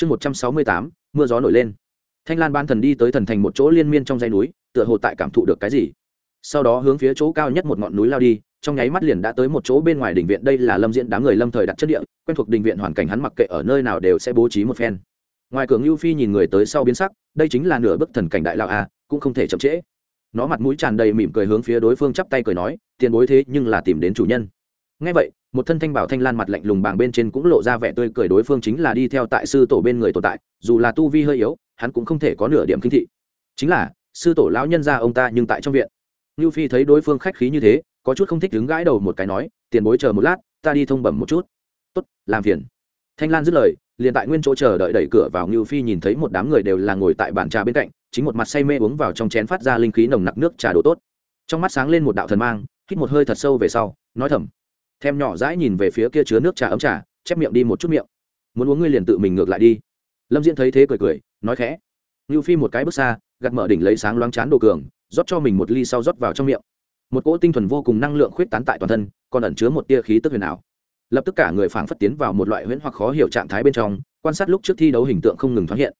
chương một trăm sáu mươi tám, mưa gió nổi lên. Thanh lan ban thần đi tới thần thành một chỗ liên miên trong dãy núi, tựa hồ tại cảm thụ được cái gì. Sau đó hướng phía chỗ cao nhất một ngọn núi lao đi, trong nháy mắt liền đã tới một chỗ bên ngoài đình viện, đây là lâm diễn đám người lâm thời đặt chất địa, quen thuộc đình viện hoàn cảnh hắn mặc kệ ở nơi nào đều sẽ bố trí một phen. Ngoài cường lưu phi nhìn người tới sau biến sắc, đây chính là nửa bức thần cảnh đại lão a, cũng không thể chậm trễ. Nó mặt mũi tràn đầy mỉm cười hướng phía đối phương chắp tay cười nói, tiền bối thế nhưng là tìm đến chủ nhân ngay vậy, một thân thanh bảo thanh lan mặt lạnh lùng bảng bên trên cũng lộ ra vẻ tươi cười đối phương chính là đi theo tại sư tổ bên người tồn tại, dù là tu vi hơi yếu, hắn cũng không thể có nửa điểm kinh thị. Chính là, sư tổ lão nhân ra ông ta nhưng tại trong viện. Ngưu phi thấy đối phương khách khí như thế, có chút không thích đứng gãi đầu một cái nói, tiền bối chờ một lát, ta đi thông bẩm một chút. Tốt, làm phiền. Thanh lan dứt lời, liền tại nguyên chỗ chờ đợi đẩy cửa vào ngưu phi nhìn thấy một đám người đều là ngồi tại bàn trà bên cạnh, chính một mặt say mê uống vào trong chén phát ra linh khí nồng nặc nước trà đồ tốt. Trong mắt sáng lên một đạo thần mang, hít một hơi thật sâu về sau, nói thầm thêm nhỏ rãi nhìn về phía kia chứa nước trà ấm trà, chép miệng đi một chút miệng. Muốn uống ngươi liền tự mình ngược lại đi. Lâm diễn thấy thế cười cười, nói khẽ. Ngưu phi một cái bước xa gặt mở đỉnh lấy sáng loáng chán đồ cường, rót cho mình một ly sau rót vào trong miệng. Một cỗ tinh thuần vô cùng năng lượng khuyết tán tại toàn thân, còn ẩn chứa một tia khí tức huyền ảo. Lập tức cả người phảng phất tiến vào một loại huyễn hoặc khó hiểu trạng thái bên trong, quan sát lúc trước thi đấu hình tượng không ngừng thoáng hiện.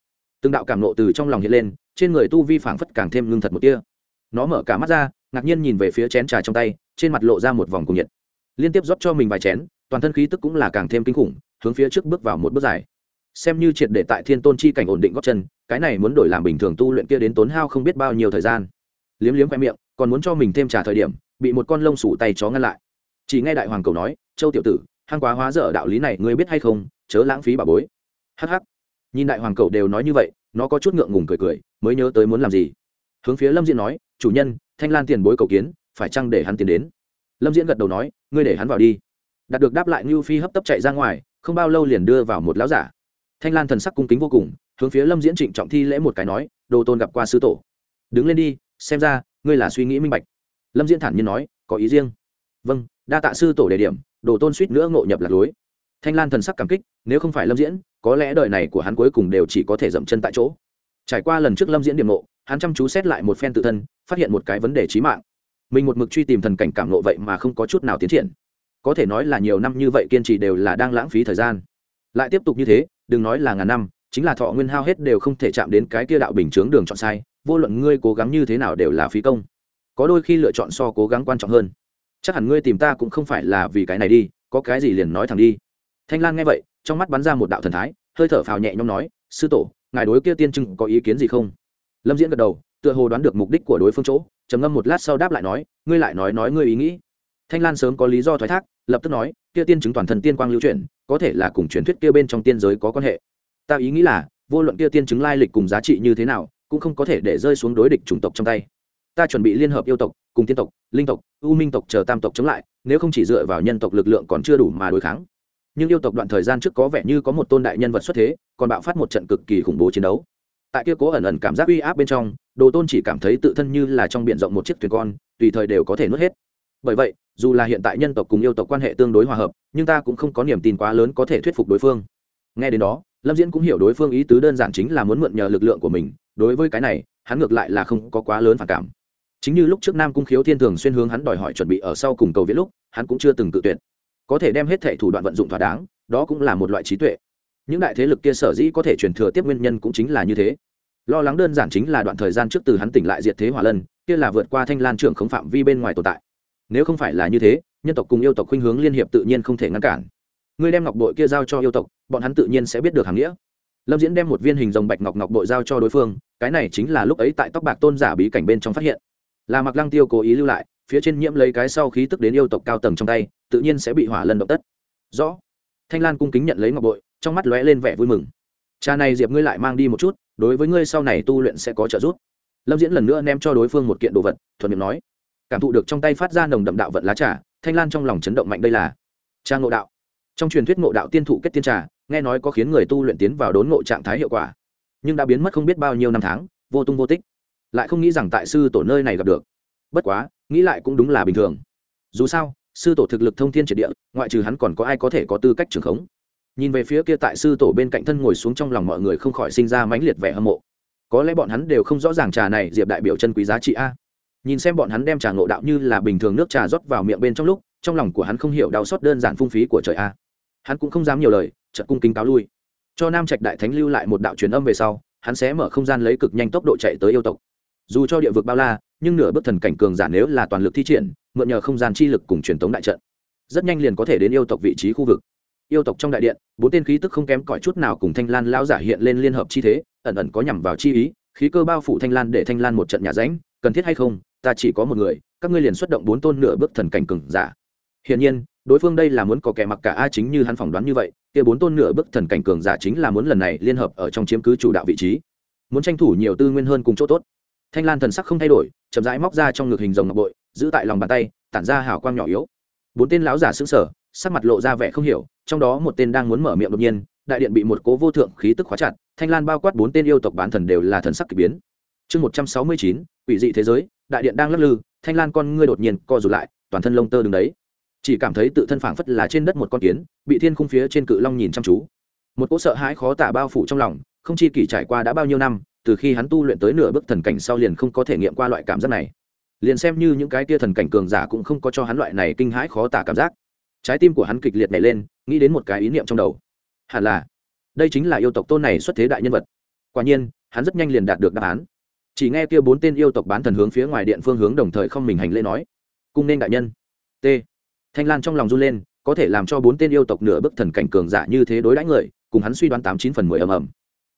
Từng đạo cảm nộ từ trong lòng hiện lên, trên người tu vi phảng phất càng thêm ngưng thật một tia. Nó mở cả mắt ra, ngạc nhiên nhìn về phía chén trà trong tay, trên mặt lộ ra một vòng cùng nhiệt liên tiếp rót cho mình vài chén, toàn thân khí tức cũng là càng thêm kinh khủng, hướng phía trước bước vào một bước dài. Xem như triệt để tại thiên tôn chi cảnh ổn định góp chân, cái này muốn đổi làm bình thường tu luyện kia đến tốn hao không biết bao nhiêu thời gian. Liếm liếm khoe miệng, còn muốn cho mình thêm trả thời điểm, bị một con lông sủ tay chó ngăn lại. Chỉ nghe đại hoàng cầu nói, châu tiểu tử hăng quá hóa dở đạo lý này, ngươi biết hay không? Chớ lãng phí bà bối. Hh nhìn đại hoàng cầu đều nói như vậy, nó có chút ngượng ngùng cười cười, mới nhớ tới muốn làm gì. Hướng phía lâm diện nói, chủ nhân, thanh lan tiền bối cầu kiến, phải chăng để hắn tiến đến? Lâm diễn gật đầu nói, ngươi để hắn vào đi. Đạt được đáp lại ngưu phi hấp tấp chạy ra ngoài, không bao lâu liền đưa vào một lão giả. Thanh lan thần sắc cung kính vô cùng, hướng phía lâm diễn trịnh trọng thi lễ một cái nói, đồ tôn gặp qua sư tổ. Đứng lên đi, xem ra, ngươi là suy nghĩ minh bạch. Lâm diễn thản nhiên nói, có ý riêng. Vâng đa tạ sư tổ đề điểm, đồ tôn suýt nữa ngộ nhập lạc lối. Thanh lan thần sắc cảm kích, nếu không phải lâm diễn, có lẽ đời này của hắn cuối cùng đều chỉ có thể dậm chân tại chỗ. Trải qua lần trước lâm diễn điểm ngộ, hắn chăm chú xét lại một phen tự thân, phát hiện một cái vấn đề trí mạng mình một mực truy tìm thần cảnh cảm ngộ vậy mà không có chút nào tiến triển. Có thể nói là nhiều năm như vậy kiên trì đều là đang lãng phí thời gian. Lại tiếp tục như thế, đừng nói là ngàn năm, chính là thọ nguyên hao hết đều không thể chạm đến cái kia đạo bình chướng đường chọn sai, vô luận ngươi cố gắng như thế nào đều là phí công. Có đôi khi lựa chọn so cố gắng quan trọng hơn. Chắc hẳn ngươi tìm ta cũng không phải là vì cái này đi, có cái gì liền nói thẳng đi. Thanh lan nghe vậy, trong mắt bắn ra một đạo thần thái, hơi thở phào nhẹ nhõm nói, sư tổ, ngài đối kia tiên trưng có ý kiến gì không? Lâm diễn gật đầu tựa hồ đoán được mục đích của đối phương chỗ, trầm ngâm một lát sau đáp lại nói, ngươi lại nói nói ngươi ý nghĩ. Thanh lan sớm có lý do thoái thác, lập tức nói, kia tiên chứng toàn thân tiên quang lưu chuyển, có thể là cùng truyền thuyết kia bên trong tiên giới có quan hệ. Ta ý nghĩ là, vô luận kia tiên chứng lai lịch cùng giá trị như thế nào, cũng không có thể để rơi xuống đối địch chủng tộc trong tay. Ta chuẩn bị liên hợp yêu tộc, cùng tiên tộc, linh tộc, u minh tộc chờ tam tộc chống lại, nếu không chỉ dựa vào nhân tộc lực lượng còn chưa đủ mà đối kháng. Nhưng yêu tộc đoạn thời gian trước có vẻ như có một tôn đại nhân vật xuất thế, còn bạo phát một trận cực kỳ khủng bố chiến đấu tại kia cố ẩn ẩn cảm giác uy áp bên trong, đồ tôn chỉ cảm thấy tự thân như là trong b i ể n rộng một chiếc thuyền con, tùy thời đều có thể nuốt hết. Bởi vậy, dù là hiện tại nhân tộc cùng yêu tộc quan hệ tương đối hòa hợp, nhưng ta cũng không có niềm tin quá lớn có thể thuyết phục đối phương. Nghe đến đó, lâm diễn cũng hiểu đối phương ý tứ đơn giản chính là muốn mượn nhờ lực lượng của mình, đối với cái này, hắn ngược lại là không có quá lớn phản cảm. Chính như lúc trước nam cung khiếu thiên thường xuyên hướng hắn đòi hỏi chuẩn bị ở sau cùng cầu viết lúc, hắn cũng chưa từng tự tuyệt. Có thể đem hết thệ thủ đoạn vận dụng thỏa đáng, đó cũng là một loại trí tuệ. Những đại thế lực kia sở dĩ có thể truyền thừa tiếp nguyên nhân cũng chính là như thế lo lắng đơn giản chính là đoạn thời gian trước từ hắn tỉnh lại diệt thế hỏa lân, kia là vượt qua thanh lan trưởng không phạm vi bên ngoài tồn tại. Nếu không phải là như thế, nhân tộc cùng yêu tộc khuynh hướng liên hiệp tự nhiên không thể ngăn cản. Ngươi đem ngọc bội kia giao cho yêu tộc, bọn hắn tự nhiên sẽ biết được hàng nghĩa. Lâm diễn đem một viên hình dòng bạch ngọc ngọc bội giao cho đối phương, cái này chính là lúc ấy tại tóc bạc tôn giả bí cảnh bên trong phát hiện. Là mặc lăng tiêu cố ý lưu lại, phía trên nhiễm lấy cái sau khí tức đến yêu tộc cao tầng trong tay, tự nhiên sẽ bị hỏa lân động tất. Rõ. Thanh lan cung kính nhận lấy ngọc bội, trong mắt lóe lên vẻ vui mừng cha này diệp ngươi lại mang đi một chút, đối với ngươi sau này tu luyện sẽ có trợ giúp. Lâm diễn lần nữa ném cho đối phương một kiện đồ vật, thuận miệng nói. Cảm thụ được trong tay phát ra nồng đậm đạo vận lá trà, thanh lan trong lòng chấn động mạnh đây là. Cha ngộ đạo. Trong truyền thuyết ngộ đạo tiên thụ kết tiên trà, nghe nói có khiến người tu luyện tiến vào đốn ngộ trạng thái hiệu quả, nhưng đã biến mất không biết bao nhiêu năm tháng, vô tung vô tích. Lại không nghĩ rằng tại sư tổ nơi này gặp được. Bất quá, nghĩ lại cũng đúng là bình thường. Dù sao, sư tổ thực lực thông thiên triệt địa, ngoại trừ hắn còn có ai có thể có tư cách trưởng khống? Nhìn về phía kia tại sư tổ bên cạnh thân ngồi xuống trong lòng mọi người không khỏi sinh ra mãnh liệt vẻ hâm mộ. Có lẽ bọn hắn đều không rõ ràng trà này diệp đại biểu chân quý giá trị a. Nhìn xem bọn hắn đem trà ngộ đạo như là bình thường nước trà rót vào miệng bên trong lúc, trong lòng của hắn không hiểu đau xót đơn giản phung phí của trời a. Hắn cũng không dám nhiều lời, chợt cung kính cáo lui. Cho nam trạch đại thánh lưu lại một đạo truyền âm về sau, hắn sẽ mở không gian lấy cực nhanh tốc độ chạy tới yêu tộc. Dù cho địa vực bao la, nhưng nửa bước thần cảnh cường giả nếu là toàn lực thi triển, mượn nhờ không gian chi lực cùng truyền tống đại trận, rất nhanh liền có thể đến yêu tộc vị trí khu vực yêu tộc trong đại điện, bốn tên khí tức không kém cỏi chút nào cùng thanh lan lao giả hiện lên liên hợp chi thế, ẩn ẩn có nhằm vào chi ý, khí cơ bao phủ thanh lan để thanh lan một trận nhà ránh cần thiết hay không, ta chỉ có một người, các ngươi liền xuất động bốn tôn nửa bước thần cảnh cường giả. Hiển nhiên, đối phương đây là muốn có kẻ mặc cả a chính như hắn phỏng đoán như vậy, kia bốn tôn nửa bước thần cảnh cường giả chính là muốn lần này liên hợp ở trong chiếm cứ chủ đạo vị trí. Muốn tranh thủ nhiều tư nguyên hơn cùng chỗ tốt. Thanh lan thần sắc không thay đổi, chậm rãi móc ra trong ngực hình rồng ngọc bội, giữ tại lòng bàn tay, tản ra hào quang nhỏ yếu. Bốn tên lão giả xứng sở sắc mặt lộ ra vẻ không hiểu trong đó một tên đang muốn mở miệng đột nhiên, đại điện bị một cố vô thượng khí tức khóa chặt, thanh lan bao quát bốn tên yêu tộc bán thần đều là thần sắc k ỳ biến. Chương một trăm sáu mươi chín, quỷ dị thế giới, đại điện đang lắc lư, thanh lan con ngươi đột nhiên co rụt lại, toàn thân lông tơ đứng đấy. Chỉ cảm thấy tự thân phảng phất là trên đất một con kiến, bị thiên khung phía trên cự long nhìn chăm chú. Một cỗ sợ hãi khó tả bao phủ trong lòng, không chi kỷ trải qua đã bao nhiêu năm, từ khi hắn tu luyện tới nửa bước thần cảnh sau liền không có thể nghiệm qua loại cảm giác này. Liền xem như những cái tia thần cảnh cường giả cũng không có cho hắn loại này kinh hãi khó tả cảm giác. Trái tim của hắn kịch liệt nhảy lên nghĩ đến một cái ý niệm trong đầu. Hẳn là, đây chính là yêu tộc tôn này xuất thế đại nhân vật. Quả nhiên, hắn rất nhanh liền đạt được đáp án. Chỉ nghe kia bốn tên yêu tộc bán thần hướng phía ngoài điện phương hướng đồng thời không mình hành lễ nói, cung nên đại nhân. T. Thanh lan trong lòng run lên, có thể làm cho bốn tên yêu tộc nửa bức thần cảnh cường giả như thế đối đãi người, cùng hắn suy đoán tám chín phần mười ầm ầm.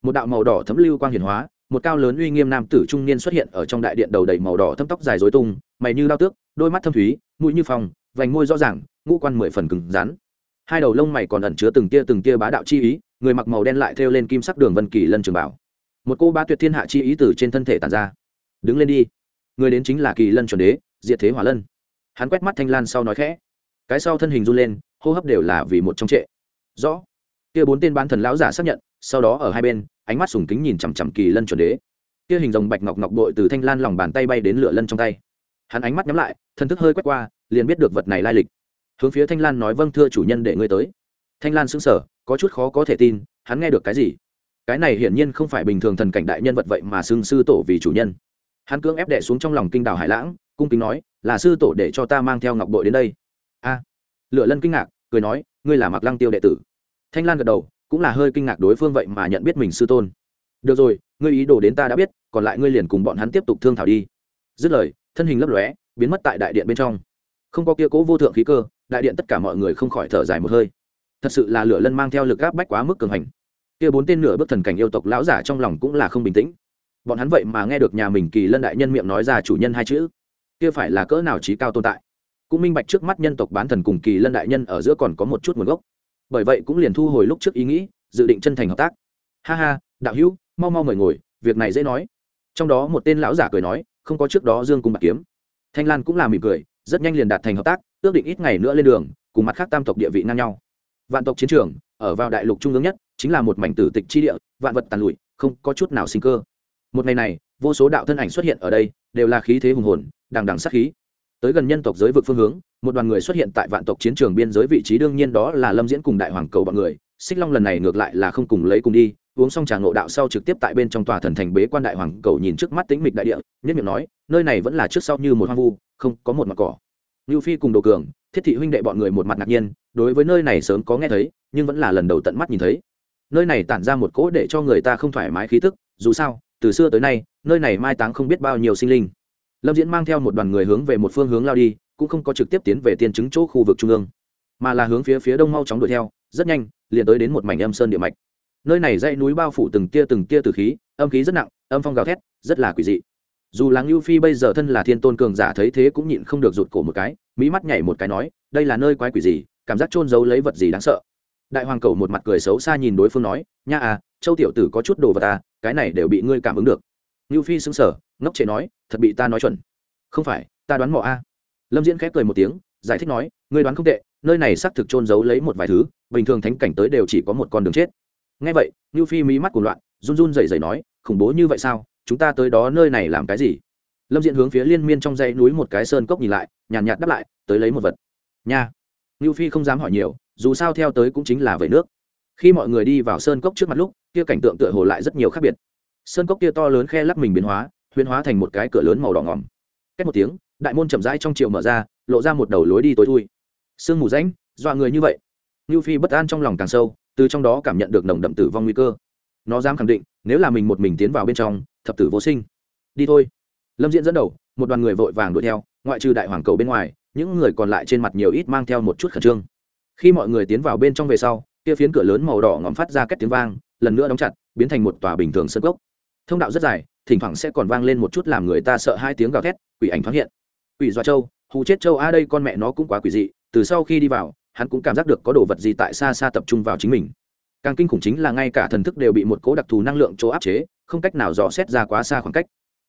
Một đạo màu đỏ thấm lưu quang hiển hóa, một cao lớn uy nghiêm nam tử trung niên xuất hiện ở trong đại điện đầu đầy màu đỏ thâm tóc dài dối tung, mày như lao tước, đôi mắt thâm thúy, mũi như phòng vành môi rõ ràng, ngũ quan mười phần cứng rắn hai đầu lông mày còn ẩn chứa từng tia từng tia bá đạo chi ý, người mặc màu đen lại thêu lên kim sắc đường vân kỳ lân trường bảo. Một cô ba tuyệt thiên hạ chi ý từ trên thân thể tàn ra. Đứng lên đi, người đến chính là kỳ lân chuẩn đế, diệt thế hỏa lân. Hắn quét mắt thanh lan sau nói khẽ. Cái sau thân hình run lên, hô hấp đều là vì một trong trệ. Rõ. Kia bốn tên bán thần lão giả xác nhận, sau đó ở hai bên, ánh mắt sùng kính nhìn chằm chằm kỳ lân chuẩn đế. Kia hình rồng bạch ngọc ngọc bội từ thanh lan lòng bàn tay bay đến lửa lân trong tay. Hắn ánh mắt nhắm lại thân thức hơi quét qua, liền biết được vật này lai lịch hướng phía thanh lan nói vâng thưa chủ nhân để ngươi tới thanh lan sững sờ, có chút khó có thể tin, hắn nghe được cái gì? cái này hiển nhiên không phải bình thường thần cảnh đại nhân vật vậy mà xưng sư tổ vì chủ nhân. hắn cưỡng ép đệ xuống trong lòng kinh đảo hải lãng, cung kính nói, là sư tổ để cho ta mang theo ngọc bội đến đây. a lựa lân kinh ngạc, cười nói, ngươi là mặc lăng tiêu đệ tử. thanh lan gật đầu, cũng là hơi kinh ngạc đối phương vậy mà nhận biết mình sư tôn. được rồi, ngươi ý đồ đến ta đã biết, còn lại ngươi liền cùng bọn hắn tiếp tục thương thảo đi. dứt lời, thân hình lấp lóe, biến mất tại đại điện bên trong. không có kia cố vô thượng khí cơ đại điện tất cả mọi người không khỏi thở dài một hơi. Thật sự là lửa lân mang theo lực gáp bách quá mức cường hành. Kia bốn tên nửa bước thần cảnh yêu tộc lão giả trong lòng cũng là không bình tĩnh. Bọn hắn vậy mà nghe được nhà mình kỳ lân đại nhân miệng nói ra chủ nhân hai chữ. Kia phải là cỡ nào trí cao tồn tại? Cũng minh bạch trước mắt nhân tộc bán thần cùng kỳ lân đại nhân ở giữa còn có một chút nguồn gốc. Bởi vậy cũng liền thu hồi lúc trước ý nghĩ, dự định chân thành hợp tác. Ha ha, đạo hữu, mau mau mời ngồi, việc này dễ nói. Trong đó một tên lão giả cười nói, không có trước đó dương cùng bạc kiếm. Thanh lan cũng là mỉm cười, rất nhanh liền đạt thành hợp tác ước định ít ngày nữa lên đường, cùng mặt khác tam tộc địa vị ngang nhau. Vạn tộc chiến trường, ở vào đại lục trung ương nhất, chính là một mảnh tử tịch chi địa, vạn vật tàn lụi, không có chút nào sinh cơ. Một ngày này, vô số đạo thân ảnh xuất hiện ở đây, đều là khí thế hùng hồn, đằng đằng sát khí. Tới gần nhân tộc giới vực phương hướng, một đoàn người xuất hiện tại vạn tộc chiến trường biên giới vị trí đương nhiên đó là lâm diễn cùng đại hoàng cầu bọn người. Xích long lần này ngược lại là không cùng lấy cùng đi, uống xong trà ngộ đạo sau trực tiếp tại bên trong tòa thần thành bế quan đại hoàng cầu nhìn trước mắt tĩnh mịch đại địa, nhất miệng nói, nơi này vẫn là trước sau như một hoang vu, không có một mặt cỏ. Nưu phi cùng đồ cường, thiết thị huynh đệ bọn người một mặt ngạc nhiên, đối với nơi này sớm có nghe thấy, nhưng vẫn là lần đầu tận mắt nhìn thấy. Nơi này tản ra một cỗ để cho người ta không thoải mái khí tức, dù sao, từ xưa tới nay, nơi này mai táng không biết bao nhiêu sinh linh. Lâm diễn mang theo một đoàn người hướng về một phương hướng lao đi, cũng không có trực tiếp tiến về tiên chứng chỗ khu vực trung ương, mà là hướng phía phía đông mau chóng đuổi theo, rất nhanh, liền tới đến một mảnh âm sơn địa mạch. Nơi này dãy núi bao phủ từng tia từng tia từ khí, âm khí rất nặng, âm phong gào thét, rất là quỷ dị dù làng lưu phi bây giờ thân là thiên tôn cường giả thấy thế cũng nhịn không được rụt cổ một cái mỹ mắt nhảy một cái nói đây là nơi quái quỷ gì cảm giác trôn giấu lấy vật gì đáng sợ? Đại hoàng cầu một mặt cười xấu xa nhìn đối phương nói nha à châu tiểu tử có chút đồ vật ta, cái này đều bị ngươi cảm ứng được. Lưu phi xứng sở ngốc chế nói thật bị ta nói chuẩn. Không phải ta đoán mò a. Lâm diễn khép cười một tiếng giải thích nói ngươi đoán không tệ nơi này xác thực trôn giấu lấy một vài thứ bình thường thánh cảnh tới đều chỉ có một con đường chết. Ngay vậy lưu phi mỹ mắt của loạn run run rẩy rẩy nói khủng bố như vậy sao? Chúng ta tới đó nơi này làm cái gì? Lâm diện hướng phía liên miên trong dãy núi một cái sơn cốc nhìn lại nhàn nhạt, nhạt đáp lại tới lấy một vật. Nha. Lưu phi không dám hỏi nhiều dù sao theo tới cũng chính là vẩy nước. Khi mọi người đi vào sơn cốc trước mặt lúc kia cảnh tượng tựa hồ lại rất nhiều khác biệt. Sơn cốc kia to lớn khe lắc mình biến hóa huyên hóa thành một cái cửa lớn màu đỏ ngỏm. Cách một tiếng đại môn chậm rãi trong chiều mở ra lộ ra một đầu lối đi tối thui. Sương mù ránh, dọa người như vậy. Ngưu phi bất an trong lòng càng sâu từ trong đó cảm nhận được nồng đậm tử vong nguy cơ nó dám khẳng định, nếu là mình một mình tiến vào bên trong, thập tử vô sinh. Đi thôi. Lâm diễn dẫn đầu, một đoàn người vội vàng đuổi theo, ngoại trừ đại hoàng cầu bên ngoài, những người còn lại trên mặt nhiều ít mang theo một chút khẩn trương. Khi mọi người tiến vào bên trong về sau, kia phiến cửa lớn màu đỏ ngòm phát ra cách tiếng vang, lần nữa đóng chặt, biến thành một tòa bình thường sân gốc thông đạo rất dài, thỉnh thoảng sẽ còn vang lên một chút làm người ta sợ hai tiếng gào thét, quỷ ảnh thoáng hiện. Quỷ dọa châu, hù chết châu a, đây con mẹ nó cũng quá quỷ dị, từ sau khi đi vào, hắn cũng cảm giác được có đồ vật gì tại xa xa tập trung vào chính mình càng kinh khủng chính là ngay cả thần thức đều bị một cố đặc thù năng lượng chỗ áp chế, không cách nào dò xét ra quá xa khoảng cách.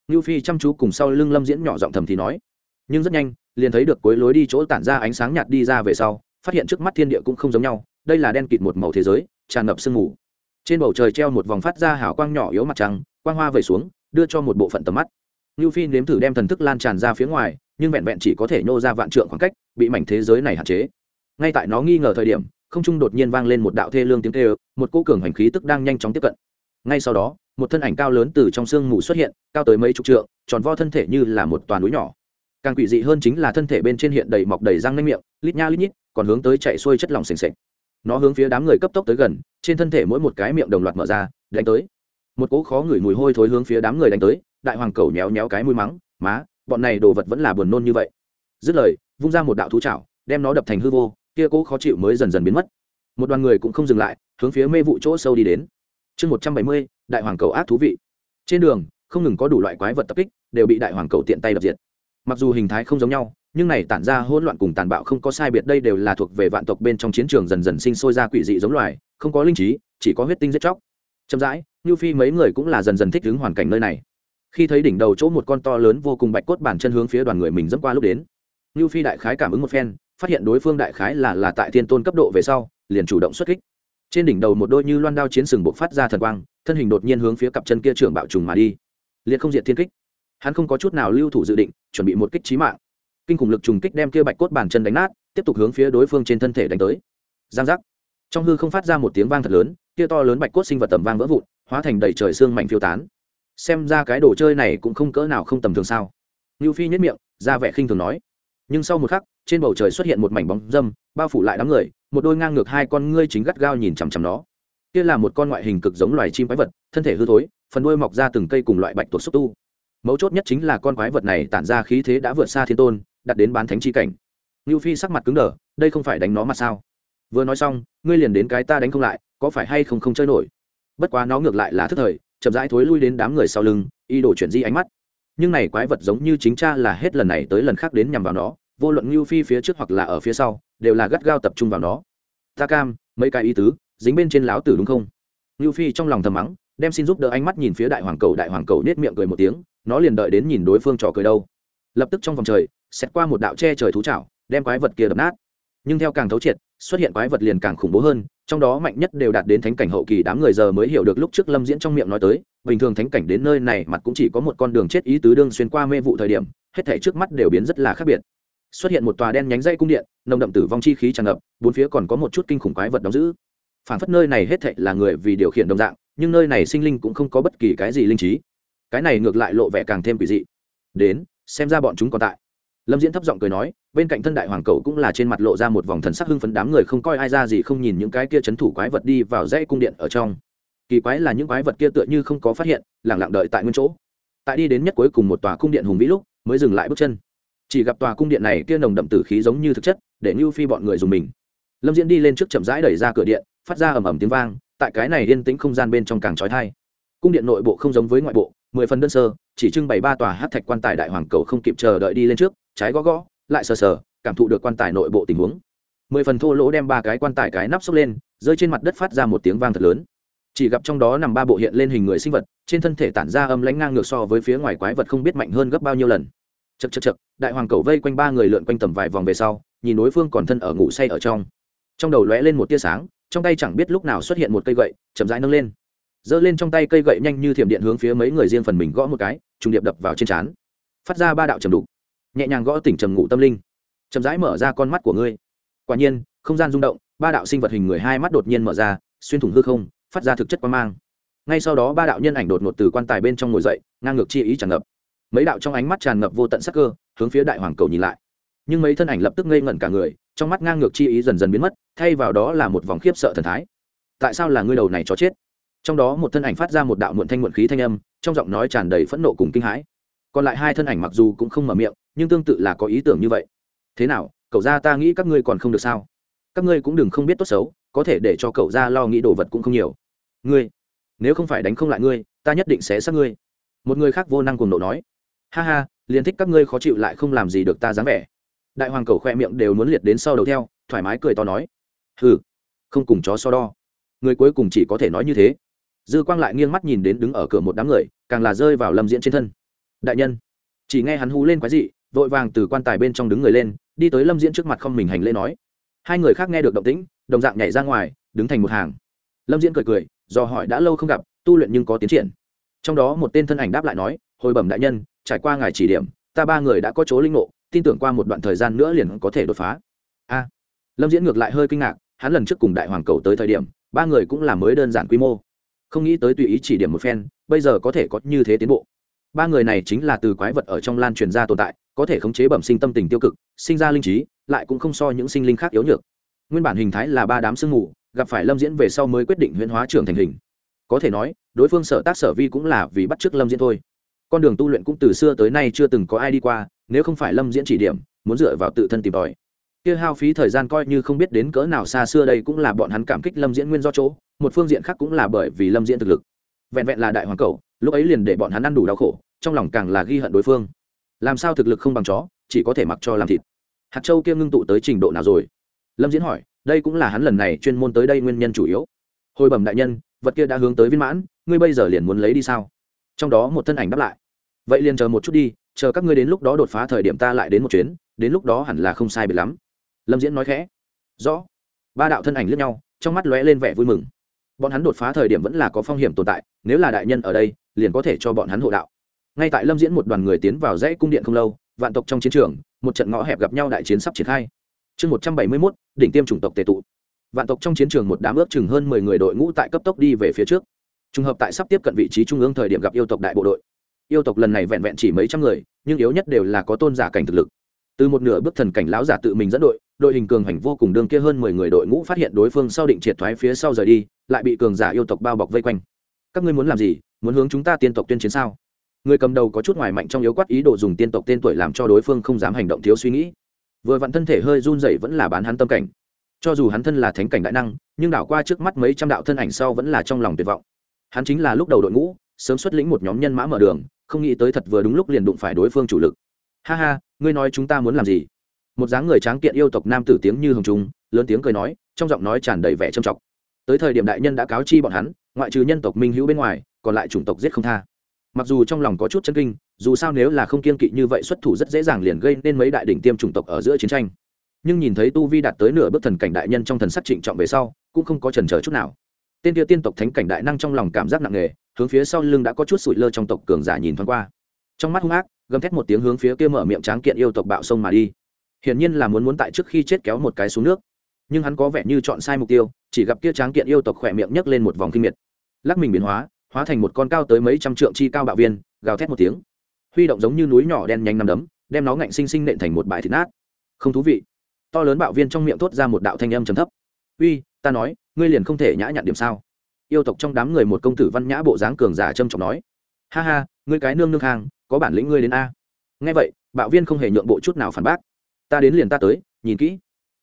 Như phi chăm chú cùng sau lưng lâm diễn nhỏ giọng thầm thì nói, nhưng rất nhanh, liền thấy được cuối lối đi chỗ tản ra ánh sáng nhạt đi ra về sau, phát hiện trước mắt thiên địa cũng không giống nhau, đây là đen kịt một màu thế giới, tràn ngập sương mù. Trên bầu trời treo một vòng phát ra hào quang nhỏ yếu mặt trăng, quang hoa về xuống, đưa cho một bộ phận tầm mắt. Như phi nếm thử đem thần thức lan tràn ra phía ngoài, nhưng vẹn vẹn chỉ có thể nhô ra vạn trượng khoảng cách, bị mảnh thế giới này hạn chế. Ngay tại nó nghi ngờ thời điểm không trung đột nhiên vang lên một đạo thê lương tiếng kêu, một cô cường hành khí tức đang nhanh chóng tiếp cận. Ngay sau đó, một thân ảnh cao lớn từ trong sương mù xuất hiện, cao tới mấy chục trượng, tròn vo thân thể như là một toàn núi nhỏ. Càng quỷ dị hơn chính là thân thể bên trên hiện đầy mọc đầy răng nanh miệng, lít nha lít nhít, còn hướng tới chạy xuôi chất lỏng s ề nó hướng phía đám người cấp tốc tới gần, trên thân thể mỗi một cái miệng đồng loạt mở ra, đánh tới. Một cỗ khó ngửi mùi hôi thối hướng phía đám người đánh tới, đại hoàng cầu nhéo nhéo cái mũi mắng, má, bọn này đồ vật vẫn là buồn nôn như vậy. Dứt lời, vung ra một đạo thú chảo, đem nó đập thành hư vô kia cố khó chịu mới dần dần biến mất. Một đoàn người cũng không dừng lại, hướng phía mê vụ chỗ sâu đi đến. Chương một trăm bảy mươi, đại hoàng cầu ác thú vị. Trên đường, không ngừng có đủ loại quái vật tập kích, đều bị đại hoàng cầu tiện tay đập diệt. Mặc dù hình thái không giống nhau, nhưng này tản ra hỗn loạn cùng tàn bạo không có sai biệt, đây đều là thuộc về vạn tộc bên trong chiến trường dần dần sinh sôi ra quỷ dị giống loài, không có linh trí, chỉ có huyết tinh giết chóc. Chậm rãi như phi mấy người cũng là dần dần thích ứng hoàn cảnh nơi này. Khi thấy đỉnh đầu chỗ một con to lớn vô cùng bạch cốt bản chân hướng phía đoàn người mình dẫm qua lúc đến như phi đại khái cảm ứng một phen phát hiện đối phương đại khái là là tại thiên tôn cấp độ về sau, liền chủ động xuất kích. Trên đỉnh đầu một đôi như loan đao chiến sừng bộc phát ra thần quang, thân hình đột nhiên hướng phía cặp chân kia trưởng bạo trùng mà đi. Liệt không diệt thiên kích. Hắn không có chút nào lưu thủ dự định, chuẩn bị một kích trí mạng. Kinh khủng lực trùng kích đem kia bạch cốt bàn chân đánh nát, tiếp tục hướng phía đối phương trên thân thể đánh tới. Giang giác. Trong hư không phát ra một tiếng vang thật lớn, kia to lớn bạch cốt sinh vật tầm vang vỡ vụn, hóa thành đầy trời xương mạnh phiêu tán. Xem ra cái đồ chơi này cũng không cỡ nào không tầm thường sao. Ngưu phi nhất miệng, ra vẻ khinh thường nói nhưng sau một khắc, trên bầu trời xuất hiện một mảnh bóng dâm, bao phủ lại đám người, một đôi ngang ngược hai con ngươi chính gắt gao nhìn chằm chằm nó. Kia là một con ngoại hình cực giống loài chim quái vật, thân thể hư thối, phần đuôi mọc ra từng cây cùng loại bạch tuộc xúc tu. Mấu chốt nhất chính là con quái vật này tản ra khí thế đã vượt xa thiên tôn đặt đến bán thánh chi cảnh. Ngưu phi sắc mặt cứng đờ, đây không phải đánh nó mà sao? Vừa nói xong, ngươi liền đến cái ta đánh không lại, có phải hay không không chơi nổi? Bất quá nó ngược lại là thức thời, chậm rãi thối lui đến đám người sau lưng y đổ chuyển di ánh mắt nhưng này quái vật giống như chính cha là hết lần này tới lần khác đến nhằm vào nó, vô luận ngưu phi phía trước hoặc là ở phía sau, đều là gắt gao tập trung vào nó. Ta cam, mấy cái ý tứ, dính bên trên láo tử đúng không? Ngưu phi trong lòng thầm mắng, đem xin giúp đỡ ánh mắt nhìn phía đại hoàng cầu, đại hoàng cầu nết miệng cười một tiếng, nó liền đợi đến nhìn đối phương trò cười đâu. Lập tức trong vòng trời xét qua một đạo che trời thú chảo, đem quái vật kia đập nát. Nhưng theo càng thấu triệt, xuất hiện quái vật liền càng khủng bố hơn, trong đó mạnh nhất đều đạt đến thánh cảnh hậu kỳ, đám người giờ mới hiểu được lúc trước lâm diễn trong miệng nói tới bình thường thánh cảnh đến nơi này mặt cũng chỉ có một con đường chết ý tứ đương xuyên qua mê vụ thời điểm, hết thể trước mắt đều biến rất là khác biệt. Xuất hiện một tòa đen nhánh dây cung điện, nồng đậm tử vong chi khí tràn ngập, bốn phía còn có một chút kinh khủng quái vật đóng giữ. Phản phất nơi này hết thệ là người vì điều khiển đồng dạng, nhưng nơi này sinh linh cũng không có bất kỳ cái gì linh trí. Cái này ngược lại lộ vẻ càng thêm quỷ dị. Đến, xem ra bọn chúng còn tại. Lâm diễn thấp giọng cười nói, bên cạnh thân đại hoàng cầu cũng là trên mặt lộ ra một vòng thần sắc hưng phấn, đám người không coi ai ra gì, không nhìn những cái kia c h ấ n thủ quái vật đi vào dãy cung điện ở trong kỳ quái là những quái vật kia tựa như không có phát hiện, lẳng lặng đợi tại nguyên chỗ. Tại đi đến nhất cuối cùng một tòa cung điện hùng vĩ lúc, mới dừng lại bước chân. Chỉ gặp tòa cung điện này kia nồng đậm tử khí giống như thực chất, để ngưu phi bọn người dùng mình. Lâm diễn đi lên trước chậm rãi đẩy ra cửa điện, phát ra ầm ầm tiếng vang, tại cái này yên tĩnh không gian bên trong càng trói thai cung điện nội bộ không giống với ngoại bộ, mười phần đơn sơ, chỉ trưng bày ba tòa hát thạch quan tài đại hoàng cầu không kịp chờ đợi đi lên trước, trái gõ gõ, lại sờ sờ, cảm thụ được quan tài nội bộ tình huống. Mười phần thô lỗ đem ba cái quan tài cái nắp xốc lên, rơi trên mặt đất phát ra một tiếng vang thật lớn chỉ gặp trong đó nằm ba bộ hiện lên hình người sinh vật, trên thân thể tản ra âm lãnh ngang ngược so với phía ngoài quái vật không biết mạnh hơn gấp bao nhiêu lần. Chật chật chật đại hoàng cầu vây quanh ba người lượn quanh tầm vài vòng về sau, nhìn đối phương còn thân ở ngủ say ở trong. Trong đầu lóe lên một tia sáng, trong tay chẳng biết lúc nào xuất hiện một cây gậy, chậm rãi nâng lên. Giơ lên trong tay cây gậy nhanh như thiểm điện hướng phía mấy người riêng phần mình gõ một cái, trùng điệp đập vào trên trán. Phát ra ba đạo trầm đục. Nhẹ nhàng gõ tỉnh trầm ngủ tâm linh. Chậm rãi mở ra con mắt của ngươi. Quả nhiên, không gian rung động, ba đạo sinh vật hình người hai mắt đột nhiên mở ra, xuyên thủng hư không phát ra thực chất quan mang. Ngay sau đó ba đạo nhân ảnh đột ngột từ quan tài bên trong ngồi dậy, ngang ngược chi ý tràn ngập. Mấy đạo trong ánh mắt tràn ngập vô tận sắc cơ, hướng phía đại hoàng cầu nhìn lại. Nhưng mấy thân ảnh lập tức ngây ngẩn cả người, trong mắt ngang ngược chi ý dần dần biến mất, thay vào đó là một vòng khiếp sợ thần thái. Tại sao là ngươi đầu này chó chết? Trong đó một thân ảnh phát ra một đạo muộn thanh muộn khí thanh âm, trong giọng nói tràn đầy phẫn nộ cùng kinh hãi. Còn lại hai thân ảnh mặc dù cũng không mở miệng, nhưng tương tự là có ý tưởng như vậy. Thế nào, cậu ra ta nghĩ các ngươi còn không được sao? Các ngươi cũng đừng không biết tốt xấu, có thể để cho cậu ra lo nghĩ đồ vật cũng không nhiều ngươi, nếu không phải đánh không lại ngươi, ta nhất định sẽ sát ngươi. Một người khác vô năng cùng nộ nói. Ha ha, liền thích các ngươi khó chịu lại không làm gì được ta dám vẻ. Đại hoàng cầu khoe miệng đều muốn liệt đến sau đầu theo, thoải mái cười to nói. Hừ, không cùng chó so đo. Người cuối cùng chỉ có thể nói như thế. Dư quang lại nghiêng mắt nhìn đến đứng ở cửa một đám người, càng là rơi vào lâm diễn trên thân. Đại nhân, chỉ nghe hắn hú lên quái dị, vội vàng từ quan tài bên trong đứng người lên, đi tới lâm diễn trước mặt không mình hành lễ nói. Hai người khác nghe được động tĩnh, đồng dạng nhảy ra ngoài, đứng thành một hàng. Lâm diễn cười cười do hỏi đã lâu không gặp, tu luyện nhưng có tiến triển. Trong đó một tên thân ảnh đáp lại nói, hồi bẩm đại nhân, trải qua ngài chỉ điểm, ta ba người đã có chỗ linh ngộ, tin tưởng qua một đoạn thời gian nữa liền có thể đột phá. A. Lâm diễn ngược lại hơi kinh ngạc, hắn lần trước cùng đại hoàng cầu tới thời điểm, ba người cũng là mới đơn giản quy mô. Không nghĩ tới tùy ý chỉ điểm một phen, bây giờ có thể có như thế tiến bộ. Ba người này chính là từ quái vật ở trong lan truyền ra tồn tại, có thể khống chế bẩm sinh tâm tình tiêu cực, sinh ra linh trí, lại cũng không so những sinh linh khác yếu nhược. Nguyên bản hình thái là ba đám sương mù gặp phải lâm diễn về sau mới quyết định huyễn hóa trưởng thành hình. Có thể nói, đối phương sở tác sở vi cũng là vì bắt t r ư ớ c lâm diễn thôi. Con đường tu luyện cũng từ xưa tới nay chưa từng có ai đi qua, nếu không phải lâm diễn chỉ điểm, muốn dựa vào tự thân tìm tòi. Kia hao phí thời gian coi như không biết đến cỡ nào xa xưa đây cũng là bọn hắn cảm kích lâm diễn nguyên do chỗ, một phương diện khác cũng là bởi vì lâm diễn thực lực. Vẹn vẹn là đại hoàng cầu, lúc ấy liền để bọn hắn ăn đủ đau khổ, trong lòng càng là ghi hận đối phương. Làm sao thực lực không bằng chó, chỉ có thể mặc cho làm thịt. Hạt châu kia ngưng tụ tới trình độ nào rồi? Lâm diễn hỏi đây cũng là hắn lần này chuyên môn tới đây nguyên nhân chủ yếu. Hồi bẩm đại nhân, vật kia đã hướng tới viên mãn, ngươi bây giờ liền muốn lấy đi sao? Trong đó một thân ảnh đáp lại. Vậy liền chờ một chút đi, chờ các ngươi đến lúc đó đột phá thời điểm ta lại đến một chuyến, đến lúc đó hẳn là không sai biệt lắm. Lâm diễn nói khẽ. Rõ. Ba đạo thân ảnh lướt nhau, trong mắt lóe lên vẻ vui mừng. Bọn hắn đột phá thời điểm vẫn là có phong hiểm tồn tại, nếu là đại nhân ở đây, liền có thể cho bọn hắn hộ đạo. Ngay tại lâm diễn một đoàn người tiến vào dãy cung điện không lâu, vạn tộc trong chiến trường, một trận ngõ hẹp gặp nhau đại chiến sắp triển khai chương một trăm bảy mươi mốt, đỉnh tiêm chủng tộc tề tụ. Vạn tộc trong chiến trường một đám ước chừng hơn mười người đội ngũ tại cấp tốc đi về phía trước. Trùng hợp tại sắp tiếp cận vị trí trung ương thời điểm gặp yêu tộc đại bộ đội. Yêu tộc lần này vẹn vẹn chỉ mấy trăm người, nhưng yếu nhất đều là có tôn giả cảnh thực lực. Từ một nửa bước thần cảnh lão giả tự mình dẫn đội đội hình cường hành vô cùng đương kia hơn mười người đội ngũ phát hiện đối phương sau định triệt thoái phía sau rời đi, lại bị cường giả yêu tộc bao bọc vây quanh. Các ngươi muốn làm gì? Muốn hướng chúng ta tiên tộc tuyên chiến sao? Người cầm đầu có chút ngoài mạnh trong yếu quát ý đồ dùng tiên tộc tên tuổi làm cho đối phương không dám hành động thiếu suy nghĩ vừa vặn thân thể hơi run rẩy vẫn là bán hắn tâm cảnh. Cho dù hắn thân là thánh cảnh đại năng, nhưng đảo qua trước mắt mấy trăm đạo thân ảnh sau vẫn là trong lòng tuyệt vọng. Hắn chính là lúc đầu đội ngũ, sớm xuất lĩnh một nhóm nhân mã mở đường, không nghĩ tới thật vừa đúng lúc liền đụng phải đối phương chủ lực. Ha ha, ngươi nói chúng ta muốn làm gì? Một dáng người tráng kiện yêu tộc nam tử tiếng như hồng trung lớn tiếng cười nói, trong giọng nói tràn đầy vẻ trầm trọng. Tới thời điểm đại nhân đã cáo chi bọn hắn, ngoại trừ nhân tộc minh hữu bên ngoài, còn lại chủng tộc giết không tha mặc dù trong lòng có chút chân kinh, dù sao nếu là không kiên kỵ như vậy xuất thủ rất dễ dàng liền gây nên mấy đại đỉnh tiêm chủng tộc ở giữa chiến tranh. Nhưng nhìn thấy tu vi đạt tới nửa bước thần cảnh đại nhân trong thần sắc trịnh trọng về sau, cũng không có chần chờ chút nào. Tên tiêu tiên tộc thánh cảnh đại năng trong lòng cảm giác nặng nề, hướng phía sau lưng đã có chút sụi lơ trong tộc cường giả nhìn thoáng qua. Trong mắt hung ác, gầm thét một tiếng hướng phía kia mở miệng tráng kiện yêu tộc bạo sông mà đi. Hiển nhiên là muốn muốn tại trước khi chết kéo một cái xuống nước. Nhưng hắn có vẻ như chọn sai mục tiêu, chỉ gặp kia tráng kiện yêu tộc khỏe miệng nhấc lên một vòng kinh miệt. Lắc mình biến hóa hóa thành một con cao tới mấy trăm trượng chi cao bạo viên, gào thét một tiếng. Huy động giống như núi nhỏ đen nhanh nằm đấm, đem nó ngạnh sinh sinh nện thành một bãi thịt nát. Không thú vị. To lớn bạo viên trong miệng thốt ra một đạo thanh âm trầm thấp. Uy, ta nói, ngươi liền không thể nhã nhặn điểm sao? Yêu tộc trong đám người một công tử văn nhã bộ dáng cường giả trâm trọng nói. Ha ha, ngươi cái nương nương hàng, có bản lĩnh ngươi đến a. Nghe vậy, bạo viên không hề nhượng bộ chút nào phản bác. Ta đến liền ta tới, nhìn kỹ.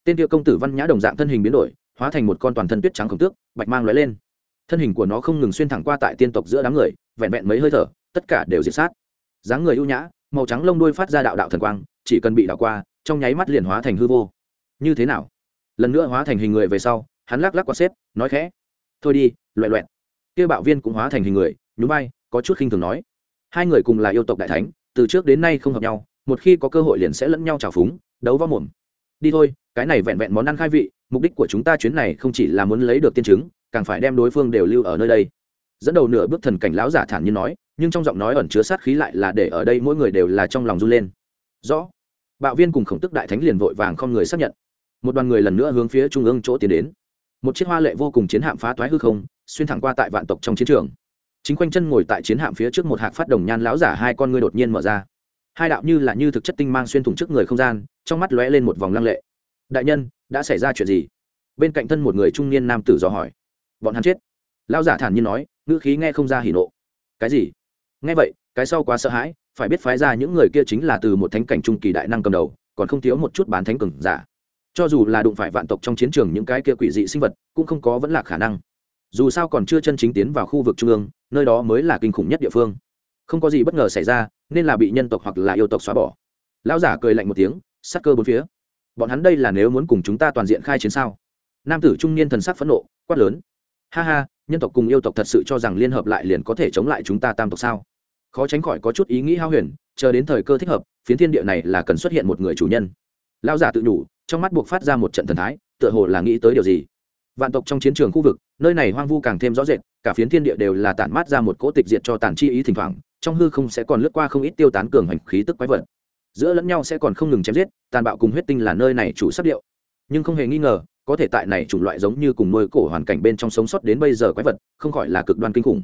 Tên kia công tử văn nhã đồng dạng thân hình biến đổi, hóa thành một con toàn thân tuyết trắng khổng tước, bạch mang lóe lên thân hình của nó không ngừng xuyên thẳng qua tại tiên tộc giữa đám người, vẹn vẹn mấy hơi thở, tất cả đều diệt sát. Dáng người ưu nhã, màu trắng lông đuôi phát ra đạo đạo thần quang, chỉ cần bị đảo qua, trong nháy mắt liền hóa thành hư vô. Như thế nào? Lần nữa hóa thành hình người về sau, hắn lắc lắc qua xếp, nói khẽ. Thôi đi, loẹ loẹt. Kia bạo viên cũng hóa thành hình người, nhún vai, có chút khinh thường nói. Hai người cùng là yêu tộc đại thánh, từ trước đến nay không hợp nhau, một khi có cơ hội liền sẽ lẫn nhau trào phúng, đấu võ mồm đi thôi, cái này vẹn vẹn món ăn khai vị, mục đích của chúng ta chuyến này không chỉ là muốn lấy được tiên chứng càng phải đem đối phương đều lưu ở nơi đây. Dẫn đầu nửa bước thần cảnh lão giả thản nhiên nói, nhưng trong giọng nói ẩn chứa sát khí lại là để ở đây mỗi người đều là trong lòng run lên. Rõ. Bạo viên cùng khổng tức đại thánh liền vội vàng không người xác nhận. Một đoàn người lần nữa hướng phía trung ương chỗ tiến đến. Một chiếc hoa lệ vô cùng chiến hạm phá toái hư không, xuyên thẳng qua tại vạn tộc trong chiến trường. Chính quanh chân ngồi tại chiến hạm phía trước một hạc phát đồng nhan lão giả hai con ngươi đột nhiên mở ra hai đạo như là như thực chất tinh mang xuyên thủng trước người không gian, trong mắt lóe lên một vòng lăng lệ. Đại nhân, đã xảy ra chuyện gì? Bên cạnh thân một người trung niên nam tử dò hỏi. Bọn hắn chết. Lao giả thản nhiên nói, ngữ khí nghe không ra hỉ nộ. Cái gì? Nghe vậy, cái sau quá sợ hãi, phải biết phái ra những người kia chính là từ một thánh cảnh trung kỳ đại năng cầm đầu, còn không thiếu một chút bán thánh cường giả. Cho dù là đụng phải vạn tộc trong chiến trường những cái kia quỷ dị sinh vật, cũng không có vẫn là khả năng. Dù sao còn chưa chân chính tiến vào khu vực trung ương, nơi đó mới là kinh khủng nhất địa phương. Không có gì bất ngờ xảy ra nên là bị nhân tộc hoặc là yêu tộc xóa bỏ. Lão giả cười lạnh một tiếng, sắc cơ bốn phía. Bọn hắn đây là nếu muốn cùng chúng ta toàn diện khai chiến sao? Nam tử trung niên thần sắc phẫn nộ, quát lớn. Ha ha, nhân tộc cùng yêu tộc thật sự cho rằng liên hợp lại liền có thể chống lại chúng ta tam tộc sao? Khó tránh khỏi có chút ý nghĩ hao huyền, chờ đến thời cơ thích hợp, phiến thiên địa này là cần xuất hiện một người chủ nhân. Lão giả tự nhủ, trong mắt buộc phát ra một trận thần thái, tựa hồ là nghĩ tới điều gì. Vạn tộc trong chiến trường khu vực nơi này hoang vu càng thêm rõ rệt, cả phiến thiên địa đều là tản mát ra một cỗ tịch diệt cho tàn chi ý thỉnh thoảng, trong hư không sẽ còn lướt qua không ít tiêu tán cường hành khí tức quái vật. Giữa lẫn nhau sẽ còn không ngừng chém giết, tàn bạo cùng huyết tinh là nơi này chủ sắc điệu. Nhưng không hề nghi ngờ, có thể tại này chủng loại giống như cùng nuôi cổ hoàn cảnh bên trong sống sót đến bây giờ quái vật, không khỏi là cực đoan kinh khủng.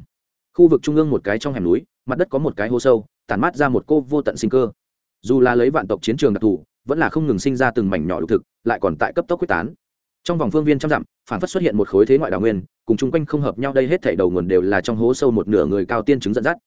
Khu vực trung ương một cái trong hẻm núi, mặt đất có một cái hô sâu tàn mát ra một cô vô tận sinh cơ. Dù là lấy vạn tộc chiến trường đặc thù, vẫn là không ngừng sinh ra từng mảnh nhỏ lục thực, lại còn tại cấp tốc quyết tán trong vòng phương viên trăm dặm, phản phất xuất hiện một khối thế ngoại đào nguyên, cùng chung quanh không hợp nhau đây hết thảy đầu nguồn đều là trong hố sâu một nửa người cao tiên chứng dẫn dắt.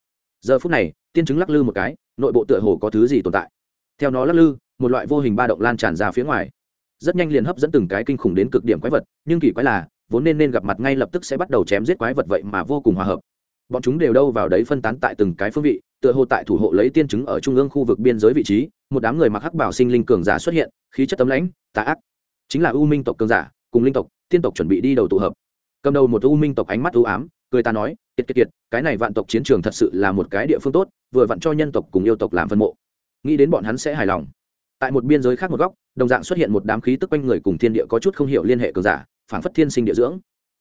Giờ phút này, tiên chứng lắc lư một cái, nội bộ tựa hồ có thứ gì tồn tại. Theo nó lắc lư, một loại vô hình ba động lan tràn ra phía ngoài. Rất nhanh liền hấp dẫn từng cái kinh khủng đến cực điểm quái vật, nhưng kỳ quái là, vốn nên nên gặp mặt ngay lập tức sẽ bắt đầu chém giết quái vật vậy mà vô cùng hòa hợp. Bọn chúng đều đâu vào đấy phân tán tại từng cái phương vị, tựa hồ tại thủ hộ lấy tiên chứng ở trung ương khu vực biên giới vị trí, một đám người mặc hắc bảo sinh linh cường giả xuất hiện, khí chất tấm lãnh, tà ác chính là u minh tộc cường giả, cùng linh tộc, tiên tộc chuẩn bị đi đầu tụ hợp. Cầm đầu một u minh tộc ánh mắt u ám, cười ta nói, kiệt kiệt kiệt, cái này vạn tộc chiến trường thật sự là một cái địa phương tốt, vừa vặn cho nhân tộc cùng yêu tộc làm phân mộ. Nghĩ đến bọn hắn sẽ hài lòng. Tại một biên giới khác một góc, đồng dạng xuất hiện một đám khí tức quanh người cùng thiên địa có chút không hiểu liên hệ cường giả phản phất thiên sinh địa dưỡng.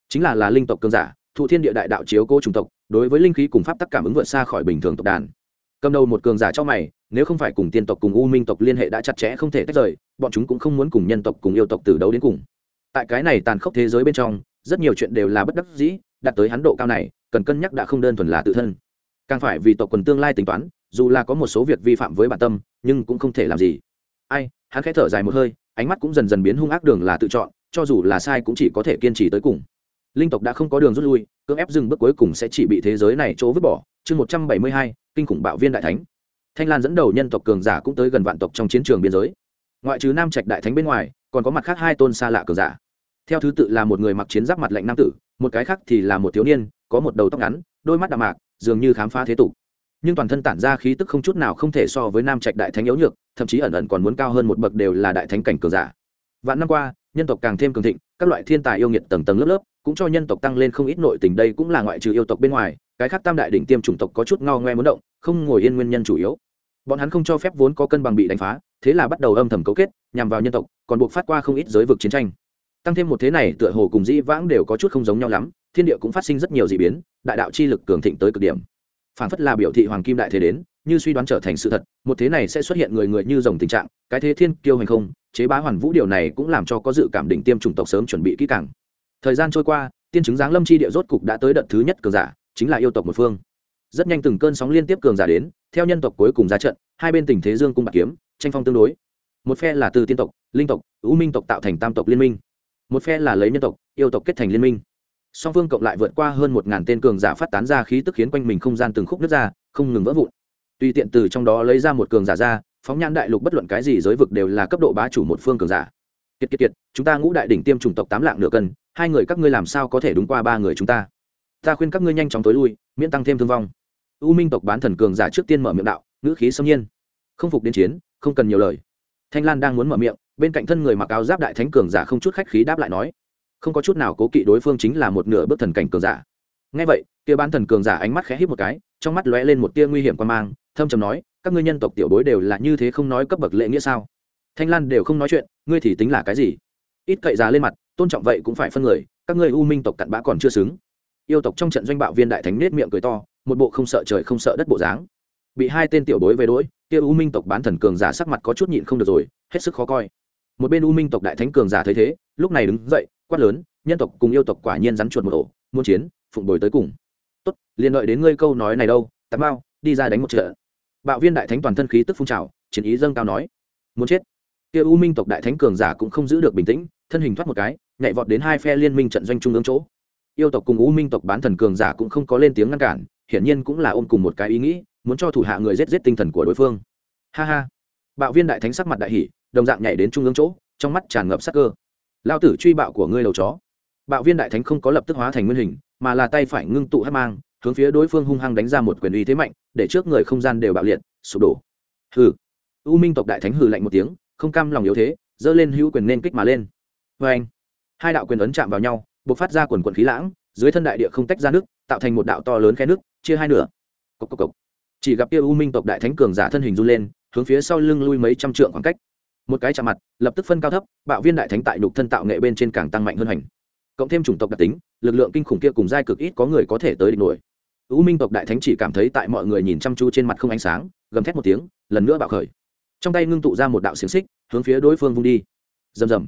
Chính là là linh tộc cường giả, thụ thiên địa đại đạo chiếu cố chủng tộc, đối với linh khí cùng pháp tắc cảm ứng vượt xa khỏi bình thường tộc đàn. Cầm đầu một cường giả cho mày, nếu không phải cùng tiên tộc cùng u minh tộc liên hệ đã chặt chẽ không thể tách rời bọn chúng cũng không muốn cùng nhân tộc cùng yêu tộc từ đấu đến cùng. Tại cái này tàn khốc thế giới bên trong, rất nhiều chuyện đều là bất đắc dĩ, đạt tới hắn độ cao này, cần cân nhắc đã không đơn thuần là tự thân. Càng phải vì tộc quần tương lai tính toán, dù là có một số việc vi phạm với bản tâm, nhưng cũng không thể làm gì. Ai, hắn khẽ thở dài một hơi, ánh mắt cũng dần dần biến hung ác đường là tự chọn, cho dù là sai cũng chỉ có thể kiên trì tới cùng. Linh tộc đã không có đường rút lui, cưỡng ép dừng bước cuối cùng sẽ chỉ bị thế giới này chỗ vứt bỏ. Chương một trăm bảy mươi hai, kinh khủng bạo viên đại thánh. Thanh lan dẫn đầu nhân tộc cường giả cũng tới gần vạn tộc trong chiến trường biên giới ngoại trừ nam trạch đại thánh bên ngoài, còn có mặt khác hai tôn xa lạ cường giả. Theo thứ tự là một người mặc chiến giáp mặt lạnh nam tử, một cái khác thì là một thiếu niên, có một đầu tóc ngắn, đôi mắt đạm mạc, dường như khám phá thế tục. Nhưng toàn thân tản ra khí tức không chút nào không thể so với nam trạch đại thánh yếu nhược, thậm chí ẩn ẩn còn muốn cao hơn một bậc đều là đại thánh cảnh cường giả. Vạn năm qua, nhân tộc càng thêm cường thịnh, các loại thiên tài yêu nghiệt tầng tầng lớp lớp, cũng cho nhân tộc tăng lên không ít nội tình đây cũng là ngoại trừ yêu tộc bên ngoài, cái khác tam đại đỉnh tiêm chủng tộc có chút ngao ngoe muốn động, không ngồi yên nguyên nhân chủ yếu. Bọn hắn không cho phép vốn có cân bằng bị đánh phá thế là bắt đầu âm thầm cấu kết, nhằm vào nhân tộc, còn buộc phát qua không ít giới vực chiến tranh. Tăng thêm một thế này tựa hồ cùng dĩ vãng đều có chút không giống nhau lắm, thiên địa cũng phát sinh rất nhiều d ị biến, đại đạo chi lực cường thịnh tới cực điểm. Phản phất là biểu thị hoàng kim đại thế đến, như suy đoán trở thành sự thật, một thế này sẽ xuất hiện người người như dòng tình trạng, cái thế thiên kiêu hành không, chế bá hoàn vũ điều này cũng làm cho có dự cảm đỉnh tiêm chủng tộc sớm chuẩn bị kỹ càng. Thời gian trôi qua, tiên chứng giáng lâm chi địa rốt cục đã tới đợt thứ nhất cường giả, chính là yêu tộc một phương. Rất nhanh từng cơn sóng liên tiếp cường giả đến, theo nhân tộc cuối cùng ra trận, hai bên tình thế dương cung bạc kiếm tranh phong tương đối. Một phe là từ tiên tộc, linh tộc, ưu minh tộc tạo thành tam tộc liên minh. Một phe là lấy nhân tộc, yêu tộc kết thành liên minh. Song phương cộng lại vượt qua hơn một ngàn tên cường giả phát tán ra khí tức khiến quanh mình không gian từng khúc nước ra, không ngừng vỡ vụn. Tùy tiện từ trong đó lấy ra một cường giả ra, phóng nhãn đại lục bất luận cái gì giới vực đều là cấp độ bá chủ một phương cường giả. Kiệt kiệt kiệt, chúng ta ngũ đại đỉnh tiêm chủng tộc tám lạng nửa cân, hai người các ngươi làm sao có thể đúng qua ba người chúng ta? Ta khuyên các ngươi nhanh chóng tối lui, miễn tăng thêm thương vong. U minh tộc bán thần cường giả trước tiên mở miệng đạo, ngữ khí xâm nhiên. Không phục đến chiến không cần nhiều lời. Thanh lan đang muốn mở miệng, bên cạnh thân người mặc áo giáp đại thánh cường giả không chút khách khí đáp lại nói, không có chút nào cố kỵ đối phương chính là một nửa bước thần cảnh cường giả. Ngay vậy, kia bán thần cường giả ánh mắt khẽ hít một cái, trong mắt lóe lên một tia nguy hiểm quan mang, thâm trầm nói, các ngươi nhân tộc tiểu bối đều là như thế không nói cấp bậc lễ nghĩa sao? Thanh lan đều không nói chuyện, ngươi thì tính là cái gì? Ít cậy giá lên mặt, tôn trọng vậy cũng phải phân người, các ngươi u minh tộc cặn bã còn chưa xứng. Yêu tộc trong trận doanh bạo viên đại thánh nết miệng cười to, một bộ không sợ trời không sợ đất bộ dáng. Bị hai tên tiểu bối về đỗi kia u minh tộc bán thần cường giả sắc mặt có chút nhịn không được rồi, hết sức khó coi. Một bên u minh tộc đại thánh cường giả thấy thế, lúc này đứng dậy, quát lớn, nhân tộc cùng yêu tộc quả nhiên rắn chuột một ổ, muốn chiến, phụng bồi tới cùng. Tốt, liền đợi đến ngươi câu nói này đâu tạm bao đi ra đánh một trận. Bạo viên đại thánh toàn thân khí tức phun trào, chiến ý dâng cao nói, muốn chết. Kia u minh tộc đại thánh cường giả cũng không giữ được bình tĩnh, thân hình thoát một cái, nhảy vọt đến hai phe liên minh trận doanh trung ương chỗ. Yêu tộc cùng u minh tộc bán thần cường giả cũng không có lên tiếng ngăn cản, hiển nhiên cũng là ôm cùng một cái ý nghĩ muốn cho thủ hạ người giết giết tinh thần của đối phương. Ha ha. Bạo viên đại thánh sắc mặt đại hỷ đồng dạng nhảy đến trung ương chỗ, trong mắt tràn ngập sắc cơ. Lao tử truy bạo của ngươi đầu chó. Bạo viên đại thánh không có lập tức hóa thành nguyên hình, mà là tay phải ngưng tụ hát mang, hướng phía đối phương hung hăng đánh ra một quyền uy thế mạnh, để trước người không gian đều bạo liệt, sụp đổ. Hừ. U minh tộc đại thánh hừ lạnh một tiếng, không cam lòng yếu thế, giơ lên hữu quyền nên kích mà lên. Vê anh hai đạo quyền ấn chạm vào nhau b ộ c phát ra quần quần khí lãng, dưới thân đại địa không tách ra nước, tạo thành một đạo to lớn khe nước, chia hai nửa. Cốc cốc cốc chỉ gặp kia u minh tộc đại thánh cường giả thân hình run lên, hướng phía sau lưng lui mấy trăm trượng khoảng cách. Một cái chạm mặt, lập tức phân cao thấp, bạo viên đại thánh tại đục thân tạo nghệ bên trên càng tăng mạnh hơn hành. Cộng thêm chủng tộc đặc tính, lực lượng kinh khủng kia cùng giai cực ít có người có thể tới địch nổi. U minh tộc đại thánh chỉ cảm thấy tại mọi người nhìn chăm chú trên mặt không ánh sáng, gầm thét một tiếng, lần nữa bạo khởi. Trong tay ngưng tụ ra một đạo xiềng xích, hướng phía đối phương vung đi. Rầm rầm.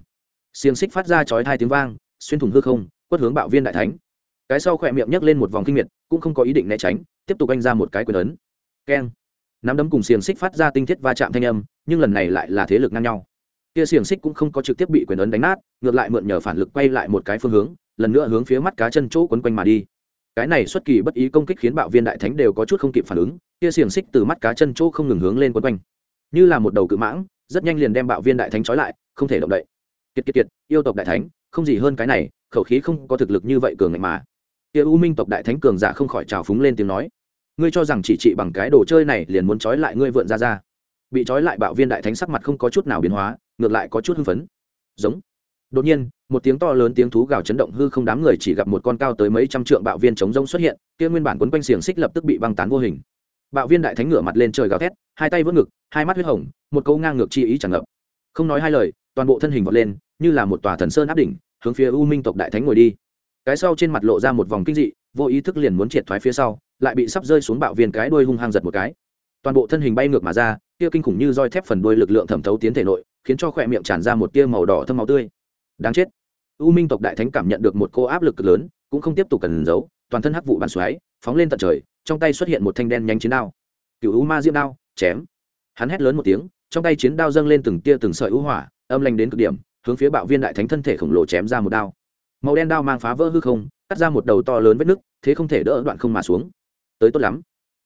Xiềng xích phát ra chói hai tiếng vang, xuyên thủng hư không, quất hướng bạo viên đại thánh. Cái sau khỏe miệng nhấc lên một vòng kinh miệt, cũng không có ý định né tránh, tiếp tục anh ra một cái quyền ấn keng. Nắm đấm cùng xiềng xích phát ra tinh thiết va chạm thanh âm, nhưng lần này lại là thế lực ngang nhau. Kia xiềng xích cũng không có trực tiếp bị quyền ấn đánh nát, ngược lại mượn nhờ phản lực quay lại một cái phương hướng, lần nữa hướng phía mắt cá chân chỗ quấn quanh mà đi. Cái này xuất kỳ bất ý công kích khiến bạo viên đại thánh đều có chút không kịp phản ứng, kia xiềng xích từ mắt cá chân chỗ không ngừng hướng lên quấn quanh. Như là một đầu cự mãng, rất nhanh liền đem bạo viên đại thánh trói lại, không thể động đậy. Kiệt kiệt kiệt, yêu tộc đại thánh, không gì hơn cái này, khẩu khí không có thực lực như vậy cường ngạnh mà. Kia u minh tộc đại thánh cường giả không khỏi trào phúng lên tiếng nói ngươi cho rằng chỉ trị bằng cái đồ chơi này liền muốn trói lại ngươi vượn ra ra. Bị trói lại bạo viên đại thánh sắc mặt không có chút nào biến hóa, ngược lại có chút hưng phấn. Giống. Đột nhiên, một tiếng to lớn tiếng thú gào chấn động hư không đám người chỉ gặp một con cao tới mấy trăm trượng bạo viên chống rông xuất hiện, kia nguyên bản quấn quanh xiềng xích lập tức bị băng tán vô hình. Bạo viên đại thánh ngửa mặt lên trời gào thét, hai tay vỡ ngực, hai mắt huyết hồng, một câu ngang ngược chi ý chẳng ngập. Không nói hai lời, toàn bộ thân hình vọt lên, như là một tòa thần sơn áp đỉnh, hướng phía u minh tộc đại thánh ngồi đi. Cái sau trên mặt lộ ra một vòng kinh dị, vô ý thức liền muốn triệt thoái phía sau lại bị sắp rơi xuống bạo viên cái đuôi hung hăng giật một cái. Toàn bộ thân hình bay ngược mà ra, kia kinh khủng như roi thép phần đuôi lực lượng thẩm thấu tiến thể nội, khiến cho khỏe miệng tràn ra một tia màu đỏ thâm máu tươi. Đáng chết. U minh tộc đại thánh cảm nhận được một cô áp lực cực lớn, cũng không tiếp tục cần giấu, toàn thân hắc vụ bàn xoáy, phóng lên tận trời, trong tay xuất hiện một thanh đen nhanh chiến đao. Cựu u ma diễm đao, chém. Hắn hét lớn một tiếng, trong tay chiến đao dâng lên từng tia từng sợi u hỏa, âm lanh đến cực điểm, hướng phía bạo viên đại thánh thân thể khổng lồ chém ra một đao. Màu đen đao mang phá vỡ hư không, cắt ra một đầu to lớn vết nứt, thế không thể đỡ đoạn không mà xuống tới tốt lắm.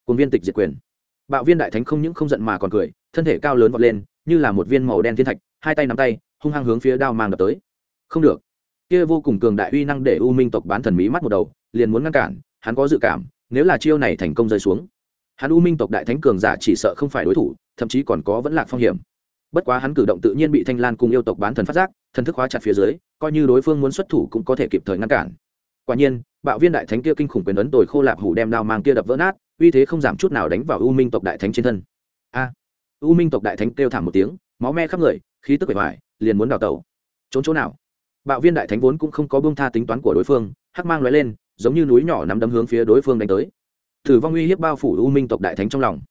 Cùng viên tịch diệt quyền. Bạo viên đại thánh không những không giận mà còn cười, thân thể cao lớn vọt lên, như là một viên màu đen thiên thạch, hai tay nắm tay, hung hăng hướng phía đao mang đập tới. Không được. Kia vô cùng cường đại uy năng để u minh tộc bán thần mỹ mắt một đầu, liền muốn ngăn cản, hắn có dự cảm, nếu là chiêu này thành công rơi xuống, hắn u minh tộc đại thánh cường giả chỉ sợ không phải đối thủ, thậm chí còn có vẫn lạc phong hiểm. Bất quá hắn cử động tự nhiên bị thanh lan cùng yêu tộc bán thần phát giác, thần thức hóa chặt phía dưới, coi như đối phương muốn xuất thủ cũng có thể kịp thời ngăn cản quả nhiên, bạo viên đại thánh kia kinh khủng quyền ấn tồi khô lạp hủ đem đao mang kia đập vỡ nát, uy thế không giảm chút nào đánh vào u minh tộc đại thánh trên thân. A! U minh tộc đại thánh kêu thảm một tiếng, máu me khắp người, khí tức bề ngoài, liền muốn đào tẩu. Trốn chỗ nào? Bạo viên đại thánh vốn cũng không có bông tha tính toán của đối phương, hắc mang lóe lên, giống như núi nhỏ nắm đấm hướng phía đối phương đánh tới. Thử vong uy hiếp bao phủ u minh tộc đại thánh trong lòng.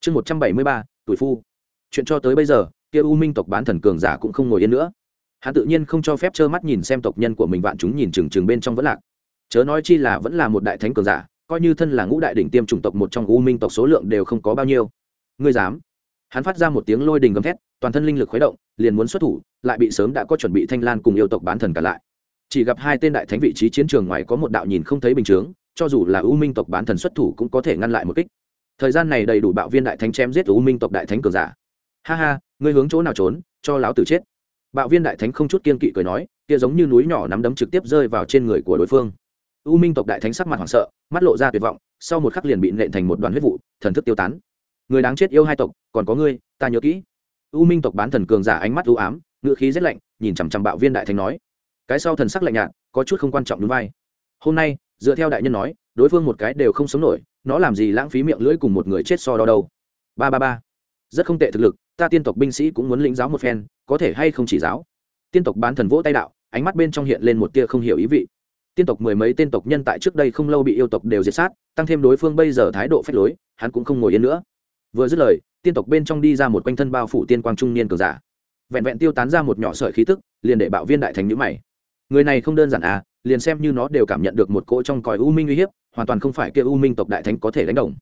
Chương một trăm bảy mươi ba, tuổi phu. Chuyện cho tới bây giờ, kia u minh tộc bán thần cường giả cũng không ngồi yên nữa. Hắn tự nhiên không cho phép trơ mắt nhìn xem tộc nhân của mình vạn chúng nhìn chừng chừng bên trong vẫn lạc chớ nói chi là vẫn là một đại thánh cường giả, coi như thân là ngũ đại đỉnh tiêm chủng tộc một trong u minh tộc số lượng đều không có bao nhiêu. Ngươi dám? Hắn phát ra một tiếng lôi đình gầm thét, toàn thân linh lực khuấy động, liền muốn xuất thủ, lại bị sớm đã có chuẩn bị thanh lan cùng yêu tộc bán thần cả lại. Chỉ gặp hai tên đại thánh vị trí chiến trường ngoài có một đạo nhìn không thấy bình chướng, cho dù là u minh tộc bán thần xuất thủ cũng có thể ngăn lại một kích. Thời gian này đầy đủ bạo viên đại thánh chém giết u minh tộc đại thánh cường giả. Ha ha, ngươi hướng chỗ nào trốn, cho láo tử chết. Bạo viên đại thánh không chút kiên kỵ cười nói, kia giống như núi nhỏ nắm đấm trực tiếp rơi vào trên người của đối phương u minh tộc đại thánh sắc mặt hoảng sợ, mắt lộ ra tuyệt vọng, sau một khắc liền bị nện thành một đoàn huyết vụ, thần thức tiêu tán. Người đáng chết yêu hai tộc, còn có ngươi, ta nhớ kỹ. U minh tộc bán thần cường giả ánh mắt u ám ngựa khí rét lạnh, nhìn chằm chằm bạo viên đại thánh nói. Cái sau thần sắc lạnh nhạt, có chút không quan trọng đúng vai. Hôm nay, dựa theo đại nhân nói, đối phương một cái đều không sống nổi, nó làm gì lãng phí miệng lưỡi cùng một người chết so đo đâu. Ba ba ba. Rất không tệ thực lực, ta tiên tộc binh sĩ cũng muốn lĩnh giáo một phen, có thể hay không chỉ giáo. Tiên tộc bán thần vỗ tay đạo, ánh mắt bên trong hiện lên một tia không hiểu ý vị tiên tộc mười mấy tên tộc nhân tại trước đây không lâu bị yêu tộc đều diệt sát, tăng thêm đối phương bây giờ thái độ phách lối, hắn cũng không ngồi yên nữa. Vừa dứt lời, tiên tộc bên trong đi ra một quanh thân bao phủ tiên quang trung niên cường giả. Vẹn vẹn tiêu tán ra một nhỏ sợi khí tức, liền để bạo viên đại thành nhữ mày. Người này không đơn giản à liền xem như nó đều cảm nhận được một cỗ trong còi u minh uy hiếp, hoàn toàn không phải kia u minh tộc đại thánh có thể đánh đồng.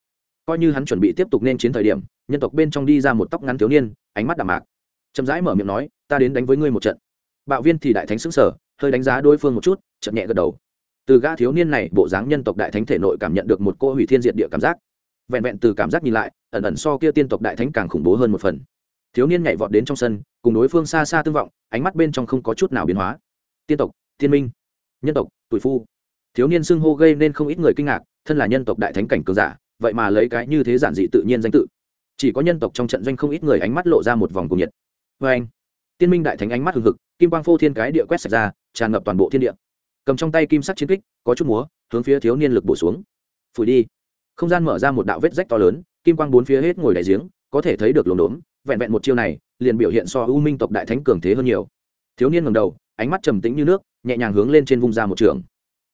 Coi như hắn chuẩn bị tiếp tục nên chiến thời điểm, nhân tộc bên trong đi ra một tóc ngắn thiếu niên, ánh mắt đạm mạc. Chậm rãi mở miệng nói, ta đến đánh với ngươi một trận. Bạo viên thì đại thánh xứng sở hơi đánh giá đối phương một chút chậm nhẹ gật đầu từ gã thiếu niên này, bộ dáng nhân tộc đại thánh thể nội cảm nhận được một cô hủy thiên diệt địa cảm giác. Vẹn vẹn từ cảm giác nhìn lại, ẩn ẩn so kia tiên tộc đại thánh càng khủng bố hơn một phần. Thiếu niên nhảy vọt đến trong sân, cùng đối phương xa xa tương vọng, ánh mắt bên trong không có chút nào biến hóa. Tiên tộc thiên minh. Nhân tộc, tuổi phu. Thiếu niên xưng hô gây nên không ít người kinh ngạc, thân là nhân tộc đại thánh cảnh cường giả, vậy mà lấy cái như thế giản dị tự nhiên danh tự. Chỉ có nhân tộc trong trận doanh không ít người ánh mắt lộ ra một vòng cùng nhiệt. Vê anh tiên minh đại thánh ánh mắt hừng hực, kim quang phô thiên cái địa quét sạch ra, tràn ngập toàn bộ thiên địa cầm trong tay kim sắc chiến kích, có chút múa, hướng phía thiếu niên lực bổ xuống. Phủi đi. Không gian mở ra một đạo vết rách to lớn, kim quang bốn phía hết ngồi đại giếng, có thể thấy được lồn đốn vẹn vẹn một chiêu này, liền biểu hiện so u minh tộc đại thánh cường thế hơn nhiều. Thiếu niên ngầm đầu, ánh mắt trầm tĩnh như nước, nhẹ nhàng hướng lên trên vung ra một trường.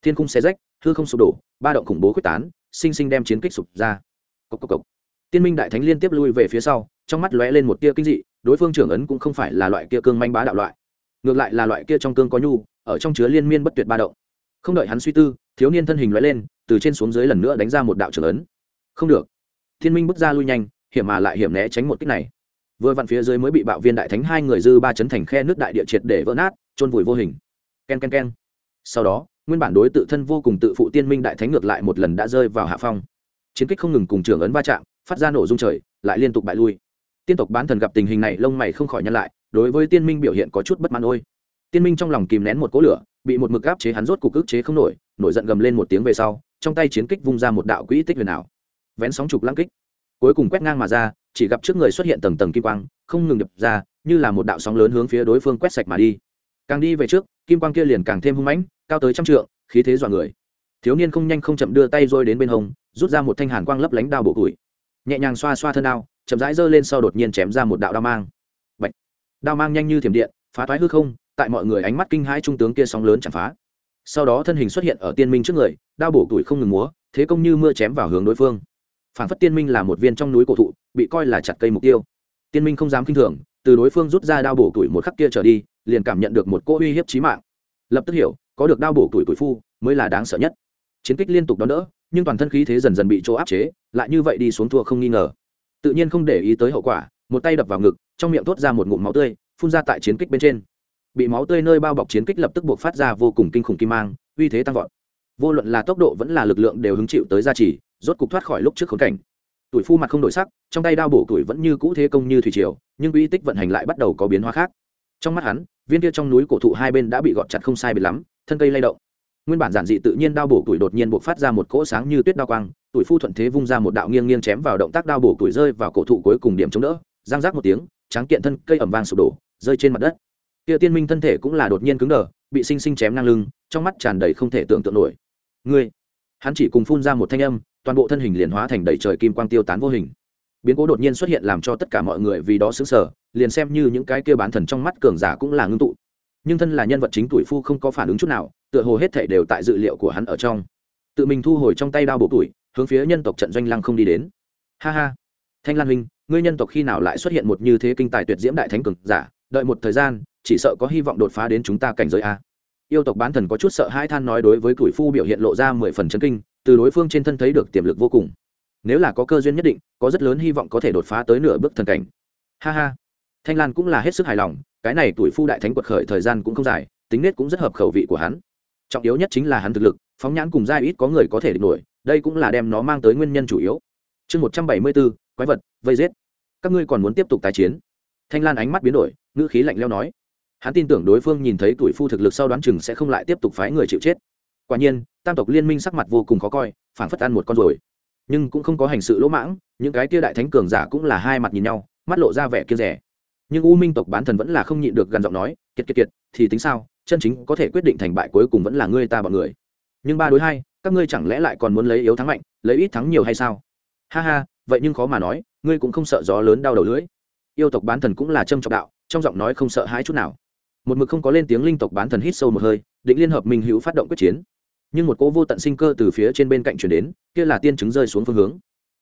Thiên cung xé rách, hư không sụp đổ, ba động khủng bố quyết tán, sinh sinh đem chiến kích sụp ra. Cốc cốc cốc. tiên minh đại thánh liên tiếp lui về phía sau, trong mắt lóe lên một tia kinh dị, đối phương trưởng ấn cũng không phải là loại kia cương manh bá đạo loại. Ngược lại là loại kia trong cương có nhu ở trong chứa liên miên bất tuyệt ba động. Không đợi hắn suy tư, thiếu niên thân hình lóe lên, từ trên xuống dưới lần nữa đánh ra một đạo trưởng ấn. Không được. Thiên minh bước ra lui nhanh, hiểm mà lại hiểm né tránh một kích này. Vừa vặn phía dưới mới bị bạo viên đại thánh hai người dư ba chấn thành khe nước đại địa triệt để vỡ nát trôn vùi vô hình. Ken ken ken. Sau đó, nguyên bản đối tự thân vô cùng tự phụ tiên minh đại thánh ngược lại một lần đã rơi vào hạ phong. Chiến kích không ngừng cùng trường ấn va chạm, phát ra nổ dung trời, lại liên tục bại lui. Tiên tộc bán thần gặp tình hình này lông mày không khỏi nhăn lại, đối với tiên minh biểu hiện có chút bất mãn ôi tiên minh trong lòng kìm nén một cỗ lửa, bị một mực áp chế hắn rốt cục ức chế không nổi nổi giận gầm lên một tiếng về sau, trong tay chiến kích vung ra một đạo quỹ tích huyền ảo. Vén sóng trục lăng kích. Cuối cùng quét ngang mà ra, chỉ gặp trước người xuất hiện tầng tầng kim quang, không ngừng đập ra, như là một đạo sóng lớn hướng phía đối phương quét sạch mà đi. Càng đi về trước, kim quang kia liền càng thêm hung mãnh, cao tới trăm trượng, khí thế dọa người. Thiếu niên không nhanh không chậm đưa tay rôi đến bên hông, rút ra một thanh hàn quang lấp lánh đao bổ củi. Nhẹ nhàng xoa xoa thân đao, chậm rãi giơ lên sau đột nhiên chém ra một đạo đao mang. Bạch. đao mang nhanh như thiểm điện, phá toái hư không tại mọi người ánh mắt kinh hãi trung tướng kia sóng lớn chạm phá. Sau đó thân hình xuất hiện ở tiên minh trước người, đao bổ tuổi không ngừng múa, thế công như mưa chém vào hướng đối phương. Phản phất tiên minh là một viên trong núi cổ thụ, bị coi là chặt cây mục tiêu. Tiên minh không dám kinh thường, từ đối phương rút ra đao bổ tuổi một khắc kia trở đi, liền cảm nhận được một cỗ uy hiếp chí mạng. Lập tức hiểu, có được đao bổ tuổi tuổi phu, mới là đáng sợ nhất. Chiến kích liên tục đón đỡ, nhưng toàn thân khí thế dần dần bị chỗ áp chế, lại như vậy đi xuống thua không nghi ngờ. Tự nhiên không để ý tới hậu quả, một tay đập vào ngực, trong miệng thốt ra một ngụm máu tươi, phun ra tại chiến kích bên trên bị máu tươi nơi bao bọc chiến kích lập tức buộc phát ra vô cùng kinh khủng kim mang, uy thế tăng vọt. Vô luận là tốc độ vẫn là lực lượng đều hứng chịu tới gia trì, rốt cục thoát khỏi lúc trước khốn cảnh. Tuổi phu mặt không đổi sắc, trong tay đao bổ tuổi vẫn như cũ thế công như thủy triều, nhưng uy tích vận hành lại bắt đầu có biến hóa khác. Trong mắt hắn, viên kia trong núi cổ thụ hai bên đã bị gọt chặt không sai biệt lắm, thân cây lay động. Nguyên bản giản dị tự nhiên đao bổ tuổi đột nhiên buộc phát ra một cỗ sáng như tuyết đao quang, tuổi phu thuận thế vung ra một đạo nghiêng nghiêng chém vào động tác đao bổ tuổi rơi vào cổ thụ cuối cùng điểm chống đỡ giang giác một tiếng, tráng kiện thân cây ẩm vang sụp đổ, rơi trên mặt đất kia tiên minh thân thể cũng là đột nhiên cứng đờ, bị sinh sinh chém ngang lưng, trong mắt tràn đầy không thể tưởng tượng nổi. Ngươi! Hắn chỉ cùng phun ra một thanh âm, toàn bộ thân hình liền hóa thành đầy trời kim quang tiêu tán vô hình. Biến cố đột nhiên xuất hiện làm cho tất cả mọi người vì đó xứng sở liền xem như những cái kia bán thần trong mắt cường giả cũng là ngưng tụ. Nhưng thân là nhân vật chính tuổi phu không có phản ứng chút nào, tựa hồ hết thể đều tại dự liệu của hắn ở trong. Tự mình thu hồi trong tay đao bộ tuổi, hướng phía nhân tộc trận doanh lăng không đi đến. Ha ha! Thanh lan huynh, ngươi nhân tộc khi nào lại xuất hiện một như thế kinh tài tuyệt diễm đại thánh cường giả, đợi một thời gian chỉ sợ có hy vọng đột phá đến chúng ta cảnh giới a. Yêu tộc bán thần có chút sợ hai than nói đối với tuổi phu biểu hiện lộ ra mười phần chân kinh, từ đối phương trên thân thấy được tiềm lực vô cùng. Nếu là có cơ duyên nhất định, có rất lớn hy vọng có thể đột phá tới nửa bước thần cảnh. Ha ha. Thanh lan cũng là hết sức hài lòng, cái này tuổi phu đại thánh quật khởi thời gian cũng không dài, tính nết cũng rất hợp khẩu vị của hắn. Trọng yếu nhất chính là hắn thực lực, phóng nhãn cùng giai ít có người có thể địch nổi, đây cũng là đem nó mang tới nguyên nhân chủ yếu. Chương một trăm bảy mươi bốn, quái vật, vây giết. Các ngươi còn muốn tiếp tục tái chiến? Thanh lan ánh mắt biến đổi, ngữ khí lạnh leo nói hắn tin tưởng đối phương nhìn thấy tuổi phu thực lực sau đoán chừng sẽ không lại tiếp tục phái người chịu chết. Quả nhiên, tam tộc liên minh sắc mặt vô cùng khó coi phản phất ăn một con rồi nhưng cũng không có hành sự lỗ mãng, những cái tia đại thánh cường giả cũng là hai mặt nhìn nhau, mắt lộ ra vẻ kia rẻ nhưng u minh tộc bán thần vẫn là không nhịn được gần giọng nói, kiệt kiệt kiệt, thì tính sao? Chân chính có thể quyết định thành bại cuối cùng vẫn là ngươi ta bọn người. Nhưng ba đối hai, các ngươi chẳng lẽ lại còn muốn lấy yếu thắng mạnh, lấy ít thắng nhiều hay sao? Ha ha, vậy nhưng khó mà nói, ngươi cũng không sợ gió lớn đau đầu lưỡi. Yêu tộc bán thần cũng là trâm trọng đạo, trong giọng nói không sợ hãi chút nào một mực không có lên tiếng linh tộc bán thần hít sâu một hơi, định liên hợp minh hữu phát động quyết chiến. Nhưng một cỗ vô tận sinh cơ từ phía trên bên cạnh chuyển đến, kia là tiên chứng rơi xuống phương hướng.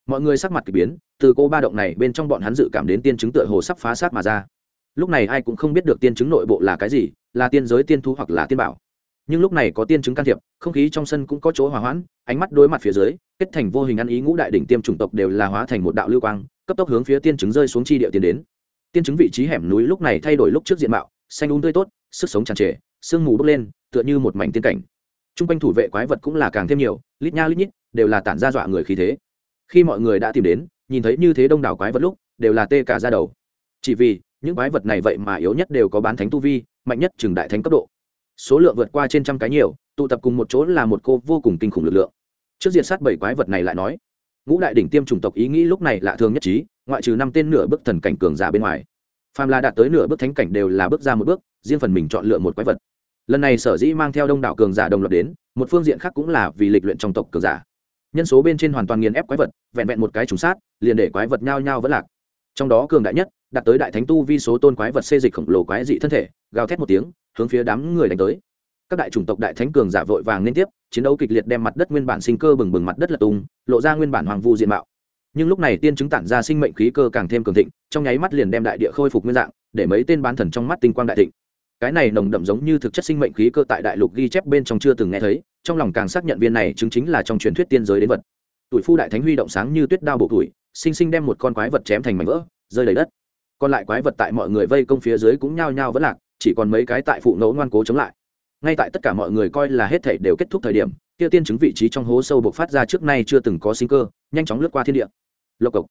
Mọi người sắc mặt k ỳ biến, từ cô ba động này bên trong bọn hắn dự cảm đến tiên chứng tựa hồ sắp phá sát mà ra. Lúc này ai cũng không biết được tiên chứng nội bộ là cái gì, là tiên giới tiên thu hoặc là tiên bảo. Nhưng lúc này có tiên chứng can thiệp, không khí trong sân cũng có chỗ hòa hoãn, ánh mắt đối mặt phía dưới, kết thành vô hình ăn ý ngũ đại đỉnh tiêm chủng tộc đều là hóa thành một đạo lưu quang, cấp tốc hướng phía tiên chứng rơi xuống chi địa tiến đến. Tiên chứng vị trí hẻm núi lúc này thay đổi lúc trước diện mạo xanh úng tươi tốt, sức sống tràn trề, sương mù bốc lên, tựa như một mảnh tiên cảnh. T r u n g quanh thủ vệ quái vật cũng là càng thêm nhiều, lít nha lít nhít, đều là tản ra dọa người khí thế. Khi mọi người đã tìm đến, nhìn thấy như thế đông đảo quái vật lúc, đều là tê cả ra đầu. Chỉ vì, những quái vật này vậy mà yếu nhất đều có bán thánh tu vi, mạnh nhất chừng đại thánh cấp độ. Số lượng vượt qua trên trăm cái nhiều, tụ tập cùng một chỗ là một cô vô cùng kinh khủng lực lượng. Trước diện sát bảy quái vật này lại nói, ngũ đại đỉnh tiêm chủng tộc ý nghĩ lúc này lạ thường nhất trí, ngoại trừ năm tên nửa bức thần cảnh cường giả bên ngoài phàm là đạt tới nửa bước thánh cảnh đều là bước ra một bước, riêng phần mình chọn lựa một quái vật. Lần này sở dĩ mang theo đông đảo cường giả đồng loạt đến, một phương diện khác cũng là vì lịch luyện trong tộc cường giả. Nhân số bên trên hoàn toàn nghiền ép quái vật, vẹn vẹn một cái trùng sát, liền để quái vật nhao nhao vẫn lạc. Trong đó cường đại nhất, đạt tới đại thánh tu vi số tôn quái vật xê dịch khổng lồ quái dị thân thể, gào thét một tiếng, hướng phía đám người đánh tới. Các đại chủng tộc đại thánh cường giả vội vàng liên tiếp, chiến đấu kịch liệt đem mặt đất nguyên bản sinh cơ bừng bừng mặt đất lật tung, lộ ra nguyên bản hoàng vu diện mạo nhưng lúc này tiên chứng tản ra sinh mệnh khí cơ càng thêm cường thịnh, trong nháy mắt liền đem đại địa khôi phục nguyên dạng, để mấy tên bán thần trong mắt tinh quang đại thịnh. Cái này nồng đậm giống như thực chất sinh mệnh khí cơ tại đại lục ghi chép bên trong chưa từng nghe thấy, trong lòng càng xác nhận viên này chứng chính là trong truyền thuyết tiên giới đến vật. Tuổi phu đại thánh huy động sáng như tuyết đao bộ tuổi, sinh sinh đem một con quái vật chém thành mảnh vỡ, rơi đầy đất. Còn lại quái vật tại mọi người vây công phía dưới cũng nhao nhao vẫn lạc, chỉ còn mấy cái tại phụ nỗ ngoan cố chống lại. Ngay tại tất cả mọi người coi là hết thảy đều kết thúc thời điểm kia tiên chứng vị trí trong hố sâu bộc phát ra trước nay chưa từng có sinh cơ, nhanh chóng lướt qua thiên địa. Lộc cộc.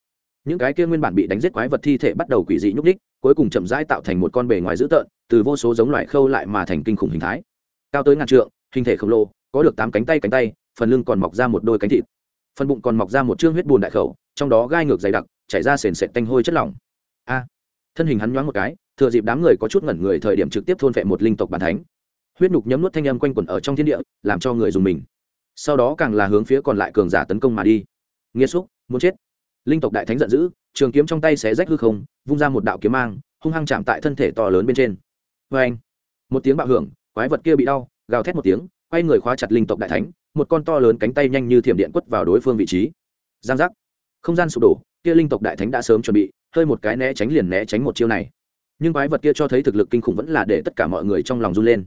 Những cái kia nguyên bản bị đánh giết quái vật thi thể bắt đầu quỷ dị nhúc đích cuối cùng chậm rãi tạo thành một con bề ngoài dữ tợn, từ vô số giống loại khâu lại mà thành kinh khủng hình thái. Cao tới ngàn trượng, hình thể khổng lồ, có được tám cánh tay cánh tay, phần lưng còn mọc ra một đôi cánh thịt. Phần bụng còn mọc ra một chương huyết bùn đại khẩu, trong đó gai ngược dày đặc, chảy ra sền sệt tanh hôi chất lỏng. A! Thân hình hắn nhoáng một cái, thừa dịp đám người có chút ngẩn người thời điểm trực tiếp thôn phệ một linh tộc bản thánh. Huyết nhục nhấm nuốt thanh âm quanh quẩn ở trong thiên địa, làm cho người dùng mình sau đó càng là hướng phía còn lại cường giả tấn công mà đi. Nghĩa xúc, muốn chết. Linh tộc đại thánh giận dữ, trường kiếm trong tay xé rách hư không, vung ra một đạo kiếm mang, hung hăng chạm tại thân thể to lớn bên trên. Vê anh, một tiếng bạo hưởng, quái vật kia bị đau, gào thét một tiếng, quay người khóa chặt linh tộc đại thánh, một con to lớn cánh tay nhanh như thiểm điện quất vào đối phương vị trí. Giang giác. Không gian sụp đổ, kia linh tộc đại thánh đã sớm chuẩn bị, hơi một cái né tránh liền né tránh một chiêu này. Nhưng quái vật kia cho thấy thực lực kinh khủng vẫn là để tất cả mọi người trong lòng run lên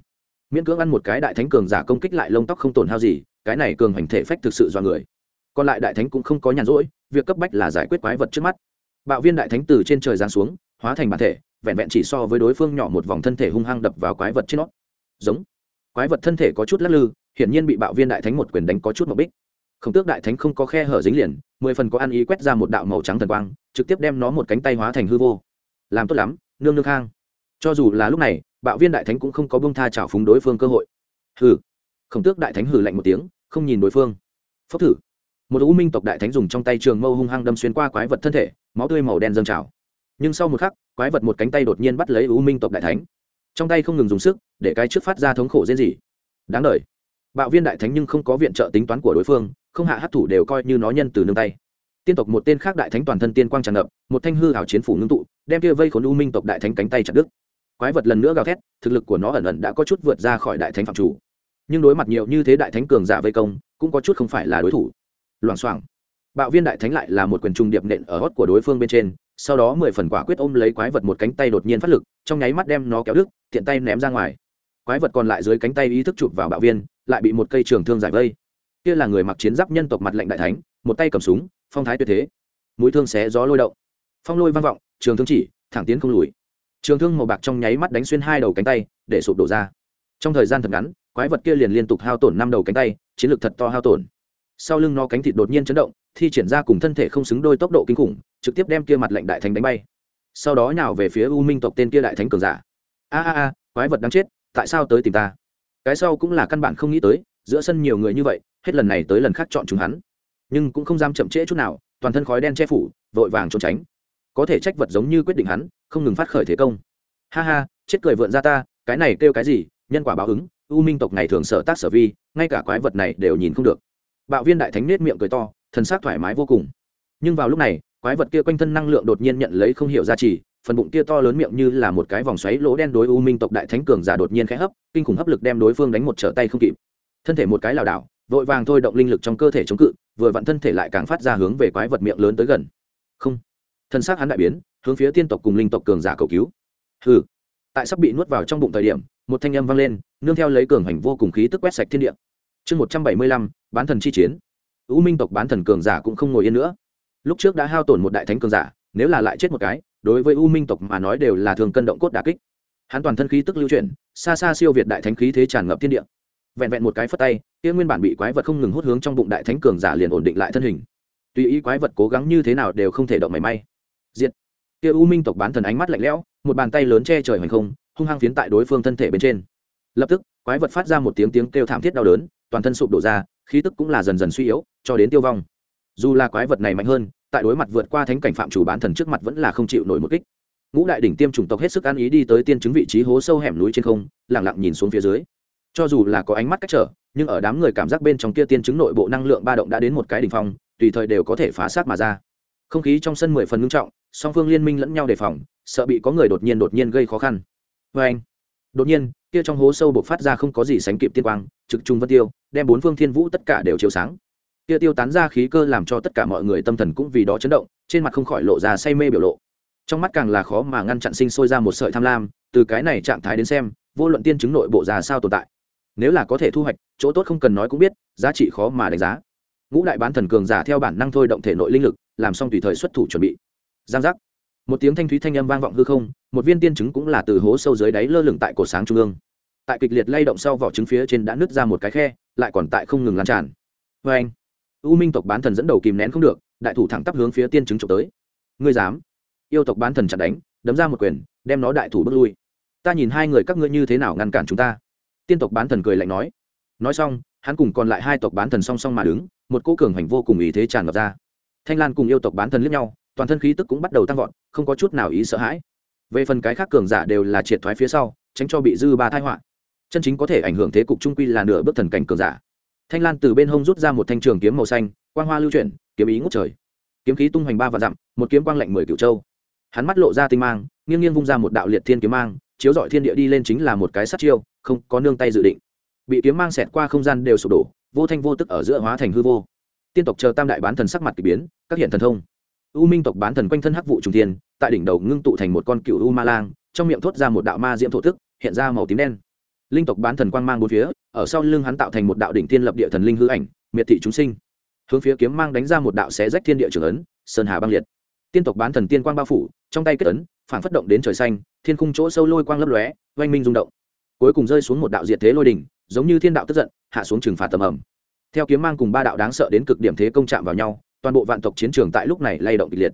miễn cưỡng ăn một cái đại thánh cường giả công kích lại lông tóc không tổn hao gì, cái này cường hành thể phách thực sự do người. Còn lại đại thánh cũng không có nhàn rỗi, việc cấp bách là giải quyết quái vật trước mắt. Bạo viên đại thánh từ trên trời giáng xuống, hóa thành bản thể, vẹn vẹn chỉ so với đối phương nhỏ một vòng thân thể hung hăng đập vào quái vật trên nó. Giống. Quái vật thân thể có chút lắc lư, hiển nhiên bị bạo viên đại thánh một quyền đánh có chút mục bích không tước đại thánh không có khe hở dính liền, mười phần có ăn ý quét ra một đạo màu trắng thần quang, trực tiếp đem nó một cánh tay hóa thành hư vô. Làm tốt lắm, nương nương khang cho dù là lúc này, bạo viên đại thánh cũng không có bông tha trào phúng đối phương cơ hội. Hừ. Khổng tước đại thánh hừ lạnh một tiếng, không nhìn đối phương. Phốc thử. Một u minh tộc đại thánh dùng trong tay trường mâu hung hăng đâm xuyên qua quái vật thân thể, máu tươi màu đen dâng trào. Nhưng sau một khắc, quái vật một cánh tay đột nhiên bắt lấy u minh tộc đại thánh. Trong tay không ngừng dùng sức, để cái trước phát ra thống khổ dễ gì đáng đ bạo viên đại thánh nhưng không có viện trợ tính toán của đối phương, không hạ hát thủ đều coi như nó nhân từ nương tay. Tiên tộc một tên khác đại thánh toàn thân tiên quang tràn ngập, một thanh hư hảo chiến phủ ngưng tụ, đem kia vây khốn u minh tộc đại thánh cánh tay chặt đứt quái vật lần nữa gào thét, thực lực của nó ẩn ẩn đã có chút vượt ra khỏi đại thánh phạm chủ. Nhưng đối mặt nhiều như thế đại thánh cường giả vây công, cũng có chút không phải là đối thủ. Loảng xoảng. Bạo viên đại thánh lại là một quyền trung điệp nện ở hót của đối phương bên trên, sau đó mười phần quả quyết ôm lấy quái vật một cánh tay đột nhiên phát lực, trong nháy mắt đem nó kéo đứt, tiện tay ném ra ngoài. Quái vật còn lại dưới cánh tay ý thức chụp vào bạo viên, lại bị một cây trường thương giải vây. Kia là người mặc chiến giáp nhân tộc mặt lệnh đại thánh, một tay cầm súng, phong thái tuyệt thế. Mũi thương xé gió lôi động. Phong lôi vang vọng, trường thương chỉ, thẳng tiến không lùi trường thương màu bạc trong nháy mắt đánh xuyên hai đầu cánh tay, để sụp đổ ra. Trong thời gian thật ngắn, quái vật kia liền liên tục hao tổn năm đầu cánh tay, chiến lược thật to hao tổn. Sau lưng nó cánh thịt đột nhiên chấn động, thi triển ra cùng thân thể không xứng đôi tốc độ kinh khủng, trực tiếp đem kia mặt lệnh đại thánh đánh bay. Sau đó nhào về phía u minh tộc tên kia đại thánh cường giả. A a a, quái vật đáng chết, tại sao tới tìm ta? Cái sau cũng là căn bản không nghĩ tới, giữa sân nhiều người như vậy, hết lần này tới lần khác chọn chúng hắn. Nhưng cũng không dám chậm trễ chút nào, toàn thân khói đen che phủ, vội vàng trốn tránh. Có thể trách vật giống như quyết định hắn không ngừng phát khởi thế công. Ha ha, chết cười vượn ra ta, cái này kêu cái gì, nhân quả báo ứng, u minh tộc này thường sở tác sở vi, ngay cả quái vật này đều nhìn không được. Bạo viên đại thánh nết miệng cười to, thần sắc thoải mái vô cùng. Nhưng vào lúc này, quái vật kia quanh thân năng lượng đột nhiên nhận lấy không hiểu giá trị phần bụng kia to lớn miệng như là một cái vòng xoáy lỗ đen đối u minh tộc đại thánh cường giả đột nhiên khẽ hấp, kinh khủng hấp lực đem đối phương đánh một trở tay không kịp. Thân thể một cái lảo đảo, vội vàng thôi động linh lực trong cơ thể chống cự, vừa vặn thân thể lại càng phát ra hướng về quái vật miệng lớn tới gần. Không. Thân xác hắn đại biến hướng phía tiên tộc cùng linh tộc cường giả cầu cứu. Hừ. Tại sắp bị nuốt vào trong bụng thời điểm, một thanh âm vang lên, nương theo lấy cường hành vô cùng khí tức quét sạch thiên địa. Chương một trăm bảy mươi lăm, bán thần chi chiến. U minh tộc bán thần cường giả cũng không ngồi yên nữa. Lúc trước đã hao tổn một đại thánh cường giả, nếu là lại chết một cái, đối với u minh tộc mà nói đều là thường cân động cốt đà kích. Hắn toàn thân khí tức lưu chuyển, xa xa siêu việt đại thánh khí thế tràn ngập thiên địa. Vẹn vẹn một cái phất tay, kia nguyên bản bị quái vật không ngừng hút hướng trong bụng đại thánh cường giả liền ổn định lại thân hình. Tùy ý quái vật cố gắng như thế nào đều không thể động mảy may. Diện kia u minh tộc bán thần ánh mắt lạnh lẽo, một bàn tay lớn che trời hoành không, hung hăng phiến tại đối phương thân thể bên trên. Lập tức, quái vật phát ra một tiếng tiếng kêu thảm thiết đau đớn, toàn thân sụp đổ ra, khí tức cũng là dần dần suy yếu, cho đến tiêu vong. Dù là quái vật này mạnh hơn, tại đối mặt vượt qua thánh cảnh phạm chủ bán thần trước mặt vẫn là không chịu nổi một kích. Ngũ đại đỉnh tiêm chủng tộc hết sức ăn ý đi tới tiên chứng vị trí hố sâu hẻm núi trên không lẳng lặng nhìn xuống phía dưới. Cho dù là có ánh mắt cách trở, nhưng ở đám người cảm giác bên trong kia tiên chứng nội bộ năng lượng ba động đã đến một cái đỉnh phong, tùy thời đều có thể phá sát mà ra. Không khí trong sân mười phần ngưng trọng song phương liên minh lẫn nhau đề phòng, sợ bị có người đột nhiên đột nhiên gây khó khăn. Vê anh, đột nhiên, kia trong hố sâu buộc phát ra không có gì sánh kịp tiên quang, trực trung vân tiêu, đem bốn phương thiên vũ tất cả đều chiếu sáng. Kia tiêu tán ra khí cơ làm cho tất cả mọi người tâm thần cũng vì đó chấn động, trên mặt không khỏi lộ ra say mê biểu lộ. Trong mắt càng là khó mà ngăn chặn sinh sôi ra một sợi tham lam, từ cái này trạng thái đến xem, vô luận tiên chứng nội bộ ra sao tồn tại. Nếu là có thể thu hoạch, chỗ tốt không cần nói cũng biết, giá trị khó mà đánh giá. Ngũ đại bán thần cường giả theo bản năng thôi động thể nội linh lực, làm xong tùy thời xuất thủ chuẩn bị giang giác. Một tiếng thanh thúy thanh âm vang vọng hư không, một viên tiên trứng cũng là từ hố sâu dưới đáy lơ lửng tại cổ sáng trung ương. Tại kịch liệt lay động sau vỏ trứng phía trên đã nứt ra một cái khe, lại còn tại không ngừng lan tràn. Vê anh, u minh tộc bán thần dẫn đầu kìm nén không được, đại thủ thẳng tắp hướng phía tiên trứng trộm tới. Ngươi dám? Yêu tộc bán thần chặt đánh, đấm ra một quyền, đem nó đại thủ bước lui. Ta nhìn hai người các ngươi như thế nào ngăn cản chúng ta. Tiên tộc bán thần cười lạnh nói. Nói xong, hắn cùng còn lại hai tộc bán thần song song mà đứng, một cô cường hành vô cùng ý thế tràn ngập ra. Thanh lan cùng yêu tộc bán thần liếc nhau toàn thân khí tức cũng bắt đầu tăng vọt, không có chút nào ý sợ hãi. Về phần cái khác cường giả đều là triệt thoái phía sau, tránh cho bị dư ba thai họa. Chân chính có thể ảnh hưởng thế cục trung quy là nửa bước thần cảnh cường giả. Thanh lan từ bên hông rút ra một thanh trường kiếm màu xanh, quang hoa lưu chuyển, kiếm ý ngút trời. Kiếm khí tung hoành ba và dặm, một kiếm quang lạnh mười cựu châu. Hắn mắt lộ ra tinh mang, nghiêng nghiêng vung ra một đạo liệt thiên kiếm mang, chiếu dọi thiên địa đi lên chính là một cái sát chiêu, không có nương tay dự định. Bị kiếm mang xẹt qua không gian đều sụp đổ, vô thanh vô tức ở giữa hóa thành hư vô. Tiên tộc chờ tam đại bán thần sắc mặt k ỳ biến, các hiện thần thông u minh tộc bán thần quanh thân hắc vụ trùng thiên tại đỉnh đầu ngưng tụ thành một con cựu u ma lang trong miệng thốt ra một đạo ma diễm thổ thức, hiện ra màu tím đen. Linh tộc bán thần quang mang bốn phía ở sau lưng hắn tạo thành một đạo đỉnh thiên lập địa thần linh hư ảnh miệt thị chúng sinh. Hướng phía kiếm mang đánh ra một đạo xé rách thiên địa trường ấn sơn hà băng liệt. Tiên tộc bán thần tiên quang bao phủ trong tay kết ấn phản phất động đến trời xanh thiên khung chỗ sâu lôi quang lấp lóe oanh minh rung động. Cuối cùng rơi xuống một đạo diệt thế lôi đỉnh giống như thiên đạo tức giận hạ xuống trừng phạt tầm ẩm theo kiếm mang cùng ba đạo đáng sợ đến cực điểm thế công chạm vào nhau toàn bộ vạn tộc chiến trường tại lúc này lay động kịch liệt.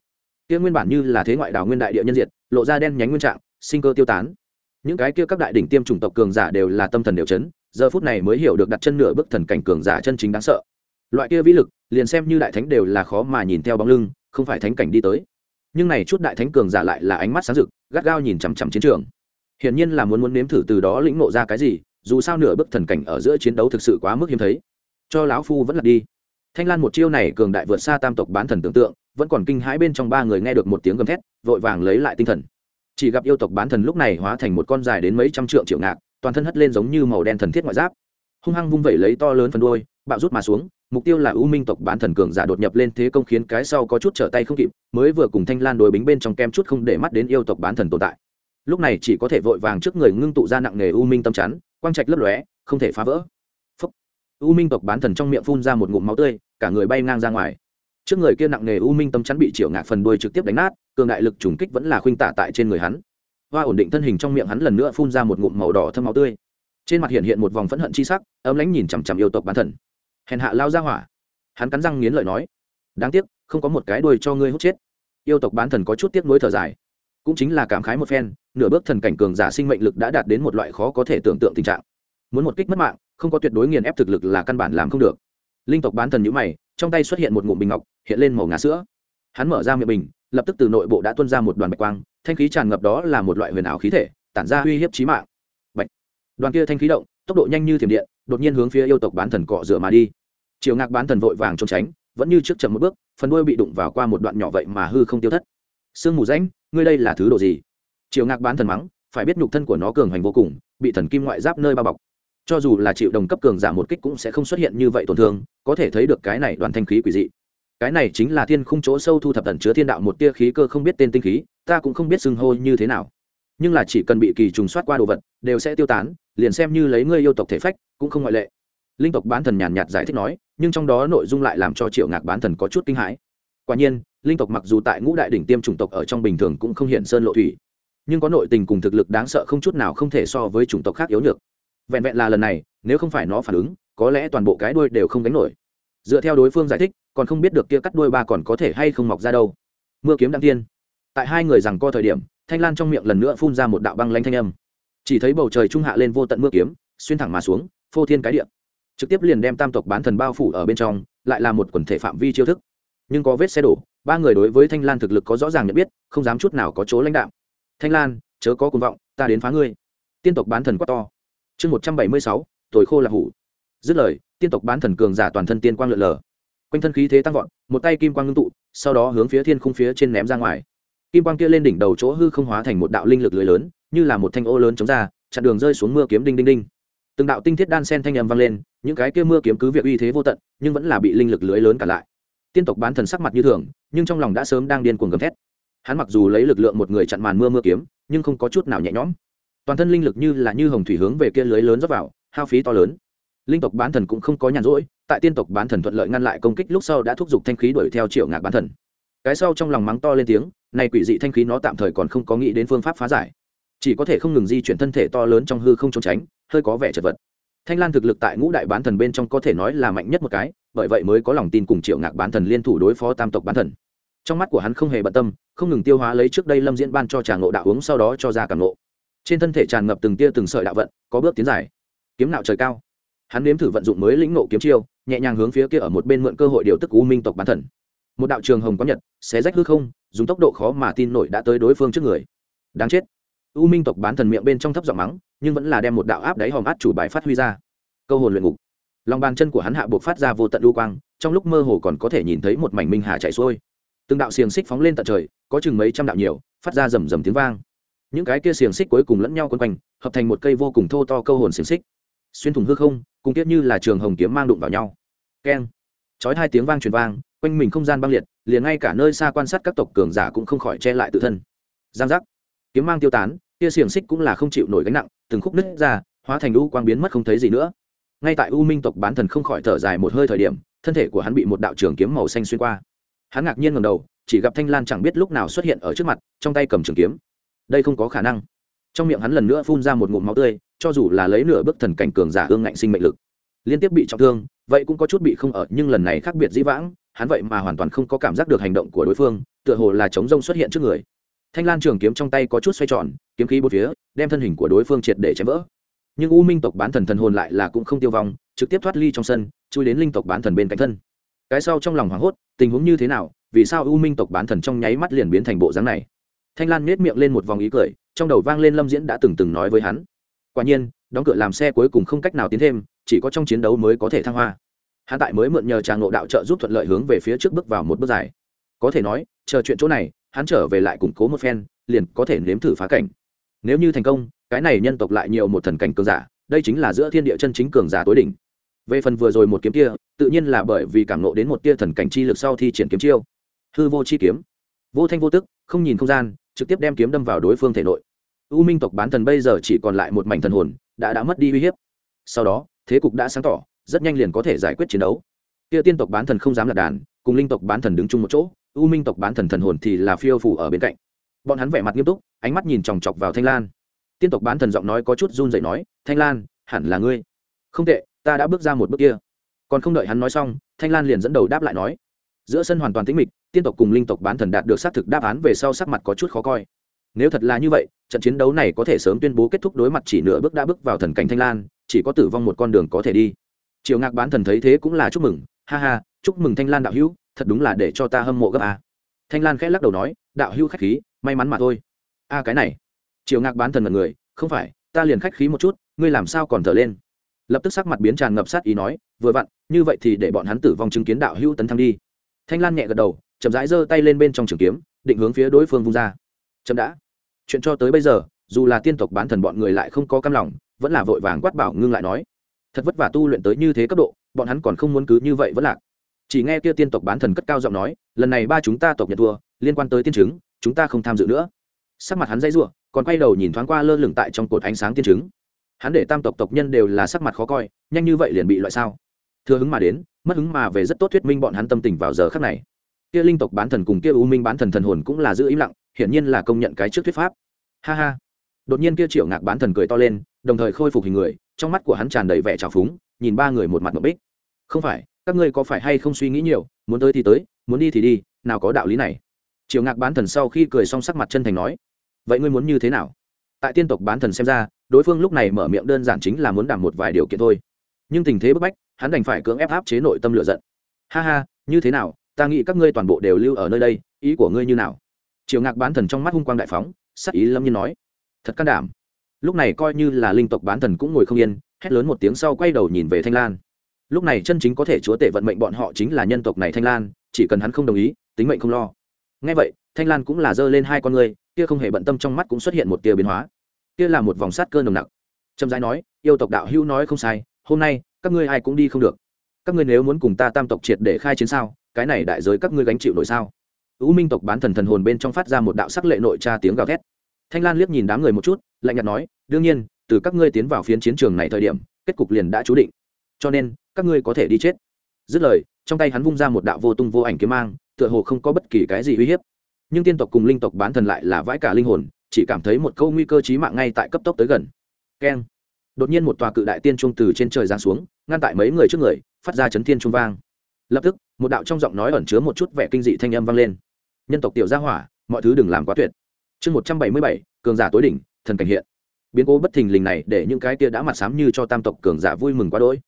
Kia nguyên bản như là thế ngoại đảo nguyên đại địa nhân diệt, lộ ra đen nhánh nguyên trạng, sinh cơ tiêu tán. Những cái kia các đại đỉnh tiêm chủng tộc cường giả đều là tâm thần đều chấn, giờ phút này mới hiểu được đặt chân nửa bức thần cảnh cường giả chân chính đáng sợ. Loại kia vĩ lực, liền xem như đại thánh đều là khó mà nhìn theo bóng lưng, không phải thánh cảnh đi tới. Nhưng này chút đại thánh cường giả lại là ánh mắt sáng rực, gắt gao nhìn chằm chằm chiến trường. Hiển nhiên là muốn muốn nếm thử từ đó lĩnh ngộ ra cái gì, dù sao nửa bức thần cảnh ở giữa chiến đấu thực sự quá mức hiếm thấy. Cho lão phu vẫn là đi thanh lan một chiêu này cường đại vượt xa tam tộc bán thần tưởng tượng, vẫn còn kinh hãi bên trong ba người nghe được một tiếng gầm thét, vội vàng lấy lại tinh thần. Chỉ gặp yêu tộc bán thần lúc này hóa thành một con dài đến mấy trăm trượng triệu ngạc, toàn thân hất lên giống như màu đen thần thiết ngoại giáp. Hung hăng vung vẩy lấy to lớn phần đôi bạo rút mà xuống, mục tiêu là u minh tộc bán thần cường giả đột nhập lên thế công khiến cái sau có chút trở tay không kịp, mới vừa cùng thanh lan đối bính bên trong kem chút không để mắt đến yêu tộc bán thần tồn tại. Lúc này chỉ có thể vội vàng trước người ngưng tụ ra nặng nghề u minh tâm chắn, quang trạch lấp lóe, không thể phá vỡ u minh tộc bán thần trong miệng phun ra một ngụm máu tươi, cả người bay ngang ra ngoài. Trước người kia nặng nề u minh tâm chắn bị triệu ngạc phần đuôi trực tiếp đánh nát, cường đại lực trùng kích vẫn là khuynh tả tại trên người hắn. Hoa ổn định thân hình trong miệng hắn lần nữa phun ra một ngụm màu đỏ thâm máu tươi. Trên mặt hiện hiện một vòng phẫn hận chi sắc, ấm lãnh nhìn chằm chằm yêu tộc bán thần. Hèn hạ lao ra hỏa. Hắn cắn răng nghiến lợi nói, đáng tiếc, không có một cái đuôi cho ngươi hút chết. Yêu tộc bán thần có chút tiếc nuối thở dài. Cũng chính là cảm khái một phen, nửa bước thần cảnh cường giả sinh mệnh lực đã đạt đến một loại khó có thể tưởng tượng tình trạng. Muốn một kích mất mạng không có tuyệt đối nghiền ép thực lực là căn bản làm không được. Linh tộc bán thần nhữ mày, trong tay xuất hiện một ngụm bình ngọc, hiện lên màu ngà sữa. Hắn mở ra miệng bình, lập tức từ nội bộ đã tuôn ra một đoàn bạch quang, thanh khí tràn ngập đó là một loại huyền ảo khí thể, tản ra uy hiếp trí mạng. Bạch! Đoàn kia thanh khí động, tốc độ nhanh như thiểm điện, đột nhiên hướng phía yêu tộc bán thần cọ rửa mà đi. Chiều ngạc bán thần vội vàng trốn tránh, vẫn như trước chậm một bước, phần đuôi bị đụng vào qua một đoạn nhỏ vậy mà hư không tiêu thất. Sương mù rãnh, ngươi đây là thứ đồ gì? Chiều ngạc bán thần mắng, phải biết nhục thân của nó cường hành vô cùng, bị thần kim ngoại giáp nơi bao bọc cho dù là chịu đồng cấp cường giảm một kích cũng sẽ không xuất hiện như vậy tổn thương, có thể thấy được cái này đoàn thanh khí quỷ dị. Cái này chính là thiên khung chỗ sâu thu thập tần chứa thiên đạo một tia khí cơ không biết tên tinh khí, ta cũng không biết xưng hô như thế nào. Nhưng là chỉ cần bị kỳ trùng soát qua đồ vật, đều sẽ tiêu tán, liền xem như lấy ngươi yêu tộc thể phách, cũng không ngoại lệ. Linh tộc bán thần nhàn nhạt giải thích nói, nhưng trong đó nội dung lại làm cho triệu ngạc bán thần có chút kinh hãi. Quả nhiên, linh tộc mặc dù tại ngũ đại đỉnh tiêm chủng tộc ở trong bình thường cũng không hiện sơn lộ thủy, nhưng có nội tình cùng thực lực đáng sợ không chút nào không thể so với chủng tộc khác yếu nhược vẹn vẹn là lần này, nếu không phải nó phản ứng, có lẽ toàn bộ cái đuôi đều không đánh nổi. Dựa theo đối phương giải thích, còn không biết được kia cắt đuôi ba còn có thể hay không mọc ra đâu. Mưa kiếm đăng tiên. Tại hai người rằng co thời điểm, thanh lan trong miệng lần nữa phun ra một đạo băng lanh thanh âm. Chỉ thấy bầu trời trung hạ lên vô tận mưa kiếm, xuyên thẳng mà xuống, phô thiên cái địa. Trực tiếp liền đem tam tộc bán thần bao phủ ở bên trong, lại là một quần thể phạm vi chiêu thức. Nhưng có vết xe đổ, ba người đối với thanh lan thực lực có rõ ràng nhận biết, không dám chút nào có chỗ lãnh đạo thanh lan, chớ có cuồng vọng, ta đến phá ngươi. Tiên tộc bán thần quá to chương một trăm bảy mươi sáu tuổi khô là hủ. Dứt lời, tiên tộc bán thần cường giả toàn thân tiên quang lượn lờ. Quanh thân khí thế tăng vọt, một tay kim quang ngưng tụ, sau đó hướng phía thiên khung phía trên ném ra ngoài. Kim quang kia lên đỉnh đầu chỗ hư không hóa thành một đạo linh lực lưới lớn, như là một thanh ô lớn chống ra, chặn đường rơi xuống mưa kiếm đinh đinh đinh. Từng đạo tinh thiết đan sen thanh âm vang lên, những cái kia mưa kiếm cứ việc uy thế vô tận, nhưng vẫn là bị linh lực lưới lớn cả lại. Tiên tộc bán thần sắc mặt như thường, nhưng trong lòng đã sớm đang điên cuồng gầm thét. Hắn mặc dù lấy lực lượng một người chặn màn mưa mưa kiếm, nhưng không có chút nào nhẹ nhõm toàn thân linh lực như là như hồng thủy hướng về kia lưới lớn rót vào, hao phí to lớn. Linh tộc bán thần cũng không có nhàn rỗi, tại tiên tộc bán thần thuận lợi ngăn lại công kích lúc sau đã thúc giục thanh khí đuổi theo triệu ngạc bán thần. Cái sau trong lòng mắng to lên tiếng này quỷ dị thanh khí nó tạm thời còn không có nghĩ đến phương pháp phá giải. Chỉ có thể không ngừng di chuyển thân thể to lớn trong hư không trốn tránh, hơi có vẻ chật vật. Thanh lan thực lực tại ngũ đại bán thần bên trong có thể nói là mạnh nhất một cái, bởi vậy mới có lòng tin cùng triệu ngạc bán thần liên thủ đối phó tam tộc bán thần. Trong mắt của hắn không hề bận tâm, không ngừng tiêu hóa lấy trước đây lâm diễn ban cho trà ngộ đạo uống, sau đó cho ra càng ngộ trên thân thể tràn ngập từng tia từng sợi đạo vận, có bước tiến dài. Kiếm nạo trời cao. Hắn nếm thử vận dụng mới lĩnh nộ kiếm chiêu, nhẹ nhàng hướng phía kia ở một bên mượn cơ hội điều tức u minh tộc bán thần. Một đạo trường hồng có nhật, xé rách hư không, dùng tốc độ khó mà tin nổi đã tới đối phương trước người. Đáng chết. U minh tộc bán thần miệng bên trong thấp giọng mắng, nhưng vẫn là đem một đạo áp đáy hòm át chủ bài phát huy ra. Câu hồn luyện ngục. Lòng bàn chân của hắn hạ buộc phát ra vô tận lưu quang, trong lúc mơ hồ còn có thể nhìn thấy một mảnh minh hà chạy xuôi. Từng đạo xiềng xích phóng lên tận trời, có chừng mấy trăm đạo nhiều, phát ra rầm rầm tiếng vang những cái kia xiềng xích cuối cùng lẫn nhau quấn quanh, hợp thành một cây vô cùng thô to câu hồn xiềng xích. Xuyên thủng hư không, cùng tiếp như là trường hồng kiếm mang đụng vào nhau. Keng. Chói hai tiếng vang truyền vang, quanh mình không gian băng liệt, liền ngay cả nơi xa quan sát các tộc cường giả cũng không khỏi che lại tự thân. Giang giác. Kiếm mang tiêu tán, kia xiềng xích cũng là không chịu nổi gánh nặng, từng khúc nứt ra, hóa thành u quang biến mất không thấy gì nữa. Ngay tại u minh tộc bán thần không khỏi thở dài một hơi thời điểm, thân thể của hắn bị một đạo trường kiếm màu xanh xuyên qua. Hắn ngạc nhiên ngầm đầu, chỉ gặp thanh lan chẳng biết lúc nào xuất hiện ở trước mặt, trong tay cầm trường kiếm đây không có khả năng. Trong miệng hắn lần nữa phun ra một ngụm máu tươi, cho dù là lấy nửa bức thần cảnh cường giả ương ngạnh sinh mệnh lực. Liên tiếp bị trọng thương, vậy cũng có chút bị không ở, nhưng lần này khác biệt dĩ vãng, hắn vậy mà hoàn toàn không có cảm giác được hành động của đối phương, tựa hồ là chống rông xuất hiện trước người. Thanh lan trường kiếm trong tay có chút xoay tròn, kiếm khí bốn phía, đem thân hình của đối phương triệt để chém vỡ. Nhưng u minh tộc bán thần thần hồn lại là cũng không tiêu vong, trực tiếp thoát ly trong sân, chui đến linh tộc bán thần bên cạnh thân. Cái sau trong lòng hoảng hốt, tình huống như thế nào, vì sao u minh tộc bán thần trong nháy mắt liền biến thành bộ dáng này? Thanh lan nết miệng lên một vòng ý cười, trong đầu vang lên lâm diễn đã từng từng nói với hắn. Quả nhiên, đóng cửa làm xe cuối cùng không cách nào tiến thêm, chỉ có trong chiến đấu mới có thể thăng hoa. Hắn tại mới mượn nhờ tràng ngộ đạo trợ giúp thuận lợi hướng về phía trước bước vào một bước dài. Có thể nói, chờ chuyện chỗ này, hắn trở về lại củng cố một phen, liền có thể nếm thử phá cảnh. Nếu như thành công, cái này nhân tộc lại nhiều một thần cảnh cường giả, đây chính là giữa thiên địa chân chính cường giả tối đỉnh. Về phần vừa rồi một kiếm kia, tự nhiên là bởi vì cảm nộ đến một tia thần cảnh chi lực sau thi triển kiếm chiêu. Hư vô chi kiếm. Vô thanh vô tức, không nhìn không gian trực tiếp đem kiếm đâm vào đối phương thể nội. U minh tộc bán thần bây giờ chỉ còn lại một mảnh thần hồn, đã đã mất đi uy hiếp. Sau đó, thế cục đã sáng tỏ, rất nhanh liền có thể giải quyết chiến đấu. Kia tiên tộc bán thần không dám lật đàn, cùng linh tộc bán thần đứng chung một chỗ, u minh tộc bán thần thần hồn thì là phiêu phủ ở bên cạnh. Bọn hắn vẻ mặt nghiêm túc, ánh mắt nhìn chòng chọc vào thanh lan. Tiên tộc bán thần giọng nói có chút run dậy nói, thanh lan, hẳn là ngươi. Không tệ, ta đã bước ra một bước kia. Còn không đợi hắn nói xong, thanh lan liền dẫn đầu đáp lại nói giữa sân hoàn toàn tĩnh mịch, tiên tộc cùng linh tộc bán thần đạt được xác thực đáp án về sau sắc mặt có chút khó coi. Nếu thật là như vậy, trận chiến đấu này có thể sớm tuyên bố kết thúc đối mặt chỉ nửa bước đã bước vào thần cảnh thanh lan, chỉ có tử vong một con đường có thể đi. Triều ngạc bán thần thấy thế cũng là chúc mừng. Ha ha, chúc mừng thanh lan đạo hữu, thật đúng là để cho ta hâm mộ gấp a. Thanh lan khẽ lắc đầu nói, đạo hữu khách khí, may mắn mà thôi. A cái này. Triều ngạc bán thần mật người, không phải, ta liền khách khí một chút, ngươi làm sao còn thở lên? Lập tức sắc mặt biến tràn ngập sát ý nói, vừa vặn, như vậy thì để bọn hắn tử vong chứng kiến đạo hữu tấn thăng đi thanh lan nhẹ gật đầu, chậm rãi giơ tay lên bên trong trường kiếm, định hướng phía đối phương vung ra. Chậm đã. Chuyện cho tới bây giờ, dù là tiên tộc bán thần bọn người lại không có cam lòng, vẫn là vội vàng quát bảo ngưng lại nói. Thật vất vả tu luyện tới như thế cấp độ, bọn hắn còn không muốn cứ như vậy vẫn lạc. Chỉ nghe kia tiên tộc bán thần cất cao giọng nói, lần này ba chúng ta tộc nhận thua, liên quan tới tiên chứng, chúng ta không tham dự nữa. Sắc mặt hắn dãy giụa còn quay đầu nhìn thoáng qua lơ lửng tại trong cột ánh sáng tiên chứng. Hắn để tam tộc tộc nhân đều là sắc mặt khó coi, nhanh như vậy liền bị loại sao? Thừa hứng mà đến mất hứng mà về rất tốt thuyết minh bọn hắn tâm tình vào giờ khắc này. Kia linh tộc bán thần cùng kia u minh bán thần thần hồn cũng là giữ im lặng, hiển nhiên là công nhận cái trước thuyết pháp. Ha ha. Đột nhiên kia triệu ngạc bán thần cười to lên, đồng thời khôi phục hình người, trong mắt của hắn tràn đầy vẻ trào phúng, nhìn ba người một mặt một bích. Không phải, các ngươi có phải hay không suy nghĩ nhiều, muốn tới thì tới, muốn đi thì đi, nào có đạo lý này. Triệu ngạc bán thần sau khi cười xong sắc mặt chân thành nói, vậy ngươi muốn như thế nào? Tại tiên tộc bán thần xem ra, đối phương lúc này mở miệng đơn giản chính là muốn đảm một vài điều kiện thôi. Nhưng tình thế bức bách hắn đành phải cưỡng ép áp chế nội tâm lựa giận. Ha ha, như thế nào, ta nghĩ các ngươi toàn bộ đều lưu ở nơi đây, ý của ngươi như nào? Triều ngạc bán thần trong mắt hung quang đại phóng, sắc ý lâm nhiên nói. Thật can đảm. Lúc này coi như là linh tộc bán thần cũng ngồi không yên, hét lớn một tiếng sau quay đầu nhìn về thanh lan. Lúc này chân chính có thể chúa tể vận mệnh bọn họ chính là nhân tộc này thanh lan, chỉ cần hắn không đồng ý, tính mệnh không lo. Ngay vậy, thanh lan cũng là giơ lên hai con người kia không hề bận tâm trong mắt cũng xuất hiện một tia biến hóa. Kia là một vòng sát cơ nồng nặc. Trầm giai nói, yêu tộc đạo hữu nói không sai, hôm nay các ngươi ai cũng đi không được. Các ngươi nếu muốn cùng ta tam tộc triệt để khai chiến sao? Cái này đại giới các ngươi gánh chịu nổi sao? U minh tộc bán thần thần hồn bên trong phát ra một đạo sắc lệ nội tra tiếng gào thét. Thanh lan liếc nhìn đám người một chút, lạnh nhạt nói, đương nhiên, từ các ngươi tiến vào phiến chiến trường này thời điểm, kết cục liền đã chú định. Cho nên, các ngươi có thể đi chết. Dứt lời, trong tay hắn vung ra một đạo vô tung vô ảnh kiếm mang, tựa hồ không có bất kỳ cái gì uy hiếp. Nhưng tiên tộc cùng linh tộc bán thần lại là vãi cả linh hồn, chỉ cảm thấy một câu nguy cơ chí mạng ngay tại cấp tốc tới gần. Keng đột nhiên một tòa cự đại tiên trung từ trên trời giáng xuống, ngăn tại mấy người trước người, phát ra chấn thiên trung vang. Lập tức, một đạo trong giọng nói ẩn chứa một chút vẻ kinh dị thanh âm vang lên. Nhân tộc tiểu gia hỏa, mọi thứ đừng làm quá tuyệt. Chương một trăm bảy mươi bảy, cường giả tối đỉnh, thần cảnh hiện. Biến cố bất thình lình này để những cái kia đã mặt sám như cho tam tộc cường giả vui mừng quá đỗi.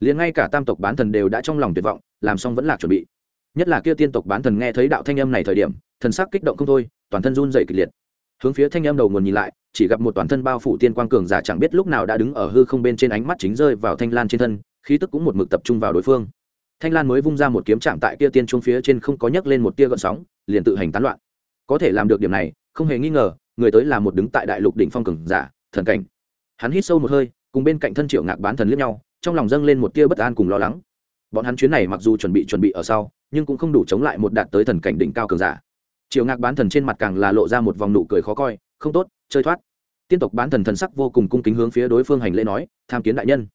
Liền ngay cả tam tộc bán thần đều đã trong lòng tuyệt vọng, làm xong vẫn là chuẩn bị. Nhất là kia tiên tộc bán thần nghe thấy đạo thanh âm này thời điểm, thần sắc kích động không thôi, toàn thân run dày kịch liệt. Hướng phía thanh âm đầu nguồn nhìn lại chỉ gặp một toàn thân bao phủ tiên quang cường giả chẳng biết lúc nào đã đứng ở hư không bên trên ánh mắt chính rơi vào thanh lan trên thân, khí tức cũng một mực tập trung vào đối phương. Thanh lan mới vung ra một kiếm chạm tại kia tiên trung phía trên không có nhấc lên một tia gợn sóng, liền tự hành tán loạn. Có thể làm được điểm này, không hề nghi ngờ, người tới là một đứng tại đại lục đỉnh phong cường giả, thần cảnh. Hắn hít sâu một hơi, cùng bên cạnh thân triệu ngạc bán thần liếc nhau, trong lòng dâng lên một tia bất an cùng lo lắng. Bọn hắn chuyến này mặc dù chuẩn bị chuẩn bị ở sau, nhưng cũng không đủ chống lại một đạt tới thần cảnh đỉnh cao cường giả. Triệu ngạc bán thần trên mặt càng là lộ ra một vòng nụ cười khó coi, không tốt chơi thoát. Tiên tộc bán thần thần sắc vô cùng cung kính hướng phía đối phương hành lễ nói, tham kiến đại nhân.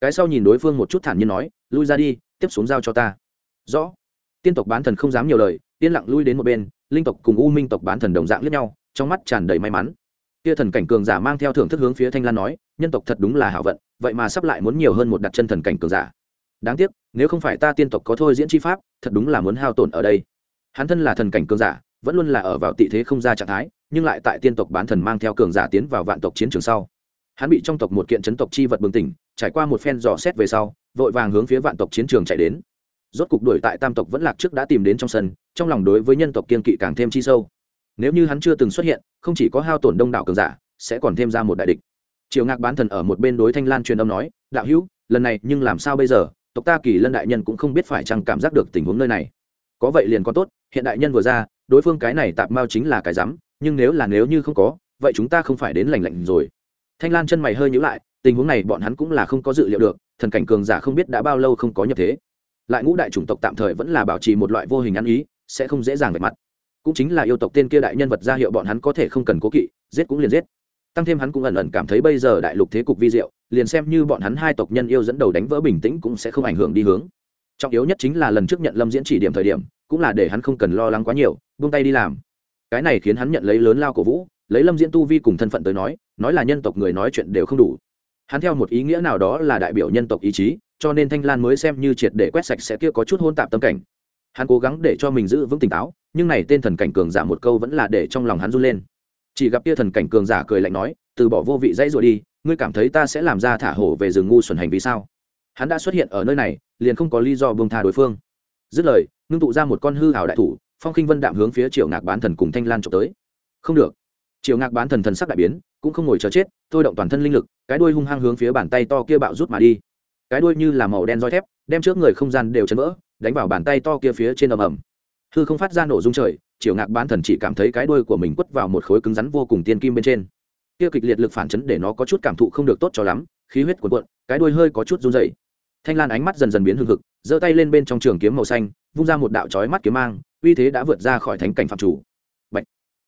Cái sau nhìn đối phương một chút thản nhiên nói, lui ra đi, tiếp xuống giao cho ta. Rõ. Tiên tộc bán thần không dám nhiều lời, yên lặng lui đến một bên, linh tộc cùng u minh tộc bán thần đồng dạng lẫn nhau, trong mắt tràn đầy may mắn. Kia thần cảnh cường giả mang theo thưởng thức hướng phía thanh lan nói, nhân tộc thật đúng là hảo vận, vậy mà sắp lại muốn nhiều hơn một đặt chân thần cảnh cường giả. Đáng tiếc, nếu không phải ta tiên tộc có thôi diễn chi pháp, thật đúng là muốn hao tổn ở đây. Hắn thân là thần cảnh cường giả, vẫn luôn là ở vào tị thế không ra trạng thái nhưng lại tại tiên tộc bán thần mang theo cường giả tiến vào vạn tộc chiến trường sau. Hắn bị trong tộc một kiện chấn tộc chi vật bừng tỉnh, trải qua một phen dò xét về sau, vội vàng hướng phía vạn tộc chiến trường chạy đến. Rốt cục đuổi tại tam tộc vẫn lạc trước đã tìm đến trong sân, trong lòng đối với nhân tộc kiên kỵ càng thêm chi sâu. Nếu như hắn chưa từng xuất hiện, không chỉ có hao tổn đông đảo cường giả, sẽ còn thêm ra một đại địch. Triều ngạc bán thần ở một bên đối thanh lan truyền âm nói, đạo hữu, lần này nhưng làm sao bây giờ? Tộc ta kỳ lân đại nhân cũng không biết phải chăng cảm giác được tình huống nơi này. Có vậy liền có tốt, hiện đại nhân vừa ra, đối phương cái này tạm mao chính là cái rắm nhưng nếu là nếu như không có, vậy chúng ta không phải đến lành lạnh rồi. Thanh lan chân mày hơi nhữ lại, tình huống này bọn hắn cũng là không có dự liệu được, thần cảnh cường giả không biết đã bao lâu không có nhập thế. Lại ngũ đại chủng tộc tạm thời vẫn là bảo trì một loại vô hình ăn ý, sẽ không dễ dàng về mặt. Cũng chính là yêu tộc tên kia đại nhân vật ra hiệu bọn hắn có thể không cần cố kỵ, giết cũng liền giết. Tăng thêm hắn cũng ẩn ẩn cảm thấy bây giờ đại lục thế cục vi diệu, liền xem như bọn hắn hai tộc nhân yêu dẫn đầu đánh vỡ bình tĩnh cũng sẽ không ảnh hưởng đi hướng. Trọng yếu nhất chính là lần trước nhận lâm diễn chỉ điểm thời điểm, cũng là để hắn không cần lo lắng quá nhiều, buông tay đi làm cái này khiến hắn nhận lấy lớn lao cổ vũ, lấy lâm diễn tu vi cùng thân phận tới nói nói là nhân tộc người nói chuyện đều không đủ. Hắn theo một ý nghĩa nào đó là đại biểu nhân tộc ý chí, cho nên thanh lan mới xem như triệt để quét sạch sẽ kia có chút hôn tạp tâm cảnh. Hắn cố gắng để cho mình giữ vững tỉnh táo, nhưng này tên thần cảnh cường giả một câu vẫn là để trong lòng hắn run lên. Chỉ gặp kia thần cảnh cường giả cười lạnh nói, từ bỏ vô vị dãy rồi đi, ngươi cảm thấy ta sẽ làm ra thả hổ về rừng ngu xuẩn hành vì sao? Hắn đã xuất hiện ở nơi này, liền không có lý do buông tha đối phương. Dứt lời, ngưng tụ ra một con hư hảo đại thủ phong khinh vân đạm hướng phía triệu ngạc bán thần cùng thanh lan trộm tới. Không được. Triệu ngạc bán thần thần sắc đại biến, cũng không ngồi chờ chết, thôi động toàn thân linh lực, cái đuôi hung hăng hướng phía bàn tay to kia bạo rút mà đi. Cái đuôi như là màu đen roi thép, đem trước người không gian đều chấn vỡ, đánh vào bàn tay to kia phía trên ầm ầm. Hư không phát ra nổ rung trời triệu ngạc bán thần chỉ cảm thấy cái đuôi của mình quất vào một khối cứng rắn vô cùng tiên kim bên trên. Kia kịch liệt lực phản chấn để nó có chút cảm thụ không được tốt cho lắm, khí huyết cuộn cuộn, cái đuôi hơi có chút run dày thanh lan ánh mắt dần dần biến hưng hực, giơ tay lên bên trong trường kiếm màu xanh vung ra một đạo chói mắt kiếm mang, uy thế đã vượt ra khỏi thánh cảnh phạm chủ. Bạch.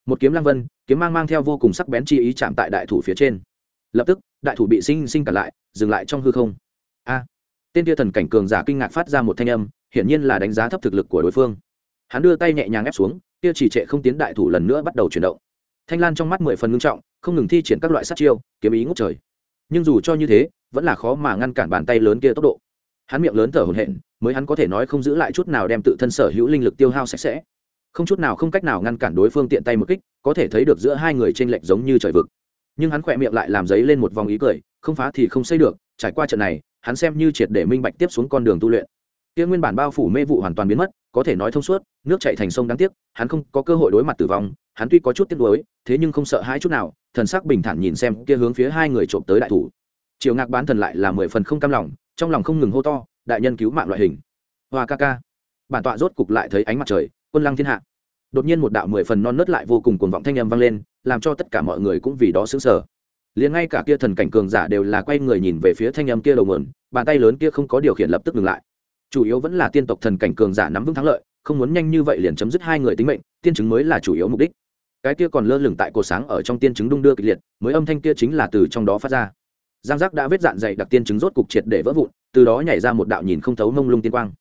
một kiếm lang vân, kiếm mang mang theo vô cùng sắc bén chi ý chạm tại đại thủ phía trên. Lập tức, đại thủ bị sinh sinh cản lại, dừng lại trong hư không. A. Tên tia thần cảnh cường giả kinh ngạc phát ra một thanh âm, hiển nhiên là đánh giá thấp thực lực của đối phương. Hắn đưa tay nhẹ nhàng ép xuống, kia chỉ trệ không tiến đại thủ lần nữa bắt đầu chuyển động. Thanh lan trong mắt mười phần ngưng trọng, không ngừng thi triển các loại sát chiêu, kiếm ý ngút trời. Nhưng dù cho như thế, vẫn là khó mà ngăn cản bàn tay lớn kia tốc độ. Hắn miệng lớn thở hổn hển mới hắn có thể nói không giữ lại chút nào đem tự thân sở hữu linh lực tiêu hao sạch sẽ. Không chút nào không cách nào ngăn cản đối phương tiện tay một kích, có thể thấy được giữa hai người t r ê n lệch giống như trời vực. Nhưng hắn khỏe miệng lại làm giấy lên một vòng ý cười, không phá thì không xây được, trải qua trận này, hắn xem như triệt để minh bạch tiếp xuống con đường tu luyện. Kia nguyên bản bao phủ mê vụ hoàn toàn biến mất, có thể nói thông suốt, nước chạy thành sông đáng tiếc, hắn không có cơ hội đối mặt tử vong, hắn tuy có chút tiếc nuối, thế nhưng không sợ hãi chút nào, thần sắc bình thản nhìn xem kia hướng phía hai người trộm tới đại thủ. Triều ngạc bán thần lại là mười phần không cam lòng, trong lòng không ngừng hô to đại nhân cứu mạng loại hình. Hoa ca ca. Bản tọa rốt cục lại thấy ánh mặt trời, quân lăng thiên hạ. Đột nhiên một đạo mười phần non nớt lại vô cùng cuồng vọng thanh âm vang lên, làm cho tất cả mọi người cũng vì đó xứng sờ. liền ngay cả kia thần cảnh cường giả đều là quay người nhìn về phía thanh âm kia đầu mượn bàn tay lớn kia không có điều khiển lập tức ngừng lại. Chủ yếu vẫn là tiên tộc thần cảnh cường giả nắm vững thắng lợi, không muốn nhanh như vậy liền chấm dứt hai người tính mệnh, tiên chứng mới là chủ yếu mục đích. Cái kia còn lơ lửng tại cổ sáng ở trong tiên chứng đung đưa kịch liệt, mới âm thanh kia chính là từ trong đó phát ra. Giang giác đã vết dạn dày đặc tiên chứng rốt cục triệt để vỡ vụn từ đó nhảy ra một đạo nhìn không thấu mông lung tiên quang.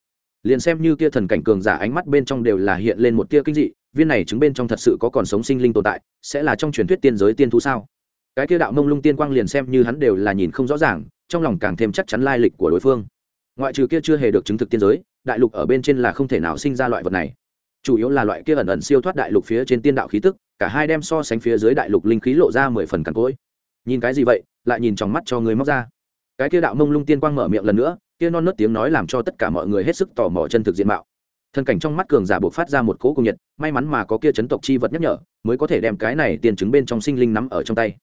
Liền xem như kia thần cảnh cường giả ánh mắt bên trong đều là hiện lên một tia kinh dị, viên này chứng bên trong thật sự có còn sống sinh linh tồn tại, sẽ là trong truyền thuyết tiên giới tiên thú sao? Cái kia đạo mông lung tiên quang liền xem như hắn đều là nhìn không rõ ràng, trong lòng càng thêm chắc chắn lai lịch của đối phương. Ngoại trừ kia chưa hề được chứng thực tiên giới, đại lục ở bên trên là không thể nào sinh ra loại vật này. Chủ yếu là loại kia ẩn ẩn siêu thoát đại lục phía trên tiên đạo khí tức, cả hai đem so sánh phía dưới đại lục linh khí lộ ra mười phần cằn cỗi. Nhìn cái gì vậy, lại nhìn trong mắt cho người móc ra cái kia đạo mông lung tiên quang mở miệng lần nữa, kia non nớt tiếng nói làm cho tất cả mọi người hết sức tò mò chân thực diện mạo. Thân cảnh trong mắt cường giả buộc phát ra một cỗ cùng nhiệt, may mắn mà có kia chấn tộc chi vật nhắc nhở, mới có thể đem cái này tiền chứng bên trong sinh linh nắm ở trong tay.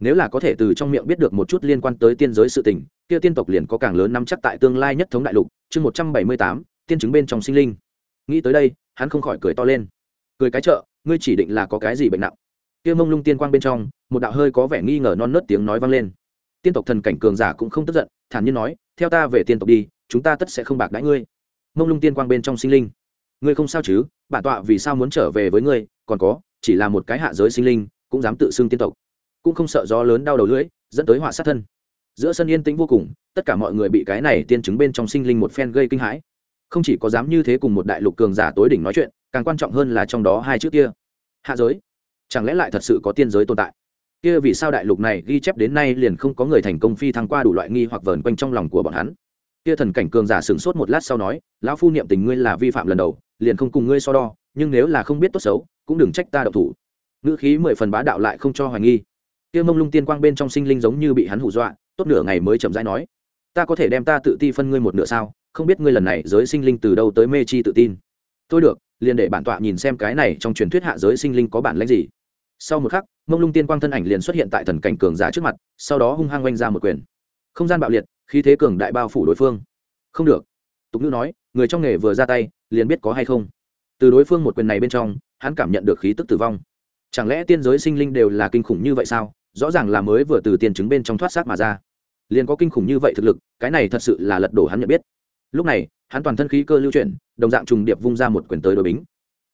Nếu là có thể từ trong miệng biết được một chút liên quan tới tiên giới sự tình, kia tiên tộc liền có càng lớn nắm chắc tại tương lai nhất thống đại lục, chương một trăm bảy mươi tám, tiên chứng bên trong sinh linh. Nghĩ tới đây, hắn không khỏi cười to lên. Cười cái chợ, ngươi chỉ định là có cái gì bệnh nặng. Kia mông lung tiên quang bên trong, một đạo hơi có vẻ nghi ngờ non nớt tiếng nói vang lên tiên tộc thần cảnh cường giả cũng không tức giận, thản nhiên nói, theo ta về tiên tộc đi, chúng ta tất sẽ không bạc đãi ngươi. Mông lung tiên quang bên trong sinh linh. Ngươi không sao chứ? Bản tọa vì sao muốn trở về với ngươi? Còn có, chỉ là một cái hạ giới sinh linh, cũng dám tự xưng tiên tộc. Cũng không sợ gió lớn đau đầu lưỡi, dẫn tới họa sát thân. Giữa sân yên tĩnh vô cùng, tất cả mọi người bị cái này tiên chứng bên trong sinh linh một phen gây kinh hãi. Không chỉ có dám như thế cùng một đại lục cường giả tối đỉnh nói chuyện, càng quan trọng hơn là trong đó hai chữ kia. Hạ giới? Chẳng lẽ lại thật sự có tiên giới tồn tại? Kia vì sao đại lục này ghi chép đến nay liền không có người thành công phi thăng qua đủ loại nghi hoặc vờn quanh trong lòng của bọn hắn? Kia thần cảnh cường giả sửng sốt một lát sau nói, lão phu niệm tình ngươi là vi phạm lần đầu, liền không cùng ngươi so đo, nhưng nếu là không biết tốt xấu, cũng đừng trách ta đậu thủ. Ngữ khí mười phần bá đạo lại không cho hoài nghi. Kia mông lung tiên quang bên trong sinh linh giống như bị hắn hù dọa, tốt nửa ngày mới chậm rãi nói, ta có thể đem ta tự ti phân ngươi một nửa sao? Không biết ngươi lần này giới sinh linh từ đâu tới mê chi tự tin. Thôi được, liền để bản tọa nhìn xem cái này trong truyền thuyết hạ giới sinh linh có bản lãnh gì. Sau một khắc mông lung tiên quang thân ảnh liền xuất hiện tại thần cảnh cường giả trước mặt, sau đó hung hăng oanh ra một quyền. Không gian bạo liệt khi thế cường đại bao phủ đối phương. Không được. Tục ngữ nói, người trong nghề vừa ra tay, liền biết có hay không. Từ đối phương một quyền này bên trong, hắn cảm nhận được khí tức tử vong. Chẳng lẽ tiên giới sinh linh đều là kinh khủng như vậy sao? Rõ ràng là mới vừa từ tiền chứng bên trong thoát xác mà ra. Liền có kinh khủng như vậy thực lực, cái này thật sự là lật đổ hắn nhận biết. Lúc này, hắn toàn thân khí cơ lưu chuyển, đồng dạng trùng điệp vung ra một quyền tới đội bính.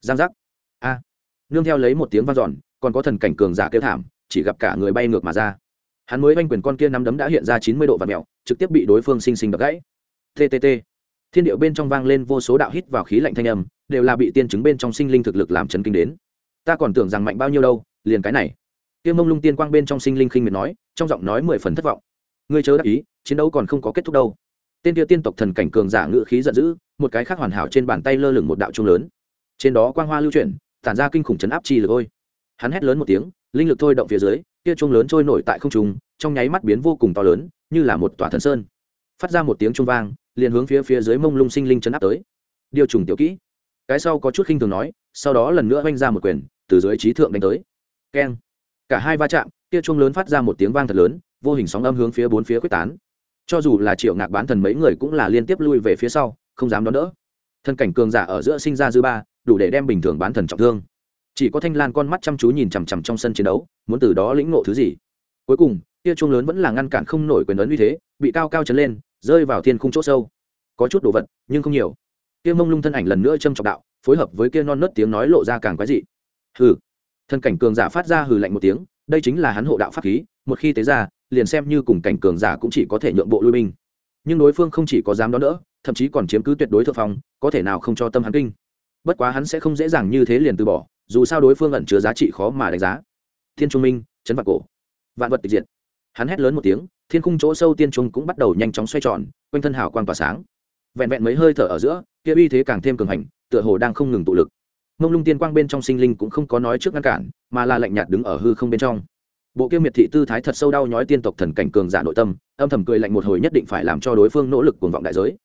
Giang giác. A. Nương theo lấy một tiếng vang dọn còn có thần cảnh cường giả kêu thảm, chỉ gặp cả người bay ngược mà ra. Hắn mới oanh quyền con kia nắm đấm đã hiện ra chín mươi độ và mẹo trực tiếp bị đối phương sinh sinh đập gãy. Ttt thiên điệu bên trong vang lên vô số đạo hít vào khí lạnh thanh âm, đều là bị tiên chứng bên trong sinh linh thực lực làm chấn kinh đến. Ta còn tưởng rằng mạnh bao nhiêu đâu, liền cái này. Tiêu mông lung tiên quang bên trong sinh linh khinh miệt nói, trong giọng nói mười phần thất vọng. Ngươi chớ đắc ý, chiến đấu còn không có kết thúc đâu. Tên kia tiên tộc thần cảnh cường giả ngự khí giận dữ, một cái khác hoàn hảo trên bàn tay lơ lửng một đạo trung lớn. Trên đó quang hoa lưu chuyển, tản ra kinh khủng chấn áp chi lực ôi hắn hét lớn một tiếng, linh lực thôi động phía dưới, kia trung lớn trôi nổi tại không trung, trong nháy mắt biến vô cùng to lớn, như là một tòa thần sơn. Phát ra một tiếng trung vang, liền hướng phía phía dưới mông lung sinh linh chấn áp tới. Điều trùng tiểu kỹ. Cái sau có chút khinh thường nói, sau đó lần nữa oanh ra một quyền, từ dưới trí thượng đánh tới. Keng. Cả hai va chạm, kia chuông lớn phát ra một tiếng vang thật lớn, vô hình sóng âm hướng phía bốn phía quyết tán. Cho dù là triệu ngạc bán thần mấy người cũng là liên tiếp lui về phía sau, không dám đón đỡ. Thân cảnh cường giả ở giữa sinh ra dư ba, đủ để đem bình thường bán thần trọng thương chỉ có thanh lan con mắt chăm chú nhìn chằm chằm trong sân chiến đấu, muốn từ đó lĩnh ngộ thứ gì. Cuối cùng kia chuông lớn vẫn là ngăn cản không nổi quyền ấn uy thế, bị cao cao chấn lên, rơi vào thiên khung chỗ sâu. Có chút đồ vật, nhưng không nhiều. Kia mông lung thân ảnh lần nữa châm trọng đạo, phối hợp với kia non nớt tiếng nói lộ ra càng quái dị. Hừ. Thân cảnh cường giả phát ra hừ lạnh một tiếng, đây chính là hắn hộ đạo pháp khí, một khi tế ra, liền xem như cùng cảnh cường giả cũng chỉ có thể nhượng bộ lui binh. Nhưng đối phương không chỉ có dám đón nữa thậm chí còn chiếm cứ tuyệt đối thượng phong, có thể nào không cho tâm hắn kinh? Bất quá hắn sẽ không dễ dàng như thế liền từ bỏ dù sao đối phương ẩn chứa giá trị khó mà đánh giá. Thiên trung minh chấn vạn cổ. Vạn vật tịch diệt. Hắn hét lớn một tiếng, thiên khung chỗ sâu tiên trung cũng bắt đầu nhanh chóng xoay tròn, quanh thân hào quang tỏa sáng. Vẹn vẹn mấy hơi thở ở giữa, kia uy thế càng thêm cường hành, tựa hồ đang không ngừng tụ lực. Mông lung tiên quang bên trong sinh linh cũng không có nói trước ngăn cản, mà là lạnh nhạt đứng ở hư không bên trong. Bộ kia miệt thị tư thái thật sâu đau nhói tiên tộc thần cảnh cường giả nội tâm, âm thầm cười lạnh một hồi nhất định phải làm cho đối phương nỗ lực cuồng vọng đại giới.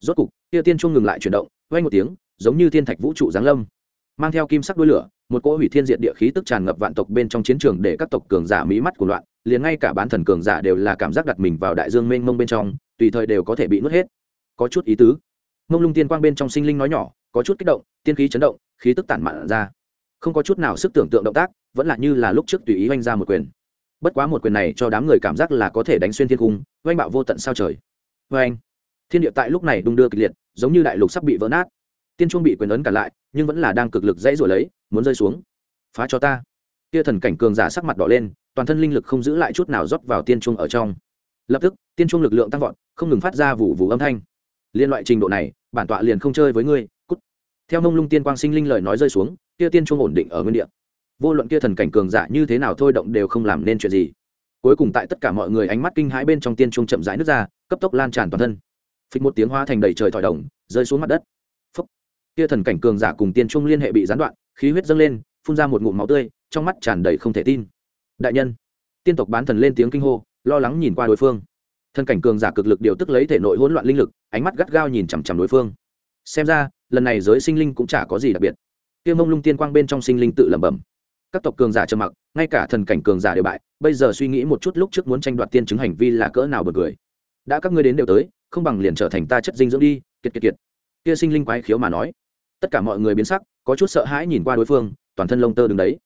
Rốt cục, kia tiên trung ngừng lại chuyển động vay một tiếng, giống như thiên thạch vũ trụ giáng lâm, mang theo kim sắc đuôi lửa một cỗ hủy thiên diệt địa khí tức tràn ngập vạn tộc bên trong chiến trường để các tộc cường giả mỹ mắt của loạn, liền ngay cả bán thần cường giả đều là cảm giác đặt mình vào đại dương mênh mông bên trong, tùy thời đều có thể bị nuốt hết. Có chút ý tứ. Mông lung tiên quang bên trong sinh linh nói nhỏ, có chút kích động, tiên khí chấn động, khí tức tản mạn ra. Không có chút nào sức tưởng tượng động tác, vẫn là như là lúc trước tùy ý oanh ra một quyền. Bất quá một quyền này cho đám người cảm giác là có thể đánh xuyên thiên cung, oanh bạo vô tận sao trời. Oanh. Thiên địa tại lúc này đung đưa kịch liệt, giống như đại lục sắp bị vỡ nát tiên trung bị quyền ấn cả lại, nhưng vẫn là đang cực lực dãy rồi lấy, muốn rơi xuống. Phá cho ta. Kia thần cảnh cường giả sắc mặt đỏ lên, toàn thân linh lực không giữ lại chút nào rót vào tiên trung ở trong. Lập tức, tiên trung lực lượng tăng vọt, không ngừng phát ra vụ vụ âm thanh. Liên loại trình độ này, bản tọa liền không chơi với ngươi, cút. Theo nông lung tiên quang sinh linh lời nói rơi xuống, kia tiên trung ổn định ở nguyên địa. Vô luận kia thần cảnh cường giả như thế nào thôi động đều không làm nên chuyện gì. Cuối cùng tại tất cả mọi người ánh mắt kinh hãi bên trong tiên trung chậm rãi nước ra, cấp tốc lan tràn toàn thân. Phịch một tiếng hoa thành đầy trời thỏi đồng, rơi xuống mặt đất kia thần cảnh cường giả cùng tiên trung liên hệ bị gián đoạn, khí huyết dâng lên, phun ra một ngụm máu tươi, trong mắt tràn đầy không thể tin. Đại nhân, tiên tộc bán thần lên tiếng kinh hô, lo lắng nhìn qua đối phương. Thần cảnh cường giả cực lực điều tức lấy thể nội hỗn loạn linh lực, ánh mắt gắt gao nhìn chằm chằm đối phương. Xem ra, lần này giới sinh linh cũng chả có gì đặc biệt. Kia mông lung tiên quang bên trong sinh linh tự lẩm bẩm. Các tộc cường giả trầm mặc, ngay cả thần cảnh cường giả đều bại, bây giờ suy nghĩ một chút lúc trước muốn tranh đoạt tiên chứng hành vi là cỡ nào bật cười. Đã các ngươi đến đều tới, không bằng liền trở thành ta chất dinh dưỡng đi, kiệt kiệt kiệt. Kia sinh linh quái khiếu mà nói tất cả mọi người biến sắc, có chút sợ hãi nhìn qua đối phương, toàn thân lông tơ đứng đấy.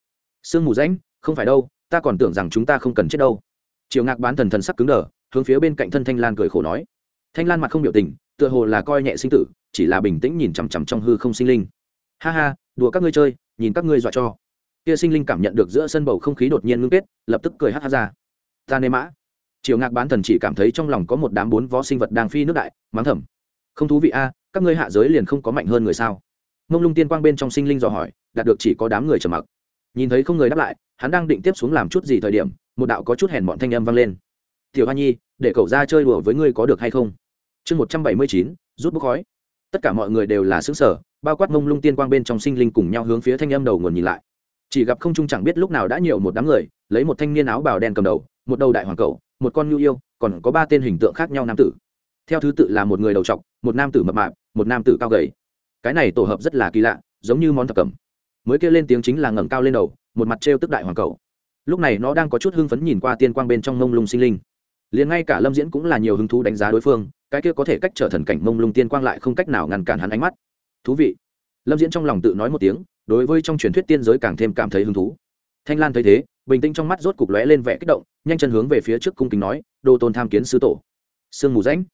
Sương mù rãnh, không phải đâu, ta còn tưởng rằng chúng ta không cần chết đâu. Triều ngạc bán thần thần sắc cứng đờ, hướng phía bên cạnh thân thanh lan cười khổ nói. Thanh lan mặt không biểu tình, tựa hồ là coi nhẹ sinh tử, chỉ là bình tĩnh nhìn chằm chằm trong hư không sinh linh. Ha ha, đùa các ngươi chơi, nhìn các ngươi dọa cho. Kia sinh linh cảm nhận được giữa sân bầu không khí đột nhiên ngưng kết, lập tức cười hát hát ra. Ta nê mã. Triều ngạc bán thần chỉ cảm thấy trong lòng có một đám bốn vó sinh vật đang phi nước đại, mắng thầm. Không thú vị a, các ngươi hạ giới liền không có mạnh hơn người sao? Mông lung tiên quang bên trong sinh linh dò hỏi, đạt được chỉ có đám người trầm mặc. Nhìn thấy không người đáp lại, hắn đang định tiếp xuống làm chút gì thời điểm, một đạo có chút hèn bọn thanh âm vang lên. Tiểu hoa nhi, để cậu ra chơi đùa với ngươi có được hay không? Chương một trăm bảy mươi chín, rút bốc khói. Tất cả mọi người đều là xứng sở bao quát mông lung tiên quang bên trong sinh linh cùng nhau hướng phía thanh âm đầu nguồn nhìn lại. Chỉ gặp không trung chẳng biết lúc nào đã nhiều một đám người, lấy một thanh niên áo bào đen cầm đầu, một đầu đại hoàng cầu một con nhu yêu, còn có ba tên hình tượng khác nhau nam tử. Theo thứ tự là một người đầu trọc, một nam tử mập mạp, một nam tử cao gầy cái này tổ hợp rất là kỳ lạ, giống như món thập cẩm. Mới kêu lên tiếng chính là ngẩng cao lên đầu, một mặt trêu tức đại hoàng cầu. Lúc này nó đang có chút hưng phấn nhìn qua tiên quang bên trong mông lung sinh linh. Liền ngay cả lâm diễn cũng là nhiều hứng thú đánh giá đối phương, cái kia có thể cách trở thần cảnh mông lung tiên quang lại không cách nào ngăn cản hắn ánh mắt. Thú vị. Lâm diễn trong lòng tự nói một tiếng, đối với trong truyền thuyết tiên giới càng thêm cảm thấy hứng thú. Thanh lan thấy thế, bình tĩnh trong mắt rốt cục lóe lên vẻ kích động, nhanh chân hướng về phía trước cung kính nói đô tôn tham kiến sư tổ. Sương mù rãnh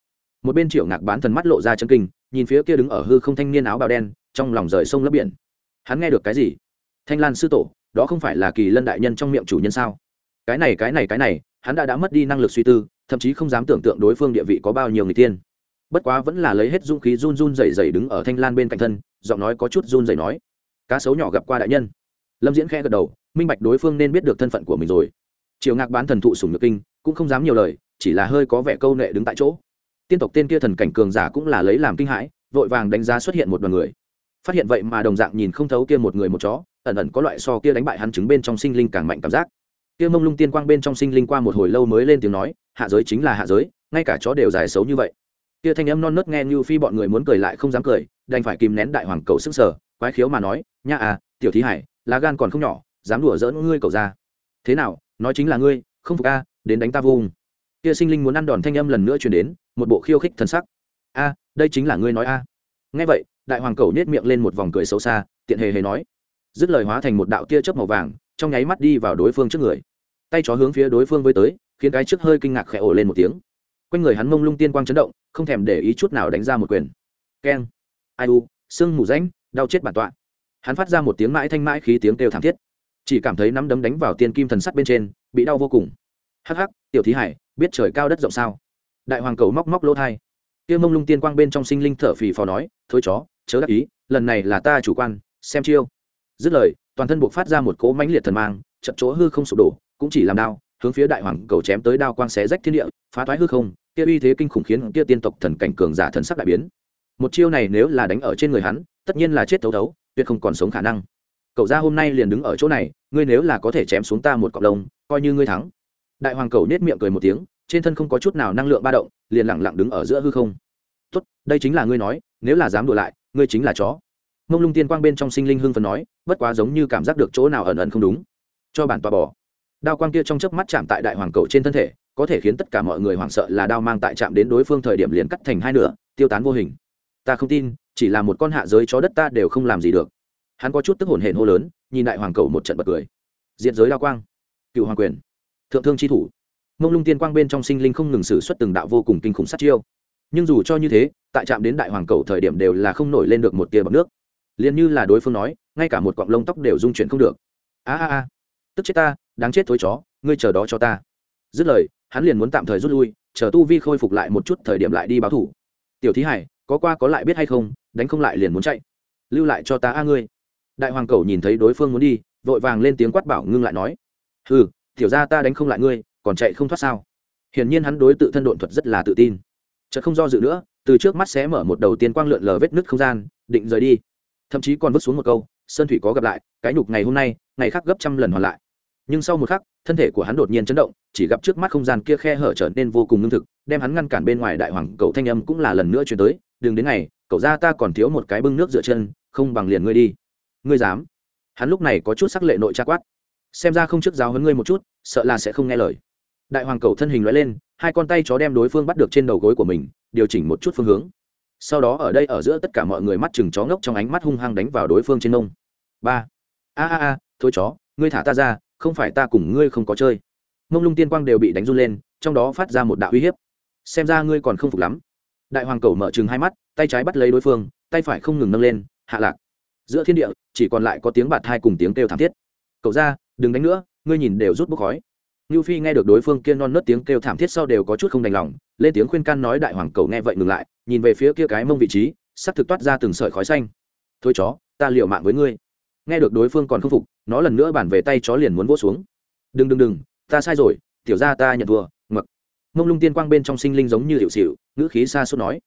một bên triệu ngạc bán thần mắt lộ ra chân kinh, nhìn phía kia đứng ở hư không thanh niên áo bào đen, trong lòng rời sông lấp biển. Hắn nghe được cái gì? Thanh lan sư tổ, đó không phải là kỳ lân đại nhân trong miệng chủ nhân sao? Cái này cái này cái này, hắn đã đã mất đi năng lực suy tư, thậm chí không dám tưởng tượng đối phương địa vị có bao nhiêu người tiên. Bất quá vẫn là lấy hết dung khí run run rẩy rẩy đứng ở thanh lan bên cạnh thân, giọng nói có chút run rẩy nói, cá sấu nhỏ gặp qua đại nhân. Lâm diễn khẽ gật đầu, minh bạch đối phương nên biết được thân phận của mình rồi. Triều ngạc bán thần thụ sùng nhược kinh, cũng không dám nhiều lời, chỉ là hơi có vẻ câu nệ đứng tại chỗ tiên tộc tên kia thần cảnh cường giả cũng là lấy làm kinh hãi, vội vàng đánh giá xuất hiện một đoàn người. Phát hiện vậy mà đồng dạng nhìn không thấu kia một người một chó, ẩn ẩn có loại so kia đánh bại hắn chứng bên trong sinh linh càng mạnh cảm giác. Kia mông lung tiên quang bên trong sinh linh qua một hồi lâu mới lên tiếng nói, hạ giới chính là hạ giới, ngay cả chó đều dài xấu như vậy. Kia thanh âm non nớt nghe như phi bọn người muốn cười lại không dám cười, đành phải kìm nén đại hoàng cầu sức sở quái khiếu mà nói, nha à tiểu thí hải, lá gan còn không nhỏ, dám đùa dỡn ngươi cầu ra. Thế nào, nói chính là ngươi, không phục a, đến đánh ta vùng kia sinh linh muốn ăn đòn thanh âm lần nữa truyền đến, một bộ khiêu khích thân sắc. A, đây chính là ngươi nói a. Nghe vậy, đại hoàng cầu nhếch miệng lên một vòng cười xấu xa, tiện hề hề nói. Dứt lời hóa thành một đạo tia chớp màu vàng, trong nháy mắt đi vào đối phương trước người. Tay chó hướng phía đối phương với tới, khiến cái trước hơi kinh ngạc khẽ ổ lên một tiếng. Quanh người hắn mông lung tiên quang chấn động, không thèm để ý chút nào đánh ra một quyền. Keng. Ai u sưng mù ránh đau chết bản tọa. Hắn phát ra một tiếng mãi thanh mãi khí tiếng kêu thảm thiết. Chỉ cảm thấy nắm đấm đánh vào tiên kim thần sắt bên trên, bị đau vô cùng hắc hắc, tiểu thí hải, biết trời cao đất rộng sao? Đại hoàng cầu móc móc lỗ thai. Kia mông lung tiên quang bên trong sinh linh thở phì phò nói, thôi chó, chớ đắc ý, lần này là ta chủ quan, xem chiêu. Dứt lời, toàn thân buộc phát ra một cỗ mãnh liệt thần mang chậm chỗ hư không sụp đổ, cũng chỉ làm đau hướng phía đại hoàng cầu chém tới đao quang xé rách thiên địa, phá thoái hư không, kia uy thế kinh khủng khiến kia tiên tộc thần cảnh cường giả thần sắc đại biến. Một chiêu này nếu là đánh ở trên người hắn, tất nhiên là chết thấu thấu, tuyệt không còn sống khả năng. Cậu ra hôm nay liền đứng ở chỗ này, ngươi nếu là có thể chém xuống ta một cọc lông, coi như ngươi thắng đại hoàng cầu nết miệng cười một tiếng, trên thân không có chút nào năng lượng ba động, liền lẳng lặng đứng ở giữa hư không. Tốt, đây chính là ngươi nói, nếu là dám đùa lại, ngươi chính là chó. Mông lung tiên quang bên trong sinh linh hưng phần nói, bất quá giống như cảm giác được chỗ nào ẩn ẩn không đúng. Cho bản tòa bỏ đao quang kia trong chớp mắt chạm tại đại hoàng cầu trên thân thể, có thể khiến tất cả mọi người hoảng sợ là đao mang tại chạm đến đối phương thời điểm liền cắt thành hai nửa, tiêu tán vô hình. Ta không tin, chỉ là một con hạ giới chó đất ta đều không làm gì được. Hắn có chút tức hồn hển hô lớn, nhìn đại hoàng cầu một trận bật cười. Diệt giới đao quang. Cựu hoàng quyền thượng thương chi thủ. Mông lung tiên quang bên trong sinh linh không ngừng xử suất từng đạo vô cùng kinh khủng sát chiêu. Nhưng dù cho như thế, tại trạm đến đại hoàng cầu thời điểm đều là không nổi lên được một tia bọc nước. Liền như là đối phương nói, ngay cả một cọng lông tóc đều dung chuyển không được. A a a. Tức chết ta, đáng chết thối chó, ngươi chờ đó cho ta. Dứt lời, hắn liền muốn tạm thời rút lui, chờ tu vi khôi phục lại một chút thời điểm lại đi báo thủ. Tiểu thí hải, có qua có lại biết hay không, đánh không lại liền muốn chạy. Lưu lại cho ta a ngươi. Đại hoàng cầu nhìn thấy đối phương muốn đi, vội vàng lên tiếng quát bảo ngưng lại nói. Ừ tiểu ra ta đánh không lại ngươi, còn chạy không thoát sao? Hiển nhiên hắn đối tự thân độn thuật rất là tự tin. Chợt không do dự nữa, từ trước mắt sẽ mở một đầu tiên quang lượn lờ vết nứt không gian, định rời đi. Thậm chí còn vứt xuống một câu, sơn thủy có gặp lại, cái nhục ngày hôm nay, ngày khác gấp trăm lần hoàn lại. Nhưng sau một khắc, thân thể của hắn đột nhiên chấn động, chỉ gặp trước mắt không gian kia khe hở trở nên vô cùng ngưng thực, đem hắn ngăn cản bên ngoài đại hoàng cậu thanh âm cũng là lần nữa chuyển tới, đừng đến ngày, cậu ra ta còn thiếu một cái bưng nước rửa chân, không bằng liền ngươi đi. Ngươi dám? Hắn lúc này có chút sắc lệ nội tra quát xem ra không trước giáo hơn ngươi một chút, sợ là sẽ không nghe lời. Đại hoàng cầu thân hình loại lên, hai con tay chó đem đối phương bắt được trên đầu gối của mình, điều chỉnh một chút phương hướng. Sau đó ở đây ở giữa tất cả mọi người mắt chừng chó ngốc trong ánh mắt hung hăng đánh vào đối phương trên nông ba. A a a, thôi chó, ngươi thả ta ra, không phải ta cùng ngươi không có chơi. Mông lung tiên quang đều bị đánh run lên, trong đó phát ra một đạo uy hiếp. Xem ra ngươi còn không phục lắm. Đại hoàng cầu mở chừng hai mắt, tay trái bắt lấy đối phương, tay phải không ngừng nâng lên, hạ lạc. Giữa thiên địa, chỉ còn lại có tiếng bạt thai cùng tiếng kêu thảm thiết. Cậu ra đừng đánh nữa ngươi nhìn đều rút bốc khói Nưu Phi nghe được đối phương kia non nớt tiếng kêu thảm thiết sau đều có chút không đành lòng, lên tiếng khuyên can nói đại hoàng cầu nghe vậy ngừng lại, nhìn về phía kia cái mông vị trí, sắp thực toát ra từng sợi khói xanh. "Thôi chó, ta liều mạng với ngươi." Nghe được đối phương còn không phục, nó lần nữa bản về tay chó liền muốn vỗ xuống. "Đừng đừng đừng, ta sai rồi, tiểu gia ta nhận thua." Ngực. Mông lung tiên quang bên trong sinh linh giống như hiệu xỉu, ngữ khí xa xôi nói: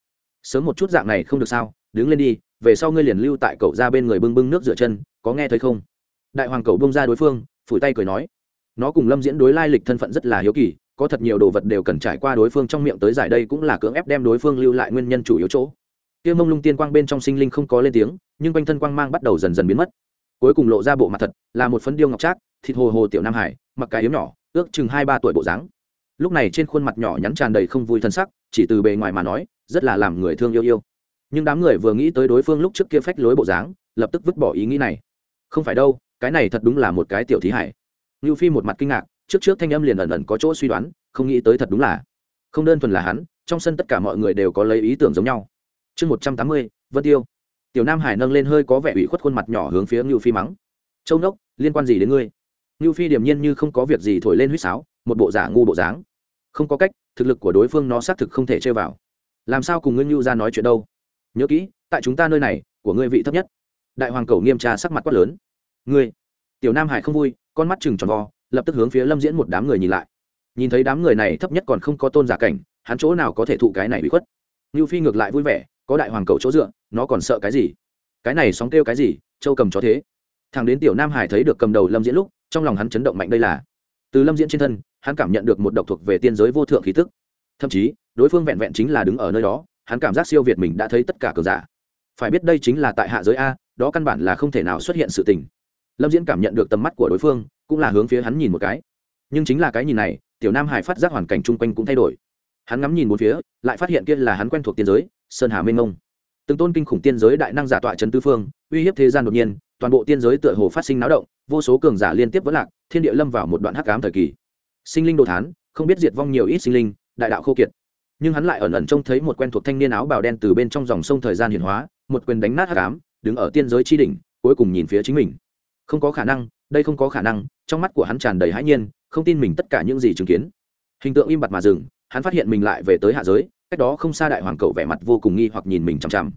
"Sớm một chút dạng này không được sao, đứng lên đi, về sau ngươi liền lưu tại cậu ra bên người bưng bưng nước rửa chân, có nghe thấy không?" Đại hoàng cầu bông ra đối phương, phủi tay cười nói: nó cùng lâm diễn đối lai lịch thân phận rất là hiếu kỳ, có thật nhiều đồ vật đều cần trải qua đối phương trong miệng tới giải đây cũng là cưỡng ép đem đối phương lưu lại nguyên nhân chủ yếu chỗ. Kia mông lung tiên quang bên trong sinh linh không có lên tiếng, nhưng quanh thân quang mang bắt đầu dần dần biến mất. Cuối cùng lộ ra bộ mặt thật, là một phấn điêu ngọc trác, thịt hồ hồ tiểu nam hải, mặc cái yếm nhỏ, ước chừng hai ba tuổi bộ dáng. Lúc này trên khuôn mặt nhỏ nhắn tràn đầy không vui thân sắc, chỉ từ bề ngoài mà nói, rất là làm người thương yêu yêu. Nhưng đám người vừa nghĩ tới đối phương lúc trước kia phách lối bộ dáng, lập tức vứt bỏ ý nghĩ này. Không phải đâu cái này thật đúng là một cái tiểu thí hải Nưu Phi một mặt kinh ngạc, trước trước thanh âm liền ẩn ẩn có chỗ suy đoán, không nghĩ tới thật đúng là. Không đơn thuần là hắn, trong sân tất cả mọi người đều có lấy ý tưởng giống nhau. Chương một trăm tám mươi, Vân Tiêu. Tiểu Nam Hải nâng lên hơi có vẻ ủy khuất khuôn mặt nhỏ hướng phía Nưu Phi mắng. "Châu nốc, liên quan gì đến ngươi?" Nưu Phi điềm nhiên như không có việc gì thổi lên huýt sáo, một bộ giả ngu bộ dáng. Không có cách, thực lực của đối phương nó xác thực không thể chơi vào. Làm sao cùng ngươi như ra nói chuyện đâu? Nhớ kỹ, tại chúng ta nơi này, của ngươi vị thấp nhất. Đại hoàng cầu nghiêm tra sắc mặt quát lớn. "Ngươi?" Tiểu Nam Hải không vui, con mắt chừng tròn vo lập tức hướng phía lâm diễn một đám người nhìn lại. Nhìn thấy đám người này thấp nhất còn không có tôn giả cảnh hắn chỗ nào có thể thụ cái này bị khuất? Ngưu phi ngược lại vui vẻ có đại hoàng cầu chỗ dựa nó còn sợ cái gì? Cái này sóng kêu cái gì châu cầm chó thế? Thằng đến tiểu nam hải thấy được cầm đầu lâm diễn lúc trong lòng hắn chấn động mạnh đây là. Từ lâm diễn trên thân hắn cảm nhận được một độc thuộc về tiên giới vô thượng khí tức. Thậm chí đối phương vẹn vẹn chính là đứng ở nơi đó hắn cảm giác siêu việt mình đã thấy tất cả cờ giả. Phải biết đây chính là tại hạ giới a đó căn bản là không thể nào xuất hiện sự tình lâm diễn cảm nhận được tầm mắt của đối phương, cũng là hướng phía hắn nhìn một cái. Nhưng chính là cái nhìn này, tiểu nam hải phát giác hoàn cảnh chung quanh cũng thay đổi. Hắn ngắm nhìn một phía, lại phát hiện kia là hắn quen thuộc tiên giới, sơn hà minh ngông. Từng tôn kinh khủng tiên giới đại năng giả tọa trấn tư phương, uy hiếp thế gian đột nhiên, toàn bộ tiên giới tựa hồ phát sinh náo động, vô số cường giả liên tiếp vỡ lạc, thiên địa lâm vào một đoạn hắc ám thời kỳ. Sinh linh đồ thán, không biết diệt vong nhiều ít sinh linh, đại đạo khô kiệt. Nhưng hắn lại ẩn ẩn trông thấy một quen thuộc thanh niên áo bào đen từ bên trong dòng sông thời gian hiển hóa, một quyền đánh nát hắc ám, đứng ở tiên giới tri đỉnh, cuối cùng nhìn phía chính mình không có khả năng, đây không có khả năng, trong mắt của hắn tràn đầy hãi nhiên, không tin mình tất cả những gì chứng kiến. Hình tượng im bặt mà dừng, hắn phát hiện mình lại về tới hạ giới, cách đó không xa đại hoàng cậu vẻ mặt vô cùng nghi hoặc nhìn mình chằm chằm.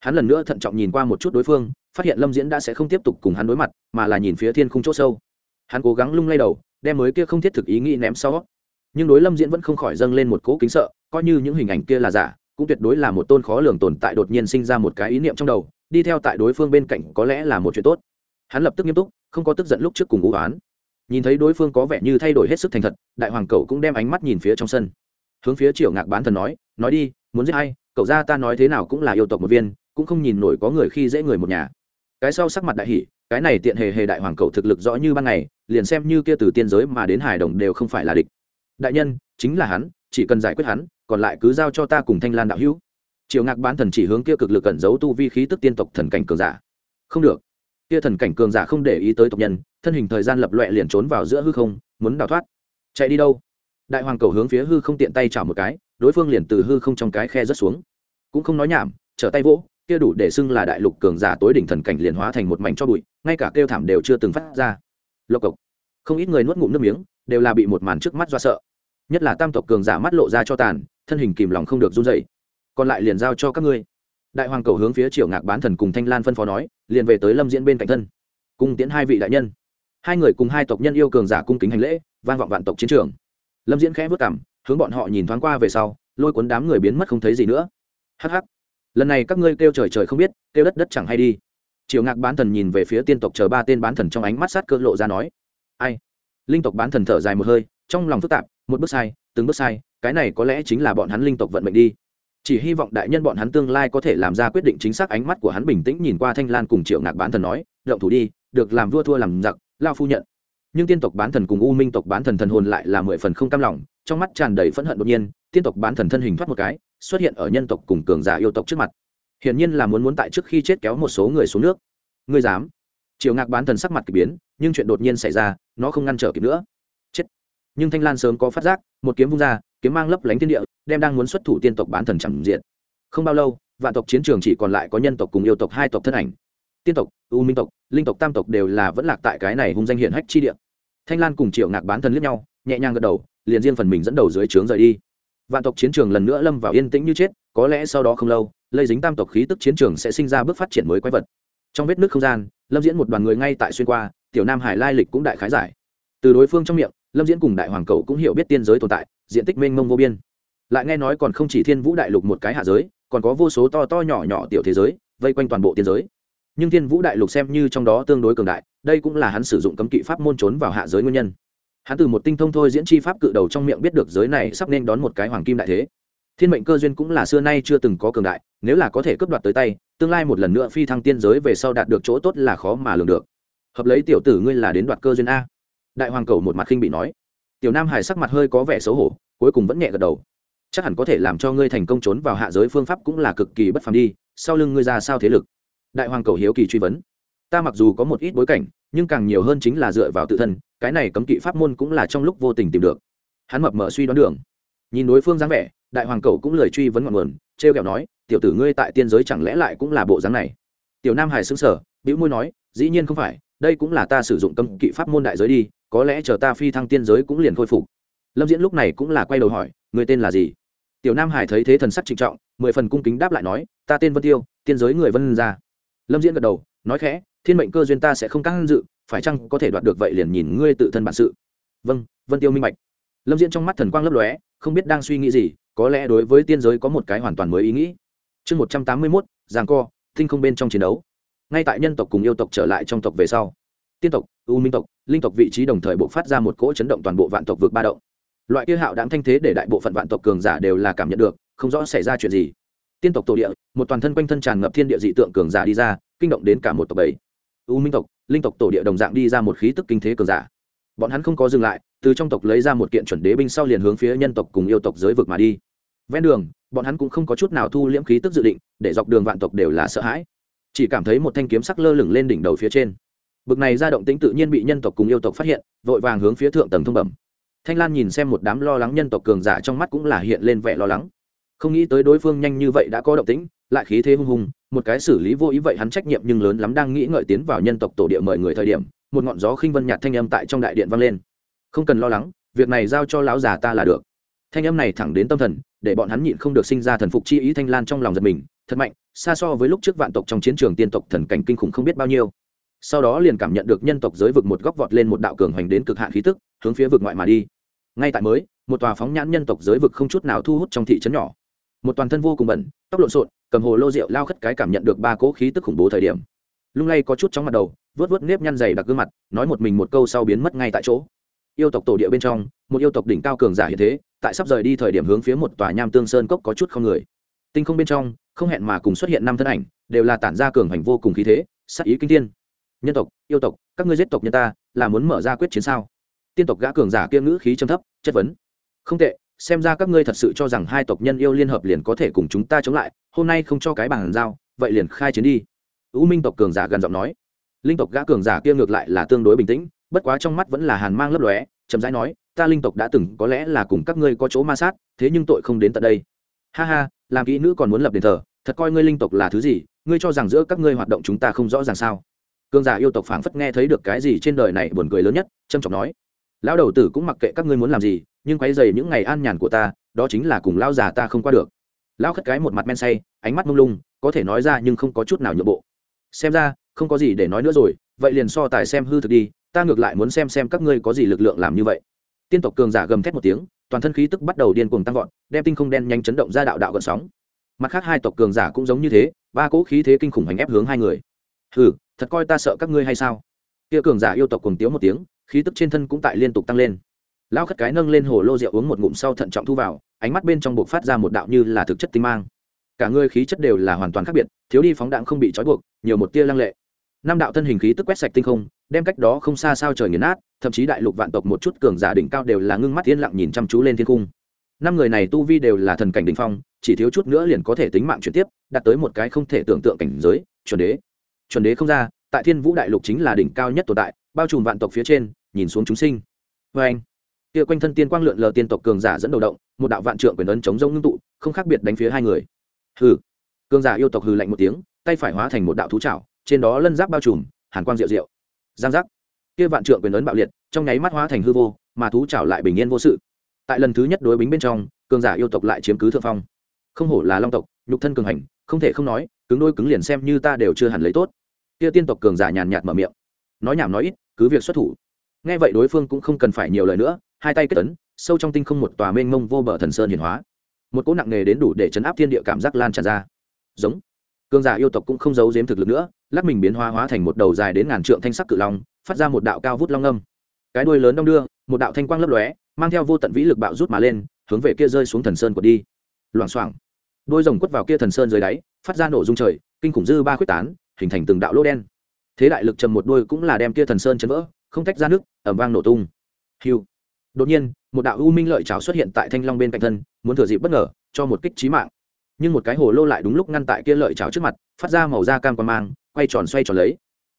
Hắn lần nữa thận trọng nhìn qua một chút đối phương, phát hiện lâm diễn đã sẽ không tiếp tục cùng hắn đối mặt, mà là nhìn phía thiên khung c h ỗ sâu. Hắn cố gắng lung lay đầu, đem mới kia không thiết thực ý nghĩ ném sau. Nhưng đối lâm diễn vẫn không khỏi dâng lên một cỗ kính sợ, coi như những hình ảnh kia là giả, cũng tuyệt đối là một tôn khó lường tồn tại đột nhiên sinh ra một cái ý niệm trong đầu, đi theo tại đối phương bên cạnh có lẽ là một chuyện tốt hắn lập tức nghiêm túc, không có tức giận lúc trước cùng ngũ oán nhìn thấy đối phương có vẻ như thay đổi hết sức thành thật, đại hoàng cậu cũng đem ánh mắt nhìn phía trong sân. Hướng phía triệu ngạc bán thần nói nói đi, muốn giết hay cậu ra ta nói thế nào cũng là yêu tộc một viên, cũng không nhìn nổi có người khi dễ người một nhà. Cái sau sắc mặt đại hỷ cái này tiện hề hề đại hoàng cậu thực lực rõ như ban ngày, liền xem như kia từ tiên giới mà đến hải đồng đều không phải là địch. Đại nhân, chính là hắn, chỉ cần giải quyết hắn, còn lại cứ giao cho ta cùng thanh lan đạo hữu. Triệu ngạc bán thần chỉ hướng kia cực lực cẩn giấu tu vi khí tức tiên tộc thần cảnh cường giả. Không được kia thần cảnh cường giả không để ý tới tộc nhân, thân hình thời gian lập loẹ liền trốn vào giữa hư không, muốn đào thoát. Chạy đi đâu? Đại hoàng cầu hướng phía hư không tiện tay chảo một cái, đối phương liền từ hư không trong cái khe rớt xuống. Cũng không nói nhảm, trở tay vỗ, kia đủ để xưng là đại lục cường giả tối đỉnh thần cảnh liền hóa thành một mảnh cho bụi, ngay cả kêu thảm đều chưa từng phát ra. Lộc cộc. Không ít người nuốt ngụm nước miếng, đều là bị một màn trước mắt do sợ. Nhất là tam tộc cường giả mắt lộ ra cho tàn, thân hình kìm lòng không được run dậy còn lại liền giao cho các ngươi. Đại hoàng cầu hướng phía triều ngạc bán thần cùng thanh lan phân phó nói liền về tới lâm diễn bên cạnh thân. Cung tiễn hai vị đại nhân. Hai người cùng hai tộc nhân yêu cường giả cung kính hành lễ, vang vọng vạn tộc chiến trường. Lâm diễn khẽ vất cảm, hướng bọn họ nhìn thoáng qua về sau, lôi cuốn đám người biến mất không thấy gì nữa. Hh lần này các ngươi kêu trời trời không biết, kêu đất đất chẳng hay đi. Triều ngạc bán thần nhìn về phía tiên tộc chờ ba tên bán thần trong ánh mắt sát cơ lộ ra nói, ai? Linh tộc bán thần thở dài một hơi, trong lòng phức tạp, một bước sai, từng bước sai, cái này có lẽ chính là bọn hắn linh tộc vận mệnh đi chỉ hy vọng đại nhân bọn hắn tương lai có thể làm ra quyết định chính xác ánh mắt của hắn bình tĩnh nhìn qua thanh lan cùng triệu ngạc bán thần nói, động thủ đi, được làm vua thua làm giặc, lao phu nhận. Nhưng tiên tộc bán thần cùng u minh tộc bán thần thần hồn lại là mười phần không cam lòng, trong mắt tràn đầy phẫn hận đột nhiên, tiên tộc bán thần thân hình thoát một cái, xuất hiện ở nhân tộc cùng cường giả yêu tộc trước mặt. Hiển nhiên là muốn muốn tại trước khi chết kéo một số người xuống nước. Ngươi dám? Triệu ngạc bán thần sắc mặt k ỳ biến, nhưng chuyện đột nhiên xảy ra, nó không ngăn trở kịp nữa. Chết. Nhưng thanh lan sớm có phát giác, một kiếm vung ra, kiếm mang lấp lánh thiên địa đem đang muốn xuất thủ tiên tộc bán thần chẳng diện. Không bao lâu, vạn tộc chiến trường chỉ còn lại có nhân tộc cùng yêu tộc hai tộc thân ảnh. Tiên tộc, u minh tộc, linh tộc, tam tộc đều là vẫn lạc tại cái này hung danh hiện hách chi địa. Thanh lan cùng triệu ngạc bán thần liếc nhau, nhẹ nhàng gật đầu, liền riêng phần mình dẫn đầu dưới trướng rời đi. Vạn tộc chiến trường lần nữa lâm vào yên tĩnh như chết, có lẽ sau đó không lâu, lây dính tam tộc khí tức chiến trường sẽ sinh ra bước phát triển mới quái vật. Trong vết nước không gian, lâm diễn một đoàn người ngay tại xuyên qua, tiểu nam hải lai lịch cũng đại khái giải. Từ đối phương trong miệng, lâm diễn cùng đại hoàng cầu cũng hiểu biết tiên giới tồn tại, diện tích mênh mông vô biên lại nghe nói còn không chỉ thiên vũ đại lục một cái hạ giới, còn có vô số to to nhỏ nhỏ tiểu thế giới, vây quanh toàn bộ tiên giới. Nhưng thiên vũ đại lục xem như trong đó tương đối cường đại, đây cũng là hắn sử dụng cấm kỵ pháp môn trốn vào hạ giới nguyên nhân. Hắn từ một tinh thông thôi diễn chi pháp cự đầu trong miệng biết được giới này sắp nên đón một cái hoàng kim đại thế. Thiên mệnh cơ duyên cũng là xưa nay chưa từng có cường đại, nếu là có thể cướp đoạt tới tay, tương lai một lần nữa phi thăng tiên giới về sau đạt được chỗ tốt là khó mà lường được. Hợp lấy tiểu tử ngươi là đến đoạt cơ duyên a. Đại hoàng cầu một mặt khinh bị nói. Tiểu nam hải sắc mặt hơi có vẻ xấu hổ, cuối cùng vẫn nhẹ gật đầu chắc hẳn có thể làm cho ngươi thành công trốn vào hạ giới phương pháp cũng là cực kỳ bất phàm đi, sau lưng ngươi ra sao thế lực? Đại hoàng cầu hiếu kỳ truy vấn. Ta mặc dù có một ít bối cảnh, nhưng càng nhiều hơn chính là dựa vào tự thân, cái này cấm kỵ pháp môn cũng là trong lúc vô tình tìm được. Hắn mập mờ suy đoán đường. Nhìn đối phương dáng vẻ, đại hoàng cầu cũng lời truy vấn ngọn nguồn t r e o kẹo nói, tiểu tử ngươi tại tiên giới chẳng lẽ lại cũng là bộ dáng này? Tiểu nam hải xứng sở bĩu môi nói, dĩ nhiên không phải, đây cũng là ta sử dụng cấm kỵ pháp môn đại giới đi, có lẽ chờ ta phi thăng tiên giới cũng liền khôi phục. Lâm diễn lúc này cũng là quay đầu hỏi người tên là gì? Tiểu nam hải thấy thế thần sắc trịnh trọng, mười phần cung kính đáp lại nói, ta tên vân tiêu, tiên giới người vân ra lâm diễn gật đầu, nói khẽ, thiên mệnh cơ duyên ta sẽ không căng dự, phải chăng có thể đoạt được vậy liền nhìn ngươi tự thân bản sự. Vâng vân tiêu minh bạch. Lâm diễn trong mắt thần quang lấp lóe, không biết đang suy nghĩ gì, có lẽ đối với tiên giới có một cái hoàn toàn mới ý nghĩ. Chương một trăm tám mươi mốt, giang co Thinh không bên trong chiến đấu. Ngay tại nhân tộc cùng yêu tộc trở lại trong tộc về sau, tiên tộc, u minh tộc, linh tộc vị trí đồng thời bộ phát ra một cỗ chấn động toàn bộ vạn tộc vượt ba động loại kia hạo đáng thanh thế để đại bộ phận vạn tộc cường giả đều là cảm nhận được, không rõ xảy ra chuyện gì. Tiên tộc tổ địa, một toàn thân quanh thân tràn ngập thiên địa dị tượng cường giả đi ra, kinh động đến cả một tộc bảy. U minh tộc, linh tộc tổ địa đồng dạng đi ra một khí tức kinh thế cường giả. Bọn hắn không có dừng lại, từ trong tộc lấy ra một kiện chuẩn đế binh sau liền hướng phía nhân tộc cùng yêu tộc giới vực mà đi. Ven đường, bọn hắn cũng không có chút nào thu liễm khí tức dự định, để dọc đường vạn tộc đều là sợ hãi. Chỉ cảm thấy một thanh kiếm sắc lơ lửng lên đỉnh đầu phía trên. Bực này ra động tính tự nhiên bị nhân tộc cùng yêu tộc phát hiện, vội vàng hướng phía thượng tầng thông bẩm thanh lan nhìn xem một đám lo lắng nhân tộc cường giả trong mắt cũng là hiện lên vẻ lo lắng. Không nghĩ tới đối phương nhanh như vậy đã có động tĩnh, lại khí thế hung hùng, một cái xử lý vô ý vậy hắn trách nhiệm nhưng lớn lắm đang nghĩ ngợi tiến vào nhân tộc tổ địa mời người thời điểm, một ngọn gió khinh vân nhạt thanh âm tại trong đại điện vang lên. Không cần lo lắng, việc này giao cho lão già ta là được. Thanh âm này thẳng đến tâm thần, để bọn hắn nhịn không được sinh ra thần phục chi ý thanh lan trong lòng giật mình, thật mạnh, xa so với lúc trước vạn tộc trong chiến trường tiên tộc thần cảnh kinh khủng không biết bao nhiêu. Sau đó liền cảm nhận được nhân tộc giới vực một góc vọt lên một đạo cường hoành đến cực hạn khí tức, hướng phía vực ngoại mà đi ngay tại mới, một tòa phóng nhãn nhân tộc giới vực không chút nào thu hút trong thị trấn nhỏ. Một toàn thân vô cùng bẩn, tóc lộn xộn, cầm hồ lô rượu lao khất cái cảm nhận được ba cỗ khí tức khủng bố thời điểm. Lung lay có chút trong mặt đầu vớt vớt nếp nhăn dày đặc gương mặt, nói một mình một câu sau biến mất ngay tại chỗ. Yêu tộc tổ địa bên trong, một yêu tộc đỉnh cao cường giả hiện thế, tại sắp rời đi thời điểm hướng phía một tòa nham tương sơn cốc có chút không người. Tinh không bên trong, không hẹn mà cùng xuất hiện năm thân ảnh, đều là tản ra cường hành vô cùng khí thế sắc ý kinh thiên. Nhân tộc, yêu tộc, các ngươi giết tộc nhân ta, là muốn mở ra quyết chiến sao? Tiên tộc gã cường giả kia ngữ khí trầm thấp, chất vấn. Không tệ, xem ra các ngươi thật sự cho rằng hai tộc nhân yêu liên hợp liền có thể cùng chúng ta chống lại, hôm nay không cho cái bàn giao, vậy liền khai chiến đi. U minh tộc cường giả gần giọng nói. Linh tộc gã cường giả kia ngược lại là tương đối bình tĩnh, bất quá trong mắt vẫn là hàn mang lấp lóe, chậm rãi nói, ta linh tộc đã từng có lẽ là cùng các ngươi có chỗ ma sát, thế nhưng tội không đến tận đây. Ha ha, làm kỹ nữ còn muốn lập đền thờ, thật coi ngươi linh tộc là thứ gì, ngươi cho rằng giữa các ngươi hoạt động chúng ta không rõ ràng sao? Cường giả yêu tộc phảng phất nghe thấy được cái gì trên đời này buồn cười lớn nhất trâm trọng nói lão đầu tử cũng mặc kệ các ngươi muốn làm gì, nhưng quay dày những ngày an nhàn của ta, đó chính là cùng lão già ta không qua được. Lão khất cái một mặt men say, ánh mắt mông lung, có thể nói ra nhưng không có chút nào nhượng bộ. Xem ra, không có gì để nói nữa rồi, vậy liền so tài xem hư thực đi, ta ngược lại muốn xem xem các ngươi có gì lực lượng làm như vậy. Tiên tộc cường giả gầm thét một tiếng, toàn thân khí tức bắt đầu điên cuồng tăng vọt, đem tinh không đen nhanh chấn động ra đạo đạo gợn sóng. Mặt khác hai tộc cường giả cũng giống như thế, ba cỗ khí thế kinh khủng hành ép hướng hai người. Hừ, thật coi ta sợ các ngươi hay sao? Kia cường giả yêu tộc cùng tiếu một tiếng khí tức trên thân cũng tại liên tục tăng lên. Lao khất cái nâng lên hồ lô rượu uống một ngụm sau thận trọng thu vào, ánh mắt bên trong buộc phát ra một đạo như là thực chất tinh mang. Cả người khí chất đều là hoàn toàn khác biệt, thiếu đi phóng đạn không bị trói buộc, nhiều một tia lăng lệ. Năm đạo thân hình khí tức quét sạch tinh không, đem cách đó không xa sao trời nghiền nát, thậm chí đại lục vạn tộc một chút cường giả đỉnh cao đều là ngưng mắt yên lặng nhìn chăm chú lên thiên cung. Năm người này tu vi đều là thần cảnh đỉnh phong, chỉ thiếu chút nữa liền có thể tính mạng chuyển tiếp, đạt tới một cái không thể tưởng tượng cảnh giới, chuẩn đế. Chuẩn đế không ra, tại thiên vũ đại lục chính là đỉnh cao nhất tồn tại, bao trùm vạn tộc phía trên nhìn xuống chúng sinh. Vê anh, kia quanh thân tiên quang lượn lờ tiên tộc cường giả dẫn đầu động, một đạo vạn trượng quyền ấn chống rông ngưng tụ, không khác biệt đánh phía hai người. Hừ. Cường giả yêu tộc hừ lạnh một tiếng, tay phải hóa thành một đạo thú trảo, trên đó lân giáp bao trùm, hàn quang rượu rượu. Giang giác. Kia vạn trượng quyền ấn bạo liệt, trong nháy mắt hóa thành hư vô, mà thú trảo lại bình yên vô sự. Tại lần thứ nhất đối bính bên trong, cường giả yêu tộc lại chiếm cứ thượng phong. Không hổ là long tộc, nhục thân cường hành, không thể không nói, cứng đôi cứng liền xem như ta đều chưa hẳn lấy tốt. Kia tiên tộc cường giả nhàn nhạt mở miệng. Nói nhảm nói ít, cứ việc xuất thủ nghe vậy đối phương cũng không cần phải nhiều lời nữa, hai tay kết tấn sâu trong tinh không một tòa mênh mông vô bờ thần sơn hiển hóa. Một cỗ nặng nề đến đủ để chấn áp thiên địa cảm giác lan tràn ra. Giống. Cương giả yêu tộc cũng không giấu giếm thực lực nữa, lắc mình biến hóa hóa thành một đầu dài đến ngàn trượng thanh sắc cự long, phát ra một đạo cao vút long âm. Cái đuôi lớn đong đưa, một đạo thanh quang lấp lóe, mang theo vô tận vĩ lực bạo rút mà lên, hướng về kia rơi xuống thần sơn của đi. Loảng xoảng. Đôi rồng quất vào kia thần sơn dưới đáy, phát ra nổ dung trời, kinh khủng dư ba quyết tán, hình thành từng đạo lỗ đen. Thế đại lực trầm một đôi cũng là đem kia thần sơn chấn vỡ không tách ra nước, ẩm vang nổ tung. Hiu. Đột nhiên, một đạo u minh lợi cháo xuất hiện tại thanh long bên cạnh thân, muốn thừa dịp bất ngờ, cho một kích trí mạng. Nhưng một cái hồ lô lại đúng lúc ngăn tại kia lợi cháo trước mặt, phát ra màu da cam quan mang, quay tròn xoay tròn lấy.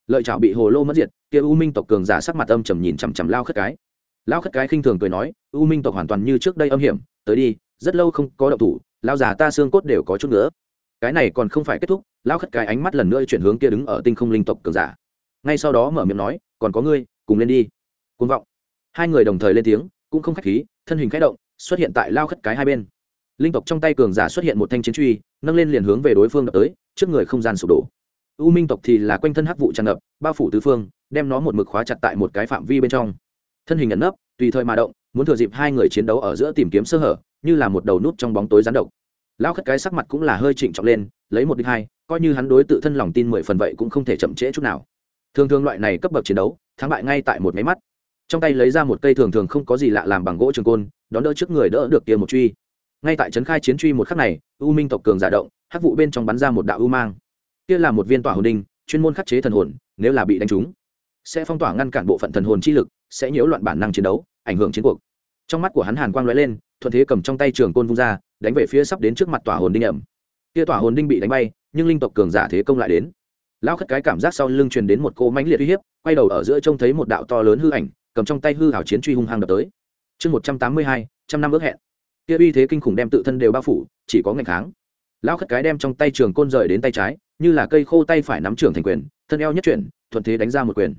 Lợi chảo bị hồ lô mất diệt, kia u minh tộc cường giả sắc mặt âm trầm nhìn chằm chằm lao khất cái. Lao khất cái khinh thường cười nói, u minh tộc hoàn toàn như trước đây âm hiểm, tới đi, rất lâu không có động thủ, lao già ta xương cốt đều có chút nữa. Cái này còn không phải kết thúc, lao khất cái ánh mắt lần nữa chuyển hướng kia đứng ở tinh không linh tộc cường giả. Ngay sau đó mở miệng nói, còn có ngươi cùng lên đi. Côn vọng. Hai người đồng thời lên tiếng, cũng không khách khí, thân hình khẽ động, xuất hiện tại lao khất cái hai bên. Linh tộc trong tay cường giả xuất hiện một thanh chiến truy, nâng lên liền hướng về đối phương đập tới, trước người không gian sụp đổ. U minh tộc thì là quanh thân hắc vụ tràn ngập, bao phủ tứ phương, đem nó một mực khóa chặt tại một cái phạm vi bên trong. Thân hình ẩn nấp, tùy thời mà động, muốn thừa dịp hai người chiến đấu ở giữa tìm kiếm sơ hở, như là một đầu nút trong bóng tối gián độc. Lao khất cái sắc mặt cũng là hơi trịnh trọng lên, lấy một đích hai, coi như hắn đối tự thân lòng tin mười phần vậy cũng không thể chậm trễ chút nào. Thường thường loại này cấp bậc chiến đấu thắng bại ngay tại một máy mắt. Trong tay lấy ra một cây thường thường không có gì lạ làm bằng gỗ trường côn, đón đỡ trước người đỡ được kia một truy. Ngay tại trấn khai chiến truy một khắc này, u minh tộc cường giả động, hắc vụ bên trong bắn ra một đạo u mang. Kia là một viên tỏa hồn đinh, chuyên môn khắc chế thần hồn, nếu là bị đánh trúng, sẽ phong tỏa ngăn cản bộ phận thần hồn chi lực, sẽ nhiễu loạn bản năng chiến đấu, ảnh hưởng chiến cuộc. Trong mắt của hắn hàn quang lóe lên, thuận thế cầm trong tay trường côn vung ra, đánh về phía sắp đến trước mặt tỏa hồn đinh ẩm. Kia tỏa hồn đinh bị đánh bay, nhưng linh tộc cường giả thế công lại đến lao khất cái cảm giác sau lưng truyền đến một cô mãnh liệt uy hiếp, quay đầu ở giữa trông thấy một đạo to lớn hư ảnh, cầm trong tay hư hảo chiến truy hung hăng đập tới. Chương một trăm tám mươi hai, trăm năm ước hẹn. Kia uy thế kinh khủng đem tự thân đều bao phủ, chỉ có ngày kháng. Lao khất cái đem trong tay trường côn rời đến tay trái, như là cây khô tay phải nắm trường thành quyền, thân eo nhất chuyển, thuận thế đánh ra một quyền.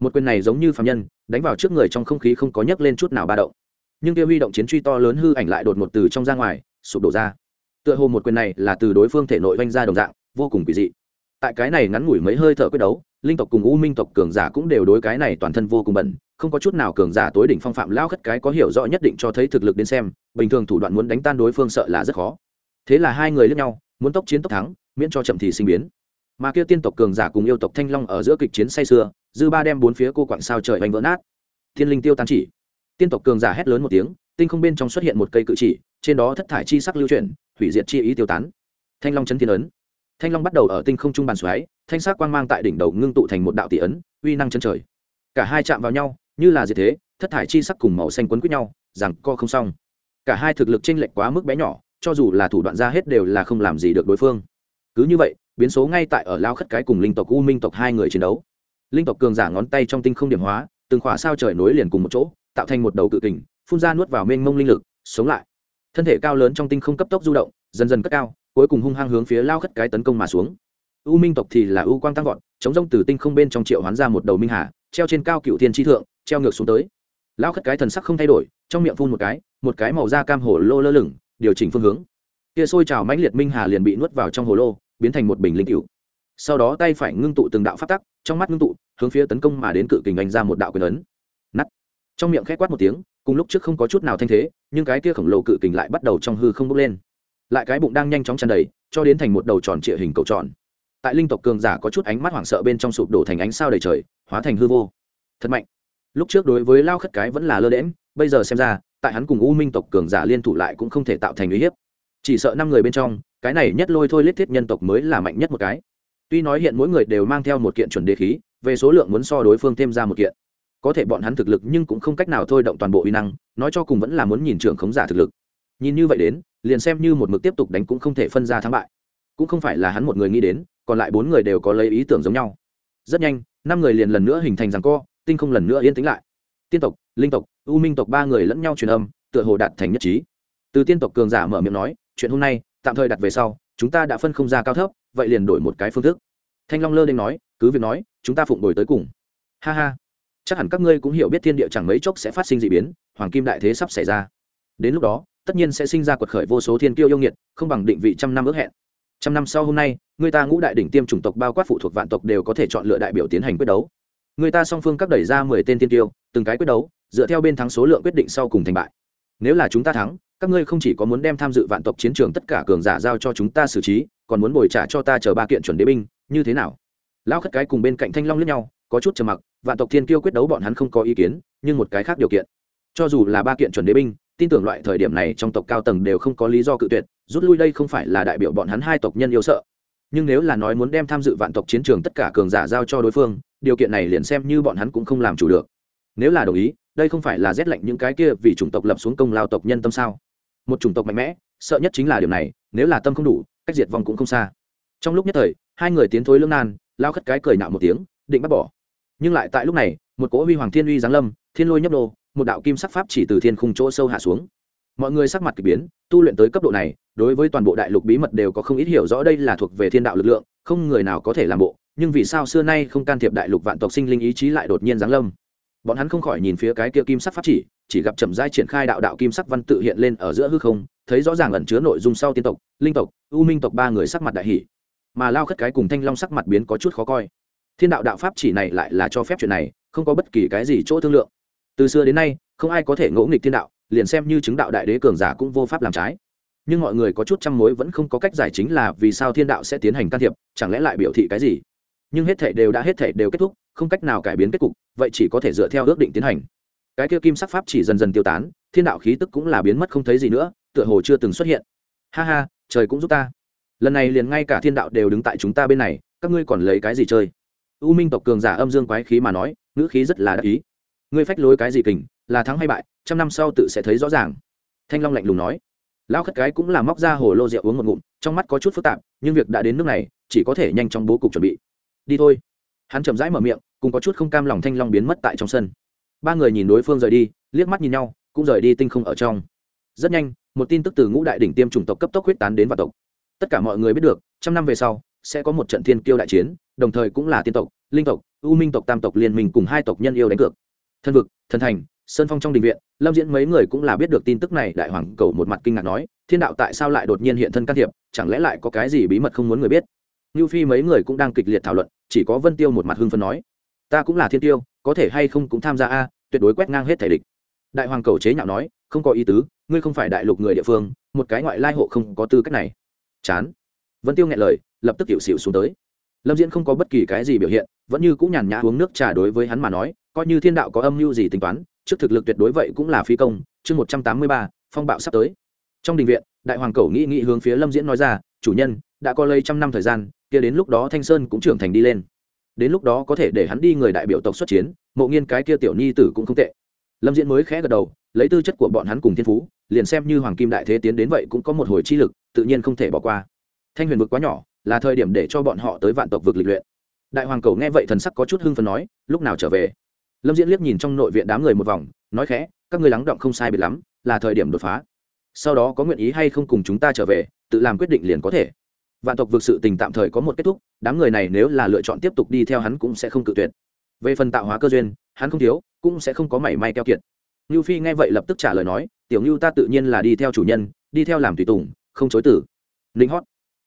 Một quyền này giống như phạm nhân, đánh vào trước người trong không khí không có nhấc lên chút nào ba động. Nhưng kia huy động chiến truy to lớn hư ảnh lại đột một từ trong ra ngoài, sụp đổ ra. Tựa hồ một quyền này là từ đối phương thể nội vanh ra đồng dạng, vô cùng kỳ dị tại cái này ngắn ngủi mấy hơi thở quyết đấu, linh tộc cùng u minh tộc cường giả cũng đều đối cái này toàn thân vô cùng bẩn, không có chút nào cường giả tối đỉnh phong phạm lao khất cái có hiểu rõ nhất định cho thấy thực lực đến xem, bình thường thủ đoạn muốn đánh tan đối phương sợ là rất khó. Thế là hai người lẫn nhau, muốn tốc chiến tốc thắng, miễn cho chậm thì sinh biến. Mà kia tiên tộc cường giả cùng yêu tộc thanh long ở giữa kịch chiến say sưa, dư ba đem bốn phía cô quặng sao trời oanh vỡ nát. Thiên linh tiêu tan chỉ. Tiên tộc cường giả hét lớn một tiếng, tinh không bên trong xuất hiện một cây cự chỉ, trên đó thất thải chi sắc lưu chuyển, hủy diệt chi ý tiêu tán. Thanh long chấn thiên ấn thanh long bắt đầu ở tinh không trung bàn xoáy, thanh sắc quang mang tại đỉnh đầu ngưng tụ thành một đạo tỷ ấn, uy năng chân trời. Cả hai chạm vào nhau, như là gì thế, thất thải chi sắc cùng màu xanh quấn quýt nhau, rằng co không xong. Cả hai thực lực chênh lệch quá mức bé nhỏ, cho dù là thủ đoạn ra hết đều là không làm gì được đối phương. Cứ như vậy, biến số ngay tại ở lao khất cái cùng linh tộc u minh tộc hai người chiến đấu. Linh tộc cường giả ngón tay trong tinh không điểm hóa, từng khỏa sao trời nối liền cùng một chỗ, tạo thành một đầu cự kình, phun ra nuốt vào mênh mông linh lực, sống lại. Thân thể cao lớn trong tinh không cấp tốc du động, dần dần cất cao cuối cùng hung hăng hướng phía lao khất cái tấn công mà xuống. U minh tộc thì là u quang tăng vọt, chống rông từ tinh không bên trong triệu hoán ra một đầu minh hà, treo trên cao cựu thiên tri thượng, treo ngược xuống tới. Lao khất cái thần sắc không thay đổi, trong miệng phun một cái một cái màu da cam hồ lô lơ lửng, điều chỉnh phương hướng. Kia sôi trào mãnh liệt minh hà liền bị nuốt vào trong hồ lô, biến thành một bình linh cựu. Sau đó tay phải ngưng tụ từng đạo phát tắc, trong mắt ngưng tụ, hướng phía tấn công mà đến cự kình đánh ra một đạo quyền ấn. Nắt trong miệng khét quát một tiếng, cùng lúc trước không có chút nào thanh thế, nhưng cái kia khổng lồ cự kình lại bắt đầu trong hư không bốc lên lại cái bụng đang nhanh chóng tràn đầy, cho đến thành một đầu tròn trịa hình cầu tròn. Tại linh tộc cường giả có chút ánh mắt hoảng sợ bên trong sụp đổ thành ánh sao đầy trời, hóa thành hư vô. Thật mạnh. Lúc trước đối với lao khất cái vẫn là lơ đễm bây giờ xem ra, tại hắn cùng u minh tộc cường giả liên thủ lại cũng không thể tạo thành uy hiếp. Chỉ sợ năm người bên trong, cái này nhất lôi thôi lết thiết nhân tộc mới là mạnh nhất một cái. Tuy nói hiện mỗi người đều mang theo một kiện chuẩn đề khí, về số lượng muốn so đối phương thêm ra một kiện. Có thể bọn hắn thực lực nhưng cũng không cách nào thôi động toàn bộ uy năng, nói cho cùng vẫn là muốn nhìn trưởng khống giả thực lực. Nhìn như vậy đến liền xem như một mực tiếp tục đánh cũng không thể phân ra thắng bại. Cũng không phải là hắn một người nghĩ đến, còn lại bốn người đều có lấy ý tưởng giống nhau. Rất nhanh, năm người liền lần nữa hình thành rằng co, tinh không lần nữa yên tĩnh lại. Tiên tộc, linh tộc, u minh tộc ba người lẫn nhau truyền âm, tựa hồ đạt thành nhất trí. Từ tiên tộc cường giả mở miệng nói, chuyện hôm nay, tạm thời đặt về sau, chúng ta đã phân không ra cao thấp, vậy liền đổi một cái phương thức. Thanh long lơ đ nói, cứ việc nói, chúng ta phụng đổi tới cùng. Ha ha. Chắc hẳn các ngươi cũng hiểu biết thiên địa chẳng mấy chốc sẽ phát sinh d ị biến, hoàng kim đại thế sắp xảy ra đến lúc đó, tất nhiên sẽ sinh ra quật khởi vô số thiên kiêu yêu nghiệt, không bằng định vị trăm năm ước hẹn. Trăm năm sau hôm nay, người ta ngũ đại đỉnh tiêm chủng tộc bao quát phụ thuộc vạn tộc đều có thể chọn lựa đại biểu tiến hành quyết đấu. Người ta song phương các đẩy ra mười tên thiên kiêu, từng cái quyết đấu, dựa theo bên thắng số lượng quyết định sau cùng thành bại. Nếu là chúng ta thắng, các ngươi không chỉ có muốn đem tham dự vạn tộc chiến trường tất cả cường giả giao cho chúng ta xử trí, còn muốn bồi trả cho ta chờ ba kiện chuẩn đế binh, như thế nào? Lão khất cái cùng bên cạnh thanh long lẫn nhau, có chút trầm mặc, vạn tộc thiên kiêu quyết đấu bọn hắn không có ý kiến, nhưng một cái khác điều kiện. Cho dù là ba kiện chuẩn đế binh tin tưởng loại thời điểm này trong tộc cao tầng đều không có lý do cự tuyệt, rút lui đây không phải là đại biểu bọn hắn hai tộc nhân yêu sợ. Nhưng nếu là nói muốn đem tham dự vạn tộc chiến trường tất cả cường giả giao cho đối phương, điều kiện này liền xem như bọn hắn cũng không làm chủ được. Nếu là đồng ý, đây không phải là rét lạnh những cái kia vì chủng tộc lập xuống công lao tộc nhân tâm sao? Một chủng tộc mạnh mẽ, sợ nhất chính là điều này, nếu là tâm không đủ, cách diệt vong cũng không xa. Trong lúc nhất thời, hai người tiến thối lương nan, lao khất cái cười nạo một tiếng, định bắt bỏ. Nhưng lại tại lúc này, một cỗ huy hoàng thiên uy giáng lâm, thiên lôi nhấp đô một đạo kim sắc pháp chỉ từ thiên khung chỗ sâu hạ xuống. Mọi người sắc mặt k ỳ biến, tu luyện tới cấp độ này, đối với toàn bộ đại lục bí mật đều có không ít hiểu rõ đây là thuộc về thiên đạo lực lượng, không người nào có thể làm bộ, nhưng vì sao xưa nay không can thiệp đại lục vạn tộc sinh linh ý chí lại đột nhiên giáng lâm? Bọn hắn không khỏi nhìn phía cái kia kim sắc pháp chỉ chỉ gặp chậm rãi triển khai đạo đạo kim sắc văn tự hiện lên ở giữa hư không, thấy rõ ràng ẩn chứa nội dung sau tiên tộc, linh tộc, u minh tộc ba người sắc mặt đại hỷ mà lao khất cái cùng thanh long sắc mặt biến có chút khó coi. Thiên đạo đạo pháp chỉ này lại là cho phép chuyện này, không có bất kỳ cái gì chỗ thương lượng từ xưa đến nay, không ai có thể ngỗ nghịch thiên đạo, liền xem như chứng đạo đại đế cường giả cũng vô pháp làm trái. Nhưng mọi người có chút trăm mối vẫn không có cách giải chính là vì sao thiên đạo sẽ tiến hành can thiệp, chẳng lẽ lại biểu thị cái gì? Nhưng hết thể đều đã hết thể đều kết thúc, không cách nào cải biến kết cục, vậy chỉ có thể dựa theo ước định tiến hành. Cái kia kim sắc pháp chỉ dần dần tiêu tán, thiên đạo khí tức cũng là biến mất không thấy gì nữa, tựa hồ chưa từng xuất hiện. Ha ha, trời cũng giúp ta. Lần này liền ngay cả thiên đạo đều đứng tại chúng ta bên này, các ngươi còn lấy cái gì chơi? U minh tộc cường giả âm dương quái khí mà nói, ngữ khí rất là đắc ý ngươi phách lối cái gì kình, là thắng hay bại, trăm năm sau tự sẽ thấy rõ ràng. Thanh long lạnh lùng nói. Lão khất cái cũng là móc ra hồ lô rượu uống một ngụm, trong mắt có chút phức tạp, nhưng việc đã đến nước này, chỉ có thể nhanh chóng bố cục chuẩn bị. Đi thôi. Hắn chậm rãi mở miệng, cùng có chút không cam lòng thanh long biến mất tại trong sân. Ba người nhìn đối phương rời đi, liếc mắt nhìn nhau, cũng rời đi tinh không ở trong. Rất nhanh, một tin tức từ ngũ đại đỉnh tiêm chủng tộc cấp tốc huyết tán đến vạn tộc. Tất cả mọi người biết được, trăm năm về sau, sẽ có một trận thiên kiêu đại chiến, đồng thời cũng là tiên tộc, linh tộc, u minh tộc, tam tộc liên minh cùng hai tộc nhân yêu đánh cược thân vực, thần thành, sơn phong trong đình viện, lâm diễn mấy người cũng là biết được tin tức này, đại hoàng cầu một mặt kinh ngạc nói, thiên đạo tại sao lại đột nhiên hiện thân can thiệp, chẳng lẽ lại có cái gì bí mật không muốn người biết? Như phi mấy người cũng đang kịch liệt thảo luận, chỉ có vân tiêu một mặt hưng phân nói, ta cũng là thiên tiêu, có thể hay không cũng tham gia a, tuyệt đối quét ngang hết thể địch. Đại hoàng cầu chế nhạo nói, không có ý tứ, ngươi không phải đại lục người địa phương, một cái ngoại lai hộ không có tư cách này. Chán. Vân tiêu nghe lời, lập tức hiệu xịu xuống tới. Lâm diễn không có bất kỳ cái gì biểu hiện, vẫn như cũng nhàn nhã uống nước trà đối với hắn mà nói coi như thiên đạo có âm mưu gì tính toán, trước thực lực tuyệt đối vậy cũng là phi công, chương một trăm tám mươi ba, phong bạo sắp tới. Trong đình viện, đại hoàng cầu nghĩ nghĩ hướng phía lâm diễn nói ra, chủ nhân, đã có lây trăm năm thời gian, kia đến lúc đó thanh sơn cũng trưởng thành đi lên. Đến lúc đó có thể để hắn đi người đại biểu tộc xuất chiến, mộ nghiên cái kia tiểu nhi tử cũng không tệ. Lâm diễn mới khẽ gật đầu, lấy tư chất của bọn hắn cùng thiên phú, liền xem như hoàng kim đại thế tiến đến vậy cũng có một hồi chi lực, tự nhiên không thể bỏ qua. Thanh huyền vực quá nhỏ, là thời điểm để cho bọn họ tới vạn tộc vực lịch luyện. Đại hoàng cầu nghe vậy thần sắc có chút hưng phần nói, lúc nào trở về? Lâm diễn liếc nhìn trong nội viện đám người một vòng, nói khẽ, các ngươi lắng động không sai biệt lắm, là thời điểm đột phá. Sau đó có nguyện ý hay không cùng chúng ta trở về, tự làm quyết định liền có thể. Vạn tộc vực sự tình tạm thời có một kết thúc, đám người này nếu là lựa chọn tiếp tục đi theo hắn cũng sẽ không cự tuyệt. Về phần tạo hóa cơ duyên, hắn không thiếu, cũng sẽ không có mảy may keo kiệt. Ngưu phi nghe vậy lập tức trả lời nói, tiểu ngưu ta tự nhiên là đi theo chủ nhân, đi theo làm tùy tùng, không chối tử linh hót.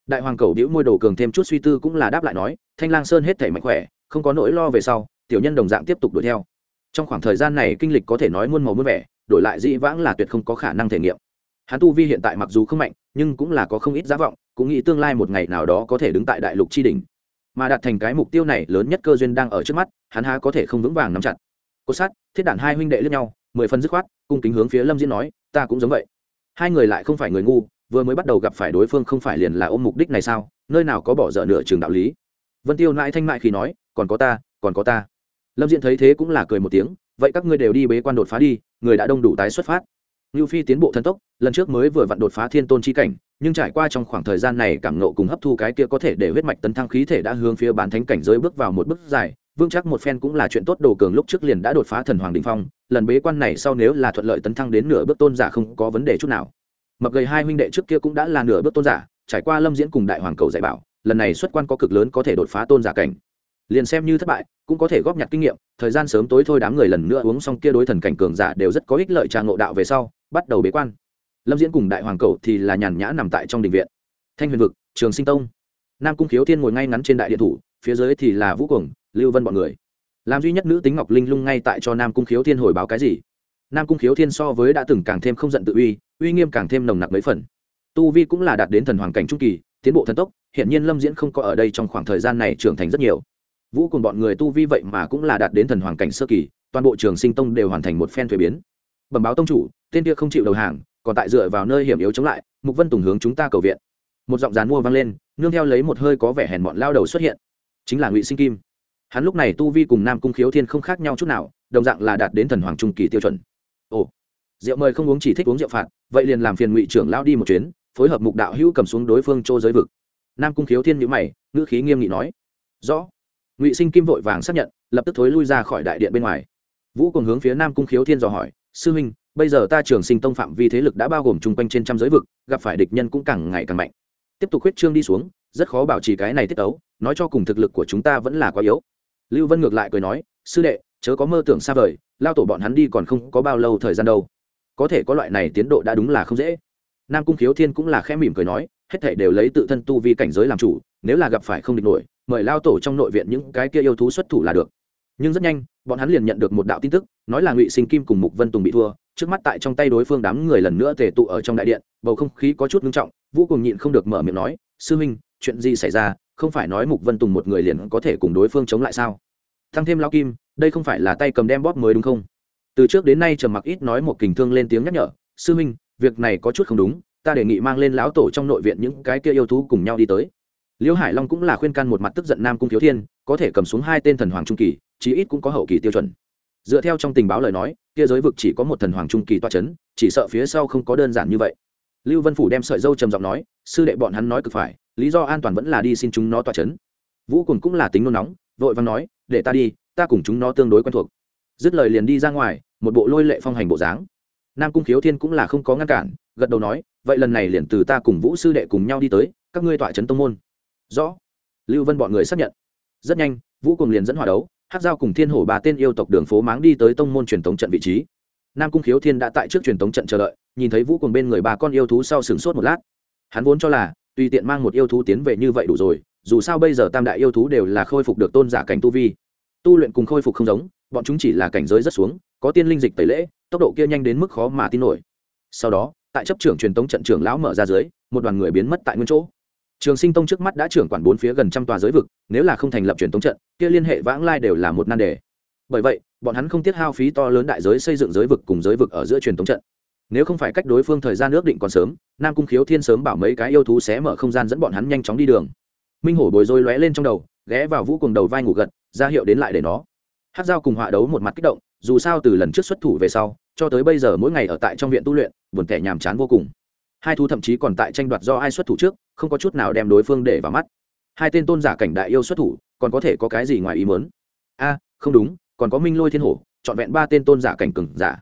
Đại hoàng cầu đĩu môi đồ cường thêm chút suy tư cũng là đáp lại nói, thanh lang sơn hết thể mạnh khỏe, không có nỗi lo về sau tiểu nhân đồng dạng tiếp tục đuổi theo. Trong khoảng thời gian này kinh lịch có thể nói muôn màu muôn vẻ, đổi lại dĩ vãng là tuyệt không có khả năng thể nghiệm. Hắn tu vi hiện tại mặc dù không mạnh, nhưng cũng là có không ít giá vọng, cũng nghĩ tương lai một ngày nào đó có thể đứng tại đại lục tri đình mà đạt thành cái mục tiêu này lớn nhất cơ duyên đang ở trước mắt, hắn há có thể không vững vàng nắm chặt. Cốt sát thiết đản hai huynh đệ lẫn nhau, mười phần dứt khoát, cung kính hướng phía lâm diễn nói, ta cũng giống vậy. Hai người lại không phải người ngu, vừa mới bắt đầu gặp phải đối phương không phải liền là ôm mục đích này sao? Nơi nào có bỏ dở nửa trường đạo lý? Vân tiêu nãi thanh mại khi nói, còn có ta, còn có ta lâm diễn thấy thế cũng là cười một tiếng vậy các ngươi đều đi bế quan đột phá đi người đã đông đủ tái xuất phát Lưu Phi tiến bộ thần tốc, lần trước mới vừa vặn đột phá thiên tôn chi cảnh, nhưng trải qua trong khoảng thời gian này cảm ngộ cùng hấp thu cái kia có thể để huyết mạch tấn thăng khí thể đã hướng phía bán thánh cảnh giới bước vào một bước dài, Vương chắc một phen cũng là chuyện tốt đồ cường lúc trước liền đã đột phá thần hoàng đỉnh phong, lần bế quan này sau nếu là thuận lợi tấn thăng đến nửa bước tôn giả không có vấn đề chút nào. Mập gầy hai huynh đệ trước kia cũng đã là nửa bước tôn giả, trải qua Lâm Diễn cùng đại hoàng cầu dạy bảo, lần này xuất quan có cực lớn có thể đột phá tôn giả cảnh. Liền xem như thất bại, cũng có thể góp nhặt kinh nghiệm, thời gian sớm tối thôi đám người lần nữa uống xong kia đối thần cảnh cường giả đều rất có ích lợi trà ngộ đạo về sau, bắt đầu bế quan. Lâm diễn cùng đại hoàng cầu thì là nhàn nhã nằm tại trong đình viện. Thanh huyền vực trường sinh tông. Nam cung khiếu thiên ngồi ngay ngắn trên đại điện thủ phía dưới thì là vũ cuồng lưu vân bọn người. Làm duy nhất nữ tính ngọc linh lung ngay tại cho nam cung khiếu thiên hồi báo cái gì? Nam cung khiếu thiên so với đã từng càng thêm không giận tự uy uy nghiêm càng thêm nồng nặc mấy phần. Tu vi cũng là đạt đến thần hoàng cảnh trung kỳ tiến bộ thần tốc hiện nhiên lâm diễn không có ở đây trong khoảng thời gian này trưởng thành rất nhiều vũ cùng bọn người tu vi vậy mà cũng là đạt đến thần hoàng cảnh sơ kỳ, toàn bộ trường sinh tông đều hoàn thành một phen thuế biến. Bẩm báo tông chủ, tên kia không chịu đầu hàng, còn tại dựa vào nơi hiểm yếu chống lại, mục vân tùng hướng chúng ta cầu viện. Một giọng dàn mua vang lên, nương theo lấy một hơi có vẻ hèn bọn lao đầu xuất hiện. Chính là ngụy sinh kim. Hắn lúc này tu vi cùng nam cung khiếu thiên không khác nhau chút nào, đồng dạng là đạt đến thần hoàng trung kỳ tiêu chuẩn. Ồ, rượu mời không uống chỉ thích uống rượu phạt, vậy liền làm phiền ngụy trưởng lao đi một chuyến, phối hợp mục đạo hữu cầm xuống đối phương châu giới vực. Nam cung khiếu thiên nhữ mày, ngữ khí nghiêm nghị nói. Rõ ngụy sinh kim vội vàng xác nhận lập tức thối lui ra khỏi đại điện bên ngoài vũ cùng hướng phía nam cung khiếu thiên dò hỏi sư huynh bây giờ ta trường sinh tông phạm vi thế lực đã bao gồm chung quanh trên trăm giới vực gặp phải địch nhân cũng càng ngày càng mạnh tiếp tục huyết trương đi xuống rất khó bảo trì cái này tiết ấu nói cho cùng thực lực của chúng ta vẫn là quá yếu lưu vân ngược lại cười nói sư đệ chớ có mơ tưởng xa vời lao tổ bọn hắn đi còn không có bao lâu thời gian đâu có thể có loại này tiến độ đã đúng là không dễ nam cung khiếu thiên cũng là khẽ mỉm cười nói hết thể đều lấy tự thân tu vi cảnh giới làm chủ nếu là gặp phải không địch nổi mời lao tổ trong nội viện những cái kia yêu thú xuất thủ là được. Nhưng rất nhanh, bọn hắn liền nhận được một đạo tin tức, nói là ngụy sinh kim cùng mục vân tùng bị thua, trước mắt tại trong tay đối phương đám người lần nữa tề tụ ở trong đại điện, bầu không khí có chút ngưng trọng, vũ cùng nhịn không được mở miệng nói, sư huynh, chuyện gì xảy ra? Không phải nói mục vân tùng một người liền có thể cùng đối phương chống lại sao? Thăng thêm lao kim, đây không phải là tay cầm đem bóp mới đúng không? Từ trước đến nay trầm mặc ít nói một kình thương lên tiếng nhắc nhở, sư huynh, việc này có chút không đúng, ta đề nghị mang lên lão tổ trong nội viện những cái kia yêu thú cùng nhau đi tới liễu hải long cũng là khuyên can một mặt tức giận nam cung thiếu thiên, có thể cầm xuống hai tên thần hoàng trung kỳ, chí ít cũng có hậu kỳ tiêu chuẩn. Dựa theo trong tình báo lời nói, kia giới vực chỉ có một thần hoàng trung kỳ toa c h ấ n chỉ sợ phía sau không có đơn giản như vậy. Lưu vân phủ đem sợi dâu trầm giọng nói, sư đệ bọn hắn nói cực phải, lý do an toàn vẫn là đi xin chúng nó toa c h ấ n vũ cùng cũng là tính nôn nóng, vội vàng nói, để ta đi, ta cùng chúng nó tương đối quen thuộc. Dứt lời liền đi ra ngoài, một bộ lôi lệ phong hành bộ dáng. Nam cung khiếu thiên cũng là không có ngăn cản, gật đầu nói, vậy lần này liền từ ta cùng vũ sư đệ cùng nhau đi tới, các ngươi tọa trấn tông môn rõ. Lưu vân bọn người xác nhận. Rất nhanh, vũ cùng liền dẫn hòa đấu hát giao cùng thiên hổ ba tên yêu tộc đường phố máng đi tới tông môn truyền thống trận vị trí. Nam cung khiếu thiên đã tại trước truyền thống trận chờ đợi, nhìn thấy vũ cùng bên người ba con yêu thú sau sừng sốt một lát. Hắn vốn cho là, tùy tiện mang một yêu thú tiến về như vậy đủ rồi, dù sao bây giờ tam đại yêu thú đều là khôi phục được tôn giả cảnh tu vi. Tu luyện cùng khôi phục không giống, bọn chúng chỉ là cảnh giới rất xuống, có tiên linh dịch tẩy lễ, tốc độ kia nhanh đến mức khó mà tin nổi. Sau đó, tại chấp trưởng truyền tống trận trưởng lão mở ra dưới, một đoàn người biến mất tại nguyên chỗ trường sinh tông trước mắt đã trưởng quản bốn phía gần trăm tòa giới vực, nếu là không thành lập truyền thống trận, kia liên hệ vãng lai đều là một nan đề. Bởi vậy, bọn hắn không tiết hao phí to lớn đại giới xây dựng giới vực cùng giới vực ở giữa truyền thống trận. Nếu không phải cách đối phương thời gian ước định còn sớm, nam cung khiếu thiên sớm bảo mấy cái yêu thú xé mở không gian dẫn bọn hắn nhanh chóng đi đường. Minh hổ bồi dối lóe lên trong đầu, ghé vào vũ cùng đầu vai ngủ gật, ra hiệu đến lại để nó. Hát dao cùng họa đấu một mặt kích động, dù sao từ lần trước xuất thủ về sau, cho tới bây giờ mỗi ngày ở tại trong viện tu luyện, buồn tẻ nhàm chán vô cùng hai thú thậm chí còn tại tranh đoạt do ai xuất thủ trước, không có chút nào đem đối phương để vào mắt. Hai tên tôn giả cảnh đại yêu xuất thủ, còn có thể có cái gì ngoài ý mớn a, không đúng, còn có minh lôi thiên hổ, trọn vẹn ba tên tôn giả cảnh cừng giả.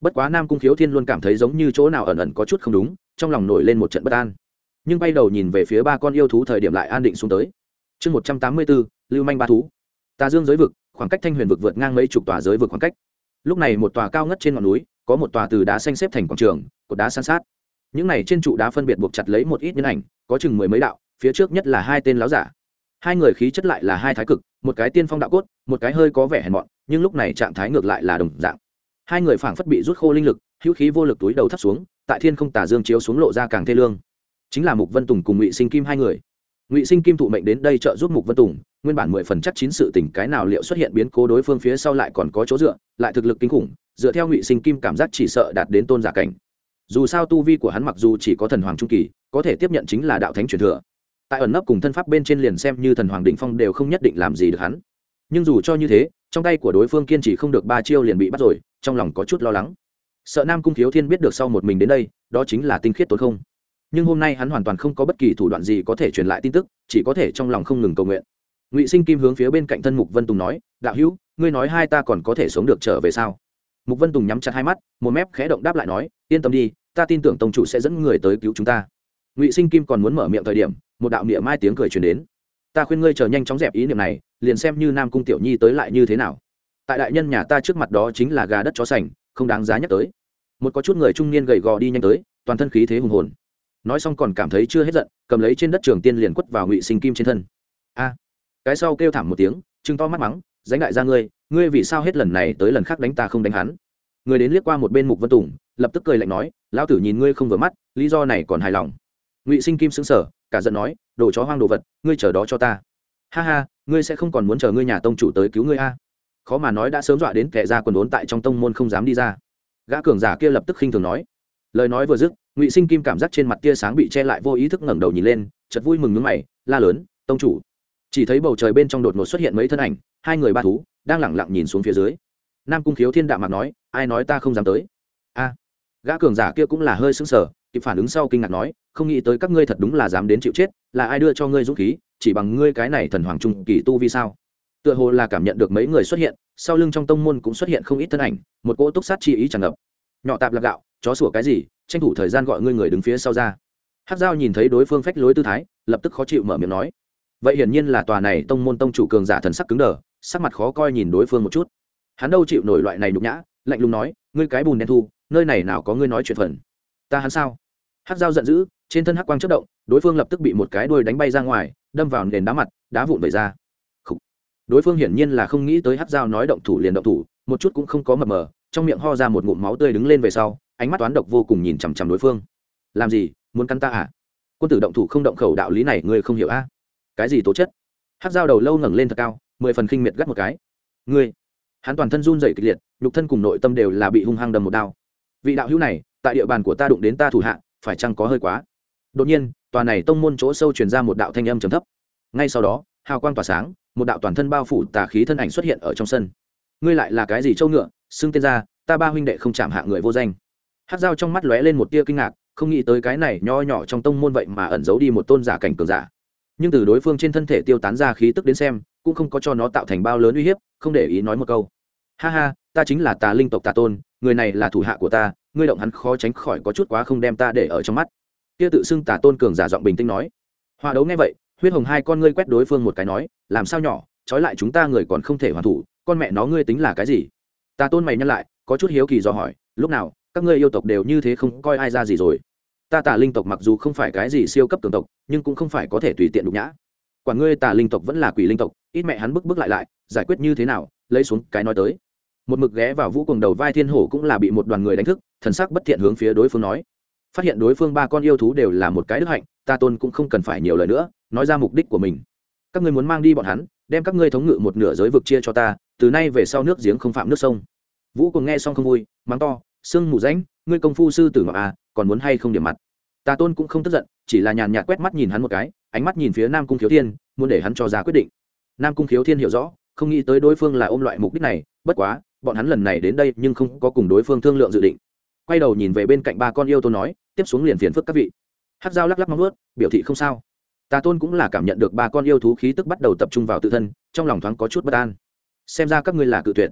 Bất quá nam cung khiếu thiên luôn cảm thấy giống như chỗ nào ẩn ẩn có chút không đúng, trong lòng nổi lên một trận bất an. Nhưng bay đầu nhìn về phía ba con yêu thú thời điểm lại an định xuống tới. Chương một trăm tám mươi bốn, lưu manh ba thú. Tà dương giới vực, khoảng cách thanh huyền vực vượt ngang mấy chục tòa giới vực khoảng cách. Lúc này một tòa cao ngất trên ngọn núi, có một tòa từ đá xanh xếp thành quảng trường, cột đá san sát những này trên trụ đá phân biệt buộc chặt lấy một ít nhân ảnh, có chừng mười mấy đạo, phía trước nhất là hai tên láo giả. Hai người khí chất lại là hai thái cực, một cái tiên phong đạo cốt, một cái hơi có vẻ hèn mọn, nhưng lúc này trạng thái ngược lại là đồng dạng. Hai người phảng phất bị rút khô linh lực, hữu khí vô lực túi đầu thắt xuống, tại thiên không tả dương chiếu xuống lộ ra càng thê lương. Chính là mục vân tùng cùng ngụy sinh kim hai người. Ngụy sinh kim thụ mệnh đến đây trợ giúp mục vân tùng, nguyên bản mười phần chắc chín sự tình cái nào liệu xuất hiện biến cố đối phương phía sau lại còn có chỗ dựa, lại thực lực kinh khủng, dựa theo ngụy sinh kim cảm giác chỉ sợ đạt đến tôn giả cảnh dù sao tu vi của hắn mặc dù chỉ có thần hoàng trung kỳ, có thể tiếp nhận chính là đạo thánh truyền thừa. Tại ẩn nấp cùng thân pháp bên trên liền xem như thần hoàng định phong đều không nhất định làm gì được hắn. Nhưng dù cho như thế, trong tay của đối phương kiên trì không được ba chiêu liền bị bắt rồi, trong lòng có chút lo lắng. Sợ nam cung thiếu thiên biết được sau một mình đến đây, đó chính là tinh khiết tốn không. Nhưng hôm nay hắn hoàn toàn không có bất kỳ thủ đoạn gì có thể truyền lại tin tức, chỉ có thể trong lòng không ngừng cầu nguyện. Ngụy sinh kim hướng phía bên cạnh thân mục vân tùng nói, đạo hữu, ngươi nói hai ta còn có thể sống được trở về sao? Mục vân tùng nhắm chặt hai mắt, một mép khẽ động đáp lại nói, yên tâm đi, ta tin tưởng tông chủ sẽ dẫn người tới cứu chúng ta. Ngụy sinh kim còn muốn mở miệng thời điểm, một đạo niệm mai tiếng cười truyền đến. Ta khuyên ngươi chờ nhanh chóng dẹp ý niệm này, liền xem như nam cung tiểu nhi tới lại như thế nào. Tại đại nhân nhà ta trước mặt đó chính là gà đất chó sành, không đáng giá nhắc tới. Một có chút người trung niên gầy gò đi nhanh tới, toàn thân khí thế hùng hồn. Nói xong còn cảm thấy chưa hết giận, cầm lấy trên đất trường tiên liền quất vào ngụy sinh kim trên thân. A. Cái sau kêu thảm một tiếng chừng to mắt mắng, dánh đại gia ngươi ngươi vì sao hết lần này tới lần khác đánh ta không đánh hắn? Người đến liếc qua một bên mục vân tùng, lập tức cười lạnh nói, lão tử nhìn ngươi không vừa mắt, lý do này còn hài lòng. Ngụy sinh kim xứng sở cả giận nói, đồ chó hoang đồ vật, ngươi chờ đó cho ta. Ha ha, ngươi sẽ không còn muốn chờ ngươi nhà tông chủ tới cứu ngươi a? Khó mà nói đã sớm dọa đến kẻ ra quần đốn tại trong tông môn không dám đi ra. Gã cường giả kia lập tức khinh thường nói. Lời nói vừa dứt, ngụy sinh kim cảm giác trên mặt tia sáng bị che lại vô ý thức ngẩng đầu nhìn lên chật vui mừng nước mày, la lớn, tông chủ. Chỉ thấy bầu trời bên trong đột ngột xuất hiện mấy thân ảnh, hai người ba thú đang lẳng lặng nhìn xuống phía dưới. Nam cung khiếu thiên đạm mặt nói, ai nói ta không dám tới? A. Gã cường giả kia cũng là hơi sững sờ, kịp phản ứng sau kinh ngạc nói, không nghĩ tới các ngươi thật đúng là dám đến chịu chết, là ai đưa cho ngươi dũng khí, chỉ bằng ngươi cái này thần hoàng trung kỳ tu vi sao? Tựa hồ là cảm nhận được mấy người xuất hiện, sau lưng trong tông môn cũng xuất hiện không ít thân ảnh, một cỗ túc sát chi ý tràn ngập. Nhỏ tạp lạc gạo, chó sủa cái gì, tranh thủ thời gian gọi ngươi người đứng phía sau ra. Hát dao nhìn thấy đối phương phách lối tư thái, lập tức khó chịu mở miệng nói vậy hiển nhiên là tòa này tông môn tông chủ cường giả thần sắc cứng đờ, sắc mặt khó coi nhìn đối phương một chút. Hắn đâu chịu nổi loại này nhục nhã, lạnh lùng nói, ngươi cái bùn đen thu, nơi này nào có ngươi nói chuyện phần? Ta hắn sao? Hát dao giận dữ, trên thân hắc quang chất động, đối phương lập tức bị một cái đuôi đánh bay ra ngoài, đâm vào nền đá mặt, đá vụn về ra. Đối phương hiển nhiên là không nghĩ tới hát dao nói động thủ liền động thủ, một chút cũng không có mập mờ, trong miệng ho ra một ngụm máu tươi đứng lên về sau, ánh mắt toán độc vô cùng nhìn chằm chằm đối phương. Làm gì? Muốn cắn ta à? Quân tử động thủ không động khẩu đạo lý này ngươi không hiểu a à? Cái gì tố chất? Hát dao đầu lâu ngẩng lên thật cao, mười phần khinh miệt gắt một cái. Ngươi, hắn toàn thân run dày kịch liệt, nhục thân cùng nội tâm đều là bị hung hăng đầm một đao. Vị đạo hữu này, tại địa bàn của ta đụng đến ta thủ hạ, phải chăng có hơi quá? Đột nhiên, tòa này tông môn chỗ sâu truyền ra một đạo thanh âm trầm thấp. Ngay sau đó, hào quang tỏa sáng, một đạo toàn thân bao phủ tà khí thân ảnh xuất hiện ở trong sân. Ngươi lại là cái gì châu ngựa? Xưng tên ra, ta ba huynh đệ không chạm hạ người vô danh. Hát dao trong mắt lóe lên một tia kinh ngạc, không nghĩ tới cái này nho nhỏ trong tông môn vậy mà ẩn giấu đi một tôn giả cảnh cường giả nhưng từ đối phương trên thân thể tiêu tán ra khí tức đến xem, cũng không có cho nó tạo thành bao lớn uy hiếp, không để ý nói một câu. Ha ha, ta chính là tà linh tộc tà tôn, người này là thủ hạ của ta, ngươi động hắn khó tránh khỏi có chút quá không đem ta để ở trong mắt. Kia tự xưng tà tôn cường giả giọng bình tĩnh nói. Hòa đấu nghe vậy, huyết hồng hai con ngươi quét đối phương một cái nói, làm sao nhỏ, trói lại chúng ta người còn không thể hoàn thủ, con mẹ nó ngươi tính là cái gì? Tà tôn mày nhắc lại, có chút hiếu kỳ do hỏi, lúc nào, các ngươi yêu tộc đều như thế không coi ai ra gì rồi? Ta tà linh tộc mặc dù không phải cái gì siêu cấp cường tộc, nhưng cũng không phải có thể tùy tiện đục nhã. Quả ngươi tà linh tộc vẫn là quỷ linh tộc, ít mẹ hắn bức bức lại lại, giải quyết như thế nào, lấy xuống cái nói tới. Một mực ghé vào vũ cùng đầu vai thiên hổ cũng là bị một đoàn người đánh thức, thần sắc bất thiện hướng phía đối phương nói. Phát hiện đối phương ba con yêu thú đều là một cái đức hạnh, ta tôn cũng không cần phải nhiều lời nữa, nói ra mục đích của mình. Các ngươi muốn mang đi bọn hắn, đem các ngươi thống ngự một nửa giới vực chia cho ta, từ nay về sau nước giếng không phạm nước sông. Vũ cùng nghe xong không vui, mắng to sưng mù ránh ngươi công phu sư tử ngọc à còn muốn hay không điểm mặt. Ta tôn cũng không tức giận, chỉ là nhàn nhạt quét mắt nhìn hắn một cái, ánh mắt nhìn phía nam cung khiếu thiên, muốn để hắn cho ra quyết định. Nam cung khiếu thiên hiểu rõ, không nghĩ tới đối phương là ôm loại mục đích này, bất quá, bọn hắn lần này đến đây nhưng không có cùng đối phương thương lượng dự định. Quay đầu nhìn về bên cạnh ba con yêu tôn nói, tiếp xuống liền phiền phức các vị. Hát dao lắc lắc móng ướt biểu thị không sao. Tà tôn cũng là cảm nhận được ba con yêu thú khí tức bắt đầu tập trung vào tự thân, trong lòng thoáng có chút bất an. Xem ra các ngươi là cự tuyệt.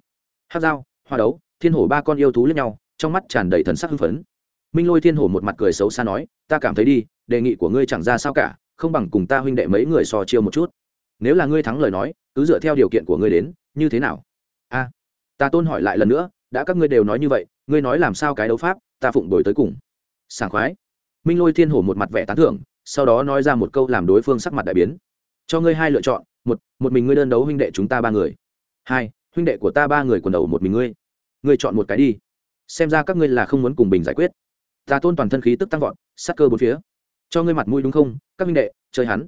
Hát dao hoa đấu, thiên hổ ba con yêu thú lẫn nhau, trong mắt tràn đầy thần sắc hưng phấn minh lôi thiên hổ một mặt cười xấu xa nói ta cảm thấy đi đề nghị của ngươi chẳng ra sao cả không bằng cùng ta huynh đệ mấy người so chiêu một chút. Nếu là ngươi thắng lời nói cứ dựa theo điều kiện của ngươi đến như thế nào? A à, ta tôn hỏi lại lần nữa đã các ngươi đều nói như vậy ngươi nói làm sao cái đấu pháp ta phụng đổi tới cùng. Sảng khoái. Minh lôi thiên hổ một mặt vẻ tán thưởng sau đó nói ra một câu làm đối phương sắc mặt đại biến. Cho ngươi hai lựa chọn một một mình ngươi đơn đấu huynh đệ chúng ta ba người. Hai huynh đệ của ta ba người quần đầu một mình ngươi. Ngươi chọn một cái đi. Xem ra các ngươi là không muốn cùng bình giải quyết ta tôn toàn thân khí tức tăng vọt sắc cơ bốn phía. Cho ngươi mặt mũi đúng không, các huynh đệ, chơi hắn.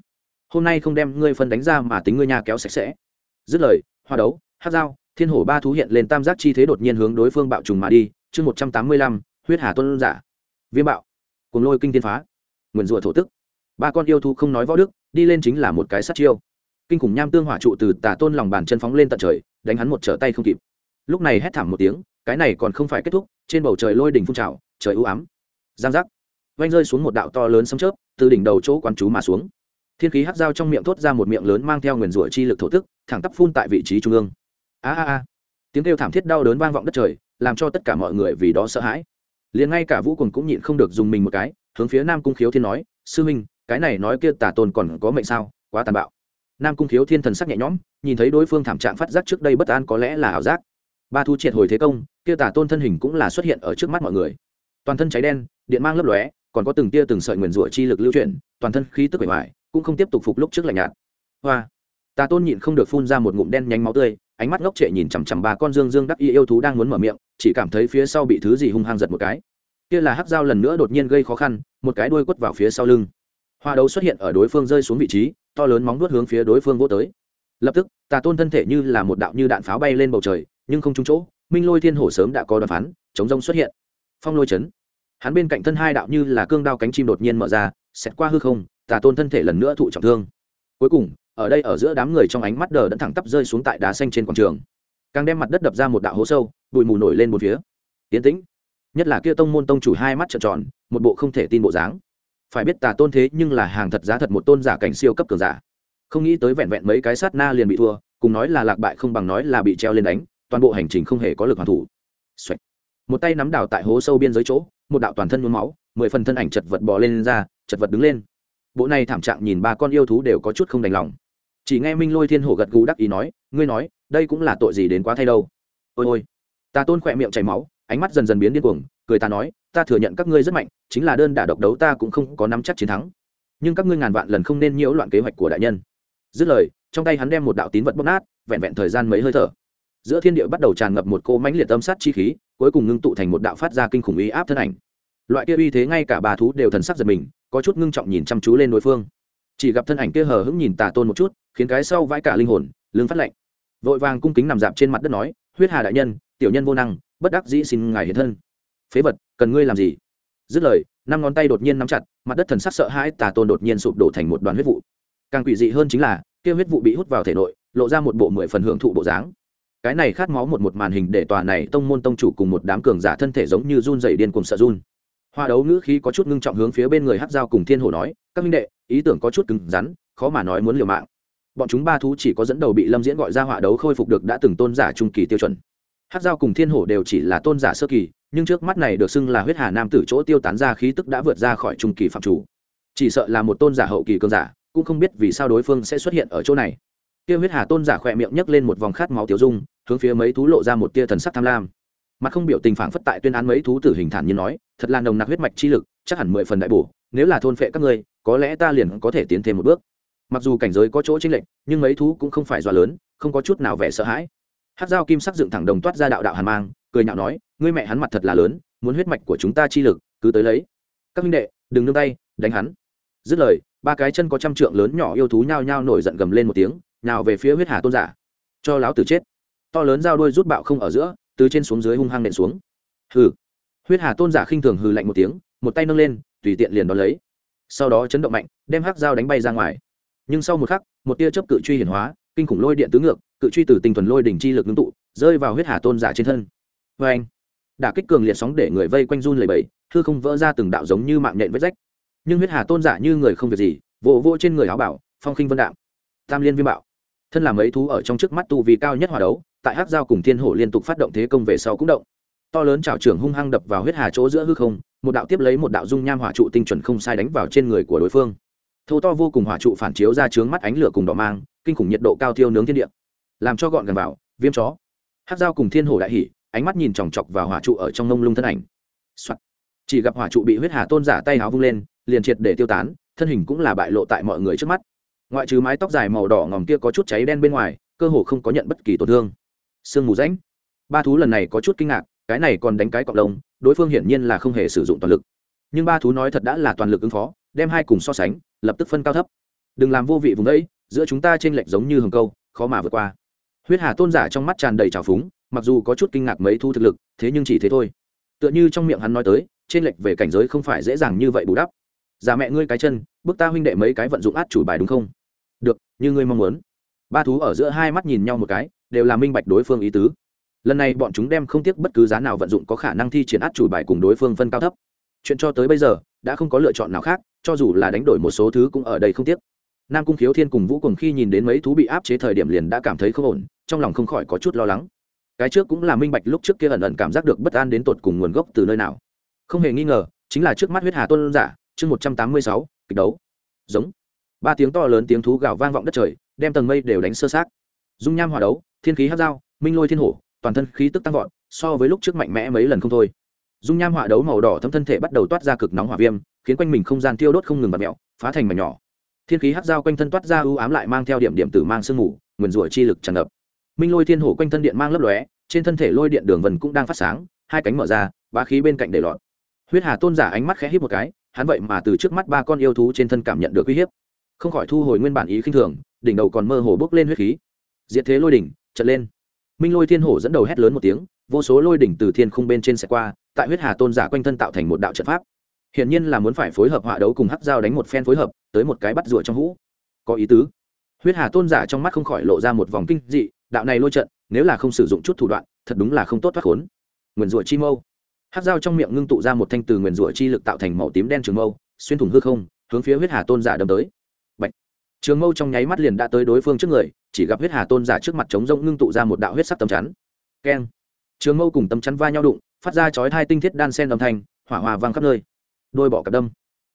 Hôm nay không đem ngươi phân đánh ra mà tính ngươi nhà kéo sạch sẽ. Dứt lời, hoa đấu, hát dao, thiên hổ ba thú hiện lên tam giác chi thế đột nhiên hướng đối phương bạo trùng mà đi. Chương một trăm tám mươi lăm, huyết hà tôn giả. Viêm bạo. Cùng lôi kinh tiên phá. Nguyền rủa thổ tức. Ba con yêu thú không nói võ đức, đi lên chính là một cái sát chiêu. Kinh khủng nham tương hỏa trụ từ tà tôn lòng bàn chân phóng lên tận trời, đánh hắn một trở tay không kịp. Lúc này hét thảm một tiếng, cái này còn không phải kết thúc, trên bầu trời lôi đỉnh phun trào, trời ưu ám giang giác. Vanh rơi xuống một đạo to lớn sấm chớp, từ đỉnh đầu chỗ quán chú mà xuống. Thiên khí hắc dao trong miệng thốt ra một miệng lớn mang theo nguyền rủa chi lực thổ tức, thẳng tắp phun tại vị trí trung ương. A a a. Tiếng kêu thảm thiết đau đớn vang vọng đất trời, làm cho tất cả mọi người vì đó sợ hãi. Liền ngay cả vũ quần cũng nhịn không được dùng mình một cái, hướng phía nam cung khiếu thiên nói, sư minh cái này nói kia tả tôn còn có mệnh sao? Quá tàn bạo. Nam cung khiếu thiên thần sắc nhẹ nhõm, nhìn thấy đối phương thảm trạng phát giác trước đây bất an có lẽ là ảo giác. Ba thu triệt hồi thế công, kia tả tôn thân hình cũng là xuất hiện ở trước mắt mọi người toàn thân cháy đen, điện mang lấp lóe, còn có từng tia từng sợi nguyền rủa chi lực lưu chuyển, toàn thân khí tức bể hoài cũng không tiếp tục phục lúc trước lạnh nhạt. Hoa. Tà tôn nhịn không được phun ra một ngụm đen nhánh máu tươi, ánh mắt ngốc trệ nhìn chằm chằm ba con dương dương đắc y yêu thú đang muốn mở miệng, chỉ cảm thấy phía sau bị thứ gì hung hăng giật một cái. Kia là hắc dao lần nữa đột nhiên gây khó khăn, một cái đuôi quất vào phía sau lưng. Hoa đấu xuất hiện ở đối phương rơi xuống vị trí, to lớn móng nuốt hướng phía đối phương vô tới. Lập tức, tà tôn thân thể như là một đạo như đạn pháo bay lên bầu trời, nhưng không trúng chỗ, minh lôi thiên hổ sớm đã có đoán phán, chống rông xuất hiện phong lôi chấn. Hắn bên cạnh thân hai đạo như là cương đao cánh chim đột nhiên mở ra, xẹt qua hư không, tà tôn thân thể lần nữa thụ trọng thương. Cuối cùng, ở đây ở giữa đám người trong ánh mắt đờ đẫn thẳng tắp rơi xuống tại đá xanh trên quảng trường. Càng đem mặt đất đập ra một đạo hố sâu, bụi mù nổi lên một phía. Tiến tĩnh. Nhất là kia tông môn tông chủ hai mắt trợn tròn, một bộ không thể tin bộ dáng. Phải biết tà tôn thế nhưng là hàng thật giá thật một tôn giả cảnh siêu cấp cường giả. Không nghĩ tới vẹn vẹn mấy cái sát na liền bị thua, cùng nói là lạc bại không bằng nói là bị treo lên đánh, toàn bộ hành trình không hề có lực hoàn thủ、Xoạch một tay nắm đào tại hố sâu biên giới chỗ, một đạo toàn thân nhuốm máu, mười phần thân ảnh chật vật bò lên ra, chật vật đứng lên. Bộ này thảm trạng nhìn ba con yêu thú đều có chút không đành lòng. Chỉ nghe minh lôi thiên hổ gật gù đắc ý nói, ngươi nói, đây cũng là tội gì đến quá thay đâu? Ôi ôi. Ta tôn khỏe miệng chảy máu, ánh mắt dần dần biến điên cuồng, cười ta nói, ta thừa nhận các ngươi rất mạnh, chính là đơn đả độc đấu ta cũng không có nắm chắc chiến thắng. Nhưng các ngươi ngàn vạn lần không nên nhiễu loạn kế hoạch của đại nhân. Dứt lời, trong tay hắn đem một đạo tín vật bóc nát, vẹn vẹn thời gian mấy hơi thở. Giữa thiên địa bắt đầu tràn ngập một cô mãnh liệt âm sát chi khí cuối cùng ngưng tụ thành một đạo phát ra kinh khủng uy áp thân ảnh. Loại kia uy thế ngay cả bà thú đều thần sắc giật mình, có chút ngưng trọng nhìn chăm chú lên đối phương. Chỉ gặp thân ảnh kia hờ hững nhìn tà tôn một chút, khiến cái sau vãi cả linh hồn lương phát lệnh vội vàng cung kính nằm dạp trên mặt đất nói, huyết hà đại nhân, tiểu nhân vô năng, bất đắc dĩ xin ngài hiện thân. Phế vật, cần ngươi làm gì? Dứt lời, năm ngón tay đột nhiên nắm chặt, mặt đất thần sắc sợ hãi tà tôn đột nhiên sụp đổ thành một đoàn huyết vụ. Càng quỷ dị hơn chính là, kia huyết vụ bị hút vào thể nội, lộ ra một bộ mười phần hưởng thụ bộ dáng cái này khát máu một một màn hình để tòa này tông môn tông chủ cùng một đám cường giả thân thể giống như run dày điên cùng sợ run. Hoa đấu ngữ khí có chút ngưng trọng hướng phía bên người hát dao cùng thiên hồ nói, các minh đệ, ý tưởng có chút cứng rắn, khó mà nói muốn liều mạng. Bọn chúng ba thú chỉ có dẫn đầu bị lâm diễn gọi ra họa đấu khôi phục được đã từng tôn giả trung kỳ tiêu chuẩn. Hát dao cùng thiên hổ đều chỉ là tôn giả sơ kỳ, nhưng trước mắt này được xưng là huyết hà nam tử chỗ tiêu tán ra khí tức đã vượt ra khỏi trung kỳ phạm chủ. Chỉ sợ là một tôn giả hậu kỳ cơn giả, cũng không biết vì sao đối phương sẽ xuất hiện ở chỗ này. Kia huyết hà tôn giả khỏe miệng nhấc lên một vòng khát máu tiêu dung hướng phía mấy thú lộ ra một tia thần sắc tham lam. Mặt không biểu tình phản phất tại tuyên án mấy thú tử hình thản như nói, thật là nồng nặc huyết mạch chi lực, chắc hẳn mười phần đại bổ, nếu là thôn phệ các ngươi, có lẽ ta liền có thể tiến thêm một bước. Mặc dù cảnh giới có chỗ chênh lệch, nhưng mấy thú cũng không phải dọa lớn, không có chút nào vẻ sợ hãi. Hát dao kim sắc dựng thẳng đồng toát ra đạo đạo hàn mang, cười nhạo nói, ngươi mẹ hắn mặt thật là lớn, muốn huyết mạch của chúng ta chi lực, cứ tới lấy. Các huynh đệ, đừng nương tay, đánh hắn. Dứt lời, ba cái chân có trăm trượng lớn nhỏ yêu thú nhao nhao nổi giận gầm lên một tiếng nào về phía huyết hà tôn giả. Cho láo tử chết to lớn dao đuôi rút bạo không ở giữa, từ trên xuống dưới hung hăng nện xuống. Hừ. Huyết hà tôn giả khinh thường hừ lạnh một tiếng, một tay nâng lên, tùy tiện liền đón lấy. Sau đó chấn động mạnh, đem hắc dao đánh bay ra ngoài. Nhưng sau một khắc, một tia chớp cự truy hiển hóa, kinh khủng lôi điện tứ ngược, cự truy từ tinh thuần lôi đỉnh chi lực ngưng tụ, rơi vào huyết hà tôn giả trên thân. Vê anh đả kích cường liệt sóng để người vây quanh run lầy bầy thư không vỡ ra từng đạo giống như mạng nhện vết rách. Nhưng huyết hà tôn giả như người không việc gì, vỗ vỗ trên người áo bảo, phong khinh vân đạm. Tam liên viêm bạo. Thân làm ấy thú ở trong trước mắt tu vì cao nhất hòa đấu tại hát giao cùng thiên hổ liên tục phát động thế công về sau cũng động. To lớn trào trưởng hung hăng đập vào huyết hà chỗ giữa hư không, một đạo tiếp lấy một đạo dung nham hỏa trụ tinh chuẩn không sai đánh vào trên người của đối phương. Thô to vô cùng hỏa trụ phản chiếu ra trướng mắt ánh lửa cùng đỏ mang, kinh khủng nhiệt độ cao thiêu nướng thiên địa. Làm cho gọn gần vào, viêm chó. Hát dao cùng thiên hổ đại hỉ, ánh mắt nhìn chòng chọc vào hỏa trụ ở trong nông lung thân ảnh、Soạn. chỉ gặp hỏa trụ bị huyết hà tôn giả tay háo vung lên, liền triệt để tiêu tán, thân hình cũng là bại lộ tại mọi người trước mắt. Ngoại trừ mái tóc dài màu đỏ ngòm kia có chút cháy đen bên ngoài, cơ hồ không có nhận bất kỳ tổn thương sương mù rãnh. Ba thú lần này có chút kinh ngạc, cái này còn đánh cái cọc lông, đối phương hiển nhiên là không hề sử dụng toàn lực. Nhưng ba thú nói thật đã là toàn lực ứng phó, đem hai cùng so sánh, lập tức phân cao thấp. Đừng làm vô vị vùng đấy, giữa chúng ta t r ê n lệch giống như hồng câu, khó mà vượt qua. Huyết hà tôn giả trong mắt tràn đầy trào phúng, mặc dù có chút kinh ngạc mấy thu thực lực, thế nhưng chỉ thế thôi. Tựa như trong miệng hắn nói tới trên lệch về cảnh giới không phải dễ dàng như vậy bù đắp. Giả mẹ ngươi cái chân, bước ta huynh đệ mấy cái vận dụng át chủ bài đúng không? Được, như ngươi mong muốn. Ba thú ở giữa hai mắt nhìn nhau một cái đều là minh bạch đối phương ý tứ. Lần này bọn chúng đem không tiếc bất cứ giá nào vận dụng có khả năng thi triển át chủ bài cùng đối phương phân cao thấp. Chuyện cho tới bây giờ, đã không có lựa chọn nào khác, cho dù là đánh đổi một số thứ cũng ở đây không tiếc. Nam cung khiếu thiên cùng vũ cùng khi nhìn đến mấy thú bị áp chế thời điểm liền đã cảm thấy không ổn, trong lòng không khỏi có chút lo lắng. Cái trước cũng là minh bạch lúc trước kia ẩn ẩn cảm giác được bất an đến tột cùng nguồn gốc từ nơi nào. Không hề nghi ngờ, chính là trước mắt huyết hà tôn giả, chương một trăm tám mươi sáu, kịch đấu. Giống. Ba tiếng to lớn tiếng thú gào vang vọng đất trời, đem tầng mây đều đánh sơ sát dung nham hòa đấu thiên khí hát dao minh lôi thiên hổ, toàn thân khí tức tăng vọt, so với lúc trước mạnh mẽ mấy lần không thôi. Dung nham họa đấu màu đỏ thấm thân thể bắt đầu toát ra cực nóng hỏa viêm, khiến quanh mình không gian tiêu đốt không ngừng bật mẹo, phá thành mảnh nhỏ. Thiên khí hát dao quanh thân toát ra ưu ám lại mang theo điểm điểm tử mang sương mù, nguyền rủa chi lực tràn ngập. Minh lôi thiên hổ quanh thân điện mang lấp lóe, trên thân thể lôi điện đường vần cũng đang phát sáng, hai cánh mở ra, bá khí bên cạnh để lọt. Huyết hà tôn giả ánh mắt khẽ hít một cái, hắn vậy mà từ trước mắt ba con yêu thú trên thân cảm nhận được uy hiếp. Không khỏi thu hồi nguyên bản ý khinh thường, đỉnh đầu còn mơ hồ bốc lên huyết khí. Diệt thế lôi đỉnh trận lên. Minh lôi thiên hổ dẫn đầu hét lớn một tiếng, vô số lôi đỉnh từ thiên khung bên trên xe qua, tại huyết hà tôn giả quanh thân tạo thành một đạo trận pháp. Hiển nhiên là muốn phải phối hợp họa đấu cùng hắc dao đánh một phen phối hợp, tới một cái bắt rùa trong hũ. Có ý tứ. Huyết hà tôn giả trong mắt không khỏi lộ ra một vòng kinh dị, đạo này lôi trận, nếu là không sử dụng chút thủ đoạn, thật đúng là không tốt thoát khốn. Nguyền rủa chi mâu. Hắc dao trong miệng ngưng tụ ra một thanh từ nguyền rủa chi lực tạo thành màu tím đen trường mâu, xuyên thủng hư không, hướng phía huyết hà tôn giả đâm tới. Bạch. trường mâu trong nháy mắt liền đã tới đối phương trước người chỉ gặp huyết hà tôn giả trước mặt trống rỗng ngưng tụ ra một đạo huyết sắc tấm chắn. Keng. Trường mâu cùng tấm chắn va nhau đụng, phát ra chói hai tinh thiết đan sen âm thanh, hỏa hòa vang khắp nơi. Đôi bọ cạp đâm.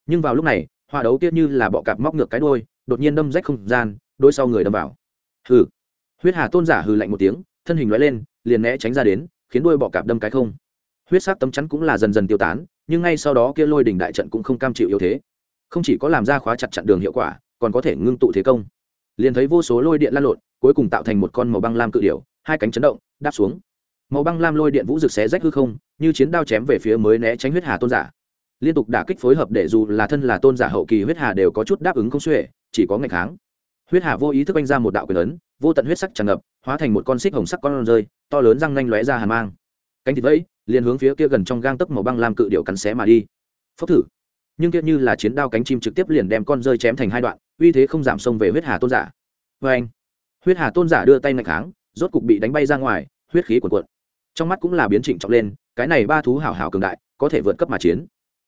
Nhưng vào lúc này hòa đấu tiết như là bọ cạp móc ngược cái đôi đột nhiên đâm rách không gian, đôi sau người đâm vào. Hừ. Huyết hà tôn giả hừ lạnh một tiếng, thân hình loại lên, liền né tránh ra đến, khiến đôi bọ cạp đâm cái không. Huyết sắc tấm chắn cũng là dần dần tiêu tán, nhưng ngay sau đó kia lôi đỉnh đại trận cũng không cam chịu yếu thế. Không chỉ có làm ra khóa chặt chặn đường hiệu quả, còn có thể ngưng tụ thế công liền thấy vô số lôi điện lan lộn, cuối cùng tạo thành một con màu băng lam cự điểu, hai cánh chấn động, đáp xuống. Màu băng lam lôi điện vũ rực xé rách hư không, như chiến đao chém về phía mới né tránh huyết hà tôn giả. Liên tục đả kích phối hợp để dù là thân là tôn giả hậu kỳ huyết hà đều có chút đáp ứng không xuể, chỉ có ngày kháng. Huyết hà vô ý thức anh ra một đạo quyền ấn, vô tận huyết sắc tràn ngập, hóa thành một con xích hồng sắc con rơi, to lớn răng nanh lóe ra hàn mang. Cánh thịt vẫy, liền hướng phía kia gần trong gang tấc màu băng lam cự điệu cắn xé mà đi. Phốc thử. Nhưng kia như là chiến đao cánh chim trực tiếp liền đem con rơi chém thành hai đoạn uy thế không giảm sông về huyết hà tôn giả. Vê anh, huyết hà tôn giả đưa tay ngạch kháng, rốt cục bị đánh bay ra ngoài, huyết khí cuồn cuộn. Trong mắt cũng là biến trịnh trọng lên, cái này ba thú hảo hảo cường đại, có thể vượt cấp mà chiến.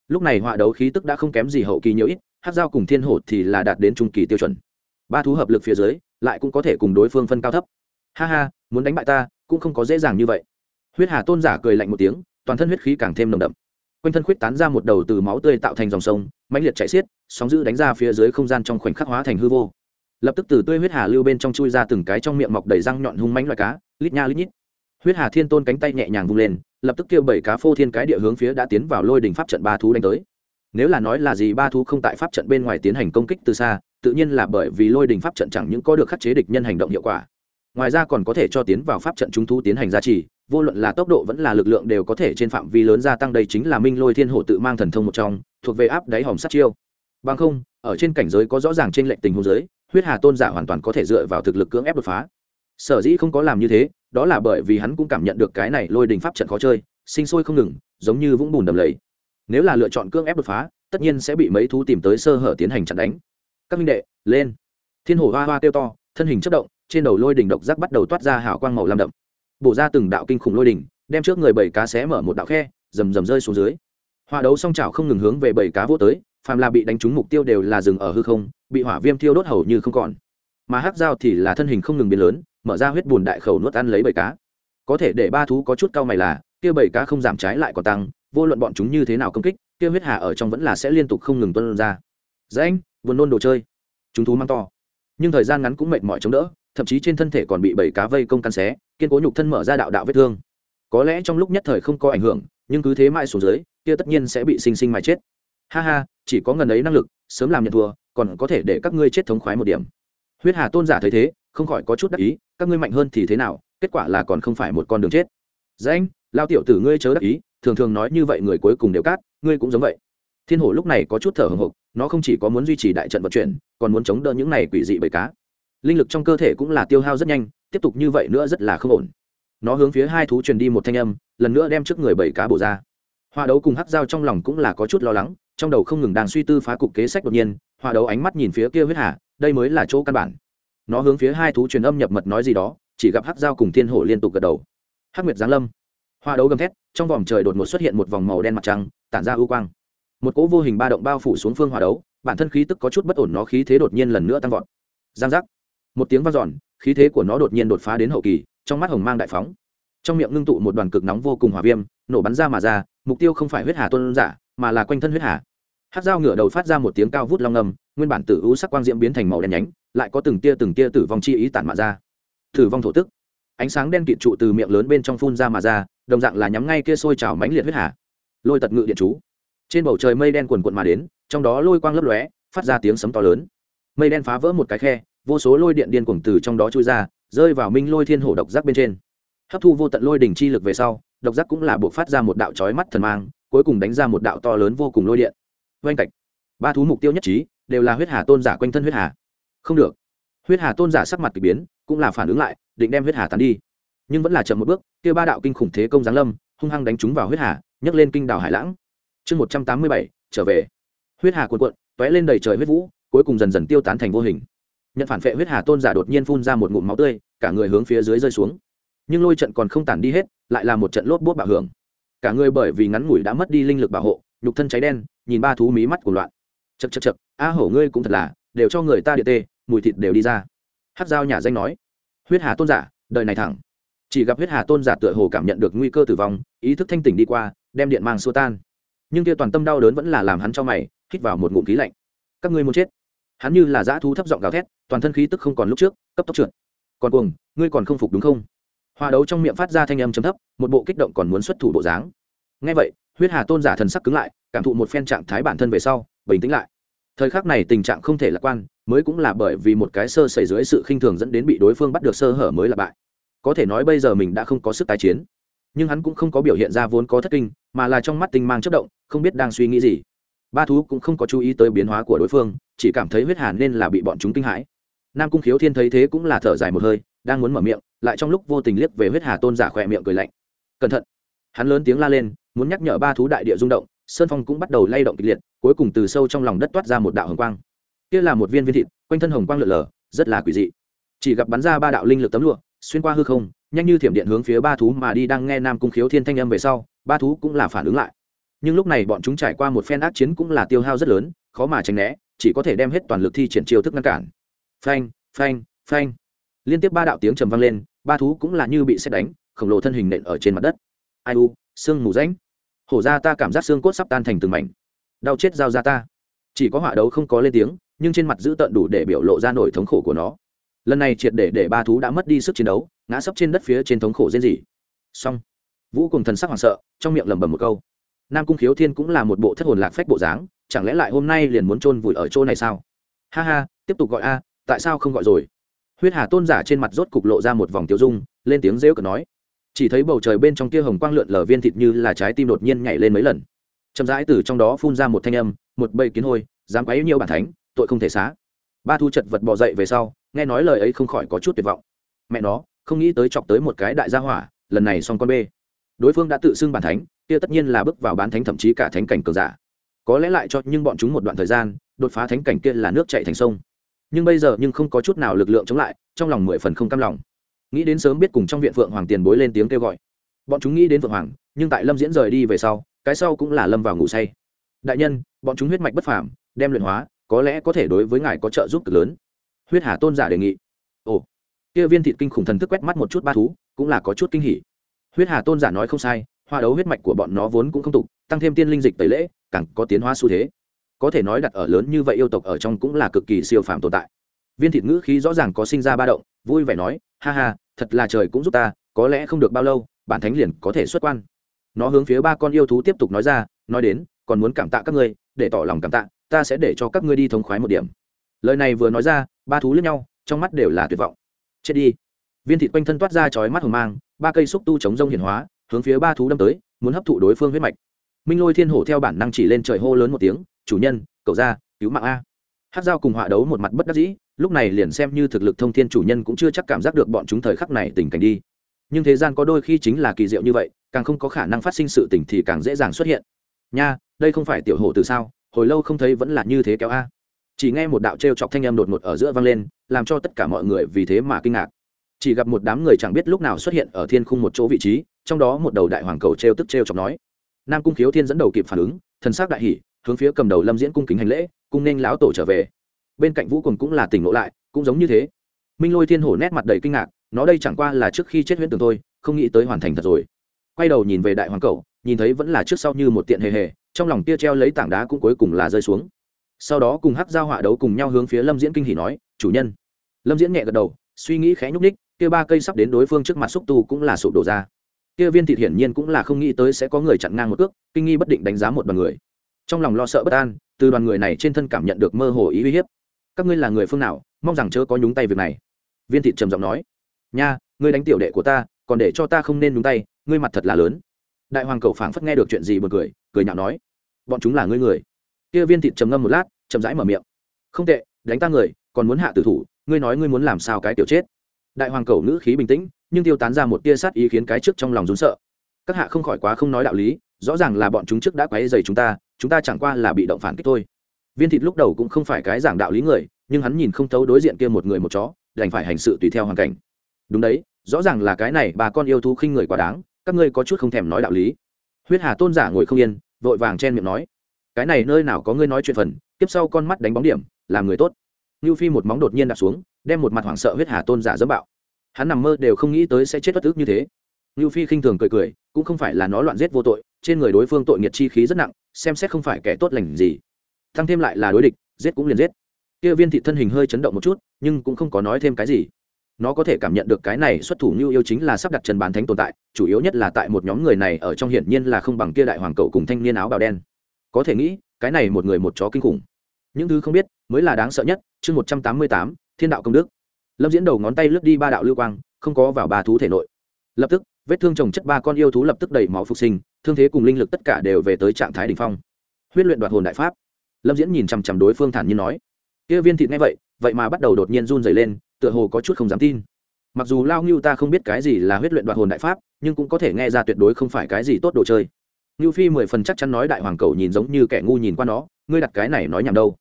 Lúc này họa đấu khí tức đã không kém gì hậu kỳ nhiều ít, hát dao cùng thiên hổ thì là đạt đến trung kỳ tiêu chuẩn. Ba thú hợp lực phía dưới, lại cũng có thể cùng đối phương phân cao thấp. Ha ha, muốn đánh bại ta, cũng không có dễ dàng như vậy. Huyết hà tôn giả cười lạnh một tiếng, toàn thân huyết khí càng thêm nồng đậm. Quanh thân khuyết tán ra một đầu từ máu tươi tạo thành dòng sông mãnh liệt chạy xiết, sóng giữ đánh ra phía dưới không gian trong khoảnh khắc hóa thành hư vô. Lập tức từ tươi huyết hà lưu bên trong chui ra từng cái trong miệng mọc đầy răng nhọn hung mánh loại cá, lít nha lít nhít. Huyết hà thiên tôn cánh tay nhẹ nhàng vung lên, lập tức kêu bảy cá phô thiên cái địa hướng phía đã tiến vào lôi đình pháp trận ba thú đánh tới. Nếu là nói là gì ba thú không tại pháp trận bên ngoài tiến hành công kích từ xa, tự nhiên là bởi vì lôi đình pháp trận chẳng những có được khắc chế địch nhân hành động hiệu quả. Ngoài ra còn có thể cho tiến vào pháp trận chúng thú tiến hành gia trì vô luận là tốc độ vẫn là lực lượng đều có thể trên phạm vi lớn gia tăng. Đây chính là minh lôi thiên Hổ tự mang thần thông một trong, thuộc về áp đáy hòm sát chiêu. Bằng không, ở trên cảnh giới có rõ ràng trên lệnh tình huống giới huyết hà tôn giả hoàn toàn có thể dựa vào thực lực cưỡng ép đột phá. Sở dĩ không có làm như thế, đó là bởi vì hắn cũng cảm nhận được cái này lôi đình pháp trận khó chơi, sinh sôi không ngừng, giống như vũng bùn đầm lầy. Nếu là lựa chọn cưỡng ép đột phá, tất nhiên sẽ bị mấy thú tìm tới sơ hở tiến hành chặn đánh. Các minh đệ, lên. Thiên hổ hoa hoa kêu to, thân hình chất động, trên đầu lôi đỉnh độc giác bắt đầu toát ra hào quang màu lam đậm bổ ra từng đạo kinh khủng lôi đỉnh, đem trước người bảy cá xé mở một đạo khe, rầm rầm rơi xuống dưới. Hòa đấu song trào không ngừng hướng về bảy cá vô tới, phàm là bị đánh trúng mục tiêu đều là dừng ở hư không, bị hỏa viêm thiêu đốt hầu như không còn. Mà hắc dao thì là thân hình không ngừng biến lớn, mở ra huyết bùn đại khẩu nuốt ăn lấy bảy cá. Có thể để ba thú có chút cao mày là, kia bảy cá không giảm trái lại còn tăng, vô luận bọn chúng như thế nào công kích, kia huyết hà ở trong vẫn là sẽ liên tục không ngừng tuân ra. Dễ buồn nôn đồ chơi. Chúng thú mang to. Nhưng thời gian ngắn cũng mệt mỏi chống đỡ thậm chí trên thân thể còn bị bảy cá vây công căn xé, kiên cố nhục thân mở ra đạo đạo vết thương. Có lẽ trong lúc nhất thời không có ảnh hưởng, nhưng cứ thế mãi xuống dưới, kia tất nhiên sẽ bị sinh sinh mà chết. Ha ha, chỉ có ngần ấy năng lực, sớm làm nhận thua, còn có thể để các ngươi chết thống khoái một điểm. Huyết hà tôn giả thấy thế, không khỏi có chút đắc ý, các ngươi mạnh hơn thì thế nào, kết quả là còn không phải một con đường chết. Danh lao tiểu tử ngươi chớ đắc ý, thường thường nói như vậy người cuối cùng đều cát, ngươi cũng giống vậy. Thiên hổ lúc này có chút thở hồng hộc, nó không chỉ có muốn duy trì đại trận vận chuyển, còn muốn chống đỡ những này quỷ dị bầy cá linh lực trong cơ thể cũng là tiêu hao rất nhanh, tiếp tục như vậy nữa rất là không ổn. Nó hướng phía hai thú truyền đi một thanh âm, lần nữa đem trước người bảy cá bổ ra. Hoa đấu cùng hắc dao trong lòng cũng là có chút lo lắng, trong đầu không ngừng đang suy tư phá cục kế sách đột nhiên hoa đấu ánh mắt nhìn phía kia huyết hà, đây mới là chỗ căn bản. Nó hướng phía hai thú truyền âm nhập mật nói gì đó, chỉ gặp hắc dao cùng thiên hổ liên tục gật đầu. Hắc nguyệt giáng lâm. Hoa đấu gầm thét, trong vòng trời đột ngột xuất hiện một vòng màu đen mặt trăng, tản ra ưu quang. Một cỗ vô hình ba động bao phủ xuống phương hòa đấu, bản thân khí tức có chút bất ổn, nó khí thế đột nhiên lần nữa tăng vọt. Giang giác một tiếng vang dọn, khí thế của nó đột nhiên đột phá đến hậu kỳ, trong mắt hồng mang đại phóng. Trong miệng ngưng tụ một đoàn cực nóng vô cùng hỏa viêm, nổ bắn ra mà ra, mục tiêu không phải huyết hà tôn giả, mà là quanh thân huyết hà. Hát dao ngửa đầu phát ra một tiếng cao vút long ngầm nguyên bản tử u sắc quang diễm biến thành màu đen nhánh, lại có từng tia từng tia tử vong chi ý tản mạ ra. Tử vong thổ tức. Ánh sáng đen kịt trụ từ miệng lớn bên trong phun ra mà ra, đồng dạng là nhắm ngay kia sôi trào mãnh liệt huyết hà. Lôi tật ngự điện chú. Trên bầu trời mây đen quần quận mà đến, trong đó lôi quang lấp lóe, phát ra tiếng sấm to lớn. Mây đen phá vỡ một cái khe vô số lôi điện điên cuồng từ trong đó chui ra, rơi vào minh lôi thiên hổ độc giác bên trên. Hấp thu vô tận lôi đỉnh chi lực về sau, độc giác cũng là buộc phát ra một đạo trói mắt thần mang, cuối cùng đánh ra một đạo to lớn vô cùng lôi điện. Oanh cạch ba thú mục tiêu nhất trí, đều là huyết hà tôn giả quanh thân huyết hà. Không được. Huyết hà tôn giả sắc mặt k ỳ biến, cũng là phản ứng lại, định đem huyết hà tán đi. Nhưng vẫn là chậm một bước, kia ba đạo kinh khủng thế công giáng lâm, hung hăng đánh chúng vào huyết hà, nhấc lên kinh đảo hải lãng. Chương một trăm tám mươi bảy, trở về. Huyết hà cuộn cuộn t ó é lên đầy trời huyết vũ, cuối cùng dần dần tiêu tán thành vô hình nhận phản vệ huyết hà tôn giả đột nhiên phun ra một ngụm máu tươi, cả người hướng phía dưới rơi xuống. Nhưng lôi trận còn không tản đi hết, lại là một trận lốp bốt bạo hưởng. Cả người bởi vì ngắn ngủi đã mất đi linh lực bảo hộ, nhục thân cháy đen, nhìn ba thú mí mắt của loạn. Chật chật chật a hổ ngươi cũng thật là, đều cho người ta địa tê, mùi thịt đều đi ra. Hát dao nhà danh nói, huyết hà tôn giả, đời này thẳng. Chỉ gặp huyết hà tôn giả tựa hồ cảm nhận được nguy cơ tử vong, ý thức thanh tỉnh đi qua, đem điện mang xua tan. Nhưng kia toàn tâm đau đớn vẫn là làm hắn cho mày, hít vào một ngụm khí lạnh. Các ngươi muốn chết? Hắn như là dã thú thấp giọng gào thét, toàn thân khí tức không còn lúc trước, cấp tốc trượt. Còn cuồng, ngươi còn không phục đúng không? Hòa đấu trong miệng phát ra thanh âm chấm thấp, một bộ kích động còn muốn xuất thủ bộ dáng. Ngay vậy, huyết hà tôn giả thần sắc cứng lại, cảm thụ một phen trạng thái bản thân về sau, bình tĩnh lại. Thời khắc này tình trạng không thể lạc quan, mới cũng là bởi vì một cái sơ xảy dưới sự khinh thường dẫn đến bị đối phương bắt được sơ hở mới là bại. Có thể nói bây giờ mình đã không có sức tái chiến. Nhưng hắn cũng không có biểu hiện ra vốn có thất kinh, mà là trong mắt tinh mang chất động, không biết đang suy nghĩ gì ba thú cũng không có chú ý tới biến hóa của đối phương, chỉ cảm thấy huyết hàn nên là bị bọn chúng kinh hãi. Nam cung khiếu thiên thấy thế cũng là thở dài một hơi, đang muốn mở miệng, lại trong lúc vô tình liếc về huyết hà tôn giả khỏe miệng cười lạnh. Cẩn thận. Hắn lớn tiếng la lên, muốn nhắc nhở ba thú đại địa rung động, sơn phong cũng bắt đầu lay động kịch liệt, cuối cùng từ sâu trong lòng đất toát ra một đạo hồng quang. Kia là một viên viên thịt, quanh thân hồng quang lượn lờ, rất là quỷ dị. Chỉ gặp bắn ra ba đạo linh lực tấm lụa, xuyên qua hư không, nhanh như thiểm điện hướng phía ba thú mà đi. Đang nghe nam cung khiếu thiên thanh âm về sau, ba thú cũng là phản ứng lại nhưng lúc này bọn chúng trải qua một phen ác chiến cũng là tiêu hao rất lớn, khó mà tránh né, chỉ có thể đem hết toàn lực thi triển chiêu thức ngăn cản. Phanh phanh phanh. Liên tiếp ba đạo tiếng trầm vang lên, ba thú cũng là như bị xét đánh, khổng lồ thân hình nện ở trên mặt đất. Ai u xương mù ránh hổ ra ta cảm giác xương cốt sắp tan thành từng mảnh. Đau chết giao ra ta. Chỉ có họa đấu không có lên tiếng, nhưng trên mặt giữ tận đủ để biểu lộ ra nổi thống khổ của nó. Lần này triệt để để ba thú đã mất đi sức chiến đấu, ngã sấp trên đất phía trên thống khổ dễ gì xong. Vũ cùng thần sắc hoảng sợ, trong miệng lẩm bẩm một câu nam cung khiếu thiên cũng là một bộ thất hồn lạc phách bộ dáng, chẳng lẽ lại hôm nay liền muốn chôn vùi ở chỗ này sao? Ha ha, tiếp tục gọi a, tại sao không gọi rồi? Huyết hà tôn giả trên mặt rốt cục lộ ra một vòng tiêu dung, lên tiếng rêu cờ nói. Chỉ thấy bầu trời bên trong kia hồng quang lượn lờ viên thịt như là trái tim đột nhiên nhảy lên mấy lần. Chậm rãi từ trong đó phun ra một thanh âm, một bầy kiến hôi, dám quấy nhiều bản thánh, tội không thể xá. Ba thu chật vật bỏ dậy về sau, nghe nói lời ấy không khỏi có chút tuyệt vọng. Mẹ nó, không nghĩ tới chọc tới một cái đại gia hỏa, lần này xong con bê. Đối phương đã tự xưng bản thánh kia tất nhiên là bước vào bán thánh thậm chí cả thánh cảnh cường giả. Có lẽ lại cho nhưng bọn chúng một đoạn thời gian, đột phá thánh cảnh kia là nước chạy thành sông. Nhưng bây giờ nhưng không có chút nào lực lượng chống lại, trong lòng mười phần không cam lòng. Nghĩ đến sớm biết cùng trong viện phượng hoàng tiền bối lên tiếng kêu gọi. Bọn chúng nghĩ đến phượng hoàng, nhưng tại lâm diễn rời đi về sau, cái sau cũng là lâm vào ngủ say. Đại nhân, bọn chúng huyết mạch bất phàm, đem luyện hóa, có lẽ có thể đối với ngài có trợ giúp cực lớn. Huyết hà tôn giả đề nghị. Ồ, kia viên thịt kinh khủng thần thức quét mắt một chút ba thú, cũng là có chút kinh hỉ. Huyết hà tôn giả nói không sai hoa đấu huyết mạch của bọn nó vốn cũng không tục, tăng thêm tiên linh dịch tẩy lễ, càng có tiến hóa xu thế. Có thể nói đặt ở lớn như vậy yêu tộc ở trong cũng là cực kỳ siêu phàm tồn tại. Viên thịt ngữ khí rõ ràng có sinh ra ba động, vui vẻ nói, ha ha, thật là trời cũng giúp ta, có lẽ không được bao lâu, bản thánh liền có thể xuất quan. Nó hướng phía ba con yêu thú tiếp tục nói ra, nói đến, còn muốn cảm tạ các ngươi, để tỏ lòng cảm tạ, ta sẽ để cho các ngươi đi thống khoái một điểm. Lời này vừa nói ra, ba thú lẫn nhau, trong mắt đều là tuyệt vọng. Chết đi. Viên thịt quanh thân toát ra chói mắt hồng mang, ba cây xúc tu chống rông hiển hóa hướng phía ba thú đâm tới, muốn hấp thụ đối phương huyết mạch. Minh lôi thiên hổ theo bản năng chỉ lên trời hô lớn một tiếng, chủ nhân, cậu ra, cứu mạng a. Hát dao cùng họa đấu một mặt bất đắc dĩ, lúc này liền xem như thực lực thông thiên chủ nhân cũng chưa chắc cảm giác được bọn chúng thời khắc này tình cảnh đi. Nhưng thế gian có đôi khi chính là kỳ diệu như vậy, càng không có khả năng phát sinh sự tình thì càng dễ dàng xuất hiện. Nha, đây không phải tiểu hổ từ sao, hồi lâu không thấy vẫn là như thế kéo a. Chỉ nghe một đạo t r e o chọc thanh âm đột ngột ở giữa vang lên, làm cho tất cả mọi người vì thế mà kinh ngạc chỉ gặp một đám người chẳng biết lúc nào xuất hiện ở thiên khung một chỗ vị trí, trong đó một đầu đại hoàng cầu t r e o tức t r e o chọc nói. Nam cung khiếu thiên dẫn đầu kịp phản ứng, thần s á c đại hỷ hướng phía cầm đầu lâm diễn cung kính hành lễ, cung nên lão tổ trở về. Bên cạnh vũ quần cũng là tỉnh ngộ lại, cũng giống như thế. Minh lôi thiên hổ nét mặt đầy kinh ngạc, nó đây chẳng qua là trước khi chết huyễn tường thôi, không nghĩ tới hoàn thành thật rồi. Quay đầu nhìn về đại hoàng cầu, nhìn thấy vẫn là trước sau như một tiện hề hề, trong lòng tia treo lấy tảng đá cũng cuối cùng là rơi xuống. Sau đó cùng hắc giao họa đấu cùng nhau hướng phía lâm diễn kinh hỉ nói, chủ nhân. Lâm diễn nhẹ gật đầu, suy nghĩ khẽ nhúc ních kia ba cây sắp đến đối phương trước mặt xúc tu cũng là sụp đổ ra. Kia viên thịt hiển nhiên cũng là không nghĩ tới sẽ có người chặn ngang một cước, kinh nghi bất định đánh giá một đoàn người. Trong lòng lo sợ bất an, từ đoàn người này trên thân cảm nhận được mơ hồ ý uy hiếp. Các ngươi là người phương nào, mong rằng chớ có nhúng tay việc này. Viên thịt trầm giọng nói. Nha, ngươi đánh tiểu đệ của ta, còn để cho ta không nên nhúng tay, ngươi mặt thật là lớn. Đại hoàng cầu phảng phất nghe được chuyện gì bật cười cười nhạo nói. Bọn chúng là ngươi người. Kia viên thịt trầm ngâm một lát, chậm rãi mở miệng. Không tệ, đánh ta người, còn muốn hạ tử thủ, ngươi nói ngươi muốn làm sao cái tiểu chết đại hoàng cầu ngữ khí bình tĩnh, nhưng tiêu tán ra một tia sát ý khiến cái trước trong lòng rún sợ. Các hạ không khỏi quá không nói đạo lý, rõ ràng là bọn chúng trước đã quấy dày chúng ta chúng ta chẳng qua là bị động phản kích thôi. Viên thịt lúc đầu cũng không phải cái giảng đạo lý người, nhưng hắn nhìn không thấu đối diện kia một người một chó, đành phải hành sự tùy theo hoàn cảnh. Đúng đấy, rõ ràng là cái này bà con yêu thú khinh người quá đáng, các ngươi có chút không thèm nói đạo lý. Huyết hà tôn giả ngồi không yên, vội vàng chen miệng nói, cái này nơi nào có ngươi nói chuyện phần, tiếp sau con mắt đánh bóng điểm, làm người tốt. Như phi một móng đột nhiên đạp xuống đem một mặt hoảng sợ huyết hà tôn giả dẫm bạo. Hắn nằm mơ đều không nghĩ tới sẽ chết bất ức như thế. Ngưu phi khinh thường cười cười, cũng không phải là nó loạn giết vô tội, trên người đối phương tội nghiệt chi khí rất nặng, xem xét không phải kẻ tốt lành gì. Thăng thêm lại là đối địch, giết cũng liền giết. Kia viên thị thân hình hơi chấn động một chút, nhưng cũng không có nói thêm cái gì. Nó có thể cảm nhận được cái này xuất thủ như yêu chính là sắp đặt trần bán thánh tồn tại, chủ yếu nhất là tại một nhóm người này ở trong hiển nhiên là không bằng kia đại hoàng cậu cùng thanh niên áo bào đen. Có thể nghĩ, cái này một người một chó kinh khủng. Những thứ không biết, mới là đáng sợ nhất, chương một trăm tám mươi tám thiên đạo công đức. Lâm diễn đầu ngón tay lướt đi ba đạo lưu quang, không có vào ba thú thể nội. Lập tức, vết thương trồng chất ba con yêu thú lập tức đầy máu phục sinh, thương thế cùng linh lực tất cả đều về tới trạng thái đ ỉ n h phong. Huyết luyện đoạt hồn đại pháp. Lâm diễn nhìn chằm chằm đối phương thản nhiên nói, kia viên thịt nghe vậy vậy mà bắt đầu đột nhiên run dày lên, tựa hồ có chút không dám tin. Mặc dù lao ngưu ta không biết cái gì là huyết luyện đoạt hồn đại pháp, nhưng cũng có thể nghe ra tuyệt đối không phải cái gì tốt đồ chơi. Ngưu phi mười phần chắc chắn nói đại hoàng cầu nhìn giống như kẻ ngu nhìn qua nó, ngươi đặt cái này nói nhầm đâu?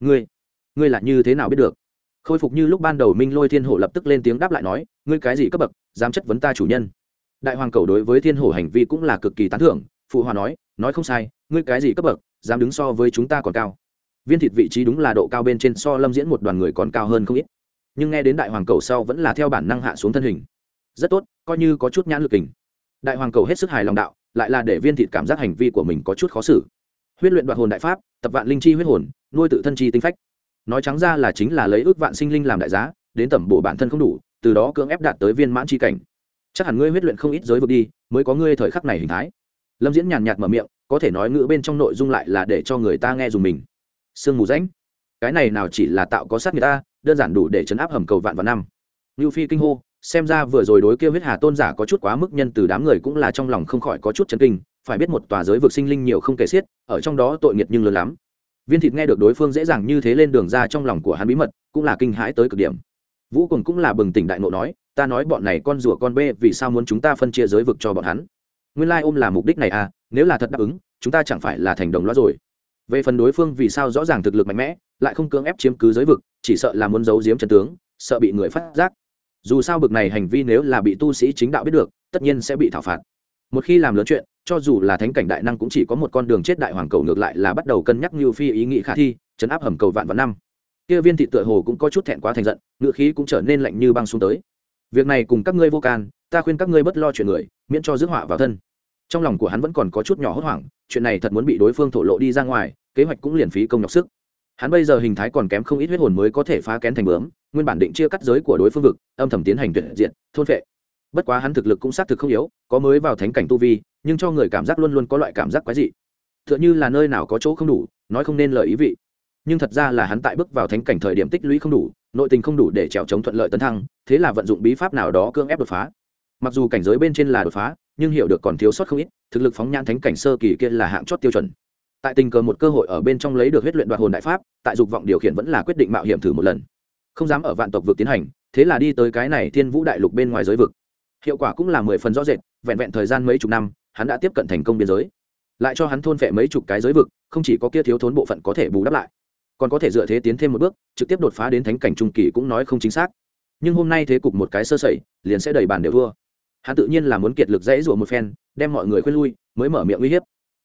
Ngươi ngươi là như thế nào biết được? Khôi phục như lúc ban đầu minh lôi thiên hổ lập tức lên tiếng đáp lại nói, ngươi cái gì cấp bậc, dám chất vấn ta chủ nhân? Đại hoàng cầu đối với thiên hổ hành vi cũng là cực kỳ tán thưởng, phụ hòa nói nói không sai, ngươi cái gì cấp bậc, dám đứng so với chúng ta còn cao. Viên thịt vị trí đúng là độ cao bên trên so lâm diễn một đoàn người còn cao hơn không ít. Nhưng nghe đến đại hoàng cầu sau vẫn là theo bản năng hạ xuống thân hình. Rất tốt, coi như có chút nhãn lực hình đại hoàng cầu hết sức hài lòng đạo, lại là để viên thịt cảm giác hành vi của mình có chút khó xử. Huyết luyện đoạt hồn đại pháp, tập vạn linh chi huyết hồn, nuôi tự thân chi tinh phách nói trắng ra là chính là lấy ước vạn sinh linh làm đại giá, đến tẩm bổ bản thân không đủ, từ đó cưỡng ép đạt tới viên mãn chi cảnh. Chắc hẳn ngươi huyết luyện không ít giới vực đi, mới có ngươi thời khắc này hình thái. Lâm diễn nhàn nhạt mở miệng, có thể nói ngữ bên trong nội dung lại là để cho người ta nghe dùng mình. Sương mù rãnh. Cái này nào chỉ là tạo có sát người ta, đơn giản đủ để chấn áp hầm cầu vạn vạn năm. Như phi kinh hô, xem ra vừa rồi đối kia huyết hà tôn giả có chút quá mức nhân từ đám người cũng là trong lòng không khỏi có chút chấn kinh, phải biết một tòa giới vực sinh linh nhiều không kể xiết, ở trong đó tội nghiệt nhưng lớn lắm viên thịt nghe được đối phương dễ dàng như thế lên đường ra trong lòng của hắn bí mật, cũng là kinh hãi tới cực điểm. Vũ cùng cũng là bừng tỉnh đại ngộ nói, ta nói bọn này con rùa con bê vì sao muốn chúng ta phân chia giới vực cho bọn hắn? Nguyên lai ôm là mục đích này à nếu là thật đáp ứng, chúng ta chẳng phải là thành đồng loa rồi. Về phần đối phương vì sao rõ ràng thực lực mạnh mẽ, lại không cưỡng ép chiếm cứ giới vực, chỉ sợ là muốn giấu giếm trần tướng, sợ bị người phát giác. Dù sao bực này hành vi nếu là bị tu sĩ chính đạo biết được, tất nhiên sẽ bị thảo phạt. Một khi làm lớn chuyện cho dù là thánh cảnh đại năng cũng chỉ có một con đường chết đại hoàng cầu ngược lại là bắt đầu cân nhắc như phi ý nghĩ khả thi, chấn áp hầm cầu vạn vạn năm. Kia viên thị tựa hồ cũng có chút thẹn quá thành giận ngựa khí cũng trở nên lạnh như băng xuống tới. Việc này cùng các ngươi vô can, ta khuyên các ngươi bất lo chuyện người, miễn cho rước họa vào thân. Trong lòng của hắn vẫn còn có chút nhỏ hốt hoảng, chuyện này thật muốn bị đối phương thổ lộ đi ra ngoài, kế hoạch cũng liền phí công nhọc sức. Hắn bây giờ hình thái còn kém không ít huyết hồn mới có thể phá kén thành bướm, nguyên bản định chia cắt giới của đối phương vực, âm thầm tiến hành tuyệt diện, thôn vệ bất quá hắn thực lực cũng xác thực không yếu, có mới vào thánh cảnh tu vi nhưng cho người cảm giác luôn luôn có loại cảm giác quái dị. Tựa như là nơi nào có chỗ không đủ, nói không nên lời ý vị. Nhưng thật ra là hắn tại bước vào thánh cảnh thời điểm tích lũy không đủ, nội tình không đủ để trèo chống thuận lợi tấn thăng, thế là vận dụng bí pháp nào đó cưỡng ép đột phá. Mặc dù cảnh giới bên trên là đột phá, nhưng hiểu được còn thiếu sót không ít, thực lực phóng nhan thánh cảnh sơ kỳ kia là hạng chót tiêu chuẩn. Tại tình cờ một cơ hội ở bên trong lấy được huyết luyện đoạt hồn đại pháp, tại dục vọng điều khiển vẫn là quyết định mạo hiểm thử một lần. Không dám ở vạn tộc vực tiến hành, thế là đi tới cái này thiên vũ đại lục bên ngoài giới vực. Hiệu quả cũng là mười phần rõ rệt, vẹn vẹn thời gian mấy chục năm hắn đã tiếp cận thành công biên giới. Lại cho hắn thôn phệ mấy chục cái giới vực, không chỉ có kia thiếu thốn bộ phận có thể bù đắp lại, còn có thể dựa thế tiến thêm một bước, trực tiếp đột phá đến thánh cảnh trung kỳ cũng nói không chính xác. Nhưng hôm nay thế cục một cái sơ sẩy, liền sẽ đầy bàn đều thua. Hắn tự nhiên là muốn kiệt lực dãy rủa một phen, đem mọi người khuyên lui, mới mở miệng uy hiếp.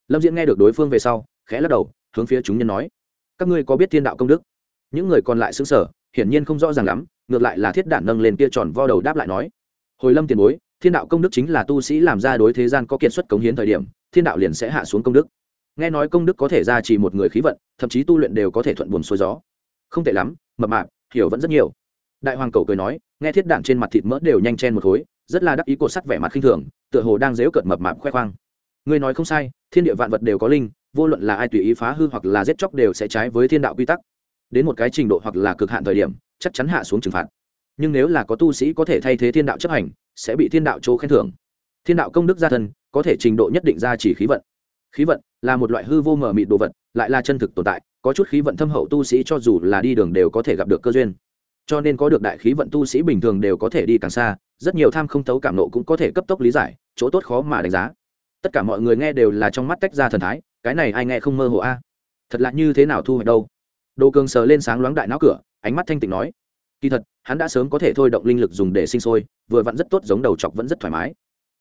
Lâm diễn nghe được đối phương về sau, khẽ lắc đầu, hướng phía chúng nhân nói, các ngươi có biết thiên đạo công đức? Những người còn lại xứng sở hiển nhiên không rõ ràng lắm, ngược lại là thiết đản nâng lên kia tròn vo đầu đáp lại nói, hồi lâm tiền bối thiên đạo công đức chính là tu sĩ làm ra đối thế gian có kiệt xuất cống hiến thời điểm, thiên đạo liền sẽ hạ xuống công đức. Nghe nói công đức có thể ra chỉ một người khí vận, thậm chí tu luyện đều có thể thuận buồn xuôi gió. Không tệ lắm, mập mạp, hiểu vẫn rất nhiều. Đại hoàng cầu cười nói, nghe thiết đạn trên mặt thịt mỡ đều nhanh chen một khối, rất là đắc ý cột sắt vẻ mặt khinh thường, tựa hồ đang dếu cợt mập mạp khoe khoang. Ngươi nói không sai, thiên địa vạn vật đều có linh, vô luận là ai tùy ý phá hư hoặc là giết chóc đều sẽ trái với thiên đạo quy tắc. Đến một cái trình độ hoặc là cực hạn thời điểm, chắc chắn hạ xuống trừng phạt. Nhưng nếu là có tu sĩ có thể thay thế thiên đạo chấp hành sẽ bị thiên đạo chỗ khen thưởng. Thiên đạo công đức gia thân, có thể trình độ nhất định ra chỉ khí vận. Khí vận là một loại hư vô mờ mịt đồ vật, lại là chân thực tồn tại, có chút khí vận thâm hậu tu sĩ cho dù là đi đường đều có thể gặp được cơ duyên. Cho nên có được đại khí vận tu sĩ bình thường đều có thể đi càng xa, rất nhiều tham không thấu cảm nộ cũng có thể cấp tốc lý giải, chỗ tốt khó mà đánh giá. Tất cả mọi người nghe đều là trong mắt tách ra thần thái, cái này ai nghe không mơ hồ a? Thật lạ như thế nào thu hoạch đâu? Đồ cường sờ lên sáng loáng đại não cửa, ánh mắt thanh tịnh nói kỳ thật, hắn đã sớm có thể thôi động linh lực dùng để sinh sôi, vừa vặn rất tốt giống đầu chọc vẫn rất thoải mái.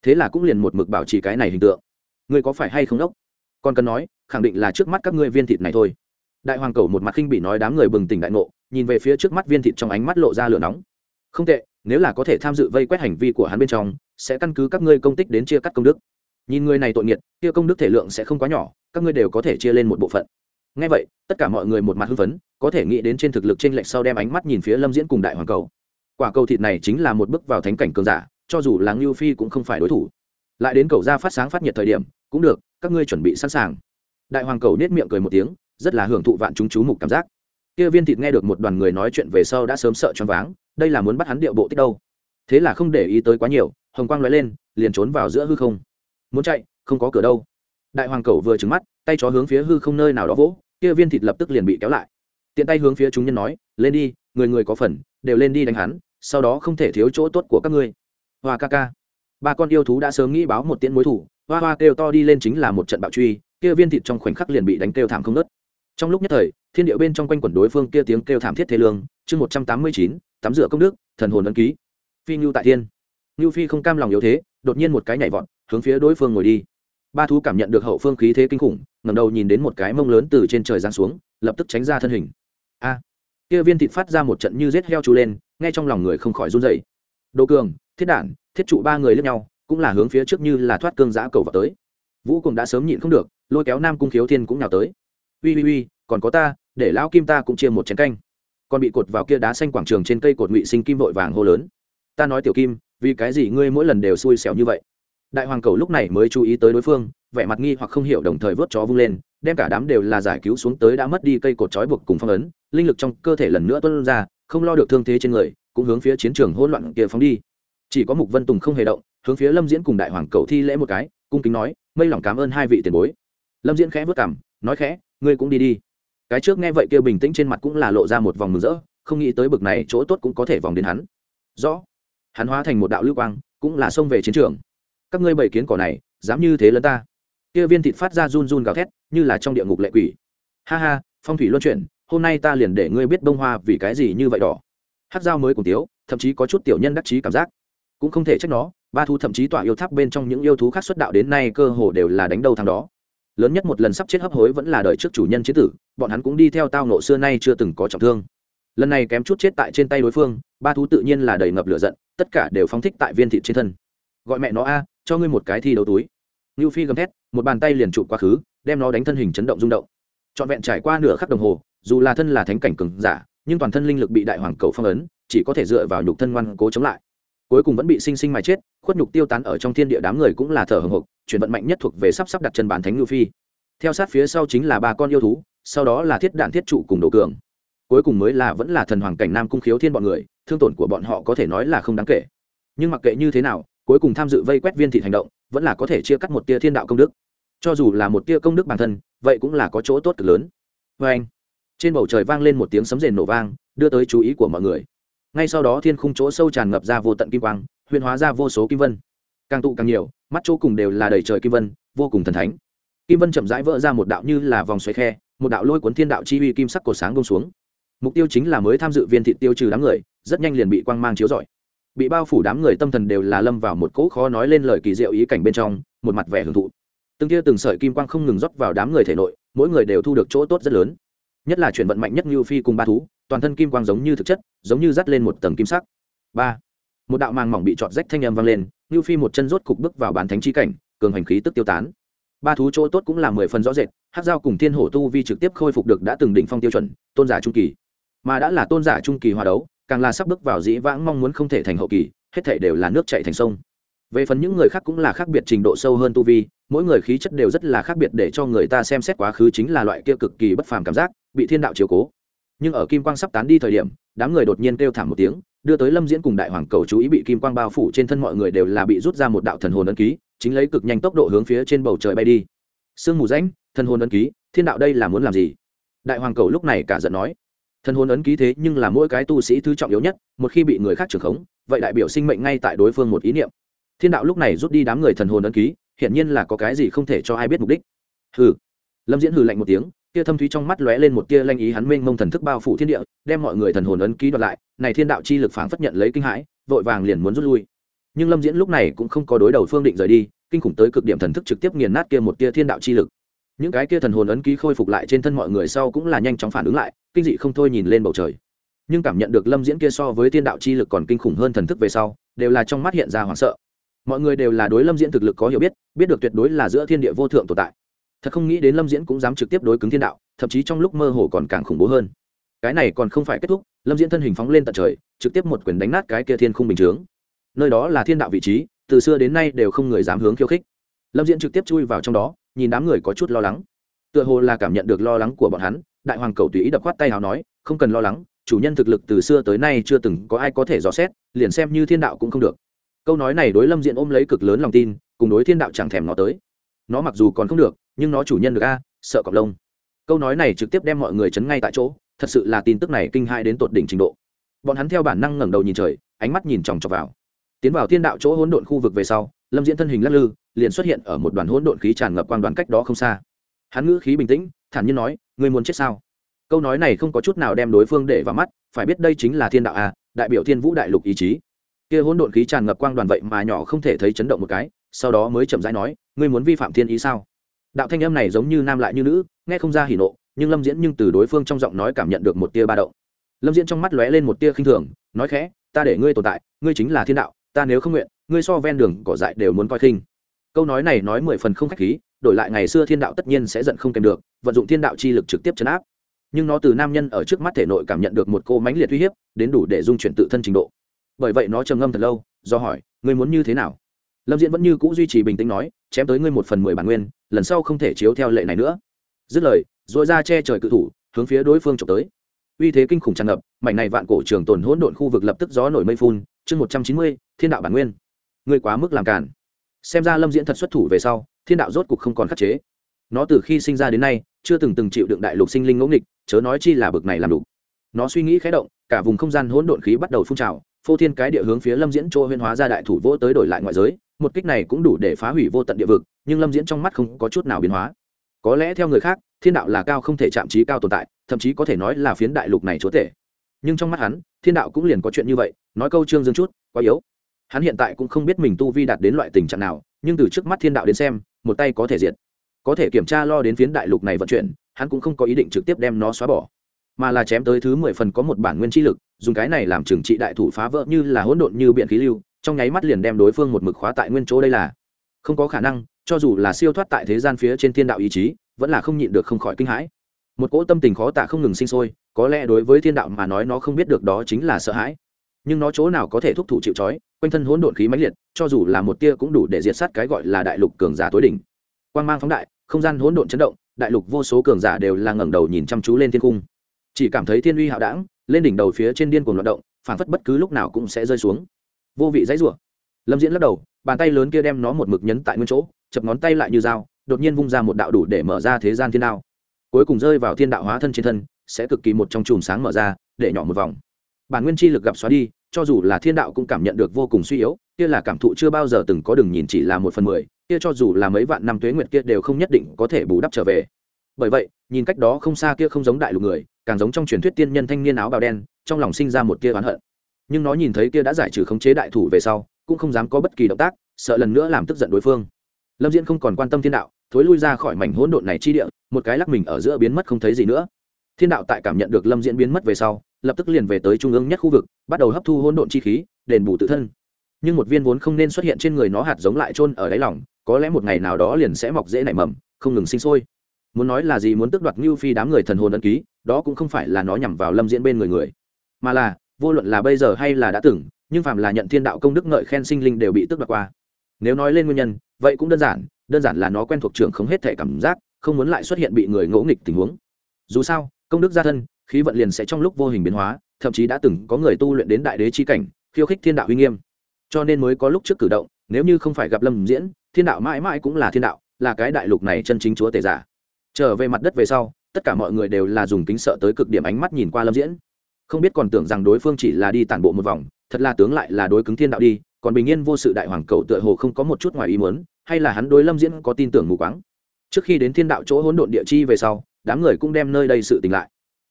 Thế là cũng liền một mực bảo trì cái này hình tượng. Ngươi có phải hay không đốc? Còn cần nói, khẳng định là trước mắt các ngươi viên thịt này thôi. Đại hoàng cầu một mặt khinh bị nói đám người bừng tỉnh đại ngộ, nhìn về phía trước mắt viên thịt trong ánh mắt lộ ra lửa nóng. Không tệ, nếu là có thể tham dự vây quét hành vi của hắn bên trong, sẽ căn cứ các ngươi công tích đến chia cắt công đức. Nhìn người này tội nghiệt, kia công đức thể lượng sẽ không quá nhỏ, các ngươi đều có thể chia lên một bộ phận ngay vậy, tất cả mọi người một mặt hưng phấn, có thể nghĩ đến trên thực lực trên lệch sau đem ánh mắt nhìn phía lâm diễn cùng đại hoàng cầu. Quả cầu thịt này chính là một bước vào thánh cảnh cường giả, cho dù là ngưu phi cũng không phải đối thủ. Lại đến cầu ra phát sáng phát nhiệt thời điểm, cũng được, các ngươi chuẩn bị sẵn sàng. Đại hoàng cầu nết miệng cười một tiếng, rất là hưởng thụ vạn chúng chú mục cảm giác. Kia viên thịt nghe được một đoàn người nói chuyện về sau đã sớm sợ choáng váng, đây là muốn bắt hắn điệu bộ tích đâu. Thế là không để ý tới quá nhiều, hồng quang nói lên, liền trốn vào giữa hư không. Muốn chạy, không có cửa đâu. Đại hoàng cầu vừa trứng mắt, tay chó hướng phía hư không nơi nào đó vỗ kia viên thịt lập tức liền bị kéo lại. Tiện tay hướng phía chúng nhân nói, lên đi, người người có phần, đều lên đi đánh hắn, sau đó không thể thiếu chỗ tốt của các ngươi. Hoa ca ca. Ba con yêu thú đã sớm nghĩ báo một tiễn mối thủ, hoa hoa kêu to đi lên chính là một trận bạo truy, kia viên thịt trong khoảnh khắc liền bị đánh kêu thảm không nớt trong lúc nhất thời, thiên điệu bên trong quanh quẩn đối phương kia tiếng kêu thảm thiết thế lương, chương một trăm tám mươi chín, tắm rửa công đức, thần hồn ấn ký. Phi ngưu tại thiên. Ngưu phi không cam lòng yếu thế, đột nhiên một cái nhảy vọt, hướng phía đối phương ngồi đi. Ba thú cảm nhận được hậu phương khí thế kinh khủng ngẩng đầu nhìn đến một cái mông lớn từ trên trời giáng xuống, lập tức tránh ra thân hình. A! Kia viên thịt phát ra một trận như rết heo chú lên, nghe trong lòng người không khỏi run dậy đỗ cường, thiết đản, thiết trụ ba người lướt nhau, cũng là hướng phía trước như là thoát cương giã cầu vào tới. Vũ cùng đã sớm nhịn không được, lôi kéo nam cung khiếu thiên cũng nhào tới. Ui ui ui còn có ta, để lão kim ta cũng chia một chén canh. Còn bị cột vào kia đá xanh quảng trường trên cây cột ngụy sinh kim vội vàng hô lớn. Ta nói tiểu kim, vì cái gì ngươi mỗi lần đều xui xẻo như vậy? Đại hoàng cầu lúc này mới chú ý tới đối phương, vẻ mặt nghi hoặc không hiểu đồng thời vớt chó vung lên, đem cả đám đều là giải cứu xuống tới đã mất đi cây cột trói buộc cùng phong ấn, linh lực trong cơ thể lần nữa tuân ra, không lo được thương thế trên người, cũng hướng phía chiến trường hỗn loạn kia phóng đi. Chỉ có mục vân tùng không hề động, hướng phía lâm diễn cùng đại hoàng cầu thi lễ một cái, cung kính nói, mây lòng cảm ơn hai vị tiền bối. Lâm diễn khẽ vất cảm, nói khẽ, ngươi cũng đi đi. Cái trước nghe vậy kia bình tĩnh trên mặt cũng là lộ ra một vòng mừng rỡ, không nghĩ tới bực này chỗ tốt cũng có thể vòng đến hắn. Rõ, hắn hóa thành một đạo lưu quang, cũng là xông về chiến trường các ngươi bảy kiến cỏ này, dám như thế lớn ta. Kia viên thịt phát ra run run gào thét, như là trong địa ngục lệ quỷ. Ha ha, phong thủy luân chuyển, hôm nay ta liền để ngươi biết bông hoa vì cái gì như vậy đỏ. Hát dao mới cùng tiếu, thậm chí có chút tiểu nhân đắc chí cảm giác. Cũng không thể trách nó, ba thú thậm chí tỏa yêu tháp bên trong những yêu thú khác xuất đạo đến nay cơ hồ đều là đánh đầu thằng đó. Lớn nhất một lần sắp chết hấp hối vẫn là đời trước chủ nhân chế tử, bọn hắn cũng đi theo tao nộ xưa nay chưa từng có trọng thương. Lần này kém chút chết tại trên tay đối phương, ba thú tự nhiên là đầy ngập lửa giận, tất cả đều phóng thích tại viên thịt trên thân. Gọi mẹ nó a cho ngươi một cái thi đấu túi. Ngưu phi gầm thét, một bàn tay liền trụ quá khứ, đem nó đánh thân hình chấn động rung động. Trọn vẹn trải qua nửa khắc đồng hồ, dù là thân là thánh cảnh cường giả, nhưng toàn thân linh lực bị đại hoàng cầu phong ấn, chỉ có thể dựa vào nhục thân ngoan cố chống lại. Cuối cùng vẫn bị sinh sinh mà chết, khuất nhục tiêu tán ở trong thiên địa đám người cũng là thở hồng hộc, chuyển vận mạnh nhất thuộc về sắp sắp đặt chân bản thánh ngưu phi. Theo sát phía sau chính là ba con yêu thú, sau đó là thiết đạn thiết trụ cùng đồ cường. Cuối cùng mới là vẫn là thần hoàng cảnh nam cung khiếu thiên bọn người, thương tổn của bọn họ có thể nói là không đáng kể. Nhưng mặc kệ như thế nào cuối cùng tham dự vây quét viên thị hành động, vẫn là có thể chia cắt một tia thiên đạo công đức. Cho dù là một tia công đức bản thân, vậy cũng là có chỗ tốt cực lớn. Vê anh, trên bầu trời vang lên một tiếng sấm rền nổ vang, đưa tới chú ý của mọi người. Ngay sau đó thiên khung chỗ sâu tràn ngập ra vô tận kim quang, huyền hóa ra vô số kim vân. Càng tụ càng nhiều, mắt chỗ cùng đều là đầy trời kim vân, vô cùng thần thánh. Kim vân chậm rãi vỡ ra một đạo như là vòng xoáy khe, một đạo lôi cuốn thiên đạo chi uy kim sắc cột sáng bông xuống. Mục tiêu chính là mới tham dự viên thị tiêu trừ đám người, rất nhanh liền bị quang mang chiếu rọi bị bao phủ đám người tâm thần đều là lâm vào một cỗ khó nói lên lời kỳ diệu ý cảnh bên trong, một mặt vẻ hưởng thụ. Từng tia từng sợi kim quang không ngừng rót vào đám người thể nội, mỗi người đều thu được chỗ tốt rất lớn. Nhất là chuyển vận mạnh nhất như phi cùng ba thú, toàn thân kim quang giống như thực chất, giống như dắt lên một tầng kim sắc. Ba, một đạo màng mỏng bị trọt rách thanh âm vang lên như phi một chân rốt cục bước vào bán thánh chi cảnh, cường hành khí tức tiêu tán. Ba thú chỗ tốt cũng là mười phần rõ rệt hát dao cùng thiên hổ tu vi trực tiếp khôi phục được đã từng đỉnh phong tiêu chuẩn, tôn giả trung kỳ. Mà đã là tôn giả trung kỳ hòa đấu càng là sắp bước vào dĩ vãng mong muốn không thể thành hậu kỳ, hết thể đều là nước chạy thành sông. Về phần những người khác cũng là khác biệt trình độ sâu hơn tu vi, mỗi người khí chất đều rất là khác biệt để cho người ta xem xét quá khứ chính là loại kia cực kỳ bất phàm cảm giác, bị thiên đạo chiều cố. Nhưng ở kim quang sắp tán đi thời điểm, đám người đột nhiên kêu thảm một tiếng, đưa tới lâm diễn cùng đại hoàng cầu chú ý bị kim quang bao phủ trên thân mọi người đều là bị rút ra một đạo thần hồn ấn ký, chính lấy cực nhanh tốc độ hướng phía trên bầu trời bay đi. Sương mù rãnh, thần hồn ấn ký, thiên đạo đây là muốn làm gì? Đại hoàng cầu lúc này cả giận nói thần hồn ấn ký thế nhưng là mỗi cái tu sĩ thứ trọng yếu nhất, một khi bị người khác trưởng khống, vậy đại biểu sinh mệnh ngay tại đối phương một ý niệm. Thiên đạo lúc này rút đi đám người thần hồn ấn ký, hiển nhiên là có cái gì không thể cho ai biết mục đích. Hừ. Lâm diễn hừ lạnh một tiếng kia thâm thúy trong mắt lóe lên một tia lanh ý hắn mênh mông thần thức bao phủ thiên địa, đem mọi người thần hồn ấn ký đoạt lại, này thiên đạo chi lực phảng phất nhận lấy kinh hãi, vội vàng liền muốn rút lui. Nhưng lâm diễn lúc này cũng không có đối đầu phương định rời đi, kinh khủng tới cực điểm thần thức trực tiếp nghiền nát kia một tia thiên đạo chi lực. Những cái kia thần hồn ấn ký khôi phục lại trên thân mọi người sau cũng là nhanh chóng phản ứng lại kinh dị không thôi nhìn lên bầu trời. Nhưng cảm nhận được lâm diễn kia so với thiên đạo chi lực còn kinh khủng hơn thần thức về sau, đều là trong mắt hiện ra hoảng sợ. Mọi người đều là đối lâm diễn thực lực có hiểu biết biết được tuyệt đối là giữa thiên địa vô thượng tồn tại. Thật không nghĩ đến lâm diễn cũng dám trực tiếp đối cứng thiên đạo, thậm chí trong lúc mơ hồ còn càng khủng bố hơn. Cái này còn không phải kết thúc, lâm diễn thân hình phóng lên tận trời, trực tiếp một quyền đánh nát cái kia thiên không bình chướng. Nơi đó là thiên đạo vị trí, từ xưa đến nay đều không người dám hướng khiêu khích. Lâm diễn trực tiếp chui vào trong đó, nhìn đám người có chút lo lắng. Tựa hồ là cảm nhận được lo lắng của bọn hắn đại hoàng cầu tùy ý đập khoát tay h nói, không cần lo lắng, chủ nhân thực lực từ xưa tới nay chưa từng có ai có thể dò xét, liền xem như thiên đạo cũng không được. Câu nói này đối lâm diện ôm lấy cực lớn lòng tin, cùng đối thiên đạo chẳng thèm nó tới. Nó mặc dù còn không được, nhưng nó chủ nhân được a, sợ cọc lông. Câu nói này trực tiếp đem mọi người chấn ngay tại chỗ, thật sự là tin tức này kinh hai đến tột đỉnh trình độ. Bọn hắn theo bản năng ngẩng đầu nhìn trời, ánh mắt nhìn chòng chọc vào. Tiến vào thiên đạo chỗ hỗn độn khu vực về sau, lâm diễn thân hình lắc lư, liền xuất hiện ở một đoàn hỗn độn khí tràn ngập quang đoàn cách đó không xa. Hắn ngữ khí bình tĩnh, thản nhiên nói Ngươi muốn chết sao? Câu nói này không có chút nào đem đối phương để vào mắt, phải biết đây chính là thiên đạo a đại biểu thiên vũ đại lục ý chí. Kia hỗn độn khí tràn ngập quang đoàn vậy mà nhỏ không thể thấy chấn động một cái, sau đó mới chậm rãi nói, ngươi muốn vi phạm thiên ý sao? Đạo thanh âm này giống như nam lại như nữ, nghe không ra hỉ nộ, nhưng lâm diễn nhưng từ đối phương trong giọng nói cảm nhận được một tia ba động. Lâm diễn trong mắt lóe lên một tia khinh thường, nói khẽ, ta để ngươi tồn tại, ngươi chính là thiên đạo, ta nếu không nguyện, ngươi so ven đường cỏ dại đều muốn coi khinh. Câu nói này nói mười phần không khách khí đổi lại ngày xưa thiên đạo tất nhiên sẽ giận không kèm được, vận dụng thiên đạo chi lực trực tiếp chấn áp. Nhưng nó từ nam nhân ở trước mắt thể nội cảm nhận được một cô mãnh liệt uy hiếp, đến đủ để dung chuyển tự thân trình độ. Bởi vậy nó trầm ngâm thật lâu, do hỏi, ngươi muốn như thế nào? Lâm diễn vẫn như c ũ duy trì bình tĩnh nói, chém tới ngươi một phần mười bản nguyên, lần sau không thể chiếu theo lệ này nữa. Dứt lời dội ra che trời cự thủ, hướng phía đối phương trộm tới. Uy thế kinh khủng tràn ngập, mảnh này vạn cổ trường tồn hỗn độn khu vực lập tức gió nổi mây phun. Chương một trăm chín mươi, thiên đạo bản nguyên. Ngươi quá mức làm cản xem ra lâm diễn thật xuất thủ về sau, thiên đạo rốt cục không còn khắc chế. Nó từ khi sinh ra đến nay, chưa từng từng chịu đựng đại lục sinh linh ngẫu nghịch, chớ nói chi là bực này làm đủ. Nó suy nghĩ khé động, cả vùng không gian hỗn độn khí bắt đầu phun trào, phô thiên cái địa hướng phía lâm diễn chỗ huyên hóa ra đại thủ vỗ tới đổi lại ngoại giới, một kích này cũng đủ để phá hủy vô tận địa vực, nhưng lâm diễn trong mắt không có chút nào biến hóa. Có lẽ theo người khác, thiên đạo là cao không thể chạm trí cao tồn tại, thậm chí có thể nói là phiến đại lục này chúa tể. Nhưng trong mắt hắn, thiên đạo cũng liền có chuyện như vậy, nói câu trương dương chút, quá yếu hắn hiện tại cũng không biết mình tu vi đạt đến loại tình trạng nào, nhưng từ trước mắt thiên đạo đến xem, một tay có thể diệt. Có thể kiểm tra lo đến phiến đại lục này vận chuyển, hắn cũng không có ý định trực tiếp đem nó xóa bỏ, mà là chém tới thứ mười phần có một bản nguyên chi lực, dùng cái này làm trừng trị đại thủ phá vỡ như là hỗn độn như biện khí lưu, trong nháy mắt liền đem đối phương một mực khóa tại nguyên chỗ đây là. Không có khả năng, cho dù là siêu thoát tại thế gian phía trên thiên đạo ý chí, vẫn là không nhịn được không khỏi kinh hãi. Một cỗ tâm tình khó tả không ngừng sinh sôi, có lẽ đối với thiên đạo mà nói nó không biết được đó chính là sợ hãi nhưng nó chỗ nào có thể thúc thủ chịu trói, quanh thân hỗn độn khí mãnh liệt, cho dù là một tia cũng đủ để diệt sát cái gọi là đại lục cường giả tối đỉnh. Quang mang phóng đại, không gian hỗn độn chấn động, đại lục vô số cường giả đều là ngẩng đầu nhìn chăm chú lên thiên cung. Chỉ cảm thấy thiên uy hạo đảng lên đỉnh đầu phía trên điên cuồng loạt động phản phất bất cứ lúc nào cũng sẽ rơi xuống. Vô vị dãy rủa. Lâm diễn lắc đầu, bàn tay lớn kia đem nó một mực nhấn tại nguyên chỗ, chập ngón tay lại như dao, đột nhiên vung ra một đạo đủ để mở ra thế gian thiên đạo cuối cùng rơi vào thiên đạo hóa thân trên thân, sẽ cực kỳ một trong chùm sáng mở ra, để nhỏ một vòng bản nguyên chi lực gặp xóa đi, cho dù là thiên đạo cũng cảm nhận được vô cùng suy yếu, kia là cảm thụ chưa bao giờ từng có đường nhìn chỉ là một phần mười, kia cho dù là mấy vạn năm tuế nguyệt kia đều không nhất định có thể bù đắp trở về. Bởi vậy, nhìn cách đó không xa kia không giống đại lục người, càng giống trong truyền thuyết tiên nhân thanh niên áo bào đen, trong lòng sinh ra một tia oán hận. Nhưng nó nhìn thấy kia đã giải trừ khống chế đại thủ về sau, cũng không dám có bất kỳ động tác, sợ lần nữa làm tức giận đối phương. Lâm diễn không còn quan tâm thiên đạo, thối lui ra khỏi mảnh hỗn độn này chi địa, một cái lắc mình ở giữa biến mất không thấy gì nữa. Thiên đạo tại cảm nhận được lâm diễn biến mất về sau lập tức liền về tới trung ương nhất khu vực, bắt đầu hấp thu hỗn độn chi khí, đền bù tự thân. Nhưng một viên vốn không nên xuất hiện trên người nó hạt giống lại chôn ở đáy lòng, có lẽ một ngày nào đó liền sẽ mọc dễ nảy mầm, không ngừng sinh sôi. Muốn nói là gì muốn tước đoạt như phi đám người thần hồn ấn ký, đó cũng không phải là nó nhằm vào lâm diễn bên người người. Mà là, vô luận là bây giờ hay là đã từng, nhưng phàm là nhận thiên đạo công đức ngợi khen sinh linh đều bị tước đoạt qua. Nếu nói lên nguyên nhân, vậy cũng đơn giản đơn giản là nó quen thuộc trường không hết thể cảm giác, không muốn lại xuất hiện bị người ngỗ nghịch tình huống. Dù sao, công đức gia thân khí vận liền sẽ trong lúc vô hình biến hóa, thậm chí đã từng có người tu luyện đến đại đế chi cảnh, khiêu khích thiên đạo uy nghiêm. Cho nên mới có lúc trước cử động, nếu như không phải gặp lâm diễn, thiên đạo mãi mãi cũng là thiên đạo, là cái đại lục này chân chính chúa tể giả. Trở về mặt đất về sau, tất cả mọi người đều là dùng kính sợ tới cực điểm ánh mắt nhìn qua lâm diễn. Không biết còn tưởng rằng đối phương chỉ là đi tản bộ một vòng, thật là tướng lại là đối cứng thiên đạo đi, còn bình yên vô sự đại hoàng cầu tựa hồ không có một chút ngoài ý muốn, hay là hắn đối lâm diễn có tin tưởng mù quáng. Trước khi đến thiên đạo chỗ hỗn độn địa chi về sau, đám người cũng đem nơi đây sự tỉnh lại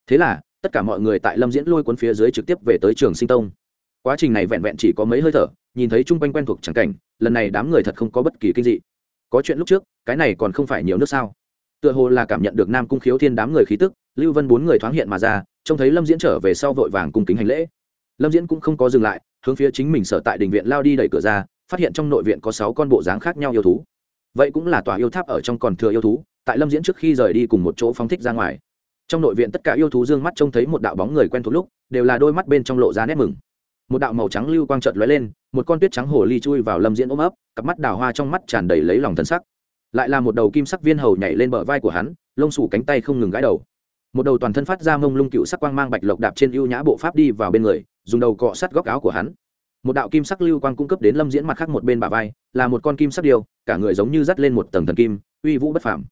thế là, tất cả mọi người tại lâm diễn lôi cuốn phía dưới trực tiếp về tới trường sinh tông. Quá trình này vẹn vẹn chỉ có mấy hơi thở, nhìn thấy chung quanh quen thuộc trắng cảnh, lần này đám người thật không có bất kỳ kinh dị. Có chuyện lúc trước, cái này còn không phải nhiều nước sao? Tựa hồ là cảm nhận được nam cung khiếu thiên đám người khí tức, lưu vân bốn người thoáng hiện mà ra, trông thấy lâm diễn trở về sau vội vàng cung kính hành lễ. Lâm diễn cũng không có dừng lại, hướng phía chính mình sở tại đình viện lao đi đẩy cửa ra, phát hiện trong nội viện có sáu con bộ dáng khác nhau yêu thú. Vậy cũng là tòa yêu tháp ở trong còn thừa yêu thú, tại lâm diễn trước khi rời đi cùng một chỗ phóng thích ra ngoài trong nội viện tất cả yêu thú dương mắt trông thấy một đạo bóng người quen thuộc lúc, đều là đôi mắt bên trong lộ ra nét mừng. Một đạo màu trắng lưu quang trợt lóe lên, một con tuyết trắng hồ ly chui vào lâm diễn ôm ấp, cặp mắt đào hoa trong mắt tràn đầy lấy lòng thân sắc. Lại là một đầu kim sắc viên hầu nhảy lên bờ vai của hắn, lông sủ cánh tay không ngừng gãi đầu. Một đầu toàn thân phát ra mông lung cựu sắc quang mang bạch lộc đạp trên ưu nhã bộ pháp đi vào bên người, dùng đầu cọ sắt góc áo của hắn. Một đạo kim sắc lưu quang cung cấp đến lâm diễn mặt khác một bên bà vai, là một con kim sắc điêu, cả người giống như dắt lên một tầng thần kim, uy vũ bất phảm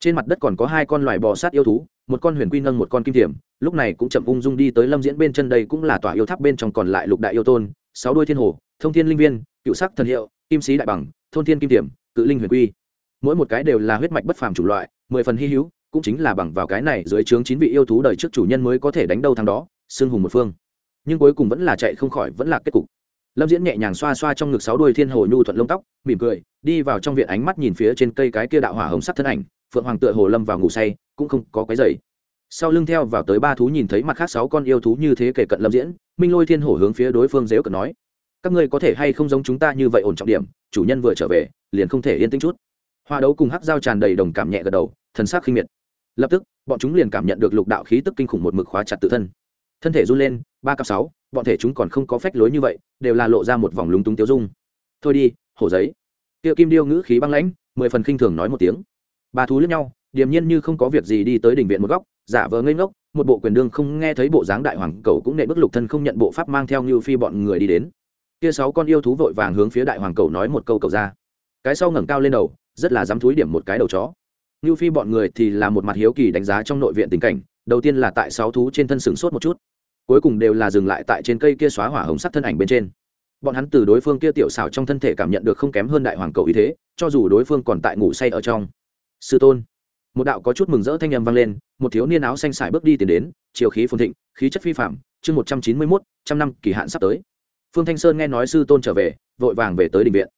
trên mặt đất còn có hai con loài bò sát yêu thú, một con huyền quy nâng một con kim thiểm, lúc này cũng chậm ung dung đi tới lâm diễn bên chân đây cũng là tòa yêu tháp bên trong còn lại lục đại yêu tôn, sáu đôi thiên hồ, thông thiên linh viên, cựu sắc thần hiệu, kim sĩ đại bằng, thôn thiên kim thiểm, cự linh huyền quy. Mỗi một cái đều là huyết mạch bất phàm chủ loại, mười phần hy hữu, cũng chính là bằng vào cái này dưới trướng chín vị yêu thú đời trước chủ nhân mới có thể đánh đâu thằng đó, xưng hùng một phương. Nhưng cuối cùng vẫn là chạy không khỏi, vẫn là kết cục. Lâm diễn nhẹ nhàng xoa xoa trong ngực sáu đuôi thiên hồ nhu thuận lông tóc, mỉm cười, đi vào trong viện ánh mắt nhìn phía trên cây cái kia đạo hỏa hồng sắc thân ảnh phượng hoàng tựa hồ lâm vào ngủ say, cũng không có cái dày sau lưng theo vào tới ba thú nhìn thấy mặt khác sáu con yêu thú như thế kể cận lâm diễn, minh lôi thiên hổ hướng phía đối phương dếu cận nói, các ngươi có thể hay không giống chúng ta như vậy ổn trọng điểm, chủ nhân vừa trở về, liền không thể yên tĩnh chút. Hoa đấu cùng hắc dao tràn đầy đồng cảm nhẹ gật đầu, thần sắc khinh miệt. Lập tức, bọn chúng liền cảm nhận được lục đạo khí tức kinh khủng một mực khóa chặt tự thân. Thân thể run lên, ba cặp sáu, bọn thể chúng còn không có phách lối như vậy, đều là lộ ra một vòng lúng túng tiêu dung. Thôi đi, hổ giấy. Tiệu kim điêu ngữ khí băng lãnh, mười phần khinh thường nói một tiếng ba thú lẫn nhau, điềm nhiên như không có việc gì đi tới đình viện một góc, giả vờ ngây ngốc, một bộ quyền đương không nghe thấy bộ dáng đại hoàng cầu cũng nệ bức lục thân không nhận bộ pháp mang theo như phi bọn người đi đến. Kia sáu con yêu thú vội vàng hướng phía đại hoàng cầu nói một câu cầu ra. Cái sau ngẩng cao lên đầu, rất là dám thúi điểm một cái đầu chó. Như phi bọn người thì là một mặt hiếu kỳ đánh giá trong nội viện tình cảnh, đầu tiên là tại sáu thú trên thân sừng sốt một chút, cuối cùng đều là dừng lại tại trên cây kia xóa hỏa hồng sắc thân ảnh bên trên. Bọn hắn từ đối phương kia tiểu xảo trong thân thể cảm nhận được không kém hơn đại hoàng cầu ý thế, cho dù đối phương còn tại ngủ say ở trong sư tôn. Một đạo có chút mừng rỡ thanh âm vang lên, một thiếu niên áo xanh xài bước đi tiến đến, chiều khí phồn thịnh, khí chất phi phạm chương một trăm chín mươi mốt, trăm năm kỳ hạn sắp tới. Phương thanh sơn nghe nói sư tôn trở về, vội vàng về tới định viện.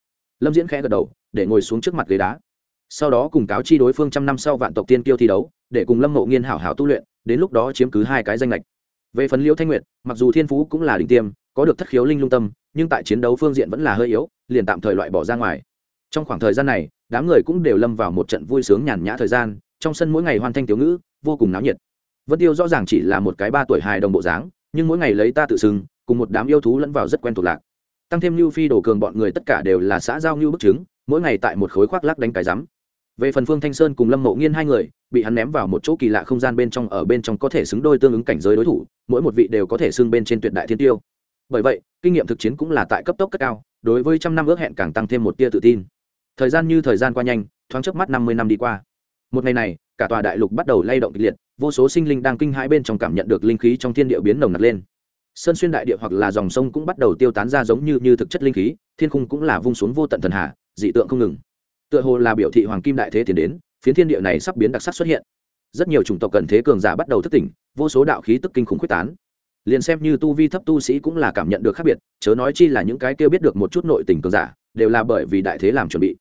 Lâm diễn khẽ gật đầu, để ngồi xuống trước mặt ghế đá. Sau đó cùng cáo chi đối phương trăm năm sau vạn tộc tiên kiêu thi đấu, để cùng lâm mộ nghiên hảo hảo tu luyện, đến lúc đó chiếm cứ hai cái danh lệch về phần liễu thanh nguyệt, mặc dù thiên phú cũng là đỉnh tiêm, có được thất khiếu linh lung tâm, nhưng tại chiến đấu phương diện vẫn là hơi yếu, liền tạm thời loại bỏ ra ngoài. Trong khoảng thời gian này đám người cũng đều lâm vào một trận vui sướng nhàn nhã thời gian, trong sân mỗi ngày hoàn thanh tiểu ngữ, vô cùng náo nhiệt. Vân tiêu rõ ràng chỉ là một cái ba tuổi hài đồng bộ dáng, nhưng mỗi ngày lấy ta tự xưng, cùng một đám yêu thú lẫn vào rất quen thuộc lạc. Tăng thêm lưu phi đổ cường bọn người tất cả đều là xã giao như bức chứng, mỗi ngày tại một khối khoác lắc đánh cái rắm. Về phần phương thanh sơn cùng lâm mộ nghiên hai người, bị hắn ném vào một chỗ kỳ lạ không gian bên trong ở bên trong có thể xứng đôi tương ứng cảnh giới đối thủ, mỗi một vị đều có thể xưng bên trên tuyệt đại thiên tiêu. Bởi vậy, kinh nghiệm thực chiến cũng là tại cấp tốc cấp cao, đối với trăm năm ước hẹn càng tăng thêm một tia tự tin thời gian như thời gian qua nhanh, thoáng chớp mắt năm mươi năm đi qua. Một ngày này, cả tòa đại lục bắt đầu lay động kịch liệt, vô số sinh linh đang kinh hãi bên trong cảm nhận được linh khí trong thiên địa biến nồng nặc lên. Sơn xuyên đại địa hoặc là dòng sông cũng bắt đầu tiêu tán ra giống như như thực chất linh khí, thiên khung cũng là vung xuống vô tận thần hạ dị tượng không ngừng. Tựa hồ là biểu thị hoàng kim đại thế tiến đến, phiến thiên địa này sắp biến đặc sắc xuất hiện. Rất nhiều chủng tộc cần thế cường giả bắt đầu thức tỉnh, vô số đạo khí tức kinh khủng quyết tán. Liền xem như tu vi thấp tu sĩ cũng là cảm nhận được khác biệt, chớ nói chi là những cái kêu biết được một chút nội tình cường giả, đều là bởi vì đại thế làm chuẩn bị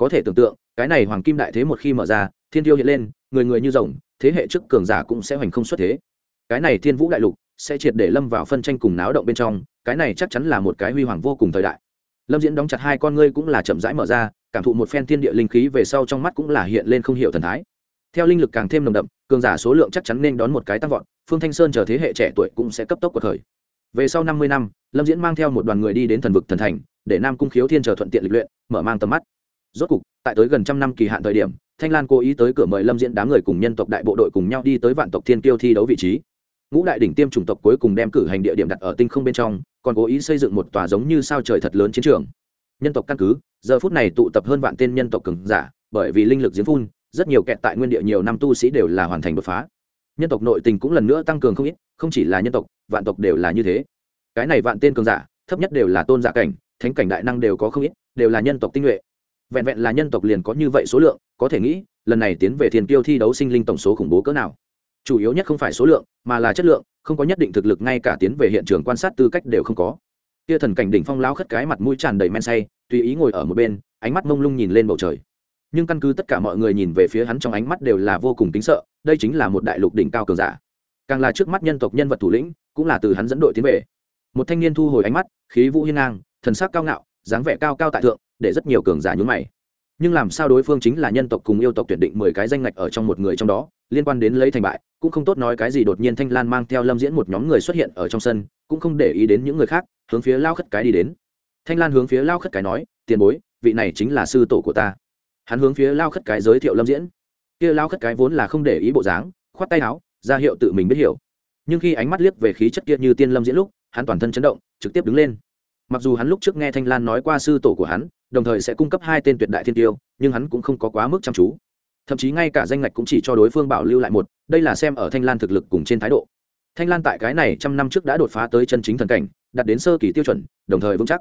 có thể tưởng tượng, cái này hoàng kim đại thế một khi mở ra, thiên tiêu hiện lên, người người như rồng, thế hệ trước cường giả cũng sẽ hoành không xuất thế. Cái này thiên vũ đại lục sẽ triệt để lâm vào phân tranh cùng náo động bên trong, cái này chắc chắn là một cái huy hoàng vô cùng thời đại. Lâm diễn đóng chặt hai con ngươi cũng là chậm rãi mở ra, cảm thụ một phen thiên địa linh khí về sau trong mắt cũng là hiện lên không hiểu thần thái. Theo linh lực càng thêm nồng đậm, cường giả số lượng chắc chắn nên đón một cái tăng vọt, phương thanh sơn chờ thế hệ trẻ tuổi cũng sẽ cấp tốc cuộc khởi. Về sau năm mươi năm, lâm diễn mang theo một đoàn người đi đến thần vực thần thành, để nam cung khiếu thiên chờ thuận tiện lịch luyện, mở mang tầm mắt rốt cục, tại tới gần trăm năm kỳ hạn thời điểm, thanh lan cố ý tới cửa mời lâm diễn đám người cùng nhân tộc đại bộ đội cùng nhau đi tới vạn tộc thiên kiêu thi đấu vị trí. Ngũ đại đỉnh tiêm chủng tộc cuối cùng đem cử hành địa điểm đặt ở tinh không bên trong, còn cố ý xây dựng một tòa giống như sao trời thật lớn chiến trường. Nhân tộc căn cứ, giờ phút này tụ tập hơn vạn tên nhân tộc cường giả, bởi vì linh lực diễn phun, rất nhiều kẹt tại nguyên địa nhiều năm tu sĩ đều là hoàn thành đột phá. Nhân tộc nội tình cũng lần nữa tăng cường không ít, không chỉ là nhân tộc, vạn tộc đều là như thế. Cái này vạn tên cường giả, thấp nhất đều là tôn giả cảnh, thánh cảnh đại năng đều có không ít, đều là nhân tộc tinh nhuệ vẹn vẹn là nhân tộc liền có như vậy số lượng, có thể nghĩ, lần này tiến về thiền tiêu thi đấu sinh linh tổng số khủng bố cỡ nào. Chủ yếu nhất không phải số lượng, mà là chất lượng, không có nhất định thực lực ngay cả tiến về hiện trường quan sát tư cách đều không có. Kia thần cảnh đỉnh phong lao khất cái mặt mũi tràn đầy men say, tùy ý ngồi ở một bên, ánh mắt mông lung nhìn lên bầu trời. Nhưng căn cứ tất cả mọi người nhìn về phía hắn trong ánh mắt đều là vô cùng tính sợ, đây chính là một đại lục đỉnh cao cường giả. Càng là trước mắt nhân tộc nhân vật thủ lĩnh, cũng là từ hắn dẫn đội tiến về. Một thanh niên thu hồi ánh mắt, khí vũ hiên ngang, thần sắc cao ngạo, dáng vẻ cao cao tại thượng để rất nhiều cường giả nhún mày. Nhưng làm sao đối phương chính là nhân tộc cùng yêu tộc tuyển định mười cái danh ngạch ở trong một người trong đó, liên quan đến lấy thành bại, cũng không tốt nói cái gì đột nhiên thanh lan mang theo lâm diễn một nhóm người xuất hiện ở trong sân, cũng không để ý đến những người khác, hướng phía lao khất cái đi đến. Thanh lan hướng phía lao khất cái nói, tiền bối, vị này chính là sư tổ của ta. Hắn hướng phía lao khất cái giới thiệu lâm diễn. Kia lao khất cái vốn là không để ý bộ dáng, khoát tay áo, ra hiệu tự mình biết hiểu. Nhưng khi ánh mắt liếc về khí chất kia như tiên lâm diễn lúc, hắn toàn thân chấn động, trực tiếp đứng lên mặc dù hắn lúc trước nghe thanh lan nói qua sư tổ của hắn, đồng thời sẽ cung cấp hai tên tuyệt đại thiên tiêu, nhưng hắn cũng không có quá mức chăm chú. Thậm chí ngay cả danh ngạch cũng chỉ cho đối phương bảo lưu lại một, đây là xem ở thanh lan thực lực cùng trên thái độ. Thanh lan tại cái này trăm năm trước đã đột phá tới chân chính thần cảnh đặt đến sơ kỳ tiêu chuẩn, đồng thời vững chắc.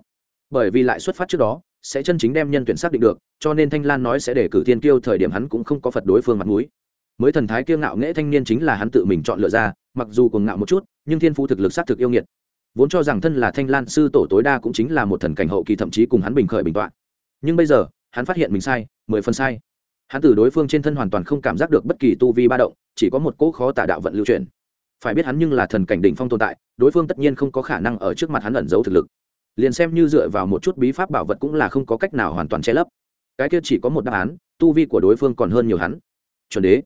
Bởi vì lại xuất phát trước đó, sẽ chân chính đem nhân tuyển xác định được, cho nên thanh lan nói sẽ để cử thiên tiêu thời điểm hắn cũng không có phật đối phương mặt mũi. Mới thần thái kiêu ngạo nghễ thanh niên chính là hắn tự mình chọn lựa ra, mặc dù còn ngạo một chút, nhưng thiên phú thực lực xác thực yêu nghiệt vốn cho rằng thân là thanh lan sư tổ tối đa cũng chính là một thần cảnh hậu kỳ, thậm chí cùng hắn bình khởi bình tọa. Nhưng bây giờ, hắn phát hiện mình sai, mười phần sai. Hắn từ đối phương trên thân hoàn toàn không cảm giác được bất kỳ tu vi ba động, chỉ có một cỗ khó tả đạo vận lưu truyền phải biết hắn nhưng là thần cảnh đỉnh phong tồn tại, đối phương tất nhiên không có khả năng ở trước mặt hắn ẩn giấu thực lực. Liền xem như dựa vào một chút bí pháp bảo vật cũng là không có cách nào hoàn toàn che lấp. Cái kia chỉ có một đáp án, tu vi của đối phương còn hơn nhiều hắn. Chuẩn đế.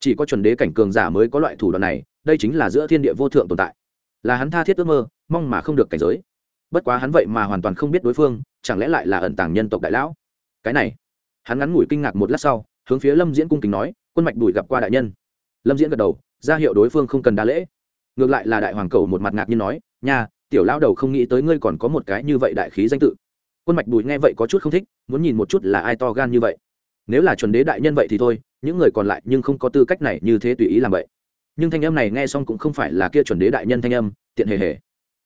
Chỉ có chuẩn đế cảnh cường giả mới có loại thủ đoạn này, đây chính là giữa thiên địa vô thượng tồn tại là hắn tha thiết ước mơ, mong mà không được cảnh giới. Bất quá hắn vậy mà hoàn toàn không biết đối phương, chẳng lẽ lại là ẩn tàng nhân tộc đại lão? Cái này, hắn ngắn ngủi kinh ngạc một lát sau, hướng phía lâm diễn cung kính nói, quân mạch đùi gặp qua đại nhân. Lâm diễn gật đầu, ra hiệu đối phương không cần đa lễ. Ngược lại là đại hoàng cầu một mặt ngạc nhiên nói nhà tiểu lao đầu không nghĩ tới ngươi còn có một cái như vậy đại khí danh tự. Quân mạch bùi nghe vậy có chút không thích, muốn nhìn một chút là ai to gan như vậy. Nếu là chuẩn đế đại nhân vậy thì thôi, những người còn lại nhưng không có tư cách này như thế tùy ý làm vậy nhưng thanh âm này nghe xong cũng không phải là kia chuẩn đế đại nhân thanh âm, tiện hề hề.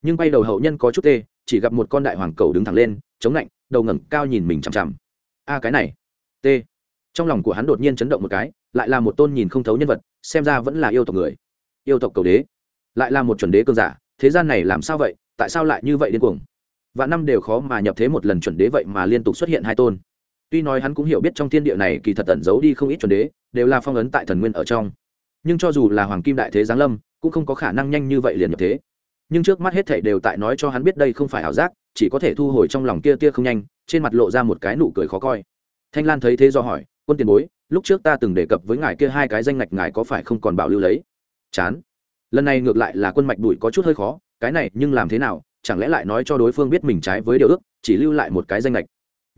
Nhưng bay đầu hậu nhân có chút tê, chỉ gặp một con đại hoàng cầu đứng thẳng lên, chống lạnh, đầu ngẩng cao nhìn mình chằm chằm. A, cái này t trong lòng của hắn đột nhiên chấn động một cái, lại là một tôn nhìn không thấu nhân vật, xem ra vẫn là yêu tộc người. Yêu tộc cầu đế. Lại là một chuẩn đế cơn giả, thế gian này làm sao vậy, tại sao lại như vậy điên cuồng? Và năm đều khó mà nhập thế một lần chuẩn đế vậy mà liên tục xuất hiện hai tôn. Tuy nói hắn cũng hiểu biết trong thiên địa này kỳ thật tẩn giấu đi không ít chuẩn đế, đều là phong ấn tại thần nguyên ở trong nhưng cho dù là hoàng kim đại thế giáng lâm, cũng không có khả năng nhanh như vậy liền nhập thế. Nhưng trước mắt hết thảy đều tại nói cho hắn biết đây không phải ảo giác, chỉ có thể thu hồi trong lòng kia tia không nhanh, trên mặt lộ ra một cái nụ cười khó coi. Thanh lan thấy thế do hỏi, quân tiền bối, lúc trước ta từng đề cập với ngài kia hai cái danh ngạch ngài có phải không còn bảo lưu lấy? Chán. Lần này ngược lại là quân mạch đuổi có chút hơi khó, cái này, nhưng làm thế nào, chẳng lẽ lại nói cho đối phương biết mình trái với điều ước, chỉ lưu lại một cái danh lệch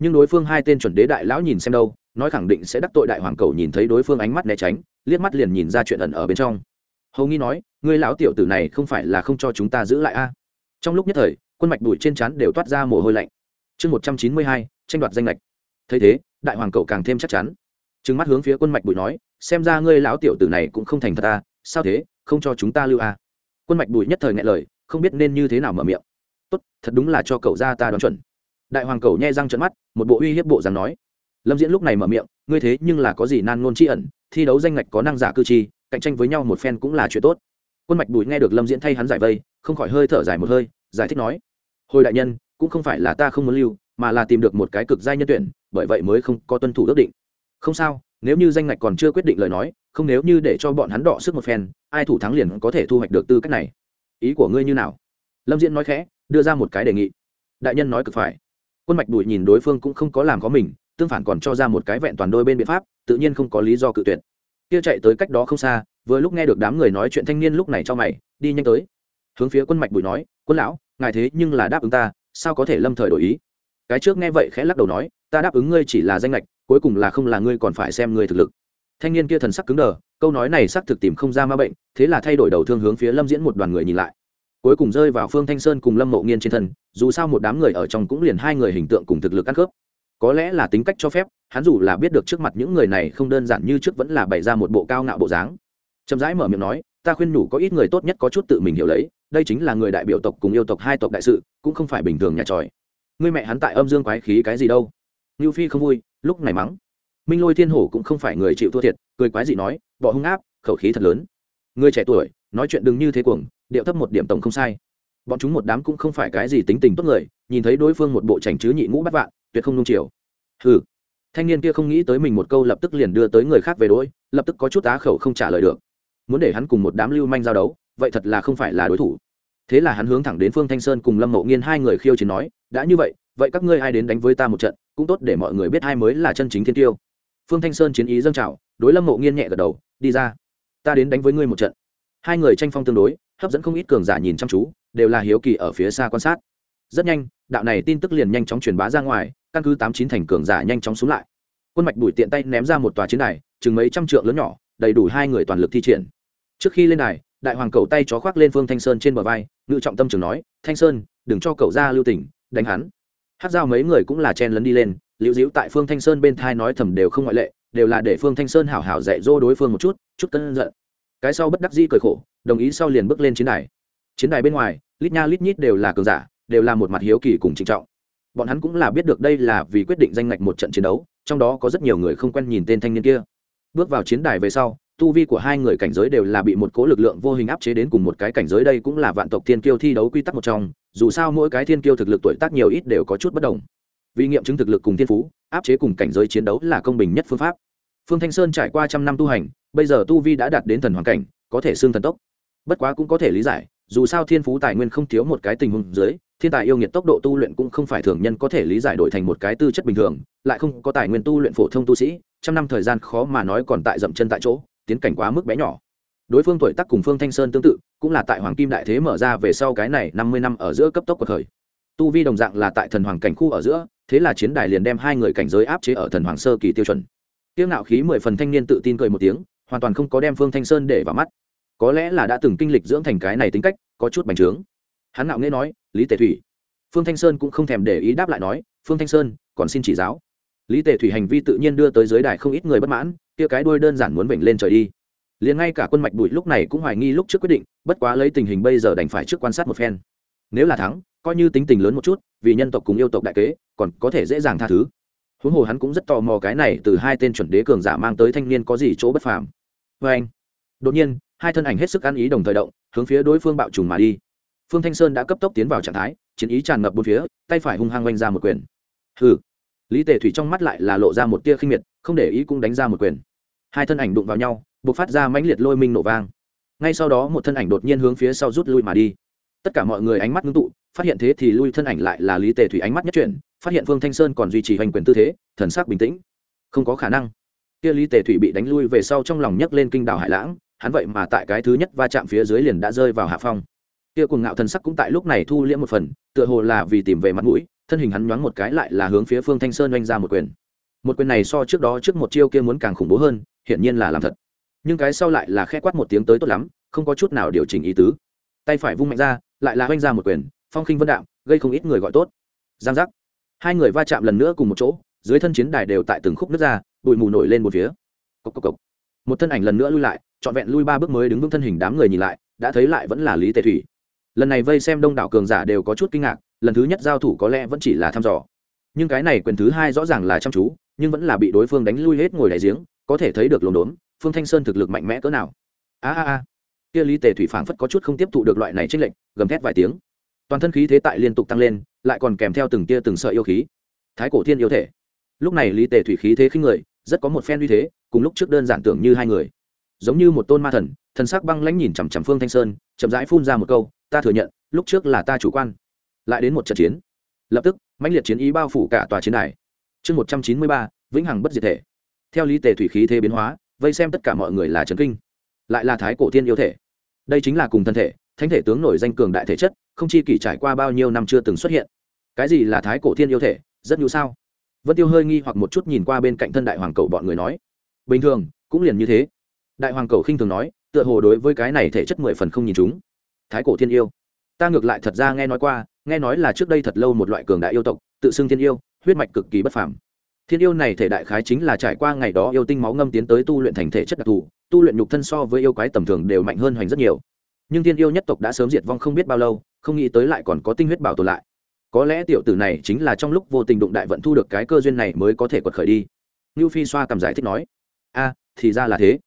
nhưng đối phương hai tên chuẩn đế đại lão nhìn xem đâu nói khẳng định sẽ đắc tội đại hoàng cầu nhìn thấy đối phương ánh mắt né tránh, liếc mắt liền nhìn ra chuyện ẩn ở bên trong. Hầu nghi nói, ngươi lão tiểu tử này không phải là không cho chúng ta giữ lại a? Trong lúc nhất thời, quân mạch đuổi trên trán đều toát ra mồ hôi lạnh. Chương một trăm chín mươi hai, tranh đoạt danh lệch. Thấy thế, đại hoàng cầu càng thêm chắc chắn. Trừng mắt hướng phía quân mạch bùi nói, xem ra ngươi lão tiểu tử này cũng không thành thật ta sao thế, không cho chúng ta lưu a? Quân mạch bùi nhất thời ngại lời, không biết nên như thế nào mở miệng. Tốt, thật đúng là cho cậu ra ta đoán chuẩn. Đại hoàng cầu nhai răng trận mắt, một bộ uy hiếp bộ rằng nói lâm diễn lúc này mở miệng, ngươi thế nhưng là có gì nan ngôn tri ẩn, thi đấu danh ngạch có năng giả cư chi cạnh tranh với nhau một phen cũng là chuyện tốt. Quân mạch bùi nghe được lâm diễn thay hắn giải vây, không khỏi hơi thở dài một hơi, giải thích nói, hồi đại nhân, cũng không phải là ta không muốn lưu, mà là tìm được một cái cực giai nhân tuyển, bởi vậy mới không có tuân thủ ước định. Không sao, nếu như danh ngạch còn chưa quyết định lời nói, không nếu như để cho bọn hắn đọ sức một phen, ai thủ thắng liền có thể thu hoạch được tư cách này. Ý của ngươi như nào? Lâm diễn nói khẽ, đưa ra một cái đề nghị. Đại nhân nói cực phải. Quân mạch Bùi nhìn đối phương cũng không có làm có mình tương phản còn cho ra một cái vẹn toàn đôi bên biện pháp, tự nhiên không có lý do cự tuyệt. Kia chạy tới cách đó không xa, vừa lúc nghe được đám người nói chuyện thanh niên lúc này cho mày, đi nhanh tới. Hướng phía quân mạch bùi nói, quân lão, ngài thế nhưng là đáp ứng ta, sao có thể lâm thời đổi ý? Cái trước nghe vậy khẽ lắc đầu nói, ta đáp ứng ngươi chỉ là danh lệch cuối cùng là không là ngươi còn phải xem ngươi thực lực. Thanh niên kia thần sắc cứng đờ, câu nói này xác thực tìm không ra ma bệnh, thế là thay đổi đầu thương hướng phía lâm diễn một đoàn người nhìn lại. Cuối cùng rơi vào phương thanh sơn cùng lâm mộ nghiên trên thân, dù sao một đám người ở trong cũng liền hai người hình tượng cùng thực lực ăn khớp có lẽ là tính cách cho phép, hắn dù là biết được trước mặt những người này không đơn giản như trước vẫn là bày ra một bộ cao ngạo bộ dáng. Chậm rãi mở miệng nói, ta khuyên nhủ có ít người tốt nhất có chút tự mình hiểu lấy, đây chính là người đại biểu tộc cùng yêu tộc hai tộc đại sự, cũng không phải bình thường nhà tròi. Người mẹ hắn tại âm dương quái khí cái gì đâu? Như phi không vui, lúc này mắng, minh lôi thiên hổ cũng không phải người chịu thua thiệt, cười quái gì nói, bọ hung áp, khẩu khí thật lớn. Người trẻ tuổi, nói chuyện đừng như thế cuồng, điệu thấp một điểm tổng không sai bọn chúng một đám cũng không phải cái gì tính tình tốt người, nhìn thấy đối phương một bộ chảnh chứ nhị ngũ bắt vạn, tuyệt không nung chiều. Hừ. Thanh niên kia không nghĩ tới mình một câu lập tức liền đưa tới người khác về đôi lập tức có chút á khẩu không trả lời được. Muốn để hắn cùng một đám lưu manh giao đấu, vậy thật là không phải là đối thủ. Thế là hắn hướng thẳng đến phương thanh sơn cùng lâm mộ nghiên hai người khiêu chiến nói, đã như vậy vậy các ngươi ai đến đánh với ta một trận, cũng tốt để mọi người biết ai mới là chân chính thiên tiêu. Phương thanh sơn chiến ý dâng trào, đối lâm mộ nghiên nhẹ gật đầu, đi ra, ta đến đánh với ngươi một trận. Hai người tranh phong tương đối, hấp dẫn không ít cường giả nhìn chăm chú đều là hiếu kỳ ở phía xa quan sát. Rất nhanh, đạo này tin tức liền nhanh chóng truyền bá ra ngoài, căn cứ tám chín thành cường giả nhanh chóng xuống lại. Quân mạch bùi tiện tay ném ra một tòa chiến đài, chừng mấy trăm trượng lớn nhỏ, đầy đủ hai người toàn lực thi triển. Trước khi lên đài, đại hoàng cầu tay chó khoác lên phương thanh sơn trên bờ vai, ngự trọng tâm trường nói, thanh sơn, đừng cho cậu ra lưu tỉnh đánh hắn. Hát dao mấy người cũng là chen lấn đi lên, liễu diễu tại phương thanh sơn bên thai nói thầm đều không ngoại lệ, đều là để phương thanh sơn hảo hảo dạy dỗ đối phương một chút chút cân giận. Cái sau bất đắc dĩ cười khổ, đồng ý sau liền bước lên chiến đài chiến đài bên ngoài, lít nha lít nhít đều là cường giả, đều là một mặt hiếu kỳ cùng trịnh trọng. Bọn hắn cũng là biết được đây là vì quyết định danh ngạch một trận chiến đấu, trong đó có rất nhiều người không quen nhìn tên thanh niên kia. Bước vào chiến đài về sau, tu vi của hai người cảnh giới đều là bị một cố lực lượng vô hình áp chế đến cùng một cái cảnh giới đây cũng là vạn tộc thiên kiêu thi đấu quy tắc một trong, dù sao mỗi cái thiên kiêu thực lực tuổi tác nhiều ít đều có chút bất đồng. Vì nghiệm chứng thực lực cùng thiên phú, áp chế cùng cảnh giới chiến đấu là công bình nhất phương pháp. Phương thanh sơn trải qua trăm năm tu hành, bây giờ tu vi đã đạt đến thần hoàn cảnh, có thể xương thần tốc. Bất quá cũng có thể lý giải dù sao thiên phú tài nguyên không thiếu một cái tình huống dưới, thiên tài yêu nghiệt tốc độ tu luyện cũng không phải thường nhân có thể lý giải đổi thành một cái tư chất bình thường, lại không có tài nguyên tu luyện phổ thông tu sĩ, trăm năm thời gian khó mà nói còn tại dậm chân tại chỗ, tiến cảnh quá mức bé nhỏ. Đối phương tuổi tác cùng phương thanh sơn tương tự, cũng là tại hoàng kim đại thế mở ra về sau cái này năm mươi năm ở giữa cấp tốc của thời tu vi đồng dạng là tại thần hoàng cảnh khu ở giữa, thế là chiến đài liền đem hai người cảnh giới áp chế ở thần hoàng sơ kỳ tiêu chuẩn. Tiêu ngạo khí mười phần thanh niên tự tin cười một tiếng, hoàn toàn không có đem phương thanh sơn để vào mắt có lẽ là đã từng kinh lịch dưỡng thành cái này tính cách, có chút bành trướng. Hắn nạo nghễ nói, lý tề thủy. Phương thanh sơn cũng không thèm để ý đáp lại nói, phương thanh sơn, còn xin chỉ giáo. Lý tề thủy hành vi tự nhiên đưa tới giới đài không ít người bất mãn, kia cái đuôi đơn giản muốn vểnh lên trời đi. Liền ngay cả quân mạch bụi lúc này cũng hoài nghi lúc trước quyết định, bất quá lấy tình hình bây giờ đành phải trước quan sát một phen. Nếu là thắng, coi như tính tình lớn một chút, vì nhân tộc cùng yêu tộc đại kế, còn có thể dễ dàng tha thứ. Huống hồ hắn cũng rất tò mò cái này từ hai tên chuẩn đế cường giả mang tới thanh niên có gì chỗ bất phàm. Vê anh đột nhiên hai thân ảnh hết sức ăn ý đồng thời động, hướng phía đối phương bạo trùng mà đi. Phương thanh sơn đã cấp tốc tiến vào trạng thái, chiến ý tràn ngập bốn phía, tay phải hung hăng oanh ra một quyền. Hừ. Lý tề thủy trong mắt lại là lộ ra một tia khinh miệt, không để ý cũng đánh ra một quyền. Hai thân ảnh đụng vào nhau b ộ c phát ra mãnh liệt lôi minh nổ vang. Ngay sau đó một thân ảnh đột nhiên hướng phía sau rút lui mà đi. Tất cả mọi người ánh mắt ngưng tụ, phát hiện thế thì lui thân ảnh lại là lý tề thủy ánh mắt nhất chuyển, phát hiện phương thanh sơn còn duy trì hành quyền tư thế, thần sắc bình tĩnh. Không có khả năng. Kia lý tề thủy bị đánh lui về sau trong lòng nhấc lên kinh đảo hải lãng hắn vậy mà tại cái thứ nhất va chạm phía dưới liền đã rơi vào hạ phong. Kia cùng ngạo thần sắc cũng tại lúc này thu liễm một phần, tựa hồ là vì tìm về mặt mũi, thân hình hắn nhoáng một cái lại là hướng phía phương thanh sơn oanh ra một quyền. Một quyền này so trước đó trước một chiêu kia muốn càng khủng bố hơn, hiển nhiên là làm thật. Nhưng cái sau lại là khẽ quát một tiếng tới tốt lắm, không có chút nào điều chỉnh ý tứ. Tay phải vung mạnh ra, lại là oanh ra một quyền, phong khinh vân đạm, gây không ít người gọi tốt. Giang giác. Hai người va chạm lần nữa cùng một chỗ, dưới thân chiến đài đều tại từng khúc nước ra, bụi mù nổi lên một phía. Cốc cốc cốc. một thân ảnh lần nữa lui lại trọn vẹn lui ba bước mới đứng vững thân hình đám người nhìn lại, đã thấy lại vẫn là lý tề thủy. Lần này vây xem đông đảo cường giả đều có chút kinh ngạc, lần thứ nhất giao thủ có lẽ vẫn chỉ là thăm dò. Nhưng cái này quyền thứ hai rõ ràng là chăm chú, nhưng vẫn là bị đối phương đánh lui hết ngồi đại giếng, có thể thấy được lồn đốn, phương thanh sơn thực lực mạnh mẽ cỡ nào. A a a. Kia lý tề thủy phảng phất có chút không tiếp thụ được loại này trích lệnh gầm thét vài tiếng. Toàn thân khí thế tại liên tục tăng lên, lại còn kèm theo từng tia từng sợi yêu khí. Thái cổ thiên yêu thể. Lúc này lý tề thủy khí thế khinh người, rất có một phen uy thế, cùng lúc trước đơn giản tưởng như hai người giống như một tôn ma thần thần sắc băng lãnh nhìn chằm chằm phương thanh sơn, chậm rãi phun ra một câu, ta thừa nhận, lúc trước là ta chủ quan. Lại đến một trận chiến. Lập tức, mãnh liệt chiến ý bao phủ cả tòa chiến đài. Chương một trăm chín mươi ba, vĩnh hằng bất diệt thể. Theo lý tề thủy khí thế biến hóa, vây xem tất cả mọi người là trấn kinh. Lại là thái cổ thiên yêu thể. Đây chính là cùng thân thể, thánh thể tướng nổi danh cường đại thể chất, không chi kỷ trải qua bao nhiêu năm chưa từng xuất hiện. Cái gì là thái cổ thiên yêu thể, rất nhu sao? Vân tiêu hơi nghi hoặc một chút nhìn qua bên cạnh thân đại hoàng cầu bọn người nói. Bình thường, cũng liền như thế đại hoàng cầu khinh thường nói, tựa hồ đối với cái này thể chất mười phần không nhìn chúng. Thái cổ thiên yêu. Ta ngược lại thật ra nghe nói qua, nghe nói là trước đây thật lâu một loại cường đại yêu tộc, tự xưng thiên yêu, huyết mạch cực kỳ bất phàm. Thiên yêu này thể đại khái chính là trải qua ngày đó yêu tinh máu ngâm tiến tới tu luyện thành thể chất đặc thù, tu luyện nhục thân so với yêu quái tầm thường đều mạnh hơn hoành rất nhiều. Nhưng thiên yêu nhất tộc đã sớm diệt vong không biết bao lâu, không nghĩ tới lại còn có tinh huyết bảo tồn lại. Có lẽ tiểu tử này chính là trong lúc vô tình đụng đại vận thu được cái cơ duyên này mới có thể quật khởi đi. Như phi xoa cầm giải thích nói, a, thì ra là thế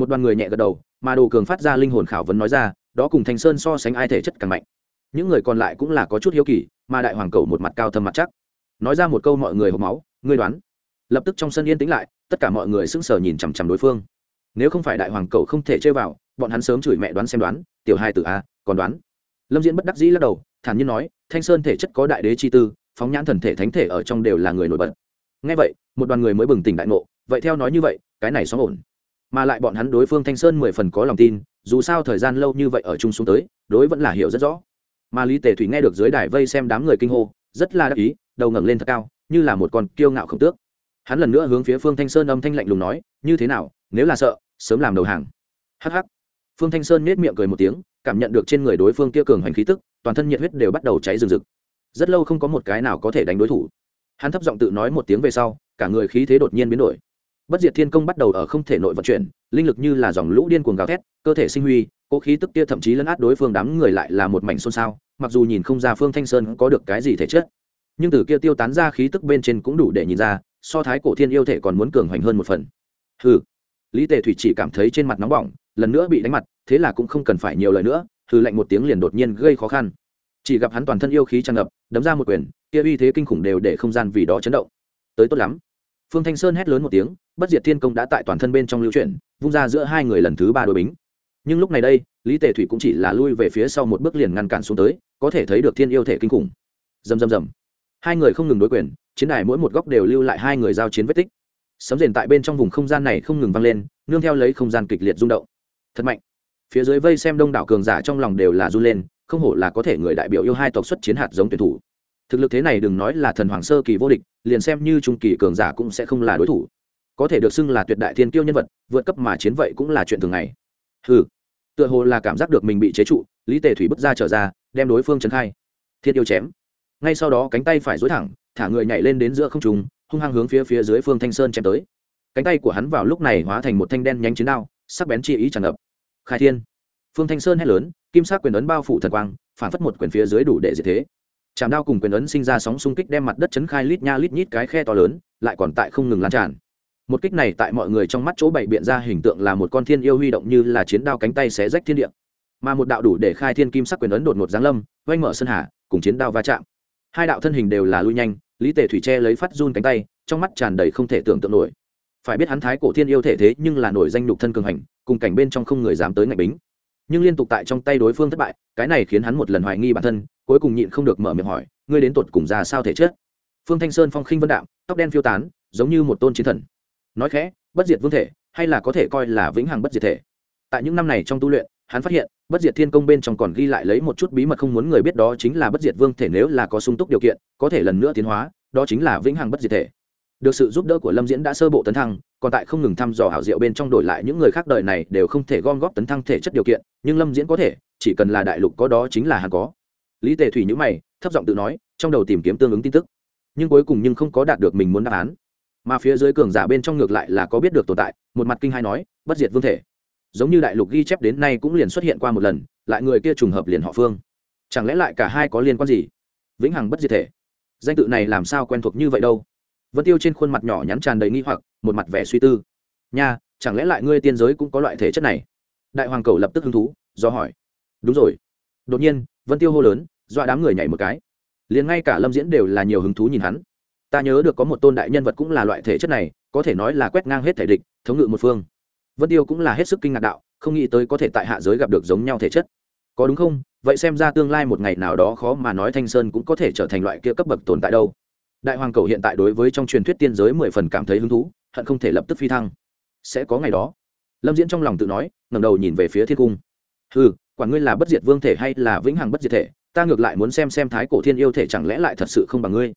một đoàn người nhẹ gật đầu, mà đồ cường phát ra linh hồn khảo vấn nói ra, đó cùng thanh sơn so sánh ai thể chất càng mạnh. Những người còn lại cũng là có chút hiếu kỳ, mà đại hoàng cầu một mặt cao thâm mặt chắc. Nói ra một câu mọi người hộp máu, ngươi đoán. Lập tức trong sân yên tĩnh lại, tất cả mọi người sững sờ nhìn chằm chằm đối phương. Nếu không phải đại hoàng cầu không thể chơi vào, bọn hắn sớm chửi mẹ đoán xem đoán, tiểu hai tử a, còn đoán. Lâm diễn bất đắc dĩ lắc đầu, thản nhiên nói, thanh sơn thể chất có đại đế chi tư, phóng nhãn thần thể thánh thể ở trong đều là người nổi bật. Ngay vậy, một đoàn người mới bừng tỉnh đại ngộ, vậy theo nói như vậy, cái này xóm ổn mà lại bọn hắn đối phương thanh sơn mười phần có lòng tin, dù sao thời gian lâu như vậy ở chung xuống tới, đối vẫn là hiểu rất rõ. Mà lý tề thủy nghe được dưới đài vây xem đám người kinh hô, rất là đắc ý, đầu ngẩng lên thật cao, như là một con kiêu ngạo khổng tước. Hắn lần nữa hướng phía phương thanh sơn âm thanh lạnh lùng nói, như thế nào, nếu là sợ, sớm làm đầu hàng. Hh phương thanh sơn nết miệng cười một tiếng, cảm nhận được trên người đối phương kia cường hành khí tức, toàn thân nhiệt huyết đều bắt đầu cháy rừng rực. Rất lâu không có một cái nào có thể đánh đối thủ. Hắn thấp giọng tự nói một tiếng về sau, cả người khí thế đột nhiên biến đổi bất diệt thiên công bắt đầu ở không thể nội vận chuyển, linh lực như là dòng lũ điên cuồng gào thét, cơ thể sinh huy, cố khí tức kia thậm chí lấn át đối phương đám người lại là một mảnh xôn xao, mặc dù nhìn không ra phương thanh sơn có được cái gì thể chất. Nhưng từ kia tiêu tán ra khí tức bên trên cũng đủ để nhìn ra, so thái cổ thiên yêu thể còn muốn cường hoành hơn một phần. Hừ. Lý tề thủy chỉ cảm thấy trên mặt nóng bỏng, lần nữa bị đánh mặt, thế là cũng không cần phải nhiều lời nữa, hừ lạnh một tiếng liền đột nhiên gây khó khăn. Chỉ gặp hắn toàn thân yêu khí tràn ngập, đấm ra một quyền, kia uy thế kinh khủng đều để không gian vì đó chấn động. Tới tốt lắm. Phương thanh sơn hét lớn một tiếng bất diệt thiên công đã tại toàn thân bên trong lưu chuyển, vung ra giữa hai người lần thứ ba đội bính. Nhưng lúc này đây, lý tề thủy cũng chỉ là lui về phía sau một bước liền ngăn cản xuống tới, có thể thấy được thiên yêu thể kinh khủng. Dầm dầm dầm hai người không ngừng đối quyền, chiến đài mỗi một góc đều lưu lại hai người giao chiến vết tích. Sấm rền tại bên trong vùng không gian này không ngừng vang lên, nương theo lấy không gian kịch liệt rung động. Thật mạnh. Phía dưới vây xem đông đảo cường giả trong lòng đều là run lên, không hổ là có thể người đại biểu yêu hai tộc xuất chiến hạt giống tuyển thủ. Thực lực thế này đừng nói là thần hoàng sơ kỳ vô địch, liền xem như trung kỳ cường giả cũng sẽ không là đối thủ có thể được xưng là tuyệt đại thiên kiêu nhân vật, vượt cấp mà chiến vậy cũng là chuyện thường ngày. Ừ tựa hồ là cảm giác được mình bị chế trụ, lý tề thủy bước ra trở ra, đem đối phương trấn khai. Thiên yêu chém. Ngay sau đó cánh tay phải dối thẳng, thả người nhảy lên đến giữa không trùng hung hăng hướng phía phía dưới phương thanh sơn chém tới. Cánh tay của hắn vào lúc này hóa thành một thanh đen nhánh chiến đao, sắc bén chi ý tràn ngập. Khai thiên. Phương thanh sơn hét lớn, kim sắc quyền ấn bao phủ thần quang, phản phất một quyền phía dưới đủ để diệt thế. Chạm đao cùng quyền ấn sinh ra sóng xung kích đem mặt đất chấn khai lít nha lít nhít cái khe to lớn, lại còn tại không ngừng lan tràn một kích này tại mọi người trong mắt chỗ bảy biện ra hình tượng là một con thiên yêu huy động như là chiến đao cánh tay xé rách thiên địa. Mà một đạo đủ để khai thiên kim sắc quyền ấn đột ngột giáng lâm oanh mở sân hà, cùng chiến đao va chạm. Hai đạo thân hình đều là lui nhanh, lý tề thủy che lấy phát run cánh tay, trong mắt tràn đầy không thể tưởng tượng nổi. Phải biết hắn thái cổ thiên yêu thể thế nhưng là nổi danh nhục thân cường hành, cùng cảnh bên trong không người dám tới ngạch bính. Nhưng liên tục tại trong tay đối phương thất bại, cái này khiến hắn một lần hoài nghi bản thân, cuối cùng nhịn không được mở miệng hỏi, ngươi đến tột cùng ra sao thể chết? Phương thanh sơn phong khinh vân đạm, tóc đen phiêu tán, giống như một tôn chiến thần nói khẽ, bất diệt vương thể, hay là có thể coi là vĩnh hằng bất diệt thể. Tại những năm này trong tu luyện, hắn phát hiện, bất diệt thiên công bên trong còn ghi lại lấy một chút bí mật không muốn người biết đó chính là bất diệt vương thể nếu là có sung túc điều kiện, có thể lần nữa tiến hóa, đó chính là vĩnh hằng bất diệt thể. Được sự giúp đỡ của lâm diễn đã sơ bộ tấn thăng, còn tại không ngừng thăm dò hảo diệu bên trong đổi lại những người khác đời này đều không thể gom góp tấn thăng thể chất điều kiện, nhưng lâm diễn có thể, chỉ cần là đại lục có đó chính là hắn có. Lý tề thủy nhữ mày, thấp giọng tự nói, trong đầu tìm kiếm tương ứng tin tức. Nhưng cuối cùng nhưng không có đạt được mình muốn đáp án mà phía dưới cường giả bên trong ngược lại là có biết được tồn tại, một mặt kinh hai nói, bất diệt vương thể. Giống như đại lục ghi chép đến nay cũng liền xuất hiện qua một lần, lại người kia trùng hợp liền họ phương. Chẳng lẽ lại cả hai có liên quan gì? Vĩnh hằng bất diệt thể. Danh tự này làm sao quen thuộc như vậy đâu? Vân tiêu trên khuôn mặt nhỏ nhắn tràn đầy nghi hoặc, một mặt vẻ suy tư. Nha, chẳng lẽ lại ngươi tiên giới cũng có loại thể chất này? Đại hoàng cầu lập tức hứng thú, do hỏi. Đúng rồi. Đột nhiên, vân tiêu hô lớn, dọa đám người nhảy một cái. Liền ngay cả lâm diễn đều là nhiều hứng thú nhìn hắn ta nhớ được có một tôn đại nhân vật cũng là loại thể chất này, có thể nói là quét ngang hết thể địch, thống ngự một phương. Vân tiêu cũng là hết sức kinh ngạc đạo, không nghĩ tới có thể tại hạ giới gặp được giống nhau thể chất. Có đúng không? Vậy xem ra tương lai một ngày nào đó khó mà nói thanh sơn cũng có thể trở thành loại kia cấp bậc tồn tại đâu. Đại hoàng cầu hiện tại đối với trong truyền thuyết tiên giới mười phần cảm thấy hứng thú, hận không thể lập tức phi thăng. Sẽ có ngày đó. Lâm diễn trong lòng tự nói, ngẩng đầu nhìn về phía thiên cung. Ừ quản ngươi là bất diệt vương thể hay là vĩnh hằng bất diệt thể, ta ngược lại muốn xem xem thái cổ thiên yêu thể chẳng lẽ lại thật sự không bằng ngươi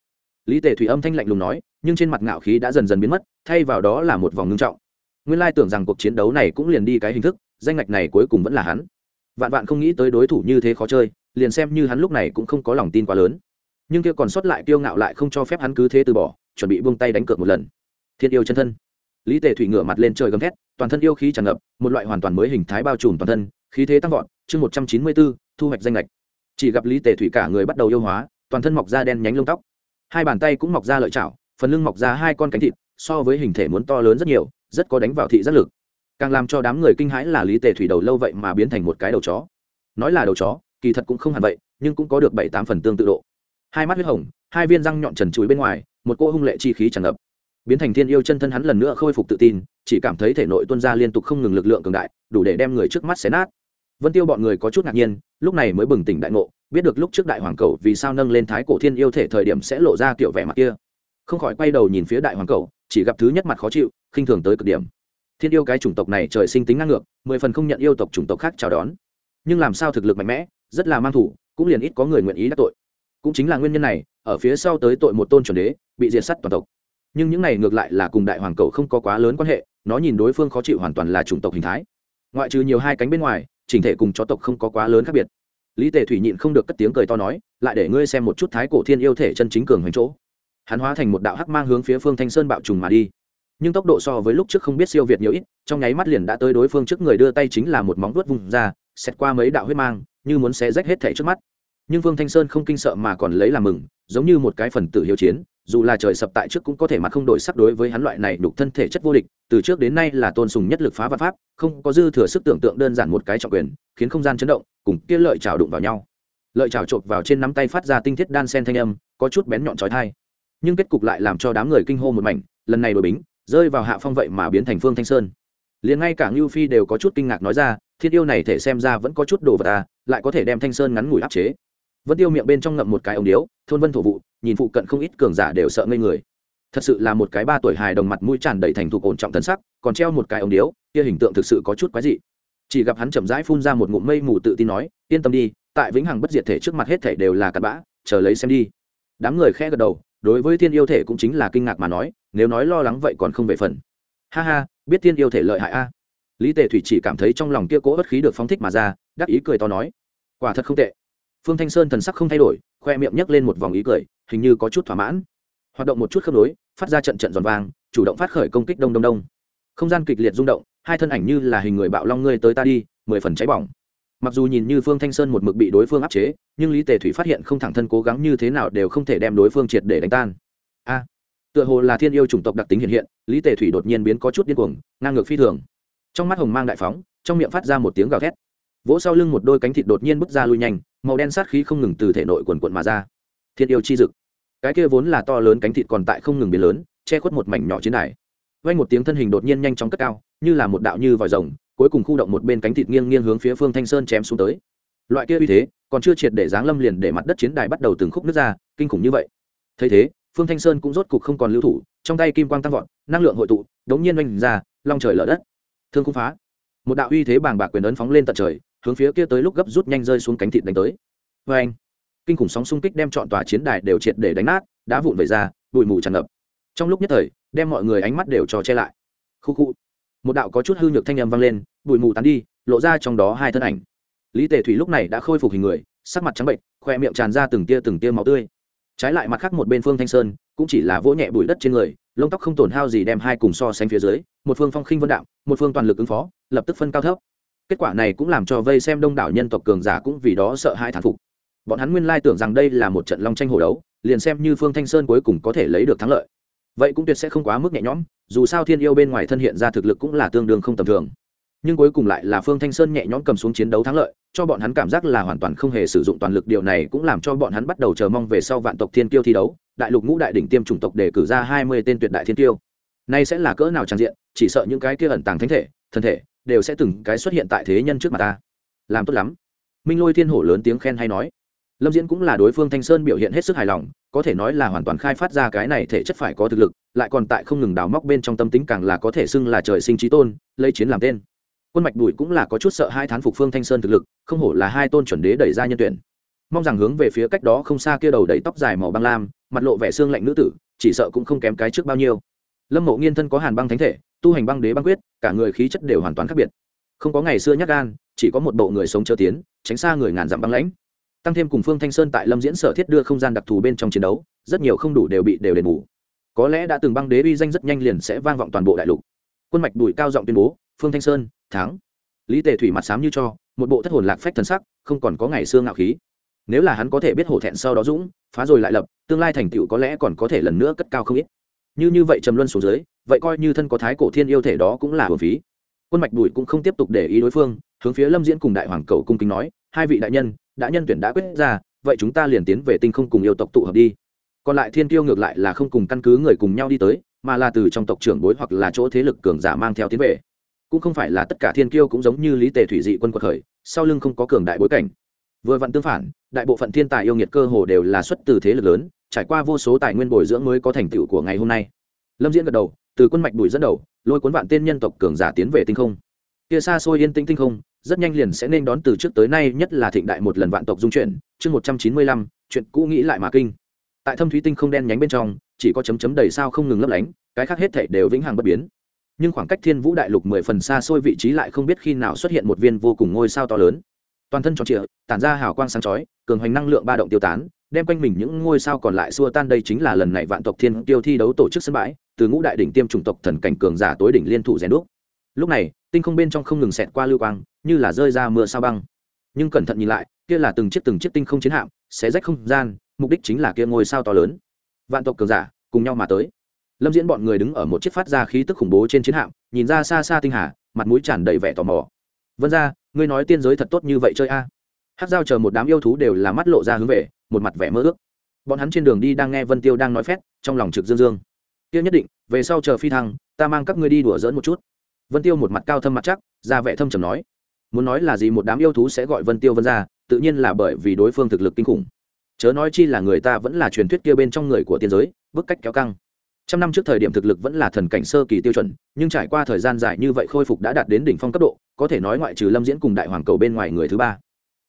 lý tề thủy âm thanh lạnh lùng nói, nhưng trên mặt ngạo khí đã dần dần biến mất, thay vào đó là một vòng ngưng trọng. Nguyên lai tưởng rằng cuộc chiến đấu này cũng liền đi cái hình thức, danh ngạch này cuối cùng vẫn là hắn. Vạn vạn không nghĩ tới đối thủ như thế khó chơi, liền xem như hắn lúc này cũng không có lòng tin quá lớn. Nhưng kia còn sót lại kiêu ngạo lại không cho phép hắn cứ thế từ bỏ, chuẩn bị buông tay đánh cược một lần. Thiên yêu chân thân. Lý tề thủy ngửa mặt lên trời gầm thét, toàn thân yêu khí tràn ngập, một loại hoàn toàn mới hình thái bao trùm toàn thân, khí thế tăng vọt, chương một trăm chín mươi bốn thu hoạch danh lệch chỉ gặp lý tề thủy cả người bắt đầu yêu hóa, toàn thân mọc ra đen nhánh lông tóc hai bàn tay cũng mọc ra lợi chảo, phần lưng mọc ra hai con cánh thịt, so với hình thể muốn to lớn rất nhiều, rất có đánh vào thị giác lực. Càng làm cho đám người kinh hãi là lý tề thủy đầu lâu vậy mà biến thành một cái đầu chó. Nói là đầu chó, kỳ thật cũng không hẳn vậy, nhưng cũng có được bảy tám phần tương tự độ. Hai mắt huyết hồng, hai viên răng nhọn trần chuối bên ngoài, một cô hung lệ chi khí tràn ngập. Biến thành thiên yêu chân thân hắn lần nữa khôi phục tự tin, chỉ cảm thấy thể nội tuân ra liên tục không ngừng lực lượng cường đại, đủ để đem người trước mắt xé nát. Vân tiêu bọn người có chút ngạc nhiên, lúc này mới bừng tỉnh đại ngộ biết được lúc trước đại hoàng cầu vì sao nâng lên thái cổ thiên yêu thể thời điểm sẽ lộ ra kiểu vẻ mặt kia. Không khỏi quay đầu nhìn phía đại hoàng cầu, chỉ gặp thứ nhất mặt khó chịu, khinh thường tới cực điểm. Thiên yêu cái chủng tộc này trời sinh tính ngang ngược, mười phần không nhận yêu tộc chủng tộc khác chào đón. Nhưng làm sao thực lực mạnh mẽ, rất là mang thủ, cũng liền ít có người nguyện ý đắc tội. Cũng chính là nguyên nhân này, ở phía sau tới tội một tôn chuẩn đế, bị diệt sắt toàn tộc. Nhưng những này ngược lại là cùng đại hoàng cầu không có quá lớn quan hệ, nó nhìn đối phương khó chịu hoàn toàn là chủng tộc hình thái. Ngoại trừ nhiều hai cánh bên ngoài, chỉnh thể cùng chó tộc không có quá lớn khác biệt lý tề thủy nhịn không được cất tiếng cười to nói, lại để ngươi xem một chút thái cổ thiên yêu thể chân chính cường hoành chỗ. Hắn hóa thành một đạo hắc mang hướng phía phương thanh sơn bạo trùng mà đi. Nhưng tốc độ so với lúc trước không biết siêu việt nhiều ít, trong nháy mắt liền đã tới đối phương trước người đưa tay chính là một móng vuốt vùng ra xét qua mấy đạo huyết mang, như muốn xé rách hết thể trước mắt. Nhưng vương thanh sơn không kinh sợ mà còn lấy làm mừng, giống như một cái phần tử hiếu chiến dù là trời sập tại trước cũng có thể mặt không đổi sắc đối với hắn loại này đục thân thể chất vô địch, từ trước đến nay là tôn sùng nhất lực phá văn pháp, không có dư thừa sức tưởng tượng đơn giản một cái trọng quyền, khiến không gian chấn động, cùng kia lợi trào đụng vào nhau. Lợi trào chộp vào trên nắm tay phát ra tinh thiết đan sen thanh âm, có chút bén nhọn trói thai nhưng kết cục lại làm cho đám người kinh hô một mảnh, lần này đội bính, rơi vào hạ phong vậy mà biến thành phương thanh sơn. Liền ngay cả ngưu phi đều có chút kinh ngạc nói ra thiết yêu này thể xem ra vẫn có chút đồ vật à lại có thể đem thanh sơn ngắn ngủi áp chế vân tiêu miệng bên trong ngậm một cái ống điếu, thôn vân thổ vụ, nhìn phụ cận không ít cường giả đều sợ ngây người. Thật sự là một cái ba tuổi hài đồng mặt mũi tràn đầy thành thục ổn trọng thân sắc, còn treo một cái ống điếu, kia hình tượng thực sự có chút quái dị. Chỉ gặp hắn chậm rãi phun ra một ngụm mây mù tự tin nói, yên tâm đi, tại vĩnh hằng bất diệt thể trước mặt hết thể đều là cặn bã, chờ lấy xem đi. Đám người khẽ gật đầu, đối với thiên yêu thể cũng chính là kinh ngạc mà nói, nếu nói lo lắng vậy còn không về phần. Ha ha, biết thiên yêu thể lợi hại a. Lý tề thủy chỉ cảm thấy trong lòng kia cố bất khí được phóng thích mà ra, đắc ý cười to nói, quả thật không tệ phương thanh sơn thần sắc không thay đổi, khoe miệng nhấc lên một vòng ý cười, hình như có chút thỏa mãn. Hoạt động một chút khớp nối, phát ra trận trận giòn vàng chủ động phát khởi công kích đông đông đông. Không gian kịch liệt rung động, hai thân ảnh như là hình người bạo long ngươi tới ta đi, mười phần cháy bỏng. Mặc dù nhìn như phương thanh sơn một mực bị đối phương áp chế, nhưng lý tề thủy phát hiện không thẳng thân cố gắng như thế nào đều không thể đem đối phương triệt để đánh tan. A, tựa hồ là thiên yêu chủng tộc đặc tính hiện hiện, lý tề thủy đột nhiên biến có chút điên cuồng, ngang ngược phi thường. Trong mắt hồng mang đại phóng, trong miệng phát ra một tiếng gào thét vỗ sau lưng một đôi cánh thịt đột nhiên bứt ra lui nhanh, màu đen sát khí không ngừng từ thể nội quần quận mà ra. Thiên yêu chi dực. Cái kia vốn là to lớn cánh thịt còn tại không ngừng biến lớn, che khuất một mảnh nhỏ chiến đài. Vay một tiếng thân hình đột nhiên nhanh chóng cất cao, như là một đạo như vòi rồng, cuối cùng khu động một bên cánh thịt nghiêng nghiêng hướng phía phương thanh sơn chém xuống tới. Loại kia uy thế, còn chưa triệt để giáng lâm liền để mặt đất chiến đài bắt đầu từng khúc nước ra, kinh khủng như vậy. Thấy thế, phương thanh sơn cũng rốt cục không còn lưu thủ, trong tay kim quang tăng vọt, năng lượng hội tụ, đống nhiên oanh ra, long trời lở đất. Thương khung phá. Một đạo uy thế bàng bạc quyền ấn phóng lên tận trời hướng phía kia tới lúc gấp rút nhanh rơi xuống cánh thịt đánh tới. Vê anh, kinh khủng sóng xung kích đem chọn tòa chiến đài đều triệt để đánh nát, đá vụn vẩy ra, bụi mù tràn ngập. Trong lúc nhất thời, đem mọi người ánh mắt đều cho che lại. Khu khu, một đạo có chút hư nhược thanh âm vang lên, bụi mù tán đi, lộ ra trong đó hai thân ảnh. Lý tề thủy lúc này đã khôi phục hình người, sắc mặt trắng bệnh khoe miệng tràn ra từng tia từng tia máu tươi. Trái lại mặt khác một bên phương thanh sơn, cũng chỉ là vỗ nhẹ bụi đất trên người, lông tóc không tổn hao gì đem hai cùng so sánh phía dưới, một phương phong khinh vân đạo, một phương toàn lực ứng phó, lập tức phân cao thấp kết quả này cũng làm cho vây xem đông đảo nhân tộc cường giả cũng vì đó sợ hai thán phục. Bọn hắn nguyên lai tưởng rằng đây là một trận long tranh hồ đấu, liền xem như phương thanh sơn cuối cùng có thể lấy được thắng lợi. Vậy cũng tuyệt sẽ không quá mức nhẹ nhõm, dù sao thiên yêu bên ngoài thân hiện ra thực lực cũng là tương đương không tầm thường. Nhưng cuối cùng lại là phương thanh sơn nhẹ nhõm cầm xuống chiến đấu thắng lợi, cho bọn hắn cảm giác là hoàn toàn không hề sử dụng toàn lực. Điều này cũng làm cho bọn hắn bắt đầu chờ mong về sau vạn tộc thiên kiêu thi đấu, đại lục ngũ đại đỉnh tiêm chủng tộc để cử ra hai mươi tên tuyệt đại thiên kiêu. Nay sẽ là cỡ nào trang diện, chỉ sợ những cái kia ẩn tàng thánh thể, thân thể đều sẽ từng cái xuất hiện tại thế nhân trước mặt ta. Làm tốt lắm. Minh lôi thiên hổ lớn tiếng khen hay nói. Lâm diễn cũng là đối phương thanh sơn biểu hiện hết sức hài lòng, có thể nói là hoàn toàn khai phát ra cái này thể chất phải có thực lực, lại còn tại không ngừng đào móc bên trong tâm tính càng là có thể xưng là trời sinh trí tôn, lấy chiến làm tên. Quân mạch bùi cũng là có chút sợ hai thán phục phương thanh sơn thực lực, không hổ là hai tôn chuẩn đế đẩy ra nhân tuyển. Mong rằng hướng về phía cách đó không xa kia đầu đầy tóc dài màu băng lam, mặt lộ vẻ xương lạnh nữ tử, chỉ sợ cũng không kém cái trước bao nhiêu. Lâm mộ nghiên thân có hàn băng thánh thể, tu hành băng đế băng quyết cả người khí chất đều hoàn toàn khác biệt. Không có ngày xưa nhắc gan, chỉ có một bộ người sống chớ tiến, tránh xa người ngàn dặm băng lãnh. Tăng thêm cùng phương thanh sơn tại lâm diễn sở thiết đưa không gian đặc thù bên trong chiến đấu, rất nhiều không đủ đều bị đều đền bù. Có lẽ đã từng băng đế uy danh rất nhanh liền sẽ vang vọng toàn bộ đại lục. Quân mạch đùi cao giọng tuyên bố, phương thanh sơn, thắng. Lý tề thủy mặt sám như cho, một bộ thất hồn lạc phách thần sắc, không còn có ngày xưa ngạo khí. Nếu là hắn có thể biết hổ thẹn sau đó dũng, phá rồi lại lập, tương lai thành tựu có lẽ còn có thể lần nữa cất cao không ít. Như như vậy trầm luân xuống dưới vậy coi như thân có thái cổ thiên yêu thể đó cũng là hồn phí. Quân mạch bùi cũng không tiếp tục để ý đối phương, hướng phía lâm diễn cùng đại hoàng cầu cung kính nói, hai vị đại nhân, đã nhân tuyển đã quyết ra, vậy chúng ta liền tiến về tinh không cùng yêu tộc tụ hợp đi. Còn lại thiên tiêu ngược lại là không cùng căn cứ người cùng nhau đi tới, mà là từ trong tộc trưởng bối hoặc là chỗ thế lực cường giả mang theo tiến về. Cũng không phải là tất cả thiên kiêu cũng giống như lý tề thủy dị quân quật khởi, sau lưng không có cường đại bối cảnh. Vừa vặn tương phản, đại bộ phận thiên tài yêu nghiệt cơ hồ đều là xuất từ thế lực lớn, trải qua vô số tài nguyên bồi dưỡng mới có thành tựu của ngày hôm nay. Lâm diễn gật đầu từ quân mạch bùi dẫn đầu, lôi cuốn vạn tên nhân tộc cường giả tiến về tinh không. Kia xa xôi yên tĩnh tinh không, rất nhanh liền sẽ nên đón từ trước tới nay nhất là thịnh đại một lần vạn tộc dung chuyển, chương một trăm chín mươi lăm, chuyện cũ nghĩ lại mà kinh. Tại thâm thúy tinh không đen nhánh bên trong, chỉ có chấm chấm đầy sao không ngừng lấp lánh, cái khác hết thể đều vĩnh hằng bất biến. Nhưng khoảng cách thiên vũ đại lục mười phần xa xôi vị trí lại không biết khi nào xuất hiện một viên vô cùng ngôi sao to lớn. Toàn thân tròn trịa, tản ra hào quang sáng chói, cường hoành năng lượng ba động tiêu tán, đem quanh mình những ngôi sao còn lại xua tan đây chính là lần này vạn tộc thiên tiêu thi đấu tổ chức sân bãi từ ngũ đại đỉnh tiêm chủng tộc thần cảnh cường giả tối đỉnh liên thủ rèn đúc. Lúc này, tinh không bên trong không ngừng xẹt qua lưu quang, như là rơi ra mưa sao băng. Nhưng cẩn thận nhìn lại, kia là từng chiếc từng chiếc tinh không chiến hạm, xé rách không gian, mục đích chính là kia ngôi sao to lớn. Vạn tộc cường giả, cùng nhau mà tới. Lâm diễn bọn người đứng ở một chiếc phát ra khí tức khủng bố trên chiến hạm, nhìn ra xa xa tinh hà, mặt mũi tràn đầy vẻ tò mò. Vân ra ngươi nói tiên giới thật tốt như vậy chơi a? À. hát giao chờ một đám yêu thú đều là mắt lộ ra hướng về, một mặt vẻ mơ ước. Bọn hắn trên đường đi đang nghe vân tiêu đang nói phét, trong lòng trực dương dương tiêu nhất định, về sau chờ phi thăng, ta mang các ngươi đi đùa dỡn một chút. Vân tiêu một mặt cao thâm mặt chắc, ra vẻ thâm trầm nói. Muốn nói là gì một đám yêu thú sẽ gọi vân tiêu vân ra, tự nhiên là bởi vì đối phương thực lực kinh khủng. Chớ nói chi là người ta vẫn là truyền thuyết kia bên trong người của tiên giới, bức cách kéo căng. Trăm năm trước thời điểm thực lực vẫn là thần cảnh sơ kỳ tiêu chuẩn, nhưng trải qua thời gian dài như vậy khôi phục đã đạt đến đỉnh phong cấp độ, có thể nói ngoại trừ lâm diễn cùng đại hoàng cầu bên ngoài người thứ ba.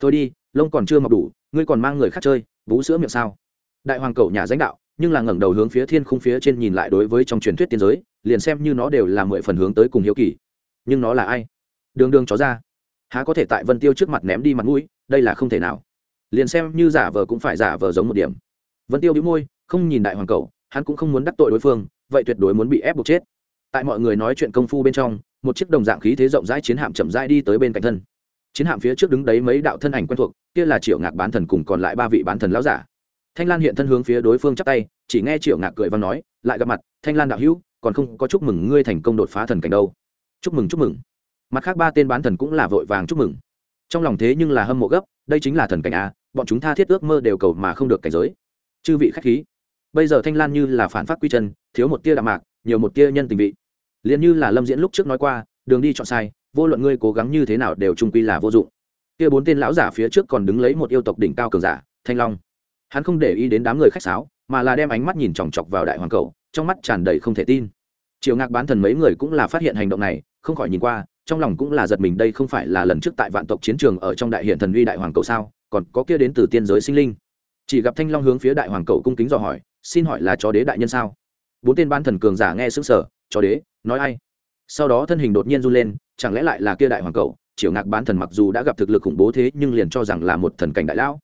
Thôi đi, lông còn chưa mọc đủ, ngươi còn mang người khác chơi vú sữa miệng sao? Đại hoàng cầu nhà danh đạo nhưng là ngẩng đầu hướng phía thiên khung phía trên nhìn lại đối với trong truyền thuyết tiên giới, liền xem như nó đều là mười phần hướng tới cùng hiếu kỳ. Nhưng nó là ai? Đường đường chó ra. Há có thể tại vân tiêu trước mặt ném đi mặt mũi, đây là không thể nào. Liền xem như giả vờ cũng phải giả vờ giống một điểm. Vân tiêu bĩu môi, không nhìn đại hoàng cầu, hắn cũng không muốn đắc tội đối phương, vậy tuyệt đối muốn bị ép buộc chết. Tại mọi người nói chuyện công phu bên trong, một chiếc đồng dạng khí thế rộng rãi chiến hạm chậm rãi đi tới bên cạnh thân. Chiến hạm phía trước đứng đấy mấy đạo thân ảnh quen thuộc, kia là triệu ngạc bán thần cùng còn lại ba vị bán thần lão giả thanh lan hiện thân hướng phía đối phương chắp tay, chỉ nghe triệu ngạc cười và nói, lại gặp mặt, thanh lan đạo hữu, còn không có chúc mừng ngươi thành công đột phá thần cảnh đâu. Chúc mừng chúc mừng. Mặt khác ba tên bán thần cũng là vội vàng chúc mừng. Trong lòng thế nhưng là hâm mộ gấp, đây chính là thần cảnh a bọn chúng tha thiết ước mơ đều cầu mà không được cảnh giới. Chư vị khách khí. Bây giờ thanh lan như là phản phát quy chân, thiếu một tia đạm mạc, nhiều một tia nhân tình vị. Liền như là lâm diễn lúc trước nói qua, đường đi chọn sai, vô luận ngươi cố gắng như thế nào đều trung quy là vô dụng. Kia bốn tên lão giả phía trước còn đứng lấy một yêu tộc đỉnh cao cường giả, thanh long hắn không để ý đến đám người khách sáo, mà là đem ánh mắt nhìn chòng chọc vào đại hoàng cầu, trong mắt tràn đầy không thể tin. Triều ngạc bán thần mấy người cũng là phát hiện hành động này, không khỏi nhìn qua, trong lòng cũng là giật mình đây không phải là lần trước tại vạn tộc chiến trường ở trong đại hiện thần uy đại hoàng cầu sao, còn có kia đến từ tiên giới sinh linh. Chỉ gặp thanh long hướng phía đại hoàng cầu cung kính dò hỏi, xin hỏi là chó đế đại nhân sao? Bốn tên ban thần cường giả nghe xứng sở chó đế, nói ai? Sau đó thân hình đột nhiên run lên, chẳng lẽ lại là kia đại hoàng cầu? Triều ngạc bán thần mặc dù đã gặp thực lực khủng bố thế nhưng liền cho rằng là một thần cảnh đại lão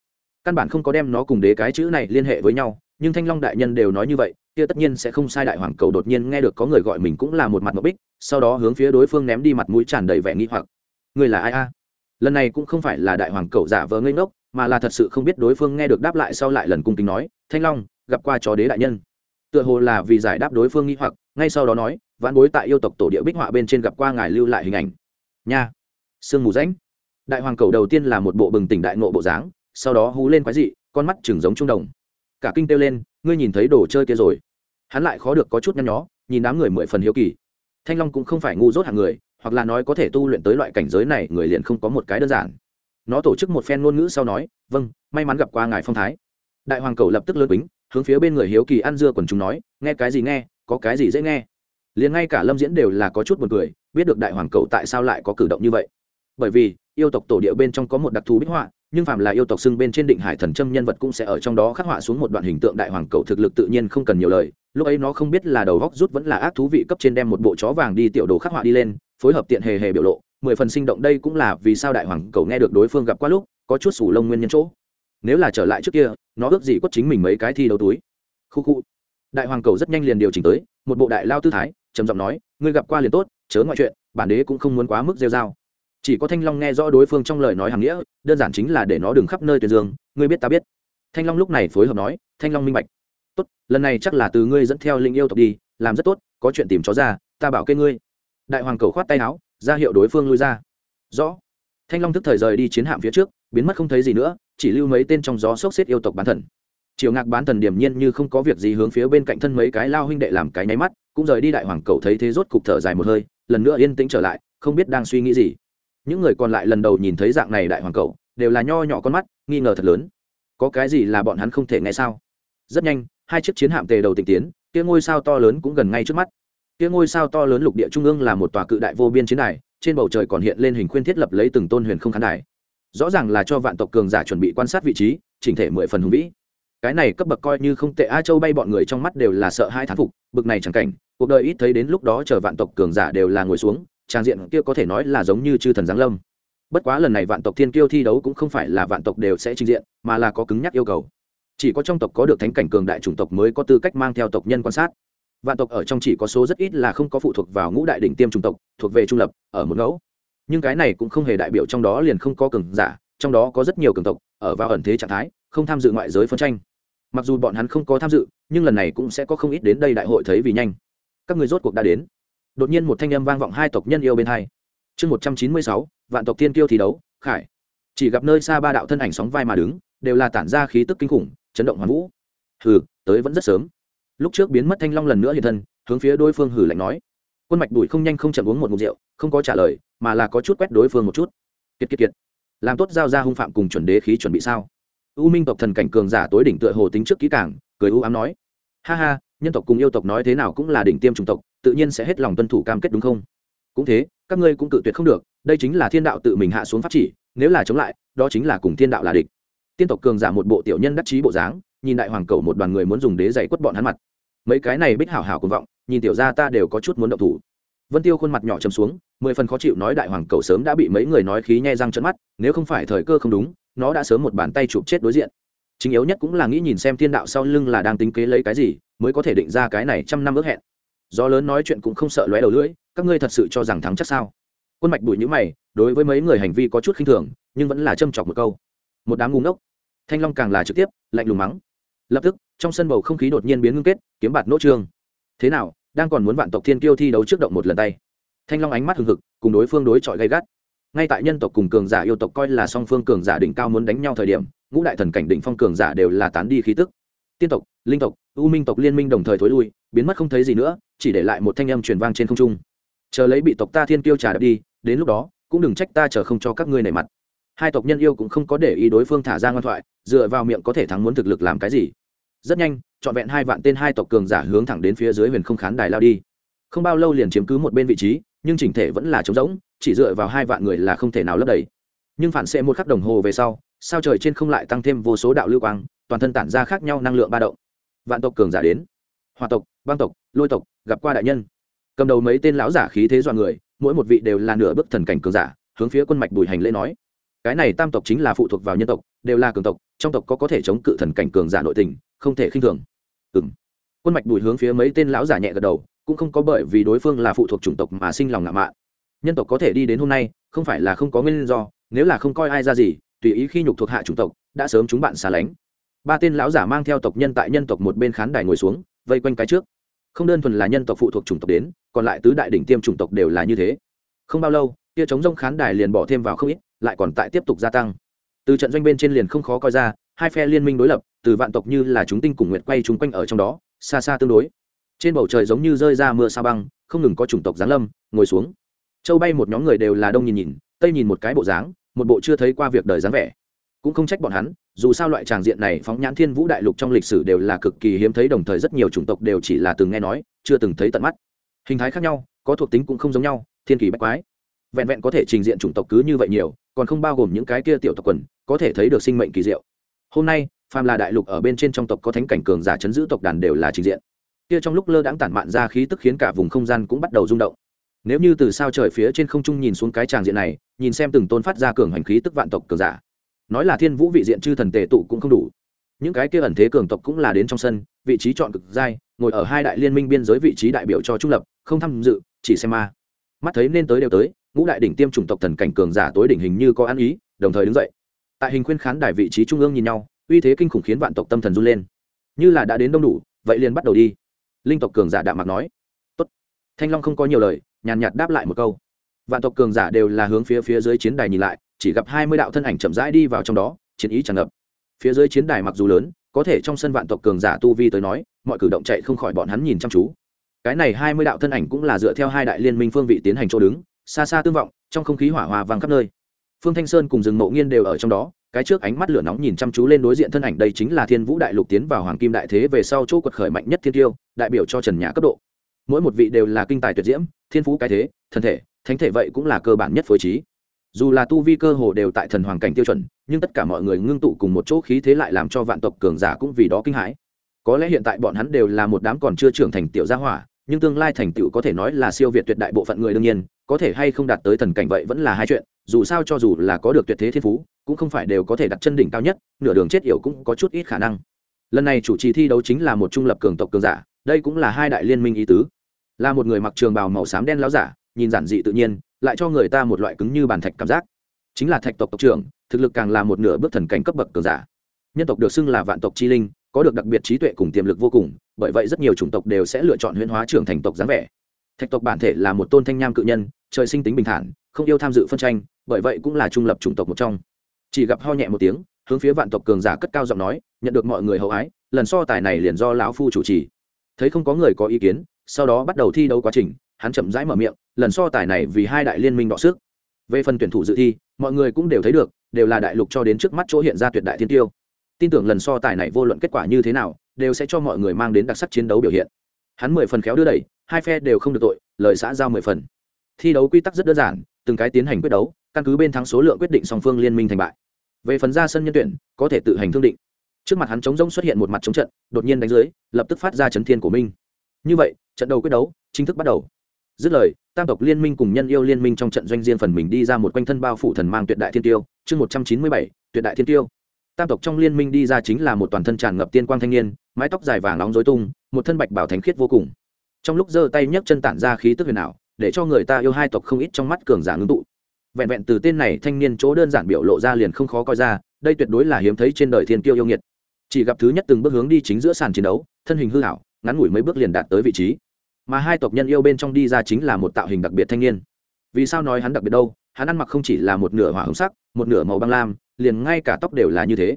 căn bản không có đem nó cùng đế cái chữ này liên hệ với nhau, nhưng thanh long đại nhân đều nói như vậy, kia tất nhiên sẽ không sai đại hoàng cầu đột nhiên nghe được có người gọi mình cũng là một mặt ngọc bích, sau đó hướng phía đối phương ném đi mặt mũi tràn đầy vẻ nghi hoặc. Người là ai a? Lần này cũng không phải là đại hoàng cầu giả vờ ngây ngốc, mà là thật sự không biết đối phương nghe được đáp lại sau lại lần cung kính nói, thanh long, gặp qua chó đế đại nhân. Tựa hồ là vì giải đáp đối phương nghi hoặc, ngay sau đó nói, vãn bối tại yêu tộc tổ địa bích họa bên trên gặp qua ngài lưu lại hình ảnh. Nha. Sương mù rãnh. Đại hoàng cầu đầu tiên là một bộ bừng tỉnh đại ngộ bộ dáng sau đó hú lên quái dị, con mắt chừng giống trung đồng. Cả kinh kêu lên, ngươi nhìn thấy đồ chơi kia rồi? Hắn lại khó được có chút nhăn nhó, nhìn đám người mười phần hiếu kỳ. Thanh long cũng không phải ngu dốt hàng người, hoặc là nói có thể tu luyện tới loại cảnh giới này, người liền không có một cái đơn giản. Nó tổ chức một phen ngôn ngữ sau nói vâng may mắn gặp qua ngài phong thái. Đại hoàng cầu lập tức lơ bính, hướng phía bên người hiếu kỳ ăn dưa quần chúng nói, nghe cái gì nghe, có cái gì dễ nghe? Liền ngay cả lâm diễn đều là có chút b u ồ n cười, biết được đại hoàng cầu tại sao lại có cử động như vậy bởi vì, yêu tộc tổ địa bên trong có một đặc thù bích họa, nhưng phàm là yêu tộc xưng bên trên định hải thần châm nhân vật cũng sẽ ở trong đó khắc họa xuống một đoạn hình tượng đại hoàng cầu thực lực tự nhiên không cần nhiều lời. Lúc ấy nó không biết là đầu góc rút vẫn là ác thú vị cấp trên đem một bộ chó vàng đi tiểu đồ khắc họa đi lên, phối hợp tiện hề hề biểu lộ, mười phần sinh động đây cũng là vì sao đại hoàng cầu nghe được đối phương gặp qua lúc, có chút sủ lông nguyên nhân chỗ. Nếu là trở lại trước kia, nó ước gì quất chính mình mấy cái thi đấu túi. Khu khu. Đại hoàng cầu rất nhanh liền điều chỉnh tới, một bộ đại lao tư thái, trầm giọng nói, ngươi gặp qua liền tốt, chớ ngoại chuyện, bản đế cũng không muốn quá mức rêu dao chỉ có thanh long nghe rõ đối phương trong lời nói hàng nghĩa, đơn giản chính là để nó đừng khắp nơi tuyệt dương, ngươi biết ta biết. Thanh long lúc này phối hợp nói, thanh long minh bạch. Tốt, lần này chắc là từ ngươi dẫn theo linh yêu tộc đi, làm rất tốt, có chuyện tìm chó ra, ta bảo kê ngươi. Đại hoàng cầu khoát tay áo, ra hiệu đối phương lui ra. Rõ. Thanh long thức thời rời đi chiến hạm phía trước, biến mất không thấy gì nữa, chỉ lưu mấy tên trong gió sốc xếp yêu tộc bán thần. Triều ngạc bán thần điểm nhiên như không có việc gì hướng phía bên cạnh thân mấy cái lao huynh đệ làm cái nháy mắt, cũng rời đi đại hoàng cầu thấy thế rốt cục thở dài một hơi, lần nữa yên tĩnh trở lại, không biết đang suy nghĩ gì những người còn lại lần đầu nhìn thấy dạng này đại hoàng cầu đều là nho nhỏ con mắt, nghi ngờ thật lớn. Có cái gì là bọn hắn không thể nghe sao? Rất nhanh, hai chiếc chiến hạm tề đầu tịnh tiến, kia ngôi sao to lớn cũng gần ngay trước mắt. Kia ngôi sao to lớn lục địa trung ương là một tòa cự đại vô biên chiến đài, trên bầu trời còn hiện lên hình khuyên thiết lập lấy từng tôn huyền không khán đài. Rõ ràng là cho vạn tộc cường giả chuẩn bị quan sát vị trí, chỉnh thể mười phần hùng vĩ. Cái này cấp bậc coi như không tệ, a châu bay bọn người trong mắt đều là sợ hai thán phục, bực này chẳng cảnh, cuộc đời ít thấy đến lúc đó chờ vạn tộc cường giả đều là ngồi xuống trang diện kia có thể nói là giống như chư thần giáng lâm. Bất quá lần này vạn tộc thiên kiêu thi đấu cũng không phải là vạn tộc đều sẽ trình diện, mà là có cứng nhắc yêu cầu. Chỉ có trong tộc có được thánh cảnh cường đại chủng tộc mới có tư cách mang theo tộc nhân quan sát. Vạn tộc ở trong chỉ có số rất ít là không có phụ thuộc vào ngũ đại đỉnh tiêm chủng tộc, thuộc về trung lập, ở một ngẫu. Nhưng cái này cũng không hề đại biểu trong đó liền không có cường giả, trong đó có rất nhiều cường tộc, ở vào ẩn thế trạng thái, không tham dự ngoại giới phân tranh. Mặc dù bọn hắn không có tham dự, nhưng lần này cũng sẽ có không ít đến đây đại hội thấy vì nhanh. Các người rốt cuộc đã đến đột nhiên một thanh âm vang vọng hai tộc nhân yêu bên hai. Chương một trăm chín mươi sáu, vạn tộc tiên kiêu thi đấu, khải. Chỉ gặp nơi xa ba đạo thân ảnh sóng vai mà đứng, đều là tản ra khí tức kinh khủng, chấn động hoàn vũ. Hừ, tới vẫn rất sớm. Lúc trước biến mất thanh long lần nữa hiện thân, hướng phía đối phương hử lạnh nói. Quân mạch đùi không nhanh không chậm uống một ngụm rượu, không có trả lời, mà là có chút quét đối phương một chút. Kiệt kiệt kiệt. Làm tốt giao ra hung phạm cùng chuẩn đế khí chuẩn bị sao? U minh tộc thần cảnh cường giả tối đỉnh tựa hồ tính trước kỹ cảng cười u ám nói. Ha ha, nhân tộc cùng yêu tộc nói thế nào cũng là đỉnh tiêm chủng tộc tự nhiên sẽ hết lòng tuân thủ cam kết đúng không? Cũng thế, các ngươi cũng tự tuyệt không được, đây chính là thiên đạo tự mình hạ xuống pháp chỉ, nếu là chống lại, đó chính là cùng thiên đạo là địch. Tiên tộc cường giả một bộ tiểu nhân đắc chí bộ dáng, nhìn đại hoàng cầu một đoàn người muốn dùng đế dày quất bọn hắn mặt. Mấy cái này bích hảo hảo cùng vọng, nhìn tiểu ra ta đều có chút muốn động thủ. Vân tiêu khuôn mặt nhỏ chầm xuống, mười phần khó chịu nói đại hoàng cầu sớm đã bị mấy người nói khí nhai răng trận mắt, nếu không phải thời cơ không đúng, nó đã sớm một bàn tay chụp chết đối diện. Chính yếu nhất cũng là nghĩ nhìn xem thiên đạo sau lưng là đang tính kế lấy cái gì, mới có thể định ra cái này trăm năm ước hẹn do lớn nói chuyện cũng không sợ lóe đầu lưỡi, các ngươi thật sự cho rằng thắng chắc sao? Quân mạch bụi nhữ mày, đối với mấy người hành vi có chút khinh thường, nhưng vẫn là châm chọc một câu. Một đám ngu ngốc. Thanh long càng là trực tiếp, lạnh lùng mắng. Lập tức, trong sân bầu không khí đột nhiên biến ngưng kết, kiếm bạt nỗ trương. Thế nào, đang còn muốn vạn tộc thiên kiêu thi đấu trước động một lần tay? Thanh long ánh mắt hừng hực, cùng đối phương đối chọi gay gắt. Ngay tại nhân tộc cùng cường giả yêu tộc coi là song phương cường giả đỉnh cao muốn đánh nhau thời điểm, ngũ đại thần cảnh đỉnh phong cường giả đều là tán đi khí tức. Tiên tộc, linh tộc, u minh tộc liên minh đồng thời thối lui biến mất không thấy gì nữa, chỉ để lại một thanh âm truyền vang trên không trung. Chờ lấy bị tộc ta thiên tiêu trà đập đi, đến lúc đó, cũng đừng trách ta chờ không cho các ngươi nảy mặt. Hai tộc nhân yêu cũng không có để ý đối phương thả ra ngoan thoại, dựa vào miệng có thể thắng muốn thực lực làm cái gì. Rất nhanh, trọn vẹn hai vạn tên hai tộc cường giả hướng thẳng đến phía dưới huyền không khán đài lao đi. Không bao lâu liền chiếm cứ một bên vị trí, nhưng chỉnh thể vẫn là trống rỗng, chỉ dựa vào hai vạn người là không thể nào lấp đầy. Nhưng phản xệ một khắc đồng hồ về sau, sao trời trên không lại tăng thêm vô số đạo lưu quang, toàn thân tản ra khác nhau năng lượng ba động. Vạn tộc cường giả đến hòa tộc băng tộc, lôi tộc, gặp qua đại nhân. Cầm đầu mấy tên lão giả khí thế dọa người, mỗi một vị đều là nửa bức thần cảnh cường giả, hướng phía quân mạch bùi hành lễ nói. Cái này tam tộc chính là phụ thuộc vào nhân tộc, đều là cường tộc, trong tộc có có thể chống cự thần cảnh cường giả nội tình, không thể khinh thường. Ừ m quân mạch bùi hướng phía mấy tên lão giả nhẹ gật đầu, cũng không có bởi vì đối phương là phụ thuộc chủng tộc mà sinh lòng ngạo mạn. Nhân tộc có thể đi đến hôm nay, không phải là không có nguyên do, nếu là không coi ai ra gì, tùy ý khi nhục thuộc hạ chủng tộc, đã sớm chúng bạn xa lánh. Ba tên lão giả mang theo tộc nhân tại nhân tộc một bên khán đài ngồi xuống vây quanh cái trước. Không đơn thuần là nhân tộc phụ thuộc chủng tộc đến, còn lại tứ đại đỉnh tiêm chủng tộc đều là như thế. Không bao lâu, kia chống rông khán đài liền bỏ thêm vào không ít, lại còn tại tiếp tục gia tăng. Từ trận doanh bên trên liền không khó coi ra, hai phe liên minh đối lập, từ vạn tộc như là chúng tinh cùng nguyệt quay chúng quanh ở trong đó, xa xa tương đối. Trên bầu trời giống như rơi ra mưa sa băng, không ngừng có chủng tộc giáng lâm, ngồi xuống. Châu bay một nhóm người đều là đông nhìn nhìn, tây nhìn một cái bộ dáng, một bộ chưa thấy qua việc đời dáng vẻ. Cũng không trách bọn hắn dù sao loại tràng diện này phóng nhãn thiên vũ đại lục trong lịch sử đều là cực kỳ hiếm thấy, đồng thời rất nhiều chủng tộc đều chỉ là từng nghe nói, chưa từng thấy tận mắt. Hình thái khác nhau, có thuộc tính cũng không giống nhau, thiên kỳ bách quái. Vẹn vẹn có thể trình diện chủng tộc cứ như vậy nhiều, còn không bao gồm những cái kia tiểu tộc quần, có thể thấy được sinh mệnh kỳ diệu. Hôm nay, phàm là đại lục ở bên trên trong tộc có thánh cảnh cường giả chấn giữ tộc đàn đều là trình diện. Kia trong lúc lơ đãng tản mạn ra khí tức khiến cả vùng không gian cũng bắt đầu rung động. Nếu như từ sao trời phía trên không trung nhìn xuống cái tràng diện này, nhìn xem từng tôn phát ra cường hành khí tức vạn tộc cường giả nói là thiên vũ vị diện chư thần tề tụ cũng không đủ. Những cái kia ẩn thế cường tộc cũng là đến trong sân, vị trí chọn cực giai ngồi ở hai đại liên minh biên giới vị trí đại biểu cho trung lập, không tham dự, chỉ xem ma. Mắt thấy nên tới đều tới, ngũ đại đỉnh tiêm chủng tộc thần cảnh cường giả tối đỉnh hình như có ăn ý, đồng thời đứng dậy. Tại hình khuyên khán đài vị trí trung ương nhìn nhau, uy thế kinh khủng khiến vạn tộc tâm thần run lên. Như là đã đến đông đủ, vậy liền bắt đầu đi. Linh tộc cường giả đạm mặt nói. Tốt. thanh long không có nhiều lời, nhàn nhạt đáp lại một câu. Vạn tộc cường giả đều là hướng phía phía dưới chiến đài nhìn lại chỉ gặp hai mươi đạo thân ảnh chậm rãi đi vào trong đó, chiến ý tràn ngập. Phía dưới chiến đài mặc dù lớn, có thể trong sân vạn tộc cường giả tu vi tới nói, mọi cử động chạy không khỏi bọn hắn nhìn chăm chú. Cái này hai mươi đạo thân ảnh cũng là dựa theo hai đại liên minh phương vị tiến hành chỗ đứng, xa xa tương vọng, trong không khí hỏa hòa vang khắp nơi. Phương thanh sơn cùng rừng mộ nghiên đều ở trong đó, cái trước ánh mắt lửa nóng nhìn chăm chú lên đối diện thân ảnh đây chính là thiên vũ đại lục tiến vào hoàng kim đại thế về sau chỗ quật khởi mạnh nhất thiên tiêu, đại biểu cho trần nhã cấp độ. Mỗi một vị đều là kinh tài tuyệt diễm, thiên phú cái thế, thân thể, thánh thể vậy cũng là cơ bản nhất phối trí dù là tu vi cơ hồ đều tại thần hoàng cảnh tiêu chuẩn, nhưng tất cả mọi người ngưng tụ cùng một chỗ khí thế lại làm cho vạn tộc cường giả cũng vì đó kinh hãi. Có lẽ hiện tại bọn hắn đều là một đám còn chưa trưởng thành tiểu gia hỏa, nhưng tương lai thành tựu có thể nói là siêu việt tuyệt đại bộ phận người đương nhiên, có thể hay không đạt tới thần cảnh vậy vẫn là hai chuyện, dù sao cho dù là có được tuyệt thế thiên phú, cũng không phải đều có thể đặt chân đỉnh cao nhất, nửa đường chết yểu cũng có chút ít khả năng. Lần này chủ trì thi đấu chính là một trung lập cường tộc cường giả, đây cũng là hai đại liên minh ý tứ. Là một người mặc trường bào màu xám đen láo giả, nhìn giản dị tự nhiên lại cho người ta một loại cứng như bàn thạch cảm giác. Chính là thạch tộc tộc trưởng, thực lực càng là một nửa bước thần cảnh cấp bậc cường giả. Nhân tộc được xưng là vạn tộc chi linh, có được đặc biệt trí tuệ cùng tiềm lực vô cùng, bởi vậy rất nhiều chủng tộc đều sẽ lựa chọn huyễn hóa trưởng thành tộc dáng vẻ. Thạch tộc bản thể là một tôn thanh nham cự nhân, trời sinh tính bình thản, không yêu tham dự phân tranh, bởi vậy cũng là trung lập chủng tộc một trong. Chỉ gặp ho nhẹ một tiếng, hướng phía vạn tộc cường giả cất cao giọng nói, nhận được mọi người hậu ái, lần so tài này liền do lão phu chủ trì. Thấy không có người có ý kiến, sau đó bắt đầu thi đấu quá trình hắn chậm rãi mở miệng, lần so tài này vì hai đại liên minh đọ sức. Về phần tuyển thủ dự thi, mọi người cũng đều thấy được, đều là đại lục cho đến trước mắt chỗ hiện ra tuyệt đại thiên tiêu. Tin tưởng lần so tài này vô luận kết quả như thế nào, đều sẽ cho mọi người mang đến đặc sắc chiến đấu biểu hiện. Hắn mười phần khéo đưa đẩy, hai phe đều không được tội, lời xã giao mười phần. Thi đấu quy tắc rất đơn giản, từng cái tiến hành quyết đấu, căn cứ bên thắng số lượng quyết định song phương liên minh thành bại. Về phần ra sân nhân tuyển, có thể tự hành thương định. Trước mặt hắn chống rông xuất hiện một mặt chống trận, đột nhiên đánh dưới, lập tức phát ra chấn thiên của minh như vậy, trận đầu quyết đấu chính thức bắt đầu dứt lời, tam tộc liên minh cùng nhân yêu liên minh trong trận doanh riêng phần mình đi ra một quanh thân bao phủ thần mang tuyệt đại thiên tiêu. Chương một trăm chín mươi bảy, tuyệt đại thiên tiêu. Tam tộc trong liên minh đi ra chính là một toàn thân tràn ngập tiên quang thanh niên, mái tóc dài vàng nóng dối tung, một thân bạch bảo thánh khiết vô cùng. Trong lúc giơ tay nhấc chân tản ra khí tức huyền ảo, để cho người ta yêu hai tộc không ít trong mắt cường giả ngưng tụ. Vẹn vẹn từ tên này thanh niên chỗ đơn giản biểu lộ ra liền không khó coi ra, đây tuyệt đối là hiếm thấy trên đời thiên kiêu yêu nghiệt. Chỉ gặp thứ nhất từng bước hướng đi chính giữa sàn chiến đấu, thân hình hư hảo ngắn ngủi mấy bước liền đạt tới vị trí mà hai tộc nhân yêu bên trong đi ra chính là một tạo hình đặc biệt thanh niên. Vì sao nói hắn đặc biệt đâu? Hắn ăn mặc không chỉ là một nửa hỏa hồng sắc, một nửa màu băng lam, liền ngay cả tóc đều là như thế.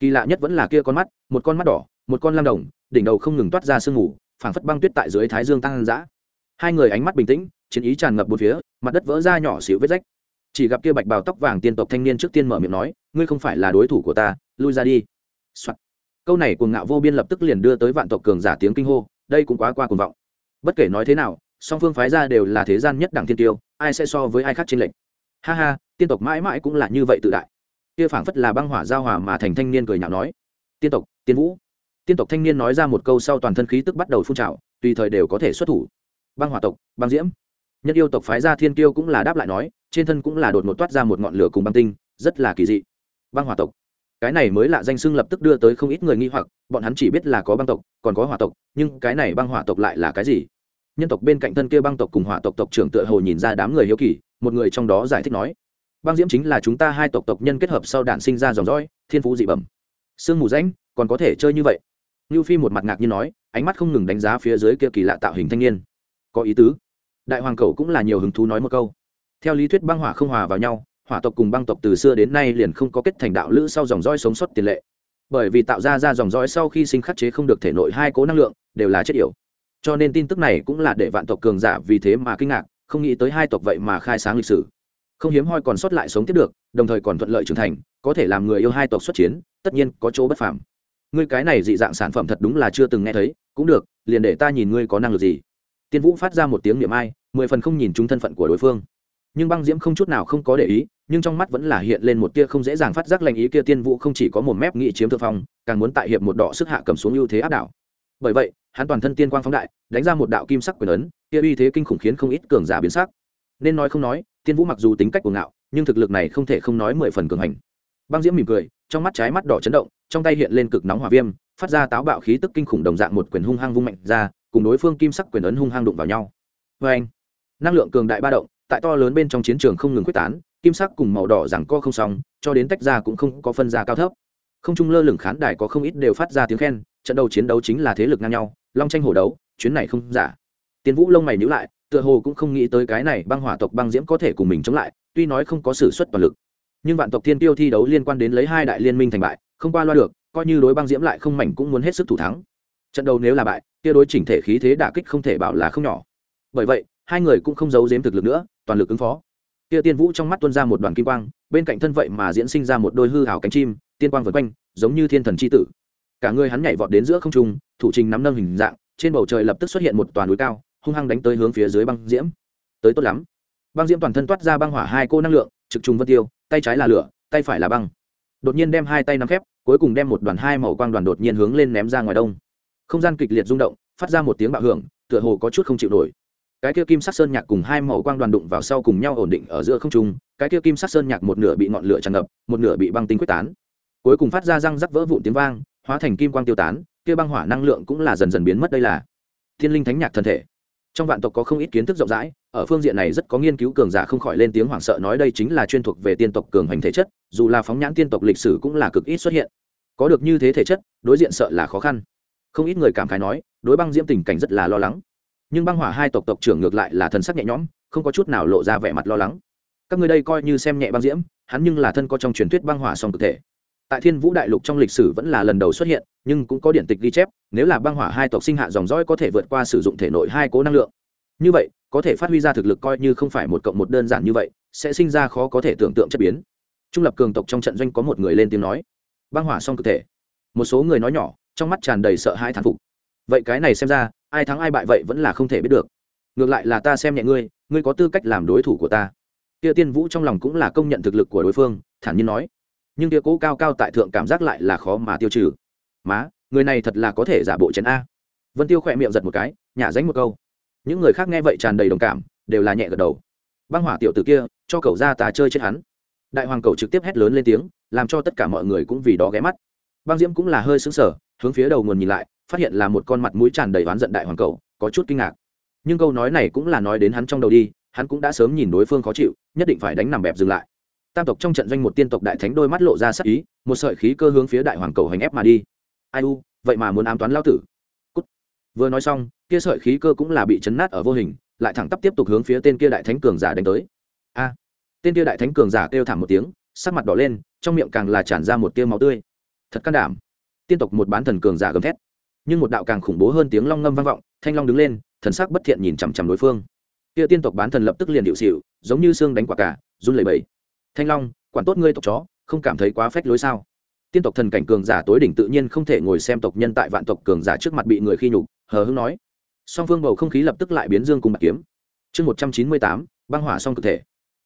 Kỳ lạ nhất vẫn là kia con mắt, một con mắt đỏ, một con lam đồng, đỉnh đầu không ngừng toát ra sương mù, phảng phất băng tuyết tại dưới thái dương tăng dã. Hai người ánh mắt bình tĩnh, chiến ý tràn ngập bốn phía, mặt đất vỡ ra nhỏ xíu vết rách. Chỉ gặp kia bạch bào tóc vàng tiên tộc thanh niên trước tiên mở miệng nói, ngươi không phải là đối thủ của ta, lui ra đi. Soạn. câu này cuồng ngạo vô biên lập tức liền đưa tới vạn tộc cường giả tiếng kinh hô, đây cũng quá qua cuồng vọng bất kể nói thế nào, song phương phái ra đều là thế gian nhất đẳng thiên tiêu, ai sẽ so với ai khác trên lệnh ha ha, tiên tộc mãi mãi cũng là như vậy tự đại. Kia phảng phất là băng hỏa giao hòa mà thành thanh niên cười nhạo nói. Tiên tộc, tiên vũ. Tiên tộc thanh niên nói ra một câu sau toàn thân khí tức bắt đầu phun trào, tùy thời đều có thể xuất thủ. Băng hỏa tộc, băng diễm. Nhân yêu tộc phái ra thiên tiêu cũng là đáp lại nói, trên thân cũng là đột ngột toát ra một ngọn lửa cùng băng tinh, rất là kỳ dị. Băng hỏa tộc cái này mới lạ danh xưng lập tức đưa tới không ít người nghi hoặc bọn hắn chỉ biết là có băng tộc còn có hỏa tộc nhưng cái này băng hỏa tộc lại là cái gì? Nhân tộc bên cạnh thân kia băng tộc cùng hỏa tộc tộc trưởng tựa hồ nhìn ra đám người hiếu kỳ một người trong đó giải thích nói băng diễm chính là chúng ta hai tộc tộc nhân kết hợp sau đạn sinh ra dòng dõi thiên phú dị bẩm. Sương mù ránh, còn có thể chơi như vậy? Như phi một mặt ngạc như nói ánh mắt không ngừng đánh giá phía dưới kia kỳ lạ tạo hình thanh niên. Có ý tứ. Đại hoàng cầu cũng là nhiều hứng thú nói một câu. Theo lý thuyết băng hỏa không hòa vào nhau hỏa tộc cùng băng tộc từ xưa đến nay liền không có kết thành đạo lữ sau dòng dõi sống sót tiền lệ. Bởi vì tạo ra ra dòng dõi sau khi sinh khắc chế không được thể nội hai cố năng lượng, đều là chất yểu. Cho nên tin tức này cũng là để vạn tộc cường giả vì thế mà kinh ngạc, không nghĩ tới hai tộc vậy mà khai sáng lịch sử. Không hiếm hoi còn sót lại sống tiếp được, đồng thời còn thuận lợi trưởng thành, có thể làm người yêu hai tộc xuất chiến, tất nhiên có chỗ bất phàm. Ngươi cái này dị dạng sản phẩm thật đúng là chưa từng nghe thấy, cũng được, liền để ta nhìn ngươi có năng lực gì. Tiên vũ phát ra một tiếng niệm ai, mười phần không nhìn chúng thân phận của đối phương nhưng băng diễm không chút nào không có để ý, nhưng trong mắt vẫn là hiện lên một tia không dễ dàng phát giác lành ý kia tiên vũ không chỉ có một mép nghị chiếm thượng phong, càng muốn tại hiệp một đỏ sức hạ cầm xuống ưu thế áp đảo. Bởi vậy, hắn toàn thân tiên quang phóng đại, đánh ra một đạo kim sắc quyền ấn, kia uy thế kinh khủng khiến không ít cường giả biến sắc. Nên nói không nói, tiên vũ mặc dù tính cách của ngạo, nhưng thực lực này không thể không nói mười phần cường hành. Băng diễm mỉm cười, trong mắt trái mắt đỏ chấn động, trong tay hiện lên cực nóng hỏa viêm, phát ra táo bạo khí tức kinh khủng đồng dạng một quyền hung hăng vung mạnh ra, cùng đối phương kim sắc quyền ấn hung hăng đụng vào nhau. Vê anh năng lượng cường đại ba động tại to lớn bên trong chiến trường không ngừng quyết tán, kim sắc cùng màu đỏ rằng co không xong, cho đến tách ra cũng không có phân ra cao thấp. Không trung lơ lửng khán đài có không ít đều phát ra tiếng khen, trận đầu chiến đấu chính là thế lực ngang nhau, long tranh hổ đấu, chuyến này không giả. Tiên vũ lông mày nhữ lại, tựa hồ cũng không nghĩ tới cái này băng hỏa tộc băng diễm có thể cùng mình chống lại, tuy nói không có s ử suất toàn lực. Nhưng vạn tộc thiên tiêu thi đấu liên quan đến lấy hai đại liên minh thành bại, không qua loa được, coi như đối băng diễm lại không mảnh cũng muốn hết sức thủ thắng. Trận đầu nếu là bại, kia đối chỉnh thể khí thế đả kích không thể bảo là không nhỏ. Bởi vậy, hai người cũng không giấu giếm thực lực nữa toàn lực ứng phó. Kia tiên vũ trong mắt tuôn ra một đoàn kim quang, bên cạnh thân vậy mà diễn sinh ra một đôi hư hảo cánh chim, tiên quang vượt quanh, giống như thiên thần c h i tử. Cả người hắn nhảy vọt đến giữa không trung, thủ trình nắm nâng hình dạng, trên bầu trời lập tức xuất hiện một toàn núi cao, hung hăng đánh tới hướng phía dưới băng diễm. Tới tốt lắm. Băng diễm toàn thân toát ra băng hỏa hai cô năng lượng, trực trùng vân tiêu, tay trái là lửa, tay phải là băng. Đột nhiên đem hai tay nắm khép, cuối cùng đem một đoàn hai màu quang đoàn đột nhiên hướng lên ném ra ngoài đông. Không gian kịch liệt rung động, phát ra một tiếng bạo hưởng, tựa hồ có chút không chịu nổi cái kia kim sắc sơn nhạc cùng hai màu quang đoàn đụng vào sau cùng nhau ổn định ở giữa không trung, cái kia kim sắc sơn nhạc một nửa bị ngọn lửa tràn ngập, một nửa bị băng tinh quyết tán. Cuối cùng phát ra răng rắc vỡ vụn tiếng vang, hóa thành kim quang tiêu tán, kia băng hỏa năng lượng cũng là dần dần biến mất đây là. Thiên linh thánh nhạc thân thể. Trong vạn tộc có không ít kiến thức rộng rãi, ở phương diện này rất có nghiên cứu cường giả không khỏi lên tiếng hoảng sợ nói đây chính là chuyên thuộc về tiên tộc cường hành thể chất, dù là phóng nhãn tiên tộc lịch sử cũng là cực ít xuất hiện. Có được như thế thể chất, đối diện sợ là khó khăn. Không ít người cảm khái nói, đối băng diễm tình cảnh rất là lo lắng nhưng băng hỏa hai tộc tộc trưởng ngược lại là thần sắc nhẹ nhõm, không có chút nào lộ ra vẻ mặt lo lắng. Các người đây coi như xem nhẹ băng diễm, hắn nhưng là thân có trong truyền thuyết băng hỏa song thực thể. Tại thiên vũ đại lục trong lịch sử vẫn là lần đầu xuất hiện, nhưng cũng có điện tịch ghi chép, nếu là băng hỏa hai tộc sinh hạ dòng dõi có thể vượt qua sử dụng thể nội hai cố năng lượng. Như vậy, có thể phát huy ra thực lực coi như không phải một cộng một đơn giản như vậy, sẽ sinh ra khó có thể tưởng tượng chất biến. Trung lập cường tộc trong trận doanh có một người lên tiếng nói, băng hỏa song thực thể. Một số người nói nhỏ, trong mắt tràn đầy sợ hãi thán phục vậy cái này xem ra, ai thắng ai bại vậy vẫn là không thể biết được. Ngược lại là ta xem nhẹ ngươi ngươi có tư cách làm đối thủ của ta. Kia tiên vũ trong lòng cũng là công nhận thực lực của đối phương, thản nhiên nói. Nhưng kia cố cao cao tại thượng cảm giác lại là khó mà tiêu trừ. Má, người này thật là có thể giả bộ chén a. Vân tiêu khỏe miệng giật một cái, nhả dánh một câu. Những người khác nghe vậy tràn đầy đồng cảm, đều là nhẹ gật đầu. Băng hỏa tiểu t ử kia, cho cậu ra tà chơi chết hắn. Đại hoàng cầu trực tiếp hét lớn lên tiếng, làm cho tất cả mọi người cũng vì đó ghé mắt băng diễm cũng là hơi xứng sở hướng phía đầu nguồn nhìn lại, phát hiện là một con mặt mũi tràn đầy oán giận đại hoàng cầu, có chút kinh ngạc. Nhưng câu nói này cũng là nói đến hắn trong đầu đi, hắn cũng đã sớm nhìn đối phương khó chịu, nhất định phải đánh nằm bẹp dừng lại. Tam tộc trong trận doanh một tiên tộc đại thánh đôi mắt lộ ra sắc ý, một sợi khí cơ hướng phía đại hoàng cầu hành ép mà đi. Ai u, vậy mà muốn ám toán lao tử. Cút. vừa nói xong, kia sợi khí cơ cũng là bị chấn nát ở vô hình, lại thẳng tắp tiếp tục hướng phía tên kia đại thánh cường giả đánh tới. A. Tên kia đại thánh cường giả kêu thảm một tiếng, sắc mặt đỏ lên, trong miệng càng là tràn ra một tia máu tươi thật can đảm. Tiên tộc một bán thần cường giả gầm thét. Nhưng một đạo càng khủng bố hơn tiếng long ngâm vang vọng, thanh long đứng lên, thần sắc bất thiện nhìn chằm chằm đối phương. Kia tiên tộc bán thần lập tức liền điệu xịu, giống như xương đánh quả cả, run lẩy bẩy. Thanh long, quản tốt ngươi tộc chó, không cảm thấy quá phách lối sao? Tiên tộc thần cảnh cường giả tối đỉnh tự nhiên không thể ngồi xem tộc nhân tại vạn tộc cường giả trước mặt bị người khi nhục, hờ hưng nói. Song phương bầu không khí lập tức lại biến dương cùng bạc kiếm. Chương một trăm chín mươi tám, băng hỏa song cực thể.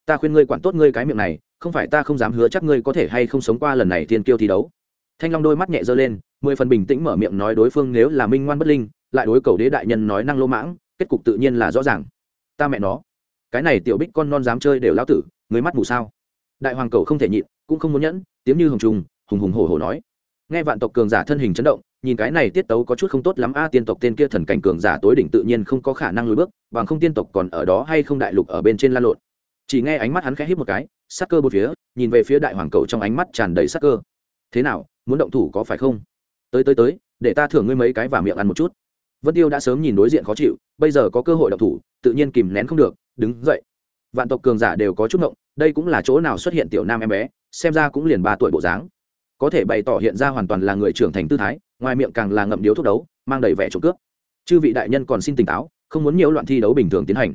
Ta khuyên ngươi quản tốt ngươi cái miệng này, không phải ta không dám hứa chắc ngươi có thể hay không sống qua lần này thiên kiêu thi đấu thanh long đôi mắt nhẹ dơ lên, mười phần bình tĩnh mở miệng nói đối phương nếu là minh ngoan bất linh, lại đối cầu đế đại nhân nói năng lô mãng, kết cục tự nhiên là rõ ràng. Ta mẹ nó, cái này tiểu bích con non dám chơi đều lao tử, người mắt mù sao? Đại hoàng cầu không thể nhịn, cũng không muốn nhẫn, tiếng như hồng trùng, hùng hùng hổ hổ nói. Nghe vạn tộc cường giả thân hình chấn động, nhìn cái này tiết tấu có chút không tốt lắm, a, tiên tộc tên kia thần cảnh cường giả tối đỉnh tự nhiên không có khả năng lùi bước, bằng không tiên tộc còn ở đó hay không đại lục ở bên trên lan lộn. Chỉ nghe ánh mắt hắn khẽ hít một cái, sắc cơ bốn phía, nhìn về phía đại hoàng cầu trong ánh mắt tràn đầy sắc cơ. Thế nào muốn động thủ có phải không? Tới tới tới, để ta thưởng ngươi mấy cái và miệng ăn một chút. Vân tiêu đã sớm nhìn đối diện khó chịu, bây giờ có cơ hội động thủ, tự nhiên kìm nén không được, đứng dậy. Vạn tộc cường giả đều có chút ngộng, đây cũng là chỗ nào xuất hiện tiểu nam em bé, xem ra cũng liền ba tuổi bộ dáng. Có thể bày tỏ hiện ra hoàn toàn là người trưởng thành tư thái, ngoài miệng càng là ngậm điếu thuốc đấu, mang đầy vẻ trộm cướp. Chư vị đại nhân còn xin tỉnh táo, không muốn nhiều loạn thi đấu bình thường tiến hành.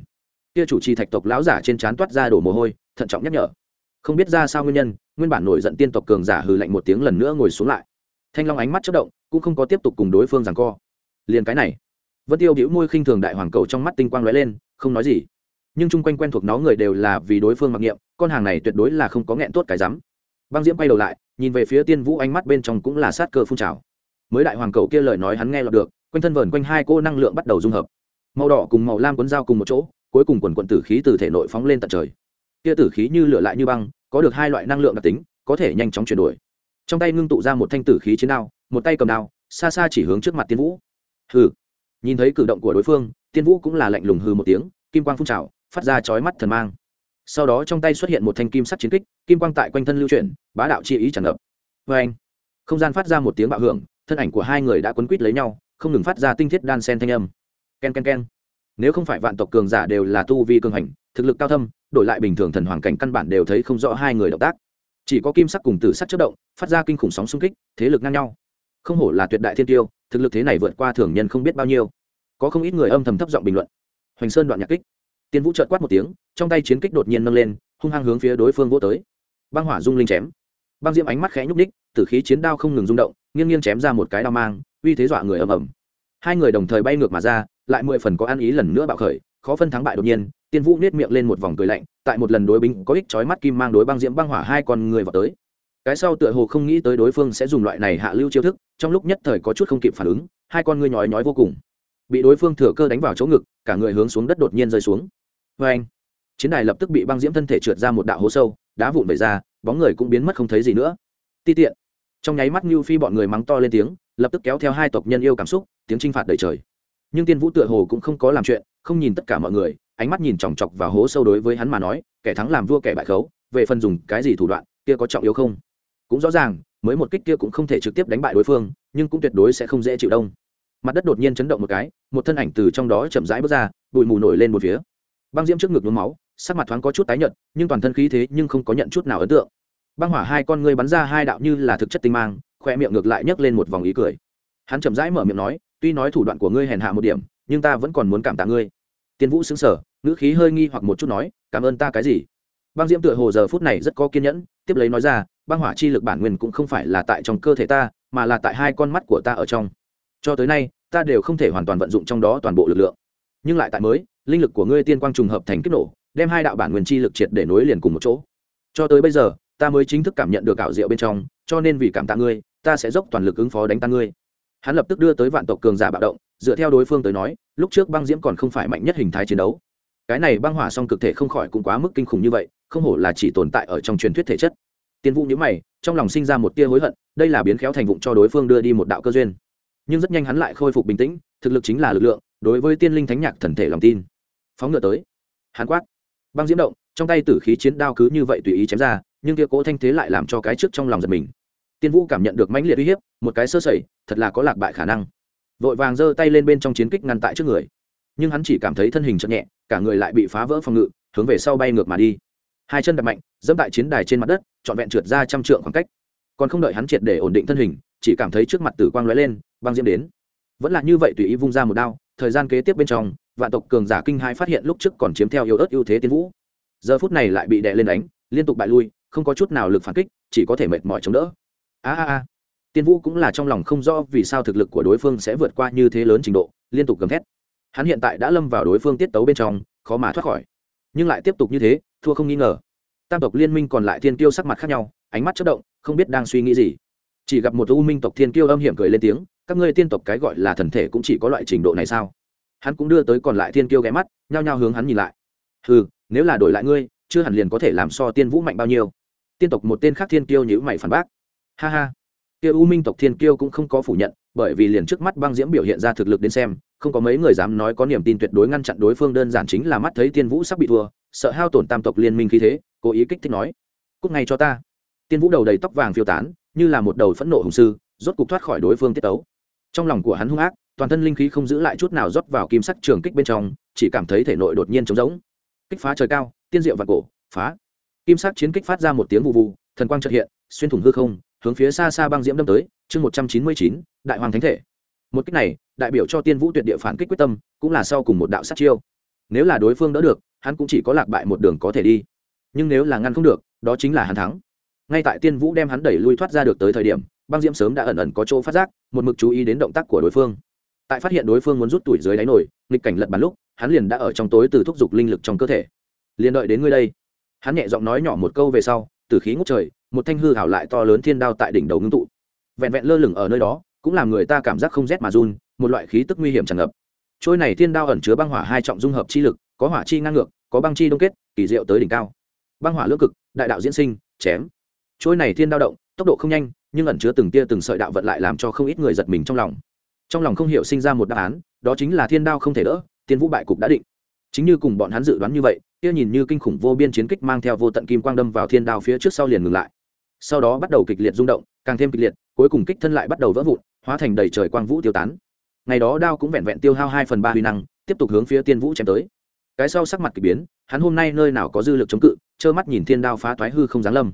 Kia chủ trì thạch tộc lão giả trên trán toát ra đổ mồ hôi, thận trọng nhắc nhở không biết ra sao nguyên nhân, nguyên bản nổi giận tiên tộc cường giả hừ lạnh một tiếng lần nữa ngồi xuống lại. Thanh long ánh mắt chất động, cũng không có tiếp tục cùng đối phương rằng co. Liền cái này, vân tiêu đĩu môi khinh thường đại hoàng cầu trong mắt tinh quang lóe lên, không nói gì. Nhưng chung quanh quen thuộc nó người đều là vì đối phương mặc niệm, con hàng này tuyệt đối là không có nghẹn tốt cái rắm. Băng diễm quay đầu lại, nhìn về phía tiên vũ ánh mắt bên trong cũng là sát cơ phun trào. Mới đại hoàng cầu kia lời nói hắn nghe lọt được, quanh thân vờn quanh hai cô năng lượng bắt đầu dung hợp. Màu đỏ cùng màu lam cuốn dao cùng một chỗ, cuối cùng quần quận tử khí từ thể nội phóng lên tận trời kia tử khí như lửa lại như băng, có được hai loại năng lượng đặc tính, có thể nhanh chóng chuyển đổi. Trong tay ngưng tụ ra một thanh tử khí chiến đao, một tay cầm đao, xa xa chỉ hướng trước mặt tiên vũ. Hừ. Nhìn thấy cử động của đối phương, tiên vũ cũng là lạnh lùng hừ một tiếng, kim quang phun trào, phát ra chói mắt thần mang. Sau đó trong tay xuất hiện một thanh kim sắt chiến kích, kim quang tại quanh thân lưu chuyển, bá đạo chi ý tràn ngập. Vê anh, không gian phát ra một tiếng bạo hưởng, thân ảnh của hai người đã quấn quít lấy nhau, không ngừng phát ra tinh thiết đan sen thanh âm. K e n k e n k e n nếu không phải vạn tộc cường giả đều là tu vi cường hành, thực lực cao thâm đổi lại bình thường thần hoàng cảnh căn bản đều thấy không rõ hai người động tác. Chỉ có kim sắc cùng tử sắc chất động, phát ra kinh khủng sóng xung kích, thế lực ngang nhau. Không hổ là tuyệt đại thiên tiêu, thực lực thế này vượt qua thường nhân không biết bao nhiêu. Có không ít người âm thầm thấp giọng bình luận. Hoành sơn đoạn nhạc kích. Tiên vũ trợt quát một tiếng, trong tay chiến kích đột nhiên nâng lên, hung hăng hướng phía đối phương vô tới. Băng hỏa dung linh chém. Băng diễm ánh mắt khẽ nhúc ních tử khí chiến đao không ngừng rung động, nghiêng nghiêng chém ra một cái đao mang, uy thế dọa người ầm ầm. Hai người đồng thời bay ngược mà ra, lại mười phần có ăn ý lần nữa bạo khởi, khó phân thắng bại đột nhiên tiên vũ nết miệng lên một vòng cười lạnh, tại một lần đối binh có ích chói mắt kim mang đối băng diễm băng hỏa hai con người vào tới. Cái sau tựa hồ không nghĩ tới đối phương sẽ dùng loại này hạ lưu chiêu thức, trong lúc nhất thời có chút không kịp phản ứng, hai con ngươi nhói nhói vô cùng. Bị đối phương thừa cơ đánh vào chỗ ngực, cả người hướng xuống đất đột nhiên rơi xuống. Vê anh, chiến đài lập tức bị băng diễm thân thể trượt ra một đạo hố sâu, đá vụn vẩy ra, bóng người cũng biến mất không thấy gì nữa. Ti tiện. Trong nháy mắt như phi bọn người mắng to lên tiếng, lập tức kéo theo hai tộc nhân yêu cảm xúc, tiếng chinh phạt đầy trời. Nhưng tiên vũ tựa hồ cũng không có làm chuyện không nhìn tất cả mọi người, ánh mắt nhìn chòng chọc và hố sâu đối với hắn mà nói, kẻ thắng làm vua kẻ bại khấu, về phần dùng cái gì thủ đoạn, kia có trọng yếu không? Cũng rõ ràng, mới một kích kia cũng không thể trực tiếp đánh bại đối phương, nhưng cũng tuyệt đối sẽ không dễ chịu đông. Mặt đất đột nhiên chấn động một cái, một thân ảnh từ trong đó chậm rãi bước ra, bụi mù nổi lên một phía. Băng diễm trước ngực nhuốm máu, sắc mặt thoáng có chút tái nhợt, nhưng toàn thân khí thế nhưng không có nhận chút nào ấn tượng. Băng hỏa hai con ngươi bắn ra hai đạo như là thực chất tinh mang, khoe miệng ngược lại nhấc lên một vòng ý cười. Hắn chậm rãi mở miệng nói, tuy nói thủ đoạn của ngươi hèn hạ một điểm nhưng ta vẫn còn muốn cảm tạ ngươi. Tiên vũ xứng sở ngữ khí hơi nghi hoặc một chút nói, cảm ơn ta cái gì? Băng diễm tựa hồ giờ phút này rất có kiên nhẫn, tiếp lấy nói ra, băng hỏa chi lực bản nguyên cũng không phải là tại trong cơ thể ta, mà là tại hai con mắt của ta ở trong. Cho tới nay, ta đều không thể hoàn toàn vận dụng trong đó toàn bộ lực lượng. Nhưng lại tại mới, linh lực của ngươi tiên quang trùng hợp thành kích nổ, đem hai đạo bản nguyên chi lực triệt để nối liền cùng một chỗ. Cho tới bây giờ, ta mới chính thức cảm nhận được ảo diệu bên trong, cho nên vì cảm tạ ngươi, ta sẽ dốc toàn lực ứng phó đánh tan ngươi hắn lập tức đưa tới vạn tộc cường giả bạo động, dựa theo đối phương tới nói, lúc trước băng diễm còn không phải mạnh nhất hình thái chiến đấu. Cái này băng hỏa song cực thể không khỏi cũng quá mức kinh khủng như vậy, không hổ là chỉ tồn tại ở trong truyền thuyết thể chất. Tiên vũ nhữ mày, trong lòng sinh ra một tia hối hận, đây là biến khéo thành vụng cho đối phương đưa đi một đạo cơ duyên. Nhưng rất nhanh hắn lại khôi phục bình tĩnh, thực lực chính là lực lượng, đối với tiên linh thánh nhạc thần thể lòng tin. Phóng ngựa tới. Hắn quát. Băng diễm động, trong tay tử khí chiến đao cứ như vậy tùy ý chém ra, nhưng kia cố thanh thế lại làm cho cái trước trong lòng giật mình tiên vũ cảm nhận được mãnh liệt uy hiếp, một cái sơ sẩy, thật là có lạc bại khả năng. Vội vàng giơ tay lên bên trong chiến kích ngăn tại trước người. Nhưng hắn chỉ cảm thấy thân hình chậm nhẹ, cả người lại bị phá vỡ phòng ngự, hướng về sau bay ngược mà đi. Hai chân đập mạnh, dẫm tại chiến đài trên mặt đất, trọn vẹn trượt ra trăm trượng khoảng cách. Còn không đợi hắn triệt để ổn định thân hình, chỉ cảm thấy trước mặt tử quang lóe lên, băng diễm đến. Vẫn là như vậy tùy ý vung ra một đao, thời gian kế tiếp bên trong, vạn tộc cường giả kinh hai phát hiện lúc trước còn chiếm theo yếu ớt ưu thế tiên vũ. Giờ phút này lại bị đè lên đánh, liên tục bại lui, không có chút nào lực phản kích, chỉ có thể mệt mỏi chống đỡ a a a. Tiên vũ cũng là trong lòng không rõ vì sao thực lực của đối phương sẽ vượt qua như thế lớn trình độ, liên tục gầm thét. Hắn hiện tại đã lâm vào đối phương tiết tấu bên trong, khó mà thoát khỏi. Nhưng lại tiếp tục như thế, thua không nghi ngờ. Tam tộc liên minh còn lại thiên kiêu sắc mặt khác nhau, ánh mắt chất động, không biết đang suy nghĩ gì. Chỉ gặp một u minh tộc thiên kiêu âm hiểm cười lên tiếng, các ngươi tiên tộc cái gọi là thần thể cũng chỉ có loại trình độ này sao? Hắn cũng đưa tới còn lại thiên kiêu ghé mắt, nhao nhao hướng hắn nhìn lại. Ừ nếu là đổi lại ngươi, chưa hẳn liền có thể làm so tiên vũ mạnh bao nhiêu. Tiên tộc một tên khác thiên kiêu nhữ mày phản bác ha ha. Kia u minh tộc thiên kiêu cũng không có phủ nhận, bởi vì liền trước mắt băng diễm biểu hiện ra thực lực đến xem, không có mấy người dám nói có niềm tin tuyệt đối ngăn chặn đối phương đơn giản chính là mắt thấy tiên vũ sắp bị thua, sợ hao tổn tam tộc liên minh khí thế, cố ý kích thích nói cúc ngay cho ta. Tiên vũ đầu đầy tóc vàng phiêu tán, như là một đầu phẫn nộ hùng sư, rốt cục thoát khỏi đối phương tiết tấu. Trong lòng của hắn hung ác, toàn thân linh khí không giữ lại chút nào rót vào kim sắc trường kích bên trong, chỉ cảm thấy thể nội đột nhiên trống rỗng. Kích phá trời cao, tiên diệu và cổ, phá. Kim sắc chiến kích phát ra một tiếng vụ vụ thần quang trợ hiện, xuyên thủng hư không hướng phía xa xa băng diễm đâm tới, chương một trăm chín mươi chín, đại hoàng thánh thể. Một kích này, đại biểu cho tiên vũ tuyệt địa phản kích quyết tâm, cũng là sau cùng một đạo sát chiêu. Nếu là đối phương đỡ được, hắn cũng chỉ có lạc bại một đường có thể đi. Nhưng nếu là ngăn không được, đó chính là hắn thắng. Ngay tại tiên vũ đem hắn đẩy lui thoát ra được tới thời điểm, băng diễm sớm đã ẩn ẩn có chỗ phát giác, một mực chú ý đến động tác của đối phương. Tại phát hiện đối phương muốn rút tuổi dưới đáy nổi, nghịch cảnh lật bàn lúc, hắn liền đã ở trong tối từ thúc giục linh lực trong cơ thể. Liền đợi đến ngươi đây. Hắn nhẹ giọng nói nhỏ một câu về sau, từ khí ngốc trời một thanh hư hảo lại to lớn thiên đao tại đỉnh đầu ngưng tụ. Vẹn vẹn lơ lửng ở nơi đó, cũng làm người ta cảm giác không rét mà run, một loại khí tức nguy hiểm tràn ngập. Trôi này thiên đao ẩn chứa băng hỏa hai trọng dung hợp chi lực, có hỏa chi ngang ngược, có băng chi đông kết, kỳ diệu tới đỉnh cao. Băng hỏa lưỡng cực, đại đạo diễn sinh, chém. Trôi này thiên đao động, tốc độ không nhanh, nhưng ẩn chứa từng tia từng sợi đạo vận lại làm cho không ít người giật mình trong lòng. Trong lòng không hiểu sinh ra một đáp án, đó chính là thiên đao không thể đỡ, tiên vũ bại cục đã định. Chính như cùng bọn hắn dự đoán như vậy, kia nhìn như kinh khủng vô biên chiến kích mang theo vô tận kim quang đâm vào thiên đao phía trước sau liền ngừng lại sau đó bắt đầu kịch liệt rung động, càng thêm kịch liệt, cuối cùng kích thân lại bắt đầu vỡ vụn, hóa thành đầy trời quang vũ tiêu tán. Ngày đó đao cũng vẹn vẹn tiêu hao hai phần ba huy năng, tiếp tục hướng phía tiên vũ chém tới. Cái sau sắc mặt k ỳ biến, hắn hôm nay nơi nào có dư lực chống cự, trơ mắt nhìn thiên đao phá toái hư không giáng lâm.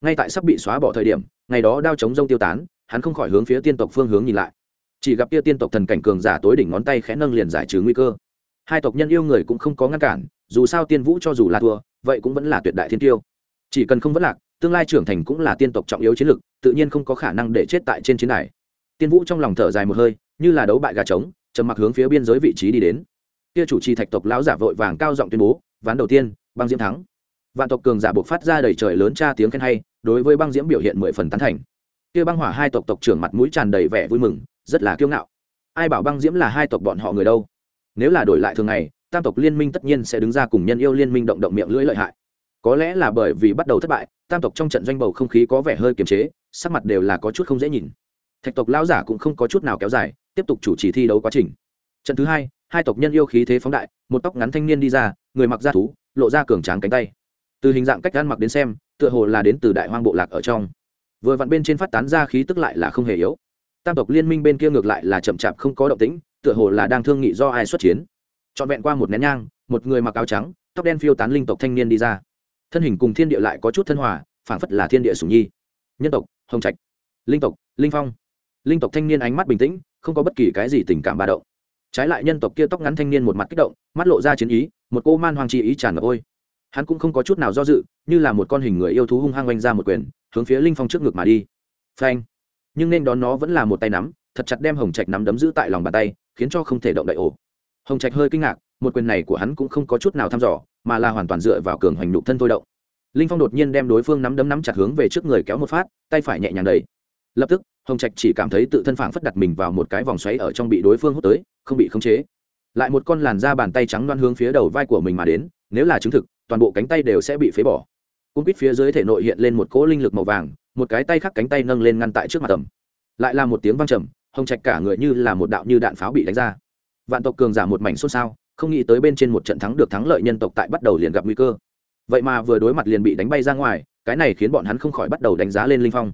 Ngay tại sắp bị xóa bỏ thời điểm, ngày đó đao chống rông tiêu tán, hắn không khỏi hướng phía tiên tộc phương hướng nhìn lại. Chỉ gặp kia tiên tộc thần cảnh cường giả tối đỉnh ngón tay khẽ nâng liền giải trừ nguy cơ. Hai tộc nhân yêu người cũng không có ngăn cản, dù sao tiên vũ cho dù là thua, vậy cũng vẫn là tuyệt đại thiên tiêu. Chỉ cần không vất lạc tương lai trưởng thành cũng là tiên tộc trọng yếu chiến lực tự nhiên không có khả năng để chết tại trên chiến đài. Tiên vũ trong lòng thở dài một hơi, như là đấu bại gà trống, trầm mặc hướng phía biên giới vị trí đi đến. Kia chủ trì thạch tộc lão giả vội vàng cao giọng tuyên bố, ván đầu tiên, băng diễm thắng. Vạn tộc cường giả buộc phát ra đầy trời lớn tra tiếng khen hay, đối với băng diễm biểu hiện mười phần tán thành. Kia băng hỏa hai tộc tộc trưởng mặt mũi tràn đầy vẻ vui mừng, rất là kiêu ngạo. Ai bảo băng diễm là hai tộc bọn họ người đâu? Nếu là đổi lại thường ngày, tam tộc liên minh tất nhiên sẽ đứng ra cùng nhân yêu liên minh động động miệng lưỡi lợi hại. Có lẽ là bởi vì bắt đầu thất bại tam tộc trong trận doanh bầu không khí có vẻ hơi kiềm chế, sắc mặt đều là có chút không dễ nhìn. Thạch tộc lão giả cũng không có chút nào kéo dài, tiếp tục chủ trì thi đấu quá trình. Trận thứ hai hai tộc nhân yêu khí thế phóng đại, một tóc ngắn thanh niên đi ra, người mặc da thú, lộ ra cường tráng cánh tay. Từ hình dạng cách ăn mặc đến xem, tựa hồ là đến từ đại hoang bộ lạc ở trong. Vừa vặn bên trên phát tán ra khí tức lại là không hề yếu. Tam tộc liên minh bên kia ngược lại là chậm chạp không có động tĩnh, tựa hồ là đang thương nghị do ai xuất chiến. Trọn vẹn qua một nén nhang, một người mặc áo trắng, tóc đen phiêu tán linh tộc thanh niên đi ra thân hình cùng thiên địa lại có chút thân hòa, phảng phất là thiên địa sùng nhi. Nhân tộc, hồng trạch. Linh tộc, linh phong. Linh tộc thanh niên ánh mắt bình tĩnh, không có bất kỳ cái gì tình cảm ba động. Trái lại nhân tộc kia tóc ngắn thanh niên một mặt kích động, mắt lộ ra chiến ý, một cô man hoàng chi ý tràn ngập ôi. Hắn cũng không có chút nào do dự, như là một con hình người yêu thú hung hăng oanh ra một quyền, hướng phía linh phong trước ngực mà đi. Phanh. Nhưng nên đón nó vẫn là một tay nắm, thật chặt đem hồng trạch nắm đấm giữ tại lòng bàn tay, khiến cho không thể động đậy ổ. Hồng trạch hơi kinh ngạc, một quyền này của hắn cũng không có chút nào thăm dò mà là hoàn toàn dựa vào cường hoành nhục thân thôi động. Linh phong đột nhiên đem đối phương nắm đấm nắm chặt hướng về trước người kéo một phát, tay phải nhẹ nhàng đầy lập tức, hồng trạch chỉ cảm thấy tự thân phảng phất đặt mình vào một cái vòng xoáy ở trong bị đối phương hút tới, không bị khống chế. Lại một con làn da bàn tay trắng loan hướng phía đầu vai của mình mà đến, nếu là chứng thực, toàn bộ cánh tay đều sẽ bị phế bỏ. Cung quýt phía dưới thể nội hiện lên một cỗ linh lực màu vàng, một cái tay khác cánh tay nâng lên ngăn tại trước mặt tầm. Lại là một tiếng vang trầm, hồng trạch cả người như là một đạo như đạn pháo bị đánh ra. Vạn tộc cường giả một mảnh xôn xao không nghĩ tới bên trên một trận thắng được thắng lợi nhân tộc tại bắt đầu liền gặp nguy cơ. Vậy mà vừa đối mặt liền bị đánh bay ra ngoài, cái này khiến bọn hắn không khỏi bắt đầu đánh giá lên linh phong.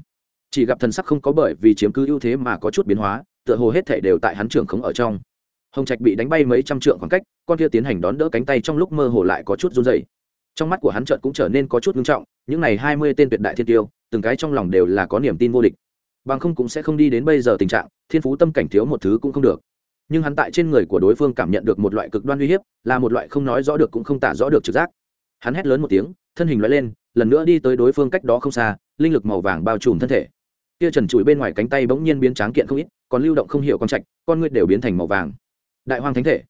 Chỉ gặp thần sắc không có bởi vì chiếm cứ ưu thế mà có chút biến hóa, tựa hồ hết thể đều tại hắn trưởng khống ở trong. Hồng trạch bị đánh bay mấy trăm trượng khoảng cách, con kia tiến hành đón đỡ cánh tay trong lúc mơ hồ lại có chút run dày trong mắt của hắn trợt cũng trở nên có chút ngưng trọng, những này hai mươi tên tuyệt đại thiên tiêu, từng cái trong lòng đều là có niềm tin vô địch. Bằng không cũng sẽ không đi đến bây giờ tình trạng, thiên phú tâm cảnh thiếu một thứ cũng không được nhưng hắn tại trên người của đối phương cảm nhận được một loại cực đoan uy hiếp, là một loại không nói rõ được cũng không tả rõ được trực giác. Hắn hét lớn một tiếng, thân hình loại lên, lần nữa đi tới đối phương cách đó không xa, linh lực màu vàng bao trùm thân thể. Kia trần trụi bên ngoài cánh tay bỗng nhiên biến tráng kiện không ít, còn lưu động không hiểu con trạch, con ngươi đều biến thành màu vàng. Đại hoang thánh thể.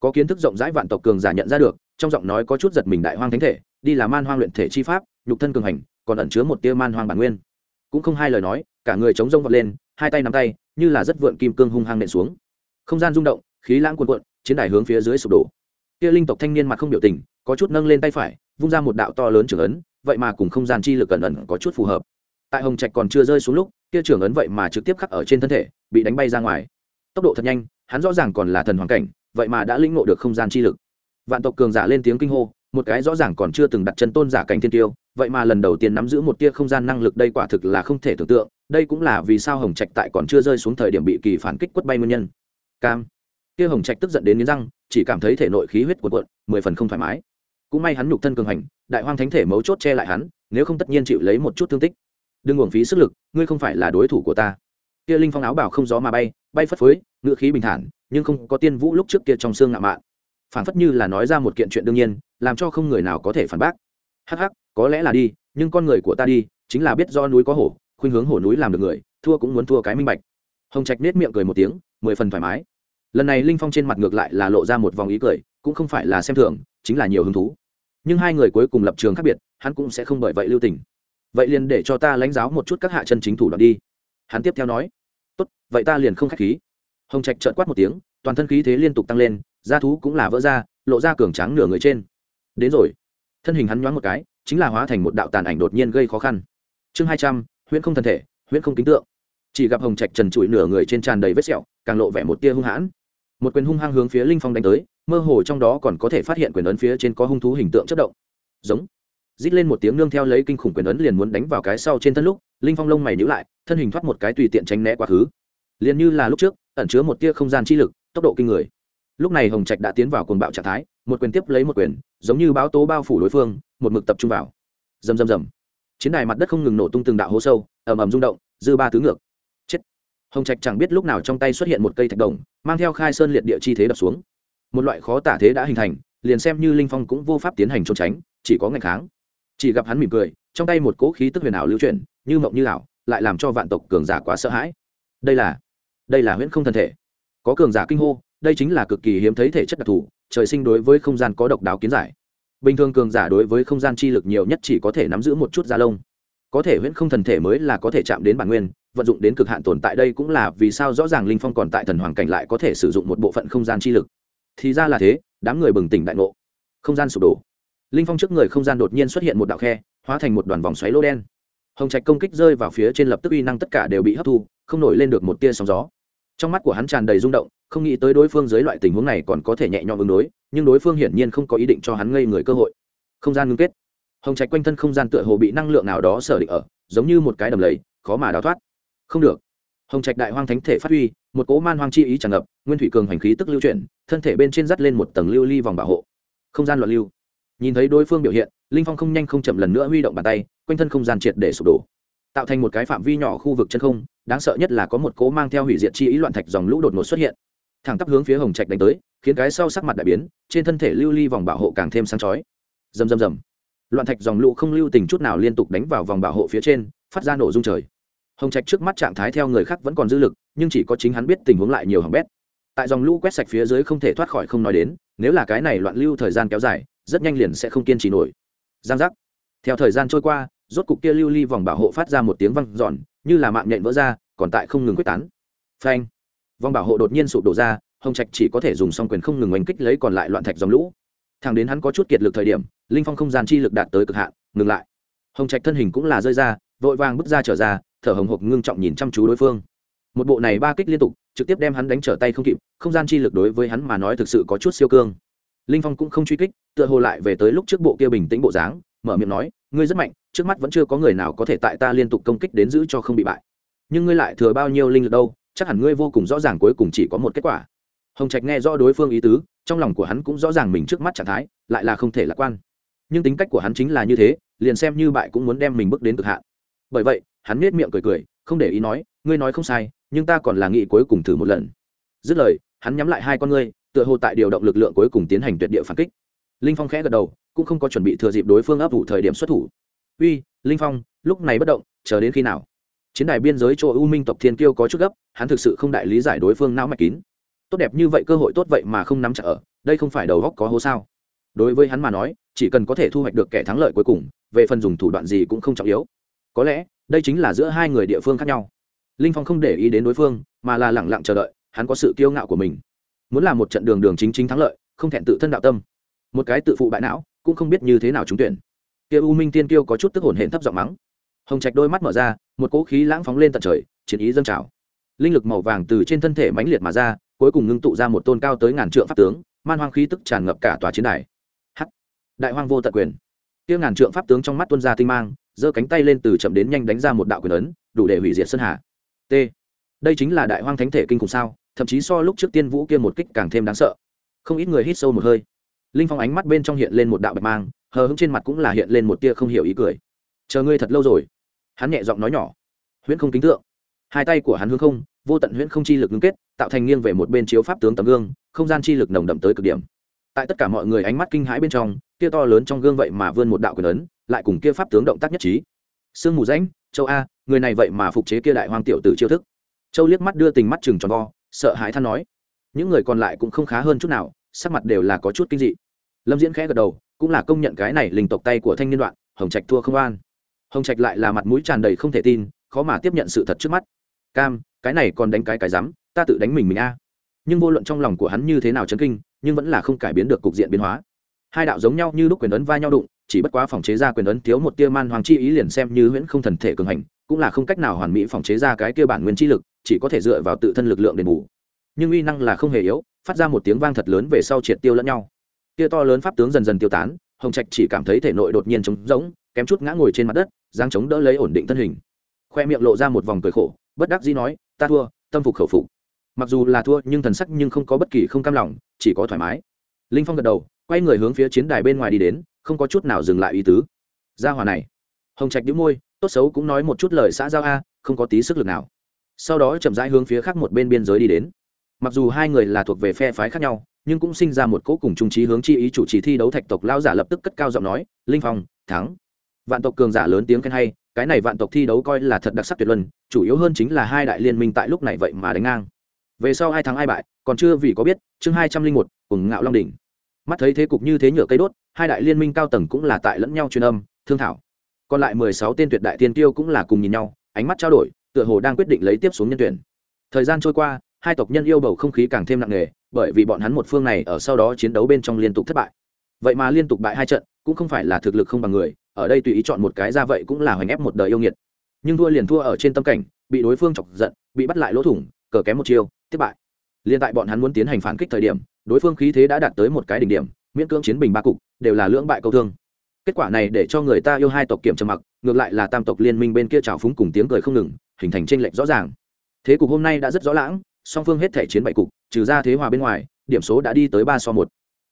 Có kiến thức rộng rãi vạn tộc cường giả nhận ra được, trong giọng nói có chút giật mình đại hoang thánh thể, đi là man hoang luyện thể chi pháp, nhục thân cường hành, còn ẩn chứa một tia man hoang bản nguyên. Cũng không hai lời nói, cả người chống rông vọt lên, hai tay nắm tay, như là rất vượn kim cương hung hăng nện xuống không gian rung động, khí lãng cuồn cuộn, chiến đài hướng phía dưới sụp đổ. Kia linh tộc thanh niên mặt không biểu tình, có chút nâng lên tay phải, vung ra một đạo to lớn trưởng ấn, vậy mà cùng không gian chi lực ẩn ẩn có chút phù hợp. Tại hồng trạch còn chưa rơi xuống lúc, kia trưởng ấn vậy mà trực tiếp khắc ở trên thân thể, bị đánh bay ra ngoài. Tốc độ thật nhanh, hắn rõ ràng còn là thần hoàn cảnh, vậy mà đã lĩnh ngộ được không gian chi lực. Vạn tộc cường giả lên tiếng kinh hô, một cái rõ ràng còn chưa từng đặt chân tôn giả cảnh thiên tiêu, vậy mà lần đầu tiên nắm giữ một tia không gian năng lực đây quả thực là không thể tưởng tượng, đây cũng là vì sao hồng trạch tại còn chưa rơi xuống thời điểm bị kỳ phản kích quất bay nguyên nhân cam. Kia hồng trạch tức giận đến nghiến răng, chỉ cảm thấy thể nội khí huyết cuộn cuộn, mười phần không thoải mái. Cũng may hắn nhục thân cường hành, đại hoang thánh thể mấu chốt che lại hắn, nếu không tất nhiên chịu lấy một chút thương tích. Đừng uổng phí sức lực, ngươi không phải là đối thủ của ta. Kia linh phong áo bảo không gió mà bay bay phất phới, ngựa khí bình thản, nhưng không có tiên vũ lúc trước kia trong xương ngạo mạn. Phản phất như là nói ra một kiện chuyện đương nhiên, làm cho không người nào có thể phản bác. Hắc hắc, có lẽ là đi, nhưng con người của ta đi, chính là biết do núi có hổ, khuynh hướng hổ núi làm được người, thua cũng muốn thua cái minh bạch. Hồng trạch nết miệng cười một tiếng, mười phần thoải mái lần này linh phong trên mặt ngược lại là lộ ra một vòng ý cười, cũng không phải là xem thường, chính là nhiều hứng thú. Nhưng hai người cuối cùng lập trường khác biệt, hắn cũng sẽ không bởi vậy lưu tình. Vậy liền để cho ta lãnh giáo một chút các hạ chân chính thủ đoạn đi. Hắn tiếp theo nói, tốt, vậy ta liền không k h á c h khí. Hồng trạch trợn quát một tiếng, toàn thân khí thế liên tục tăng lên, da thú cũng là vỡ ra, lộ ra cường tráng nửa người trên. Đến rồi. Thân hình hắn nhoáng một cái, chính là hóa thành một đạo tàn ảnh đột nhiên gây khó khăn. Chương hai trăm, huyễn không thân thể, huyễn không kính tượng. Chỉ gặp hồng trạch trần trụi nửa người trên tràn đầy vết sẹo, càng lộ vẻ một tia hung hãn một quyền hung hăng hướng phía linh phong đánh tới, mơ hồ trong đó còn có thể phát hiện quyền ấn phía trên có hung thú hình tượng chất động. Giống. Rít lên một tiếng nương theo lấy kinh khủng quyền ấn liền muốn đánh vào cái sau trên thân lúc, linh phong lông mày nhữ lại, thân hình thoát một cái tùy tiện tránh né quá khứ. Liền như là lúc trước, ẩn chứa một tia không gian chi lực, tốc độ kinh người. Lúc này hồng trạch đã tiến vào cuồng bạo trạng thái, một quyền tiếp lấy một quyền, giống như báo tố bao phủ đối phương, một mực tập trung vào. Rầm rầm rầm. Chiến đài mặt đất không ngừng nổ tung từng đạo hố sâu, ầm ầm rung động, dư ba tứ ngược hồng trạch chẳng biết lúc nào trong tay xuất hiện một cây thạch đồng, mang theo khai sơn liệt địa chi thế đập xuống. Một loại khó tả thế đã hình thành, liền xem như linh phong cũng vô pháp tiến hành trốn tránh, chỉ có ngày kháng. Chỉ gặp hắn mỉm cười, trong tay một cỗ khí tức huyền ảo lưu chuyển, như mộng như ảo, lại làm cho vạn tộc cường giả quá sợ hãi. Đây là đây là huyễn không thân thể. Có cường giả kinh hô, đây chính là cực kỳ hiếm thấy thể chất đặc thù, trời sinh đối với không gian có độc đáo kiến giải. Bình thường cường giả đối với không gian chi lực nhiều nhất chỉ có thể nắm giữ một chút da lông có thể huyễn không thần thể mới là có thể chạm đến bản nguyên, vận dụng đến cực hạn tồn tại đây cũng là vì sao rõ ràng linh phong còn tại thần hoàng cảnh lại có thể sử dụng một bộ phận không gian chi lực. Thì ra là thế, đám người bừng tỉnh đại ngộ. Không gian sụp đổ. Linh phong trước người không gian đột nhiên xuất hiện một đạo khe, hóa thành một đoàn vòng xoáy lô đen. Hồng trạch công kích rơi vào phía trên lập tức uy năng tất cả đều bị hấp thu, không nổi lên được một tia sóng gió. Trong mắt của hắn tràn đầy rung động, không nghĩ tới đối phương dưới loại tình huống này còn có thể nhẹ nhõm ứng đối, nhưng đối phương hiển nhiên không có ý định cho hắn ngây người cơ hội. Không gian ngưng kết hồng trạch quanh thân không gian tựa hồ bị năng lượng nào đó sở định ở, giống như một cái đầm lầy, khó mà đào thoát. Không được. Hồng trạch đại hoang thánh thể phát huy, một cỗ man hoang chi ý tràn ngập, nguyên thủy cường hành khí tức lưu chuyển, thân thể bên trên dắt lên một tầng lưu ly vòng bảo hộ. Không gian loạn lưu. Nhìn thấy đối phương biểu hiện, linh phong không nhanh không chậm lần nữa huy động bàn tay, quanh thân không gian triệt để sụp đổ. Tạo thành một cái phạm vi nhỏ khu vực chân không, đáng sợ nhất là có một cỗ mang theo hủy diệt chi ý loạn thạch dòng lũ đột ngột xuất hiện. Thẳng tắp hướng phía hồng trạch đánh tới, khiến cái sau sắc mặt đại biến, trên thân thể lưu ly vòng bảo hộ càng thêm sáng chói. Rầm rầm rầm loạn thạch dòng lũ không lưu tình chút nào liên tục đánh vào vòng bảo hộ phía trên, phát ra nổ rung trời. Hồng trạch trước mắt trạng thái theo người khác vẫn còn dư lực, nhưng chỉ có chính hắn biết tình huống lại nhiều hỏng bét. Tại dòng lũ quét sạch phía dưới không thể thoát khỏi không nói đến, nếu là cái này loạn lưu thời gian kéo dài, rất nhanh liền sẽ không kiên trì nổi. Giang giác. Theo thời gian trôi qua, rốt cục kia lưu ly vòng bảo hộ phát ra một tiếng văng giòn như là mạng nhện vỡ ra, còn tại không ngừng quyết tán. Phanh. Vòng bảo hộ đột nhiên sụp đổ ra, hồng trạch chỉ có thể dùng song quyền không ngừng oanh kích lấy còn lại loạn thạch dòng lũ. Thằng đến hắn có chút kiệt lực thời điểm linh phong không gian chi lực đạt tới cực hạn, ngừng lại. Hồng trạch thân hình cũng là rơi ra, vội vàng bước ra trở ra, thở hồng hộc ngưng trọng nhìn chăm chú đối phương. Một bộ này ba kích liên tục, trực tiếp đem hắn đánh trở tay không kịp, không gian chi lực đối với hắn mà nói thực sự có chút siêu cương. Linh phong cũng không truy kích, tựa hồ lại về tới lúc trước bộ kia bình tĩnh bộ dáng, mở miệng nói, ngươi rất mạnh, trước mắt vẫn chưa có người nào có thể tại ta liên tục công kích đến giữ cho không bị bại. Nhưng ngươi lại thừa bao nhiêu linh lực đâu, chắc hẳn ngươi vô cùng rõ ràng cuối cùng chỉ có một kết quả. Hồng trạch nghe rõ đối phương ý tứ, trong lòng của hắn cũng rõ ràng mình trước mắt trạng thái, lại là không thể lạc quan nhưng tính cách của hắn chính là như thế, liền xem như bại cũng muốn đem mình bước đến cực hạn. Bởi vậy, hắn nết miệng cười cười, không để ý nói, ngươi nói không sai, nhưng ta còn là nghĩ cuối cùng thử một lần. Dứt lời, hắn nhắm lại hai con ngươi, tựa hồ tại điều động lực lượng cuối cùng tiến hành tuyệt địa phản kích. Linh phong khẽ gật đầu, cũng không có chuẩn bị thừa dịp đối phương ấp vụ thời điểm xuất thủ. Uy, linh phong, lúc này bất động, chờ đến khi nào? Chiến đài biên giới chỗ u minh tộc thiên kiêu có chút gấp, hắn thực sự không đại lý giải đối phương não mạch kín. Tốt đẹp như vậy, cơ hội tốt vậy mà không nắm chặt ở, đây không phải đầu góc có hố sao? Đối với hắn mà nói, chỉ cần có thể thu hoạch được kẻ thắng lợi cuối cùng, về phần dùng thủ đoạn gì cũng không trọng yếu. Có lẽ, đây chính là giữa hai người địa phương khác nhau. Linh phong không để ý đến đối phương, mà là lẳng lặng chờ đợi, hắn có sự kiêu ngạo của mình. Muốn làm một trận đường đường chính chính thắng lợi, không thẹn tự thân đạo tâm. Một cái tự phụ bại não, cũng không biết như thế nào trúng tuyển. Kia u minh tiên kiêu có chút tức hồn hển thấp giọng mắng. Hồng trạch đôi mắt mở ra, một cỗ khí lãng phóng lên tận trời, chiến ý dâng trào. Linh lực màu vàng từ trên thân thể mãnh liệt mà ra, cuối cùng ngưng tụ ra một tôn cao tới ngàn trượng pháp tướng, man hoang khí tức tràn ngập cả tòa chiến đài đại hoang vô tận quyền. Kia ngàn trượng pháp tướng trong mắt tuân ra tinh mang, giơ cánh tay lên từ chậm đến nhanh đánh ra một đạo quyền ấn, đủ để hủy diệt sơn hà. T. Đây chính là đại hoang thánh thể kinh khủng sao, thậm chí so lúc trước tiên vũ kia một kích càng thêm đáng sợ. Không ít người hít sâu một hơi. Linh phong ánh mắt bên trong hiện lên một đạo bạch mang, hờ hững trên mặt cũng là hiện lên một tia không hiểu ý cười. Chờ ngươi thật lâu rồi. Hắn nhẹ giọng nói nhỏ. Huyễn không kính tượng hai tay của hắn hướng không, vô tận huyễn không chi lực ngưng kết, tạo thành nghiêng về một bên chiếu pháp tướng tấm gương, không gian chi lực nồng đậm tới cực điểm. Tại tất cả mọi người ánh mắt kinh hãi bên trong kia to lớn trong gương vậy mà vươn một đạo quyền ấn, lại cùng kia pháp tướng động tác nhất trí. Sương mù rãnh, châu a, người này vậy mà phục chế kia đại hoang tiểu tử chiêu thức. Châu liếc mắt đưa tình mắt chừng tròn vo, sợ hãi than nói. Những người còn lại cũng không khá hơn chút nào, sắc mặt đều là có chút kinh dị. Lâm diễn khẽ gật đầu, cũng là công nhận cái này linh tộc tay của thanh niên đoạn, hồng trạch thua không an hồng trạch lại là mặt mũi tràn đầy không thể tin, khó mà tiếp nhận sự thật trước mắt. Cam, cái này còn đánh cái cái rắm, ta tự đánh mình mình a. Nhưng vô luận trong lòng của hắn như thế nào chấn kinh, nhưng vẫn là không cải biến được cục diện biến hóa hai đạo giống nhau như lúc quyền ấn va nhau đụng, chỉ bất quá phòng chế ra quyền ấn thiếu một tia man hoàng chi ý liền xem như huyễn không thần thể cường hành, cũng là không cách nào hoàn mỹ phòng chế ra cái kia bản nguyên chi lực, chỉ có thể dựa vào tự thân lực lượng đền bù. Nhưng uy năng là không hề yếu, phát ra một tiếng vang thật lớn về sau triệt tiêu lẫn nhau. Kia to lớn pháp tướng dần dần tiêu tán, hồng trạch chỉ cảm thấy thể nội đột nhiên trống rỗng, kém chút ngã ngồi trên mặt đất giang chống đỡ lấy ổn định thân hình. Khoe miệng lộ ra một vòng cười khổ, bất đắc dĩ nói, ta thua, tâm phục khẩu phục. Mặc dù là thua, nhưng thần sắc nhưng không có bất kỳ không cam lòng, chỉ có thoải mái. Linh phong gật đầu quay người hướng phía chiến đài bên ngoài đi đến, không có chút nào dừng lại ý tứ. Ra hòa này. Hồng trạch đĩu môi, tốt xấu cũng nói một chút lời xã giao a, không có tí sức lực nào. Sau đó chậm rãi hướng phía khác một bên biên giới đi đến. Mặc dù hai người là thuộc về phe phái khác nhau, nhưng cũng sinh ra một cỗ cùng trung trí hướng chi ý chủ trì thi đấu thạch tộc lao giả lập tức cất cao giọng nói, linh phong, thắng. Vạn tộc cường giả lớn tiếng khen hay, cái này vạn tộc thi đấu coi là thật đặc sắc tuyệt luân, chủ yếu hơn chính là hai đại liên minh tại lúc này vậy mà đánh ngang. Về sau ai thắng ai bại, còn chưa vì có biết, chương hai trăm linh một, cùng ngạo long đỉnh mắt thấy thế cục như thế nhựa cây đốt, hai đại liên minh cao tầng cũng là tại lẫn nhau truyền âm, thương thảo. Còn lại mười sáu tên tuyệt đại tiên tiêu cũng là cùng nhìn nhau, ánh mắt trao đổi, tựa hồ đang quyết định lấy tiếp xuống nhân tuyển. Thời gian trôi qua, hai tộc nhân yêu bầu không khí càng thêm nặng nề, bởi vì bọn hắn một phương này ở sau đó chiến đấu bên trong liên tục thất bại. Vậy mà liên tục bại hai trận, cũng không phải là thực lực không bằng người, ở đây tùy ý chọn một cái ra vậy cũng là hoành ép một đời yêu nghiệt. Nhưng thua liền thua ở trên tâm cảnh, bị đối phương chọc giận, bị bắt lại lỗ thủng, cờ kém một chiêu tiếp bại. Liên tại bọn hắn muốn tiến hành phản kích thời điểm đối phương khí thế đã đạt tới một cái đỉnh điểm, miễn cưỡng chiến bình ba cục, đều là lưỡng bại câu thương. Kết quả này để cho người ta yêu hai tộc kiểm trầm mặc, ngược lại là tam tộc liên minh bên kia trào phúng cùng tiếng cười không ngừng, hình thành tranh lệch rõ ràng. Thế cục hôm nay đã rất rõ lãng, song phương hết thể chiến bảy cục, trừ ra thế hòa bên ngoài, điểm số đã đi tới ba so một.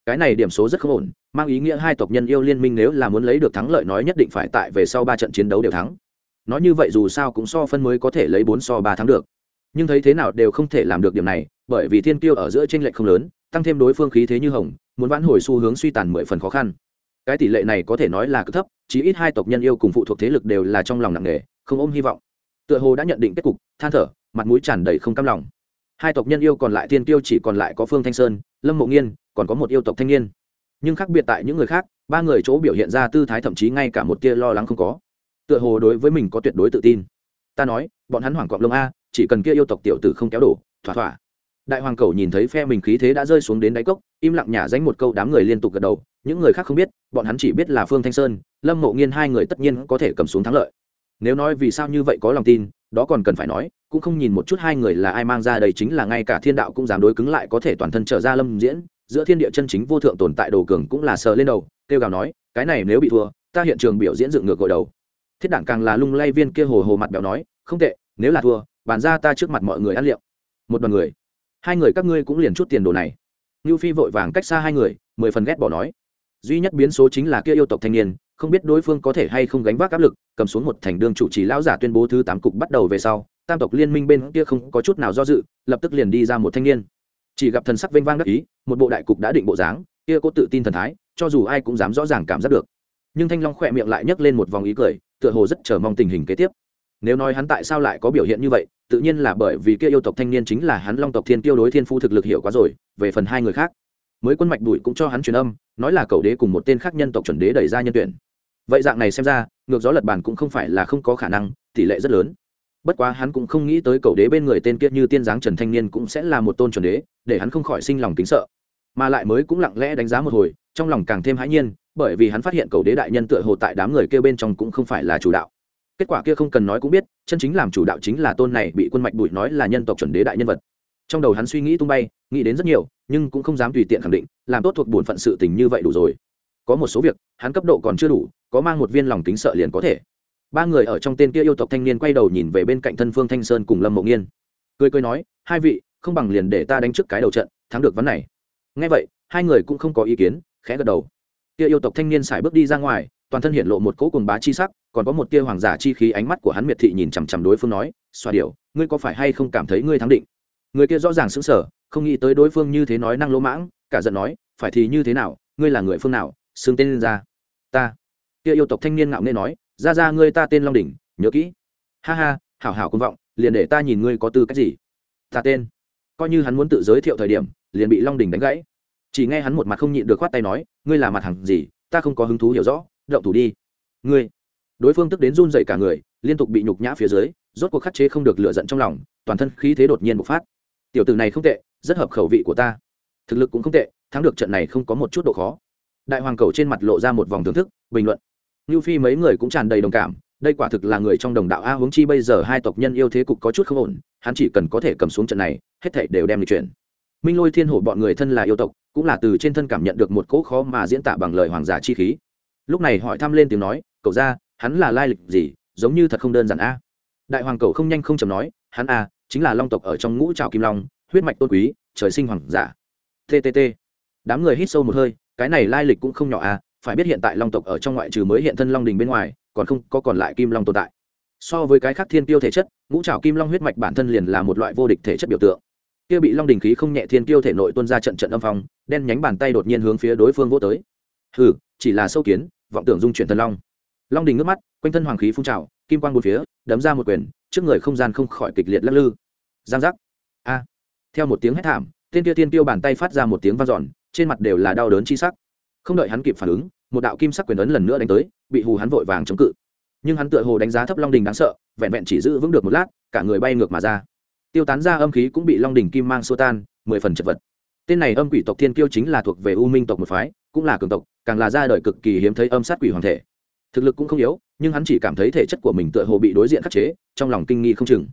Cái này điểm số rất không ổn, mang ý nghĩa hai tộc nhân yêu liên minh nếu là muốn lấy được thắng lợi nói nhất định phải tại về sau ba trận chiến đấu đều thắng. Nói như vậy dù sao cũng so phân mới có thể lấy bốn so ba thắng được. Nhưng thấy thế nào đều không thể làm được điểm này, bởi vì thiên kiêu ở giữa tranh lệch không lớn tăng thêm đối phương khí thế như hồng, muốn vãn hồi xu hướng suy tàn mười phần khó khăn. Cái tỷ lệ này có thể nói là cực thấp, chí ít hai tộc nhân yêu cùng phụ thuộc thế lực đều là trong lòng nặng nề, không ôm hy vọng. Tựa hồ đã nhận định kết cục, than thở, mặt mũi tràn đầy không cam lòng. Hai tộc nhân yêu còn lại tiên tiêu chỉ còn lại có phương thanh sơn, lâm mộ nghiên, còn có một yêu tộc thanh niên. Nhưng khác biệt tại những người khác, ba người chỗ biểu hiện ra tư thái thậm chí ngay cả một tia lo lắng không có. Tựa hồ đối với mình có tuyệt đối tự tin. Ta nói, bọn hắn hoảng cọp lông a, chỉ cần kia yêu tộc tiểu tử không kéo đổ, thỏa thỏa đại hoàng cầu nhìn thấy phe mình khí thế đã rơi xuống đến đáy cốc, im lặng nhả danh một câu đám người liên tục gật đầu, những người khác không biết, bọn hắn chỉ biết là phương thanh sơn, lâm mộ nghiên hai người tất nhiên có thể cầm xuống thắng lợi. Nếu nói vì sao như vậy có lòng tin, đó còn cần phải nói, cũng không nhìn một chút hai người là ai mang ra đây chính là ngay cả thiên đạo cũng dám đối cứng lại có thể toàn thân trở ra lâm diễn, giữa thiên địa chân chính vô thượng tồn tại đồ cường cũng là sờ lên đầu, kêu gào nói, cái này nếu bị thua, ta hiện trường biểu diễn dựng ngược gội đầu. Thiết đảng càng là lung lay viên kia hồ hồ mặt bèo nói, không tệ, nếu là thua, bàn ra ta trước mặt mọi người ăn liệu. Một đoàn người hai người các ngươi cũng liền chút tiền đồ này. Ngưu phi vội vàng cách xa hai người, mười phần ghét bỏ nói. Duy nhất biến số chính là kia yêu tộc thanh niên, không biết đối phương có thể hay không gánh vác áp lực, cầm xuống một thành đương chủ trì lão giả tuyên bố thứ tám cục bắt đầu về sau, tam tộc liên minh bên kia không có chút nào do dự, lập tức liền đi ra một thanh niên. Chỉ gặp thần sắc vênh vang đắc ý, một bộ đại cục đã định bộ dáng, kia có tự tin thần thái, cho dù ai cũng dám rõ ràng cảm giác được. Nhưng thanh long khỏe miệng lại nhấc lên một vòng ý cười, tựa hồ rất chờ mong tình hình kế tiếp nếu nói hắn tại sao lại có biểu hiện như vậy, tự nhiên là bởi vì kia yêu tộc thanh niên chính là hắn long tộc thiên tiêu đối thiên phu thực lực hiểu quá rồi, về phần hai người khác. Mới quân mạch bụi cũng cho hắn truyền âm, nói là cầu đế cùng một tên khác nhân tộc chuẩn đế đẩy ra nhân tuyển. Vậy dạng này xem ra, ngược gió lật bàn cũng không phải là không có khả năng, tỷ lệ rất lớn. Bất quá hắn cũng không nghĩ tới cầu đế bên người tên kia như tiên giáng trần thanh niên cũng sẽ là một tôn chuẩn đế, để hắn không khỏi sinh lòng kính sợ. Mà lại mới cũng lặng lẽ đánh giá một hồi, trong lòng càng thêm hãi nhiên, bởi vì hắn phát hiện cầu đế đại nhân tựa hồ tại đám người kêu bên trong cũng không phải là chủ đạo kết quả kia không cần nói cũng biết, chân chính làm chủ đạo chính là tôn này bị quân mạch bụi nói là nhân tộc chuẩn đế đại nhân vật. Trong đầu hắn suy nghĩ tung bay, nghĩ đến rất nhiều, nhưng cũng không dám tùy tiện khẳng định, làm tốt thuộc bổn phận sự tình như vậy đủ rồi. Có một số việc, hắn cấp độ còn chưa đủ, có mang một viên lòng kính sợ liền có thể. Ba người ở trong tên kia yêu tộc thanh niên quay đầu nhìn về bên cạnh thân phương thanh sơn cùng lâm mộ nghiên. Cười cười nói, hai vị, không bằng liền để ta đánh trước cái đầu trận, thắng được vấn này. Ngay vậy, hai người cũng không có ý kiến, khẽ gật đầu. Kia yêu tộc thanh niên xài bước đi ra ngoài toàn thân hiện lộ một cỗ cùng bá chi sắc, còn có một tia hoàng giả chi khí ánh mắt của hắn miệt thị nhìn chằm chằm đối phương nói, xoa điều, ngươi có phải hay không cảm thấy ngươi thắng định? Người kia rõ ràng sững sờ, không nghĩ tới đối phương như thế nói năng lỗ mãng, cả giận nói, phải thì như thế nào, ngươi là người phương nào, xưng tên lên ra. Ta. Kia yêu tộc thanh niên ngạo nghễ nói, ra ra, ngươi ta tên long đỉnh, nhớ kỹ. Ha ha, hảo hảo công vọng, liền để ta nhìn ngươi có tư cách gì. Ta tên. Coi như hắn muốn tự giới thiệu thời điểm, liền bị long đỉnh đánh gãy. Chỉ nghe hắn một mặt không nhịn được khoát tay nói, ngươi là mặt hàng gì, ta không có hứng thú hiểu rõ động thủ đi. Ngươi. Đối phương tức đến run dậy cả người, liên tục bị nhục nhã phía dưới, rốt cuộc khắc chế không được lựa giận trong lòng, toàn thân khí thế đột nhiên bộc phát. Tiểu tử này không tệ, rất hợp khẩu vị của ta. Thực lực cũng không tệ, thắng được trận này không có một chút độ khó. Đại hoàng cầu trên mặt lộ ra một vòng thưởng thức, bình luận. Như phi mấy người cũng tràn đầy đồng cảm, đây quả thực là người trong đồng đạo a huống chi bây giờ hai tộc nhân yêu thế cục có chút không ổn, hắn chỉ cần có thể cầm xuống trận này, hết thảy đều đem đi chuyển. Minh lôi thiên hổ bọn người thân là yêu tộc, cũng là từ trên thân cảm nhận được một cỗ khó mà diễn tả bằng lời hoàng giả chi khí lúc này hỏi thăm lên tiếng nói, cậu ra, hắn là lai lịch gì? Giống như thật không đơn giản a. Đại hoàng cậu không nhanh không chầm nói, hắn a, chính là long tộc ở trong ngũ trào kim long, huyết mạch tôn quý, trời sinh hoàng giả. Ttt đám người hít sâu một hơi, cái này lai lịch cũng không nhỏ a, phải biết hiện tại long tộc ở trong ngoại trừ mới hiện thân long đình bên ngoài, còn không có còn lại kim long tồn tại. So với cái khác thiên tiêu thể chất, ngũ trào kim long huyết mạch bản thân liền là một loại vô địch thể chất biểu tượng. Kia bị long đình khí không nhẹ thiên tiêu thể nội tuân ra trận trận âm phong, đen nhánh bàn tay đột nhiên hướng phía đối phương vô tới. Hừ, chỉ là sâu kiến vọng tưởng dung chuyển thần long. Long đình ngước mắt, quanh thân hoàng khí phun trào, kim quang bốn phía, đấm ra một quyền, trước người không gian không khỏi kịch liệt lắc lư. Giang giác. A. Theo một tiếng hét thảm tên kia tiên tiêu bàn tay phát ra một tiếng vang dọn, trên mặt đều là đau đớn chi sắc. Không đợi hắn kịp phản ứng, một đạo kim sắc quyền ấn lần nữa đánh tới, bị hù hắn vội vàng chống cự. Nhưng hắn tựa hồ đánh giá thấp long đình đáng sợ, vẹn vẹn chỉ giữ vững được một lát, cả người bay ngược mà ra. Tiêu tán ra âm khí cũng bị long đình kim mang xua tan, mười phần chật vật. Tên này âm quỷ tộc thiên kiêu chính là thuộc về u minh tộc một phái, cũng là cường tộc càng là ra đời cực kỳ hiếm thấy âm sát quỷ hoàng thể. Thực lực cũng không yếu, nhưng hắn chỉ cảm thấy thể chất của mình tựa hồ bị đối diện khắc chế, trong lòng kinh nghi không chừng.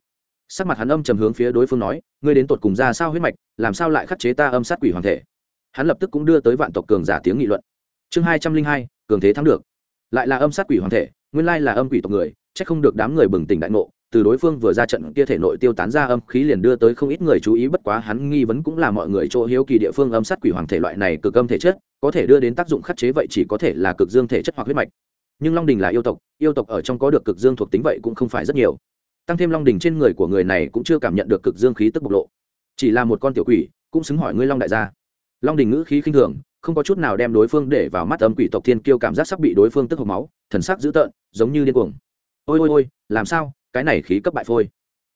Sắc mặt hắn âm trầm hướng phía đối phương nói, ngươi đến tột cùng ra sao huyết mạch, làm sao lại khắc chế ta âm sát quỷ hoàng thể? Hắn lập tức cũng đưa tới vạn tộc cường giả tiếng nghị luận. Chương hai trăm linh hai, cường thế thắng được. Lại là âm sát quỷ hoàng thể, nguyên lai là âm quỷ tộc người c h ắ c không được đám người bừng tỉnh đại ngộ từ đối phương vừa ra trận kia thể nội tiêu tán ra âm khí liền đưa tới không ít người chú ý, bất quá hắn nghi vấn cũng là mọi người chỗ hiếu kỳ địa phương âm sát quỷ hoàng thể loại này cực âm thể chất, có thể đưa đến tác dụng khắc chế vậy chỉ có thể là cực dương thể chất hoặc huyết mạch. Nhưng long đình là yêu tộc yêu tộc ở trong có được cực dương thuộc tính vậy cũng không phải rất nhiều. Tăng thêm long đình trên người của người này cũng chưa cảm nhận được cực dương khí tức bộc lộ. Chỉ là một con tiểu quỷ, cũng xứng hỏi ngươi long đại gia. Long đình ngữ khí khinh thường, không có chút nào đem đối phương để vào mắt âm quỷ tộc thiên kiêu cảm giác sắp bị đối phương tức hộc máu, thần sắc dữ tợn, giống như điên cuồng. Ôi ôi ôi, làm sao? Cái này khí cấp bại phôi.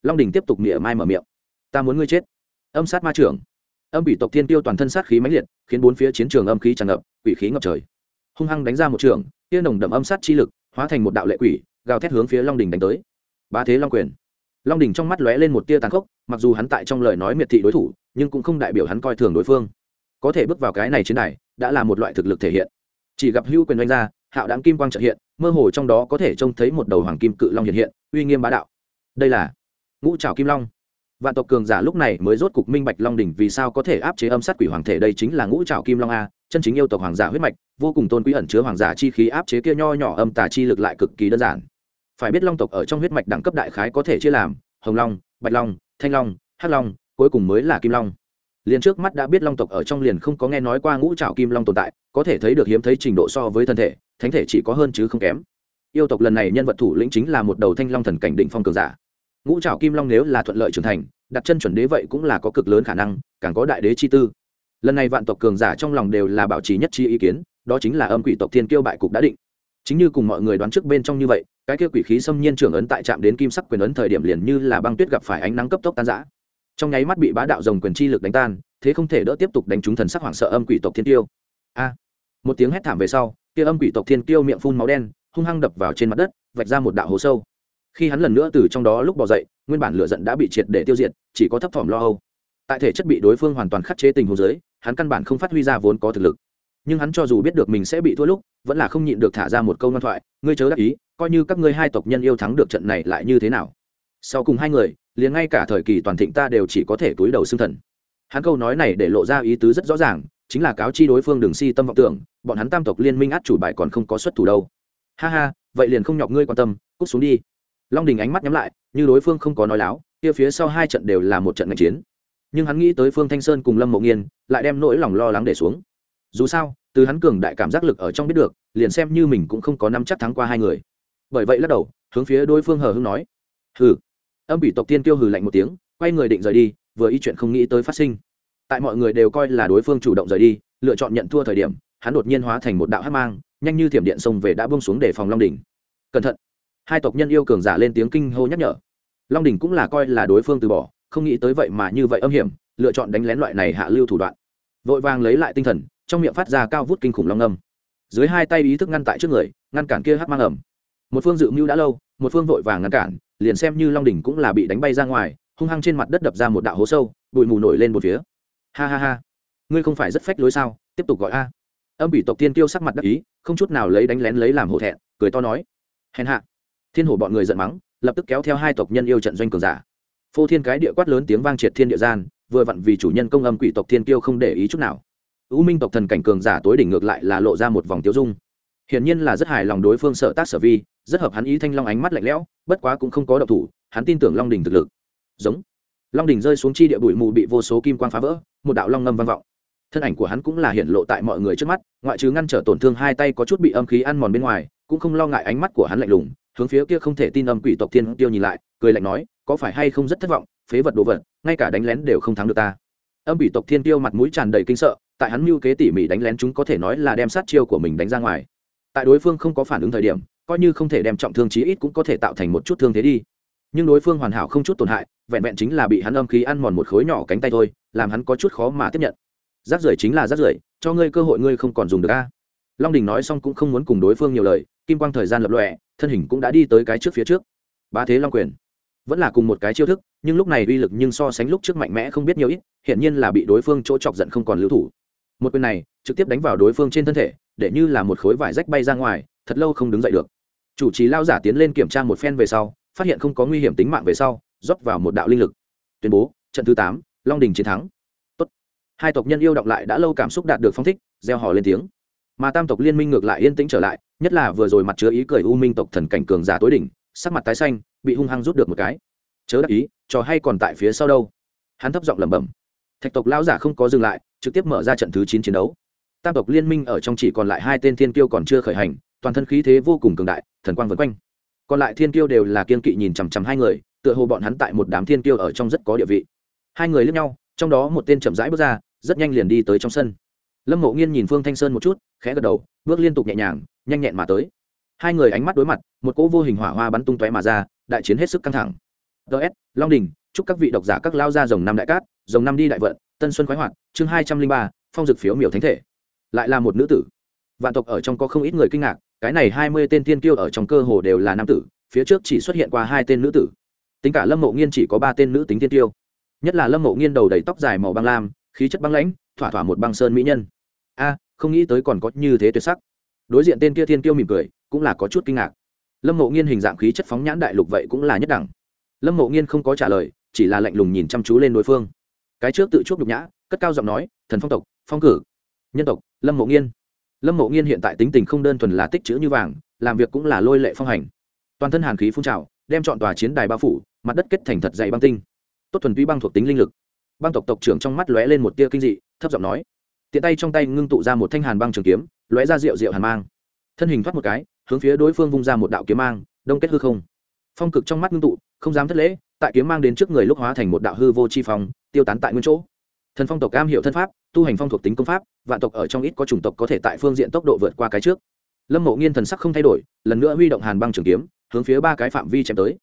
Long đình tiếp tục mỉa mai mở miệng. Ta muốn ngươi chết. Âm sát ma trưởng. Âm bị tộc thiên tiêu toàn thân sát khí mãnh liệt khiến bốn phía chiến trường âm khí tràn ngập quỷ khí ngập trời. Hung hăng đánh ra một trường tiên nồng đậm âm sát chi lực hóa thành một đạo lệ quỷ gào thét hướng phía long đình đánh tới. Bá thế long quyền. Long đình trong mắt lóe lên một tia tàn khốc mặc dù hắn tại trong lời nói miệt thị đối thủ nhưng cũng không đại biểu hắn coi thường đối phương. Có thể bước vào cái này chiến này, đã là một loại thực lực thể hiện. Chỉ gặp hưu quyền oanh ra hạo đáng kim quang trợ hiện mơ hồ trong đó có thể trông thấy một đầu hoàng kim cự long hiện hiện, uy nghiêm bá đạo. Đây là ngũ trào kim long. Vạn tộc cường giả lúc này mới rốt cục minh bạch long đỉnh vì sao có thể áp chế âm sát quỷ hoàng thể, đây chính là ngũ trào kim long a, chân chính yêu tộc hoàng giả huyết mạch, vô cùng tôn quý ẩn chứa hoàng giả chi khí áp chế kia nho nhỏ âm tà chi lực lại cực kỳ đơn giản. Phải biết long tộc ở trong huyết mạch đẳng cấp đại khái có thể chia làm hồng long, bạch long, thanh long, hắc long, cuối cùng mới là kim long liền trước mắt đã biết long tộc ở trong liền không có nghe nói qua ngũ trào kim long tồn tại, có thể thấy được hiếm thấy trình độ so với thân thể, thánh thể chỉ có hơn chứ không kém. Yêu tộc lần này nhân vật thủ lĩnh chính là một đầu thanh long thần cảnh định phong cường giả. Ngũ trào kim long nếu là thuận lợi trưởng thành, đặt chân chuẩn đế vậy cũng là có cực lớn khả năng, càng có đại đế chi tư. Lần này vạn tộc cường giả trong lòng đều là bảo trì nhất chi ý kiến, đó chính là âm quỷ tộc thiên kiêu bại cục đã định. Chính như cùng mọi người đoán trước bên trong như vậy, cái kia quỷ khí xâm nhiên trưởng ấn tại trạm đến kim sắc quyền ấn thời điểm liền như là băng tuyết gặp phải ánh nắng cấp tốc tan giã trong nháy mắt bị bá đạo rồng quyền chi lực đánh tan, thế không thể đỡ tiếp tục đánh trúng thần sắc hoảng sợ âm quỷ tộc thiên tiêu a! Một tiếng hét thảm về sau, kia âm quỷ tộc thiên tiêu miệng phun máu đen, hung hăng đập vào trên mặt đất, vạch ra một đạo hố sâu. Khi hắn lần nữa từ trong đó lúc bỏ dậy, nguyên bản lửa giận đã bị triệt để tiêu diệt, chỉ có thấp thỏm lo âu. Tại thể chất bị đối phương hoàn toàn khắc chế tình hồ dưới, hắn căn bản không phát huy ra vốn có thực lực. Nhưng hắn cho dù biết được mình sẽ bị thua lúc, vẫn là không nhịn được thả ra một câu ngoan thoại, ngươi chớ đắc ý, coi như các ngươi hai tộc nhân yêu thắng được trận này lại như thế nào? Sau cùng hai người liền ngay cả thời kỳ toàn thịnh ta đều chỉ có thể túi đầu xương thần. Hắn câu nói này để lộ ra ý tứ rất rõ ràng, chính là cáo chi đối phương đường si tâm vọng tưởng, bọn hắn tam tộc liên minh át chủ bài còn không có xuất thủ đâu. Ha ha, vậy liền không nhọc ngươi quan tâm, cút xuống đi. Long đình ánh mắt nhắm lại, như đối phương không có nói láo, kia phía sau hai trận đều là một trận ngành chiến. Nhưng hắn nghĩ tới phương thanh sơn cùng lâm mộ nghiên, lại đem nỗi lòng lo lắng để xuống. Dù sao, từ hắn cường đại cảm giác lực ở trong biết được, liền xem như mình cũng không có năm chắc thắng qua hai người. Bởi vậy lắc đầu, hướng phía đối phương hờ hưng nói, hừ âm bị tộc tiên kêu hừ lạnh một tiếng, quay người định rời đi, vừa y chuyện không nghĩ tới phát sinh. Tại mọi người đều coi là đối phương chủ động rời đi, lựa chọn nhận thua thời điểm, hắn đột nhiên hóa thành một đạo hát mang, nhanh như thiểm điện xông về đã bông xuống để phòng long đỉnh. Cẩn thận! Hai tộc nhân yêu cường giả lên tiếng kinh hô nhắc nhở. Long đỉnh cũng là coi là đối phương từ bỏ, không nghĩ tới vậy mà như vậy âm hiểm, lựa chọn đánh lén loại này hạ lưu thủ đoạn. Vội vàng lấy lại tinh thần, trong miệng phát ra cao vút kinh khủng long âm. Dưới hai tay ý thức ngăn tại trước người, ngăn cản kia hát mang ẩm một phương dự mưu đã lâu, một phương vội vàng ngăn cản liền xem như long đỉnh cũng là bị đánh bay ra ngoài, hung hăng trên mặt đất đập ra một đạo hố sâu, bụi mù nổi lên một phía. Ha ha ha, ngươi không phải rất phách lối sao? Tiếp tục gọi a. Âm bị tộc tiên tiêu sắc mặt đắc ý, không chút nào lấy đánh lén lấy làm hổ thẹn, cười to nói. Hèn hạ. Thiên hổ bọn người giận mắng, lập tức kéo theo hai tộc nhân yêu trận doanh cường giả. Phô thiên cái địa quát lớn tiếng vang triệt thiên địa gian, vừa vặn vì chủ nhân công âm quỷ tộc thiên tiêu không để ý chút nào. U minh tộc thần cảnh cường giả tối đỉnh ngược lại là lộ ra một vòng tiêu dung. Hiển nhiên là rất hài lòng đối phương sợ tác sở vi rất hợp hắn ý thanh long ánh mắt lạnh lẽo, bất quá cũng không có độc thủ, hắn tin tưởng long đình thực lực. Giống. Long đình rơi xuống chi địa bụi mù bị vô số kim quang phá vỡ, một đạo long ngâm vang vọng. Thân ảnh của hắn cũng là hiện lộ tại mọi người trước mắt, ngoại trừ ngăn trở tổn thương hai tay có chút bị âm khí ăn mòn bên ngoài, cũng không lo ngại ánh mắt của hắn lạnh lùng, hướng phía kia không thể tin âm quỷ tộc thiên tiêu nhìn lại, cười lạnh nói, có phải hay không rất thất vọng, phế vật đồ vật, ngay cả đánh lén đều không thắng được ta. Âm quỷ tộc thiên tiêu mặt mũi tràn đầy kinh sợ, tại hắn mưu kế tỉ mỉ đánh lén chúng có thể nói là đem sát chiêu của mình đánh ra ngoài. Tại đối phương không có phản ứng thời điểm coi như không thể đem trọng thương chí ít cũng có thể tạo thành một chút thương thế đi. Nhưng đối phương hoàn hảo không chút tổn hại, vẹn vẹn chính là bị hắn âm khí ăn mòn một khối nhỏ cánh tay thôi, làm hắn có chút khó mà tiếp nhận. Rác rưởi chính là rác rưởi, cho ngươi cơ hội ngươi không còn dùng được a. Long đình nói xong cũng không muốn cùng đối phương nhiều lời, kim quang thời gian lập lọe thân hình cũng đã đi tới cái trước phía trước. Ba thế long quyền. Vẫn là cùng một cái chiêu thức, nhưng lúc này uy lực nhưng so sánh lúc trước mạnh mẽ không biết nhiều ít hiện nhiên là bị đối phương chỗ chọc giận không còn lưu thủ. Một quyền này, trực tiếp đánh vào đối phương trên thân thể, để như là một khối vải rách bay ra ngoài, thật lâu không đứng dậy được chủ trì lao giả tiến lên kiểm tra một phen về sau, phát hiện không có nguy hiểm tính mạng về sau, rót vào một đạo linh lực. Tuyên bố, trận thứ tám, long đình chiến thắng. Tốt. hai tộc nhân yêu đọc lại đã lâu cảm xúc đạt được phong thích gieo họ lên tiếng. Mà tam tộc liên minh ngược lại yên tĩnh trở lại, nhất là vừa rồi mặt chứa ý cười u minh tộc thần cảnh cường giả tối đỉnh, sắc mặt tái xanh, bị hung hăng rút được một cái. Chớ đắc ý, trò hay còn tại phía sau đâu. Hắn thấp giọng lẩm bẩm. Thạch tộc lão giả không có dừng lại, trực tiếp mở ra trận thứ chín chiến đấu. Tam tộc liên minh ở trong chỉ còn lại hai tên thiên kiêu còn chưa khởi hành, toàn thân khí thế vô cùng cường đại thần quang vân quanh. Còn lại thiên kiêu đều là kiên kỵ nhìn chằm chằm hai người, tựa hồ bọn hắn tại một đám thiên kiêu ở trong rất có địa vị. Hai người lướt nhau, trong đó một tên chậm rãi bước ra, rất nhanh liền đi tới trong sân. Lâm mộ nghiên nhìn phương thanh sơn một chút, khẽ gật đầu, bước liên tục nhẹ nhàng, nhanh nhẹn mà tới. Hai người ánh mắt đối mặt, một cỗ vô hình hỏa hoa bắn tung tóe mà ra, đại chiến hết sức căng thẳng. Ts long đình, chúc các vị độc giả các lao ra dòng năm đại cát dòng năm đi đại vận, tân xuân khoái hoạt, chương hai trăm linh ba, phong dực phiếu miểu thánh thể. Lại là một nữ tử vạn tộc ở trong có không ít người kinh ngạc, cái này hai mươi tên tiên kiêu ở trong cơ hồ đều là nam tử, phía trước chỉ xuất hiện qua hai tên nữ tử. Tính cả lâm mộ nghiên chỉ có ba tên nữ tính tiên tiêu nhất là lâm mộ nghiên đầu đầy tóc dài màu băng lam, khí chất băng lãnh, thỏa thỏa một băng sơn mỹ nhân. A, không nghĩ tới còn có như thế tuyệt sắc. Đối diện tên kia thiên tiêu mỉm cười, cũng là có chút kinh ngạc. Lâm mộ nghiên hình dạng khí chất phóng nhãn đại lục vậy cũng là nhất đẳng. Lâm mộ nghiên không có trả lời, chỉ là lạnh lùng nhìn chăm chú lên đối phương. Cái trước tự chuốc nhục nhã, cất cao giọng nói, thần phong tộc, phong cử, nhân tộc, lâm mộ nghiên lâm mộ nghiên hiện tại tính tình không đơn thuần là tích chữ như vàng, làm việc cũng là lôi lệ phong hành. Toàn thân hàn khí phun trào, đem chọn tòa chiến đài bao phủ, mặt đất kết thành thật dày băng tinh. Tốt thuần túy băng thuộc tính linh lực. Băng tộc tộc trưởng trong mắt lóe lên một tia kinh dị, thấp giọng nói. Tiện tay trong tay ngưng tụ ra một thanh hàn băng trường kiếm, lóe ra rượu rượu hàn mang. Thân hình thoát một cái, hướng phía đối phương vung ra một đạo kiếm mang, đông kết hư không. Phong cực trong mắt ngưng tụ, không dám thất lễ, tại kiếm mang đến trước người lúc hóa thành một đạo hư vô chi phong, tiêu tán tại nguyên chỗ thần phong tộc cam hiệu thân pháp, tu hành phong thuộc tính công pháp, vạn tộc ở trong ít có chủng tộc có thể tại phương diện tốc độ vượt qua cái trước. Lâm mộ nghiên thần sắc không thay đổi, lần nữa huy động hàn băng trường kiếm, hướng phía ba cái phạm vi chém tới.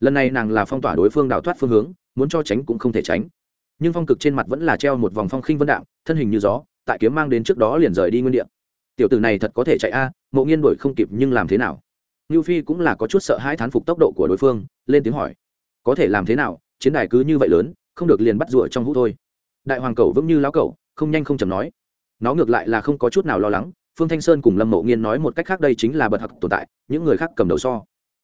Lần này nàng là phong tỏa đối phương đào thoát phương hướng, muốn cho tránh cũng không thể tránh. Nhưng phong cực trên mặt vẫn là treo một vòng phong khinh vân đạm, thân hình như gió, tại kiếm mang đến trước đó liền rời đi nguyên địa. Tiểu tử này thật có thể chạy a, mộ nghiên đuổi không kịp nhưng làm thế nào? Như phi cũng là có chút sợ hãi thán phục tốc độ của đối phương, lên tiếng hỏi. Có thể làm thế nào, chiến đài cứ như vậy lớn, không được liền bắt rủa trong hũ thôi đại hoàng cầu vững như lão cầu không nhanh không chầm nói. Nó ngược lại là không có chút nào lo lắng, phương thanh sơn cùng lâm mộ nghiên nói một cách khác đây chính là bật hặc tồn tại, những người khác cầm đầu so.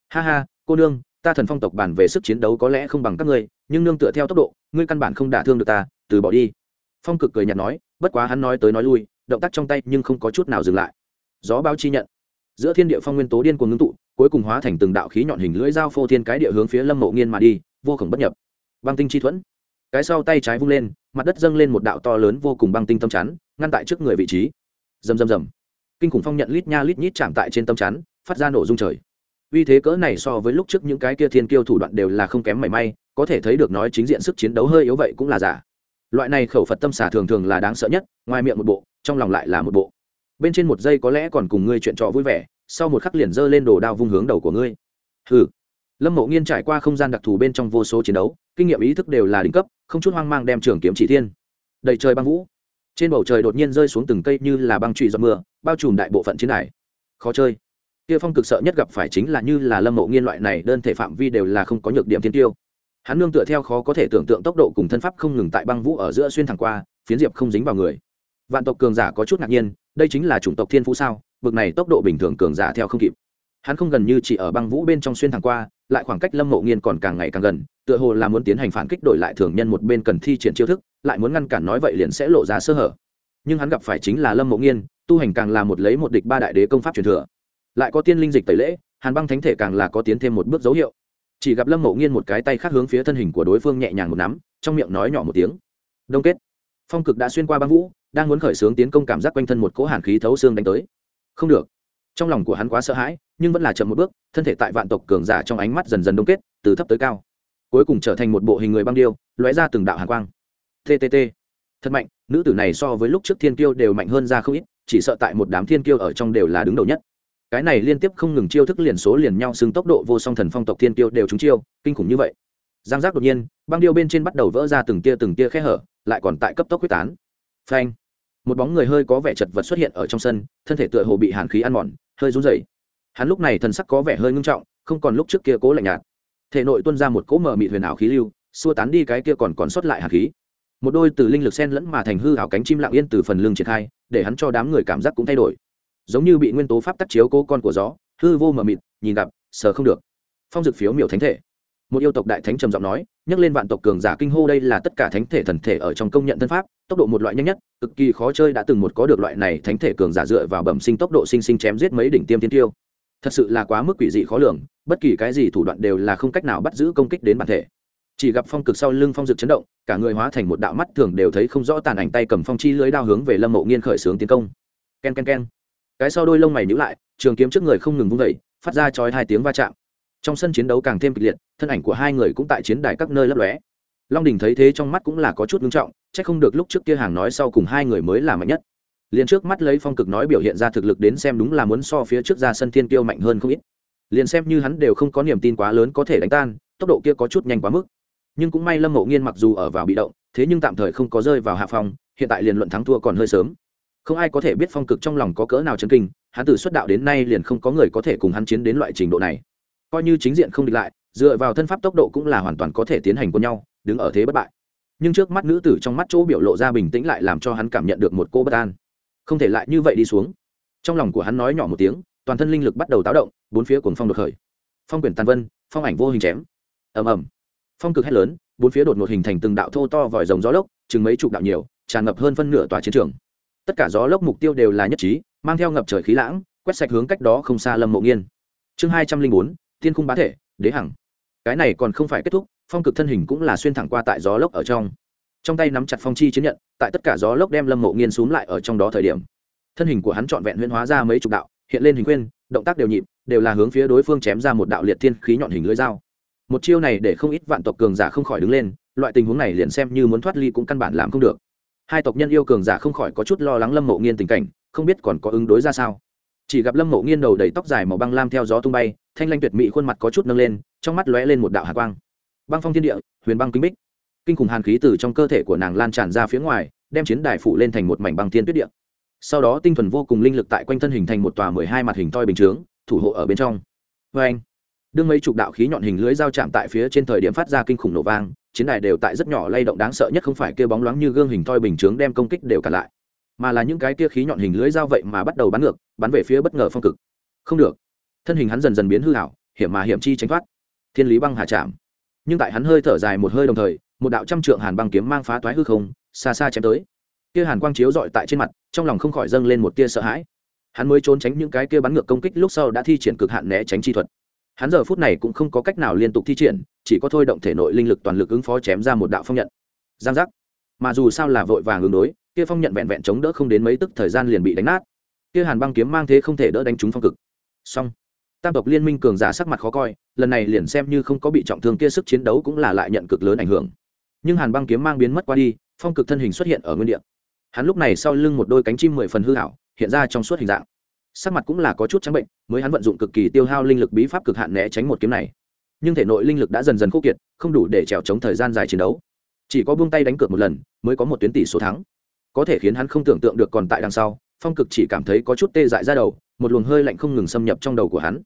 Ha ha, cô nương, ta thần phong tộc bản về sức chiến đấu có lẽ không bằng các ngươi, nhưng nương tựa theo tốc độ, ngươi căn bản không đả thương được ta, từ bỏ đi. Phong cực cười nhạt nói, bất quá hắn nói tới nói lui, động tác trong tay nhưng không có chút nào dừng lại. Gió báo chi nhận. Giữa thiên địa phong nguyên tố điên cuồng ngưng tụ, cuối cùng hóa thành từng đạo khí nhọn hình lưỡi dao phô thiên cái địa hướng phía lâm mộ nghiên mà đi, vô khổng bất nhập. Băng tinh chi thuẫn cái sau tay trái vung lên, mặt đất dâng lên một đạo to lớn vô cùng băng tinh tâm chắn, ngăn tại trước người vị trí. Rầm rầm rầm. Kinh khủng phong nhận lít nha lít nhít chạm tại trên tâm chắn, phát ra nổ rung trời. Vì thế cỡ này so với lúc trước những cái kia thiên kiêu thủ đoạn đều là không kém mảy may, có thể thấy được nói chính diện sức chiến đấu hơi yếu vậy cũng là giả. Loại này khẩu phật tâm xả thường thường là đáng sợ nhất, ngoài miệng một bộ, trong lòng lại là một bộ. Bên trên một giây có lẽ còn cùng ngươi chuyện trò vui vẻ, sau một khắc liền giơ lên đồ đao vung hướng đầu của ngươi. Hừ lâm mộ nghiên trải qua không gian đặc thù bên trong vô số chiến đấu, kinh nghiệm ý thức đều là đỉnh cấp, không chút hoang mang đem trường kiếm chỉ thiên. Đầy trời băng vũ. Trên bầu trời đột nhiên rơi xuống từng cây như là băng trụy giọt mưa, bao trùm đại bộ phận chiến đài. Khó chơi. Kia phong cực sợ nhất gặp phải chính là như là lâm mộ nghiên loại này, đơn thể phạm vi đều là không có nhược điểm thiên tiêu. Hắn nương tựa theo khó có thể tưởng tượng tốc độ cùng thân pháp không ngừng tại băng vũ ở giữa xuyên thẳng qua, phiến diệp không dính vào người. Vạn tộc cường giả có chút ngạc nhiên, đây chính là chủng tộc thiên phú sao? Bực này tốc độ bình thường cường giả theo không kịp hắn không gần như chỉ ở băng vũ bên trong xuyên thẳng qua, lại khoảng cách lâm mộ nghiên còn càng ngày càng gần, tựa hồ là muốn tiến hành phản kích đổi lại thường nhân một bên cần thi triển chiêu thức, lại muốn ngăn cản nói vậy liền sẽ lộ ra sơ hở. Nhưng hắn gặp phải chính là lâm mộ nghiên, tu hành càng là một lấy một địch ba đại đế công pháp truyền thừa. Lại có tiên linh dịch tẩy lễ, hàn băng thánh thể càng là có tiến thêm một bước dấu hiệu. Chỉ gặp lâm mộ nghiên một cái tay khác hướng phía thân hình của đối phương nhẹ nhàng một nắm, trong miệng nói nhỏ một tiếng. Đông kết. Phong cực đã xuyên qua băng vũ, đang muốn khởi xướng tiến công cảm giác quanh thân một cỗ hàn khí thấu xương đánh tới. Không được. Trong lòng của hắn quá sợ hãi nhưng vẫn là chậm một bước, thân thể tại vạn tộc cường giả trong ánh mắt dần dần đông kết, từ thấp tới cao. Cuối cùng trở thành một bộ hình người băng điêu, lóe ra từng đạo hàn quang. Ttt thật mạnh, nữ tử này so với lúc trước thiên kiêu đều mạnh hơn ra không ít, chỉ sợ tại một đám thiên kiêu ở trong đều là đứng đầu nhất. Cái này liên tiếp không ngừng chiêu thức liền số liền nhau xưng tốc độ vô song thần phong tộc thiên kiêu đều trúng chiêu, kinh khủng như vậy. Giang giác đột nhiên, băng điêu bên trên bắt đầu vỡ ra từng tia từng tia khe hở, lại còn tại cấp tốc quyết tán. Phanh. Một bóng người hơi có vẻ chật vật xuất hiện ở trong sân, thân thể tựa hồ bị hàn khí ăn mòn, hơi run rẩy hắn lúc này thần sắc có vẻ hơi ngưng trọng, không còn lúc trước kia cố lạnh nhạt. Thể nội tuôn ra một cỗ mờ mịt huyền ảo khí lưu, xua tán đi cái kia còn còn sót lại hàn khí. Một đôi từ linh lực sen lẫn mà thành hư ảo cánh chim lặng yên từ phần lưng triển khai, để hắn cho đám người cảm giác cũng thay đổi. Giống như bị nguyên tố pháp tắc chiếu cố con của gió, hư vô mờ mịt, nhìn gặp, sờ không được. Phong dực phiếu miểu thánh thể. Một yêu tộc đại thánh trầm giọng nói, nhắc lên vạn tộc cường giả kinh hô đây là tất cả thánh thể thần thể ở trong công nhận thân pháp, tốc độ một loại nhanh nhất, cực kỳ khó chơi đã từng một có được loại này thánh thể cường giả dựa vào bẩm sinh tốc độ sinh sinh chém giết mấy đỉnh tiêm tiên tiêu thật sự là quá mức quỷ dị khó lường, bất kỳ cái gì thủ đoạn đều là không cách nào bắt giữ công kích đến bản thể. Chỉ gặp phong cực sau lưng phong dực chấn động, cả người hóa thành một đạo mắt thường đều thấy không rõ tàn ảnh tay cầm phong chi lưới đao hướng về lâm mộ nghiên khởi xướng tiến công. K e n k e n k e n cái sau đôi lông mày nhữ lại, trường kiếm trước người không ngừng vung vẩy phát ra chói hai tiếng va chạm. Trong sân chiến đấu càng thêm kịch liệt, thân ảnh của hai người cũng tại chiến đài các nơi lấp lóe. Long đình thấy thế trong mắt cũng là có chút ngưng trọng c h ắ c không được lúc trước kia hàng nói sau cùng hai người mới là mạnh nhất liền trước mắt lấy phong cực nói biểu hiện ra thực lực đến xem đúng là muốn so phía trước ra sân thiên kiêu mạnh hơn không ít. Liền xem như hắn đều không có niềm tin quá lớn có thể đánh tan, tốc độ kia có chút nhanh quá mức. Nhưng cũng may lâm mộ nghiên mặc dù ở vào bị động, thế nhưng tạm thời không có rơi vào hạ phòng hiện tại liền luận thắng thua còn hơi sớm. Không ai có thể biết phong cực trong lòng có cỡ nào chân kinh, hắn từ xuất đạo đến nay liền không có người có thể cùng hắn chiến đến loại trình độ này. Coi như chính diện không địch lại, dựa vào thân pháp tốc độ cũng là hoàn toàn có thể tiến hành quân nhau, đứng ở thế bất bại. Nhưng trước mắt nữ tử trong mắt chỗ biểu lộ ra bình tĩnh lại làm cho hắn cảm nhận được một cô bất an không thể lại như vậy đi xuống. Trong lòng của hắn nói nhỏ một tiếng, toàn thân linh lực bắt đầu táo động, bốn phía cuồng phong đột khởi. Phong quyển tàn vân, phong ảnh vô hình chém. Ầm ầm. Phong cực hét lớn, bốn phía đột ngột hình thành từng đạo thô to vòi rồng gió lốc, chừng mấy chục đạo nhiều, tràn ngập hơn phân nửa tòa chiến trường. Tất cả gió lốc mục tiêu đều là nhất trí, mang theo ngập trời khí lãng, quét sạch hướng cách đó không xa lâm mộ nghiên. Chương hai trăm linh bốn thiên khung bá thể, đế hằng. Cái này còn không phải kết thúc, phong cực thân hình cũng là xuyên thẳng qua tại gió lốc ở trong trong tay nắm chặt phong chi chiến nhận, tại tất cả gió lốc đem lâm mộ nghiên xuống lại ở trong đó thời điểm, thân hình của hắn trọn vẹn huyễn hóa ra mấy chục đạo, hiện lên hình khuyên, động tác đều nhịp, đều là hướng phía đối phương chém ra một đạo liệt thiên khí nhọn hình lưỡi dao. Một chiêu này để không ít vạn tộc cường giả không khỏi đứng lên, loại tình huống này liền xem như muốn thoát ly cũng căn bản làm không được. Hai tộc nhân yêu cường giả không khỏi có chút lo lắng lâm mộ nghiên tình cảnh, không biết còn có ứng đối ra sao. Chỉ gặp lâm mộ nghiên đầu đầy tóc dài màu băng lam theo gió tung bay, thanh lanh tuyệt mỹ khuôn mặt có chút nâng lên, trong mắt lóe lên một đạo hạ quang. Băng phong thiên địa, huyền băng kính bích kinh khủng hàn khí từ trong cơ thể của nàng lan tràn ra phía ngoài, đem chiến đài phủ lên thành một mảnh băng thiên tuyết địa. Sau đó tinh thuần vô cùng linh lực tại quanh thân hình thành một tòa mười hai mặt hình toi bình chướng, thủ hộ ở bên trong. Vê anh, đương mấy chục đạo khí nhọn hình lưới giao chạm tại phía trên thời điểm phát ra kinh khủng nổ vang, chiến đài đều tại rất nhỏ lay động đáng sợ nhất không phải kia bóng loáng như gương hình toi bình chướng đem công kích đều cả lại, mà là những cái kia khí nhọn hình lưới dao vậy mà bắt đầu bắn ngược, bắn về phía bất ngờ phong cực. Không được. Thân hình hắn dần dần biến hư hảo, hiểm mà hiểm chi tránh thoát. Thiên lý băng hà chạm. Nhưng tại hắn hơi thở dài một hơi đồng thời một đạo trăm trượng hàn băng kiếm mang phá toái hư không, xa xa chém tới. Kia hàn quang chiếu dọi tại trên mặt, trong lòng không khỏi dâng lên một tia sợ hãi. Hắn mới trốn tránh những cái kia bắn ngược công kích lúc sau đã thi triển cực hạn né tránh chi thuật. Hắn giờ phút này cũng không có cách nào liên tục thi triển, chỉ có thôi động thể nội linh lực toàn lực ứng phó chém ra một đạo phong nhận. Giang giác. Mà dù sao là vội vàng ứng đối, kia phong nhận vẹn vẹn chống đỡ không đến mấy tức thời gian liền bị đánh nát. Kia hàn băng kiếm mang thế không thể đỡ đánh trúng phong cực. Song tam tộc liên minh cường giả sắc mặt khó coi, lần này liền xem như không có bị trọng thương kia sức chiến đấu cũng là lại nhận cực lớn ảnh hưởng nhưng hàn băng kiếm mang biến mất qua đi, phong cực thân hình xuất hiện ở nguyên địa. Hắn lúc này sau lưng một đôi cánh chim mười phần hư hảo hiện ra trong suốt hình dạng. Sắc mặt cũng là có chút trắng bệnh, mới hắn vận dụng cực kỳ tiêu hao linh lực bí pháp cực hạn né tránh một kiếm này. Nhưng thể nội linh lực đã dần dần khô kiệt, không đủ để trèo chống thời gian dài chiến đấu. Chỉ có buông tay đánh cược một lần, mới có một tuyến tỷ số thắng. Có thể khiến hắn không tưởng tượng được còn tại đằng sau, phong cực chỉ cảm thấy có chút tê dại ra đầu, một luồng hơi lạnh không ngừng xâm nhập trong đầu của hắn.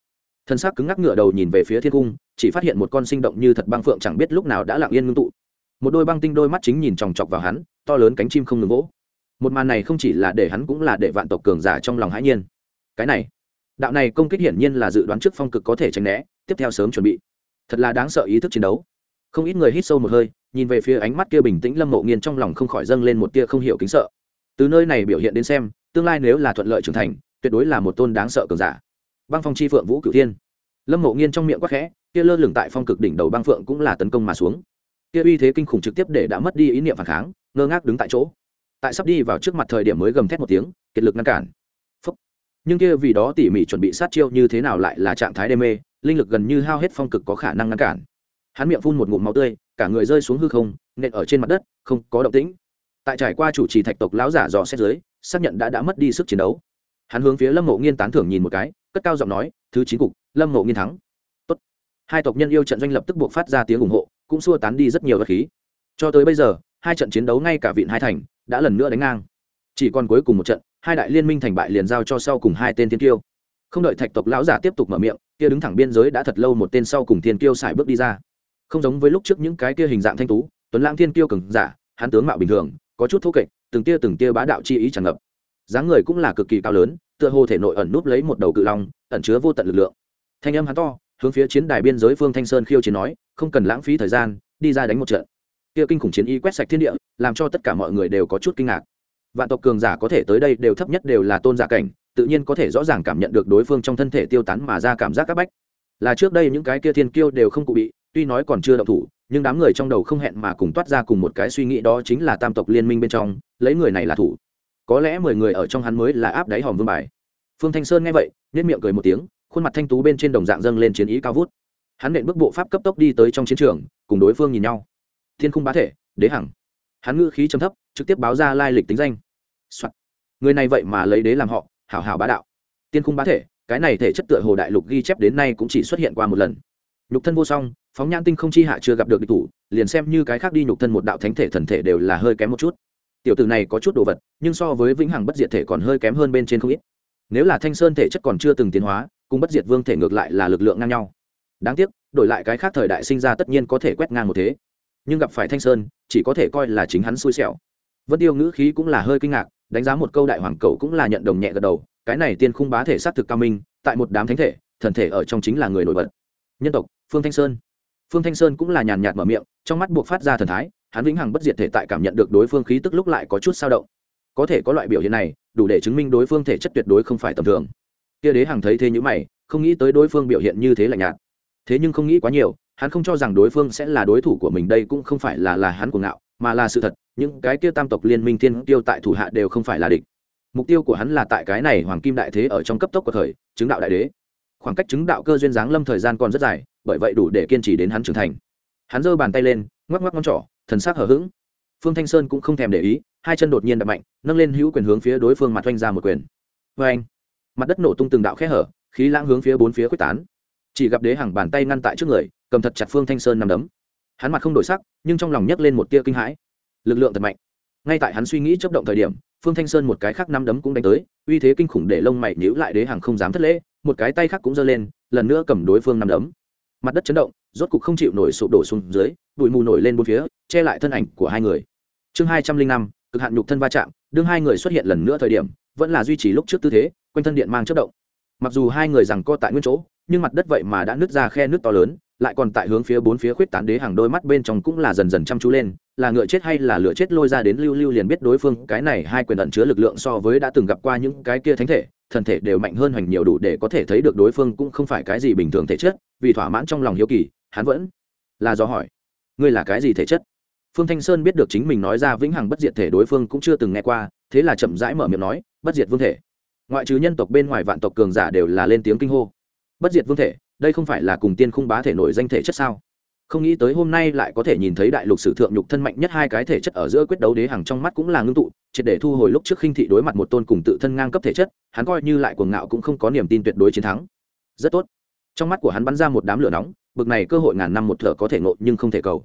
Thân xác cứng ngắc ngựa đầu nhìn về phía thiên cung, chỉ phát hiện một con sinh động như thật băng phượng chẳng biết lúc nào đã lặng yên ngưng tụ một đôi băng tinh đôi mắt chính nhìn chòng chọc vào hắn, to lớn cánh chim không ngừng vỗ. Một màn này không chỉ là để hắn cũng là để vạn tộc cường giả trong lòng hãi nhiên. Cái này, đạo này công kích hiển nhiên là dự đoán trước phong cực có thể tránh né, tiếp theo sớm chuẩn bị. Thật là đáng sợ ý thức chiến đấu. Không ít người hít sâu một hơi, nhìn về phía ánh mắt kia bình tĩnh lâm mộ nghiên trong lòng không khỏi dâng lên một tia không hiểu kính sợ. Từ nơi này biểu hiện đến xem, tương lai nếu là thuận lợi trưởng thành, tuyệt đối là một tôn đáng sợ cường giả. Băng phong chi phượng vũ cửu thiên. Lâm mộ nghiên trong miệng quắc khẽ, kia lơ lửng tại phong cực đỉnh đầu băng phượng cũng là tấn công mà xuống kia uy thế kinh khủng trực tiếp để đã mất đi ý niệm phản kháng, ngơ ngác đứng tại chỗ. Tại sắp đi vào trước mặt thời điểm mới gầm thét một tiếng, kiệt lực ngăn cản. Phúc. nhưng kia vì đó tỉ mỉ chuẩn bị sát chiêu như thế nào lại là trạng thái đê mê, linh lực gần như hao hết phong cực có khả năng ngăn cản. Hắn miệng phun một ngụm máu tươi, cả người rơi xuống hư không, nện ở trên mặt đất, không có động tĩnh. Tại trải qua chủ trì thạch tộc lão giả dò xét dưới, xác nhận đã đã mất đi sức chiến đấu. Hắn hướng phía lâm mộ nghiên tán thưởng nhìn một cái, cất cao giọng nói, thứ chín cục, lâm mộ nghiên thắng. Tốt. hai tộc nhân yêu trận doanh lập tức buộc phát ra tiếng ủng hộ cũng xua tán đi rất nhiều vật khí. Cho tới bây giờ, hai trận chiến đấu ngay cả vịn hai thành đã lần nữa đánh ngang. Chỉ còn cuối cùng một trận, hai đại liên minh thành bại liền giao cho sau cùng hai tên thiên tiêu không đợi thạch tộc lão giả tiếp tục mở miệng, kia đứng thẳng biên giới đã thật lâu một tên sau cùng thiên tiêu xài bước đi ra. Không giống với lúc trước những cái kia hình dạng thanh tú, tuấn lãng thiên tiêu cường giả, hắn tướng mạo bình thường, có chút thô kệch, từng tia từng tia bá đạo chi ý tràn ngập. Dáng người cũng là cực kỳ cao lớn, tựa hồ thể nội ẩn núp lấy một đầu cự long, ẩn chứa vô tận lực lượng. Thanh âm hắn to hướng phía chiến đài biên giới phương thanh sơn khiêu chiến nói, không cần lãng phí thời gian, đi ra đánh một trận. Kia kinh khủng chiến y quét sạch thiên địa, làm cho tất cả mọi người đều có chút kinh ngạc. Vạn tộc cường giả có thể tới đây đều thấp nhất đều là tôn giả cảnh, tự nhiên có thể rõ ràng cảm nhận được đối phương trong thân thể tiêu tán mà ra cảm giác các bách. Là trước đây những cái kia thiên kiêu đều không cụ bị, tuy nói còn chưa động thủ, nhưng đám người trong đầu không hẹn mà cùng toát ra cùng một cái suy nghĩ đó chính là tam tộc liên minh bên trong, lấy người này là thủ. Có lẽ mười người ở trong hắn mới là áp đáy hòm vương bài. Phương thanh sơn nghe vậy nên miệng cười một tiếng khuôn mặt thanh tú bên trên đồng dạng dâng lên chiến ý cao vút. Hắn nện bước bộ pháp cấp tốc đi tới trong chiến trường, cùng đối phương nhìn nhau. Thiên khung bá thể, đế hằng. Hắn ngữ khí trầm thấp, trực tiếp báo ra lai lịch tính danh、Soạn. người này vậy mà lấy đế làm họ, hảo hảo bá đạo. Tiên khung bá thể, cái này thể chất tựa hồ đại lục ghi chép đến nay cũng chỉ xuất hiện qua một lần. Nhục thân vô song, phóng nhãn tinh không chi hạ chưa gặp được địch thủ, liền xem như cái khác đi nhục thân một đạo thánh thể thần thể đều là hơi kém một chút. Tiểu tử này có chút đồ vật, nhưng so với vĩnh hằng bất diệt thể còn hơi kém hơn bên trên không ít. Nếu là thanh sơn thể chất còn chưa từng tiến hóa cùng bất diệt vương thể ngược lại là lực lượng ngang nhau. Đáng tiếc, đổi lại cái khác thời đại sinh ra tất nhiên có thể quét ngang một thế. Nhưng gặp phải thanh sơn, chỉ có thể coi là chính hắn xui xẻo. Vân tiêu ngữ khí cũng là hơi kinh ngạc, đánh giá một câu đại hoàng cầu cũng là nhận đồng nhẹ gật đầu, cái này tiên khung bá thể s á t thực cao minh, tại một đám thánh thể, thần thể ở trong chính là người nổi bật. Nhân tộc, phương thanh sơn. Phương thanh sơn cũng là nhàn nhạt mở miệng, trong mắt buộc phát ra thần thái, hắn vĩnh hằng bất diệt thể tại cảm nhận được đối phương khí tức lúc lại có chút sao động. Có thể có loại biểu hiện này, đủ để chứng minh đối phương thể chất tuyệt đối không phải tầm thường kia đế hằng thấy thế như mày, không nghĩ tới đối phương biểu hiện như thế là nhạt. Thế nhưng không nghĩ quá nhiều, hắn không cho rằng đối phương sẽ là đối thủ của mình, đây cũng không phải là là hắn cuồng ngạo, mà là sự thật, những cái kia tam tộc liên minh thiên tiêu tại thủ hạ đều không phải là địch. Mục tiêu của hắn là tại cái này hoàng kim đại thế ở trong cấp tốc của thời, chứng đạo đại đế. Khoảng cách chứng đạo cơ duyên giáng lâm thời gian còn rất dài, bởi vậy đủ để kiên trì đến hắn trưởng thành. Hắn giơ bàn tay lên, ngoắc ngoắc ngón trỏ, thần sắc hở h ữ g phương thanh sơn cũng không thèm để ý, hai chân đột nhiên đập mạnh, nâng lên hữu quyền hướng phía đối phương mặt oanh ra một quyền. Vê anh mặt đất nổ tung từng đạo khẽ hở, khí lãng hướng phía bốn phía quyết tán. Chỉ gặp đế hàng bàn tay ngăn tại trước người, cầm thật chặt phương thanh sơn nằm đấm. Hắn mặt không đổi sắc, nhưng trong lòng nhấc lên một tia kinh hãi. Lực lượng thật mạnh. Ngay tại hắn suy nghĩ chấp động thời điểm, phương thanh sơn một cái khác năm đấm cũng đánh tới, uy thế kinh khủng để lông mày nhíu lại đế hàng không dám thất lễ, một cái tay khác cũng giơ lên, lần nữa cầm đối phương năm đấm. Mặt đất chấn động, rốt cục không chịu nổi sụp đổ xuống dưới, bụi mù nổi lên bốn phía, che lại thân ảnh của hai người. Chương hai trăm linh năm, cực hạn nhục thân va chạm, đương hai người xuất hiện lần nữa thời điểm, vẫn là duy trì lúc trước tư thế quanh thân điện mang chất động. Mặc dù hai người rằng co tại nguyên chỗ, nhưng mặt đất vậy mà đã nứt ra khe nước to lớn, lại còn tại hướng phía bốn phía khuyết tán đế hàng đôi mắt bên trong cũng là dần dần chăm chú lên, là ngựa chết hay là lửa chết lôi ra đến lưu lưu liền biết đối phương, cái này hai quyền ẩn chứa lực lượng so với đã từng gặp qua những cái kia thánh thể, thần thể đều mạnh hơn hoành nhiều đủ để có thể thấy được đối phương cũng không phải cái gì bình thường thể chất, vì thỏa mãn trong lòng hiếu kỳ, hắn vẫn là do hỏi, ngươi là cái gì thể chất? Phương thanh sơn biết được chính mình nói ra vĩnh hằng bất diệt thể đối phương cũng chưa từng nghe qua, thế là chậm rãi mở miệng nói, bất diệt vương thể ngoại trừ nhân tộc bên ngoài vạn tộc cường giả đều là lên tiếng kinh hô. Bất diệt vương thể, đây không phải là cùng tiên khung bá thể nổi danh thể chất sao? Không nghĩ tới hôm nay lại có thể nhìn thấy đại lục sử thượng nhục thân mạnh nhất hai cái thể chất ở giữa quyết đấu đế hàng trong mắt cũng là ngưng tụ, triệt để thu hồi lúc trước khinh thị đối mặt một tôn cùng tự thân ngang cấp thể chất, hắn coi như lại cuồng ngạo cũng không có niềm tin tuyệt đối chiến thắng. Rất tốt. Trong mắt của hắn bắn ra một đám lửa nóng, bực này cơ hội ngàn năm một thở có thể ngộ nhưng không thể cầu.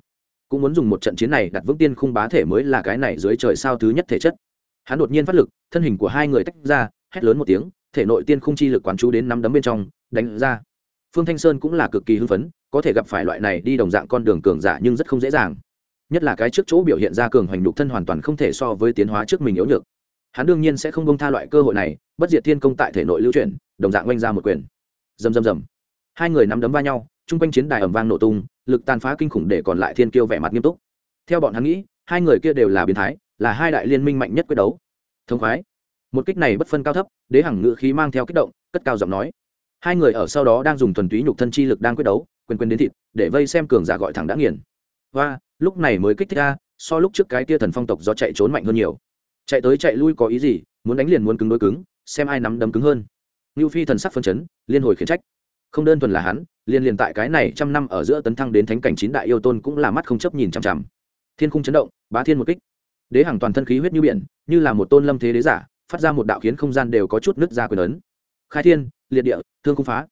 Cũng muốn dùng một trận chiến này đặt vững tiên khung bá thể mới là cái này dưới trời sao thứ nhất thể chất. Hắn đột nhiên phát lực, thân hình của hai người tách ra hét lớn một tiếng, thể nội tiên khung chi lực quán chú đến năm đấm bên trong, đánh ra. Phương thanh sơn cũng là cực kỳ hưng phấn, có thể gặp phải loại này đi đồng dạng con đường cường giả nhưng rất không dễ dàng. Nhất là cái trước chỗ biểu hiện ra cường hoành đục thân hoàn toàn không thể so với tiến hóa trước mình yếu nhược. Hắn đương nhiên sẽ không bông tha loại cơ hội này, bất diệt thiên công tại thể nội lưu chuyển, đồng dạng oanh ra một quyền. Dầm dầm dầm hai người nắm đấm va nhau, chung quanh chiến đài ẩm vang nổ tung, lực tàn phá kinh khủng để còn lại thiên kiêu vẻ mặt nghiêm túc. Theo bọn hắn nghĩ, hai người kia đều là biến thái, là hai đại liên minh mạnh nhất quyết đấu. Thông khoái một kích này bất phân cao thấp, đế hằng ngự khí mang theo kích động, cất cao giọng nói. Hai người ở sau đó đang dùng thuần túy nhục thân chi lực đang quyết đấu quên quên đến thịt, để vây xem cường giả gọi thẳng đã nghiền. Và lúc này mới kích thích ra so lúc trước cái tia thần phong tộc do chạy trốn mạnh hơn nhiều. Chạy tới chạy lui có ý gì, muốn đánh liền muốn cứng đối cứng, xem ai nắm đấm cứng hơn. Ngưu phi thần sắc phân chấn, liên hồi khiển trách. Không đơn thuần là hắn liên liên tại cái này trăm năm ở giữa tấn thăng đến thánh cảnh chín đại yêu tôn cũng là mắt không chấp nhìn chằm chằm. Thiên khung chấn động, bá thiên một kích. Đế hàng toàn thân khí huyết như biển, như là một tôn lâm thế đế giả phát ra một đạo khiến không gian đều có chút nứt ra quyền ấn. Khai thiên, liệt địa, thương không phá.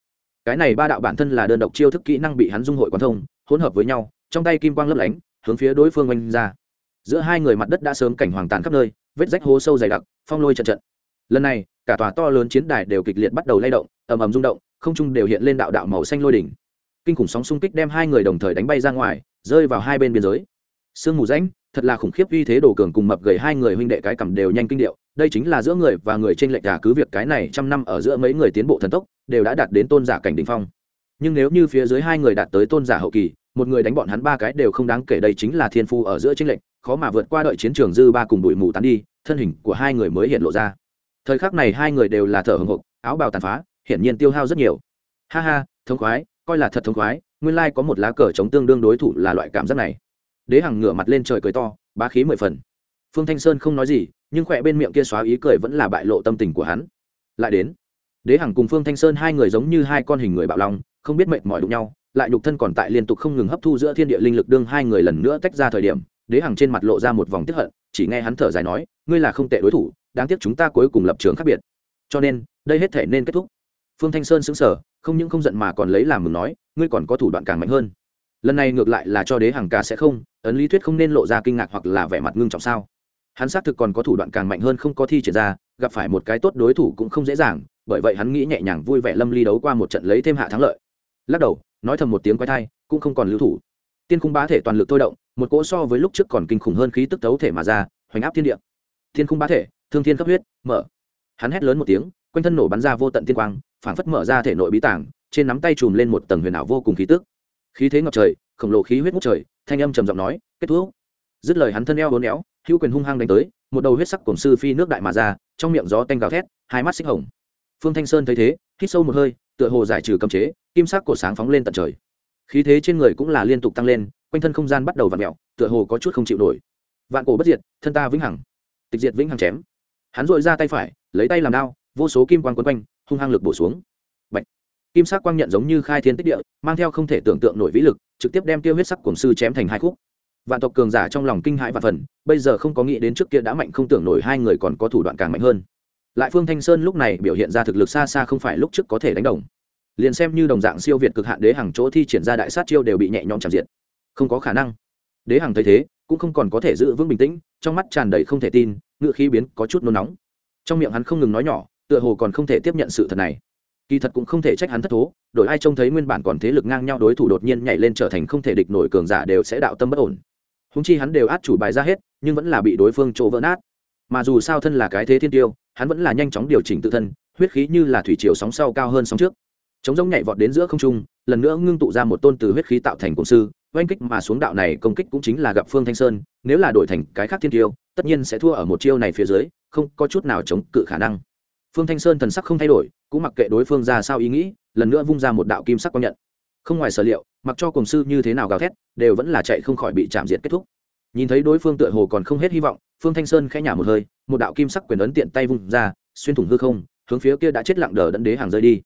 Cái này ba đạo bản thân là đơn độc chiêu thức kỹ năng bị hắn dung hội quán thông, hỗn hợp với nhau, trong tay kim quang lấp lánh, hướng phía đối phương oanh ra. Giữa hai người mặt đất đã sớm cảnh hoàng tàn khắp nơi, vết rách hố sâu dày đặc, phong lôi trận trận. Lần này, cả tòa to lớn chiến đài đều kịch liệt bắt đầu lay động, ầm ầm rung động, không trung đều hiện lên đạo đạo màu xanh lôi đỉnh. Kinh khủng sóng xung kích đem hai người đồng thời đánh bay ra ngoài, rơi vào hai bên biên giới. Sương mù rãnh thật là khủng khiếp uy thế đồ cường cùng mập gầy hai người huynh đệ cái cầm đều nhanh kinh điệu. Đây chính là giữa người và người trên lệch cả cứ việc cái này trăm năm ở giữa mấy người tiến bộ thần tốc, đều đã đạt đến tôn giả cảnh đỉnh phong. Nhưng nếu như phía dưới hai người đạt tới tôn giả hậu kỳ, một người đánh bọn hắn ba cái đều không đáng kể, đây chính là thiên phu ở giữa tranh lệch, khó mà vượt qua đợi chiến trường dư ba cùng bụi mù tán đi, thân hình của hai người mới hiện lộ ra. Thời khắc này hai người đều là thở hồng hộc, áo bào tàn phá, hiển nhiên tiêu hao rất nhiều. Ha ha, thống khoái, coi là thật thống khoái, nguyên lai có một lá cờ chống tương đương đối thủ là loại cảm giác này đế hằng ngửa mặt lên trời cười to, bá khí mười phần. Phương thanh sơn không nói gì, nhưng khỏe bên miệng kia xóa ý cười vẫn là bại lộ tâm tình của hắn. Lại đến, đế hằng cùng phương thanh sơn hai người giống như hai con hình người bạo lòng không biết mệt mỏi đụng nhau, lại nhục thân còn tại liên tục không ngừng hấp thu giữa thiên địa linh lực đương hai người lần nữa tách ra thời điểm, đế hằng trên mặt lộ ra một vòng tiếp hận, chỉ nghe hắn thở dài nói, ngươi là không tệ đối thủ, đáng tiếc chúng ta cuối cùng lập trường khác biệt. Cho nên, đây hết thể nên kết thúc. Phương thanh sơn xứng sở không những không giận mà còn lấy làm mừng nói, ngươi còn có thủ đoạn càng mạnh hơn lần này ngược lại là cho đế hằng ca sẽ không, ấn lý thuyết không nên lộ ra kinh ngạc hoặc là vẻ mặt ngưng trọng sao? Hắn xác thực còn có thủ đoạn càng mạnh hơn không có thi triển ra, gặp phải một cái tốt đối thủ cũng không dễ dàng, bởi vậy hắn nghĩ nhẹ nhàng vui vẻ lâm ly đấu qua một trận lấy thêm hạ thắng lợi. Lắc đầu, nói thầm một tiếng quay thai, cũng không còn lưu thủ. Tiên khung bá thể toàn lực thôi động, một cỗ so với lúc trước còn kinh khủng hơn khí tức tấu thể mà ra, hoành áp thiên địa. Thiên khung bá thể, thương thiên cấp huyết, mở. Hắn hét lớn một tiếng, quanh thân nổ bắn ra vô tận tiên quang, phảng phất mở ra thể nội bí tảng, trên nắm tay chùm lên một tầng huyền ảo vô cùng khí tức khí thế ngập trời, khổng lồ khí huyết ngút trời, thanh âm trầm giọng nói, kết thúc. Dứt lời hắn thân eo bốn éo, hữu quyền hung hăng đánh tới, một đầu huyết sắc cổng sư phi nước đại mà ra, trong miệng gió tanh gào thét, hai mắt xích hồng. Phương thanh sơn thấy thế, hít sâu một hơi, tựa hồ giải trừ cấm chế, kim sắc cổ sáng phóng lên tận trời. Khí thế trên người cũng là liên tục tăng lên, quanh thân không gian bắt đầu vặn mẹo tựa hồ có chút không chịu nổi. Vạn cổ bất diệt, thân ta vĩnh hằng. Tịch diệt vĩnh hằng chém. Hắn dội ra tay phải, lấy tay làm đao, vô số kim quang quấn quanh, hung hăng lực bổ xuống kim sắc quang nhận giống như khai thiên tích địa, mang theo không thể tưởng tượng nổi vĩ lực, trực tiếp đem tiêu huyết sắc cổng sư chém thành hai khúc. Vạn tộc cường giả trong lòng kinh hãi và phần, bây giờ không có nghĩ đến trước kia đã mạnh không tưởng nổi hai người còn có thủ đoạn càng mạnh hơn. Lại phương thanh sơn lúc này biểu hiện ra thực lực xa xa không phải lúc trước có thể đánh đồng. Liền xem như đồng dạng siêu việt cực hạn đế hàng chỗ thi triển ra đại sát chiêu đều bị nhẹ nhõm chạm diện. Không có khả năng. Đế hàng thấy thế, cũng không còn có thể giữ vững bình tĩnh, trong mắt tràn đầy không thể tin, ngựa khí biến có chút nôn nóng. Trong miệng hắn không ngừng nói nhỏ, tựa hồ còn không thể tiếp nhận sự thật này kỳ thật cũng không thể trách hắn thất thố Đội ai trông thấy nguyên bản còn thế lực ngang nhau đối thủ đột nhiên nhảy lên trở thành không thể địch nổi cường giả đều sẽ đạo tâm bất ổn. Húng chi hắn đều át chủ bài ra hết, nhưng vẫn là bị đối phương chỗ vỡ nát. Mà dù sao thân là cái thế thiên tiêu, hắn vẫn là nhanh chóng điều chỉnh tự thân, huyết khí như là thủy chiều sóng sau cao hơn sóng trước. Chống giống nhảy vọt đến giữa không trung, lần nữa ngưng tụ ra một tôn từ huyết khí tạo thành cổng sư, oanh kích mà xuống đạo này công kích cũng chính là gặp phương thanh sơn, nếu là đổi thành cái khác thiên tiêu, tất nhiên sẽ thua ở một chiêu này phía dưới, không có chút nào chống cự khả năng phương thanh sơn thần sắc không thay đổi, cũng mặc kệ đối phương ra sao ý nghĩ, lần nữa vung ra một đạo kim sắc quang nhận. Không ngoài sở liệu, mặc cho cổng sư như thế nào gào thét, đều vẫn là chạy không khỏi bị chạm diệt kết thúc. Nhìn thấy đối phương tựa hồ còn không hết hy vọng, phương thanh sơn khẽ nhả một hơi, một đạo kim sắc quyền ấn tiện tay vung ra, xuyên thủng hư không, hướng phía kia đã chết lặng đờ đẫn đế hàng rơi đi.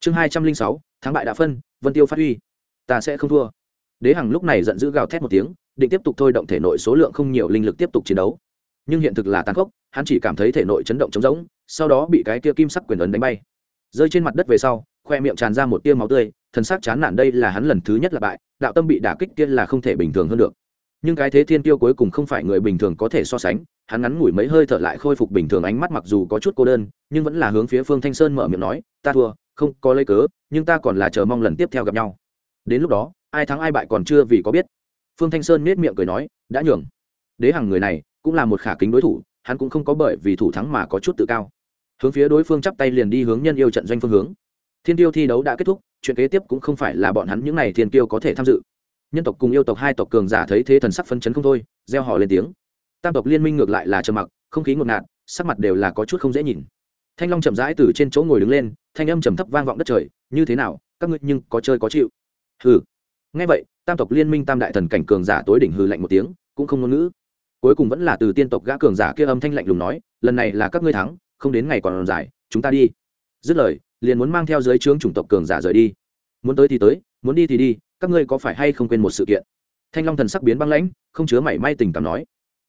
Chương hai trăm linh sáu tháng bại đã phân, vân tiêu phát huy. Ta sẽ không thua. Đế hàng lúc này giận dữ gào thét một tiếng, định tiếp tục thôi động thể nội số lượng không nhiều linh lực tiếp tục chiến đấu. Nhưng hiện thực là tàn khốc, hắn chỉ cảm thấy thể nội chấn động trống rỗng sau đó bị cái kia kim sắc quyền ấn đánh bay. Rơi trên mặt đất về sau, khoe miệng tràn ra một tia máu tươi, thần sắc chán nản đây là hắn lần thứ nhất là bại, đạo tâm bị đả kích kia là không thể bình thường hơn được. Nhưng cái thế thiên tiêu cuối cùng không phải người bình thường có thể so sánh, hắn ngắn ngủi mấy hơi thở lại khôi phục bình thường ánh mắt mặc dù có chút cô đơn, nhưng vẫn là hướng phía phương thanh sơn mở miệng nói, ta thua, không có lấy cớ, nhưng ta còn là chờ mong lần tiếp theo gặp nhau. Đến lúc đó, ai thắng ai bại còn chưa vì có biết. Phương thanh sơn nết miệng cười nói, đã nhường. Đế hàng người này cũng là một khả kính đối thủ, hắn cũng không có bởi vì thủ thắng mà có chút tự cao hướng phía đối phương chắp tay liền đi hướng nhân yêu trận doanh phương hướng. Thiên tiêu thi đấu đã kết thúc, chuyện kế tiếp cũng không phải là bọn hắn những n à y thiên tiêu có thể tham dự. Nhân tộc cùng yêu tộc hai tộc cường giả thấy thế thần sắc phân chấn không thôi gieo họ lên tiếng. Tam tộc liên minh ngược lại là trầm mặc, không khí ngột ngạt, sắc mặt đều là có chút không dễ nhìn. Thanh long chậm rãi từ trên chỗ ngồi đứng lên, thanh âm trầm thấp vang vọng đất trời, như thế nào, các ngươi nhưng có chơi có chịu? Hừ. Ngay vậy, tam tộc liên minh tam đại thần cảnh cường giả tối đỉnh hừ lạnh một tiếng, cũng không ngôn ngữ. Cuối cùng vẫn là từ tiên tộc gã cường giả kia âm thanh lạnh lùng nói, lần này là các ngươi thắng không đến ngày còn dài, chúng ta đi. Dứt lời, liền muốn mang theo dưới trướng chủng tộc cường giả rời đi. Muốn tới thì tới, muốn đi thì đi, các ngươi có phải hay không quên một sự kiện? Thanh long thần sắc biến băng lãnh, không chứa mảy may tình cảm nói.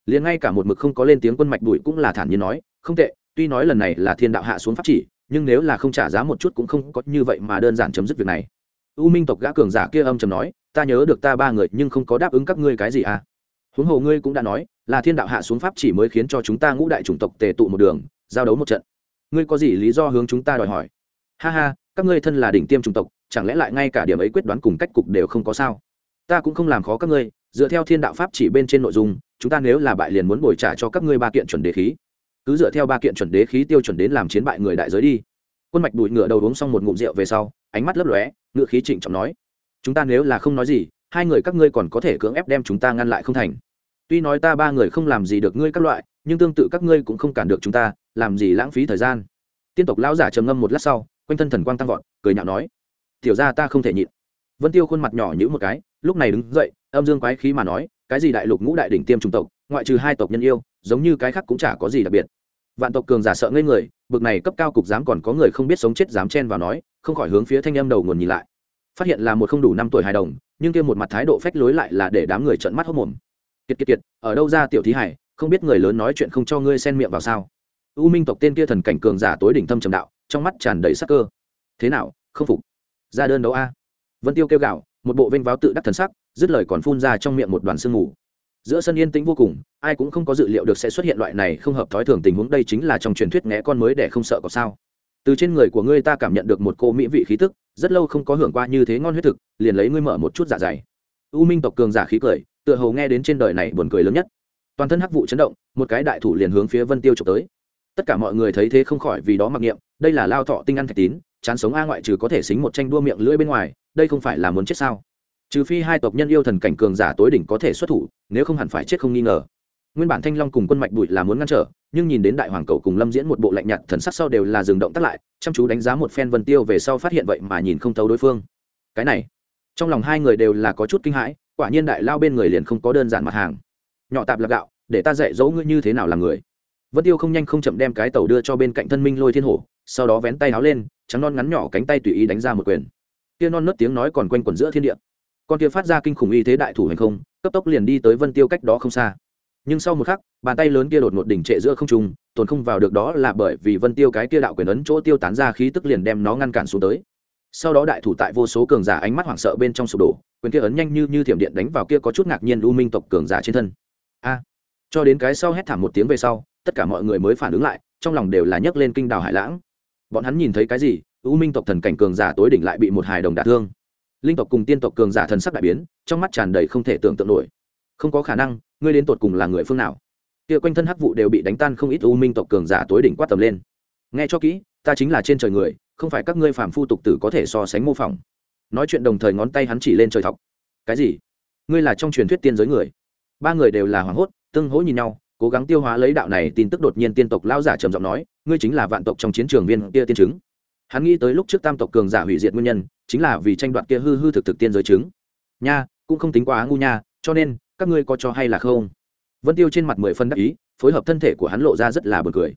Liền ngay cả một mực không có lên tiếng quân mạch đuổi cũng là thản nhiên nói, không tệ, tuy nói lần này là thiên đạo hạ xuống pháp chỉ, nhưng nếu là không trả giá một chút cũng không có như vậy mà đơn giản chấm dứt việc này. U minh tộc gã cường giả kia âm trầm nói, ta nhớ được ta ba người nhưng không có đáp ứng các ngươi cái gì à? Huống hồ ngươi cũng đã nói, là thiên đạo hạ xuống pháp chỉ mới khiến cho chúng ta ngũ đại chủng tộc tề tụ một đường giao đấu một trận. Ngươi có gì lý do hướng chúng ta đòi hỏi? Ha ha, các ngươi thân là đỉnh tiêm chủng tộc, chẳng lẽ lại ngay cả điểm ấy quyết đoán cùng cách cục đều không có sao? Ta cũng không làm khó các ngươi, dựa theo thiên đạo pháp chỉ bên trên nội dung, chúng ta nếu là bại liền muốn bồi trả cho các ngươi ba kiện chuẩn đế khí. Cứ dựa theo ba kiện chuẩn đế khí tiêu chuẩn đến làm chiến bại người đại giới đi. Quân mạch bụi ngựa đầu uống xong một ngụm rượu về sau, ánh mắt lấp lóe ngựa khí trịnh trọng nói, chúng ta nếu là không nói gì, hai người các ngươi còn có thể cưỡng ép đem chúng ta ngăn lại không thành. Tuy nói ta ba người không làm gì được ngươi các loại nhưng tương tự các ngươi cũng không cản được chúng ta, làm gì lãng phí thời gian. Tiên tộc lão giả trầm ngâm một lát sau, quanh thân thần quang tăng vọt, cười nhạo nói, tiểu ra ta không thể nhịn. Vân tiêu khuôn mặt nhỏ nhữ một cái, lúc này đứng dậy, âm dương quái khí mà nói, cái gì đại lục ngũ đại đỉnh tiêm trung tộc, ngoại trừ hai tộc nhân yêu, giống như cái khác cũng chả có gì đặc biệt. Vạn tộc cường giả sợ ngây người, bực này cấp cao cục dám còn có người không biết sống chết dám chen vào nói, không khỏi hướng phía thanh âm đầu nguồn nhìn lại. Phát hiện là một không đủ năm tuổi hài đồng, nhưng kia một mặt thái độ phách lối lại là để đám người trợn mắt hốc mồm. Kiệt kiệt kiệt, ở đâu ra tiểu thí hải không biết người lớn nói chuyện không cho ngươi xen miệng vào sao? U minh tộc tên kia thần cảnh cường giả tối đỉnh thâm trầm đạo, trong mắt tràn đầy sắc cơ. Thế nào, không phục? Ra đơn đấu a. Vân tiêu kêu gạo một bộ vênh váo tự đắc thần sắc, dứt lời còn phun ra trong miệng một đoàn sương mù. Giữa sân yên tĩnh vô cùng, ai cũng không có dự liệu được sẽ xuất hiện loại này không hợp thói thường tình huống, đây chính là trong truyền thuyết nghe con mới để không sợ có sao. Từ trên người của ngươi ta cảm nhận được một cô mỹ vị khí tức, rất lâu không có hưởng qua như thế ngon huyết thực, liền lấy ngươi mở một chút dạ dày. U minh tộc cường giả khí cười, tựa hồ nghe đến trên đời này buồn cười lớn nhất toàn thân hắc vụ chấn động, một cái đại thủ liền hướng phía vân tiêu trộm tới. Tất cả mọi người thấy thế không khỏi vì đó mặc niệm, đây là lao thọ tinh ăn thạch tín, chán sống a ngoại trừ có thể xính một tranh đua miệng lưỡi bên ngoài, đây không phải là muốn chết sao? Trừ phi hai tộc nhân yêu thần cảnh cường giả tối đỉnh có thể xuất thủ, nếu không hẳn phải chết không nghi ngờ. Nguyên bản thanh long cùng quân mạch bụi là muốn ngăn trở, nhưng nhìn đến đại hoàng cầu cùng lâm diễn một bộ lạnh nhạt thần sắc sau đều là dừng động tắt lại, chăm chú đánh giá một phen vân tiêu về sau phát hiện vậy mà nhìn không thấu đối phương. Cái này, trong lòng hai người đều là có chút kinh hãi, quả nhiên đại lao bên người liền không có đơn giản mặt hàng nhỏ tạp lạc gạo, để ta dạy dỗ ngươi như thế nào làm người. Vân tiêu không nhanh không chậm đem cái tàu đưa cho bên cạnh thân minh lôi thiên hổ, sau đó vén tay áo lên, trắng non ngắn nhỏ cánh tay tùy ý đánh ra một quyền. Kia non nớt tiếng nói còn quanh quẩn giữa thiên địa. Con kia phát ra kinh khủng y thế đại thủ hành không, cấp tốc liền đi tới vân tiêu cách đó không xa. Nhưng sau một khắc, bàn tay lớn kia đột ngột đỉnh trệ giữa không trung tồn không vào được đó là bởi vì vân tiêu cái kia đạo quyền ấn chỗ tiêu tán ra khí tức liền đem nó ngăn cản xuống tới. Sau đó đại thủ tại vô số cường giả ánh mắt hoảng sợ bên trong sụp đổ, quyền kia ấn nhanh như như thiểm điện đánh vào kia có chút ngạc nhiên u minh tộc cường giả trên thân a. Cho đến cái sau hét thảm một tiếng về sau, tất cả mọi người mới phản ứng lại, trong lòng đều là nhấc lên kinh đào hải lãng. Bọn hắn nhìn thấy cái gì? U minh tộc thần cảnh cường giả tối đỉnh lại bị một hài đồng đả thương. Linh tộc cùng tiên tộc cường giả thần sắc đại biến, trong mắt tràn đầy không thể tưởng tượng nổi. Không có khả năng, ngươi đến tột cùng là người phương nào? Kia quanh thân hắc vụ đều bị đánh tan không ít u minh tộc cường giả tối đỉnh quát tầm lên. Nghe cho kỹ, ta chính là trên trời người, không phải các ngươi phàm phu tục tử có thể so sánh mô phỏng. Nói chuyện đồng thời ngón tay hắn chỉ lên trời thọc. Cái gì? Ngươi là trong truyền thuyết tiên giới người ba người đều là hoảng hốt, tương hỗ nhìn nhau, cố gắng tiêu hóa lấy đạo này tin tức đột nhiên tiên tộc lao giả trầm giọng nói, ngươi chính là vạn tộc trong chiến trường viên kia tiên chứng. Hắn nghĩ tới lúc trước tam tộc cường giả hủy diệt nguyên nhân, chính là vì tranh đoạt kia hư hư thực thực tiên giới chứng. Nha, cũng không tính quá ngu nha, cho nên, các ngươi có cho hay là không? Vân tiêu trên mặt mười phân đắc ý, phối hợp thân thể của hắn lộ ra rất là buồn cười.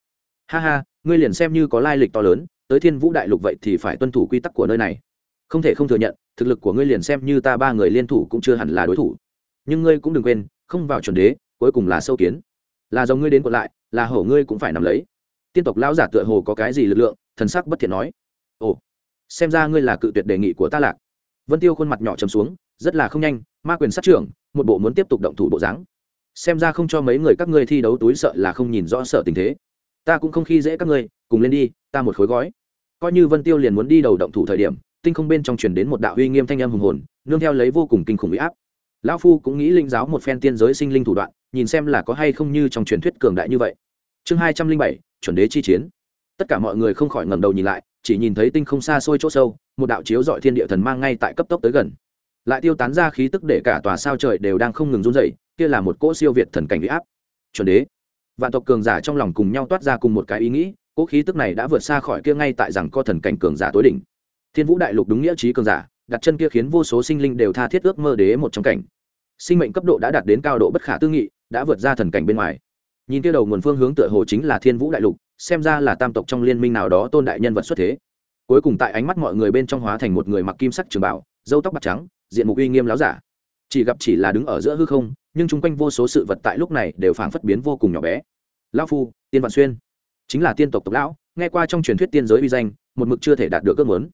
Ha ha, ngươi liền xem như có lai lịch to lớn, tới thiên vũ đại lục vậy thì phải tuân thủ quy tắc của nơi này. Không thể không thừa nhận, thực lực của ngươi liền xem như ta ba người liên thủ cũng chưa hẳn là đối thủ. Nhưng ngươi cũng đừng quên không vào chuẩn đế, cuối cùng là sâu kiến. Là dòng ngươi đến còn lại, là hổ ngươi cũng phải nằm lấy. Tiên tộc lão giả tựa hồ có cái gì lực lượng, thần sắc bất thiện nói. Ồ, xem ra ngươi là cự tuyệt đề nghị của ta lạc. Vân tiêu khuôn mặt nhỏ chấm xuống, rất là không nhanh, ma quyền sát trưởng, một bộ muốn tiếp tục động thủ bộ dáng. Xem ra không cho mấy người các ngươi thi đấu túi sợ là không nhìn rõ sợ tình thế. Ta cũng không khi dễ các ngươi, cùng lên đi, ta một khối gói. Coi như vân tiêu liền muốn đi đầu động thủ thời điểm, tinh không bên trong truyền đến một đạo uy nghiêm thanh âm hùng hồn, nương theo lấy vô cùng kinh khủng uy áp lão phu cũng nghĩ linh giáo một phen tiên giới sinh linh thủ đoạn, nhìn xem là có hay không như trong truyền thuyết cường đại như vậy. Chương hai trăm linh bảy, chuẩn đế chi chiến. Tất cả mọi người không khỏi ngẩng đầu nhìn lại, chỉ nhìn thấy tinh không xa xôi chỗ sâu, một đạo chiếu dọi thiên địa thần mang ngay tại cấp tốc tới gần. Lại tiêu tán ra khí tức để cả tòa sao trời đều đang không ngừng run dậy kia là một cỗ siêu việt thần cảnh bị áp. Chuẩn đế. Vạn tộc cường giả trong lòng cùng nhau toát ra cùng một cái ý nghĩ, cỗ khí tức này đã vượt xa khỏi kia ngay tại rằng co thần cảnh cường giả tối đỉnh. Thiên vũ đại lục đúng nghĩa trí cường giả đặt chân kia khiến vô số sinh linh đều tha thiết ước mơ đế một trong cảnh. Sinh mệnh cấp độ đã đạt đến cao độ bất khả tư nghị, đã vượt ra thần cảnh bên ngoài. Nhìn kia đầu nguồn phương hướng tựa hồ chính là thiên vũ đại lục, xem ra là tam tộc trong liên minh nào đó tôn đại nhân vật xuất thế. Cuối cùng tại ánh mắt mọi người bên trong hóa thành một người mặc kim sắc trường bảo dâu tóc bạc trắng, diện mục uy nghiêm láo giả. Chỉ gặp chỉ là đứng ở giữa hư không, nhưng chung quanh vô số sự vật tại lúc này đều phảng phất biến vô cùng nhỏ bé. Lão phu, tiên vạn xuyên, chính là tiên tộc tộc lão, nghe qua trong truyền thuyết tiên giới uy danh, một mực chưa thể đạt được ước muốn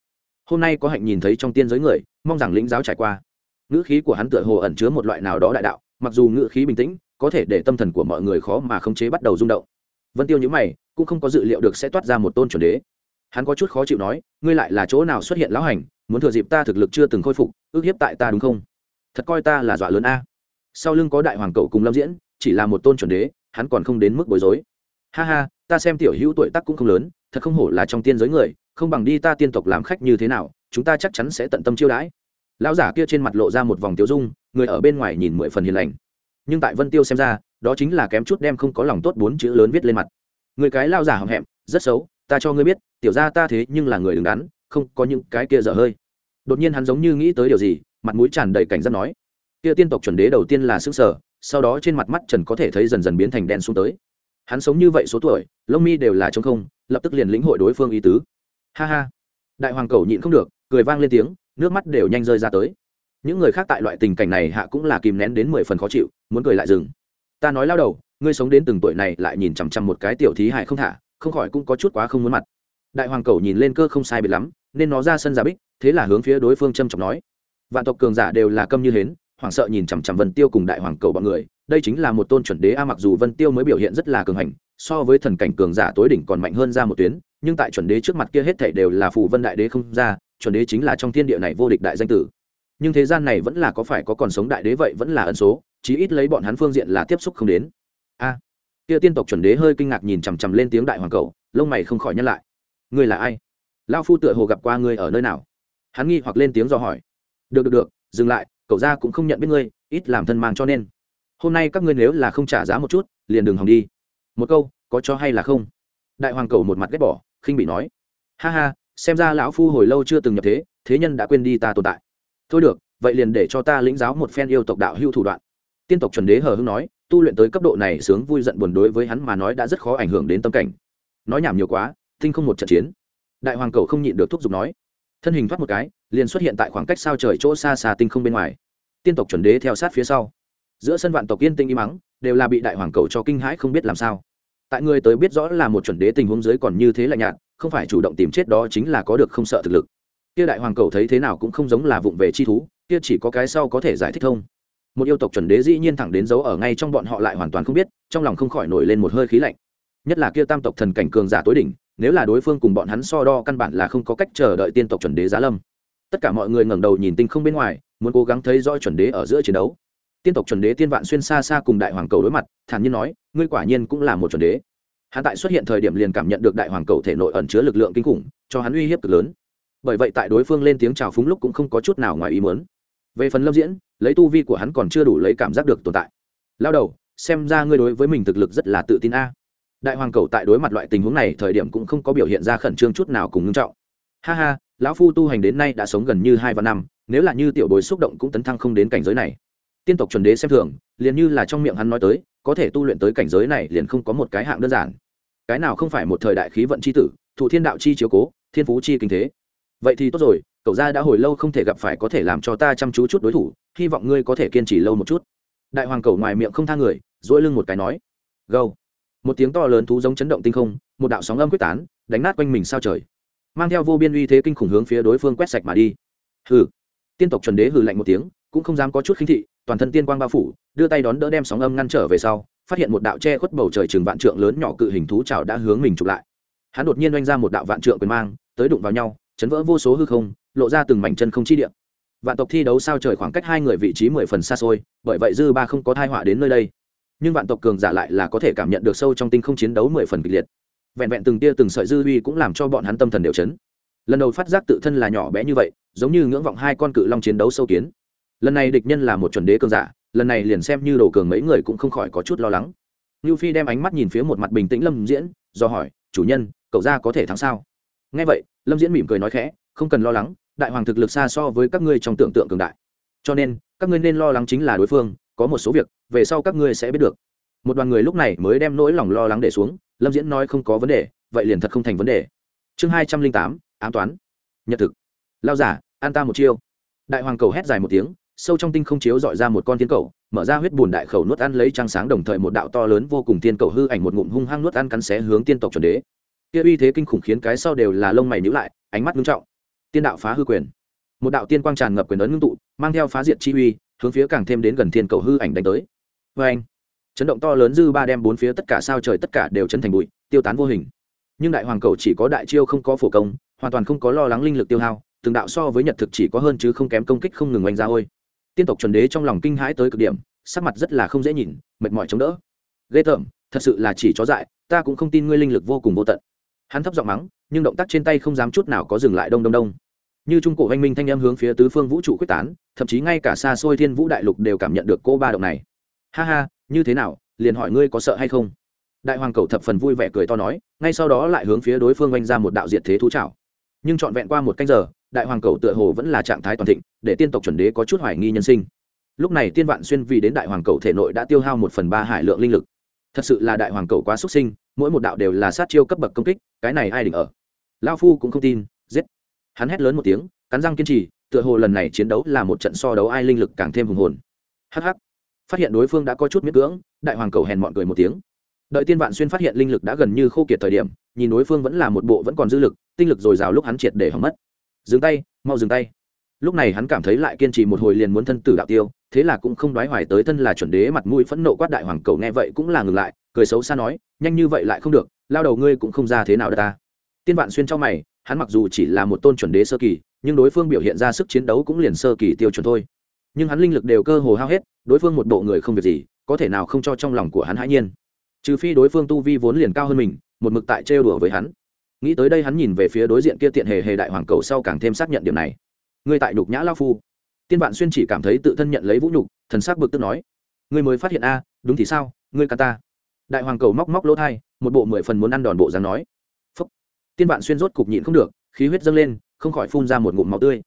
hôm nay có hạnh nhìn thấy trong tiên giới người, mong rằng lĩnh giáo trải qua. Ngữ khí của hắn tựa hồ ẩn chứa một loại nào đó đại đạo, mặc dù ngữ khí bình tĩnh, có thể để tâm thần của mọi người khó mà khống chế bắt đầu rung động. Vân tiêu nhữ mày, cũng không có dự liệu được sẽ toát ra một tôn chuẩn đế. Hắn có chút khó chịu nói, ngươi lại là chỗ nào xuất hiện lão hành, muốn thừa dịp ta thực lực chưa từng khôi phục, ước hiếp tại ta đúng không? Thật coi ta là dọa lớn a. Sau lưng có đại hoàng cậu cùng lâm diễn, chỉ là một tôn chuẩn đế, hắn còn không đến mức bối rối. Ha ha, ta xem tiểu hữu tuổi tác cũng không lớn, thật không hổ là trong tiên giới người không bằng đi ta tiên tộc làm khách như thế nào, chúng ta chắc chắn sẽ tận tâm chiêu đãi. Lão giả kia trên mặt lộ ra một vòng tiêu dung, người ở bên ngoài nhìn mười phần hiền lành. Nhưng tại vân tiêu xem ra, đó chính là kém chút đem không có lòng tốt bốn chữ lớn viết lên mặt. Người cái lao giả hậm hẹm, rất xấu, ta cho ngươi biết, tiểu ra ta thế nhưng là người đứng đắn, không có những cái kia dở hơi. Đột nhiên hắn giống như nghĩ tới điều gì, mặt mũi tràn đầy cảnh giác nói, kia tiên tộc chuẩn đế đầu tiên là xương sở sau đó trên mặt mắt trần có thể thấy dần dần biến thành đen xuống tới. Hắn sống như vậy số tuổi, lông mi đều là t không, lập tức liền lĩnh hội đối phương ý tứ ha ha. Đại hoàng cầu nhịn không được, cười vang lên tiếng, nước mắt đều nhanh rơi ra tới. Những người khác tại loại tình cảnh này hạ cũng là kìm nén đến mười phần khó chịu, muốn cười lại dừng. Ta nói lao đầu, ngươi sống đến từng tuổi này lại nhìn chằm chằm một cái tiểu thí hại không thả, không khỏi cũng có chút quá không muốn mặt. Đại hoàng cầu nhìn lên cơ không sai biệt lắm, nên nó ra sân giả bích, thế là hướng phía đối phương châm trọng nói. Vạn tộc cường giả đều là câm như hến, hoảng sợ nhìn chằm chằm vân tiêu cùng đại hoàng cầu bọn người. Đây chính là một tôn chuẩn đế a, mặc dù vân tiêu mới biểu hiện rất là cường hành, so với thần cảnh cường giả tối đỉnh còn mạnh hơn ra một tuyến nhưng tại chuẩn đế trước mặt kia hết thảy đều là phù vân đại đế không ra, chuẩn đế chính là trong thiên địa này vô địch đại danh tử. Nhưng thế gian này vẫn là có phải có còn sống đại đế vậy vẫn là ẩn số, chí ít lấy bọn hắn phương diện là tiếp xúc không đến. A. Kia tiên tộc chuẩn đế hơi kinh ngạc nhìn chằm chằm lên tiếng đại hoàng cầu, lông mày không khỏi nhăn lại. Ngươi là ai? Lao phu tựa hồ gặp qua ngươi ở nơi nào? Hắn nghi hoặc lên tiếng do hỏi. Được được được, dừng lại, cậu ra cũng không nhận biết ngươi, ít làm thân mang cho nên. Hôm nay các ngươi nếu là không trả giá một chút, liền đừng hòng đi. Một câu, có cho hay là không? Đại hoàng cầu một mặt ghét bỏ khinh bị nói. Ha ha, xem ra lão phu hồi lâu chưa từng nhập thế thế nhân đã quên đi ta tồn tại. Thôi được, vậy liền để cho ta lĩnh giáo một phen yêu tộc đạo hưu thủ đoạn. Tiên tộc chuẩn đế hờ hưng nói, tu luyện tới cấp độ này sướng vui giận buồn đối với hắn mà nói đã rất khó ảnh hưởng đến tâm cảnh. Nói nhảm nhiều quá tinh không một trận chiến. Đại hoàng cầu không nhịn được thúc giục nói. Thân hình thoát một cái, liền xuất hiện tại khoảng cách sao trời chỗ xa xa tinh không bên ngoài. Tiên tộc chuẩn đế theo sát phía sau. Giữa sân vạn tộc yên tinh im mắng đều là bị đại hoàng cầu cho kinh hãi không biết làm sao tại người tới biết rõ là một chuẩn đế tình huống dưới còn như thế lạnh nhạt, không phải chủ động tìm chết đó chính là có được không sợ thực lực. Kia đại hoàng cầu thấy thế nào cũng không giống là vụng về chi thú, kia chỉ có cái sau có thể giải thích thông một yêu tộc chuẩn đế dĩ nhiên thẳng đến dấu ở ngay trong bọn họ lại hoàn toàn không biết, trong lòng không khỏi nổi lên một hơi khí lạnh. Nhất là kia tam tộc thần cảnh cường giả tối đỉnh, nếu là đối phương cùng bọn hắn so đo căn bản là không có cách chờ đợi tiên tộc chuẩn đế giá lâm. Tất cả mọi người ngẩng đầu nhìn tinh không bên ngoài, muốn cố gắng thấy rõ chuẩn đế ở giữa chiến đấu tiên tộc chuẩn đế tiên vạn xuyên xa xa cùng đại hoàng cầu đối mặt, thản nhiên nói, ngươi quả nhiên cũng là một chuẩn đế. Hắn tại xuất hiện thời điểm liền cảm nhận được đại hoàng cầu thể nội ẩn chứa lực lượng kinh khủng, cho hắn uy hiếp cực lớn. Bởi vậy tại đối phương lên tiếng chào phúng lúc cũng không có chút nào ngoài ý muốn. Về phần lâm diễn, lấy tu vi của hắn còn chưa đủ lấy cảm giác được tồn tại. Lao đầu, xem ra ngươi đối với mình thực lực rất là tự tin a. Đại hoàng cầu tại đối mặt loại tình huống này thời điểm cũng không có biểu hiện ra khẩn trương chút nào cùng ngưng trọng. Ha ha, lão phu tu hành đến nay đã sống gần như hai vạn năm, nếu là như tiểu bối xúc động cũng tấn thăng không đến cảnh giới này tiên tộc chuẩn đế xem thường, liền như là trong miệng hắn nói tới, có thể tu luyện tới cảnh giới này liền không có một cái hạng đơn giản. Cái nào không phải một thời đại khí vận c h i tử, thụ thiên đạo chi chiếu cố, thiên phú chi kinh thế. Vậy thì tốt rồi, cậu gia đã hồi lâu không thể gặp phải có thể làm cho ta chăm chú chút đối thủ, hy vọng ngươi có thể kiên trì lâu một chút. Đại hoàng cầu ngoài miệng không tha người dỗi lưng một cái nói. Gâu một tiếng to lớn thú giống chấn động tinh không, một đạo sóng âm quyết tán, đánh nát quanh mình sao trời. Mang theo vô biên uy thế kinh khủng hướng phía đối phương quét sạch mà đi. Hừ. Tiên tộc chuẩn đế hừ lạnh một tiếng, cũng không dám có chút khinh thị toàn thân tiên quang bao phủ, đưa tay đón đỡ đem sóng âm ngăn trở về sau, phát hiện một đạo che khuất bầu trời chừng vạn trượng lớn nhỏ cự hình thú trào đã hướng mình chụp lại. Hắn đột nhiên oanh ra một đạo vạn trượng quyền mang, tới đụng vào nhau, chấn vỡ vô số hư không, lộ ra từng mảnh chân không chi điện vạn tộc thi đấu sao trời khoảng cách hai người vị trí mười phần xa xôi, bởi vậy dư ba không có thai họa đến nơi đây. Nhưng vạn tộc cường giả lại là có thể cảm nhận được sâu trong tinh không chiến đấu mười phần kịch liệt. Vẹn vẹn từng tia từng sợi dư uy cũng làm cho bọn hắn tâm thần đều chấn. Lần đầu phát giác tự thân là nhỏ bé như vậy, giống như ngưỡng vọng hai con cự long chiến đấu sâu kiến lần này địch nhân là một chuẩn đế cường giả, lần này liền xem như đồ cường mấy người cũng không khỏi có chút lo lắng. Như phi đem ánh mắt nhìn phía một mặt bình tĩnh lâm diễn, do hỏi, chủ nhân, cậu ra có thể thắng sao? Ngay vậy, lâm diễn mỉm cười nói khẽ, không cần lo lắng, đại hoàng thực lực xa so với các ngươi trong tưởng tượng cường đại. Cho nên, các ngươi nên lo lắng chính là đối phương, có một số việc, về sau các ngươi sẽ biết được. Một đoàn người lúc này mới đem nỗi lòng lo lắng để xuống, lâm diễn nói không có vấn đề, vậy liền thật không thành vấn đề. Chương hai trăm linh tám, ám toán. Nhật thực. Lao giả, an ta một chiêu. Đại hoàng cầu hét dài một tiếng sâu trong tinh không chiếu dọi ra một con thiên cầu, mở ra huyết bùn đại khẩu nuốt ăn lấy trăng sáng đồng thời một đạo to lớn vô cùng thiên cầu hư ảnh một ngụm hung hăng nuốt ăn cắn xé hướng tiên tộc chuẩn đế. Kia uy thế kinh khủng khiến cái sau đều là lông mày nhíu lại, ánh mắt nghiêm trọng. Tiên đạo phá hư quyền. Một đạo tiên quang tràn ngập quyền ấn ngưng tụ, mang theo phá diệt chi uy, hướng phía càng thêm đến gần thiên cầu hư ảnh đánh tới. Vê anh chấn động to lớn dư ba đem bốn phía tất cả sao trời tất cả đều chấn thành bụi, tiêu tán vô hình. Nhưng đại hoàng cầu chỉ có đại chiêu không có phổ công, hoàn toàn không có lo lắng linh lực tiêu hao, từng đạo so với nhật thực chỉ có hơn chứ không kém công kích không ngừng oanh ra ôi tiên tộc chuẩn đế trong lòng kinh hãi tới cực điểm, sắc mặt rất là không dễ nhìn, mệt mỏi chống đỡ. Ghê tởm, thật sự là chỉ chó dại, ta cũng không tin ngươi linh lực vô cùng vô tận. Hắn thấp giọng mắng, nhưng động tác trên tay không dám chút nào có dừng lại đông đông đông. Như trung cổ oanh minh thanh em hướng phía tứ phương vũ trụ quyết tán, thậm chí ngay cả xa xôi thiên vũ đại lục đều cảm nhận được cô ba động này. Ha ha, như thế nào, liền hỏi ngươi có sợ hay không? Đại hoàng cầu thập phần vui vẻ cười to nói, ngay sau đó lại hướng phía đối phương oanh ra một đạo diệt thế thú trảo. Nhưng trọn vẹn qua một canh giờ đại hoàng cầu tựa hồ vẫn là trạng thái toàn thịnh, để tiên tộc chuẩn đế có chút hoài nghi nhân sinh. Lúc này tiên vạn xuyên vì đến đại hoàng cầu thể nội đã tiêu hao một phần ba hải lượng linh lực. Thật sự là đại hoàng cầu quá xuất sinh, mỗi một đạo đều là sát chiêu cấp bậc công kích, cái này ai định ở? Lao phu cũng không tin, giết. Hắn hét lớn một tiếng, cắn răng kiên trì, tựa hồ lần này chiến đấu là một trận so đấu ai linh lực càng thêm hùng hồn. Hh phát hiện đối phương đã có chút miễn cưỡng, đại hoàng cầu hèn mọn cười một tiếng. Đợi tiên vạn xuyên phát hiện linh lực đã gần như khô kiệt thời điểm, nhìn đối phương vẫn là một bộ vẫn còn dư lực, tinh lực dồi dào lúc hắn triệt để hỏng mất dừng tay, mau dừng tay. Lúc này hắn cảm thấy lại kiên trì một hồi liền muốn thân tử đạo tiêu, thế là cũng không đoái hoài tới thân là chuẩn đế mặt mũi phẫn nộ quát đại hoàng cầu nghe vậy cũng là ngừng lại, cười xấu xa nói, nhanh như vậy lại không được, lao đầu ngươi cũng không ra thế nào đất ta. Tiên vạn xuyên trong mày, hắn mặc dù chỉ là một tôn chuẩn đế sơ kỳ, nhưng đối phương biểu hiện ra sức chiến đấu cũng liền sơ kỳ tiêu chuẩn thôi. Nhưng hắn linh lực đều cơ hồ hao hết, đối phương một bộ người không việc gì, có thể nào không cho trong lòng của hắn hãi nhiên. Trừ phi đối phương tu vi vốn liền cao hơn mình, một mực tại trêu đùa với hắn nghĩ tới đây hắn nhìn về phía đối diện kia tiện hề hề đại hoàng cầu sau càng thêm xác nhận điểm này. Ngươi tại nhục nhã lao phu. Tiên vạn xuyên chỉ cảm thấy tự thân nhận lấy vũ nhục, thần sắc bực tức nói, ngươi mới phát hiện a, đúng thì sao? Ngươi ca ta. Đại hoàng cầu móc móc lỗ thai, một bộ mười phần muốn ăn đòn bộ dáng nói. Phúc. Tiên vạn xuyên rốt cục nhịn không được, khí huyết dâng lên, không khỏi phun ra một ngụm máu tươi.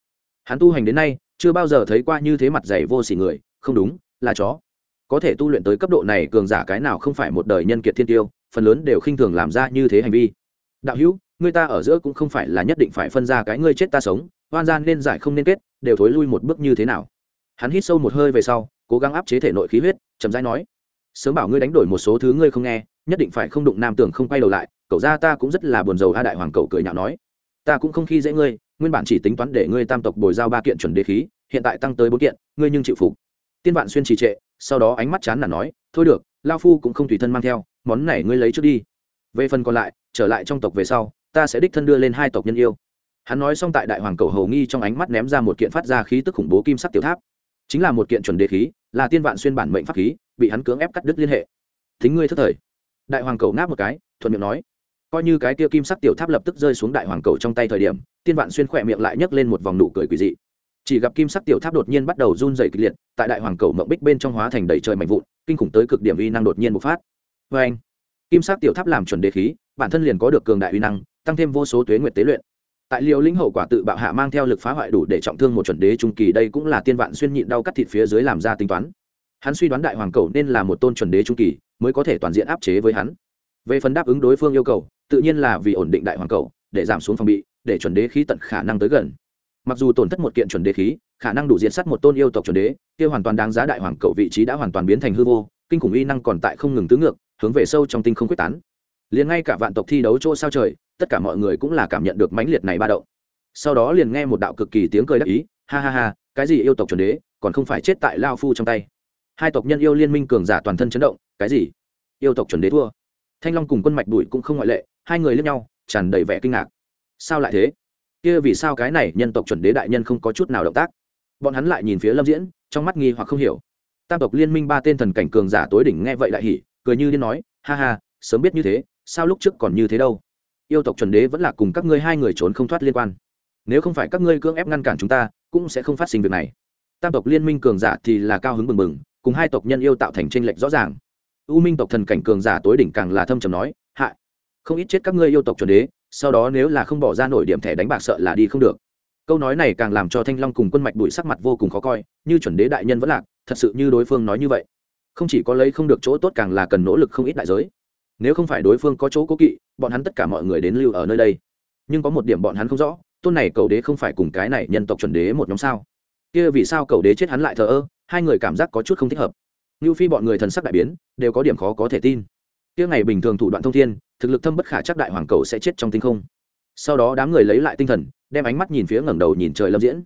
Hắn tu hành đến nay, chưa bao giờ thấy qua như thế mặt dày vô s ỉ người, không đúng, là chó. Có thể tu luyện tới cấp độ này cường giả cái nào không phải một đời nhân kiệt thiên tiêu, phần lớn đều khinh thường làm ra như thế hành vi đạo hữu người ta ở giữa cũng không phải là nhất định phải phân ra cái ngươi chết ta sống hoan gian nên giải không nên kết, đều thối lui một bước như thế nào? Hắn hít sâu một hơi về sau, cố gắng áp chế thể nội khí huyết, chậm rãi nói, sớm bảo ngươi đánh đổi một số thứ ngươi không nghe, nhất định phải không đụng nam tưởng không quay đầu lại, cậu ra ta cũng rất là buồn rầu a đại hoàng cậu cười nhạo nói, ta cũng không khi dễ ngươi, nguyên bản chỉ tính toán để ngươi tam tộc bồi giao ba kiện chuẩn đế khí, hiện tại tăng tới bốn kiện, ngươi nhưng chịu phục. Tiên vạn xuyên trì trệ, sau đó ánh mắt chán là nói, thôi được lao phu cũng không tùy thân mang theo, món này ngươi lấy trước đi về phần còn lại, trở lại trong tộc về sau, ta sẽ đích thân đưa lên hai tộc nhân yêu. Hắn nói xong tại đại hoàng cầu hầu nghi trong ánh mắt ném ra một kiện phát ra khí tức khủng bố kim sắc tiểu tháp. Chính là một kiện chuẩn đề khí, là tiên vạn xuyên bản mệnh pháp khí, bị hắn cưỡng ép cắt đứt liên hệ. Thính ngươi thất thời. Đại hoàng cầu ngáp một cái, thuận miệng nói. Coi như cái kia kim sắc tiểu tháp lập tức rơi xuống đại hoàng cầu trong tay thời điểm, tiên vạn xuyên khỏe miệng lại nhấc lên một vòng nụ cười quỳ dị. Chỉ gặp kim sắc tiểu tháp đột nhiên bắt đầu run dày kịch liệt, tại đại hoàng cầu mộng bích bên trong hóa thành đầy trời mạnh vụn, kinh khủng tới cực điểm uy năng đột nhiên bộc phát. Vê anh kim sắc tiểu tháp làm chuẩn đế khí, bản thân liền có được cường đại uy năng, tăng thêm vô số tuế nguyệt tế luyện. Tại liều lĩnh hậu quả tự bạo hạ mang theo lực phá hoại đủ để trọng thương một chuẩn đế trung kỳ, đây cũng là tiên vạn xuyên nhịn đau cắt thịt phía dưới làm ra tính toán. Hắn suy đoán đại hoàng cầu nên là một tôn chuẩn đế trung kỳ, mới có thể toàn diện áp chế với hắn. Về phần đáp ứng đối phương yêu cầu, tự nhiên là vì ổn định đại hoàng cầu, để giảm xuống phòng bị, để chuẩn đế khí tận khả năng tới gần. Mặc dù tổn thất một kiện chuẩn đế khí, khả năng đủ diện sắt một tôn yêu tộc chuẩn đế, kia hoàn toàn đáng giá đại hoàng cầu vị trí đã hoàn toàn biến thành hư vô, kinh khủng uy năng còn tại không ngừng tứ ngược hướng về sâu trong tinh không quyết tán. Liền ngay cả vạn tộc thi đấu chỗ sao trời, tất cả mọi người cũng là cảm nhận được mãnh liệt này ba động. Sau đó liền nghe một đạo cực kỳ tiếng cười đắc ý, ha ha ha, cái gì yêu tộc chuẩn đế, còn không phải chết tại lao phu trong tay? Hai tộc nhân yêu liên minh cường giả toàn thân chấn động, cái gì? Yêu tộc chuẩn đế thua? Thanh long cùng quân mạch bụi cũng không ngoại lệ, hai người lướt nhau, tràn đầy vẻ kinh ngạc. Sao lại thế? Kia vì sao cái này nhân tộc chuẩn đế đại nhân không có chút nào động tác? Bọn hắn lại nhìn phía lâm diễn, trong mắt nghi hoặc không hiểu. Tam tộc liên minh ba tên thần cảnh cường giả tối đỉnh nghe vậy đại hỉ cười như điên nói, ha ha, sớm biết như thế, sao lúc trước còn như thế đâu? Yêu tộc chuẩn đế vẫn là cùng các ngươi hai người trốn không thoát liên quan. Nếu không phải các ngươi cưỡng ép ngăn cản chúng ta, cũng sẽ không phát sinh việc này. Tam tộc liên minh cường giả thì là cao hứng bừng bừng, cùng hai tộc nhân yêu tạo thành tranh lệch rõ ràng. U minh tộc thần cảnh cường giả tối đỉnh càng là thâm trầm nói hại không ít chết các ngươi yêu tộc chuẩn đế, sau đó nếu là không bỏ ra nổi điểm thẻ đánh bạc sợ là đi không được. Câu nói này càng làm cho thanh long cùng quân mạch bụi sắc mặt vô cùng khó coi, như chuẩn đế đại nhân vẫn lạc, thật sự như đối phương nói như vậy không chỉ có lấy không được chỗ tốt càng là cần nỗ lực không ít đại giới. Nếu không phải đối phương có chỗ cố kỵ, bọn hắn tất cả mọi người đến lưu ở nơi đây. Nhưng có một điểm bọn hắn không rõ, tôn này cầu đế không phải cùng cái này nhân tộc chuẩn đế một nhóm sao? Kia vì sao cầu đế chết hắn lại thờ ơ, hai người cảm giác có chút không thích hợp. Như phi bọn người thần sắc đại biến, đều có điểm khó có thể tin. Kia ngày bình thường thủ đoạn thông thiên, thực lực thâm bất khả chắc đại hoàng cầu sẽ chết trong tinh không. Sau đó đám người lấy lại tinh thần, đem ánh mắt nhìn phía ngẩng đầu nhìn trời lâm diễn.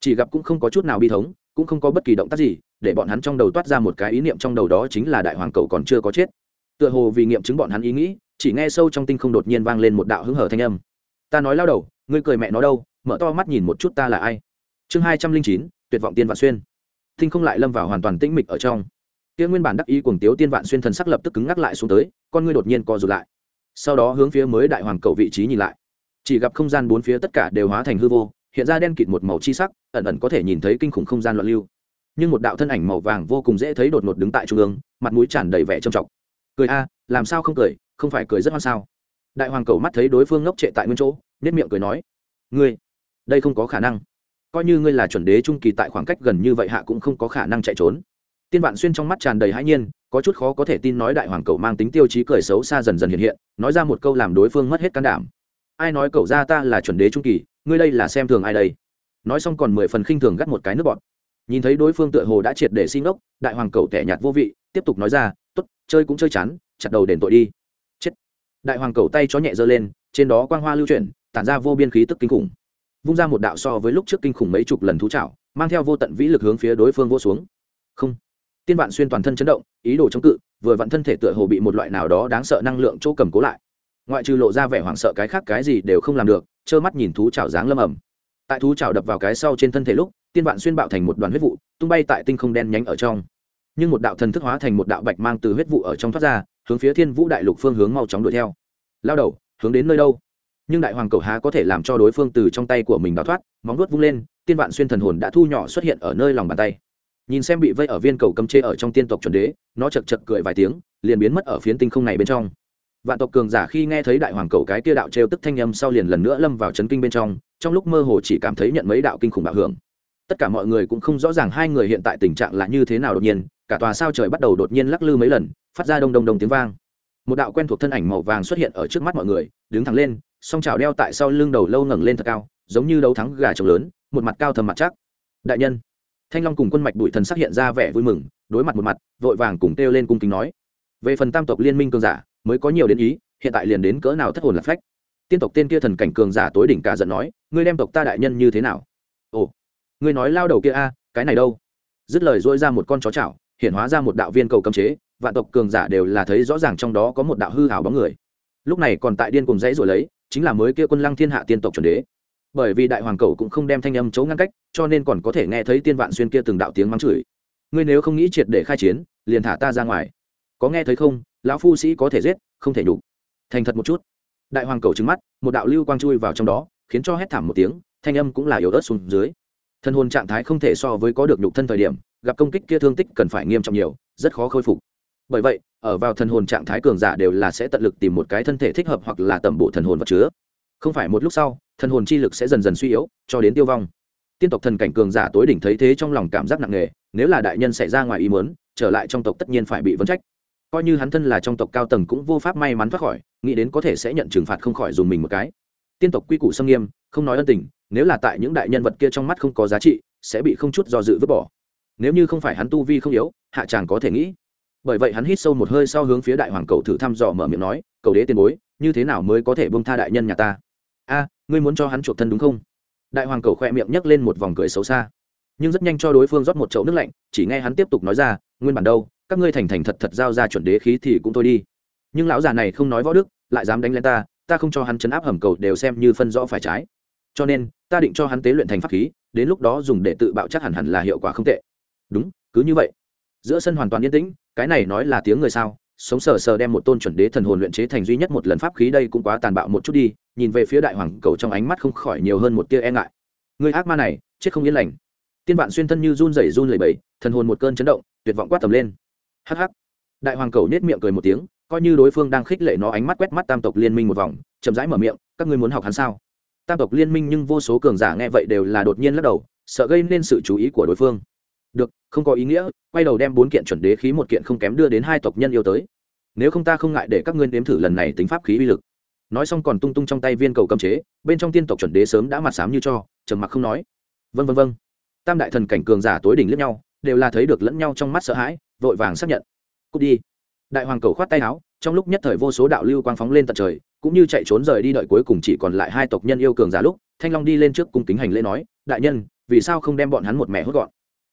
Chỉ gặp cũng không có chút nào bi thống, cũng không có bất kỳ động tác gì để bọn hắn trong đầu toát ra một cái ý niệm trong đầu đó chính là đại hoàng cầu còn chưa có chết. Tựa hồ vì nghiệm chứng bọn hắn ý nghĩ, chỉ nghe sâu trong tinh không đột nhiên vang lên một đạo hứng hở thanh âm. Ta nói lao đầu, ngươi cười mẹ nó đâu, mở to mắt nhìn một chút ta là ai. Chương hai trăm linh chín, tuyệt vọng tiên vạn xuyên. Tinh không lại lâm vào hoàn toàn tĩnh mịch ở trong. Kia nguyên bản đắc ý cuồng tiếu tiên vạn xuyên thần sắc lập tức cứng ngắc lại xuống tới, con ngươi đột nhiên co rụt lại. Sau đó hướng phía mới đại hoàng cầu vị trí nhìn lại. Chỉ gặp không gian bốn phía tất cả đều hóa thành hư vô, hiện ra đen kịt một màu chi sắc, ẩn ẩn có thể nhìn thấy kinh khủng không gian loạn lưu nhưng một đạo thân ảnh màu vàng vô cùng dễ thấy đột ngột đứng tại trung ương, mặt mũi tràn đầy vẻ trầm trọng. Cười a, làm sao không cười, không phải cười rất hoan sao? Đại hoàng cầu mắt thấy đối phương ngốc trệ tại nguyên chỗ nhất miệng cười nói, ngươi, đây không có khả năng. Coi như ngươi là chuẩn đế trung kỳ tại khoảng cách gần như vậy hạ cũng không có khả năng chạy trốn. Tiên vạn xuyên trong mắt tràn đầy hãi nhiên, có chút khó có thể tin nói đại hoàng cầu mang tính tiêu chí cười xấu xa dần dần hiện hiện, nói ra một câu làm đối phương mất hết can đảm. Ai nói cậu ra ta là chuẩn đế trung kỳ, ngươi đây là xem thường ai đây? Nói xong còn mười phần khinh thường gắt một cái nước bọt nhìn thấy đối phương tựa hồ đã triệt để xin ốc đại hoàng cầu tẻ nhạt vô vị, tiếp tục nói ra t ố t chơi cũng chơi chán, chặt đầu đền tội đi. Chết. Đại hoàng cầu tay chó nhẹ giơ lên, trên đó quang hoa lưu chuyển, tản ra vô biên khí tức kinh khủng. Vung ra một đạo so với lúc trước kinh khủng mấy chục lần thú trạo mang theo vô tận vĩ lực hướng phía đối phương vô xuống. Không. Tiên vạn xuyên toàn thân chấn động, ý đồ chống cự, vừa vặn thân thể tựa hồ bị một loại nào đó đáng sợ năng lượng chỗ cầm cố lại. Ngoại trừ lộ ra vẻ hoảng sợ cái khác cái gì đều không làm được, trơ mắt nhìn thú chảo dáng lâm ẩm. Tại thú chảo đập vào cái sau trên thân thể lúc tiên vạn xuyên bạo thành một đoàn huyết vụ, tung bay tại tinh không đen nhánh ở trong. Nhưng một đạo thần thức hóa thành một đạo bạch mang từ huyết vụ ở trong thoát ra, hướng phía thiên vũ đại lục phương hướng mau chóng đuổi theo. Lao đầu, hướng đến nơi đâu? Nhưng đại hoàng cầu há có thể làm cho đối phương từ trong tay của mình đào thoát, móng vuốt vung lên, tiên vạn xuyên thần hồn đã thu nhỏ xuất hiện ở nơi lòng bàn tay. Nhìn xem bị vây ở viên cầu cầm chê ở trong tiên tộc chuẩn đế, nó chật chật cười vài tiếng, liền biến mất ở phiến tinh không này bên trong. Vạn tộc cường giả khi nghe thấy đại hoàng cầu cái kia đạo trêu tức thanh âm sau liền lần nữa lâm vào chấn kinh bên trong trong lúc mơ hồ chỉ cảm thấy nhận mấy đạo kinh khủng bạo hưởng tất cả mọi người cũng không rõ ràng hai người hiện tại tình trạng là như thế nào đột nhiên, cả tòa sao trời bắt đầu đột nhiên lắc lư mấy lần, phát ra đông đông đông tiếng vang. Một đạo quen thuộc thân ảnh màu vàng xuất hiện ở trước mắt mọi người, đứng thẳng lên, song trào đeo tại sau lưng đầu lâu ngẩng lên thật cao, giống như đấu thắng gà trống lớn, một mặt cao thầm mặt chắc. Đại nhân, thanh long cùng quân mạch bụi thần sắc hiện ra vẻ vui mừng, đối mặt một mặt, vội vàng cùng kêu lên cung kính nói. Về phần tam tộc liên minh cường giả, mới có nhiều đến ý, hiện tại liền đến cỡ nào thất hồn lạc phách. Tiên tộc tên kia thần cảnh cường giả tối đỉnh cả giận nói, ngươi đem tộc ta đại nhân như thế nào? Ngươi nói lao đầu kia a, cái này đâu? Dứt lời dỗi ra một con chó chảo hiện hóa ra một đạo viên cầu cấm chế, vạn tộc cường giả đều là thấy rõ ràng trong đó có một đạo hư hảo bóng người. Lúc này còn tại điên cùng dãy rồi lấy, chính là mới kia quân lăng thiên hạ tiên tộc chuẩn đế. Bởi vì đại hoàng cầu cũng không đem thanh âm chấu ngăn cách, cho nên còn có thể nghe thấy tiên vạn xuyên kia từng đạo tiếng mắng chửi. Ngươi nếu không nghĩ triệt để khai chiến, liền thả ta ra ngoài. Có nghe thấy không? Lão phu sĩ có thể giết, không thể nhục. Thành thật một chút. Đại hoàng cầu trứng mắt, một đạo lưu quang chui vào trong đó, khiến cho hét thảm một tiếng, thanh âm cũng là yếu ớt xuống dưới thân hồn trạng thái không thể so với có được nhục thân thời điểm, gặp công kích kia thương tích cần phải nghiêm trọng nhiều, rất khó khôi phục. Bởi vậy, ở vào thần hồn trạng thái cường giả đều là sẽ tận lực tìm một cái thân thể thích hợp hoặc là tẩm bộ thần hồn vật chứa. Không phải một lúc sau thần hồn chi lực sẽ dần dần suy yếu, cho đến tiêu vong. Tiên tộc thần cảnh cường giả tối đỉnh thấy thế trong lòng cảm giác nặng nề, nếu là đại nhân xảy ra ngoài ý muốn, trở lại trong tộc tất nhiên phải bị vấn trách. Coi như hắn thân là trong tộc cao tầng cũng vô pháp may mắn thoát khỏi, nghĩ đến có thể sẽ nhận trừng phạt không khỏi dùng mình một cái. Tiên tộc quy củ xâm nghiêm, không nói ân tình nếu là tại những đại nhân vật kia trong mắt không có giá trị, sẽ bị không chút do dự vứt bỏ. Nếu như không phải hắn tu vi không yếu, hạ chàng có thể nghĩ. Bởi vậy hắn hít sâu một hơi sau hướng phía đại hoàng cầu thử thăm dò mở miệng nói, cầu đế tiền bối, như thế nào mới có thể bông tha đại nhân nhà ta? A, ngươi muốn cho hắn chuộc thân đúng không? Đại hoàng cầu khoe miệng nhấc lên một vòng cười xấu xa. Nhưng rất nhanh cho đối phương rót một chậu nước lạnh, chỉ nghe hắn tiếp tục nói ra, nguyên bản đâu, các ngươi thành thành thật thật giao ra chuẩn đế khí thì cũng thôi đi. Nhưng lão già này không nói võ đức, lại dám đánh lên ta ta không cho hắn chấn áp hầm cầu đều xem như phân rõ phải trái cho nên, ta định cho hắn tế luyện thành pháp khí, đến lúc đó dùng để tự bạo chắc hẳn hẳn là hiệu quả không tệ. Đúng, cứ như vậy. Giữa sân hoàn toàn yên tĩnh, cái này nói là tiếng người sao? Sống sờ sờ đem một tôn chuẩn đế thần hồn luyện chế thành duy nhất một lần pháp khí đây cũng quá tàn bạo một chút đi, nhìn về phía đại hoàng cầu trong ánh mắt không khỏi nhiều hơn một tia e ngại. Người ác ma này, chết không yên lành. Tiên vạn xuyên thân như run rẩy run lẩy bẩy, thần hồn một cơn chấn động, tuyệt vọng quát tầm lên. Hắc hắc. Đại hoàng cầu nết miệng cười một tiếng, coi như đối phương đang khích lệ nó ánh mắt quét mắt tam tộc liên minh một vòng, chậm rãi mở miệng, các ngươi muốn học hắn sao? Tam tộc liên minh nhưng vô số cường giả nghe vậy đều là đột nhiên lắc đầu, sợ gây nên sự chú ý của đối phương. Được, không có ý nghĩa, quay đầu đem bốn kiện chuẩn đế khí một kiện không kém đưa đến hai tộc nhân yêu tới. Nếu không ta không ngại để các ngươi nếm thử lần này tính pháp khí uy lực. Nói xong còn tung tung trong tay viên cầu cầm chế, bên trong tiên tộc chuẩn đế sớm đã mặt sám như cho, trầm mặc không nói. Vân vân vân tam đại thần cảnh cường giả tối đỉnh lẫn nhau, đều là thấy được lẫn nhau trong mắt sợ hãi, vội vàng xác nhận. Cút đi. Đại hoàng cầu khoát tay áo trong lúc nhất thời vô số đạo lưu quang phóng lên tận trời, cũng như chạy trốn rời đi đợi cuối cùng chỉ còn lại hai tộc nhân yêu cường giả lúc, thanh long đi lên trước cung kính hành lễ nói, đại nhân, vì sao không đem bọn hắn một mẹ hốt gọn?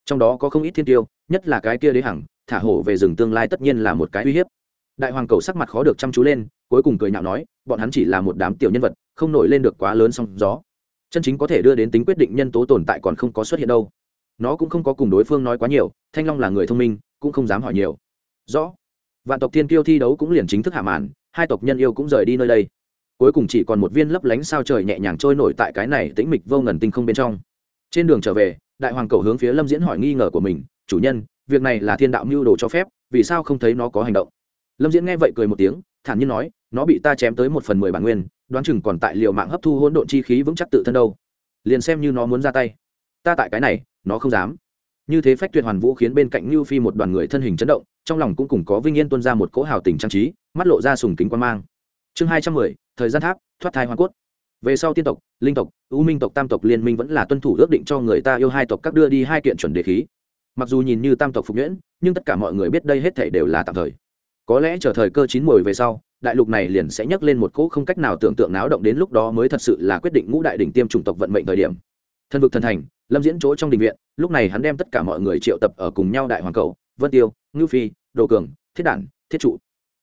Trong đó có không ít thiên tiêu, nhất là cái kia đế hằng, thả hổ về rừng tương lai tất nhiên là một cái uy hiếp. Đại hoàng cầu sắc mặt khó được chăm chú lên, cuối cùng cười nhạo nói, bọn hắn chỉ là một đám tiểu nhân vật, không nổi lên được quá lớn song gió. Chân chính có thể đưa đến tính quyết định nhân tố tồn tại còn không có xuất hiện đâu. Nó cũng không có cùng đối phương nói quá nhiều, thanh long là người thông minh, cũng không dám hỏi nhiều. Rõ vạn tộc thiên kiêu thi đấu cũng liền chính thức hạ màn, hai tộc nhân yêu cũng rời đi nơi đây. Cuối cùng chỉ còn một viên lấp lánh sao trời nhẹ nhàng trôi nổi tại cái này tĩnh mịch vô ngần tinh không bên trong. Trên đường trở về, đại hoàng cầu hướng phía lâm diễn hỏi nghi ngờ của mình, chủ nhân, việc này là thiên đạo mưu đồ cho phép, vì sao không thấy nó có hành động? Lâm diễn nghe vậy cười một tiếng, thản nhiên nói, nó bị ta chém tới một phần mười bản nguyên, đoán chừng còn tại liều mạng hấp thu hỗn độn chi khí vững chắc tự thân đâu. Liền xem như nó muốn ra tay, ta tại cái này, nó không dám như thế phách tuyệt hoàn vũ khiến bên cạnh như phi một đoàn người thân hình chấn động, trong lòng cũng cùng có vinh yên tuân ra một cỗ hào tình trang trí, mắt lộ ra sùng kính quan mang. Chương hai trăm mười, thời gian tháp, thoát thai hoa cốt. Về sau tiên tộc, linh tộc, u minh tộc, tam tộc liên minh vẫn là tuân thủ ước định cho người ta yêu hai tộc các đưa đi hai kiện chuẩn đề khí. Mặc dù nhìn như tam tộc phục nhuyễn, nhưng tất cả mọi người biết đây hết thể đều là tạm thời. Có lẽ chờ thời cơ chín mồi về sau, đại lục này liền sẽ nhấc lên một cỗ không cách nào tưởng tượng náo động đến lúc đó mới thật sự là quyết định ngũ đại đỉnh tiêm chủng tộc vận mệnh thời điểm. Thân vực thần thành lâm diễn chỗ trong đình viện, lúc này hắn đem tất cả mọi người triệu tập ở cùng nhau đại hoàng cầu, vân tiêu ngư phi, đồ cường, thiết đản, thiết trụ.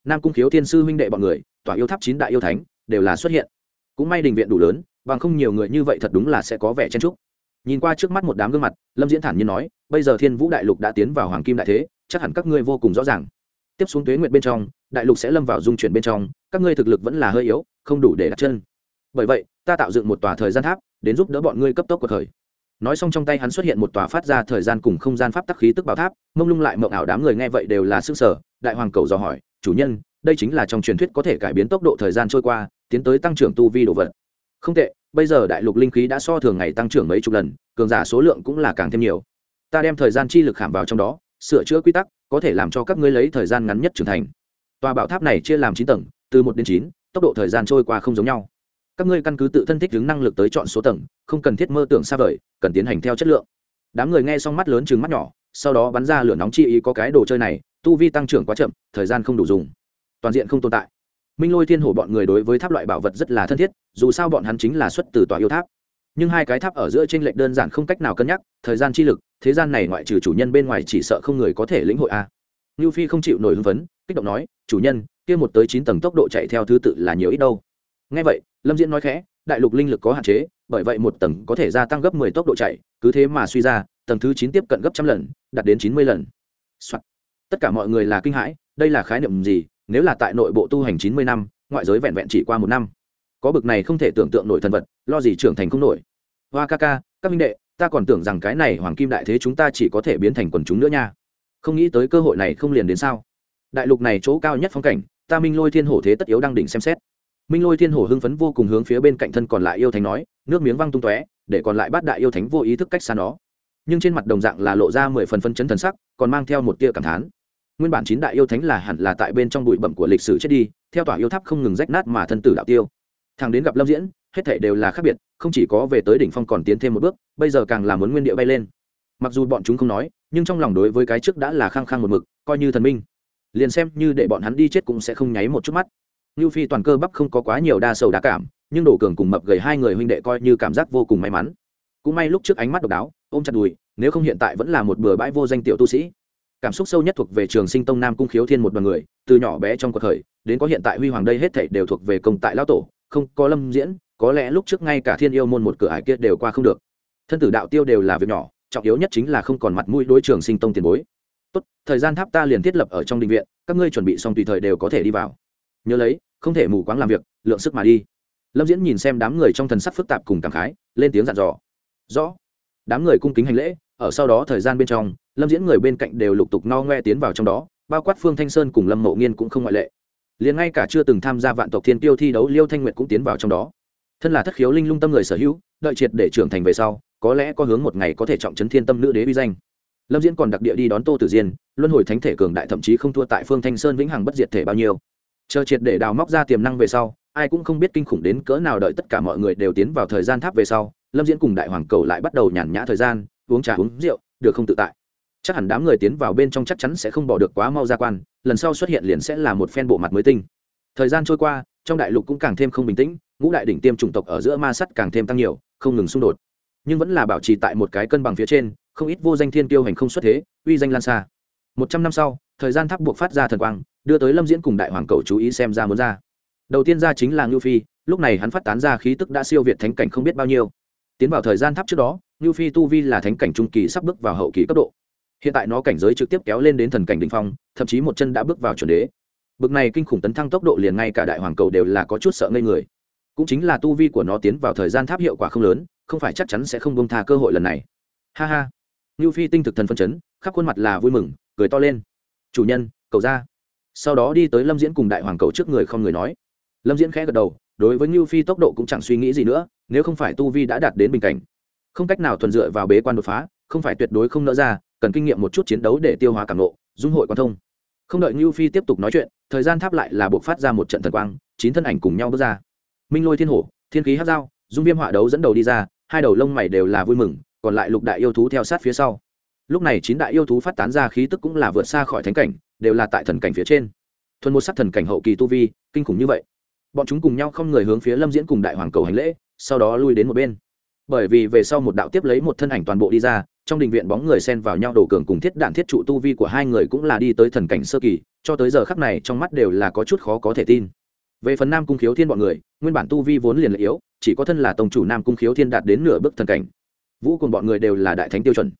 Nam cung khiếu thiên sư huynh đệ bọn người tỏa yêu tháp chín đại yêu thánh, đều là xuất hiện. Cũng may đình viện đủ lớn, bằng không nhiều người như vậy thật đúng là sẽ có vẻ chen trúc nhìn qua trước mắt một đám gương mặt, lâm diễn thản nhiên nói, bây giờ thiên vũ đại lục đã tiến vào hoàng kim đại thế, chắc hẳn các ngươi vô cùng rõ ràng. Tiếp xuống tuế nguyện bên trong, đại lục sẽ lâm vào dung chuyển bên trong, các ngươi thực lực vẫn là hơi yếu, không đủ để đặt chân. Bởi vậy, ta tạo dựng một tòa thời gian tháp, đến giúp đỡ bọn ngươi cấp tốc cuộc khởi nói xong trong tay hắn xuất hiện một tòa phát ra thời gian cùng không gian pháp tắc khí tức bảo tháp, mông lung lại mộng ảo đám người nghe vậy đều là s ư ơ n g sở đại hoàng cầu dò hỏi, chủ nhân, đây chính là trong truyền thuyết có thể cải biến tốc độ thời gian trôi qua, tiến tới tăng trưởng tu vi đồ vật. Không tệ, bây giờ đại lục linh khí đã so thường ngày tăng trưởng mấy chục lần, cường giả số lượng cũng là càng thêm nhiều. Ta đem thời gian chi lực khảm vào trong đó, sửa chữa quy tắc, có thể làm cho các ngươi lấy thời gian ngắn nhất trưởng thành. Tòa bảo tháp này chia làm chín tầng, từ một đến chín, tốc độ thời gian trôi qua không giống nhau các ngươi căn cứ tự thân thích ứng năng lực tới chọn số tầng, không cần thiết mơ tưởng xa vời, cần tiến hành theo chất lượng. Đám người nghe xong mắt lớn chừng mắt nhỏ, sau đó bắn ra lửa nóng chi ý có cái đồ chơi này, tu vi tăng trưởng quá chậm, thời gian không đủ dùng. Toàn diện không tồn tại. Minh lôi thiên hổ bọn người đối với tháp loại bảo vật rất là thân thiết, dù sao bọn hắn chính là xuất từ tòa yêu tháp. Nhưng hai cái tháp ở giữa t r ê n lệch đơn giản không cách nào cân nhắc, thời gian chi lực, thế gian này ngoại trừ chủ nhân bên ngoài chỉ sợ không người có thể lĩnh hội a. À. ngưu phi không chịu nổi hưng phấn, kích động nói, chủ nhân, kia một tới chín tầng tốc độ chạy theo thứ tự là nhiều ít đâu. Ngay vậy lâm diễn nói khẽ, đại lục linh lực có hạn chế, bởi vậy một tầng có thể gia tăng gấp mười tốc độ chạy, cứ thế mà suy ra, tầng thứ chín tiếp cận gấp trăm lần, đạt đến chín mươi lần、Soạn. tất cả mọi người là kinh hãi, đây là khái niệm gì? Nếu là tại nội bộ tu hành chín mươi năm, ngoại giới vẹn vẹn chỉ qua một năm. Có bực này không thể tưởng tượng nổi thần vật, lo gì trưởng thành không nổi. Hoa ca ca, các minh đệ, ta còn tưởng rằng cái này hoàng kim đại thế chúng ta chỉ có thể biến thành quần chúng nữa nha. Không nghĩ tới cơ hội này không liền đến sao? Đại lục này chỗ cao nhất phong cảnh, ta minh lôi thiên hổ thế tất yếu đang đỉnh xem xét minh lôi thiên hổ hưng phấn vô cùng hướng phía bên cạnh thân còn lại yêu thánh nói, nước miếng văng tung tóe, để còn lại bát đại yêu thánh vô ý thức cách xa nó. Nhưng trên mặt đồng dạng là lộ ra mười phần phân chấn thần sắc, còn mang theo một tia cảm thán. Nguyên bản chín đại yêu thánh là hẳn là tại bên trong bụi bẩm của lịch sử chết đi, theo tòa yêu tháp không ngừng rách nát mà thân tử đạo tiêu. Thằng đến gặp lâm diễn, hết thể đều là khác biệt, không chỉ có về tới đỉnh phong còn tiến thêm một bước, bây giờ càng là muốn nguyên địa bay lên. Mặc dù bọn chúng không nói, nhưng trong lòng đối với cái trước đã là khăng khăng một mực, coi như thần minh. Liền xem như để bọn hắn đi chết cũng sẽ không nháy một chút mắt. Nưu phi toàn cơ bắp không có quá nhiều đa sầu đa cảm, nhưng đổ cường cùng mập gầy hai người huynh đệ coi như cảm giác vô cùng may mắn. Cũng may lúc trước ánh mắt độc đáo, ôm chặt đùi, nếu không hiện tại vẫn là một bừa bãi vô danh tiểu tu sĩ. Cảm xúc sâu nhất thuộc về trường sinh tông nam cung khiếu thiên một đoàn người, từ nhỏ bé trong cuộc khởi, đến có hiện tại huy hoàng đây hết thảy đều thuộc về công tại lão tổ, không có lâm diễn, có lẽ lúc trước ngay cả thiên yêu môn một cửa ải kia đều qua không được. Thân tử đạo tiêu đều là việc nhỏ, trọng yếu nhất chính là không còn mặt mũi đối trường sinh tông tiền bối. Tốt, thời gian tháp ta liền thiết lập ở trong đình viện, các ngươi chuẩn bị xong tùy thời đều có thể đi vào. Nhớ lấy không thể mù quáng làm việc, lượng sức mà đi. Lâm diễn nhìn xem đám người trong thần sắc phức tạp cùng cảm khái, lên tiếng dặn dò. Rõ. Đám người cung kính hành lễ, ở sau đó thời gian bên trong, lâm diễn người bên cạnh đều lục tục no ngoe tiến vào trong đó, bao quát phương thanh sơn cùng lâm mộ nghiên cũng không ngoại lệ. Liền ngay cả chưa từng tham gia vạn tộc thiên tiêu thi đấu liêu thanh nguyệt cũng tiến vào trong đó. Thân là thất khiếu linh lung tâm người sở hữu, đợi triệt để trưởng thành về sau, có lẽ có hướng một ngày có thể trọng chấn thiên tâm nữ đế uy danh. Lâm diễn còn đặc địa đi đón tô tử diên, luân hồi thánh thể cường đại thậm chí không thua tại phương thanh sơn vĩnh hằng bất diệt thể bao nhiêu chờ triệt để đào móc ra tiềm năng về sau, ai cũng không biết kinh khủng đến cỡ nào đợi tất cả mọi người đều tiến vào thời gian tháp về sau, lâm diễn cùng đại hoàng cầu lại bắt đầu nhàn nhã thời gian, uống trà, uống rượu, được không tự tại. Chắc hẳn đám người tiến vào bên trong chắc chắn sẽ không bỏ được quá mau ra quan, lần sau xuất hiện liền sẽ là một phen bộ mặt mới tinh. Thời gian trôi qua, trong đại lục cũng càng thêm không bình tĩnh, ngũ đại đỉnh tiêm chủng tộc ở giữa ma sắt càng thêm tăng nhiều, không ngừng xung đột. Nhưng vẫn là bảo trì tại một cái cân bằng phía trên, không ít vô danh thiên tiêu hành không xuất thế, uy danh lan xa. Một trăm năm sau thời gian tháp buộc phát ra thần quang, đưa tới lâm diễn cùng đại hoàng cầu chú ý xem ra muốn ra. Đầu tiên ra chính là ngưu phi, lúc này hắn phát tán ra khí tức đã siêu việt thánh cảnh không biết bao nhiêu. Tiến vào thời gian tháp trước đó, ngưu phi tu vi là thánh cảnh trung kỳ sắp bước vào hậu kỳ cấp độ. Hiện tại nó cảnh giới trực tiếp kéo lên đến thần cảnh đ ỉ n h phong, thậm chí một chân đã bước vào chuẩn đế. Bực này kinh khủng tấn thăng tốc độ liền ngay cả đại hoàng cầu đều là có chút sợ ngây người. Cũng chính là tu vi của nó tiến vào thời gian tháp hiệu quả không lớn, không phải chắc chắn sẽ không bông tha cơ hội lần này. Ha ha. Ngưu phi tinh thực thần phân chấn, khắp khuôn mặt là vui mừng, cười to lên chủ nhân cầu ra. Sau đó đi tới lâm diễn cùng đại hoàng cầu trước người không người nói. Lâm diễn khẽ gật đầu, đối với ngưu phi tốc độ cũng chẳng suy nghĩ gì nữa, nếu không phải tu vi đã đạt đến bình cảnh, không cách nào thuần dựa vào bế quan đột phá, không phải tuyệt đối không nỡ ra, cần kinh nghiệm một chút chiến đấu để tiêu hóa cảm lộ dung hội quan thông. Không đợi ngưu phi tiếp tục nói chuyện, thời gian tháp lại là buộc phát ra một trận thần quang, chín thân ảnh cùng nhau bước ra. Minh lôi thiên hổ, thiên khí hát dao dung viêm họa đấu dẫn đầu đi ra, hai đầu lông mày đều là vui mừng, còn lại lục đại yêu thú theo sát phía sau lúc này chín đại yêu thú phát tán ra khí tức cũng là vượt xa khỏi thánh cảnh, đều là tại thần cảnh phía trên. Thuần một sắc thần cảnh hậu kỳ tu vi, kinh khủng như vậy. Bọn chúng cùng nhau không người hướng phía lâm diễn cùng đại hoàng cầu hành lễ, sau đó lui đến một bên. Bởi vì về sau một đạo tiếp lấy một thân ảnh toàn bộ đi ra, trong đình viện bóng người xen vào nhau đổ cường cùng thiết đạn thiết trụ tu vi của hai người cũng là đi tới thần cảnh sơ kỳ, cho tới giờ khắc này trong mắt đều là có chút khó có thể tin. Về phần nam cung khiếu thiên bọn người, nguyên bản tu vi vốn liền là yếu, chỉ có thân là tổng chủ nam cung khiếu thiên đạt đến nửa bước thần cảnh. Vũ cùng bọn người đều là đại thánh tiêu chuẩn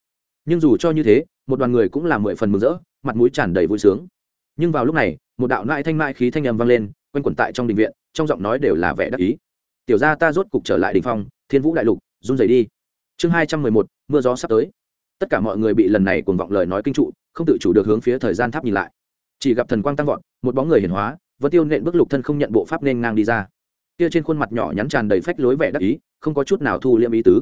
nhưng dù cho như thế, một đoàn người cũng là mười phần mừng rỡ, mặt mũi tràn đầy vui sướng. Nhưng vào lúc này, một đạo nại thanh mại khí thanh âm vang lên, quanh quẩn tại trong đình viện, trong giọng nói đều là vẻ đắc ý. Tiểu ra ta rốt cục trở lại đình phong, thiên vũ đại lục, run rẩy đi. Chương hai trăm mười một, mưa gió sắp tới. Tất cả mọi người bị lần này cuồng vọng lời nói kinh trụ, không tự chủ được hướng phía thời gian tháp nhìn lại. Chỉ gặp thần quang tăng vọt, một bóng người hiển hóa vẫn tiêu nện bước lục thân không nhận bộ pháp nên ngang đi ra. Kia trên khuôn mặt nhỏ nhắn tràn đầy phách lối vẻ đắc ý, không có chút nào thu liêm ý tứ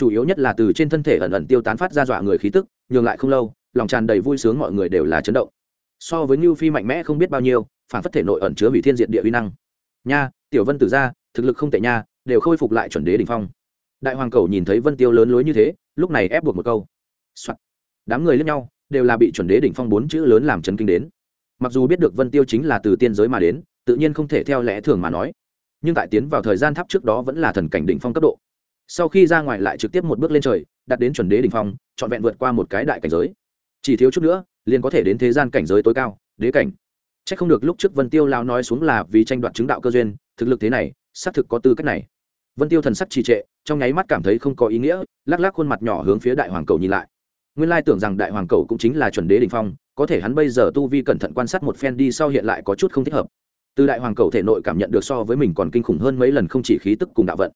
chủ yếu nhất là từ trên thân thể ẩn ẩn tiêu tán phát ra dọa người khí tức, nhường lại không lâu, lòng tràn đầy vui sướng mọi người đều là chấn động. So với như phi mạnh mẽ không biết bao nhiêu, phản phất thể nội ẩn chứa hủy thiên diện địa uy năng. Nha, tiểu vân tử ra, thực lực không tệ nha, đều khôi phục lại chuẩn đế đ ỉ n h phong. Đại hoàng cầu nhìn thấy vân tiêu lớn lối như thế, lúc này ép buộc một câu、Soạn. đám người lẫn nhau, đều là bị chuẩn đế đỉnh phong bốn chữ lớn làm chấn kinh đến. Mặc dù biết được vân tiêu chính là từ tiên giới mà đến, tự nhiên không thể theo lẽ thường mà nói. Nhưng tại tiến vào thời gian tháp trước đó vẫn là thần cảnh đỉnh phong cấp độ sau khi ra ngoài lại trực tiếp một bước lên trời, đặt đến chuẩn đế đỉnh phong, trọn vẹn vượt qua một cái đại cảnh giới. Chỉ thiếu chút nữa, liền có thể đến thế gian cảnh giới tối cao, đế cảnh. C h ắ c không được lúc trước vân tiêu lao nói xuống là vì tranh đoạt chứng đạo cơ duyên, thực lực thế này, xác thực có tư cách này. Vân tiêu thần sắc trì trệ, trong nháy mắt cảm thấy không có ý nghĩa, lắc lắc khuôn mặt nhỏ hướng phía đại hoàng cầu nhìn lại. Nguyên lai tưởng rằng đại hoàng cầu cũng chính là chuẩn đế đình phong, có thể hắn bây giờ tu vi cẩn thận quan sát một phen đi sau hiện lại có chút không thích hợp. Từ đại hoàng cầu thể nội cảm nhận được so với mình còn kinh khủng hơn mấy lần không chỉ khí tức cùng đạo vận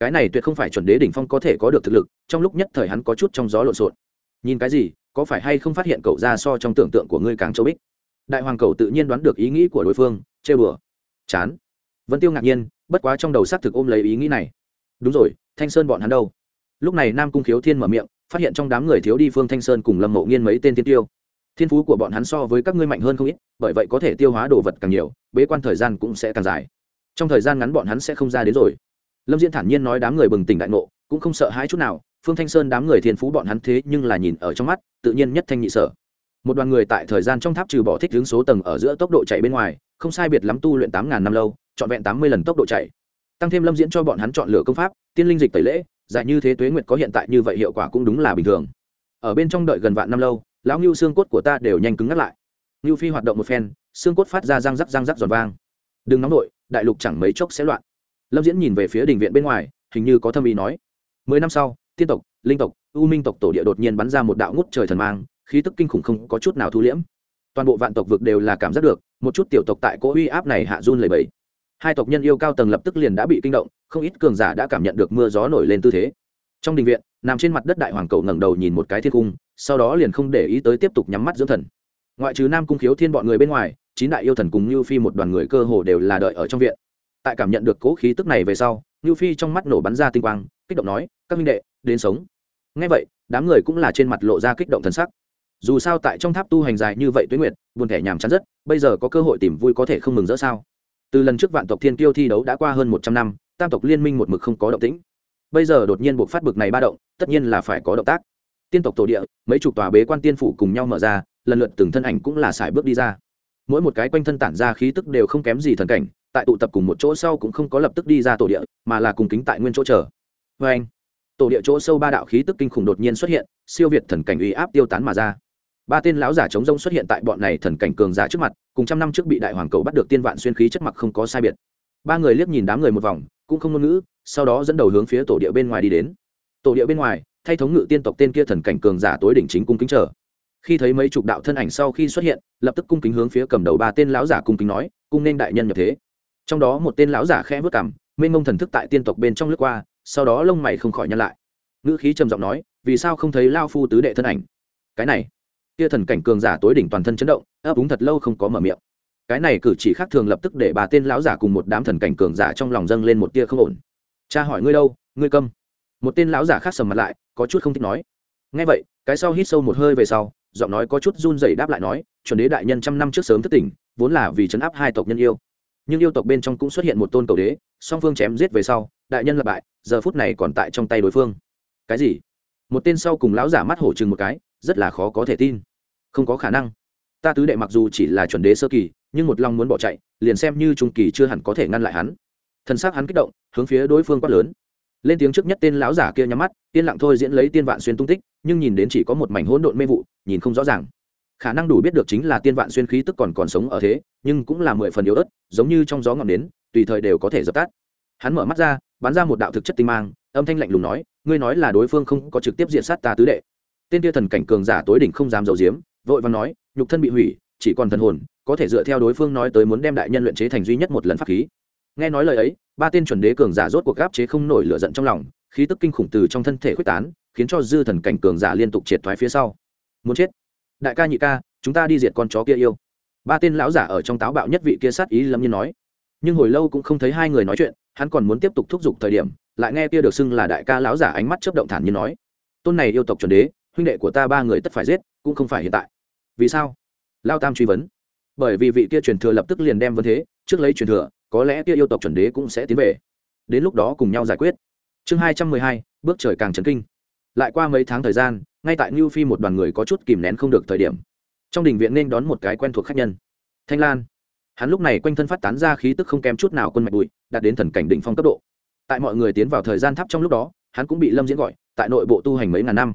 cái này tuyệt không phải chuẩn đế đỉnh phong có thể có được thực lực, trong lúc nhất thời hắn có chút trong gió lộn xộn. Nhìn cái gì, có phải hay không phát hiện cậu ra so trong tưởng tượng của ngươi càng châu bích? Đại hoàng cầu tự nhiên đoán được ý nghĩ của đối phương chê bừa chán. Vẫn tiêu ngạc nhiên, bất quá trong đầu xác thực ôm lấy ý nghĩ này. Đúng rồi, thanh sơn bọn hắn đâu? Lúc này nam cung khiếu thiên mở miệng, phát hiện trong đám người thiếu đi phương thanh sơn cùng lâm mộ nghiên mấy tên tiên tiêu. Thiên phú của bọn hắn so với các ngươi mạnh hơn không ít, bởi vậy có thể tiêu hóa đồ vật càng nhiều, bế quan thời gian cũng sẽ càng dài. Trong thời gian ngắn bọn hắn sẽ không ra đến rồi lâm diễn thản nhiên nói đám người bừng tỉnh đại ngộ, cũng không sợ hãi chút nào, phương thanh sơn đám người thiên phú bọn hắn thế nhưng là nhìn ở trong mắt, tự nhiên nhất thanh nhị sở. Một đoàn người tại thời gian trong tháp trừ bỏ thích hướng số tầng ở giữa tốc độ chạy bên ngoài, không sai biệt lắm tu luyện tám ngàn năm lâu, trọn vẹn tám mươi lần tốc độ chạy. Tăng thêm lâm diễn cho bọn hắn chọn lựa công pháp, tiên linh dịch tẩy lễ dài như thế tuế nguyệt có hiện tại như vậy hiệu quả cũng đúng là bình thường. Ở bên trong đợi gần vạn năm lâu, lão ngưu xương cốt của ta đều nhanh cứng ngắt lại. Ngưu phi hoạt động một phen, xương cốt phát ra răng rắc răng rắc giòn vang. Đừng nóng nổi đại lục chẳng mấy chốc sẽ loạn lâm diễn nhìn về phía đình viện bên ngoài, hình như có thâm ý nói. Mười năm sau, tiên tộc, linh tộc, u minh tộc tổ địa đột nhiên bắn ra một đạo ngút trời thần mang, khí tức kinh khủng không có chút nào thu liễm. Toàn bộ vạn tộc vực đều là cảm giác được, một chút tiểu tộc tại cỗ uy áp này hạ run lầy bẫy hai tộc nhân yêu cao tầng lập tức liền đã bị kinh động, không ít cường giả đã cảm nhận được mưa gió nổi lên tư thế. Trong đình viện, nằm trên mặt đất đại hoàng cầu ngẩng đầu nhìn một cái thiên cung, sau đó liền không để ý tới tiếp tục nhắm mắt dưỡng thần. Ngoại trừ nam cung khiếu thiên bọn người bên ngoài, chín đại yêu thần cùng như phi một đoàn người cơ hồ đều là đợi ở trong viện tại cảm nhận được cố khí tức này về sau như phi trong mắt nổ bắn ra tinh quang, kích động nói, các minh đệ, đến sống. Ngay vậy, đám người cũng là trên mặt lộ ra kích động thần sắc. Dù sao tại trong tháp tu hành dài như vậy tuế nguyệt, buồn thẻ nhàm chán rất, bây giờ có cơ hội tìm vui có thể không mừng rỡ sao? Từ lần trước vạn tộc thiên kiêu thi đấu đã qua hơn một trăm năm, tam tộc liên minh một mực không có động tĩnh. Bây giờ đột nhiên buộc phát bực này ba động, tất nhiên là phải có động tác. Tiên tộc tổ địa, mấy chục tòa bế quan tiên phủ cùng nhau mở ra, lần lượt từng thân ảnh cũng là xài bước đi ra. Mỗi một cái quanh thân tản ra khí tức đều không kém gì thần cảnh tại tụ tập cùng một chỗ sau cũng không có lập tức đi ra tổ địa, mà là cùng kính tại nguyên chỗ chờ. Vê anh, tổ địa chỗ sâu ba đạo khí tức kinh khủng đột nhiên xuất hiện, siêu việt thần cảnh uy áp tiêu tán mà ra. Ba tên lão giả chống rông xuất hiện tại bọn này thần cảnh cường giả trước mặt, cùng trăm năm trước bị đại hoàng cầu bắt được tiên vạn xuyên khí chất mặc không có sai biệt. Ba người liếc nhìn đám người một vòng, cũng không ngôn ngữ, sau đó dẫn đầu hướng phía tổ địa bên ngoài đi đến. Tổ địa bên ngoài, thay thống ngự tiên tộc tên kia thần cảnh cường giả tối đỉnh chính cung kính chờ. Khi thấy mấy chục đạo thân ảnh sau khi xuất hiện, lập tức cung kính hướng phía cầm đầu ba tên lão giả cung kính nói, cung nên đại nhân nhập thế trong đó một tên lão giả khẽ vớt cảm mênh mông thần thức tại tiên tộc bên trong lướt qua, sau đó lông mày không khỏi nhăn lại. Ngữ khí trầm giọng nói, vì sao không thấy lao phu tứ đệ thân ảnh? Cái này, kia thần cảnh cường giả tối đỉnh toàn thân chấn động, ấp úng thật lâu không có mở miệng. Cái này cử chỉ khác thường lập tức để bà tên lão giả cùng một đám thần cảnh cường giả trong lòng dâng lên một tia không ổn. Cha hỏi ngươi đâu, ngươi câm. Một tên lão giả khác sầm mặt lại, có chút không thích nói. Ngay vậy, cái sau hít sâu một hơi về sau, giọng nói có chút run rẩy đáp lại nói, chuẩn đế đại nhân trăm năm trước sớm thất tỉnh, vốn là vì chấn áp hai tộc nhân yêu nhưng yêu tộc bên trong cũng xuất hiện một tôn cầu đế, song phương chém giết về sau, đại nhân lập bại, giờ phút này còn tại trong tay đối phương. Cái gì? Một tên sau cùng lão giả mắt hổ chừng một cái, rất là khó có thể tin. Không có khả năng. Ta tứ đệ mặc dù chỉ là chuẩn đế sơ kỳ, nhưng một lòng muốn bỏ chạy, liền xem như trung kỳ chưa hẳn có thể ngăn lại hắn. Thân xác hắn kích động, hướng phía đối phương quát lớn. Lên tiếng trước nhất tên lão giả kia nhắm mắt, yên lặng thôi diễn lấy tiên vạn xuyên tung tích, nhưng nhìn đến chỉ có một mảnh hỗn độn mê vụ, nhìn không rõ ràng khả năng đủ biết được chính là tiên vạn xuyên khí tức còn còn sống ở thế, nhưng cũng là mười phần yếu ớt, giống như trong gió ngọn nến, tùy thời đều có thể dập tắt. Hắn mở mắt ra, bắn ra một đạo thực chất tinh mang, âm thanh lạnh lùng nói, ngươi nói là đối phương không có trực tiếp diện sát ta tứ đệ. Tên tia thần cảnh cường giả tối đỉnh không dám dầu diếm vội và nói, nhục thân bị hủy, chỉ còn thần hồn, có thể dựa theo đối phương nói tới muốn đem đại nhân luyện chế thành duy nhất một lần pháp khí. Nghe nói lời ấy, ba tên chuẩn đế cường giả rốt cuộc gáp chế không nổi lửa giận trong lòng, khí tức kinh khủng từ trong thân thể quyết tán, khiến cho dư thần cảnh cường giả liên tục triệt thoái phía sau. Muốn chết đại ca nhị ca, chúng ta đi diệt con chó kia yêu. Ba tên lão giả ở trong táo bạo nhất vị kia sát ý lâm nhiên nói. Nhưng hồi lâu cũng không thấy hai người nói chuyện, hắn còn muốn tiếp tục thúc giục thời điểm, lại nghe kia được xưng là đại ca lão giả ánh mắt chớp động thản nhiên nói, tôn này yêu tộc chuẩn đế, huynh đệ của ta ba người tất phải giết, cũng không phải hiện tại. Vì sao? Lao tam truy vấn. Bởi vì vị kia truyền thừa lập tức liền đem vấn thế, trước lấy truyền thừa, có lẽ kia yêu tộc chuẩn đế cũng sẽ tiến về. Đến lúc đó cùng nhau giải quyết. Chương hai trăm mười hai, bước trời càng trấn kinh lại qua mấy tháng thời gian, ngay tại new phi một đoàn người có chút kìm nén không được thời điểm. Trong đình viện nên đón một cái quen thuộc khách nhân. Thanh lan. Hắn lúc này quanh thân phát tán ra khí tức không kém chút nào quân mạch bụi, đạt đến thần cảnh đỉnh phong cấp độ. Tại mọi người tiến vào thời gian thấp trong lúc đó, hắn cũng bị lâm diễn gọi, tại nội bộ tu hành mấy ngàn năm.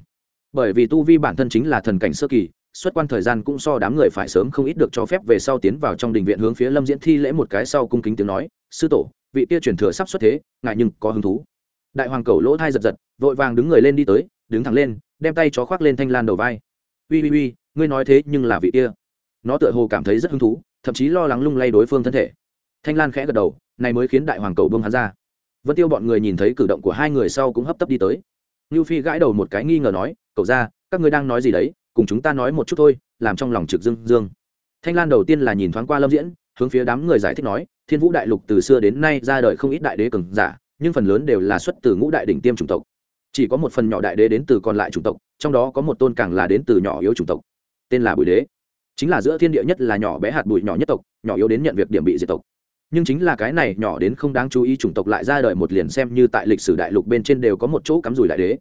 Bởi vì tu vi bản thân chính là thần cảnh sơ kỳ, xuất quan thời gian cũng so đám người phải sớm không ít được cho phép về sau tiến vào trong đình viện hướng phía lâm diễn thi lễ một cái sau cung kính tiếng nói, sư tổ, vị kia truyền thừa sắp xuất thế ngại nhưng có hứng thú? Đại hoàng cầu lỗ thai giật giật, vội vàng đứng người lên đi tới, đứng thẳng lên, đem tay chó khoác lên thanh lan đầu vai. Ui ui ui ngươi nói thế nhưng là vị kia. Nó tựa hồ cảm thấy rất hứng thú, thậm chí lo lắng lung lay đối phương thân thể. Thanh lan khẽ gật đầu, này mới khiến đại hoàng cầu bông hắn ra. Vân tiêu bọn người nhìn thấy cử động của hai người sau cũng hấp tấp đi tới. Như phi gãi đầu một cái nghi ngờ nói, cậu ra, các ngươi đang nói gì đấy? Cùng chúng ta nói một chút thôi, làm trong lòng trực dương dương. Thanh lan đầu tiên là nhìn thoáng qua lâm diễn, hướng phía đám người giải thích nói, thiên vũ đại lục từ xưa đến nay ra đời không ít đại đế cường giả nhưng phần lớn đều là xuất từ ngũ đại đỉnh tiêm chủng tộc. Chỉ có một phần nhỏ đại đế đến từ còn lại chủng tộc, trong đó có một tôn càng là đến từ nhỏ yếu chủng tộc. Tên là bùi đế. Chính là giữa thiên địa nhất là nhỏ bé hạt bụi nhỏ nhất tộc, nhỏ yếu đến nhận việc điểm bị diệt tộc. Nhưng chính là cái này nhỏ đến không đáng chú ý chủng tộc lại ra đời một liền xem như tại lịch sử đại lục bên trên đều có một chỗ cắm rủi đại đế.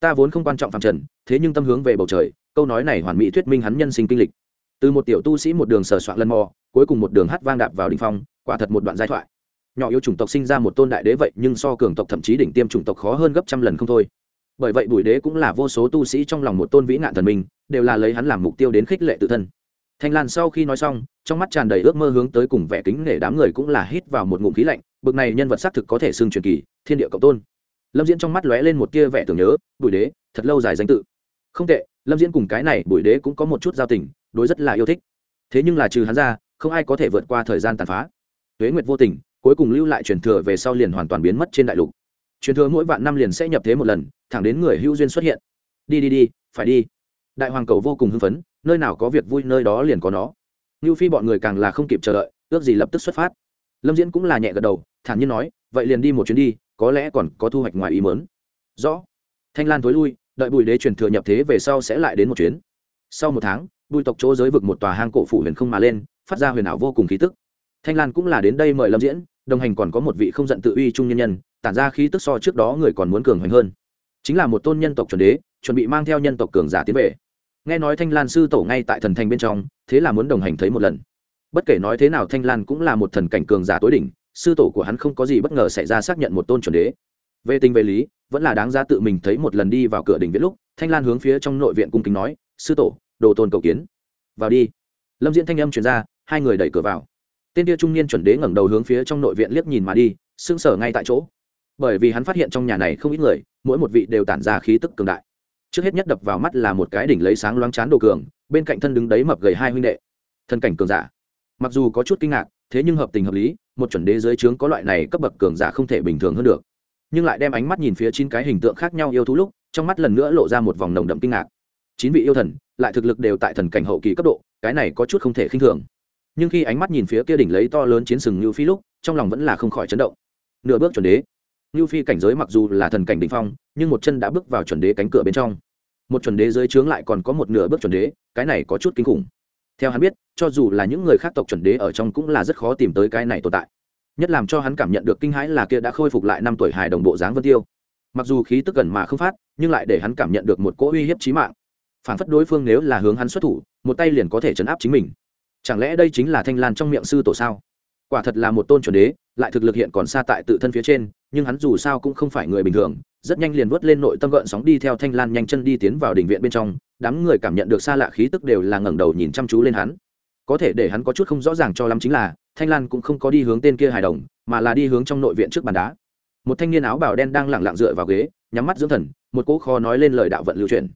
Ta vốn không quan trọng phàm trần, thế nhưng tâm hướng về bầu trời, câu nói này hoàn mỹ thuyết minh hắn nhân sinh kinh lịch. Từ một tiểu tu sĩ một đường sờ soạn lân mò, cuối cùng một đường hát vang đạp vào đình phong, quả thật một đoạn giai thoại nhỏ yếu chủng tộc sinh ra một tôn đại đế vậy nhưng so cường tộc thậm chí đỉnh tiêm chủng tộc khó hơn gấp trăm lần không thôi. Bởi vậy bùi đế cũng là vô số tu sĩ trong lòng một tôn vĩ nạn thần minh đều là lấy hắn làm mục tiêu đến khích lệ tự thân. Thanh lan sau khi nói xong, trong mắt tràn đầy ước mơ hướng tới cùng vẻ kính nể đám người cũng là hít vào một ngụm khí lạnh, bực này nhân vật xác thực có thể xưng truyền kỳ, thiên địa cộng tôn. Lâm diễn trong mắt lóe lên một tia vẻ tưởng nhớ, bùi đế, thật lâu dài danh tự. Không tệ, lâm diễn cùng cái này bùi đế cũng có một chút giao tình, đối rất là yêu thích. Thế nhưng là trừ hắn ra, không ai có thể vượt qua thời gian tàn phá. Tuế nguyệt vô tình cuối cùng lưu lại truyền thừa về sau liền hoàn toàn biến mất trên đại lục. Truyền thừa mỗi vạn năm liền sẽ nhập thế một lần, thẳng đến người hữu duyên xuất hiện. Đi đi đi, phải đi. Đại hoàng cầu vô cùng hưng phấn, nơi nào có việc vui nơi đó liền có nó. Như phi bọn người càng là không kịp chờ đợi, ước gì lập tức xuất phát. Lâm diễn cũng là nhẹ gật đầu, thản nhiên nói, vậy liền đi một chuyến đi, có lẽ còn có thu hoạch ngoài ý mớn rõ. Thanh lan t lui, đợi bùi đế truyền thừa nhập thế về sau sẽ lại đến một chuyến. Sau một tháng, bùi tộc chỗ giới vực một tòa hang cổ phủ huyền không mà lên, phát ra huyền ảo vô cùng khí tức thanh lan cũng là đến đây mời lâm diễn, đồng hành còn có một vị không giận tự uy trung nhân nhân, tản ra khí tức so trước đó người còn muốn cường hoành hơn. Chính là một tôn nhân tộc chuẩn đế, chuẩn bị mang theo nhân tộc cường giả tiến về. Nghe nói thanh lan sư tổ ngay tại thần thành bên trong, thế là muốn đồng hành thấy một lần. Bất kể nói thế nào thanh lan cũng là một thần cảnh cường giả tối đỉnh, sư tổ của hắn không có gì bất ngờ xảy ra xác nhận một tôn chuẩn đế. Về tình về lý, vẫn là đáng ra tự mình thấy một lần đi vào cửa đình viết lúc, thanh lan hướng phía trong nội viện cung kính nói, sư tổ, đồ tôn cầu kiến. Vào đi. Lâm diễn thanh âm chuyển ra, hai người đẩy cửa vào tên kia trung niên chuẩn đế ngẩng đầu hướng phía trong nội viện liếc nhìn mà đi, sững sờ ngay tại chỗ. Bởi vì hắn phát hiện trong nhà này không ít người, mỗi một vị đều tản ra khí tức cường đại. Trước hết nhất đập vào mắt là một cái đỉnh lấy sáng loáng chán đồ cường, bên cạnh thân đứng đấy mập gầy hai huynh đệ. Thân cảnh cường giả. Mặc dù có chút kinh ngạc, thế nhưng hợp tình hợp lý, một chuẩn đế dưới trướng có loại này cấp bậc cường giả không thể bình thường hơn được. Nhưng lại đem ánh mắt nhìn phía chín cái hình tượng khác nhau yêu thú lúc, trong mắt lần nữa lộ ra một vòng nồng đậm kinh ngạc. Chín vị yêu thần, lại thực lực đều tại thần cảnh hậu kỳ cấp độ, cái này có chút không thể khinh thường nhưng khi ánh mắt nhìn phía kia đỉnh lấy to lớn chiến sừng như phi lúc, trong lòng vẫn là không khỏi chấn động. Nửa bước chuẩn đế. Như phi cảnh giới mặc dù là thần cảnh đ ỉ n h phong, nhưng một chân đã bước vào chuẩn đế cánh cửa bên trong. Một chuẩn đế dưới trướng lại còn có một nửa bước chuẩn đế, cái này có chút kinh khủng. Theo hắn biết, cho dù là những người khác tộc chuẩn đế ở trong cũng là rất khó tìm tới cái này tồn tại. Nhất làm cho hắn cảm nhận được kinh hãi là kia đã khôi phục lại năm tuổi hài đồng bộ dáng vân tiêu. Mặc dù khí tức gần mà không phát, nhưng lại để hắn cảm nhận được một cỗ uy hiếp trí mạng. Phản phất đối phương nếu là hướng hắn xuất thủ, một tay liền có thể chấn áp chính mình chẳng lẽ đây chính là thanh lan trong miệng sư tổ sao? Quả thật là một tôn chuẩn đế, lại thực lực hiện còn xa tại tự thân phía trên, nhưng hắn dù sao cũng không phải người bình thường, rất nhanh liền vớt lên nội tâm gợn sóng đi theo thanh lan nhanh chân đi tiến vào đình viện bên trong, đám người cảm nhận được xa lạ khí tức đều là ngẩng đầu nhìn chăm chú lên hắn. Có thể để hắn có chút không rõ ràng cho lắm chính là, thanh lan cũng không có đi hướng tên kia hài đồng, mà là đi hướng trong nội viện trước bàn đá. Một thanh niên áo bào đen đang lẳng lặng dựa vào ghế, nhắm mắt dưỡng thần, một cỗ kho nói lên lời đạo vận lưu truyền.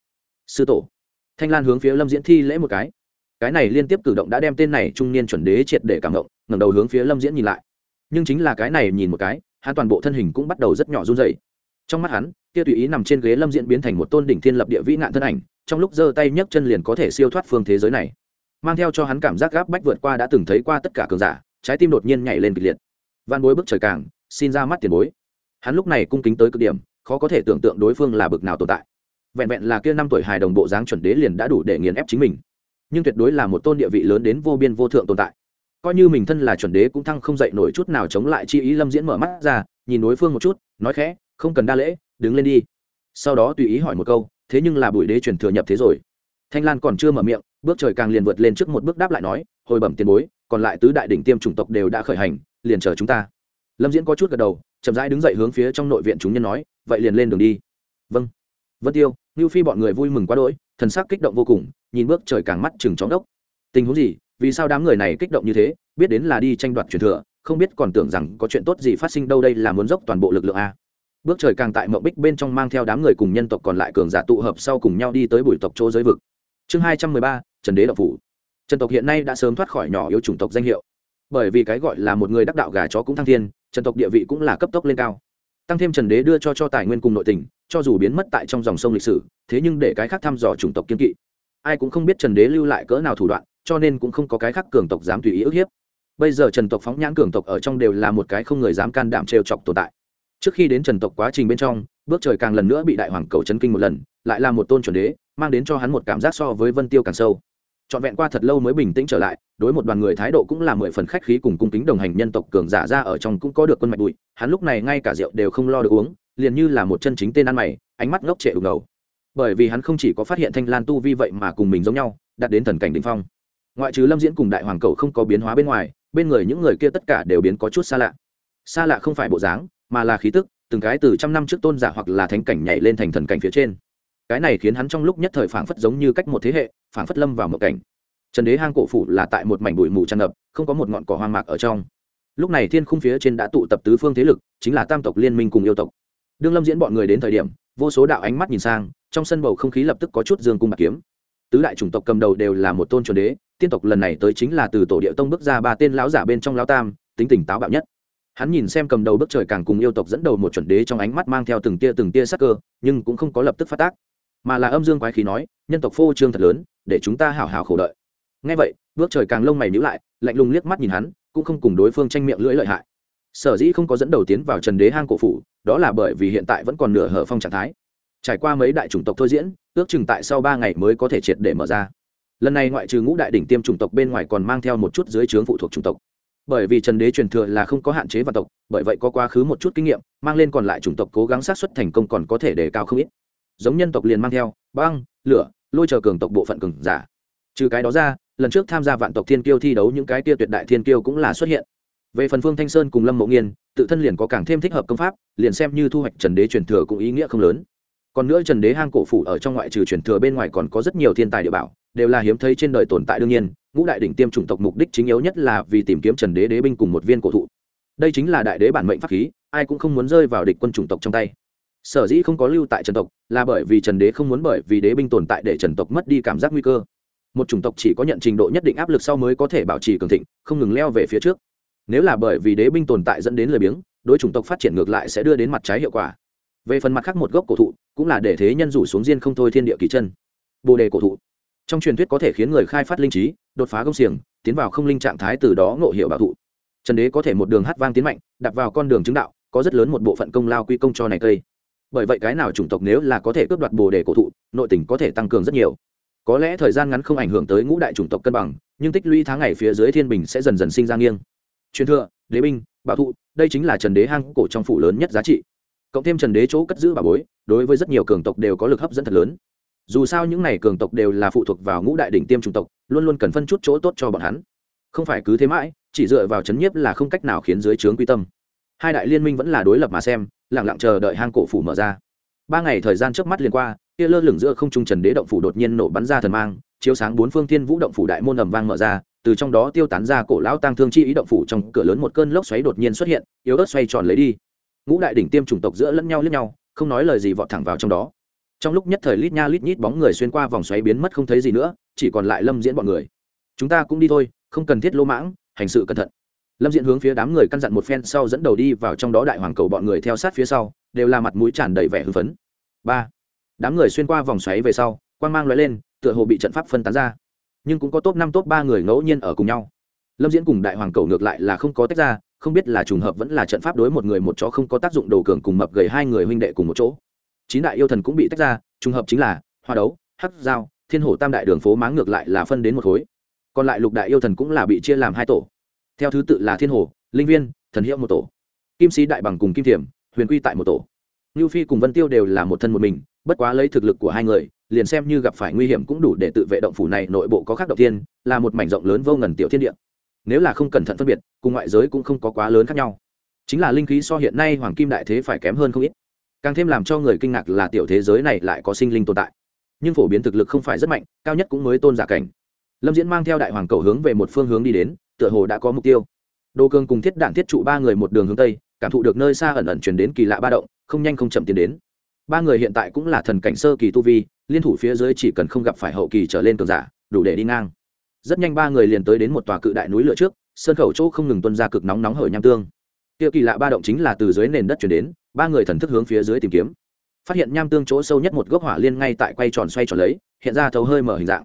Sư tổ. Thanh lan hướng phía lâm diễn thi lễ một cái cái này liên tiếp cử động đã đem tên này trung niên chuẩn đế triệt để cảm động, ngẩng đầu hướng phía lâm diễn nhìn lại. Nhưng chính là cái này nhìn một cái, hắn toàn bộ thân hình cũng bắt đầu rất nhỏ run dày trong mắt hắn, kia tùy ý nằm trên ghế lâm diễn biến thành một tôn đỉnh thiên lập địa vĩ nạn thân ảnh, trong lúc giơ tay nhấc chân liền có thể siêu thoát phương thế giới này. Mang theo cho hắn cảm giác gáp bách vượt qua đã từng thấy qua tất cả cường giả, trái tim đột nhiên nhảy lên kịch liệt. Van bối bức trời càng, xin ra mắt tiền bối. Hắn lúc này cung kính tới cực điểm, khó có thể tưởng tượng đối phương là bực nào tồn tại. Vẹn vẹn là kia năm tuổi hài đồng bộ dáng chuẩn đế liền đã đủ để nghiền ép chính mình nhưng tuyệt đối là một tôn địa vị lớn đến vô biên vô thượng tồn tại. Coi như mình thân là chuẩn đế cũng thăng không dậy nổi chút nào chống lại chi ý lâm diễn mở mắt ra, nhìn đối phương một chút, nói khẽ, không cần đa lễ, đứng lên đi. Sau đó tùy ý hỏi một câu, thế nhưng là bùi đế chuyển thừa nhập thế rồi? Thanh lan còn chưa mở miệng, bước trời càng liền vượt lên trước một bước đáp lại nói, hồi bẩm tiền bối, còn lại tứ đại đỉnh tiêm chủng tộc đều đã khởi hành, liền chờ chúng ta. Lâm diễn có chút gật đầu, chậm rãi đứng dậy hướng phía trong nội viện chúng nhân nói, vậy liền lên đường đi. Vâng. Vân tiêu ngưu phi bọn người vui mừng quá đỗi, thần sắc kích động vô cùng nhìn bước trời càng mắt chừng chóng đốc. Tình huống gì? Vì sao đám người này kích động như thế? Biết đến là đi tranh đoạt truyền thừa, không biết còn tưởng rằng có chuyện tốt gì phát sinh đâu đây là muốn dốc toàn bộ lực lượng a. Bước trời càng tại mậu bích bên trong mang theo đám người cùng nhân tộc còn lại cường giả tụ hợp sau cùng nhau đi tới bùi tộc chỗ giới vực. Chương hai trăm mười ba, trần đế đậu phủ. Trần tộc hiện nay đã sớm thoát khỏi nhỏ yếu chủng tộc danh hiệu. Bởi vì cái gọi là một người đắc đạo gà chó cũng thăng thiên, trần tộc địa vị cũng là cấp tốc lên cao. Tăng thêm trần đế đưa cho cho tài nguyên cùng nội tình, cho dù biến mất tại trong dòng sông lịch sử, thế nhưng để cái khác thăm dò chủng tộc kiên kỵ ai cũng không biết trần đế lưu lại cỡ nào thủ đoạn, cho nên cũng không có cái khác cường tộc dám tùy ý ức hiếp. Bây giờ trần tộc phóng nhãn cường tộc ở trong đều là một cái không người dám can đảm trêu chọc tồn tại. Trước khi đến trần tộc quá trình bên trong, bước trời càng lần nữa bị đại hoàng cầu chấn kinh một lần, lại là một tôn chuẩn đế, mang đến cho hắn một cảm giác so với vân tiêu càng sâu. Trọn vẹn qua thật lâu mới bình tĩnh trở lại, đối một đoàn người thái độ cũng là mười phần khách khí cùng cung kính đồng hành nhân tộc cường giả ra ở trong cũng có được quân mạch bụi, hắn lúc này ngay cả rượu đều không lo được uống, liền như là một chân chính tên ăn mày, ánh mắt ngốc trệ đục ngầu bởi vì hắn không chỉ có phát hiện thanh lan tu vi vậy mà cùng mình giống nhau, đạt đến thần cảnh đỉnh phong. Ngoại trừ lâm diễn cùng đại hoàng cầu không có biến hóa bên ngoài, bên người những người kia tất cả đều biến có chút xa lạ. Xa lạ không phải bộ dáng, mà là khí tức, từng cái từ trăm năm trước tôn giả hoặc là thánh cảnh nhảy lên thành thần cảnh phía trên. Cái này khiến hắn trong lúc nhất thời phảng phất giống như cách một thế hệ, phảng phất lâm vào một cảnh. Trần đế hang cổ phủ là tại một mảnh bụi mù tràn ngập, không có một ngọn cỏ hoang mạc ở trong. Lúc này thiên khung phía trên đã tụ tập tứ phương thế lực, chính là tam tộc liên minh cùng yêu tộc. Đương lâm diễn bọn người đến thời điểm, vô số đạo ánh mắt nhìn sang trong sân bầu không khí lập tức có chút dương cung bạc kiếm. Tứ đại chủng tộc cầm đầu đều là một tôn chuẩn đế, tiên tộc lần này tới chính là từ tổ địa tông bước ra ba tên lão giả bên trong lão tam, tính tình táo bạo nhất. Hắn nhìn xem cầm đầu bước trời càng cùng yêu tộc dẫn đầu một chuẩn đế trong ánh mắt mang theo từng tia từng tia sắc cơ, nhưng cũng không có lập tức phát tác. Mà là âm dương quái khí nói, nhân tộc phô trương thật lớn, để chúng ta hảo hảo khổ đợi. Ngay vậy, bước trời càng lông mày nhữ lại, lạnh lùng liếc mắt nhìn hắn, cũng không cùng đối phương tranh miệng lưỡi lợi hại. Sở dĩ không có dẫn đầu tiến vào trần đế hang cổ phủ, đó là bởi vì hiện tại vẫn còn nửa hở phong trạng thái trải qua mấy đại chủng tộc thôi diễn, ước chừng tại sau ba ngày mới có thể triệt để mở ra. Lần này ngoại trừ ngũ đại đỉnh tiêm chủng tộc bên ngoài còn mang theo một chút dưới trướng phụ thuộc chủng tộc. Bởi vì trần đế truyền thừa là không có hạn chế và tộc, bởi vậy có quá khứ một chút kinh nghiệm, mang lên còn lại chủng tộc cố gắng sát xuất thành công còn có thể đề cao không ít. Giống nhân tộc liền mang theo, băng, lửa, lôi chờ cường tộc bộ phận cường giả. Trừ cái đó ra, lần trước tham gia vạn tộc thiên kiêu thi đấu những cái kia tuyệt đại thiên kiêu cũng là xuất hiện. Về phần phương thanh sơn cùng lâm mộ nghiên, tự thân liền có càng thêm thích hợp công pháp, liền xem như thu hoạch trần đế truyền thừa cũng ý nghĩa không lớn còn nữa trần đế hang cổ phủ ở trong ngoại trừ truyền thừa bên ngoài còn có rất nhiều thiên tài địa bảo, đều là hiếm thấy trên đời tồn tại đương nhiên, ngũ đại đỉnh tiêm chủng tộc mục đích chính yếu nhất là vì tìm kiếm trần đế đế binh cùng một viên cổ thụ. Đây chính là đại đế bản mệnh pháp khí, ai cũng không muốn rơi vào địch quân chủng tộc trong tay. Sở dĩ không có lưu tại trần tộc, là bởi vì trần đế không muốn bởi vì đế binh tồn tại để trần tộc mất đi cảm giác nguy cơ. Một chủng tộc chỉ có nhận trình độ nhất định áp lực sau mới có thể bảo trì cường thịnh, không ngừng leo về phía trước. Nếu là bởi vì đế binh tồn tại dẫn đến lười biếng, đối chủng tộc phát triển ngược lại sẽ đưa đến mặt trái hiệu quả. Về phần mặt khác một gốc cổ thụ cũng là để thế nhân rủ xuống diên không thôi thiên địa kỳ chân. Bồ đề cổ thụ. Trong truyền thuyết có thể khiến người khai phát linh trí, đột phá công xiềng, tiến vào không linh trạng thái từ đó ngộ hiệu bảo thụ. Trần đế có thể một đường hát vang tiến mạnh đặt vào con đường chứng đạo, có rất lớn một bộ phận công lao quy công cho này cây. Bởi vậy cái nào chủng tộc nếu là có thể cướp đoạt bồ đề cổ thụ, nội tình có thể tăng cường rất nhiều. Có lẽ thời gian ngắn không ảnh hưởng tới ngũ đại chủng tộc cân bằng, nhưng tích lũy tháng ngày phía dưới thiên bình sẽ dần dần sinh ra nghiêng. Truyền thừa, đế binh, bảo thụ, đây chính là trần đế hang cổ trong phủ lớn nhất giá trị cộng thêm trần đế chỗ cất giữ bà bối, đối với rất nhiều cường tộc đều có lực hấp dẫn thật lớn. Dù sao những n à y cường tộc đều là phụ thuộc vào ngũ đại đỉnh tiêm chủng tộc, luôn luôn cần phân chút chỗ tốt cho bọn hắn. Không phải cứ thế mãi, chỉ dựa vào c h ấ n nhiếp là không cách nào khiến dưới trướng quy tâm. Hai đại liên minh vẫn là đối lập mà xem lẳng lặng chờ đợi hang cổ phủ mở ra. Ba ngày thời gian trước mắt liền qua, kia lơ lửng giữa không trung trần đế động phủ đột nhiên nổ bắn ra thần mang, chiếu sáng bốn phương thiên vũ động phủ đại môn ầm vang mở ra, từ trong đó tiêu tán ra cổ lão tăng thương chi ý động phủ trong cửa lớn một cơn lốc xoáy đột nhiên xuất hiện, yếu ớt xoay tròn lấy đi ngũ đại đỉnh tiêm chủng tộc giữa lẫn nhau lẫn nhau, không nói lời gì vọt thẳng vào trong đó. Trong lúc nhất thời lít nha lít nhít bóng người xuyên qua vòng xoáy biến mất không thấy gì nữa, chỉ còn lại lâm diễn bọn người. Chúng ta cũng đi thôi, không cần thiết lỗ mãng, hành sự cẩn thận. Lâm diễn hướng phía đám người căn dặn một phen sau dẫn đầu đi vào trong đó đại hoàng cầu bọn người theo sát phía sau, đều là mặt mũi tràn đầy vẻ hưng phấn. Ba, đám người xuyên qua vòng xoáy về sau, quang mang l lên, tựa hồ bị trận pháp phân tán ra. Nhưng cũng có top năm top ba người ngẫu nhiên ở cùng nhau. Lâm diễn cùng đại hoàng cầu ngược lại là không có tách ra không biết là trùng hợp vẫn là trận pháp đối một người một chó không có tác dụng đồ cường cùng mập gầy hai người huynh đệ cùng một chỗ. Chín đại yêu thần cũng bị tách ra, trùng hợp chính là hoa đấu, hắc giao, thiên hổ tam đại đường phố máng ngược lại là phân đến một khối. Còn lại lục đại yêu thần cũng là bị chia làm hai tổ. Theo thứ tự là thiên hồ linh viên, thần hiệu một tổ. Kim sĩ đại bằng cùng kim thiểm, huyền quy tại một tổ. Ngưu phi cùng vân tiêu đều là một thân một mình, bất quá lấy thực lực của hai người, liền xem như gặp phải nguy hiểm cũng đủ để tự vệ động phủ này nội bộ có khác động tiên là một mảnh rộng lớn vô ngần tiểu thiên địa nếu là không cẩn thận phân biệt, cùng ngoại giới cũng không có quá lớn khác nhau. Chính là linh khí so hiện nay hoàng kim đại thế phải kém hơn không ít. Càng thêm làm cho người kinh ngạc là tiểu thế giới này lại có sinh linh tồn tại. Nhưng phổ biến thực lực không phải rất mạnh, cao nhất cũng mới tôn giả cảnh. Lâm diễn mang theo đại hoàng cầu hướng về một phương hướng đi đến, tựa hồ đã có mục tiêu. Đô cương cùng thiết đạn thiết trụ ba người một đường hướng tây, cảm thụ được nơi xa ẩn ẩn chuyển đến kỳ lạ ba động, không nhanh không chậm tiến đến. Ba người hiện tại cũng là thần cảnh sơ kỳ tu vi, liên thủ phía dưới chỉ cần không gặp phải hậu kỳ trở lên cường giả, đủ để đi ngang rất nhanh ba người liền tới đến một tòa cự đại núi lửa trước sơn khẩu chỗ không ngừng tuân ra cực nóng nóng hởi nham tương. Kia kỳ lạ ba động chính là từ dưới nền đất chuyển đến, ba người thần thức hướng phía dưới tìm kiếm. Phát hiện nham tương chỗ sâu nhất một gốc hỏa liên ngay tại quay tròn xoay tròn lấy, hiện ra thấu hơi mở hình dạng.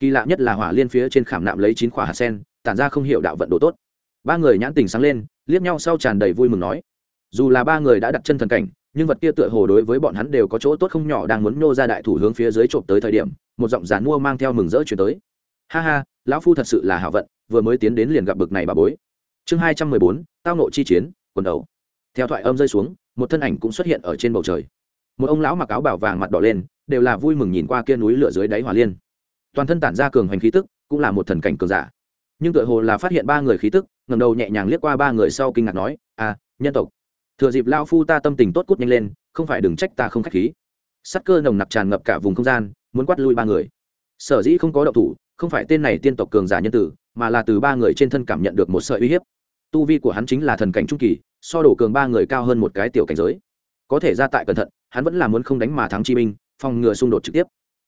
Kỳ lạ nhất là hỏa liên phía trên khảm nạm lấy chín quả hạt sen, tản ra không hiểu đạo vận độ tốt. Ba người nhãn tình sáng lên, liếc nhau sau tràn đầy vui mừng nói, dù là ba người đã đặt chân thần cảnh, nhưng vật kia tựa hồ đối với bọn hắn đều có chỗ tốt không nhỏ đang muốn nô ra đại thủ hướng phía dưới trộm tới thời điểm, một giọng giàn mua mang theo mừng rỡ chuyển tới. Ha ha lão phu thật sự là hảo vận, vừa mới tiến đến liền gặp bực này bà bối. Chương hai trăm mười bốn, tao nộ chi chiến, quần đầu. Theo thoại âm rơi xuống, một thân ảnh cũng xuất hiện ở trên bầu trời. Một ông lão mặc áo bảo vàng mặt đỏ lên, đều là vui mừng nhìn qua kia núi lửa dưới đáy hỏa liên. Toàn thân tản ra cường hành khí tức, cũng là một thần cảnh cường giả. Nhưng tựa hồ là phát hiện ba người khí tức ngầm đầu nhẹ nhàng liếc qua ba người sau kinh ngạc nói à nhân tộc, thừa dịp lao phu ta tâm tình tốt cút nhanh lên, không phải đừng trách ta không k h á c h khí. Sắc cơ nồng nặc tràn ngập cả vùng không gian, muốn quát lui ba người. Sở dĩ không có động thủ không phải tên này tiên tộc cường giả nhân tử, mà là từ ba người trên thân cảm nhận được một sợi uy hiếp. Tu vi của hắn chính là thần cảnh trung kỳ, so đổ cường ba người cao hơn một cái tiểu cảnh giới. Có thể ra tại cẩn thận, hắn vẫn là muốn không đánh mà thắng chi minh phòng ngừa xung đột trực tiếp.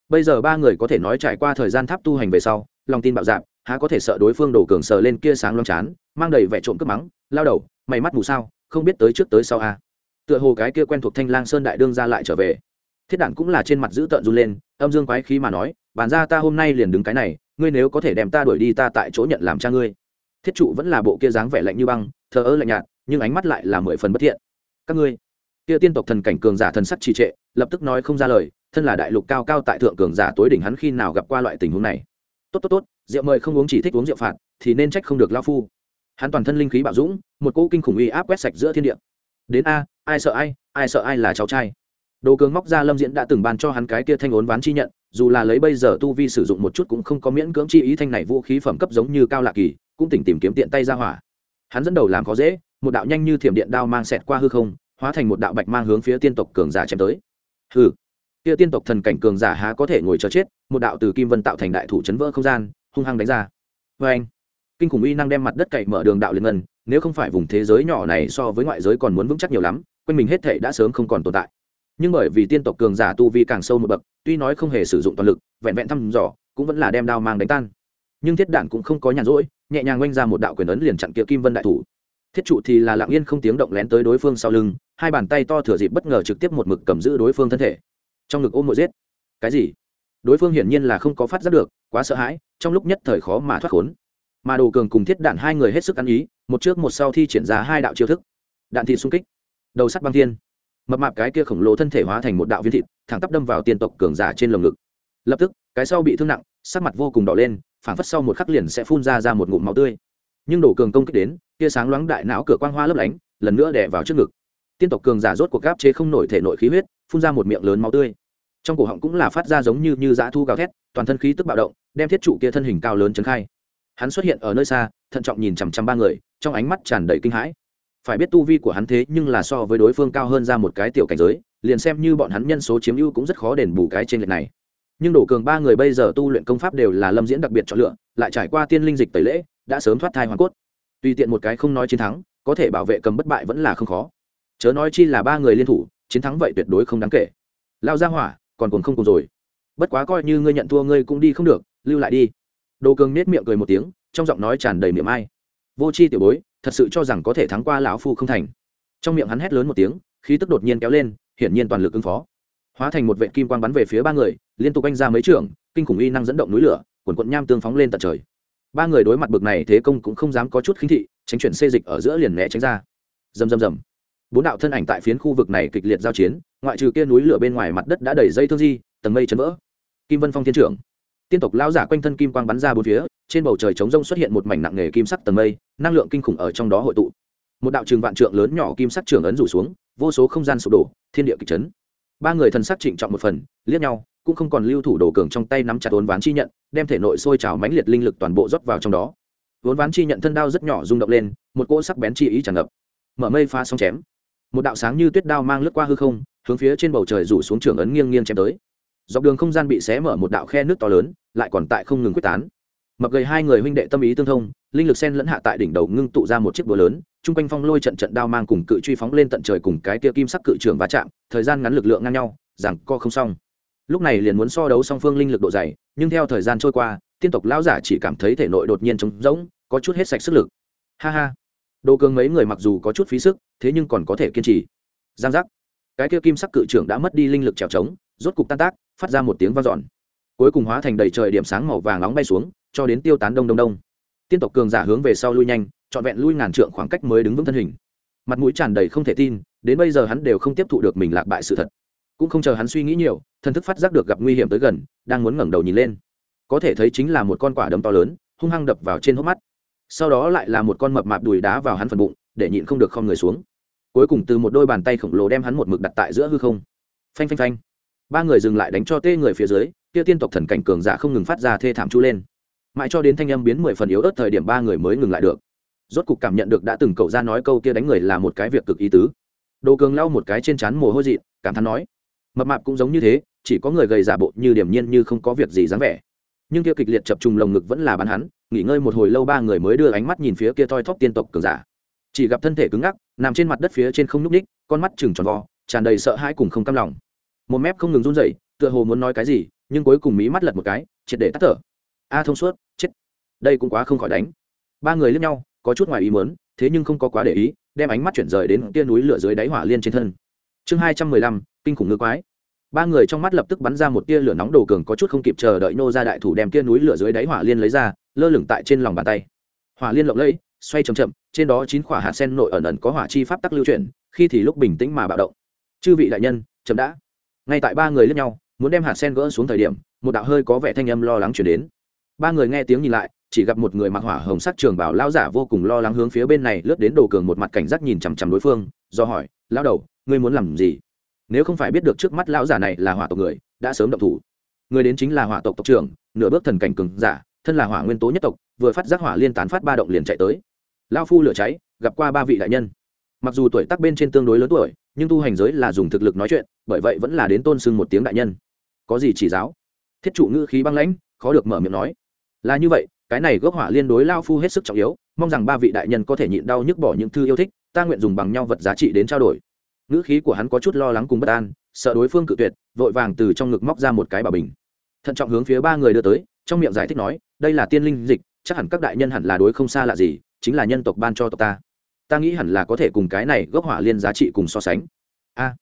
Bây giờ ba người có thể nói trải qua thời gian tháp tu hành về sau, lòng tin bạo dạp há có thể sợ đối phương đổ cường sờ lên kia sáng loang chán, mang đầy vẻ trộm cướp mắng, lao đầu, mày mắt mù sao, không biết tới trước tới sau a à. tựa hồ cái kia quen thuộc thanh lang sơn đại đương ra lại trở về. Thiết đản cũng là trên mặt giữ tợn run lên, âm dương quái khí mà nói bàn ra ta hôm nay liền đứng cái này, ngươi nếu có thể đem ta đuổi đi ta tại chỗ nhận làm cha ngươi. Thiết trụ vẫn là bộ kia dáng vẻ lạnh như băng, thờ ơ lạnh nhạt, nhưng ánh mắt lại là mười phần bất thiện. Các ngươi, kia tiên tộc thần cảnh cường giả thần sắc trì trệ, lập tức nói không ra lời, thân là đại lục cao cao tại thượng cường giả tối đỉnh hắn khi nào gặp qua loại tình huống này. Tốt tốt tốt, rượu mời không uống chỉ thích uống rượu phạt, thì nên trách không được lao phu. Hắn toàn thân linh khí bạo dũng, một cỗ kinh khủng uy áp quét sạch giữa thiên địa. Đến a, ai sợ ai ai sợ ai là cháu trai đồ cường móc ra lâm diễn đã từng ban cho hắn cái kia thanh ốn ván chi nhận, dù là lấy bây giờ tu vi sử dụng một chút cũng không có miễn cưỡng chi ý thanh này vũ khí phẩm cấp giống như cao lạc kỳ, cũng tỉnh tìm kiếm tiện tay ra hỏa. Hắn dẫn đầu làm khó dễ, một đạo nhanh như thiểm điện đao mang xẹt qua hư không, hóa thành một đạo bạch mang hướng phía tiên tộc cường giả chém tới. Hư kia tiên tộc thần cảnh cường giả há có thể ngồi chờ chết, một đạo từ kim vân tạo thành đại thủ chấn vỡ không gian, hung hăng đánh ra. Vê anh kinh khủng uy năng đem mặt đất cậy mở đường đạo liên ngân, nếu không phải vùng thế giới nhỏ này so với ngoại giới còn muốn vững chắc nhiều lắm, quanh mình hết thể đã sớm không còn tồn tại nhưng bởi vì tiên tộc cường giả tu vi càng sâu một bậc, tuy nói không hề sử dụng toàn lực, vẹn vẹn thăm dò, cũng vẫn là đem đao mang đánh tan. Nhưng thiết đản cũng không có nhàn rỗi, nhẹ nhàng oanh ra một đạo quyền ấn liền chặn kia kim vân đại thủ. Thiết trụ thì là lặng yên không tiếng động lén tới đối phương sau lưng, hai bàn tay to thừa dịp bất ngờ trực tiếp một mực cầm giữ đối phương thân thể. Trong ngực ôm mồi giết. Cái gì? Đối phương hiển nhiên là không có phát giác được, quá sợ hãi, trong lúc nhất thời khó mà thoát khốn. Mà đồ cường cùng thiết đạn hai người hết sức ăn ý, một trước một sau thi triển ra hai đạo chiêu thức. Đạn thị xung kích. Đầu sắt băng thiên mập mạp cái kia khổng lồ thân thể hóa thành một đạo viên thịt, thẳng tắp đâm vào tiên tộc cường giả trên lồng ngực. Lập tức, cái sau bị thương nặng, sắc mặt vô cùng đỏ lên, phảng phất sau một khắc liền sẽ phun ra ra một ngụm máu tươi. Nhưng đổ cường công kích đến kia sáng loáng đại não cửa quang hoa lấp lánh, lần nữa đè vào trước ngực. Tiên tộc cường giả rốt cuộc gáp chế không nổi thể nội khí huyết, phun ra một miệng lớn máu tươi. Trong cổ họng cũng là phát ra giống như như dã thu gào thét, toàn thân khí tức bạo động, đem thiết trụ kia thân hình cao lớn trấn khai. Hắn xuất hiện ở nơi xa, thận trọng nhìn chằm chằm ba người, trong ánh mắt tràn đầy kinh hãi phải biết tu vi của hắn thế nhưng là so với đối phương cao hơn ra một cái tiểu cảnh giới, liền xem như bọn hắn nhân số chiếm ưu cũng rất khó đền bù cái trên lệch này. Nhưng đổ cường ba người bây giờ tu luyện công pháp đều là lâm diễn đặc biệt chọn lựa, lại trải qua tiên linh dịch tẩy lễ, đã sớm thoát thai hoàn cốt. Tùy tiện một cái không nói chiến thắng, có thể bảo vệ cầm bất bại vẫn là không khó. Chớ nói chi là ba người liên thủ, chiến thắng vậy tuyệt đối không đáng kể. Lao ra hỏa, còn cùng không cùng rồi. Bất quá coi như ngươi nhận thua ngươi cũng đi không được, lưu lại đi. Đồ cường nết miệng cười một tiếng, trong giọng nói tràn đầy miệng ai. Vô c h i tiểu bối thật sự cho rằng có thể thắng qua lão phu không thành. Trong miệng hắn hét lớn một tiếng, khí tức đột nhiên kéo lên, hiển nhiên toàn lực ứng phó. Hóa thành một vệ kim quang bắn về phía ba người, liên tục anh ra mấy trường, kinh khủng y năng dẫn động núi lửa quần quận nham tương phóng lên tận trời. Ba người đối mặt bực này thế công cũng không dám có chút khinh thị, tránh chuyển xê dịch ở giữa liền né tránh ra. Rầm rầm rầm. Bốn đạo thân ảnh tại phiến khu vực này kịch liệt giao chiến, ngoại trừ kia núi lửa bên ngoài mặt đất đã đầy dây thương di, tầng mây chấn vỡ. Kim vân phong thiên trưởng tiên tộc lao giả quanh thân kim quang bắn ra bốn phía, trên bầu trời trống rông xuất hiện một mảnh nặng nghề kim sắc tầng mây, năng lượng kinh khủng ở trong đó hội tụ. Một đạo trường vạn trượng lớn nhỏ kim sắc trường ấn rủ xuống, vô số không gian sụp đổ, thiên địa kịch chấn. Ba người thần sắc trịnh trọng một phần, liếc nhau, cũng không còn lưu thủ đồ cường trong tay nắm chặt vốn ván chi nhận, đem thể nội sôi trào mãnh liệt linh lực toàn bộ rót vào trong đó. Vốn ván chi nhận thân đao rất nhỏ rung động lên, một cỗ sắc bén chi ý tràn ngập. Mở mây phá sóng chém. Một đạo sáng như tuyết đao mang lướt qua hư không, hướng phía trên bầu trời rủ xuống trường ấn nghiêng nghiêng chém tới dọc đường không gian bị xé mở một đạo khe nước to lớn, lại còn tại không ngừng quyết tán. Mập gầy hai người huynh đệ tâm ý tương thông, linh lực sen lẫn hạ tại đỉnh đầu ngưng tụ ra một chiếc búa lớn, chung quanh phong lôi trận trận đao mang cùng cự truy phóng lên tận trời cùng cái tia kim sắc cự trường va chạm, thời gian ngắn lực lượng ngang nhau, rằng co không xong. Lúc này liền muốn so đấu song phương linh lực độ dày, nhưng theo thời gian trôi qua, tiên tộc lão giả chỉ cảm thấy thể nội đột nhiên trống rỗng, có chút hết sạch sức lực. Ha ha. Đồ cường mấy người mặc dù có chút phí sức, thế nhưng còn có thể kiên trì. Giang giác. Cái kia kim sắc cự trưởng đã mất đi linh lực trèo trống rốt cục tan tác, phát ra một tiếng vang dọn. Cuối cùng hóa thành đầy trời điểm sáng màu vàng nóng bay xuống, cho đến tiêu tán đông đông đông. Tiên tộc cường giả hướng về sau lui nhanh, trọn vẹn lui ngàn trượng khoảng cách mới đứng vững thân hình. Mặt mũi tràn đầy không thể tin, đến bây giờ hắn đều không tiếp thụ được mình lạc bại sự thật. Cũng không chờ hắn suy nghĩ nhiều, thần thức phát giác được gặp nguy hiểm tới gần, đang muốn ngẩng đầu nhìn lên. Có thể thấy chính là một con quả đấm to lớn, hung hăng đập vào trên hốc mắt. Sau đó lại là một con mập mạp đùi đá vào hắn phần bụng, để nhịn không được không người xuống. Cuối cùng từ một đôi bàn tay khổng lồ đem hắn một mực đặt tại giữa hư không. Phanh phanh phanh ba người dừng lại đánh cho tê người phía dưới, kia tiên tộc thần cảnh cường giả không ngừng phát ra thê thảm chu lên. Mãi cho đến thanh âm biến mười phần yếu ớt thời điểm ba người mới ngừng lại được. Rốt cục cảm nhận được đã từng cậu ra nói câu kia đánh người là một cái việc cực ý tứ. Đồ cường lau một cái trên trán mồ hôi dị, cảm thán nói, mập mạp cũng giống như thế, chỉ có người gầy giả bộ như điểm nhiên như không có việc gì dáng vẻ. Nhưng kia kịch liệt chập trùng lồng ngực vẫn là bắn hắn, nghỉ ngơi một hồi lâu ba người mới đưa ánh mắt nhìn phía kia toi thóp tiên tộc cường giả. Chỉ gặp thân thể cứng ngắc, nằm trên mặt đất phía trên không nhúc ních con mắt chừng tròn vo, tràn đầy sợ hãi cùng không cam lòng một mép không ngừng run rẩy, tựa hồ muốn nói cái gì, nhưng cuối cùng mí mắt lật một cái, triệt để tắt thở. A thông suốt, chết. Đây cũng quá không khỏi đánh. Ba người lướt nhau, có chút ngoài ý muốn, thế nhưng không có quá để ý, đem ánh mắt chuyển rời đến tia núi lửa dưới đáy hỏa liên trên thân. Chương hai trăm mười lăm, kinh khủng ngư quái. Ba người trong mắt lập tức bắn ra một tia lửa nóng đồ cường có chút không kịp chờ đợi nô ra đại thủ đem tia núi lửa dưới đáy hỏa liên lấy ra, lơ lửng tại trên lòng bàn tay. Hỏa liên lộng lẫy, xoay chậm chậm, trên đó chín quả hạt sen nội ẩn ẩn có hỏa chi pháp tắc lưu chuyển, khi thì lúc bình tĩnh mà bạo động. Chư vị đại nhân, chậm đã ngay tại ba người lướt nhau, muốn đem hạt sen gỡ xuống thời điểm, một đạo hơi có vẻ thanh âm lo lắng chuyển đến. Ba người nghe tiếng nhìn lại, chỉ gặp một người mặc hỏa hồng sắc trường bảo lao giả vô cùng lo lắng hướng phía bên này lướt đến đồ cường một mặt cảnh giác nhìn chằm chằm đối phương, do hỏi lao đầu, ngươi muốn làm gì? Nếu không phải biết được trước mắt lão giả này là hỏa tộc người, đã sớm động thủ. Người đến chính là hỏa tộc tộc trưởng, nửa bước thần cảnh cường giả, thân là hỏa nguyên tố nhất tộc, vừa phát giác hỏa liên tán phát ba động liền chạy tới. Lao phu lửa cháy, gặp qua ba vị đại nhân. Mặc dù tuổi tác bên trên tương đối lớn tuổi nhưng tu hành giới là dùng thực lực nói chuyện, bởi vậy vẫn là đến tôn sưng một tiếng đại nhân. Có gì chỉ giáo? Thiết trụ ngữ khí băng lãnh, khó được mở miệng nói. Là như vậy, cái này gốc hỏa liên đối lao phu hết sức trọng yếu, mong rằng ba vị đại nhân có thể nhịn đau nhức bỏ những thư yêu thích, ta nguyện dùng bằng nhau vật giá trị đến trao đổi. Ngữ khí của hắn có chút lo lắng cùng bất an, sợ đối phương cự tuyệt, vội vàng từ trong ngực móc ra một cái bảo bình. Thận trọng hướng phía ba người đưa tới, trong miệng giải thích nói, đây là tiên linh dịch, chắc hẳn các đại nhân hẳn là đối không xa lạ gì, chính là nhân tộc ban cho tộc ta ta nghĩ hẳn là có thể cùng cái này gốc hỏa liên giá trị cùng so sánh. A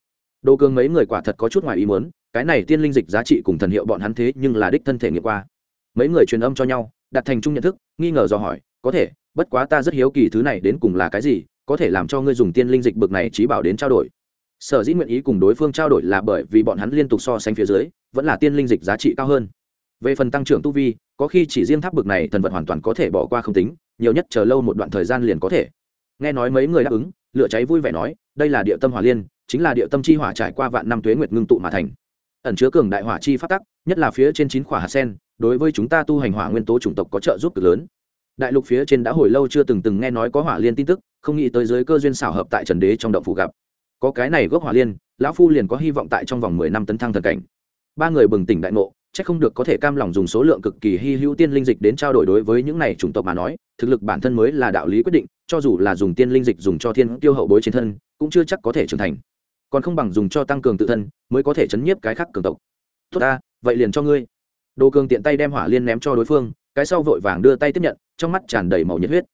đồ cường mấy người quả thật có chút ngoài ý muốn, cái này tiên linh dịch giá trị cùng thần hiệu bọn hắn thế nhưng là đích thân thể nghiệm qua. Mấy người truyền âm cho nhau, đặt thành chung nhận thức, nghi ngờ do hỏi, có thể, bất quá ta rất hiếu kỳ thứ này đến cùng là cái gì, có thể làm cho ngươi dùng tiên linh dịch bực này trí bảo đến trao đổi. Sở dĩ nguyện ý cùng đối phương trao đổi là bởi vì bọn hắn liên tục so sánh phía dưới, vẫn là tiên linh dịch giá trị cao hơn. Về phần tăng trưởng tu vi, có khi chỉ riêng tháp bực này thần vật hoàn toàn có thể bỏ qua không tính, nhiều nhất chờ lâu một đoạn thời gian liền có thể nghe nói mấy người đáp ứng, lửa cháy vui vẻ nói, đây là địa tâm hỏa liên, chính là địa tâm chi hỏa trải qua vạn năm tuế nguyệt ngưng tụ mà thành. Ẩn chứa cường đại hỏa chi phát tắc, nhất là phía trên chín khỏa hạt sen, đối với chúng ta tu hành hỏa nguyên tố chủng tộc có trợ giúp cực lớn. Đại lục phía trên đã hồi lâu chưa từng từng nghe nói có hỏa liên tin tức, không nghĩ tới giới cơ duyên xảo hợp tại trần đế trong động phủ gặp. Có cái này gốc hỏa liên, lão phu liền có hy vọng tại trong vòng mười năm tấn thăng thần cảnh. Ba người bừng tỉnh đại ngộ, chắc không được có thể cam lòng dùng số lượng cực kỳ hy hữu tiên linh dịch đến trao đổi đối với những này chủng tộc mà nói, thực lực bản thân mới là đạo lý quyết định cho dù là dùng tiên linh dịch dùng cho thiên tiêu hậu bối trên thân, cũng chưa chắc có thể trưởng thành. Còn không bằng dùng cho tăng cường tự thân, mới có thể chấn nhiếp cái khác cường tộc. Tốt ta, vậy liền cho ngươi. Đồ cường tiện tay đem hỏa liên ném cho đối phương, cái sau vội vàng đưa tay tiếp nhận, trong mắt tràn đầy màu nhiệt huyết.